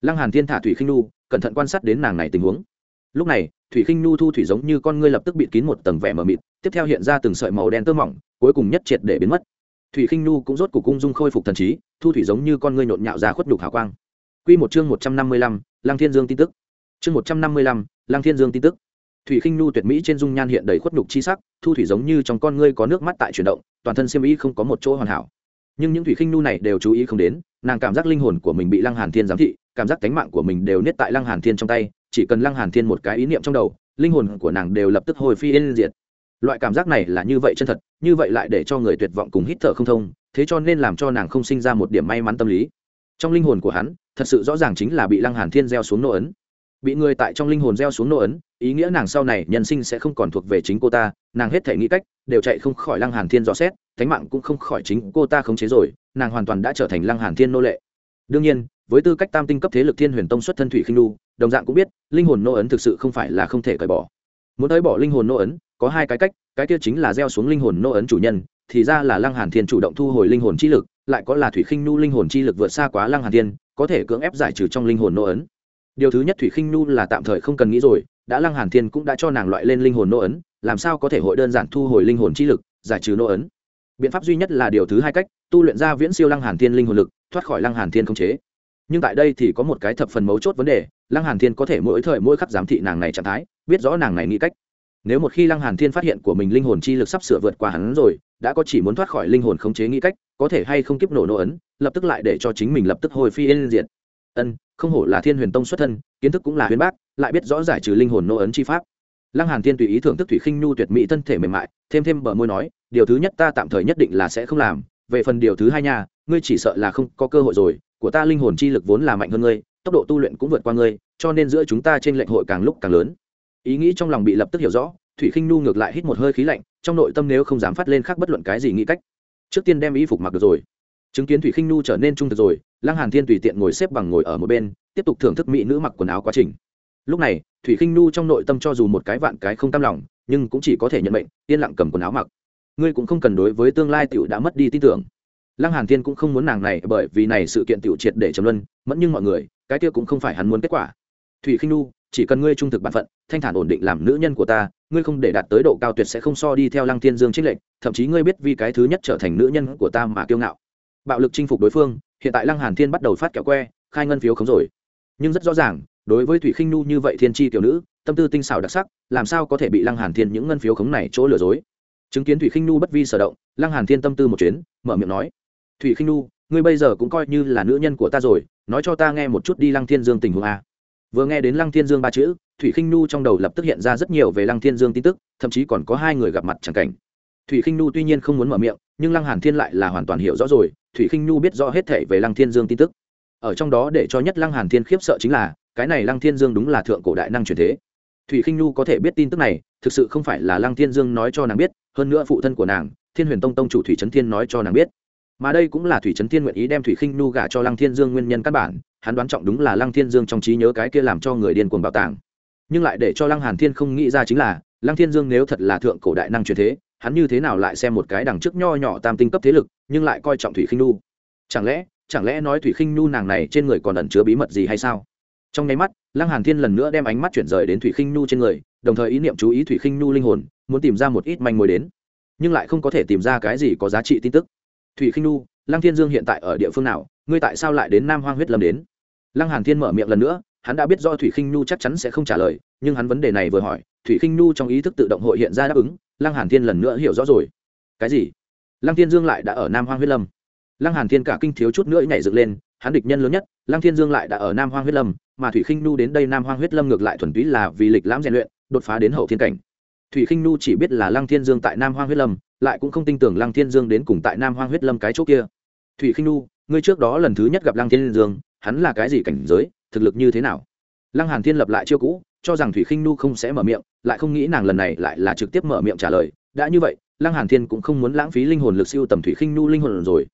Lăng hàn thiên thả thủy khinh nu cẩn thận quan sát đến nàng này tình huống. Lúc này, thủy khinh nu thu thủy giống như con ngươi lập tức bị kín một tầng vẻ mờ mịt, tiếp theo hiện ra từng sợi màu đen tơ mỏng, cuối cùng nhất triệt để biến mất thủy khinh nu cũng rốt cục cung dung khôi phục thần trí thu thủy giống như con ngươi nhộn nhạo ra khuất đục hào quang. Quy một chương một trăm năm mươi lăm, lăng thiên dương tin tức. Chương một trăm năm mươi lăm, lăng thiên dương tin tức. Thủy khinh nu tuyệt mỹ trên dung nhan hiện đầy khuất đục chi sắc thu thủy giống như trong con ngươi có nước mắt tại chuyển động toàn thân xiêm y không có một chỗ hoàn hảo. Nhưng những thủy khinh nu này đều chú ý không đến nàng cảm giác linh hồn của mình bị lăng hàn thiên giám thị cảm giác cánh mạng của mình đều niết tại lăng hàn thiên trong tay chỉ cần lăng hàn thiên một cái ý niệm trong đầu linh hồn của nàng đều lập tức hồi phi yên diệt loại cảm giác này là như vậy chân thật như vậy lại để cho người tuyệt vọng cùng hít thở không thông thế cho nên làm cho nàng không sinh ra một điểm may mắn tâm lý. Trong linh hồn của hắn thật sự rõ ràng chính là bị lăng hàn thiên gieo xuống nô ấn. Bị người tại trong linh hồn gieo xuống nô ấn ý nghĩa nàng sau này nhân sinh sẽ không còn thuộc về chính cô ta nàng hết thể nghĩ cách đều chạy không khỏi lăng hàn thiên rõ xét thánh mạng cũng không khỏi chính cô ta khống chế rồi nàng hoàn toàn đã trở thành lăng hàn thiên nô lệ. Đương nhiên với tư cách tam tinh cấp thế lực thiên huyền tông xuất thân thủy khinh lưu, đồng dạng cũng biết linh hồn nô ấn thực sự không phải là không thể cởi bỏ. Muốn tới bỏ linh hồn nô ấn có hai cái cách, cái kia chính là gieo xuống linh hồn nô ấn chủ nhân, thì ra là lăng hàn thiên chủ động thu hồi linh hồn chi lực, lại có là thủy khinh nu linh hồn chi lực vượt xa quá lăng hàn thiên, có thể cưỡng ép giải trừ trong linh hồn nô ấn. Điều thứ nhất thủy khinh nu là tạm thời không cần nghĩ rồi, đã lăng hàn thiên cũng đã cho nàng loại lên linh hồn nô ấn, làm sao có thể hội đơn giản thu hồi linh hồn chi lực, giải trừ nô ấn? Biện pháp duy nhất là điều thứ hai cách, tu luyện ra viễn siêu lăng hàn thiên linh hồn lực, thoát khỏi lăng hàn thiên không chế. Nhưng tại đây thì có một cái thập phần mấu chốt vấn đề, lăng hàn thiên có thể mỗi thời mỗi khắc giám thị nàng này trạng thái, biết rõ nàng này nghĩ cách nếu một khi lăng hàn thiên phát hiện của mình linh hồn chi lực sắp sửa vượt qua hắn rồi, đã có chỉ muốn thoát khỏi linh hồn khống chế nghĩ cách, có thể hay không kiếp nổ nổ ấn, lập tức lại để cho chính mình lập tức hồi phi yên diệt. Ân, không hổ là thiên huyền tông xuất thân, kiến thức cũng là huyền bác, lại biết rõ giải trừ linh hồn nô ấn chi pháp. Lăng hàn thiên tùy ý thưởng thức thủy khinh nhu tuyệt mỹ thân thể mềm mại, thêm thêm bờ môi nói, điều thứ nhất ta tạm thời nhất định là sẽ không làm, về phần điều thứ hai nha, ngươi chỉ sợ là không có cơ hội rồi, của ta linh hồn chi lực vốn là mạnh hơn ngươi, tốc độ tu luyện cũng vượt qua ngươi, cho nên giữa chúng ta trên lệnh hội càng lúc càng lớn ý nghĩ trong lòng bị lập tức hiểu rõ, thủy khinh Nu ngược lại hít một hơi khí lạnh, trong nội tâm nếu không dám phát lên khác bất luận cái gì nghĩ cách. Trước tiên đem y phục mặc được rồi. Chứng kiến thủy khinh Nu trở nên trung thực rồi, lăng hàn thiên tùy tiện ngồi xếp bằng ngồi ở một bên, tiếp tục thưởng thức mỹ nữ mặc quần áo quá trình. Lúc này, thủy khinh Nu trong nội tâm cho dù một cái vạn cái không tam lòng, nhưng cũng chỉ có thể nhận mệnh, yên lặng cầm quần áo mặc. Ngươi cũng không cần đối với tương lai tiểu đã mất đi tin tưởng. Lăng hàn thiên cũng không muốn nàng này, bởi vì này sự kiện tiểu triệt để trầm luân, mẫn nhưng mọi người, cái kia cũng không phải hắn muốn kết quả. Thủy khinh Nu chỉ cần ngươi trung thực bản phận thanh thản ổn định làm nữ nhân của ta ngươi không để đạt tới độ cao tuyệt sẽ không so đi theo lăng thiên dương trích lệnh thậm chí ngươi biết vì cái thứ nhất trở thành nữ nhân của ta mà kiêu ngạo. Bạo lực chinh phục đối phương hiện tại lăng hàn thiên bắt đầu phát kẹo que khai ngân phiếu không rồi. Nhưng rất rõ ràng đối với thủy khinh Nu như vậy thiên tri tiểu nữ tâm tư tinh xảo đặc sắc làm sao có thể bị lăng hàn thiên những ngân phiếu khống này chỗ lừa dối? Chứng kiến thủy khinh Nu bất vi sở động lăng hàn thiên tâm tư một chuyến mở miệng nói thủy khinh Nu, ngươi bây giờ cũng coi như là nữ nhân của ta rồi nói cho ta nghe một chút đi lăng thiên dương tình huống a vừa nghe đến lăng thiên dương ba chữ, thủy khinh nhu trong đầu lập tức hiện ra rất nhiều về lăng thiên dương tin tức, thậm chí còn có hai người gặp mặt chẳng cảnh. Thủy khinh nhu tuy nhiên không muốn mở miệng, nhưng lăng hàn thiên lại là hoàn toàn hiểu rõ rồi, thủy khinh nhu biết rõ hết thể về lăng thiên dương tin tức. Ở trong đó để cho nhất lăng hàn thiên khiếp sợ chính là, cái này lăng thiên dương đúng là thượng cổ đại năng truyền thế. Thủy khinh nhu có thể biết tin tức này, thực sự không phải là lăng thiên dương nói cho nàng biết, hơn nữa phụ thân của nàng, thiên huyền tông tông chủ thủy trấn thiên nói cho nàng biết. Mà đây cũng là thủy trấn thiên nguyện ý đem thủy khinh nhu gả cho lăng thiên dương nguyên nhân căn bản hắn đoán trọng đúng là lăng thiên dương trong trí nhớ cái kia làm cho người điên cuồng bảo tàng nhưng lại để cho lăng hàn thiên không nghĩ ra chính là, lăng thiên dương nếu thật là thượng cổ đại năng truyền thế, hắn như thế nào lại xem một cái đằng trước nho nhỏ tam tinh cấp thế lực, nhưng lại coi trọng thủy khinh nhu? Chẳng lẽ chẳng lẽ nói thủy khinh nhu nàng này trên người còn ẩn chứa bí mật gì hay sao? Trong nháy mắt, lăng hàn thiên lần nữa đem ánh mắt chuyển rời đến thủy khinh nhu trên người, đồng thời ý niệm chú ý thủy khinh nhu linh hồn, muốn tìm ra một ít manh mối đến. Nhưng lại không có thể tìm ra cái gì có giá trị tin tức. Thủy khinh nhu, lăng thiên dương hiện tại ở địa phương nào? Ngươi tại sao lại đến nam hoang huyết lâm đến? Lăng hàn thiên mở miệng lần nữa, hắn đã biết do thủy khinh nhu chắc chắn sẽ không trả lời, nhưng hắn vấn đề này vừa hỏi, thủy khinh nhu trong ý thức tự động hội hiện ra đáp ứng, lăng hàn thiên lần nữa hiểu rõ rồi. Cái gì? Lăng thiên dương lại đã ở nam hoang huyết lâm. Lăng hàn thiên cả kinh thiếu chút nữa nhảy dựng lên, hắn địch nhân lớn nhất, lăng thiên dương lại đã ở nam hoang huyết lâm, mà thủy khinh nu đến đây nam hoang huyết lâm ngược lại thuần túy là vì lịch lãm rèn luyện, đột phá đến hậu thiên cảnh. Thủy khinh nu chỉ biết là lăng thiên dương tại nam hoang huyết lâm, lại cũng không tin tưởng lăng thiên dương đến cùng tại nam hoang huyết lâm cái chỗ kia. Thủy khinh nu ngươi trước đó lần thứ nhất gặp lăng thiên dương hắn là cái gì cảnh giới, thực lực như thế nào? Lăng hàn thiên lập lại chiêu cũ, cho rằng thủy khinh nu không sẽ mở miệng, lại không nghĩ nàng lần này lại là trực tiếp mở miệng trả lời. Đã như vậy, lăng hàn thiên cũng không muốn lãng phí linh hồn lực siêu tầm thủy khinh nu linh hồn rồi.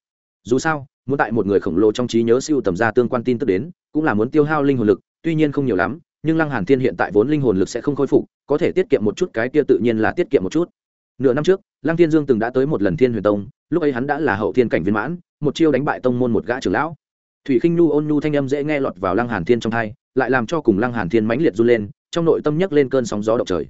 Dù sao, muốn tại một người khổng lồ trong trí nhớ siêu tầm ra tương quan tin tức đến, cũng là muốn tiêu hao linh hồn lực, tuy nhiên không nhiều lắm, nhưng lăng hàn thiên hiện tại vốn linh hồn lực sẽ không khôi phục, có thể tiết kiệm một chút, cái kia tự nhiên là tiết kiệm một chút. Nửa năm trước, lăng thiên dương từng đã tới một lần thiên huyền tông, lúc ấy hắn đã là hậu thiên cảnh viên mãn, một chiêu đánh bại tông môn một gã trưởng lão thủy khinh nhu ôn nhu thanh âm dễ nghe lọt vào lăng hàn thiên trong tai, lại làm cho cùng lăng hàn thiên mãnh liệt run lên, trong nội tâm nhấc lên cơn sóng gió động trời.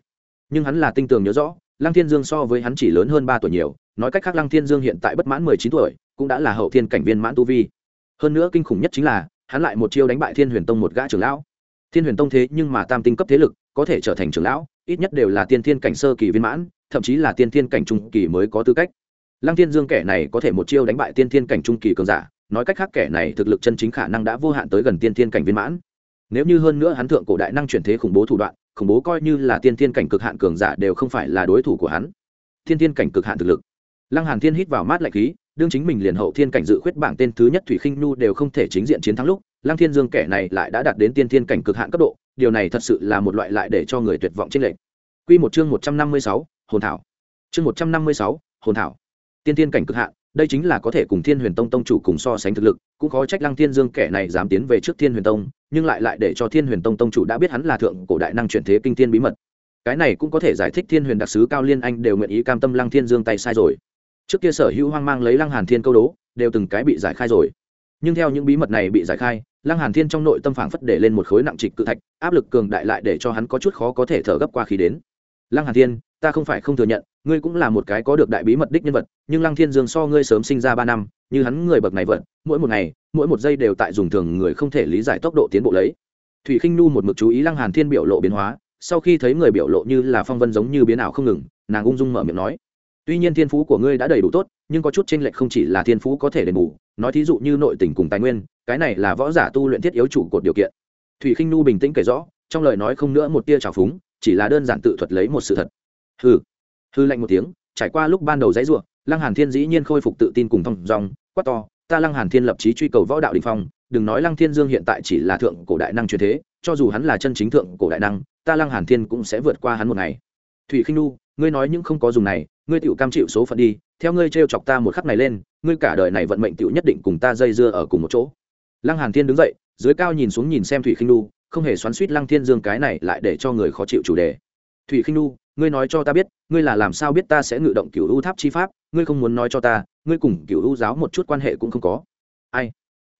Nhưng hắn là tinh tường nhớ rõ, lăng thiên dương so với hắn chỉ lớn hơn ba tuổi nhiều, nói cách khác lăng thiên dương hiện tại bất mãn mười chín tuổi, cũng đã là hậu thiên cảnh viên mãn tu vi. Hơn nữa kinh khủng nhất chính là, hắn lại một chiêu đánh bại thiên huyền tông một gã trưởng lão. Thiên huyền tông thế nhưng mà tam tinh cấp thế lực, có thể trở thành trưởng lão, ít nhất đều là tiên thiên cảnh sơ kỳ viên mãn, thậm chí là tiên thiên cảnh trung kỳ mới có tư cách. Lăng thiên dương kẻ này có thể một chiêu đánh bại tiên thiên cảnh trung kỳ cường giả nói cách khác kẻ này thực lực chân chính khả năng đã vô hạn tới gần tiên thiên cảnh viên mãn. Nếu như hơn nữa hắn thượng cổ đại năng chuyển thế khủng bố thủ đoạn khủng bố coi như là tiên thiên cảnh cực hạn cường giả đều không phải là đối thủ của hắn. Thiên thiên cảnh cực hạn thực lực. Lăng hàn thiên hít vào mát lạnh khí đương chính mình liền hậu thiên cảnh dự khuyết bảng tên thứ nhất thủy khinh nhu đều không thể chính diện chiến thắng lúc lăng thiên dương kẻ này lại đã đạt đến tiên thiên cảnh cực hạn cấp độ điều này thật sự là một loại lại để cho người tuyệt vọng trên lệnh quy một chương một trăm năm mươi sáu, hồn thảo. Chương một trăm năm mươi sáu, hồn thảo. Tiên thiên cảnh cực hạn đây chính là có thể cùng thiên huyền tông tông chủ cùng so sánh thực lực, cũng khó trách lăng thiên dương kẻ này dám tiến về trước thiên huyền tông, nhưng lại lại để cho thiên huyền tông tông chủ đã biết hắn là thượng cổ đại năng chuyển thế kinh thiên bí mật. Cái này cũng có thể giải thích thiên huyền đặc sứ cao liên anh đều nguyện ý cam tâm lăng thiên dương tay sai rồi. Trước kia sở hữu hoang mang lấy lăng hàn thiên câu đố, đều từng cái bị giải khai rồi. Nhưng theo những bí mật này bị giải khai, lăng hàn thiên trong nội tâm phảng phất để lên một khối nặng trịch cự thạch, áp lực cường đại lại để cho hắn có chút khó có thể thở gấp qua khí đến. Lăng hàn thiên, ta không phải không thừa nhận ngươi cũng là một cái có được đại bí mật đích nhân vật, nhưng lăng thiên dương so ngươi sớm sinh ra ba năm, như hắn người bậc này vật mỗi một ngày, mỗi một giây đều tại dùng thường người không thể lý giải tốc độ tiến bộ lấy. Thủy khinh nu một mực chú ý lăng hàn thiên biểu lộ biến hóa, sau khi thấy người biểu lộ như là phong vân giống như biến ảo không ngừng, nàng ung dung mở miệng nói, tuy nhiên thiên phú của ngươi đã đầy đủ tốt, nhưng có chút tranh lệch không chỉ là thiên phú có thể đền bù, nói thí dụ như nội tình cùng tài nguyên, cái này là võ giả tu luyện thiết yếu chủ cột điều kiện. Thủy khinh nu bình tĩnh kể rõ, trong lời nói không nữa một tia trào phúng, chỉ là đơn giản tự thuật lấy một sự thật. Ừ hư lạnh một tiếng, trải qua lúc ban đầu dãy ruộng, lăng hàn thiên dĩ nhiên khôi phục tự tin cùng thông dòng quát to, ta lăng hàn thiên lập chí truy cầu võ đạo đình phong, đừng nói lăng thiên dương hiện tại chỉ là thượng cổ đại năng truyền thế, cho dù hắn là chân chính thượng cổ đại năng, ta lăng hàn thiên cũng sẽ vượt qua hắn một ngày. Thủy khinh nu ngươi nói những không có dùng này, ngươi tiểu cam chịu số phận đi, theo ngươi trêu chọc ta một khắc này lên, ngươi cả đời này vận mệnh tiểu nhất định cùng ta dây dưa ở cùng một chỗ. Lăng hàn thiên đứng dậy, dưới cao nhìn xuống nhìn xem thủy khinh nu không hề xoắn suýt lăng thiên dương cái này lại để cho người khó chịu chủ đề thủy khinh nu ngươi nói cho ta biết, ngươi là làm sao biết ta sẽ ngự động cửu u tháp chi pháp, ngươi không muốn nói cho ta, ngươi cùng cửu u giáo một chút quan hệ cũng không có. Ai?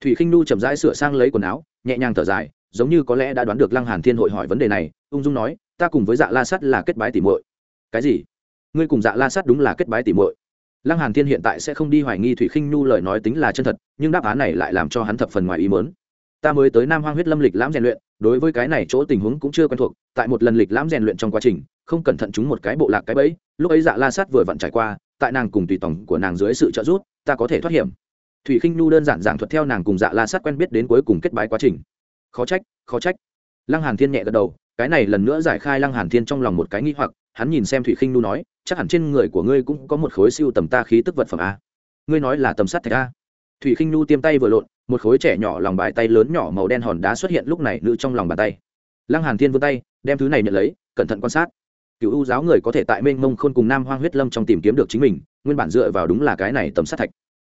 Thủy khinh nu chậm rãi sửa sang lấy quần áo, nhẹ nhàng thở dài, giống như có lẽ đã đoán được lăng hàn thiên hội hỏi vấn đề này, ung dung nói, ta cùng với dạ la sắt là kết bái tỉ muội. Cái gì? Ngươi cùng dạ la sắt đúng là kết bái tỉ muội. Lăng hàn thiên hiện tại sẽ không đi hoài nghi thủy khinh nu lời nói tính là chân thật, nhưng đáp án này lại làm cho hắn thập phần ngoài ý mớn ta mới tới nam hoang huyết lâm lịch lãm rèn luyện đối với cái này chỗ tình huống cũng chưa quen thuộc, tại một lần lịch lãm rèn luyện trong quá trình, không cẩn thận chúng một cái bộ lạc cái bẫy, lúc ấy dạ la sát vừa vặn trải qua, tại nàng cùng tùy tổng của nàng dưới sự trợ giúp, ta có thể thoát hiểm. Thủy khinh nu đơn giản giảng thuật theo nàng cùng dạ la sát quen biết đến cuối cùng kết bái quá trình. Khó trách khó trách. Lăng hàn thiên nhẹ gật đầu, cái này lần nữa giải khai lăng hàn thiên trong lòng một cái nghi hoặc, hắn nhìn xem thủy khinh nu nói, chắc hẳn trên người của ngươi cũng có một khối siêu tầm ta khí tức vật phẩm a. Ngươi nói là tầm sát thạch a? Thủy khinh nu tiêm tay vừa lộn, một khối trẻ nhỏ lòng bài tay lớn nhỏ màu đen hòn đá xuất hiện lúc này nữ trong lòng bàn tay. Lăng hàn thiên vươn tay, đem thứ này nhận lấy, cẩn thận quan sát. Cựu ưu giáo người có thể tại mênh mông khôn cùng nam hoang huyết lâm trong tìm kiếm được chính mình, nguyên bản dựa vào đúng là cái này tầm sát thạch.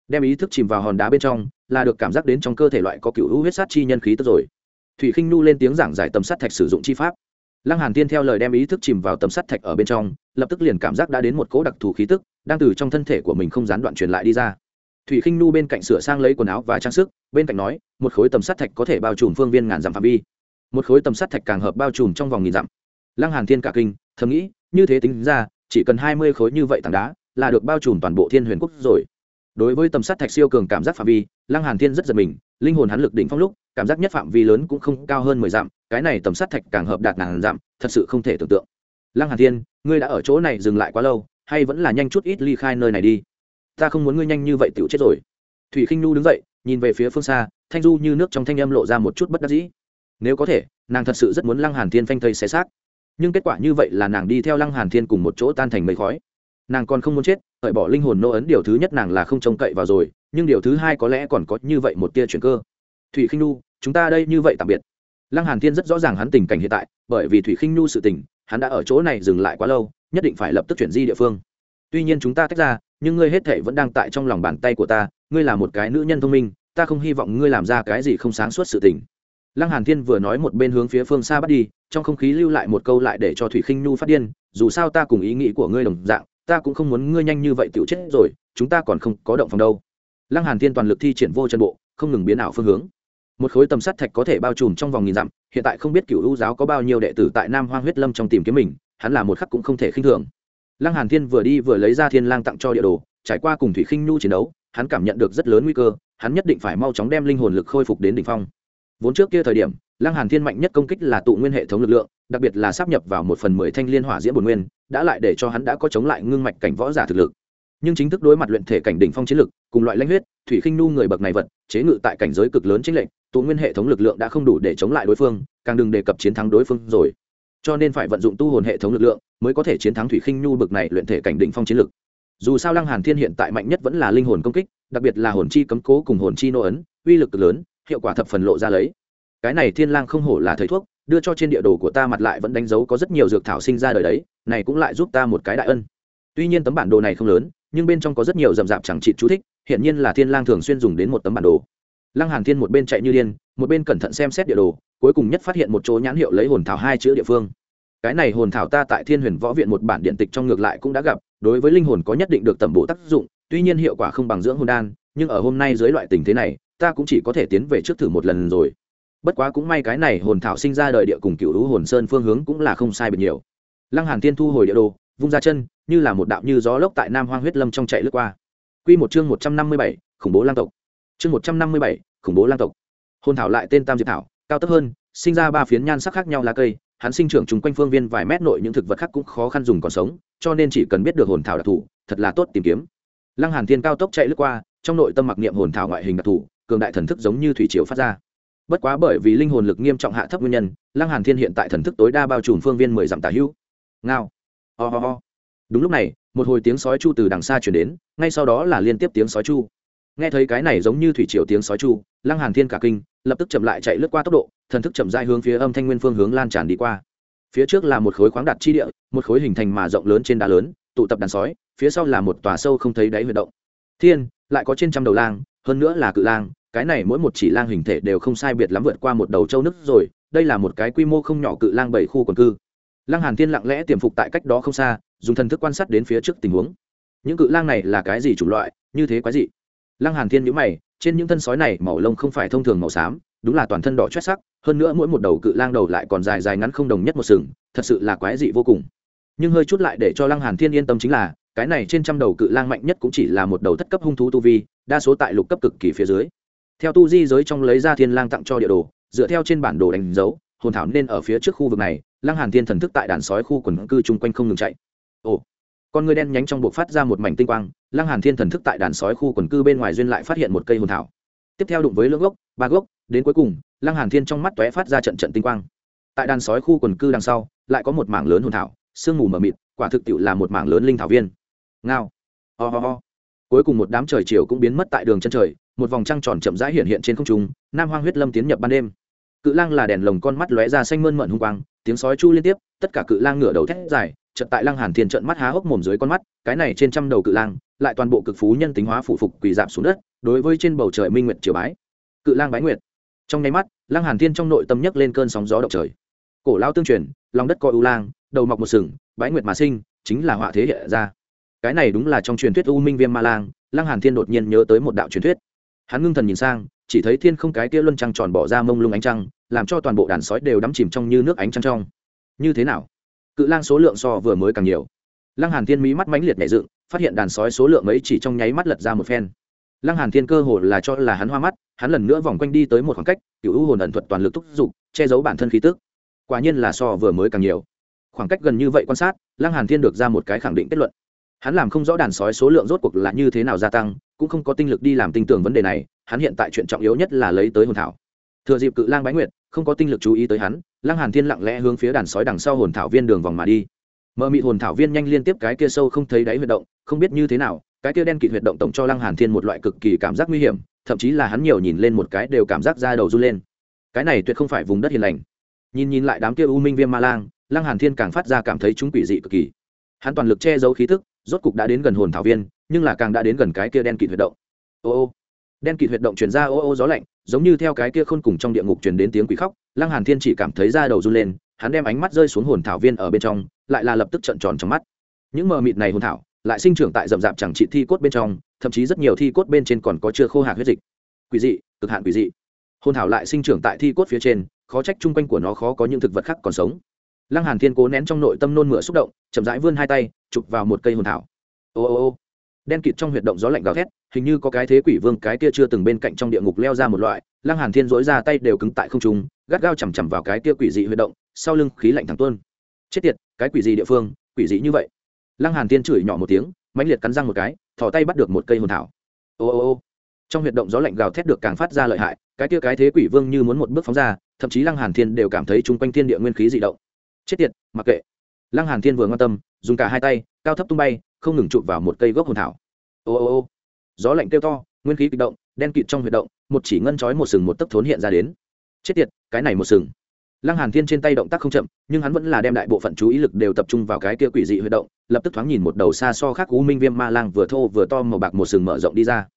Đem ý thức chìm vào hòn đá bên trong, là được cảm giác đến trong cơ thể loại có cựu ưu huyết sát chi nhân khí tức rồi. Thủy khinh nu lên tiếng giảng giải tầm sát thạch sử dụng chi pháp. Lăng hàn tiên theo lời đem ý thức chìm vào tầm sắt thạch ở bên trong, lập tức liền cảm giác đã đến một cỗ đặc thù khí tức, đang từ trong thân thể của mình không gián đoạn truyền lại đi ra thủy khinh nu bên cạnh sửa sang lấy quần áo và trang sức, bên cạnh nói, một khối tầm sắt thạch có thể bao trùm phương viên ngàn dặm phạm vi. Một khối tầm sắt thạch càng hợp bao trùm trong vòng nghìn dặm. Lăng hàn thiên cả kinh, thầm nghĩ, như thế tính ra, chỉ cần hai mươi khối như vậy tảng đá là được bao trùm toàn bộ thiên huyền quốc rồi. Đối với tầm sắt thạch siêu cường cảm giác phạm vi, lăng hàn thiên rất giật mình, linh hồn hắn lực đỉnh phong lúc, cảm giác nhất phạm vi lớn cũng không cao hơn mười dặm, cái này tầm sắt thạch càng hợp đạt ngàn dặm, thật sự không thể tưởng tượng. Lăng hàn thiên, ngươi đã ở chỗ này dừng lại quá lâu, hay vẫn là nhanh chút ít ly khai nơi này đi? Ta không muốn ngươi nhanh như vậy tiểu chết rồi. Thủy khinh nu đứng dậy, nhìn về phía phương xa, thanh du như nước trong thanh âm lộ ra một chút bất đắc dĩ. Nếu có thể, nàng thật sự rất muốn lăng hàn thiên phanh thây xé xác. Nhưng kết quả như vậy là nàng đi theo lăng hàn thiên cùng một chỗ tan thành mây khói. Nàng còn không muốn chết hợi bỏ linh hồn nô ấn điều thứ nhất nàng là không trông cậy vào rồi, nhưng điều thứ hai có lẽ còn có như vậy một tia chuyển cơ. Thủy khinh nu chúng ta đây như vậy tạm biệt. Lăng hàn thiên rất rõ ràng hắn tình cảnh hiện tại, bởi vì thủy khinh nu sự tình, hắn đã ở chỗ này dừng lại quá lâu, nhất định phải lập tức chuyển di địa phương. Tuy nhiên chúng ta tách ra nhưng ngươi hết thảy vẫn đang tại trong lòng bàn tay của ta, ngươi là một cái nữ nhân thông minh, ta không hy vọng ngươi làm ra cái gì không sáng suốt sự tình. Lăng hàn thiên vừa nói một bên hướng phía phương xa bắt đi, trong không khí lưu lại một câu lại để cho thủy khinh nhu phát điên, dù sao ta cùng ý nghĩ của ngươi đồng dạng, ta cũng không muốn ngươi nhanh như vậy tiểu chết rồi, chúng ta còn không có động phòng đâu. Lăng hàn thiên toàn lực thi triển vô chân bộ, không ngừng biến ảo phương hướng. Một khối tầm sắt thạch có thể bao trùm trong vòng nghìn dặm, hiện tại không biết cửu u giáo có bao nhiêu đệ tử tại nam hoang huyết lâm trong tìm kiếm mình, hắn là một khắc cũng không thể khinh thường lăng hàn thiên vừa đi vừa lấy ra thiên lang tặng cho địa đồ, trải qua cùng thủy khinh nhu chiến đấu, hắn cảm nhận được rất lớn nguy cơ, hắn nhất định phải mau chóng đem linh hồn lực khôi phục đến đỉnh phong. Vốn trước kia thời điểm, lăng hàn thiên mạnh nhất công kích là tụ nguyên hệ thống lực lượng, đặc biệt là sắp nhập vào một phần mười thanh liên hỏa diễm bổn nguyên, đã lại để cho hắn đã có chống lại ngưng mạch cảnh võ giả thực lực. Nhưng chính thức đối mặt luyện thể cảnh đỉnh phong chiến lực, cùng loại lãnh huyết, thủy khinh nu người bậc này vật, chế ngự tại cảnh giới cực lớn chính lệnh tụ nguyên hệ thống lực lượng đã không đủ để chống lại đối phương, càng đừng đề cập chiến thắng đối phương rồi cho nên phải vận dụng tu hồn hệ thống lực lượng mới có thể chiến thắng thủy khinh nhu bực này luyện thể cảnh đỉnh phong chiến lực. Dù sao lăng hàn thiên hiện tại mạnh nhất vẫn là linh hồn công kích, đặc biệt là hồn chi cấm cố cùng hồn chi nô ấn, uy lực cực lớn, hiệu quả thập phần lộ ra lấy. Cái này thiên lang không hổ là thầy thuốc, đưa cho trên địa đồ của ta mặt lại vẫn đánh dấu có rất nhiều dược thảo sinh ra đời đấy, này cũng lại giúp ta một cái đại ân. Tuy nhiên tấm bản đồ này không lớn, nhưng bên trong có rất nhiều rậm rạp chẳng trị chú thích hiện nhiên là thiên lang thường xuyên dùng đến một tấm bản đồ. Lăng hàn thiên một bên chạy như điên, một bên cẩn thận xem xét địa đồ cuối cùng nhất phát hiện một chỗ nhãn hiệu lấy hồn thảo hai chữ địa phương. Cái này hồn thảo ta tại thiên huyền võ viện một bản điện tịch trong ngược lại cũng đã gặp, đối với linh hồn có nhất định được tẩm bổ tác dụng, tuy nhiên hiệu quả không bằng dưỡng hồn đan, nhưng ở hôm nay dưới loại tình thế này, ta cũng chỉ có thể tiến về trước thử một lần rồi. Bất quá cũng may cái này hồn thảo sinh ra đời địa cùng cựu lũ hồn sơn phương hướng cũng là không sai biệt nhiều. Lăng hàn tiên thu hồi địa đồ, vung ra chân, như là một đạo như gió lốc tại nam hoang huyết lâm trong chạy lướt qua. Quy một chương một trăm năm mươi bảy, khủng bố lang tộc. Chương một trăm năm mươi bảy, khủng bố lang tộc. Hồn thảo lại tên tam diệp thảo cao tấp hơn, sinh ra ba phiến nhan sắc khác nhau lá cây, hắn sinh trưởng chung quanh phương viên vài mét nội những thực vật khác cũng khó khăn dùng còn sống, cho nên chỉ cần biết được hồn thảo đặc thù, thật là tốt tìm kiếm. Lăng hàn thiên cao tốc chạy lướt qua, trong nội tâm mặc niệm hồn thảo ngoại hình đặc thù, cường đại thần thức giống như thủy triều phát ra. Bất quá bởi vì linh hồn lực nghiêm trọng hạ thấp nguyên nhân, lăng hàn thiên hiện tại thần thức tối đa bao trùm phương viên mười dặm tả hữu. Ngao. Ho ho ho. Đúng lúc này, một hồi tiếng sói chu từ đằng xa chuyển đến, ngay sau đó là liên tiếp tiếng sói chu nghe thấy cái này giống như thủy triều tiếng sói chu, lăng hàn thiên cả kinh, lập tức chậm lại chạy lướt qua tốc độ, thần thức chậm rãi hướng phía âm thanh nguyên phương hướng lan tràn đi qua. Phía trước là một khối khoáng đạt chi địa, một khối hình thành mà rộng lớn trên đá lớn, tụ tập đàn sói, phía sau là một tòa sâu không thấy đáy huy động. Thiên, lại có trên trăm đầu lang, hơn nữa là cự lang, cái này mỗi một chỉ lang hình thể đều không sai biệt lắm vượt qua một đầu châu nước rồi, đây là một cái quy mô không nhỏ cự lang bảy khu quần cư. Lăng hàn thiên lặng lẽ tiềm phục tại cách đó không xa, dùng thần thức quan sát đến phía trước tình huống. Những cự lang này là cái gì chủng loại, như thế quái gì lăng hàn thiên nhíu mày, trên những thân sói này màu lông không phải thông thường màu xám, đúng là toàn thân đỏ chót sắc, hơn nữa mỗi một đầu cự lang đầu lại còn dài dài ngắn không đồng nhất một sừng, thật sự là quái dị vô cùng. Nhưng hơi chút lại để cho lăng hàn thiên yên tâm chính là, cái này trên trăm đầu cự lang mạnh nhất cũng chỉ là một đầu thất cấp hung thú tu vi, đa số tại lục cấp cực kỳ phía dưới. Theo tu di giới trong lấy ra thiên lang tặng cho địa đồ, dựa theo trên bản đồ đánh dấu, hồn thảo nên ở phía trước khu vực này, lăng hàn thiên thần thức tại đàn sói khu quần cư chung quanh không ngừng chạy. Ồ con người đen nhánh trong buộc phát ra một mảnh tinh quang, lăng hàn thiên thần thức tại đàn sói khu quần cư bên ngoài duyên lại phát hiện một cây hồn thảo. Tiếp theo đụng với lưỡng gốc, ba gốc, đến cuối cùng, lăng hàn thiên trong mắt tóe phát ra trận trận tinh quang. Tại đàn sói khu quần cư đằng sau, lại có một mảng lớn hồn thảo, sương mù mờ mịt, quả thực tiệu là một mảng lớn linh thảo viên. Ngao. Ho ho ho. Cuối cùng một đám trời chiều cũng biến mất tại đường chân trời, một vòng trăng tròn chậm rãi hiện hiện trên không trung, nam hoang huyết lâm tiến nhập ban đêm. Cự lang là đèn lồng con mắt lóe ra xanh mơn mận hung quang, tiếng sói chu liên tiếp, tất cả cự lang ngửa đầu thét dài trận tại lăng hàn thiên trận mắt há hốc mồm dưới con mắt, cái này trên trăm đầu cự lang, lại toàn bộ cực phú nhân tính hóa phụ phục quỳ dạp xuống đất, đối với trên bầu trời minh nguyệt triều bái. Cự lang bái nguyệt. Trong nháy mắt, lăng hàn thiên trong nội tâm nhấc lên cơn sóng gió động trời. Cổ lao tương truyền, lòng đất coi u lang, đầu mọc một sừng, bái nguyệt mà sinh, chính là họa thế hệ ra. Cái này đúng là trong truyền thuyết u minh viêm ma lang, lăng hàn thiên đột nhiên nhớ tới một đạo truyền thuyết. Hắn ngưng thần nhìn sang, chỉ thấy thiên không cái kia luân trăng tròn bỏ ra mông lung ánh trăng, làm cho toàn bộ đàn sói đều đắm chìm trong như nước ánh trăng trong. Như thế nào? Cự lang số lượng so vừa mới càng nhiều. Lăng hàn thiên mỹ mắt mãnh liệt nhẹ dựng, phát hiện đàn sói số lượng mấy chỉ trong nháy mắt lật ra một phen. Lăng hàn thiên cơ hồ là cho là hắn hoa mắt, hắn lần nữa vòng quanh đi tới một khoảng cách, cựu u hồn ẩn thuật toàn lực thúc giục, che giấu bản thân khí tức. Quả nhiên là so vừa mới càng nhiều. Khoảng cách gần như vậy quan sát, lăng hàn thiên được ra một cái khẳng định kết luận. Hắn làm không rõ đàn sói số lượng rốt cuộc là như thế nào gia tăng, cũng không có tinh lực đi làm tinh tưởng vấn đề này, hắn hiện tại chuyện trọng yếu nhất là lấy tới hồn thảo thừa dịp cự lang bái nguyệt, không có tinh lực chú ý tới hắn lang hàn thiên lặng lẽ hướng phía đàn sói đằng sau hồn thảo viên đường vòng mà đi. Mờ mịt hồn thảo viên nhanh liên tiếp cái kia sâu không thấy đáy huyệt động, không biết như thế nào, cái kia đen kịt huyệt động tổng cho lăng hàn thiên một loại cực kỳ cảm giác nguy hiểm, thậm chí là hắn nhiều nhìn lên một cái đều cảm giác da đầu run lên. Cái này tuyệt không phải vùng đất hiền lành. Nhìn nhìn lại đám kia u minh viêm ma lang, lăng hàn thiên càng phát ra cảm thấy chúng quỷ dị cực kỳ. Hắn toàn lực che giấu khí tức, rốt cục đã đến gần hồn thảo viên, nhưng là càng đã đến gần cái kia đen kịt huyệt động. Ô ô đen kịt huyệt động truyền ra ô ô gió lạnh, giống như theo cái kia khôn cùng trong địa ngục truyền đến tiếng quỷ khóc. Lăng hàn thiên chỉ cảm thấy da đầu run lên, hắn đem ánh mắt rơi xuống hồn thảo viên ở bên trong, lại là lập tức trợn tròn trong mắt. Những mờ mịt này hồn thảo, lại sinh trưởng tại rậm rạp chẳng trị thi cốt bên trong, thậm chí rất nhiều thi cốt bên trên còn có chưa khô hạt huyết dịch. Quỷ dị, cực hạn quỷ dị. Hồn thảo lại sinh trưởng tại thi cốt phía trên, khó trách chung quanh của nó khó có những thực vật khác còn sống. Lăng hàn thiên cố nén trong nội tâm nôn mửa xúc động, chậm rãi vươn hai tay, chụp vào một cây hồn thảo. Ô ô ô đen kịt trong huyệt động gió lạnh gào thét, hình như có cái thế quỷ vương cái kia chưa từng bên cạnh trong địa ngục leo ra một loại, lăng hàn thiên dỗi ra tay đều cứng tại không trung, gắt gao chầm chầm vào cái kia quỷ dị huyệt động, sau lưng khí lạnh thẳng tuôn. Chết tiệt, cái quỷ dị địa phương, quỷ dị như vậy. Lăng hàn thiên chửi nhỏ một tiếng, mãnh liệt cắn răng một cái, thò tay bắt được một cây hồn thảo. Ô ô ô. Trong huyệt động gió lạnh gào thét được càng phát ra lợi hại, cái kia cái thế quỷ vương như muốn một bước phóng ra, thậm chí lăng hàn thiên đều cảm thấy chung quanh thiên địa nguyên khí dị động. Chết tiệt, mặc kệ. Lăng hàn thiên vừa ngoan tâm, dùng cả hai tay, cao thấp tung bay không ngừng chụp vào một cây gốc hồn thảo. Ô ô ô. Gió lạnh kêu to, nguyên khí kịch động, đen kịt trong huyệt động, một chỉ ngân chói một sừng một tấc thốn hiện ra đến. Chết tiệt, cái này một sừng. Lăng hàn thiên trên tay động tác không chậm, nhưng hắn vẫn là đem đại bộ phận chú ý lực đều tập trung vào cái kia quỷ dị huyệt động, lập tức thoáng nhìn một đầu xa so khác u minh viêm ma lang vừa thô vừa to màu bạc một sừng mở rộng đi ra.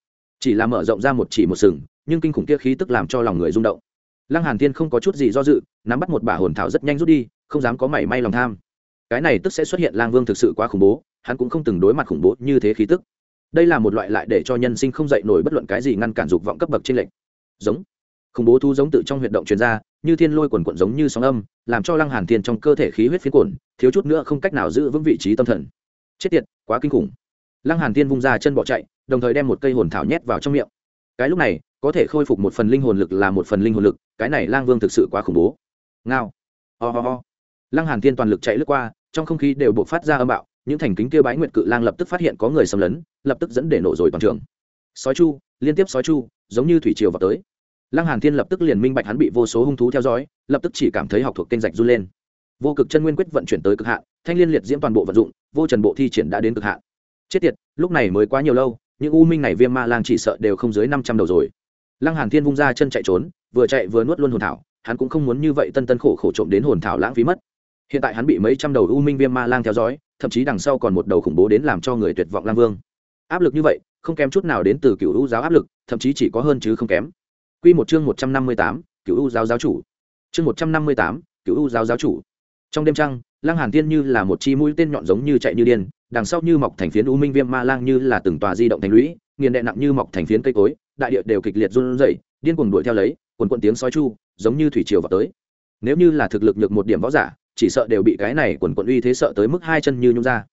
Chỉ là mở rộng ra một chỉ một sừng, nhưng kinh khủng kia khí tức làm cho lòng người rung động. Lăng hàn thiên không có chút gì do dự, nắm bắt một bả hồn thảo rất nhanh rút đi, không dám có mảy may lòng tham cái này tức sẽ xuất hiện lang vương thực sự quá khủng bố, hắn cũng không từng đối mặt khủng bố như thế khí tức. Đây là một loại lại để cho nhân sinh không dậy nổi bất luận cái gì ngăn cản dục vọng cấp bậc trên lệnh giống. Khủng bố thu giống tự trong huyệt động truyền ra, như thiên lôi quần quận giống như sóng âm, làm cho lăng hàn thiên trong cơ thể khí huyết phiến cuộn, thiếu chút nữa không cách nào giữ vững vị trí tâm thần. Chết tiệt, quá kinh khủng. Lăng hàn thiên vung ra chân bỏ chạy, đồng thời đem một cây hồn thảo nhét vào trong miệng. Cái lúc này, có thể khôi phục một phần linh hồn lực là một phần linh hồn lực, cái này lang vương thực sự quá khủng bố. Ngao. Ho、oh、ho、oh. ho. Lăng hàn thiên toàn lực chạy lướt qua trong không khí đều buộc phát ra âm bạo, những thành kính kia bái nguyệt cự lang lập tức phát hiện có người xâm lấn, lập tức dẫn để nổ rồi toàn trường. Sói chu, liên tiếp sói chu, giống như thủy triều vào tới. Lăng hàn thiên lập tức liền minh bạch hắn bị vô số hung thú theo dõi, lập tức chỉ cảm thấy học thuộc kênh rạch run lên. Vô cực chân nguyên quyết vận chuyển tới cực hạn, thanh liên liệt diễm toàn bộ vận dụng, vô trần bộ thi triển đã đến cực hạn. Chết tiệt, lúc này mới quá nhiều lâu, những u minh này viêm ma lang chỉ sợ đều không dưới năm trăm đầu rồi. Lăng hàn thiên vung ra chân chạy trốn, vừa chạy vừa nuốt luôn hồn thảo, hắn cũng không muốn như vậy tân tân khổ khổ trộm đến hồn thảo lãng phí mất hiện tại hắn bị mấy trăm đầu u minh viêm ma lang theo dõi thậm chí đằng sau còn một đầu khủng bố đến làm cho người tuyệt vọng lang vương. Áp lực như vậy không kém chút nào đến từ cựu u giáo áp lực thậm chí chỉ có hơn chứ không kém. Quy một chương một trăm năm mươi tám, cựu u giáo giáo chủ. Chương một trăm năm mươi tám, cựu u giáo giáo chủ. Trong đêm trăng lang hàn tiên như là một chi mũi tên nhọn giống như chạy như điên đằng sau như mọc thành phiến u minh viêm ma lang như là từng tòa di động thành lũy nghiền đệ nặng như mọc thành phiến cây cối đại địa đều kịch liệt run rẩy điên cuồng đuổi theo lấy quần quận tiếng sói chu giống như thủy triều vào tới. Nếu như là thực lực nhược một điểm võ giả chỉ sợ đều bị cái này quần quận uy thế sợ tới mức hai chân như nhung ra.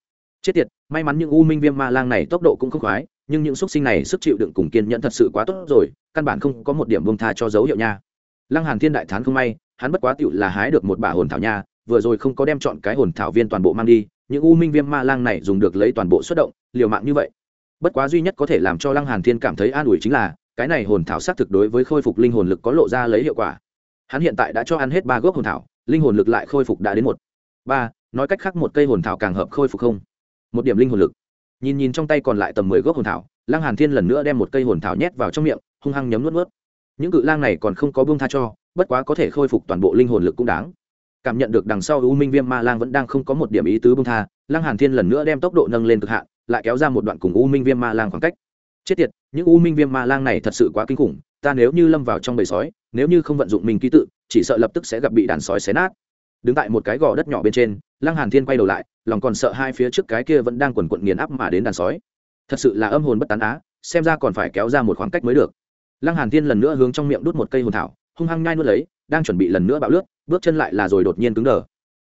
Chết tiệt, may mắn những u minh viêm ma lang này tốc độ cũng không khoái, nhưng những xúc sinh này sức chịu đựng cùng kiên nhẫn thật sự quá tốt rồi, căn bản không có một điểm bông tha cho dấu hiệu nha. Lăng hàn thiên đại thán không may, hắn bất quá tựu là hái được một bả hồn thảo nha, vừa rồi không có đem chọn cái hồn thảo viên toàn bộ mang đi, những u minh viêm ma lang này dùng được lấy toàn bộ xuất động, liều mạng như vậy. Bất quá duy nhất có thể làm cho lăng hàn thiên cảm thấy an ủi chính là, cái này hồn thảo xác thực đối với khôi phục linh hồn lực có lộ ra lấy hiệu quả hắn hiện tại đã cho ăn hết ba gốc hồn thảo, linh hồn lực lại khôi phục đã đến một. Ba, nói cách khác một cây hồn thảo càng hợp khôi phục không? Một điểm linh hồn lực. Nhìn nhìn trong tay còn lại tầm mười gốc hồn thảo, lăng hàn thiên lần nữa đem một cây hồn thảo nhét vào trong miệng, hung hăng nhấm nuốt nuốt. Những cự lang này còn không có buông tha cho, bất quá có thể khôi phục toàn bộ linh hồn lực cũng đáng. Cảm nhận được đằng sau u minh viêm ma lang vẫn đang không có một điểm ý tứ buông tha, lăng hàn thiên lần nữa đem tốc độ nâng lên cực hạn, lại kéo ra một đoạn cùng u minh viêm ma lang khoảng cách. Chết tiệt, những u minh viêm ma lang này thật sự quá kinh khủng, ta nếu như lâm vào trong bầy sói nếu như không vận dụng mình ký tự, chỉ sợ lập tức sẽ gặp bị đàn sói xé nát. Đứng tại một cái gò đất nhỏ bên trên, lăng hàn thiên quay đầu lại, lòng còn sợ hai phía trước cái kia vẫn đang quần quận nghiền áp mà đến đàn sói. Thật sự là âm hồn bất tán á, xem ra còn phải kéo ra một khoảng cách mới được. Lăng hàn thiên lần nữa hướng trong miệng đút một cây hồn thảo, hung hăng nhai nuốt lấy, đang chuẩn bị lần nữa bạo lướt, bước chân lại là rồi đột nhiên cứng đờ.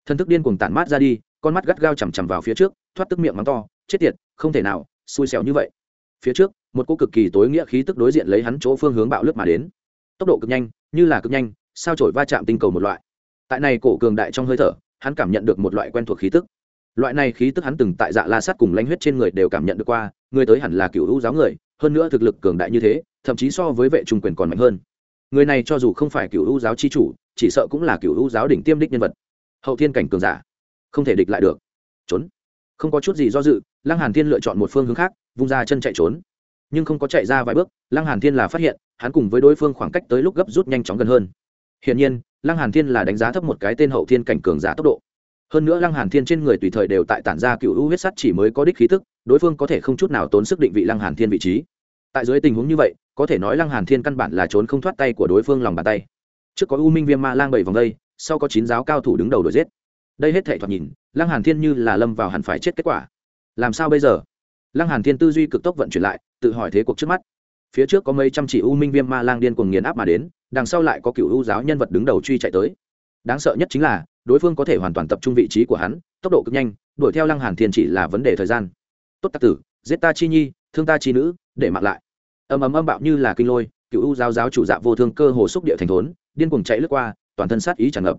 Thân thức điên cuồng tản mát ra đi, con mắt gắt gao chằm chằm vào phía trước, thoát tức miệng mắng to, chết tiệt, không thể nào, xui xẻo như vậy. Phía trước, một cô cực kỳ tối nghĩa khí tức đối diện lấy hắn chỗ phương hướng bạo lướt mà đến tốc độ cực nhanh, như là cực nhanh, sao trổi va chạm tinh cầu một loại. Tại này cổ cường đại trong hơi thở, hắn cảm nhận được một loại quen thuộc khí tức. Loại này khí tức hắn từng tại dạ la sát cùng lãnh huyết trên người đều cảm nhận được qua, người tới hẳn là cựu hữu giáo người, hơn nữa thực lực cường đại như thế, thậm chí so với vệ trung quyền còn mạnh hơn. Người này cho dù không phải cựu hữu giáo chi chủ, chỉ sợ cũng là cựu hữu giáo đỉnh tiêm đích nhân vật. Hậu thiên cảnh cường giả. Không thể địch lại được. Trốn. Không có chút gì do dự, lăng hàn thiên lựa chọn một phương hướng khác, vung ra chân chạy trốn. Nhưng không có chạy ra vài bước, lăng hàn thiên là phát hiện hắn cùng với đối phương khoảng cách tới lúc gấp rút nhanh chóng gần hơn. Hiển nhiên, lăng hàn thiên là đánh giá thấp một cái tên hậu thiên cảnh cường giả tốc độ. Hơn nữa lăng hàn thiên trên người tùy thời đều tại tản ra cựu u huyết sắt chỉ mới có đích khí tức, đối phương có thể không chút nào tốn sức định vị lăng hàn thiên vị trí. Tại dưới tình huống như vậy, có thể nói lăng hàn thiên căn bản là trốn không thoát tay của đối phương lòng bàn tay. Trước có u minh viêm ma lang bảy vòng đây, sau có chín giáo cao thủ đứng đầu đuổi giết. Đây hết thảy thoạt nhìn, lăng hàn thiên như là lâm vào hẳn phải chết kết quả. Làm sao bây giờ? Lăng hàn thiên tư duy cực tốc vận chuyển lại, tự hỏi thế cuộc trước mắt phía trước có mấy trăm chỉ u minh viêm ma lang điên cuồng nghiền áp mà đến, đằng sau lại có cựu u giáo nhân vật đứng đầu truy chạy tới. Đáng sợ nhất chính là, đối phương có thể hoàn toàn tập trung vị trí của hắn, tốc độ cực nhanh, đuổi theo lăng hàn thiên chỉ là vấn đề thời gian. Tốt tắc tử, giết ta chi nhi, thương ta chi nữ, để mặc lại. Ầm ầm âm bạo như là kinh lôi, cựu u giáo giáo chủ dạ vô thương cơ hồ xúc địa thành thốn, điên cuồng chạy lướt qua, toàn thân sát ý tràn ngập.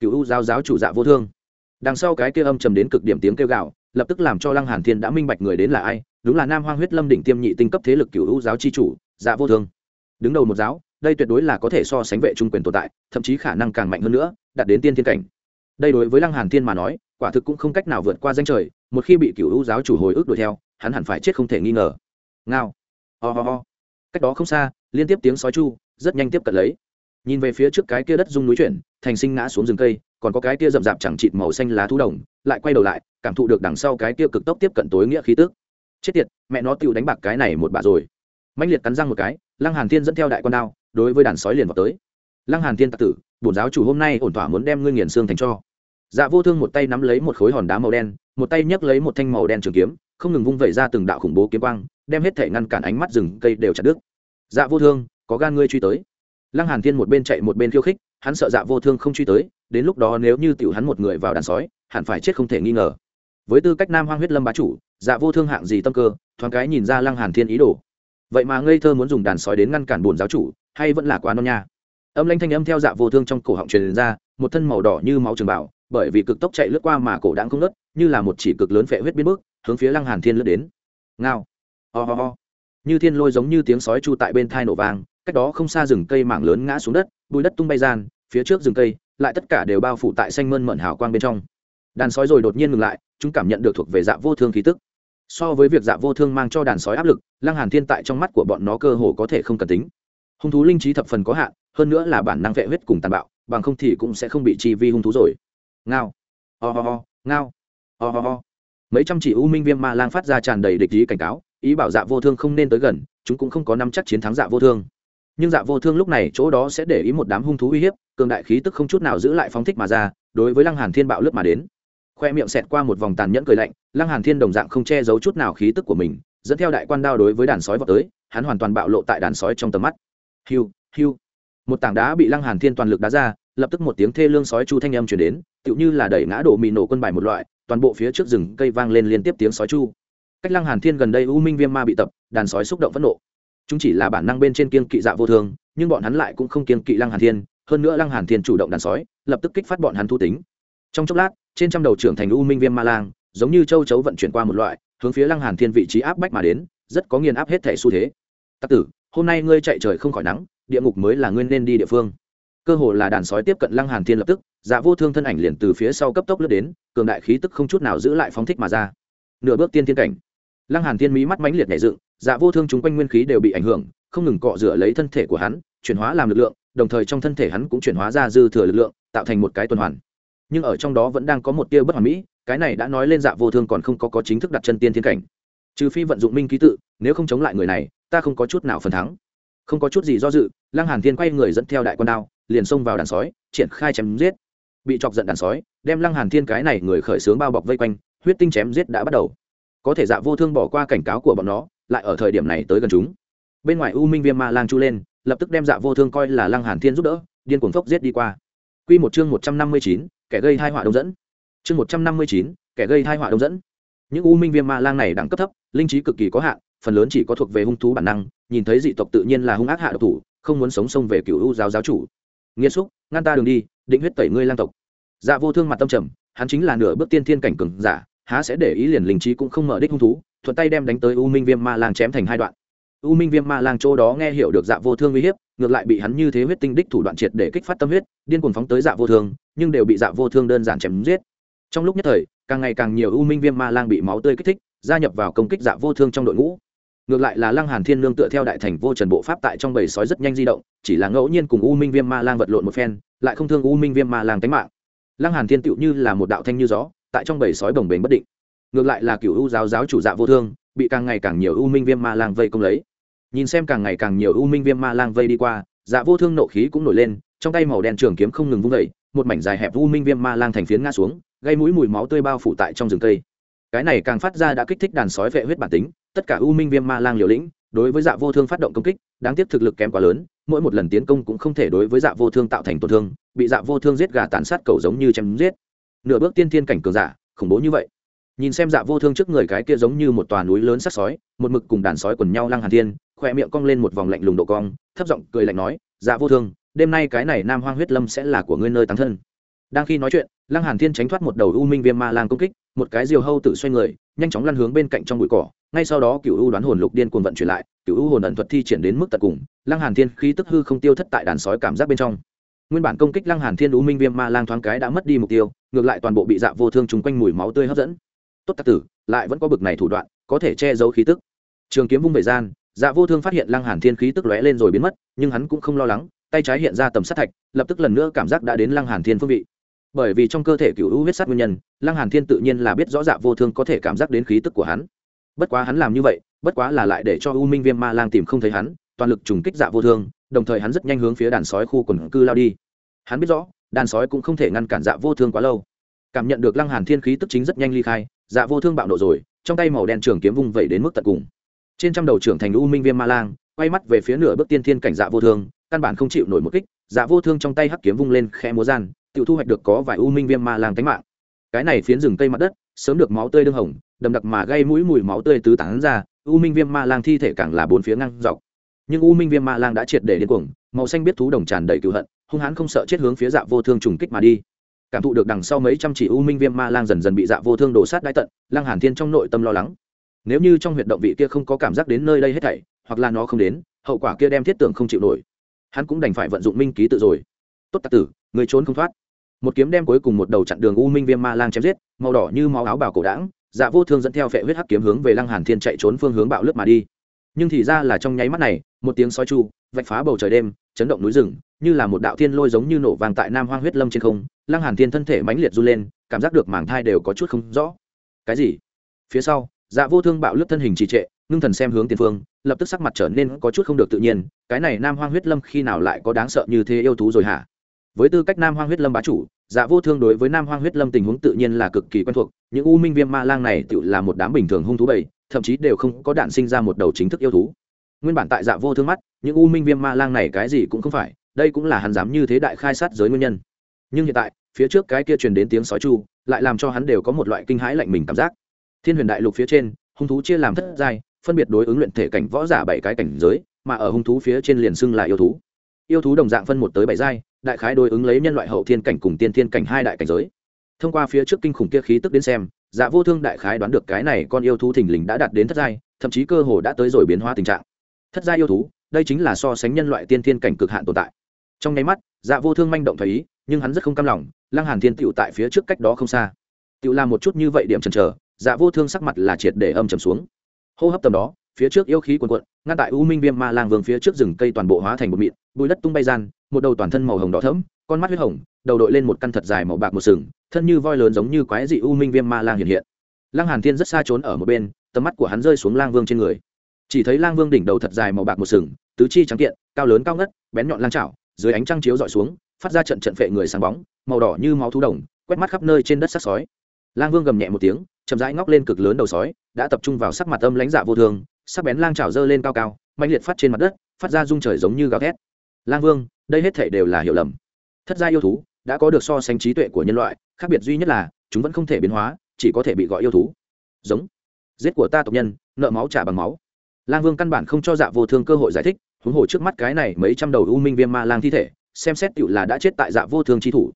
Cựu u giáo giáo chủ dạ vô thương. Đằng sau cái kia âm trầm đến cực điểm tiếng kêu gạo lập tức làm cho lăng hàn thiên đã minh bạch người đến là ai đúng là nam hoang huyết lâm đỉnh tiêm nhị tinh cấp thế lực cựu u giáo chi chủ dạ vô thương. Đứng đầu một giáo, đây tuyệt đối là có thể so sánh vệ trung quyền tồn tại, thậm chí khả năng càng mạnh hơn nữa, đạt đến tiên thiên cảnh. Đây đối với lăng hàn thiên mà nói, quả thực cũng không cách nào vượt qua danh trời, một khi bị cựu u giáo chủ hồi ức đuổi theo, hắn hẳn phải chết không thể nghi ngờ. Ngao. Ho、oh、ho、oh. ho. Cách đó không xa, liên tiếp tiếng sói chu, rất nhanh tiếp cận lấy. Nhìn về phía trước cái kia đất rung núi chuyển, thành sinh ngã xuống rừng cây, còn có cái kia rậm rạp chẳng chịt màu xanh lá thú đồng, lại quay đầu lại, cảm thụ được đằng sau cái kia cực tốc tiếp cận tối nghĩa khí tức chết tiệt, mẹ nó tựu đánh bạc cái này một bà rồi. Mạnh liệt cắn răng một cái, lăng hàn thiên dẫn theo đại con đao, đối với đàn sói liền vào tới. Lăng hàn thiên tặc tử, bổn giáo chủ hôm nay ổn thỏa muốn đem ngươi nghiền xương thành cho. Dạ vô thương một tay nắm lấy một khối hòn đá màu đen, một tay nhấc lấy một thanh màu đen trường kiếm, không ngừng vung vẩy ra từng đạo khủng bố kiếm quang, đem hết thể ngăn cản ánh mắt rừng cây đều chặt đứt. Dạ vô thương, có gan ngươi truy tới. Lăng hàn thiên một bên chạy một bên khiêu khích, hắn sợ dạ vô thương không truy tới, đến lúc đó nếu như tiểu hắn một người vào đàn sói, hẳn phải chết không thể nghi ngờ. Với tư cách nam hoang huyết lâm bá chủ dạ vô thương hạng gì tâm cơ, thoáng cái nhìn ra lăng hàn thiên ý đồ. Vậy mà ngây thơ muốn dùng đàn sói đến ngăn cản bổn giáo chủ, hay vẫn là quá non nha. Âm lanh thanh âm theo dạ vô thương trong cổ họng truyền ra, một thân màu đỏ như máu trường bảo bởi vì cực tốc chạy lướt qua mà cổ đãng không nớt như là một chỉ cực lớn phệ huyết biến bước, hướng phía lăng hàn thiên lướt đến. Ngao. Ho、oh、ho、oh、ho、oh. ho như thiên lôi giống như tiếng sói chu tại bên thai nổ vàng cách đó không xa rừng cây mảng lớn ngã xuống đất bụi đất tung bay gian, phía trước rừng cây, lại tất cả đều bao phủ tại xanh mơn mận hào quang bên trong. Đàn sói rồi đột nhiên ngừng lại, chúng cảm nhận được thuộc về dạ vô thương khí tức so với việc dạ vô thương mang cho đàn sói áp lực lăng hàn thiên tại trong mắt của bọn nó cơ hồ có thể không cần tính. Hung thú linh trí thập phần có hạn hơn nữa là bản năng vệ huyết cùng tàn bạo bằng không thì cũng sẽ không bị chi vi hung thú rồi. Ngao. Ho oh, ngao ho、oh、ho、ho、ho. mấy trăm chỉ u minh viêm ma lang phát ra tràn đầy địch ý cảnh cáo ý bảo dạ vô thương không nên tới gần chúng cũng không có nắm chắc chiến thắng dạ vô thương. Nhưng dạ vô thương lúc này chỗ đó sẽ để ý một đám hung thú uy hiếp cường đại khí tức không chút nào giữ lại phóng thích mà ra đối với lăng hàn thiên bạo lướt mà đến khoe miệng xẹt qua một vòng tàn nhẫn cười lạnh, lăng hàn thiên đồng dạng không che giấu chút nào khí tức của mình, dẫn theo đại quan đao đối với đàn sói vào tới, hắn hoàn toàn bạo lộ tại đàn sói trong tầm mắt. Hiu hiu. Một tảng đá bị lăng hàn thiên toàn lực đá ra, lập tức một tiếng thê lương sói chu thanh âm truyền đến, tựu như là đẩy ngã đổ mì nổ quân bài một loại, toàn bộ phía trước rừng cây vang lên liên tiếp tiếng sói chu. Cách lăng hàn thiên gần đây u minh viêm ma bị tập, đàn sói xúc động phẫn nộ. Chúng chỉ là bản năng bên trên kiên kỵ dạ vô thường, nhưng bọn hắn lại cũng không kiên kỵ lăng hàn thiên, hơn nữa lăng hàn thiên chủ động đàn sói, lập tức kích phát bọn hắn thu tính. Trong chốc lát trên trăm đầu trưởng thành u minh viêm ma lang, giống như châu chấu vận chuyển qua một loại, hướng phía lăng hàn thiên vị trí áp bách mà đến, rất có nghiền áp hết thể xu thế. Tắc tử, hôm nay ngươi chạy trời không khỏi nắng, địa ngục mới là ngươi nên đi địa phương. Cơ hồ là đàn sói tiếp cận lăng hàn thiên lập tức dạ vô thương thân ảnh liền từ phía sau cấp tốc lướt đến, cường đại khí tức không chút nào giữ lại phóng thích mà ra. Nửa bước tiên thiên cảnh. Lăng hàn thiên mí mắt mãnh liệt nhảy dựng dạ vô thương chúng quanh nguyên khí đều bị ảnh hưởng, không ngừng cọ rửa lấy thân thể của hắn, chuyển hóa làm lực lượng, đồng thời trong thân thể hắn cũng chuyển hóa ra dư thừa lực lượng, tạo thành một cái tuần hoàn nhưng ở trong đó vẫn đang có một tia bất hoàn mỹ cái này đã nói lên dạ vô thương còn không có có chính thức đặt chân tiên thiên cảnh. Trừ phi vận dụng minh ký tự nếu không chống lại người này ta không có chút nào phần thắng. Không có chút gì do dự lăng hàn thiên quay người dẫn theo đại quan đao liền xông vào đàn sói triển khai chém giết. Bị chọc giận đàn sói đem lăng hàn thiên cái này người khởi sướng bao bọc vây quanh huyết tinh chém giết đã bắt đầu. Có thể dạ vô thương bỏ qua cảnh cáo của bọn nó lại ở thời điểm này tới gần chúng. Bên ngoài u minh viêm ma lang chu lên lập tức đem dạ vô thương coi là lăng hàn thiên giúp đỡ điên cuồng phốc giết đi qua. Quy một chương một trăm năm mươi chín, kẻ gây thai họa đông dẫn. Chương một trăm năm mươi chín, kẻ gây thai họa đông dẫn. Những u minh viêm ma lang này đẳng cấp thấp linh trí cực kỳ có hạn phần lớn chỉ có thuộc về hung thú bản năng nhìn thấy dị tộc tự nhiên là hung ác hạ độc thủ không muốn sống sông về cựu u giáo giáo chủ. Nghiêm xúc ngăn ta đường đi định huyết tẩy ngươi lang tộc. Dạ vô thương mặt tâm trầm hắn chính là nửa bước tiên thiên cảnh cường giả há sẽ để ý liền linh trí cũng không mở đích hung thú thuận tay đem đánh tới u minh viêm ma lang chém thành hai đoạn u minh viêm ma lang chỗ đó nghe hiểu được dạ vô thương uy hiếp, ngược lại bị hắn như thế huyết tinh đích thủ đoạn triệt để kích phát tâm huyết, điên cuồng phóng tới dạ vô thương, nhưng đều bị dạ vô thương đơn giản chém giết. Trong lúc nhất thời, càng ngày càng nhiều u minh viêm ma lang bị máu tươi kích thích, gia nhập vào công kích dạ vô thương trong đội ngũ. Ngược lại là lăng hàn thiên nương tựa theo đại thành vô trần bộ pháp tại trong bầy sói rất nhanh di động, chỉ là ngẫu nhiên cùng u minh viêm ma lang vật lộn một phen, lại không thương u minh viêm ma lang tính mạng. Lăng hàn thiên tựu như là một đạo thanh như gió, tại trong bầy sói bồng bềnh bất định. Ngược lại là cựu u giáo giáo chủ dạ vô thương, bị càng ngày càng nhiều u minh viêm ma lang vây công lấy nhìn xem càng ngày càng nhiều u minh viêm ma lang vây đi qua dạ vô thương nộ khí cũng nổi lên, trong tay màu đen trường kiếm không ngừng vung vẩy một mảnh dài hẹp u minh viêm ma lang thành phiến ngã xuống, gây mũi mùi máu tươi bao phủ tại trong rừng cây. Cái này càng phát ra đã kích thích đàn sói vệ huyết bản tính, tất cả u minh viêm ma lang liều lĩnh, đối với dạ vô thương phát động công kích, đáng tiếc thực lực kém quá lớn, mỗi một lần tiến công cũng không thể đối với dạ vô thương tạo thành tổn thương, bị dạ vô thương giết gà tàn sát cầu giống như chém giết. Nửa bước tiên thiên cảnh cường giả, khủng bố như vậy nhìn xem dạ vô thương trước người cái kia giống như một tòa núi lớn sắc sói, một mực cùng đàn sói quần nhau lăng hàn thiên khoe miệng cong lên một vòng lạnh lùng độ cong, thấp giọng cười lạnh nói dạ vô thương, đêm nay cái này nam hoang huyết lâm sẽ là của ngươi nơi tăng thân. Đang khi nói chuyện, lăng hàn thiên tránh thoát một đầu u minh viêm ma lang công kích, một cái diều hâu tự xoay người, nhanh chóng lăn hướng bên cạnh trong bụi cỏ. Ngay sau đó cựu u đoán hồn lục điên cuồng vận chuyển lại, cựu u hồn ẩn thuật thi triển đến mức tận cùng, lăng hàn thiên khí tức hư không tiêu thất tại đàn sói cảm giác bên trong. Nguyên bản công kích lăng hàn thiên u minh viêm ma lang thoáng cái đã mất đi mục tiêu, ngược lại toàn bộ bị dạ vô thương trùng quanh mùi máu tươi hấp dẫn tốt tạc tử, lại vẫn có bực này thủ đoạn, có thể che giấu khí tức. Trường kiếm vung về gian dạ vô thương phát hiện lăng hàn thiên khí tức lóe lên rồi biến mất, nhưng hắn cũng không lo lắng, tay trái hiện ra tầm sát thạch, lập tức lần nữa cảm giác đã đến lăng hàn thiên phương vị. Bởi vì trong cơ thể cựu u huyết sát nguyên nhân, lăng hàn thiên tự nhiên là biết rõ dạ vô thương có thể cảm giác đến khí tức của hắn. Bất quá hắn làm như vậy, bất quá là lại để cho u minh viêm ma lang tìm không thấy hắn, toàn lực trùng kích dạ vô thương, đồng thời hắn rất nhanh hướng phía đàn sói khu quần cư lao đi. Hắn biết rõ, đàn sói cũng không thể ngăn cản dạ vô thương quá lâu cảm nhận được lăng hàn thiên khí tức chính rất nhanh ly khai dạ vô thương bạo nộ rồi, trong tay màu đen trường kiếm vung vẩy đến mức tận cùng. Trên trăm đầu trưởng thành u minh viêm ma lang, quay mắt về phía nửa bước tiên thiên cảnh dạ vô thương, căn bản không chịu nổi một kích dạ vô thương trong tay hắc kiếm vung lên khẽ múa gian tự thu hoạch được có vài u minh viêm ma lang tánh mạng. Cái này phiến rừng cây mặt đất, sớm được máu tươi đương hồng, đầm đặc mà gây mũi mùi máu tươi tứ tán ra, u minh viêm ma lang thi thể càng là bốn phía ngang dọc. Nhưng u minh viêm ma lang đã triệt để điên cuồng, màu xanh biết thú đồng tràn đầy cựu hận, hung hãn không sợ chết hướng phía dạ vô thương trùng kích mà đi cảm thụ được đằng sau mấy trăm chỉ u minh viêm ma lang dần dần bị dạ vô thương đổ sát đai tận, lăng hàn thiên trong nội tâm lo lắng. Nếu như trong huyệt động vị kia không có cảm giác đến nơi đây hết thảy, hoặc là nó không đến, hậu quả kia đem thiết tưởng không chịu nổi. Hắn cũng đành phải vận dụng minh ký tự rồi. Tốt tặc tử, người trốn không thoát. Một kiếm đem cuối cùng một đầu chặn đường u minh viêm ma lang chém giết, màu đỏ như máu áo bào cổ đảng dạ vô thương dẫn theo phệ huyết hắc kiếm hướng về lăng hàn thiên chạy trốn phương hướng bạo lướt mà đi. Nhưng thì ra là trong nháy mắt này, một tiếng sói chu, vạch phá bầu trời đêm, chấn động núi rừng, như là một đạo thiên lôi giống như nổ vàng tại nam hoang huyết lâm trên không lăng hàn thiên thân thể mãnh liệt run lên, cảm giác được màng thai đều có chút không rõ. Cái gì? Phía sau dạ vô thương bạo lướt thân hình trì trệ, ngưng thần xem hướng tiền phương, lập tức sắc mặt trở nên có chút không được tự nhiên, cái này nam hoang huyết lâm khi nào lại có đáng sợ như thế yêu thú rồi hả? Với tư cách nam hoang huyết lâm bá chủ dạ vô thương đối với nam hoang huyết lâm tình huống tự nhiên là cực kỳ quen thuộc, những u minh viêm ma lang này tự là một đám bình thường hung thú bầy, thậm chí đều không có đạn sinh ra một đầu chính thức yêu thú. Nguyên bản tại dạ vô thương mắt, những u minh viêm ma lang này cái gì cũng không phải, đây cũng là hắn dám như thế đại khai sát giới nguyên nhân. Nhưng hiện tại phía trước cái kia truyền đến tiếng sói chu, lại làm cho hắn đều có một loại kinh hãi lạnh mình cảm giác. Thiên huyền đại lục phía trên, hung thú chia làm thất giai, phân biệt đối ứng luyện thể cảnh võ giả bảy cái cảnh giới, mà ở hung thú phía trên liền xưng là yêu thú. Yêu thú đồng dạng phân một tới bảy giai, đại khái đối ứng lấy nhân loại hậu thiên cảnh cùng tiên thiên cảnh hai đại cảnh giới. Thông qua phía trước kinh khủng kia khí tức đến xem dạ vô thương đại khái đoán được cái này con yêu thú thình lình đã đạt đến thất giai, thậm chí cơ hồ đã tới rồi biến hóa tình trạng. Thất giai yêu thú, đây chính là so sánh nhân loại tiên thiên cảnh cực hạn tồn tại. Trong nháy mắt dạ vô thương manh động thấy ý nhưng hắn rất không cam lòng, lăng hàn thiên tựu tại phía trước cách đó không xa. Tựu làm một chút như vậy điểm chần chờ dạ vô thương sắc mặt là triệt để âm trầm xuống. Hô hấp tầm đó, phía trước yêu khí cuồn cuộn, ngăn tại u minh viêm ma lang vương phía trước rừng cây toàn bộ hóa thành một mịn, bụi đất tung bay gian, một đầu toàn thân màu hồng đỏ thẫm, con mắt huyết hồng, đầu đội lên một căn thật dài màu bạc một sừng, thân như voi lớn giống như quái dị u minh viêm ma lang hiện hiện. Lăng hàn thiên rất xa trốn ở một bên, tầm mắt của hắn rơi xuống lang vương trên người. Chỉ thấy lang vương đỉnh đầu thật dài màu bạc một sừng, tứ chi trắng kiện, cao lớn cao ngất, bén nhọn lang chảo, dưới ánh trăng chiếu dọi xuống phát ra trận trận phệ người sáng bóng, màu đỏ như máu thú đồng, quét mắt khắp nơi trên đất sắc sói. Lang vương gầm nhẹ một tiếng, chậm rãi ngóc lên cực lớn đầu sói, đã tập trung vào sắc mặt âm lãnh dạ vô thường, sắc bén lang chảo dơ lên cao cao mạnh liệt phát trên mặt đất, phát ra rung trời giống như gào thét. Lang vương, đây hết thể đều là hiểu lầm. Thất gia yêu thú đã có được so sánh trí tuệ của nhân loại, khác biệt duy nhất là chúng vẫn không thể biến hóa, chỉ có thể bị gọi yêu thú. Giống. Giết của ta tộc nhân, nợ máu trả bằng máu. Lang vương căn bản không cho dạ vô thương cơ hội giải thích, huống hồ trước mắt cái này mấy trăm đầu u minh viêm ma lang thi thể xem xét tựu là đã chết tại dạ vô thương chi thủ.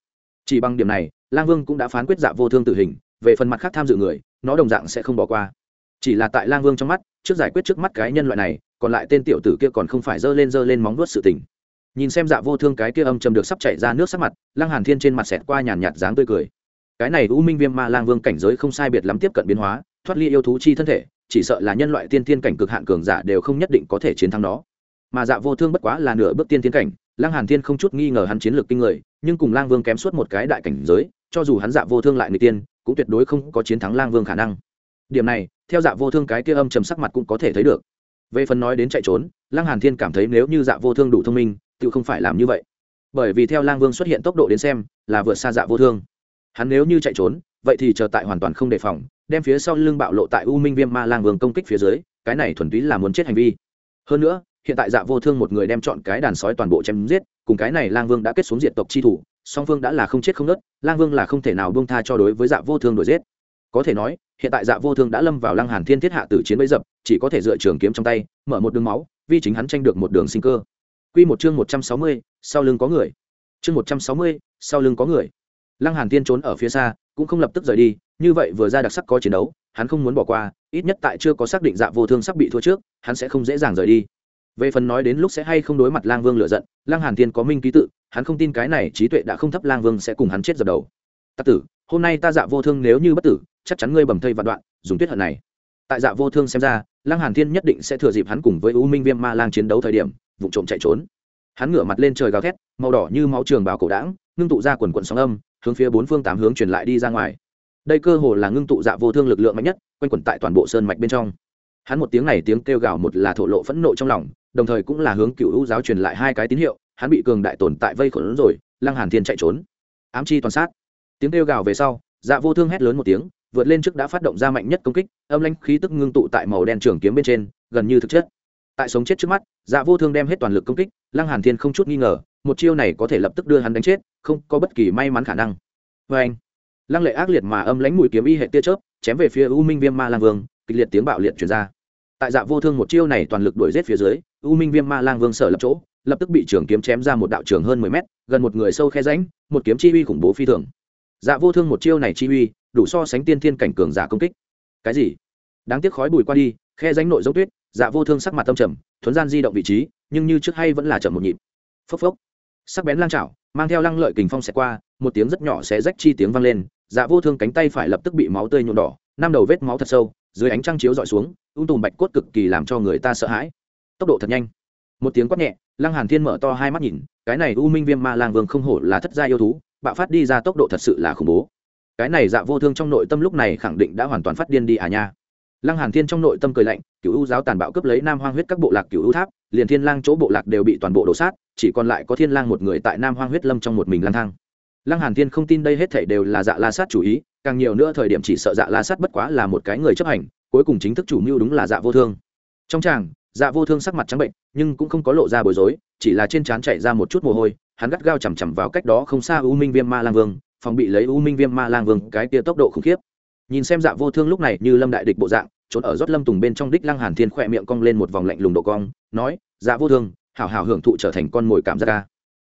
Chỉ bằng điểm này, lang vương cũng đã phán quyết dạ vô thương tử hình, về phần mặt khác tham dự người, nó đồng dạng sẽ không bỏ qua. Chỉ là tại lang vương trong mắt, trước giải quyết trước mắt cái nhân loại này, còn lại tên tiểu tử kia còn không phải giơ lên giơ lên móng vuốt sự tình. Nhìn xem dạ vô thương cái kia âm trầm được sắp chảy ra nước sắc mặt, lang hàn thiên trên mặt xẹt qua nhàn nhạt dáng tươi cười. Cái này u minh viêm ma lang vương cảnh giới không sai biệt lắm tiếp cận biến hóa, thoát ly yêu thú chi thân thể, chỉ sợ là nhân loại tiên tiên cảnh cực hạn cường giả đều không nhất định có thể chiến thắng nó. Mà dạ vô thương bất quá là nửa bước tiên tiên cảnh lăng hàn thiên không chút nghi ngờ hắn chiến lược kinh người, nhưng cùng lang vương kém suốt một cái đại cảnh giới, cho dù hắn dạ vô thương lại người tiên, cũng tuyệt đối không có chiến thắng lang vương khả năng. Điểm này, theo dạ vô thương cái kia âm trầm sắc mặt cũng có thể thấy được. Về phần nói đến chạy trốn, lăng hàn thiên cảm thấy nếu như dạ vô thương đủ thông minh, tự không phải làm như vậy. Bởi vì theo lang vương xuất hiện tốc độ đến xem, là vượt xa dạ vô thương. Hắn nếu như chạy trốn, vậy thì chờ tại hoàn toàn không đề phòng, đem phía sau lưng bạo lộ tại u minh viêm ma lang vương công kích phía dưới, cái này thuần túy là muốn chết hành vi. Hơn nữa hiện tại dạ vô thương một người đem chọn cái đàn sói toàn bộ chém giết cùng cái này lang vương đã kết xuống diện tộc chi thủ song phương đã là không chết không nớt lang vương là không thể nào buông tha cho đối với dạ vô thương đuổi giết. Có thể nói hiện tại dạ vô thương đã lâm vào lăng hàn thiên thiết hạ tử chiến bấy dập chỉ có thể dựa trường kiếm trong tay mở một đường máu vì chính hắn tranh được một đường sinh cơ. Quy một chương một trăm sáu mươi, sau lưng có người. Chương một trăm sáu mươi, sau lưng có người. Lăng hàn thiên trốn ở phía xa cũng không lập tức rời đi như vậy vừa ra đặc sắc có chiến đấu hắn không muốn bỏ qua ít nhất tại chưa có xác định dạ vô thương sắp bị thua trước hắn sẽ không dễ dàng rời đi về phần nói đến lúc sẽ hay không đối mặt lang vương lựa giận, lang hàn thiên có minh ký tự, hắn không tin cái này trí tuệ đã không thấp, lang vương sẽ cùng hắn chết dập đầu. Tắc tử, hôm nay ta dạ vô thương nếu như bất tử, chắc chắn ngươi bầm thây vạn đoạn, dùng tuyết hận này. Tại dạ vô thương xem ra, lang hàn thiên nhất định sẽ thừa dịp hắn cùng với u minh viêm ma lang chiến đấu thời điểm, vụ trộm chạy trốn. Hắn ngửa mặt lên trời gào thét, màu đỏ như máu trường bào cổ đảng ngưng tụ ra quần quần sóng âm, hướng phía bốn phương tám hướng truyền lại đi ra ngoài. Đây cơ hồ là ngưng tụ dạ vô thương lực lượng mạnh nhất, quanh quẩn tại toàn bộ sơn mạch bên trong. Hắn một tiếng này tiếng kêu gào một là thổ lộ phẫn nộ trong lòng đồng thời cũng là hướng cựu hữu giáo truyền lại hai cái tín hiệu, hắn bị cường đại tồn tại vây khổn rồi, lăng hàn thiên chạy trốn. Ám chi toàn sát. Tiếng kêu gào về sau dạ vô thương hét lớn một tiếng, vượt lên trước đã phát động ra mạnh nhất công kích, âm lãnh khí tức ngưng tụ tại màu đen trường kiếm bên trên, gần như thực chất. Tại sống chết trước mắt dạ vô thương đem hết toàn lực công kích, lăng hàn thiên không chút nghi ngờ, một chiêu này có thể lập tức đưa hắn đánh chết, không có bất kỳ may mắn khả năng. Với anh, lăng lệ ác liệt mà âm lãnh mũi kiếm y hệ tia chớp, chém về phía u minh viêm ma lang vương, kịch liệt tiếng bạo liệt truyền ra. Tại dạ vô thương một chiêu này toàn lực đuổi giết phía dưới u minh viêm ma lang vương sở lập chỗ, lập tức bị trường kiếm chém ra một đạo trường hơn mười mét, gần một người sâu khe ránh một kiếm chi uy khủng bố phi thường. Dạ vô thương một chiêu này chi uy, đủ so sánh tiên thiên cảnh cường giả công kích. Cái gì? Đáng tiếc khói bùi qua đi, khe ránh nội giống tuyết dạ vô thương sắc mặt tâm trầm, thuấn gian di động vị trí, nhưng như trước hay vẫn là chậm một nhịp. Phốc phốc. Sắc bén lang trảo mang theo lăng lợi kình phong xẹt qua, một tiếng rất nhỏ sẽ rách chi tiếng vang lên dạ vô thương cánh tay phải lập tức bị máu tươi nhuộm đỏ, năm đầu vết máu thật sâu, dưới ánh trăng chiếu dọi xuống, ung tùm bạch cốt cực kỳ làm cho người ta sợ hãi tốc độ thật nhanh. Một tiếng quát nhẹ, lăng hàn thiên mở to hai mắt nhìn, cái này u minh viêm ma lang vương không hổ là thất gia yêu thú, bạo phát đi ra tốc độ thật sự là khủng bố. Cái này dạ vô thương trong nội tâm lúc này khẳng định đã hoàn toàn phát điên đi à nha. Lăng hàn thiên trong nội tâm cười lạnh, cửu u giáo tàn bạo cướp lấy nam hoang huyết các bộ lạc cửu u tháp, liền thiên lang chỗ bộ lạc đều bị toàn bộ đổ sát, chỉ còn lại có thiên lang một người tại nam hoang huyết lâm trong một mình lang thang. Lăng hàn thiên không tin đây hết thảy đều là dạ la sát chủ ý, càng nhiều nữa thời điểm chỉ sợ dạ la sát bất quá là một cái người chấp hành, cuối cùng chính thức chủ mưu đúng là dạ vô thương. Trong tràng dạ vô thương sắc mặt trắng bệnh, nhưng cũng không có lộ ra bối rối, chỉ là trên trán chảy ra một chút mồ hôi, hắn gắt gao chằm chằm vào cách đó không xa u minh viêm ma lang vương, phòng bị lấy u minh viêm ma lang vương cái kia tốc độ khủng khiếp. Nhìn xem dạ vô thương lúc này như lâm đại địch bộ dạng, trốn ở rót lâm tùng bên trong đích lăng hàn thiên khỏe miệng cong lên một vòng lạnh lùng độ cong, nói dạ vô thương, hảo hảo hưởng thụ trở thành con mồi cảm giác ca.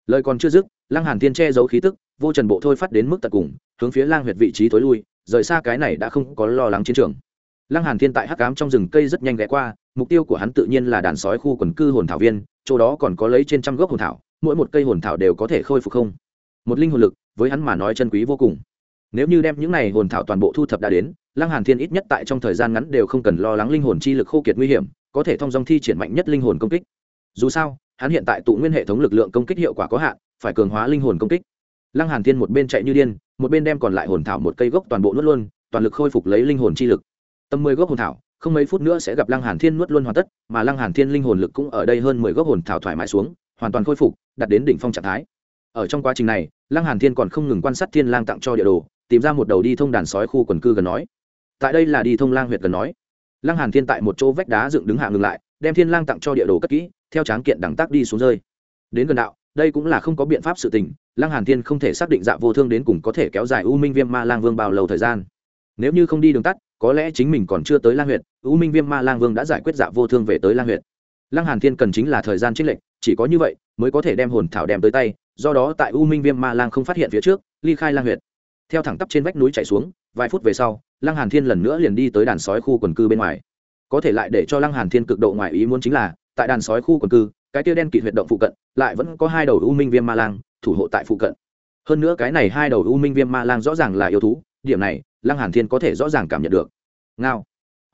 Lời còn chưa dứt, lăng hàn thiên che giấu khí tức, vô trần bộ thôi phát đến mức tận cùng, hướng phía lang huyệt vị trí tối lui, rời xa cái này đã không có lo lắng chiến trường. Lăng hàn thiên tại hắc ám trong rừng cây rất nhanh ghé qua mục tiêu của hắn tự nhiên là đàn sói khu quần cư hồn thảo viên, chỗ đó còn có lấy trên trăm gốc hồn thảo, mỗi một cây hồn thảo đều có thể khôi phục không? Một linh hồn lực, với hắn mà nói chân quý vô cùng. Nếu như đem những này hồn thảo toàn bộ thu thập đã đến, lăng hàn thiên ít nhất tại trong thời gian ngắn đều không cần lo lắng linh hồn chi lực khô kiệt nguy hiểm, có thể thông dong thi triển mạnh nhất linh hồn công kích. Dù sao, hắn hiện tại tụ nguyên hệ thống lực lượng công kích hiệu quả có hạn, phải cường hóa linh hồn công kích. Lăng hàn thiên một bên chạy như điên, một bên đem còn lại hồn thảo một cây gốc toàn bộ nuốt luôn, toàn lực khôi phục lấy linh hồn chi lực. Tầm mười gốc hồn thảo không mấy phút nữa sẽ gặp lăng hàn thiên nuốt luôn hoàn tất, mà lăng hàn thiên linh hồn lực cũng ở đây hơn mười gốc hồn thảo thoải mái xuống, hoàn toàn khôi phục, đạt đến đỉnh phong trạng thái. Ở trong quá trình này, lăng hàn thiên còn không ngừng quan sát thiên lang tặng cho địa đồ, tìm ra một đầu đi thông đàn sói khu quần cư gần nói. Tại đây là đi thông lang huyệt gần nói. Lăng hàn thiên tại một chỗ vách đá dựng đứng hạ ngừng lại, đem thiên lang tặng cho địa đồ cất kỹ, theo tráng kiện đẳng tác đi xuống rơi. Đến gần đạo, đây cũng là không có biện pháp sự tình, lăng hàn thiên không thể xác định dạ vô thương đến cùng có thể kéo dài u minh viêm ma lang vương bao lâu thời gian. Nếu như không đi đường tắt có lẽ chính mình còn chưa tới lang huyện u minh viêm ma lang vương đã giải quyết dạ vô thương về tới lang huyện lăng hàn thiên cần chính là thời gian trích lệnh chỉ có như vậy mới có thể đem hồn thảo đem tới tay, do đó tại u minh viêm ma lang không phát hiện phía trước, ly khai lang huyện theo thẳng tắp trên vách núi chạy xuống, vài phút về sau, lăng hàn thiên lần nữa liền đi tới đàn sói khu quần cư bên ngoài. Có thể lại để cho lăng hàn thiên cực độ ngoài ý muốn chính là, tại đàn sói khu quần cư, cái tiêu đen kịt huyệt động phụ cận, lại vẫn có hai đầu u minh viêm ma lang thủ hộ tại phụ cận. Hơn nữa cái này hai đầu u minh viêm ma lang rõ ràng là yêu thú điểm này, lăng hàn thiên có thể rõ ràng cảm nhận được. Ngao.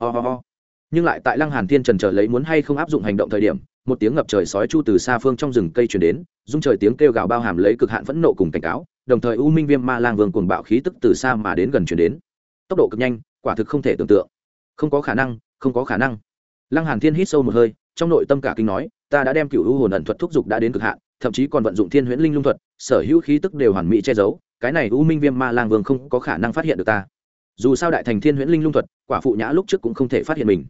Ho、oh、ho、oh. ho. Nhưng lại tại lăng hàn thiên trần trở lấy muốn hay không áp dụng hành động thời điểm, một tiếng ngập trời sói chu từ xa phương trong rừng cây truyền đến dung trời tiếng kêu gào bao hàm lấy cực hạn phẫn nộ cùng cảnh cáo, đồng thời u minh viêm ma lang vương cuồng bạo khí tức từ xa mà đến gần truyền đến. Tốc độ cực nhanh, quả thực không thể tưởng tượng. Không có khả năng, không có khả năng. Lăng hàn thiên hít sâu một hơi, trong nội tâm cả kinh nói, ta đã đem cựu u hồn ẩn thuật thúc dục đã đến cực hạn, thậm chí còn vận dụng thiên huyễn linh lung thuật, sở hữu khí tức đều hoàn mỹ che giấu cái này u minh viêm ma lang vương không có khả năng phát hiện được ta. Dù sao đại thành thiên huyễn linh lung thuật, quả phụ nhã lúc trước cũng không thể phát hiện mình.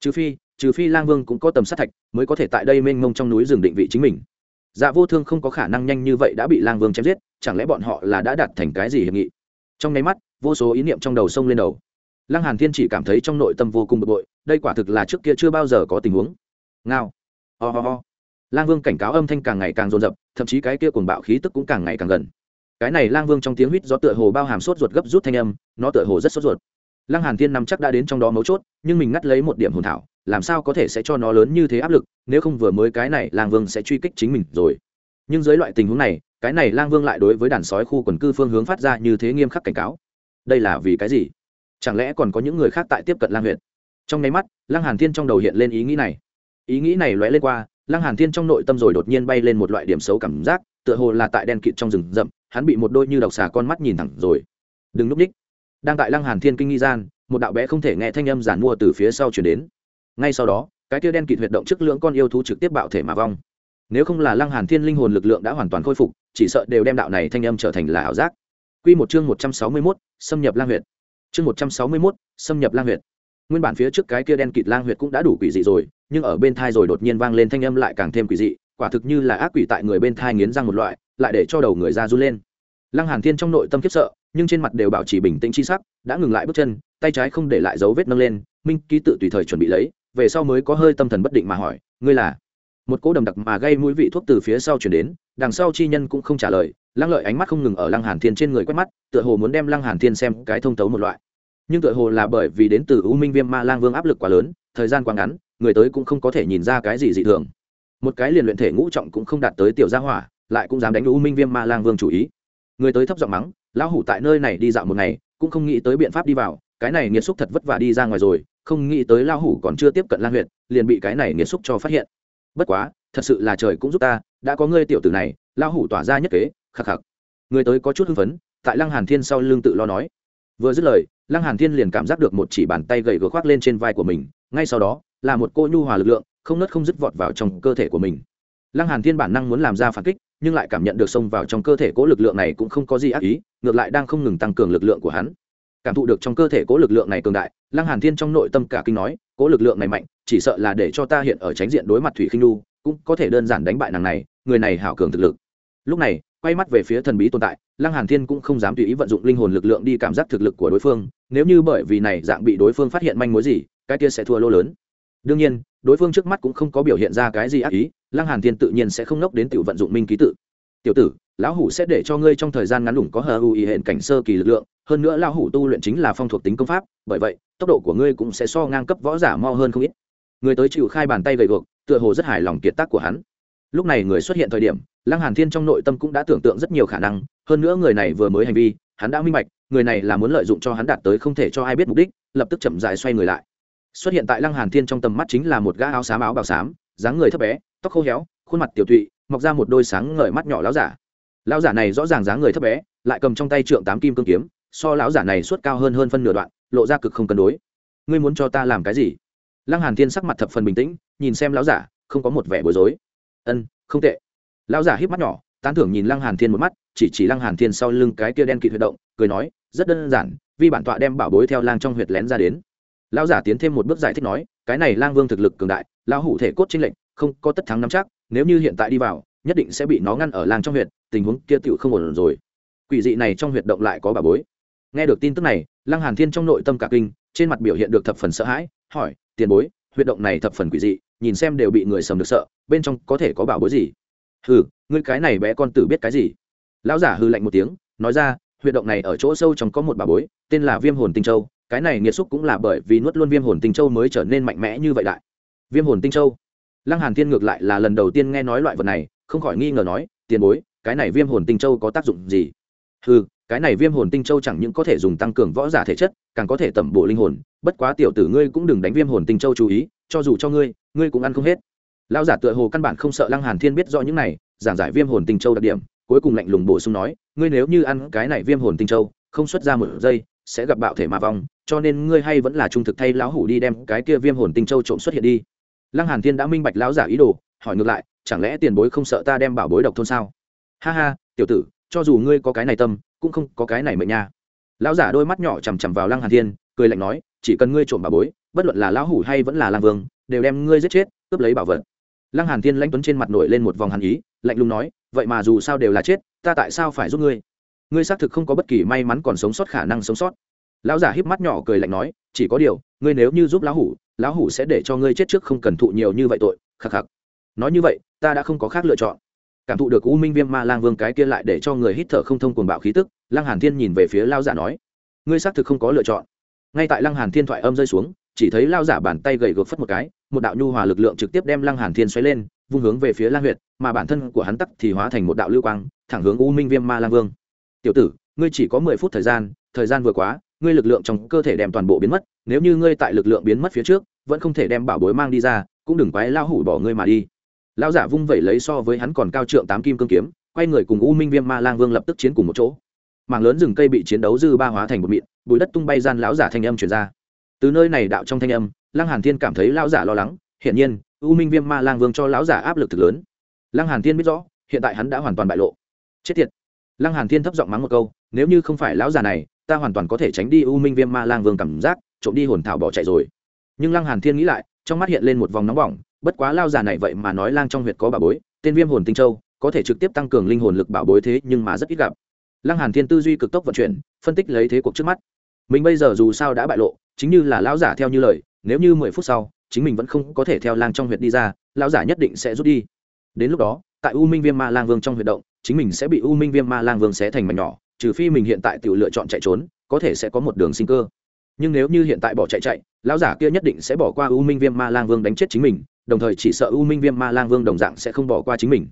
Trừ phi trừ phi lang vương cũng có tầm sát thạch, mới có thể tại đây mênh mông trong núi rừng định vị chính mình. Dạ vô thương không có khả năng nhanh như vậy đã bị lang vương chém giết, chẳng lẽ bọn họ là đã đạt thành cái gì hiệp nghị? Trong nháy mắt, vô số ý niệm trong đầu sông lên đầu. Lăng hàn thiên chỉ cảm thấy trong nội tâm vô cùng bực bội, đây quả thực là trước kia chưa bao giờ có tình huống. Ngao. Ho、oh、ho、oh. ho. Lang vương cảnh cáo âm thanh càng ngày càng rồn rập thậm chí cái kia cuồng bạo khí tức cũng càng ngày càng gần cái này lang vương trong tiếng huýt gió tựa hồ bao hàm sốt ruột gấp rút thanh âm, nó tựa hồ rất sốt ruột. Lăng hàn thiên nằm chắc đã đến trong đó mấu chốt, nhưng mình ngắt lấy một điểm hồn thảo, làm sao có thể sẽ cho nó lớn như thế áp lực, nếu không vừa mới cái này lang vương sẽ truy kích chính mình rồi. Nhưng dưới loại tình huống này, cái này lang vương lại đối với đàn sói khu quần cư phương hướng phát ra như thế nghiêm khắc cảnh cáo. Đây là vì cái gì? Chẳng lẽ còn có những người khác tại tiếp cận lang huyện trong nháy mắt, lăng hàn thiên trong đầu hiện lên ý nghĩ này. Ý nghĩ này lóe lên qua, lăng hàn thiên trong nội tâm rồi đột nhiên bay lên một loại điểm xấu cảm giác, tựa hồ là tại đen kịt trong rừng rậm hắn bị một đôi như độc xà con mắt nhìn thẳng rồi. Đừng núp ních đang tại lăng hàn thiên kinh nghi gian một đạo bé không thể nghe thanh âm giản mua từ phía sau chuyển đến. Ngay sau đó cái kia đen kịt huyệt động trước lưỡng con yêu thú trực tiếp bạo thể mà vong. Nếu không là lăng hàn thiên linh hồn lực lượng đã hoàn toàn khôi phục chỉ sợ đều đem đạo này thanh âm trở thành là ảo giác. Quy một chương một trăm sáu mươi 161, xâm nhập lang huyệt. Chương một trăm sáu mươi 161, xâm nhập lang huyệt. Nguyên bản phía trước cái kia đen kịt lang huyệt cũng đã đủ quỷ dị rồi nhưng ở bên thai rồi đột nhiên vang lên thanh âm lại càng thêm quỷ dị quả thực như là ác quỷ tại người bên thai nghiến răng một loại lại để cho đầu người ra run lên. Lăng hàn thiên trong nội tâm khiếp sợ, nhưng trên mặt đều bảo trì bình tĩnh chi sắc, đã ngừng lại bước chân, tay trái không để lại dấu vết nâng lên, minh ký tự tùy thời chuẩn bị lấy, về sau mới có hơi tâm thần bất định mà hỏi, ngươi là? Một cỗ đầm đặc mà gây mũi vị thuốc từ phía sau chuyển đến, đằng sau chi nhân cũng không trả lời, lăng lợi ánh mắt không ngừng ở lăng hàn thiên trên người quét mắt, tựa hồ muốn đem lăng hàn thiên xem cái thông tấu một loại. Nhưng tựa hồ là bởi vì đến từ u minh viêm ma lang vương áp lực quá lớn, thời gian quá ngắn, người tới cũng không có thể nhìn ra cái gì dị thường. Một cái liền luyện thể ngũ trọng cũng không đạt tới tiểu gia hỏa lại cũng dám đánh u minh viêm ma lang vương chủ ý. Người tới thấp giọng mắng, lão hủ tại nơi này đi dạo một ngày, cũng không nghĩ tới biện pháp đi vào, cái này nghiệt xúc thật vất vả đi ra ngoài rồi, không nghĩ tới lão hủ còn chưa tiếp cận lang huyện liền bị cái này nghiệt xúc cho phát hiện. Bất quá, thật sự là trời cũng giúp ta, đã có ngươi tiểu tử này, lão hủ tỏa ra nhất kế, khắc khắc. Người tới có chút hưng phấn, tại lăng hàn thiên sau lưng tự lo nói. Vừa dứt lời, lăng hàn thiên liền cảm giác được một chỉ bàn tay gầy gò khoác lên trên vai của mình, ngay sau đó, là một cô nhu hòa lực lượng, không nứt không dứt vọt vào trong cơ thể của mình. Lăng hàn thiên bản năng muốn làm ra phản kích nhưng lại cảm nhận được xông vào trong cơ thể cố lực lượng này cũng không có gì ác ý, ngược lại đang không ngừng tăng cường lực lượng của hắn. Cảm thụ được trong cơ thể cố lực lượng này cường đại, lăng hàn thiên trong nội tâm cả kinh nói, cố lực lượng này mạnh, chỉ sợ là để cho ta hiện ở tránh diện đối mặt thủy khinh nu cũng có thể đơn giản đánh bại nàng này, người này hảo cường thực lực. Lúc này, quay mắt về phía thần bí tồn tại, lăng hàn thiên cũng không dám tùy ý vận dụng linh hồn lực lượng đi cảm giác thực lực của đối phương, nếu như bởi vì này dạng bị đối phương phát hiện manh mối gì, cái kia sẽ thua lỗ lớn. Đương nhiên, đối phương trước mắt cũng không có biểu hiện ra cái gì ác ý lăng hàn thiên tự nhiên sẽ không nốc đến tiểu vận dụng minh ký tự. Tiểu tử, lão hủ sẽ để cho ngươi trong thời gian ngắn lủng có hờ hù ý hệ cảnh sơ kỳ lực lượng, hơn nữa lão hủ tu luyện chính là phong thuộc tính công pháp, bởi vậy, tốc độ của ngươi cũng sẽ so ngang cấp võ giả mau hơn không ít. Người tới chịu khai bàn tay gầy gộc tựa hồ rất hài lòng kiệt tác của hắn. Lúc này người xuất hiện thời điểm, lăng hàn thiên trong nội tâm cũng đã tưởng tượng rất nhiều khả năng, hơn nữa người này vừa mới hành vi, hắn đã minh bạch, người này là muốn lợi dụng cho hắn đạt tới không thể cho ai biết mục đích, lập tức chậm rãi xoay người lại. Xuất hiện tại lăng hàn thiên trong tầm mắt chính là một gã áo xám áo bào xám dáng người thấp bé, tóc khô héo, khuôn mặt tiểu tụy, mọc ra một đôi sáng ngời mắt nhỏ lão giả. Lão giả này rõ ràng dáng người thấp bé, lại cầm trong tay trượng tám kim cương kiếm, so lão giả này suốt cao hơn hơn phân nửa đoạn, lộ ra cực không cân đối. Ngươi muốn cho ta làm cái gì? Lăng hàn thiên sắc mặt thập phần bình tĩnh, nhìn xem lão giả, không có một vẻ bối rối. Ân, không tệ. Lão giả híp mắt nhỏ, tán thưởng nhìn lăng hàn thiên một mắt, chỉ chỉ lăng hàn thiên sau lưng cái kia đen kịt huyệt động, cười nói, rất đơn giản vì bản tọa đem bảo bối theo lang trong huyệt lén ra đến. Lão giả tiến thêm một bước giải thích nói, cái này lang vương thực lực cường đại lão hủ thể cốt chính lệnh không có tất thắng nắm chắc nếu như hiện tại đi vào nhất định sẽ bị nó ngăn ở làng trong huyện, tình huống kia tựu không ổn rồi. Quỷ dị này trong huyệt động lại có bà bối. Nghe được tin tức này lăng hàn thiên trong nội tâm cả kinh trên mặt biểu hiện được thập phần sợ hãi hỏi tiền bối huyệt động này thập phần quỷ dị nhìn xem đều bị người sầm được sợ bên trong có thể có bảo bối gì? Hừ ngươi cái này bé con tử biết cái gì? Lão giả hư lạnh một tiếng nói ra huyệt động này ở chỗ sâu trong có một bảo bối tên là viêm hồn tinh châu cái này nghiệt xúc cũng là bởi vì nuốt luôn viêm hồn tinh châu mới trở nên mạnh mẽ như vậy đại viêm hồn tinh châu. Lăng hàn thiên ngược lại là lần đầu tiên nghe nói loại vật này, không khỏi nghi ngờ nói, tiền bối, cái này viêm hồn tinh châu có tác dụng gì? Ừ cái này viêm hồn tinh châu chẳng những có thể dùng tăng cường võ giả thể chất, càng có thể tẩm bổ linh hồn. Bất quá tiểu tử ngươi cũng đừng đánh viêm hồn tinh châu chú ý, cho dù cho ngươi ngươi cũng ăn không hết. Lão giả tựa hồ căn bản không sợ lăng hàn thiên biết rõ những này, giảng giải viêm hồn tinh châu đặc điểm, cuối cùng lạnh lùng bổ sung nói, ngươi nếu như ăn cái này viêm hồn tinh châu, không xuất ra một giây, sẽ gặp bạo thể mà vong, cho nên ngươi hay vẫn là trung thực thay lão hủ đi đem cái kia viêm hồn tinh châu trộm xuất hiện đi lăng hàn thiên đã minh bạch lão giả ý đồ, hỏi ngược lại, chẳng lẽ tiền bối không sợ ta đem bảo bối độc thôn sao? Ha ha, tiểu tử, cho dù ngươi có cái này tâm, cũng không có cái này mệnh nha. Lão giả đôi mắt nhỏ chằm chằm vào lăng hàn thiên, cười lạnh nói, chỉ cần ngươi trộm bảo bối, bất luận là lão hủ hay vẫn là lang vương, đều đem ngươi giết chết, cướp lấy bảo vật. Lăng hàn thiên lãnh tuấn trên mặt nổi lên một vòng hàn ý, lạnh lùng nói, vậy mà dù sao đều là chết, ta tại sao phải giúp ngươi? Ngươi xác thực không có bất kỳ may mắn còn sống sót khả năng sống sót. Lão giả híp mắt nhỏ cười lạnh nói, chỉ có điều, ngươi nếu như giúp lão hủ lão hủ sẽ để cho ngươi chết trước không cần thụ nhiều như vậy tội, khắc khắc. Nói như vậy, ta đã không có khác lựa chọn. Cảm thụ được u minh viêm ma lang vương cái kia lại để cho người hít thở không thông cuồng bạo khí tức, lăng hàn thiên nhìn về phía lao giả nói, ngươi xác thực không có lựa chọn. Ngay tại lăng hàn thiên thoại âm rơi xuống, chỉ thấy lao giả bàn tay gầy gộc phất một cái, một đạo nhu hòa lực lượng trực tiếp đem lăng hàn thiên xoáy lên, vung hướng về phía lang huyệt, mà bản thân của hắn tắc thì hóa thành một đạo lưu quang, thẳng hướng u minh viêm ma lang vương. Tiểu tử, ngươi chỉ có mười phút thời gian thời gian vừa quá ngươi lực lượng trong cơ thể đem toàn bộ biến mất, nếu như ngươi tại lực lượng biến mất phía trước, vẫn không thể đem bảo bối mang đi ra, cũng đừng quái lao hủ bỏ ngươi mà đi. Lão giả vung vẩy lấy so với hắn còn cao trượng tám kim cương kiếm, quay người cùng u minh viêm ma lang vương lập tức chiến cùng một chỗ. Mảng lớn rừng cây bị chiến đấu dư ba hóa thành một mịn, bụi đất tung bay gian lão giả thanh âm chuyển ra. Từ nơi này đạo trong thanh âm, lăng hàn thiên cảm thấy lão giả lo lắng, hiển nhiên, u minh viêm ma lang vương cho lão giả áp lực thực lớn. Lăng hàn thiên biết rõ, hiện tại hắn đã hoàn toàn bại lộ. Chết tiệt. Lăng hàn thiên thấp giọng mắng một câu, nếu như không phải lão giả này ta hoàn toàn có thể tránh đi u minh viêm ma lang vương cảm giác, trộm đi hồn thảo bỏ chạy rồi. Nhưng lăng hàn thiên nghĩ lại, trong mắt hiện lên một vòng nóng bỏng, bất quá lao giả này vậy mà nói lang trong huyệt có bảo bối, tên viêm hồn tinh châu, có thể trực tiếp tăng cường linh hồn lực bảo bối thế nhưng mà rất ít gặp. Lăng hàn thiên tư duy cực tốc vận chuyển, phân tích lấy thế cuộc trước mắt. Mình bây giờ dù sao đã bại lộ, chính như là lão giả theo như lời, nếu như mười phút sau, chính mình vẫn không có thể theo lang trong huyệt đi ra, lão giả nhất định sẽ rút đi. Đến lúc đó, tại u minh viêm ma lang vương trong huyệt động, chính mình sẽ bị u minh viêm ma lang vương xé thành mảnh nhỏ trừ phi mình hiện tại tự lựa chọn chạy trốn, có thể sẽ có một đường sinh cơ. Nhưng nếu như hiện tại bỏ chạy chạy, lão giả kia nhất định sẽ bỏ qua u minh viêm ma lang vương đánh chết chính mình, đồng thời chỉ sợ u minh viêm ma lang vương đồng dạng sẽ không bỏ qua chính mình.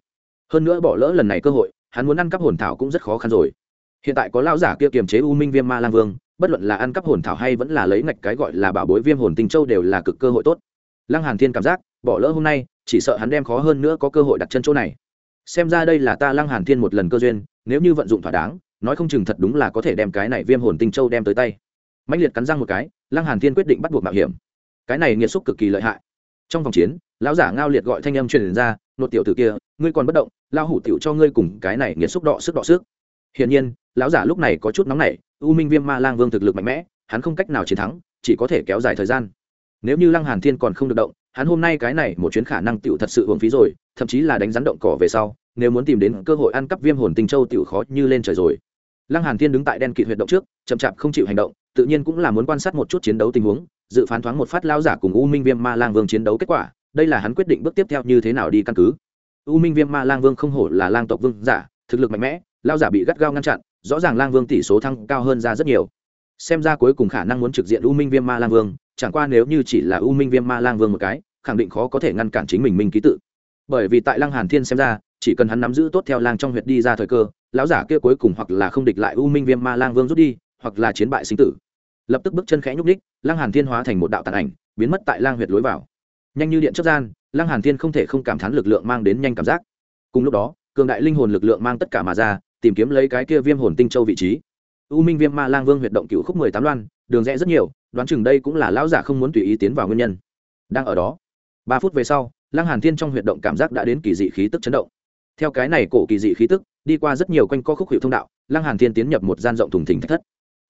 Hơn nữa bỏ lỡ lần này cơ hội, hắn muốn ăn cắp hồn thảo cũng rất khó khăn rồi. Hiện tại có lão giả kia kiềm chế u minh viêm ma lang vương, bất luận là ăn cắp hồn thảo hay vẫn là lấy ngạch cái gọi là bảo bối viêm hồn tinh châu đều là cực cơ hội tốt. Lăng hàn thiên cảm giác, bỏ lỡ hôm nay, chỉ sợ hắn đem khó hơn nữa có cơ hội đặt chân chỗ này. Xem ra đây là ta lăng hàn thiên một lần cơ duyên, nếu như vận dụng thỏa đáng nói không chừng thật đúng là có thể đem cái này viêm hồn tinh châu đem tới tay. Mãnh liệt cắn răng một cái, lăng hàn thiên quyết định bắt buộc mạo hiểm. Cái này nghiệt xúc cực kỳ lợi hại. Trong vòng chiến, lão giả ngao liệt gọi thanh âm truyền ra, nột tiểu tử kia, ngươi còn bất động lao hủ tiểu cho ngươi cùng cái này nghiệt xúc đọ sức đọ sức. Hiển nhiên, lão giả lúc này có chút nóng nảy, u minh viêm ma lang vương thực lực mạnh mẽ, hắn không cách nào chiến thắng, chỉ có thể kéo dài thời gian. Nếu như lăng hàn thiên còn không được động, hắn hôm nay cái này một chuyến khả năng tiểu thật sự hưởng phí rồi, thậm chí là đánh rắn động cỏ về sau, nếu muốn tìm đến cơ hội ăn cắp viêm hồn tinh châu tiểu khó như lên trời rồi lăng hàn thiên đứng tại đen kịt huyệt động trước, chậm chạp không chịu hành động, tự nhiên cũng là muốn quan sát một chút chiến đấu tình huống, dự phán thoáng một phát lao giả cùng u minh viêm ma lang vương chiến đấu kết quả, đây là hắn quyết định bước tiếp theo như thế nào đi căn cứ. U minh viêm ma lang vương không hổ là lang tộc vương giả, thực lực mạnh mẽ lao giả bị gắt gao ngăn chặn, rõ ràng lang vương tỷ số thăng cao hơn ra rất nhiều. Xem ra cuối cùng khả năng muốn trực diện u minh viêm ma lang vương, chẳng qua nếu như chỉ là u minh viêm ma lang vương một cái, khẳng định khó có thể ngăn cản chính mình minh ký tự. Bởi vì tại lăng hàn thiên xem ra, chỉ cần hắn nắm giữ tốt theo lang trong huyệt đi ra thời cơ lão giả kia cuối cùng hoặc là không địch lại u minh viêm ma lang vương rút đi, hoặc là chiến bại sinh tử. Lập tức bước chân khẽ nhúc ních Lang hàn thiên hóa thành một đạo tàn ảnh, biến mất tại lang huyệt lối vào. Nhanh như điện chất gian Lang hàn thiên không thể không cảm thán lực lượng mang đến nhanh cảm giác. Cùng lúc đó, cường đại linh hồn lực lượng mang tất cả mà ra, tìm kiếm lấy cái kia viêm hồn tinh châu vị trí. U minh viêm ma lang vương huyệt động cựu khúc mười tám loan, đường rẽ rất nhiều, đoán chừng đây cũng là lão giả không muốn tùy ý tiến vào nguyên nhân. Đang ở đó, ba phút về sau Lang hàn thiên trong huyệt động cảm giác đã đến kỳ dị khí tức chấn động theo cái này cổ kỳ dị khí tức đi qua rất nhiều quanh co khúc hiệu thông đạo lăng hàn thiên tiến nhập một gian rộng thùng thình thạch thất.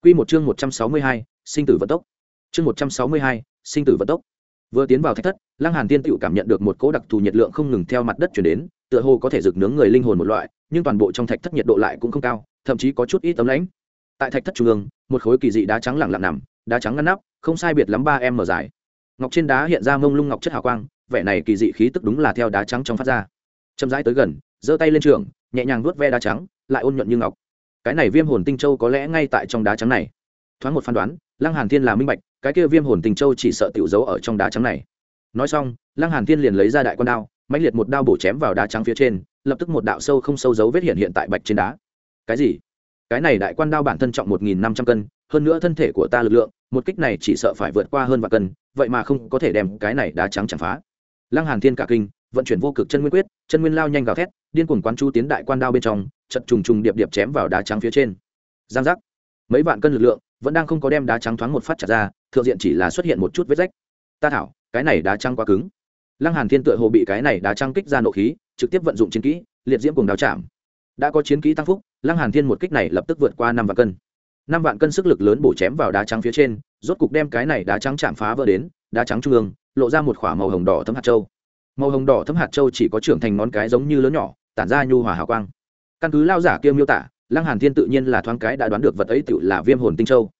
Quy một chương một trăm sáu mươi hai, sinh tử vận tốc. Chương một trăm sáu mươi hai, sinh tử vận tốc. Vừa tiến vào thạch thất lăng hàn thiên tự cảm nhận được một cỗ đặc thù nhiệt lượng không ngừng theo mặt đất chuyển đến tựa hồ có thể rực nướng người linh hồn một loại nhưng toàn bộ trong thạch thất nhiệt độ lại cũng không cao thậm chí có chút ít tấm lãnh. Tại thạch thất trung ương một khối kỳ dị đá trắng lặng lặng nằm đá trắng ngăn nắp không sai biệt lắm ba em mở dài. Ngọc trên đá hiện ra mông lung ngọc chất hào quang vẻ này kỳ dị khí tức đúng là theo đá trắng trong phát ra. Chậm rãi tới gần giơ tay lên trường, nhẹ nhàng vuốt ve đá trắng, lại ôn nhuận như ngọc. Cái này viêm hồn tinh châu có lẽ ngay tại trong đá trắng này. Thoáng một phán đoán, lăng hàn thiên là minh bạch, cái kia viêm hồn tinh châu chỉ sợ tiểu giấu ở trong đá trắng này. Nói xong, lăng hàn thiên liền lấy ra đại quan đao, mãnh liệt một đao bổ chém vào đá trắng phía trên, lập tức một đạo sâu không sâu dấu vết hiện hiện tại bạch trên đá. Cái gì? Cái này đại quan đao bản thân trọng một nghìn năm trăm cân, hơn nữa thân thể của ta lực lượng, một kích này chỉ sợ phải vượt qua hơn vạn cân, vậy mà không có thể đem cái này đá trắng chạm phá. Lăng hàn thiên cả kinh, vận chuyển vô cực chân nguyên quyết, chân nguyên lao nhanh gào thét điên cuồng quán chú tiến đại quan đao bên trong, chật trùng trùng điệp điệp chém vào đá trắng phía trên. Giang giác. Mấy vạn cân lực lượng vẫn đang không có đem đá trắng thoáng một phát chặt ra, thượng diện chỉ là xuất hiện một chút vết rách. Ta thảo, cái này đá trắng quá cứng. Lăng hàn thiên tựa hồ bị cái này đá trắng kích ra nộ khí, trực tiếp vận dụng chiến kỹ, liệt diễm cùng đào chạm. Đã có chiến kỹ tăng phúc, lăng hàn thiên một kích này lập tức vượt qua năm vạn cân. Năm vạn cân sức lực lớn bổ chém vào đá trắng phía trên, rốt cục đem cái này đá trắng chạm phá vỡ đến, đá trắng trung ương, lộ ra một khỏa màu hồng đỏ thấm hạt châu. Màu hồng đỏ thấm hạt châu chỉ có trưởng thành ngón cái giống như lớn nhỏ tản ra nhu hòa hào quang. Căn cứ lao giả kia miêu tả, lăng hàn thiên tự nhiên là thoáng cái đã đoán được vật ấy tự là viêm hồn tinh châu.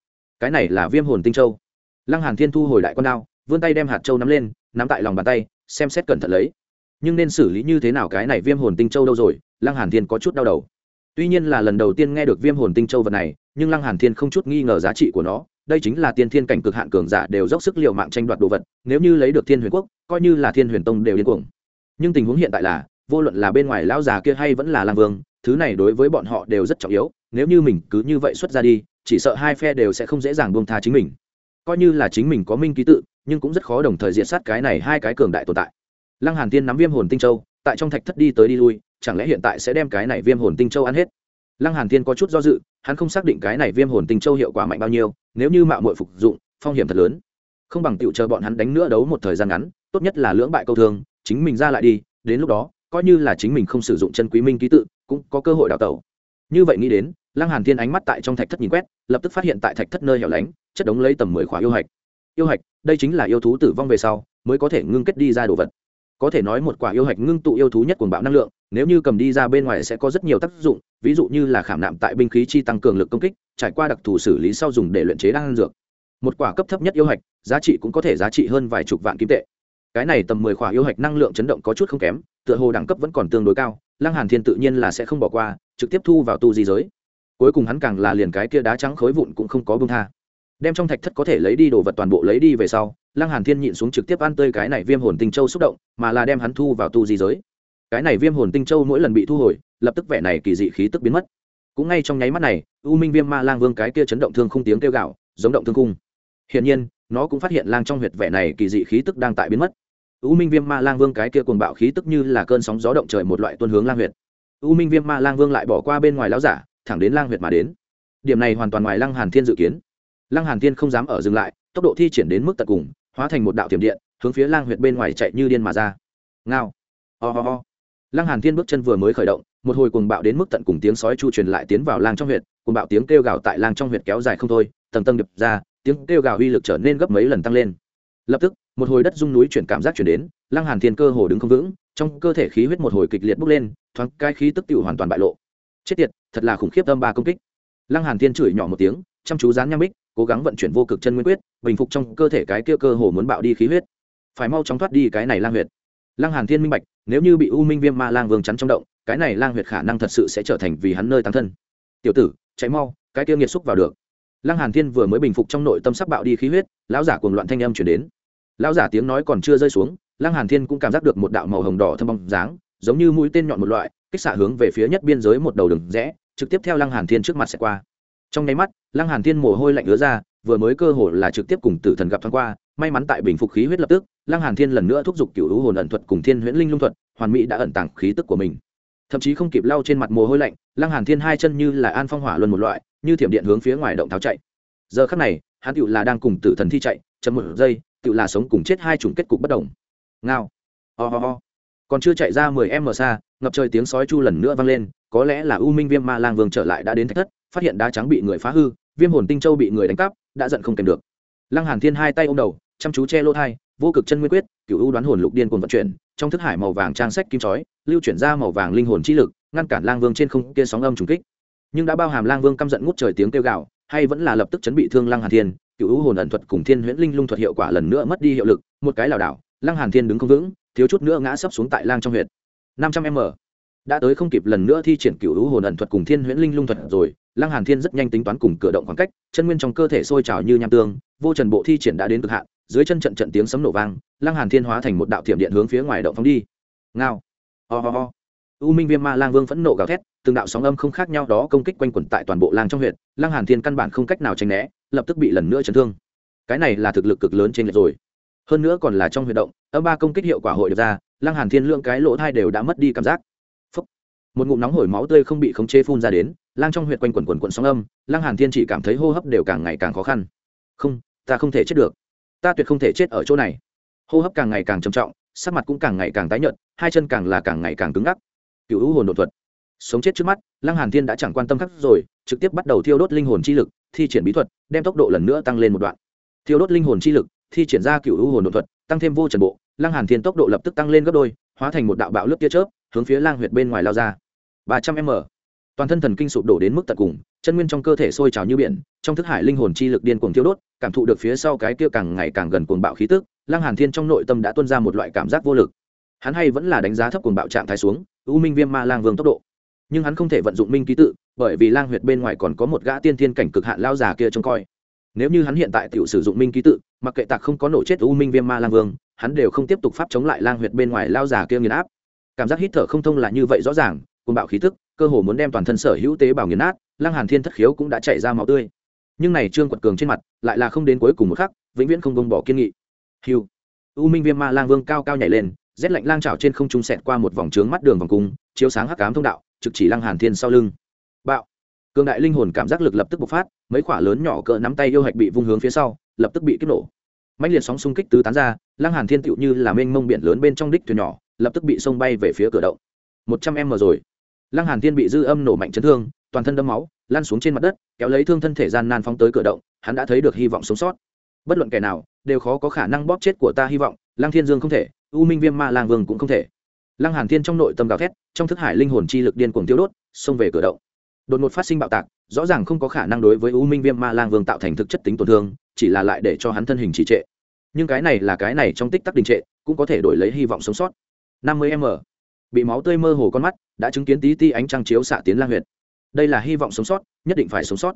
Cái này là viêm hồn tinh châu. Lăng hàn thiên thu hồi lại con đao, vươn tay đem hạt châu nắm lên, nắm tại lòng bàn tay, xem xét cẩn thận lấy. Nhưng nên xử lý như thế nào cái này viêm hồn tinh châu đâu rồi, lăng hàn thiên có chút đau đầu. Tuy nhiên là lần đầu tiên nghe được viêm hồn tinh châu vật này, nhưng lăng hàn thiên không chút nghi ngờ giá trị của nó. Đây chính là tiên thiên cảnh cực hạn cường giả đều dốc sức liều mạng tranh đoạt đồ vật, nếu như lấy được thiên huyền quốc, coi như là thiên huyền tông đều điên cuồng. Nhưng tình huống hiện tại là vô luận là bên ngoài lão già kia hay vẫn là lang vương, thứ này đối với bọn họ đều rất trọng yếu, nếu như mình cứ như vậy xuất ra đi, chỉ sợ hai phe đều sẽ không dễ dàng buông tha chính mình. Coi như là chính mình có minh ký tự, nhưng cũng rất khó đồng thời diệt sát cái này hai cái cường đại tồn tại. Lăng hàn tiên nắm viêm hồn tinh châu, tại trong thạch thất đi tới đi lui, chẳng lẽ hiện tại sẽ đem cái này viêm hồn tinh châu ăn hết? Lăng hàn tiên có chút do dự, hắn không xác định cái này viêm hồn tinh châu hiệu quả mạnh bao nhiêu, nếu như mạo muội phục dụng, phong hiểm thật lớn. Không bằng tiểu chờ bọn hắn đánh nữa đấu một thời gian ngắn, tốt nhất là lưỡng bại câu thương, chính mình ra lại đi, đến lúc đó coi như là chính mình không sử dụng chân quý minh ký tự, cũng có cơ hội đào tẩu. Như vậy nghĩ đến, lăng hàn thiên ánh mắt tại trong thạch thất nhìn quét, lập tức phát hiện tại thạch thất nơi hẻo lánh, chất đống lấy tầm mười khóa yêu hạch. Yêu hạch, đây chính là yêu thú tử vong về sau, mới có thể ngưng kết đi ra đồ vật. Có thể nói một quả yêu hạch ngưng tụ yêu thú nhất cuồng bạo năng lượng, nếu như cầm đi ra bên ngoài sẽ có rất nhiều tác dụng, ví dụ như là khảm nạm tại binh khí chi tăng cường lực công kích, trải qua đặc thù xử lý sau dùng để luyện chế đan dược. Một quả cấp thấp nhất yêu hạch, giá trị cũng có thể giá trị hơn vài chục vạn kim tệ. Cái này tầm mười khỏa yêu hạch năng lượng chấn động có chút không kém tựa hồ đẳng cấp vẫn còn tương đối cao, lăng hàn thiên tự nhiên là sẽ không bỏ qua, trực tiếp thu vào tu di giới. Cuối cùng hắn càng là liền cái kia đá trắng khối vụn cũng không có bông tha. Đem trong thạch thất có thể lấy đi đồ vật toàn bộ lấy đi về sau, lăng hàn thiên nhịn xuống trực tiếp ăn tươi cái này viêm hồn tinh châu xúc động, mà là đem hắn thu vào tu di giới. Cái này viêm hồn tinh châu mỗi lần bị thu hồi, lập tức vẻ này kỳ dị khí tức biến mất. Cũng ngay trong nháy mắt này, u minh viêm ma lang vương cái kia chấn động thương không tiếng kêu gạo giống động thương cung hiển nhiên, nó cũng phát hiện lang trong huyệt vẻ này kỳ dị khí tức đang tại biến mất u minh viêm ma lang vương cái kia cuồng bạo khí tức như là cơn sóng gió động trời một loại tuân hướng lang huyệt. U minh viêm ma lang vương lại bỏ qua bên ngoài lão giả, thẳng đến lang huyệt mà đến. Điểm này hoàn toàn ngoài lăng hàn thiên dự kiến. Lăng hàn thiên không dám ở dừng lại, tốc độ thi triển đến mức tận cùng, hóa thành một đạo tiềm điện, hướng phía lang huyệt bên ngoài chạy như điên mà ra. Ngao. Ho、oh、ho、oh. ho. Lăng hàn thiên bước chân vừa mới khởi động, một hồi cuồng bạo đến mức tận cùng tiếng sói chu truyền lại tiến vào lang trong huyệt, cuồng bạo tiếng kêu gào tại lang trong huyệt kéo dài không thôi, tầng tầng đập ra, tiếng kêu gào uy lực trở nên gấp mấy lần tăng lên. Lập tức một hồi đất rung núi chuyển cảm giác chuyển đến, lăng hàn thiên cơ hồ đứng không vững, trong cơ thể khí huyết một hồi kịch liệt bốc lên, thoáng cái khí tức tiêu hoàn toàn bại lộ. Chết tiệt, thật là khủng khiếp âm ba công kích. Lăng hàn thiên chửi nhỏ một tiếng, chăm chú dán nham bích, cố gắng vận chuyển vô cực chân nguyên quyết, bình phục trong cơ thể cái kia cơ hồ muốn bạo đi khí huyết. Phải mau chóng thoát đi cái này lang huyệt. Lăng hàn thiên minh bạch, nếu như bị u minh viêm ma lang vương chắn trong động, cái này lang huyệt khả năng thật sự sẽ trở thành vì hắn nơi tăng thân. Tiểu tử, chạy mau, cái kia nghiệt xúc vào được. Lăng hàn thiên vừa mới bình phục trong nội tâm sắc bạo đi khí huyết, lão giả cuồng loạn thanh âm truyền đến lão giả tiếng nói còn chưa rơi xuống, lăng hàn thiên cũng cảm giác được một đạo màu hồng đỏ thâm bóng dáng, giống như mũi tên nhọn một loại, kích xạ hướng về phía nhất biên giới một đầu đường rẽ, trực tiếp theo lăng hàn thiên trước mặt sẽ qua. Trong nháy mắt, lăng hàn thiên mồ hôi lạnh ứa ra, vừa mới cơ hội là trực tiếp cùng tử thần gặp thoáng qua, may mắn tại bình phục khí huyết lập tức, lăng hàn thiên lần nữa thúc giục cửu hữu hồn ẩn thuật cùng thiên huyễn linh lung thuật, hoàn mỹ đã ẩn tàng khí tức của mình. Thậm chí không kịp lau trên mặt mồ hôi lạnh, lăng hàn thiên hai chân như là an phong hỏa luân một loại, như thiểm điện hướng phía ngoài động tháo chạy. Giờ khắc này, hắn tựu là đang cùng tử thần thi chạy, chậm một giây tự là sống cùng chết hai chủng kết cục bất đồng. Ngao. Ho、oh、ho、oh. ho. Còn chưa chạy ra mười em xa, ngập trời tiếng sói chu lần nữa vang lên, có lẽ là u minh viêm ma lang vương trở lại đã đến thách thất, phát hiện đá trắng bị người phá hư, viêm hồn tinh châu bị người đánh cắp, đã giận không kèm được. Lăng hàn thiên hai tay ôm đầu, chăm chú che lỗ thai, vô cực chân nguyên quyết, cựu u đoán hồn lục điên cuồng vận chuyển, trong thức hải màu vàng trang sách kim chói, lưu chuyển ra màu vàng linh hồn chi lực, ngăn cản lang vương trên không kia sóng âm trùng kích. Nhưng đã bao hàm lang vương căm giận ngút trời tiếng kêu gào, hay vẫn là lập tức chấn bị thương lăng hàn thiên cựu u hồn ẩn thuật cùng thiên huyễn linh lung thuật hiệu quả lần nữa mất đi hiệu lực, một cái lảo đảo, lăng hàn thiên đứng không vững, thiếu chút nữa ngã sấp xuống tại lang trong huyệt. năm trăm m. Đã tới không kịp lần nữa thi triển cựu u hồn ẩn thuật cùng thiên huyễn linh lung thuật rồi, lăng hàn thiên rất nhanh tính toán cùng cửa động khoảng cách, chân nguyên trong cơ thể sôi trào như nham tương, vô trần bộ thi triển đã đến cực hạn, dưới chân trận trận tiếng sấm nổ vang, lăng hàn thiên hóa thành một đạo thiểm điện hướng phía ngoài động phóng đi. Ngao. Ho、oh、ho、oh. ho. U minh viêm ma lang vương phẫn nộ gào thét, từng đạo sóng âm không khác nhau đó công kích quanh quẩn tại toàn bộ lang trong huyện lăng hàn thiên căn bản không cách nào tránh né lập tức bị lần nữa chấn thương. Cái này là thực lực cực lớn trên lệch rồi. Hơn nữa còn là trong huy động, âm ba công kích hiệu quả hội được ra, lăng hàn thiên lượng cái lỗ thai đều đã mất đi cảm giác. Phúc. một ngụm nóng hổi máu tươi không bị khống chế phun ra đến lang trong huyệt quanh quẩn quẩn quẩn sóng âm, lăng hàn thiên chỉ cảm thấy hô hấp đều càng ngày càng khó khăn. Không, ta không thể chết được. Ta tuyệt không thể chết ở chỗ này. Hô hấp càng ngày càng trầm trọng, sắc mặt cũng càng ngày càng tái nhợt, hai chân càng là càng ngày càng cứng ngắc. Cựu hữu hồn đột thuật. Sống chết trước mắt, lăng hàn thiên đã chẳng quan tâm khắc rồi, trực tiếp bắt đầu thiêu đốt linh hồn chi lực thi triển bí thuật, đem tốc độ lần nữa tăng lên một đoạn. Thiêu đốt linh hồn chi lực, thi triển ra cựu u hồn đột thuật, tăng thêm vô trần bộ, lăng hàn thiên tốc độ lập tức tăng lên gấp đôi, hóa thành một đạo bạo lướt tia chớp, hướng phía lang huyệt bên ngoài lao ra. Ba trăm m. Toàn thân thần kinh sụp đổ đến mức tận cùng, chân nguyên trong cơ thể sôi trào như biển, trong thức hải linh hồn chi lực điên cuồng thiêu đốt, cảm thụ được phía sau cái kia càng ngày càng gần cuồng bạo khí tức, lăng hàn thiên trong nội tâm đã tuôn ra một loại cảm giác vô lực. Hắn hay vẫn là đánh giá thấp cuồng bạo trạng thái xuống, u minh viêm ma lang vương tốc độ nhưng hắn không thể vận dụng minh ký tự, bởi vì lang huyệt bên ngoài còn có một gã tiên thiên cảnh cực hạn lao già kia trông coi. Nếu như hắn hiện tại tự sử dụng minh ký tự, mặc kệ tạc không có nổ chết u minh viêm ma lang vương, hắn đều không tiếp tục pháp chống lại lang huyệt bên ngoài lao già kia nghiền áp. Cảm giác hít thở không thông là như vậy rõ ràng, cuồng bạo khí tức, cơ hồ muốn đem toàn thân sở hữu tế bào nghiền nát, lang hàn thiên thất khiếu cũng đã chảy ra máu tươi. Nhưng này trương quật cường trên mặt, lại là không đến cuối cùng một khắc, vĩnh viễn không bông bỏ kiên nghị. Hiu u minh viêm ma lang vương cao cao nhảy lên, rét lạnh lang trào trên không trung xẹt qua một vòng trướng mắt đường vòng cung, chiếu sáng hắc cám thông đạo trực chỉ lăng hàn thiên sau lưng. Bạo. Cường đại linh hồn cảm giác lực lập tức bộc phát, mấy quả lớn nhỏ cỡ nắm tay yêu hạch bị vung hướng phía sau, lập tức bị kích nổ. Mạnh liệt sóng xung kích tứ tán ra, lăng hàn thiên tựu như là mênh mông biển lớn bên trong đích thuyền nhỏ, lập tức bị sông bay về phía cửa động. Một trăm em rồi. Lăng hàn thiên bị dư âm nổ mạnh chấn thương, toàn thân đâm máu, lăn xuống trên mặt đất, kéo lấy thương thân thể gian nan phóng tới cửa động, hắn đã thấy được hy vọng sống sót. Bất luận kẻ nào, đều khó có khả năng bóp chết của ta hy vọng, lăng thiên dương không thể, u minh viêm ma lang vương cũng không thể lăng hàn thiên trong nội tâm gào thét, trong thức hải linh hồn chi lực điên cuồng tiêu đốt, xông về cửa động. Đột ngột phát sinh bạo tạc, rõ ràng không có khả năng đối với u minh viêm ma lang vương tạo thành thực chất tính tổn thương, chỉ là lại để cho hắn thân hình trì trệ. Nhưng cái này là cái này trong tích tắc đình trệ, cũng có thể đổi lấy hy vọng sống sót. Năm mươi m. Bị máu tươi mơ hồ con mắt, đã chứng kiến tí ti ánh trăng chiếu xạ tiến lang huyệt. Đây là hy vọng sống sót, nhất định phải sống sót.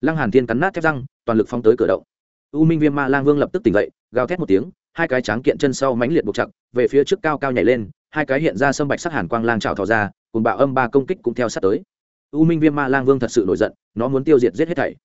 Lăng hàn thiên cắn nát thép răng, toàn lực phong tới cửa động. U minh viêm ma lang vương lập tức tỉnh dậy, gào thét một tiếng, hai cái tráng kiện chân sau mãnh liệt buộc chặt, về phía trước cao cao nhảy lên hai cái hiện ra sâm bạch sắc hàn quang lang trào thò ra, cùng bạo âm ba công kích cũng theo sát tới. U minh viêm ma lang vương thật sự nổi giận, nó muốn tiêu diệt giết hết thảy.